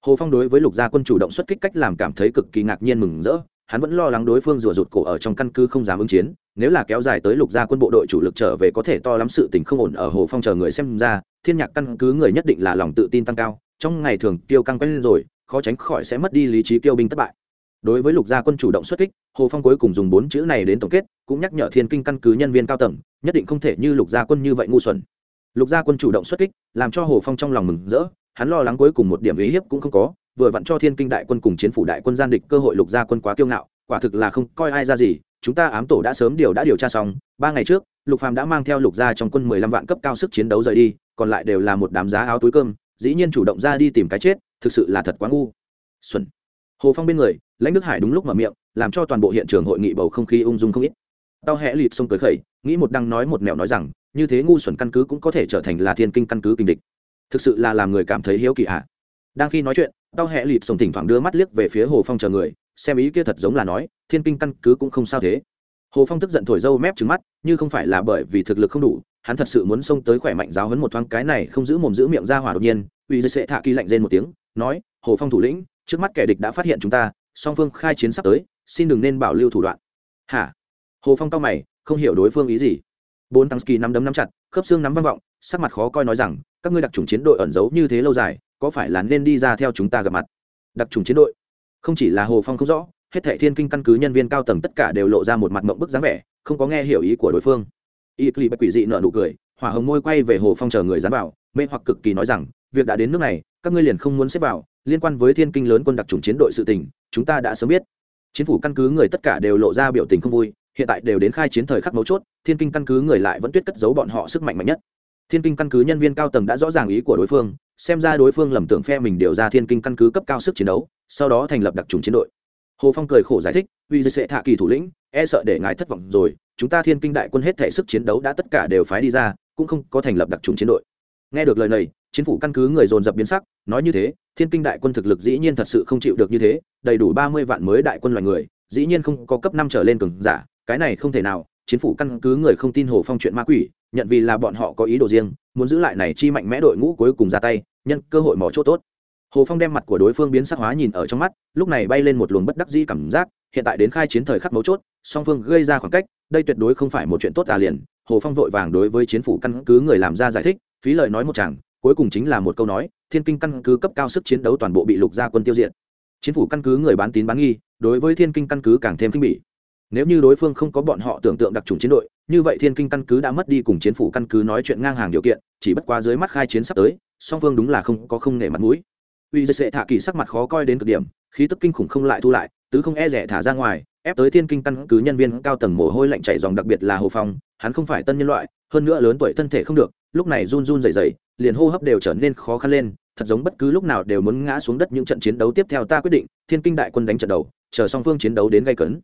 Hồ phong đối với lục gia quân chủ động xuất kích cách làm cảm thấy cực kỳ ngạc nhiên mừng rỡ, hắn vẫn lo lắng đối phương rùa rụt cổ ở trong căn cứ không dám ứng chiến, nếu là kéo dài tới lục gia quân bộ đội chủ lực trở về có thể to lắm sự tình không ổn ở hồ phong chờ người xem ra, thiên nhạc căn cứ người nhất định là lòng tự tin tăng cao, trong ngày thường tiêu căng quen rồi, khó tránh khỏi sẽ mất đi lý trí tiêu binh thất bại đối với lục gia quân chủ động xuất kích, hồ phong cuối cùng dùng bốn chữ này đến tổng kết, cũng nhắc nhở thiên kinh căn cứ nhân viên cao tầng, nhất định không thể như lục gia quân như vậy ngu xuẩn. Lục gia quân chủ động xuất kích, làm cho hồ phong trong lòng mừng rỡ, hắn lo lắng cuối cùng một điểm ý hiếp cũng không có, vừa vặn cho thiên kinh đại quân cùng chiến phủ đại quân gian địch cơ hội lục gia quân quá kiêu ngạo, quả thực là không coi ai ra gì, chúng ta ám tổ đã sớm điều đã điều tra xong, ba ngày trước, lục phàm đã mang theo lục gia trong quân mười lăm vạn cấp cao sức chiến đấu rời đi, còn lại đều là một đám giá áo túi cơm, dĩ nhiên chủ động ra đi tìm cái chết, thực sự là thật quá ngu. Xuẩn hồ phong bên người, lãnh đức hải đúng lúc mở miệng, làm cho toàn bộ hiện trường hội nghị bầu không khí ung dung không ít. Tao hẹ lịt xông tới khẩy, nghĩ một đăng nói một mẹo nói rằng, như thế ngu xuẩn căn cứ cũng có thể trở thành là thiên kinh căn cứ kinh địch. Thực sự là làm người cảm thấy hiếu kỳ hạ đang khi nói chuyện, tao hẹ lịt sông thỉnh thoảng đưa mắt liếc về phía hồ phong chờ người, xem ý kia thật giống là nói, thiên kinh căn cứ cũng không sao thế. Hồ phong tức giận thổi dâu mép trứng mắt, như không phải là bởi vì thực lực không đủ, hắn thật sự muốn xông tới khỏe mạnh giáo hấn một thoáng cái này không giữ mồm giữ miệng ra hỏa đột nhiên, uy dây sệ thạ kỳ lạnh rên một tiếng, nói, hồ phong thủ lĩnh trước mắt kẻ địch đã phát hiện chúng ta, song phương khai chiến sắp tới, xin đừng nên bảo lưu thủ đoạn. Hả? Hồ phong cao mày, không hiểu đối phương ý gì. Bốn tăng ski nắm đấm nắm chặt, khớp xương nắm vang vọng, sắc mặt khó coi nói rằng, các ngươi đặc trùng chiến đội ẩn giấu như thế lâu dài, có phải là nên đi ra theo chúng ta gặp mặt? Đặc trùng chiến đội? Không chỉ là hồ phong không rõ, hết thệ thiên kinh căn cứ nhân viên cao tầng tất cả đều lộ ra một mặt mộng bức dáng vẻ, không có nghe hiểu ý của đối phương. Y cli bạch quỷ dị nợ nụ cười, hỏa hồng môi quay về hồ phong chờ người dán vào, mê hoặc cực kỳ nói rằng việc đã đến nước này, các ngươi liền không muốn xếp vào, liên quan với thiên kinh lớn quân đặc trùng chiến đội sự tình, chúng ta đã sớm biết. Chính phủ căn cứ người tất cả đều lộ ra biểu tình không vui, hiện tại đều đến khai chiến thời khắc mấu chốt, thiên kinh căn cứ người lại vẫn tuyết cất giấu bọn họ sức mạnh mạnh nhất. Thiên kinh căn cứ nhân viên cao tầng đã rõ ràng ý của đối phương, xem ra đối phương lầm tưởng phe mình điều ra thiên kinh căn cứ cấp cao sức chiến đấu, sau đó thành lập đặc trùng chiến đội. Hồ phong cười khổ giải thích, uy dây sẽ thạ kỳ thủ lĩnh e sợ để ngài thất vọng rồi, chúng ta thiên kinh đại quân hết thể sức chiến đấu đã tất cả đều phái đi ra, cũng không có thành lập đặc trùng chiến đội. Nghe được lời này chính phủ căn cứ người dồn dập biến sắc, nói như thế, thiên kinh đại quân thực lực dĩ nhiên thật sự không chịu được như thế, đầy đủ ba mươi vạn mới đại quân loài người, dĩ nhiên không có cấp năm trở lên cường giả, cái này không thể nào chính phủ căn cứ người không tin hồ phong chuyện ma quỷ, nhận vì là bọn họ có ý đồ riêng, muốn giữ lại này chi mạnh mẽ đội ngũ cuối cùng ra tay, nhân cơ hội mỏ chỗ tốt. Hồ phong đem mặt của đối phương biến sắc hóa nhìn ở trong mắt, lúc này bay lên một luồng bất đắc dĩ cảm giác, hiện tại đến khai chiến thời khắc mấu chốt, song phương gây ra khoảng cách, đây tuyệt đối không phải một chuyện tốt tà liền, hồ phong vội vàng đối với chiến phủ căn cứ người làm ra giải thích, phí lời nói một chàng cuối cùng chính là một câu nói, thiên kinh căn cứ cấp cao sức chiến đấu toàn bộ bị lục gia quân tiêu diệt. Chiến phủ căn cứ người bán tín bán nghi, đối với thiên kinh căn cứ càng thêm kinh bỉ. Nếu như đối phương không có bọn họ tưởng tượng đặc trùng chiến đội, như vậy thiên kinh căn cứ đã mất đi cùng chiến phủ căn cứ nói chuyện ngang hàng điều kiện, chỉ bất quá dưới mắt khai chiến sắp tới, song phương đúng là không có không nể mặt mũi. Uy dây sệ thả kỳ sắc mặt khó coi đến cực điểm, khí tức kinh khủng không lại thu lại, tứ không e rẻ thả ra ngoài, ép tới thiên kinh căn cứ nhân viên cao tầng mồ hôi lạnh chảy dòng đặc biệt là hồ phong, hắn không phải tân nhân loại, hơn nữa lớn tuổi thân thể không được lúc này run run rẩy rẩy, liền hô hấp đều trở nên khó khăn lên, thật giống bất cứ lúc nào đều muốn ngã xuống đất những trận chiến đấu tiếp theo ta quyết định, thiên kinh đại quân đánh trận đầu, chờ song phương chiến đấu đến gây cấn.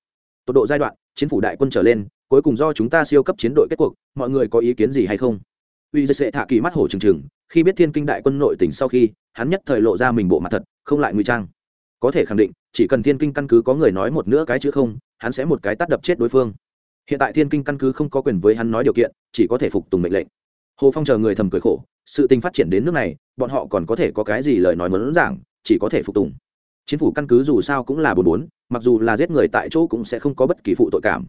Tốc độ giai đoạn, chiến phủ đại quân trở lên, cuối cùng do chúng ta siêu cấp chiến đội kết cuộc, mọi người có ý kiến gì hay không? Uy dây sệ thả kỳ mắt hổ trừng trừng, khi biết thiên kinh đại quân nội tỉnh sau khi, hắn nhất thời lộ ra mình bộ mặt thật, không lại ngụy trang. Có thể khẳng định, chỉ cần thiên kinh căn cứ có người nói một nữa cái chữ không, hắn sẽ một cái tắt đập chết đối phương. Hiện tại thiên kinh căn cứ không có quyền với hắn nói điều kiện, chỉ có thể phục tùng mệnh lệnh hồ phong chờ người thầm cười khổ, sự tình phát triển đến nước này, bọn họ còn có thể có cái gì lời nói mớn giảng, chỉ có thể phục tùng. Chính phủ căn cứ dù sao cũng là bốn bốn, mặc dù là giết người tại chỗ cũng sẽ không có bất kỳ phụ tội cảm.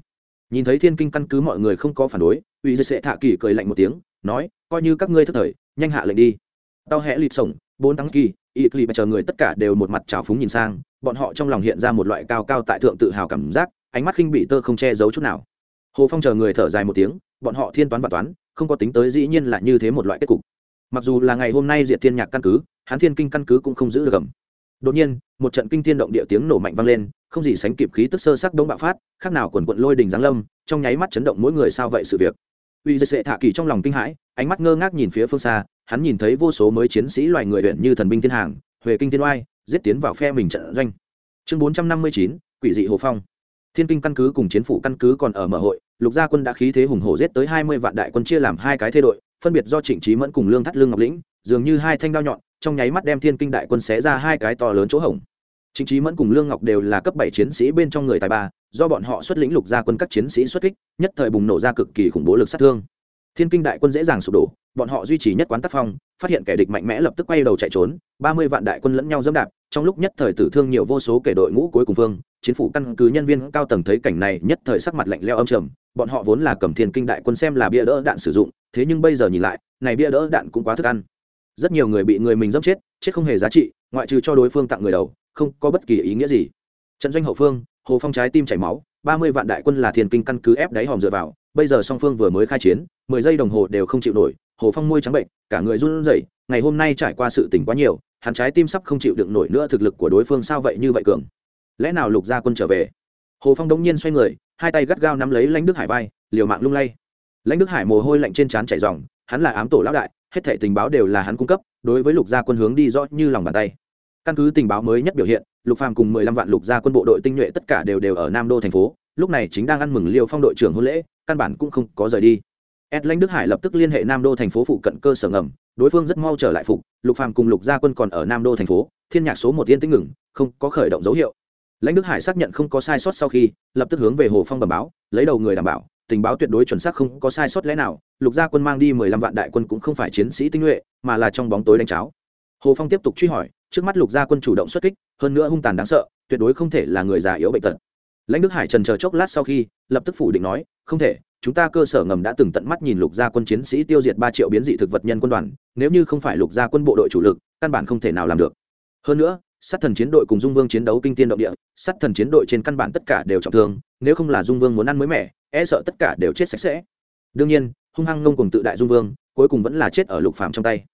Nhìn thấy thiên kinh căn cứ mọi người không có phản đối, uy dây sẽ thạ kỳ cười lạnh một tiếng, nói, coi như các ngươi thất thời, nhanh hạ lệnh đi. Tao hẽ lịt sổng, bốn tháng kỳ, y clip chờ người tất cả đều một mặt trào phúng nhìn sang, bọn họ trong lòng hiện ra một loại cao cao tại thượng tự hào cảm giác, ánh mắt khinh bị tơ không che giấu chút nào. Hồ phong chờ người thở dài một tiếng, bọn họ thiên toán và toán không có tính tới dĩ nhiên là như thế một loại kết cục. Mặc dù là ngày hôm nay diệt thiên nhạc căn cứ, hán thiên kinh căn cứ cũng không giữ được gầm đột nhiên, một trận kinh thiên động địa tiếng nổ mạnh vang lên, không gì sánh kịp khí tức sơ sắc đống bạo phát, khác nào quần quận lôi đình giáng lâm, trong nháy mắt chấn động mỗi người sao vậy sự việc. Uy dây sệ thạ kỳ trong lòng kinh hãi, ánh mắt ngơ ngác nhìn phía phương xa, hắn nhìn thấy vô số mới chiến sĩ loài người huyện như thần binh thiên hàng, huệ kinh thiên oai, giết tiến vào phe mình trận doanh. Chương bốn trăm năm mươi chín, quỷ dị hồ phong. Thiên kinh căn cứ cùng chiến phủ căn cứ còn ở mở hội lục gia quân đã khí thế hùng hổ giết tới hai mươi vạn đại quân chia làm hai cái thế đội phân biệt do trịnh trí mẫn cùng lương thắt lương ngọc lĩnh dường như hai thanh đao nhọn trong nháy mắt đem thiên kinh đại quân xé ra hai cái to lớn chỗ hổng Trịnh Chí Mẫn cùng Lương Ngọc đều là cấp bảy chiến sĩ bên trong người tài ba, do bọn họ xuất lĩnh lục gia quân các chiến sĩ xuất kích, nhất thời bùng nổ ra cực kỳ khủng bố lực sát thương. Thiên Kinh đại quân dễ dàng sụp đổ, bọn họ duy trì nhất quán tác phong, phát hiện kẻ địch mạnh mẽ lập tức quay đầu chạy trốn, ba mươi vạn đại quân lẫn nhau dẫm đạp, trong lúc nhất thời tử thương nhiều vô số kẻ đội ngũ cuối cùng vương, chiến phủ căn cứ nhân viên cao tầng thấy cảnh này, nhất thời sắc mặt lạnh lẽo âm trầm, bọn họ vốn là cầm Thiên Kinh đại quân xem là bia đỡ đạn sử dụng, thế nhưng bây giờ nhìn lại, này bia đỡ đạn cũng quá thức ăn. Rất nhiều người bị người mình dẫm chết, chết không hề giá trị, ngoại trừ cho đối phương tặng người đầu, không có bất kỳ ý nghĩa gì. Trận doanh hậu phương hồ phong trái tim chảy máu ba mươi vạn đại quân là thiền kinh căn cứ ép đáy hòm dựa vào bây giờ song phương vừa mới khai chiến mười giây đồng hồ đều không chịu nổi hồ phong môi trắng bệnh cả người run rẩy ngày hôm nay trải qua sự tình quá nhiều hắn trái tim sắp không chịu đựng nổi nữa thực lực của đối phương sao vậy như vậy cường? Lẽ nào lục gia quân trở về? Hồ phong đông nhiên xoay người hai tay gắt gao nắm lấy lãnh đức hải vai, liều mạng lung lay. Lãnh đức hải mồ hôi lạnh trên trán chảy dòng hắn là ám tổ lão đại, hết thảy tình báo đều là hắn cung cấp, đối với lục gia quân hướng đi rõ như lòng bàn tay. Căn cứ tình báo mới nhất biểu hiện, lục phàm cùng mười lăm vạn lục gia quân bộ đội tinh nhuệ tất cả đều đều ở nam đô thành phố, lúc này chính đang ăn mừng liêu phong đội trưởng hôn lễ, căn bản cũng không có rời đi. Ed lãnh đức hải lập tức liên hệ nam đô thành phố phụ cận cơ sở ngầm, đối phương rất mau trở lại phục, lục phàm cùng lục gia quân còn ở nam đô thành phố, thiên nhạc số một yên tĩnh ngừng, không có khởi động dấu hiệu lãnh đức hải xác nhận không có sai sót sau khi, lập tức hướng về hồ phong bẩm báo, lấy đầu người đảm bảo, tình báo tuyệt đối chuẩn xác không có sai sót lẽ nào, lục gia quân mang đi mười lăm vạn đại quân cũng không phải chiến sĩ tinh nhuệ, mà là trong bóng tối đánh cháo. Hồ phong tiếp tục truy hỏi, trước mắt lục gia quân chủ động xuất kích, hơn nữa hung tàn đáng sợ, tuyệt đối không thể là người già yếu bệnh tật. Lãnh đức hải trần chờ chốc lát sau khi, lập tức phủ định nói, không thể, chúng ta cơ sở ngầm đã từng tận mắt nhìn lục gia quân chiến sĩ tiêu diệt ba triệu biến dị thực vật nhân quân đoàn, nếu như không phải lục gia quân bộ đội chủ lực, căn bản không thể nào làm được. Hơn nữa sát thần chiến đội cùng dung vương chiến đấu kinh tiên động địa, sát thần chiến đội trên căn bản tất cả đều trọng thương, nếu không là dung vương muốn ăn mới mẻ e sợ tất cả đều chết sạch sẽ. Đương nhiên, hung hăng ngông cùng tự đại dung vương, cuối cùng vẫn là chết ở lục phạm trong tay.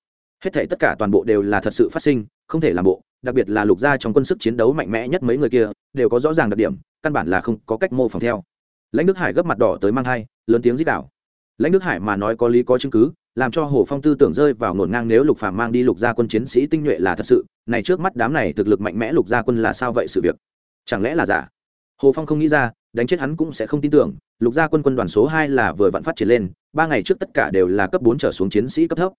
Hết thể tất cả toàn bộ đều là thật sự phát sinh, không thể làm bộ, đặc biệt là lục gia trong quân sức chiến đấu mạnh mẽ nhất mấy người kia, đều có rõ ràng đặc điểm, căn bản là không có cách mô phỏng theo. Lãnh đức hải gấp mặt đỏ tới mang hai lớn tiếng dích đảo. lãnh đức hải mà nói có lý có chứng cứ làm cho hồ phong tư tưởng rơi vào ngổn ngang nếu lục phàm mang đi lục gia quân chiến sĩ tinh nhuệ là thật sự, này trước mắt đám này thực lực mạnh mẽ lục gia quân là sao vậy sự việc? Chẳng lẽ là giả? Hồ phong không nghĩ ra, đánh chết hắn cũng sẽ không tin tưởng, lục gia quân quân đoàn số hai là vừa vặn phát triển lên, ba ngày trước tất cả đều là cấp bốn trở xuống chiến sĩ cấp thấp.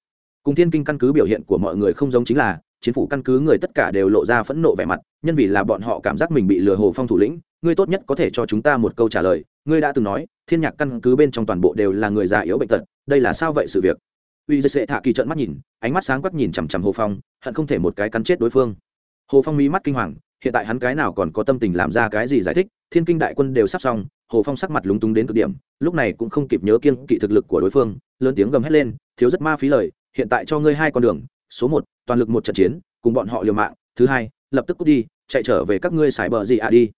Cùng thiên kinh căn cứ biểu hiện của mọi người không giống chính là, chiến phủ căn cứ người tất cả đều lộ ra phẫn nộ vẻ mặt, nhân vì là bọn họ cảm giác mình bị lừa hồ phong thủ lĩnh ngươi tốt nhất có thể cho chúng ta một câu trả lời. Ngươi đã từng nói, thiên nhạc căn cứ bên trong toàn bộ đều là người già yếu bệnh tật, đây là sao vậy sự việc? Uy dây sệ thạ kỳ trợn mắt nhìn, ánh mắt sáng quắc nhìn chằm chằm hồ phong, hận không thể một cái cắn chết đối phương. Hồ phong mí mắt kinh hoàng, hiện tại hắn cái nào còn có tâm tình làm ra cái gì giải thích, thiên kinh đại quân đều sắp xong, hồ phong sắc mặt lúng túng đến cực điểm, lúc này cũng không kịp nhớ kiêng kỵ thực lực của đối phương, lớn tiếng gầm hét lên, thiếu rất ma phí lời, hiện tại cho ngươi hai con đường, số một, toàn lực một trận chiến, cùng bọn họ liều mạng, thứ hai, lập tức cút đi, chạy trở về các ngươi xài bờ gì à đi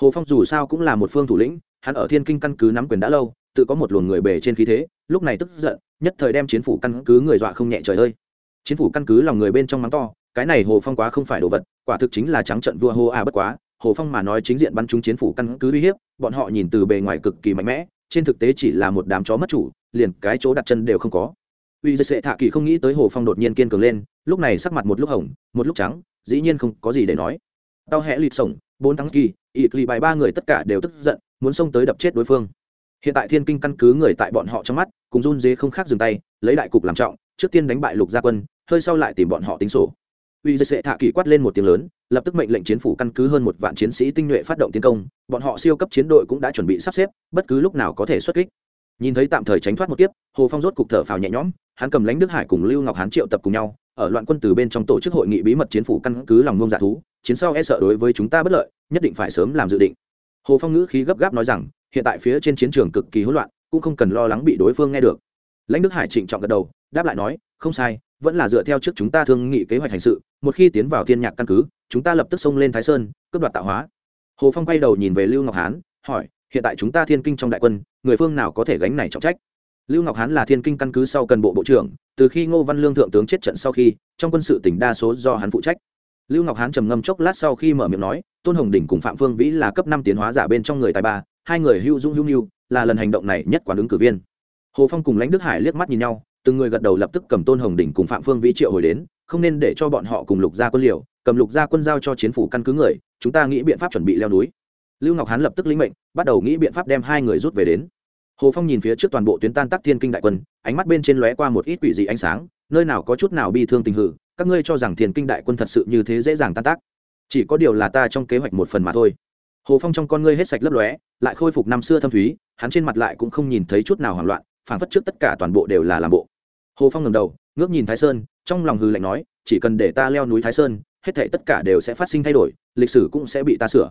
hồ phong dù sao cũng là một phương thủ lĩnh, hắn ở thiên kinh căn cứ nắm quyền đã lâu, tự có một luồng người bề trên khí thế, lúc này tức giận, nhất thời đem chiến phủ căn cứ người dọa không nhẹ trời ơi. Chiến phủ căn cứ lòng người bên trong mắng to, cái này hồ phong quá không phải đồ vật, quả thực chính là trắng trận vua hô à bất quá, hồ phong mà nói chính diện bắn trúng chiến phủ căn cứ uy hiếp, bọn họ nhìn từ bề ngoài cực kỳ mạnh mẽ, trên thực tế chỉ là một đám chó mất chủ, liền cái chỗ đặt chân đều không có. Uy dây sệ thạ kỳ không nghĩ tới hồ phong đột nhiên kiên cường lên, lúc này sắc mặt một lúc hồng, một lúc trắng, dĩ nhiên không có gì để nói. Tao hẽ lịt sổng, bốn tháng kỳ ỵ lì bài ba người tất cả đều tức giận, muốn xông tới đập chết đối phương. Hiện tại thiên kinh căn cứ người tại bọn họ trong mắt, cùng run dế không khác dừng tay, lấy đại cục làm trọng, trước tiên đánh bại lục gia quân, hơi sau lại tìm bọn họ tính sổ. Uy dây sệ thạ kỳ quát lên một tiếng lớn, lập tức mệnh lệnh chiến phủ căn cứ hơn một vạn chiến sĩ tinh nhuệ phát động tiến công, bọn họ siêu cấp chiến đội cũng đã chuẩn bị sắp xếp, bất cứ lúc nào có thể xuất kích. Nhìn thấy tạm thời tránh thoát một kiếp, hồ phong rốt cục thở phào nhẹ nhõm, hắn cầm lãnh đức hải cùng lưu ngọc hán triệu tập cùng nhau, ở loạn quân từ bên trong tổ chức hội nghị bí mật chiến phủ căn cứ lòng ngông dạ thú chiến sau e sợ đối với chúng ta bất lợi, nhất định phải sớm làm dự định. Hồ phong ngữ khí gấp gáp nói rằng, hiện tại phía trên chiến trường cực kỳ hỗn loạn, cũng không cần lo lắng bị đối phương nghe được. Lãnh đức hải trịnh trọng gật đầu, đáp lại nói, không sai, vẫn là dựa theo trước chúng ta thương nghị kế hoạch hành sự, một khi tiến vào thiên nhạc căn cứ, chúng ta lập tức xông lên thái sơn, cướp đoạt tạo hóa. Hồ phong quay đầu nhìn về lưu ngọc hán, hỏi, hiện tại chúng ta thiên kinh trong đại quân, người phương nào có thể gánh này trọng trách? Lưu ngọc hán là thiên kinh căn cứ sau cần bộ bộ trưởng, từ khi ngô văn lương thượng tướng chết trận sau khi, trong quân sự tỉnh đa số do hắn phụ trách lưu ngọc hán trầm ngâm chốc lát sau khi mở miệng nói, tôn hồng đỉnh cùng phạm phương vĩ là cấp năm tiến hóa giả bên trong người tài ba, hai người hữu dung hữu nhu là lần hành động này nhất quán ứng cử viên. Hồ phong cùng lãnh đức hải liếc mắt nhìn nhau, từng người gật đầu lập tức cầm tôn hồng đỉnh cùng phạm phương vĩ triệu hồi đến, không nên để cho bọn họ cùng lục gia quân liều, cầm lục gia quân giao cho chiến phủ căn cứ người, chúng ta nghĩ biện pháp chuẩn bị leo núi. Lưu ngọc hán lập tức lĩnh mệnh, bắt đầu nghĩ biện pháp đem hai người rút về đến. Hồ phong nhìn phía trước toàn bộ tuyến tan tác thiên kinh đại quân, ánh mắt bên trên lóe qua một ít quỷ dị ánh sáng, nơi nào có chút nào bi thương tình hử các ngươi cho rằng thiền kinh đại quân thật sự như thế dễ dàng tan tác. Chỉ có điều là ta trong kế hoạch một phần mà thôi. Hồ phong trong con ngươi hết sạch lấp lóe, lại khôi phục năm xưa thâm thúy, hắn trên mặt lại cũng không nhìn thấy chút nào hoảng loạn phản phất trước tất cả toàn bộ đều là làm bộ. Hồ phong ngầm đầu, ngước nhìn thái sơn, trong lòng hư lạnh nói, chỉ cần để ta leo núi thái sơn, hết thảy tất cả đều sẽ phát sinh thay đổi, lịch sử cũng sẽ bị ta sửa.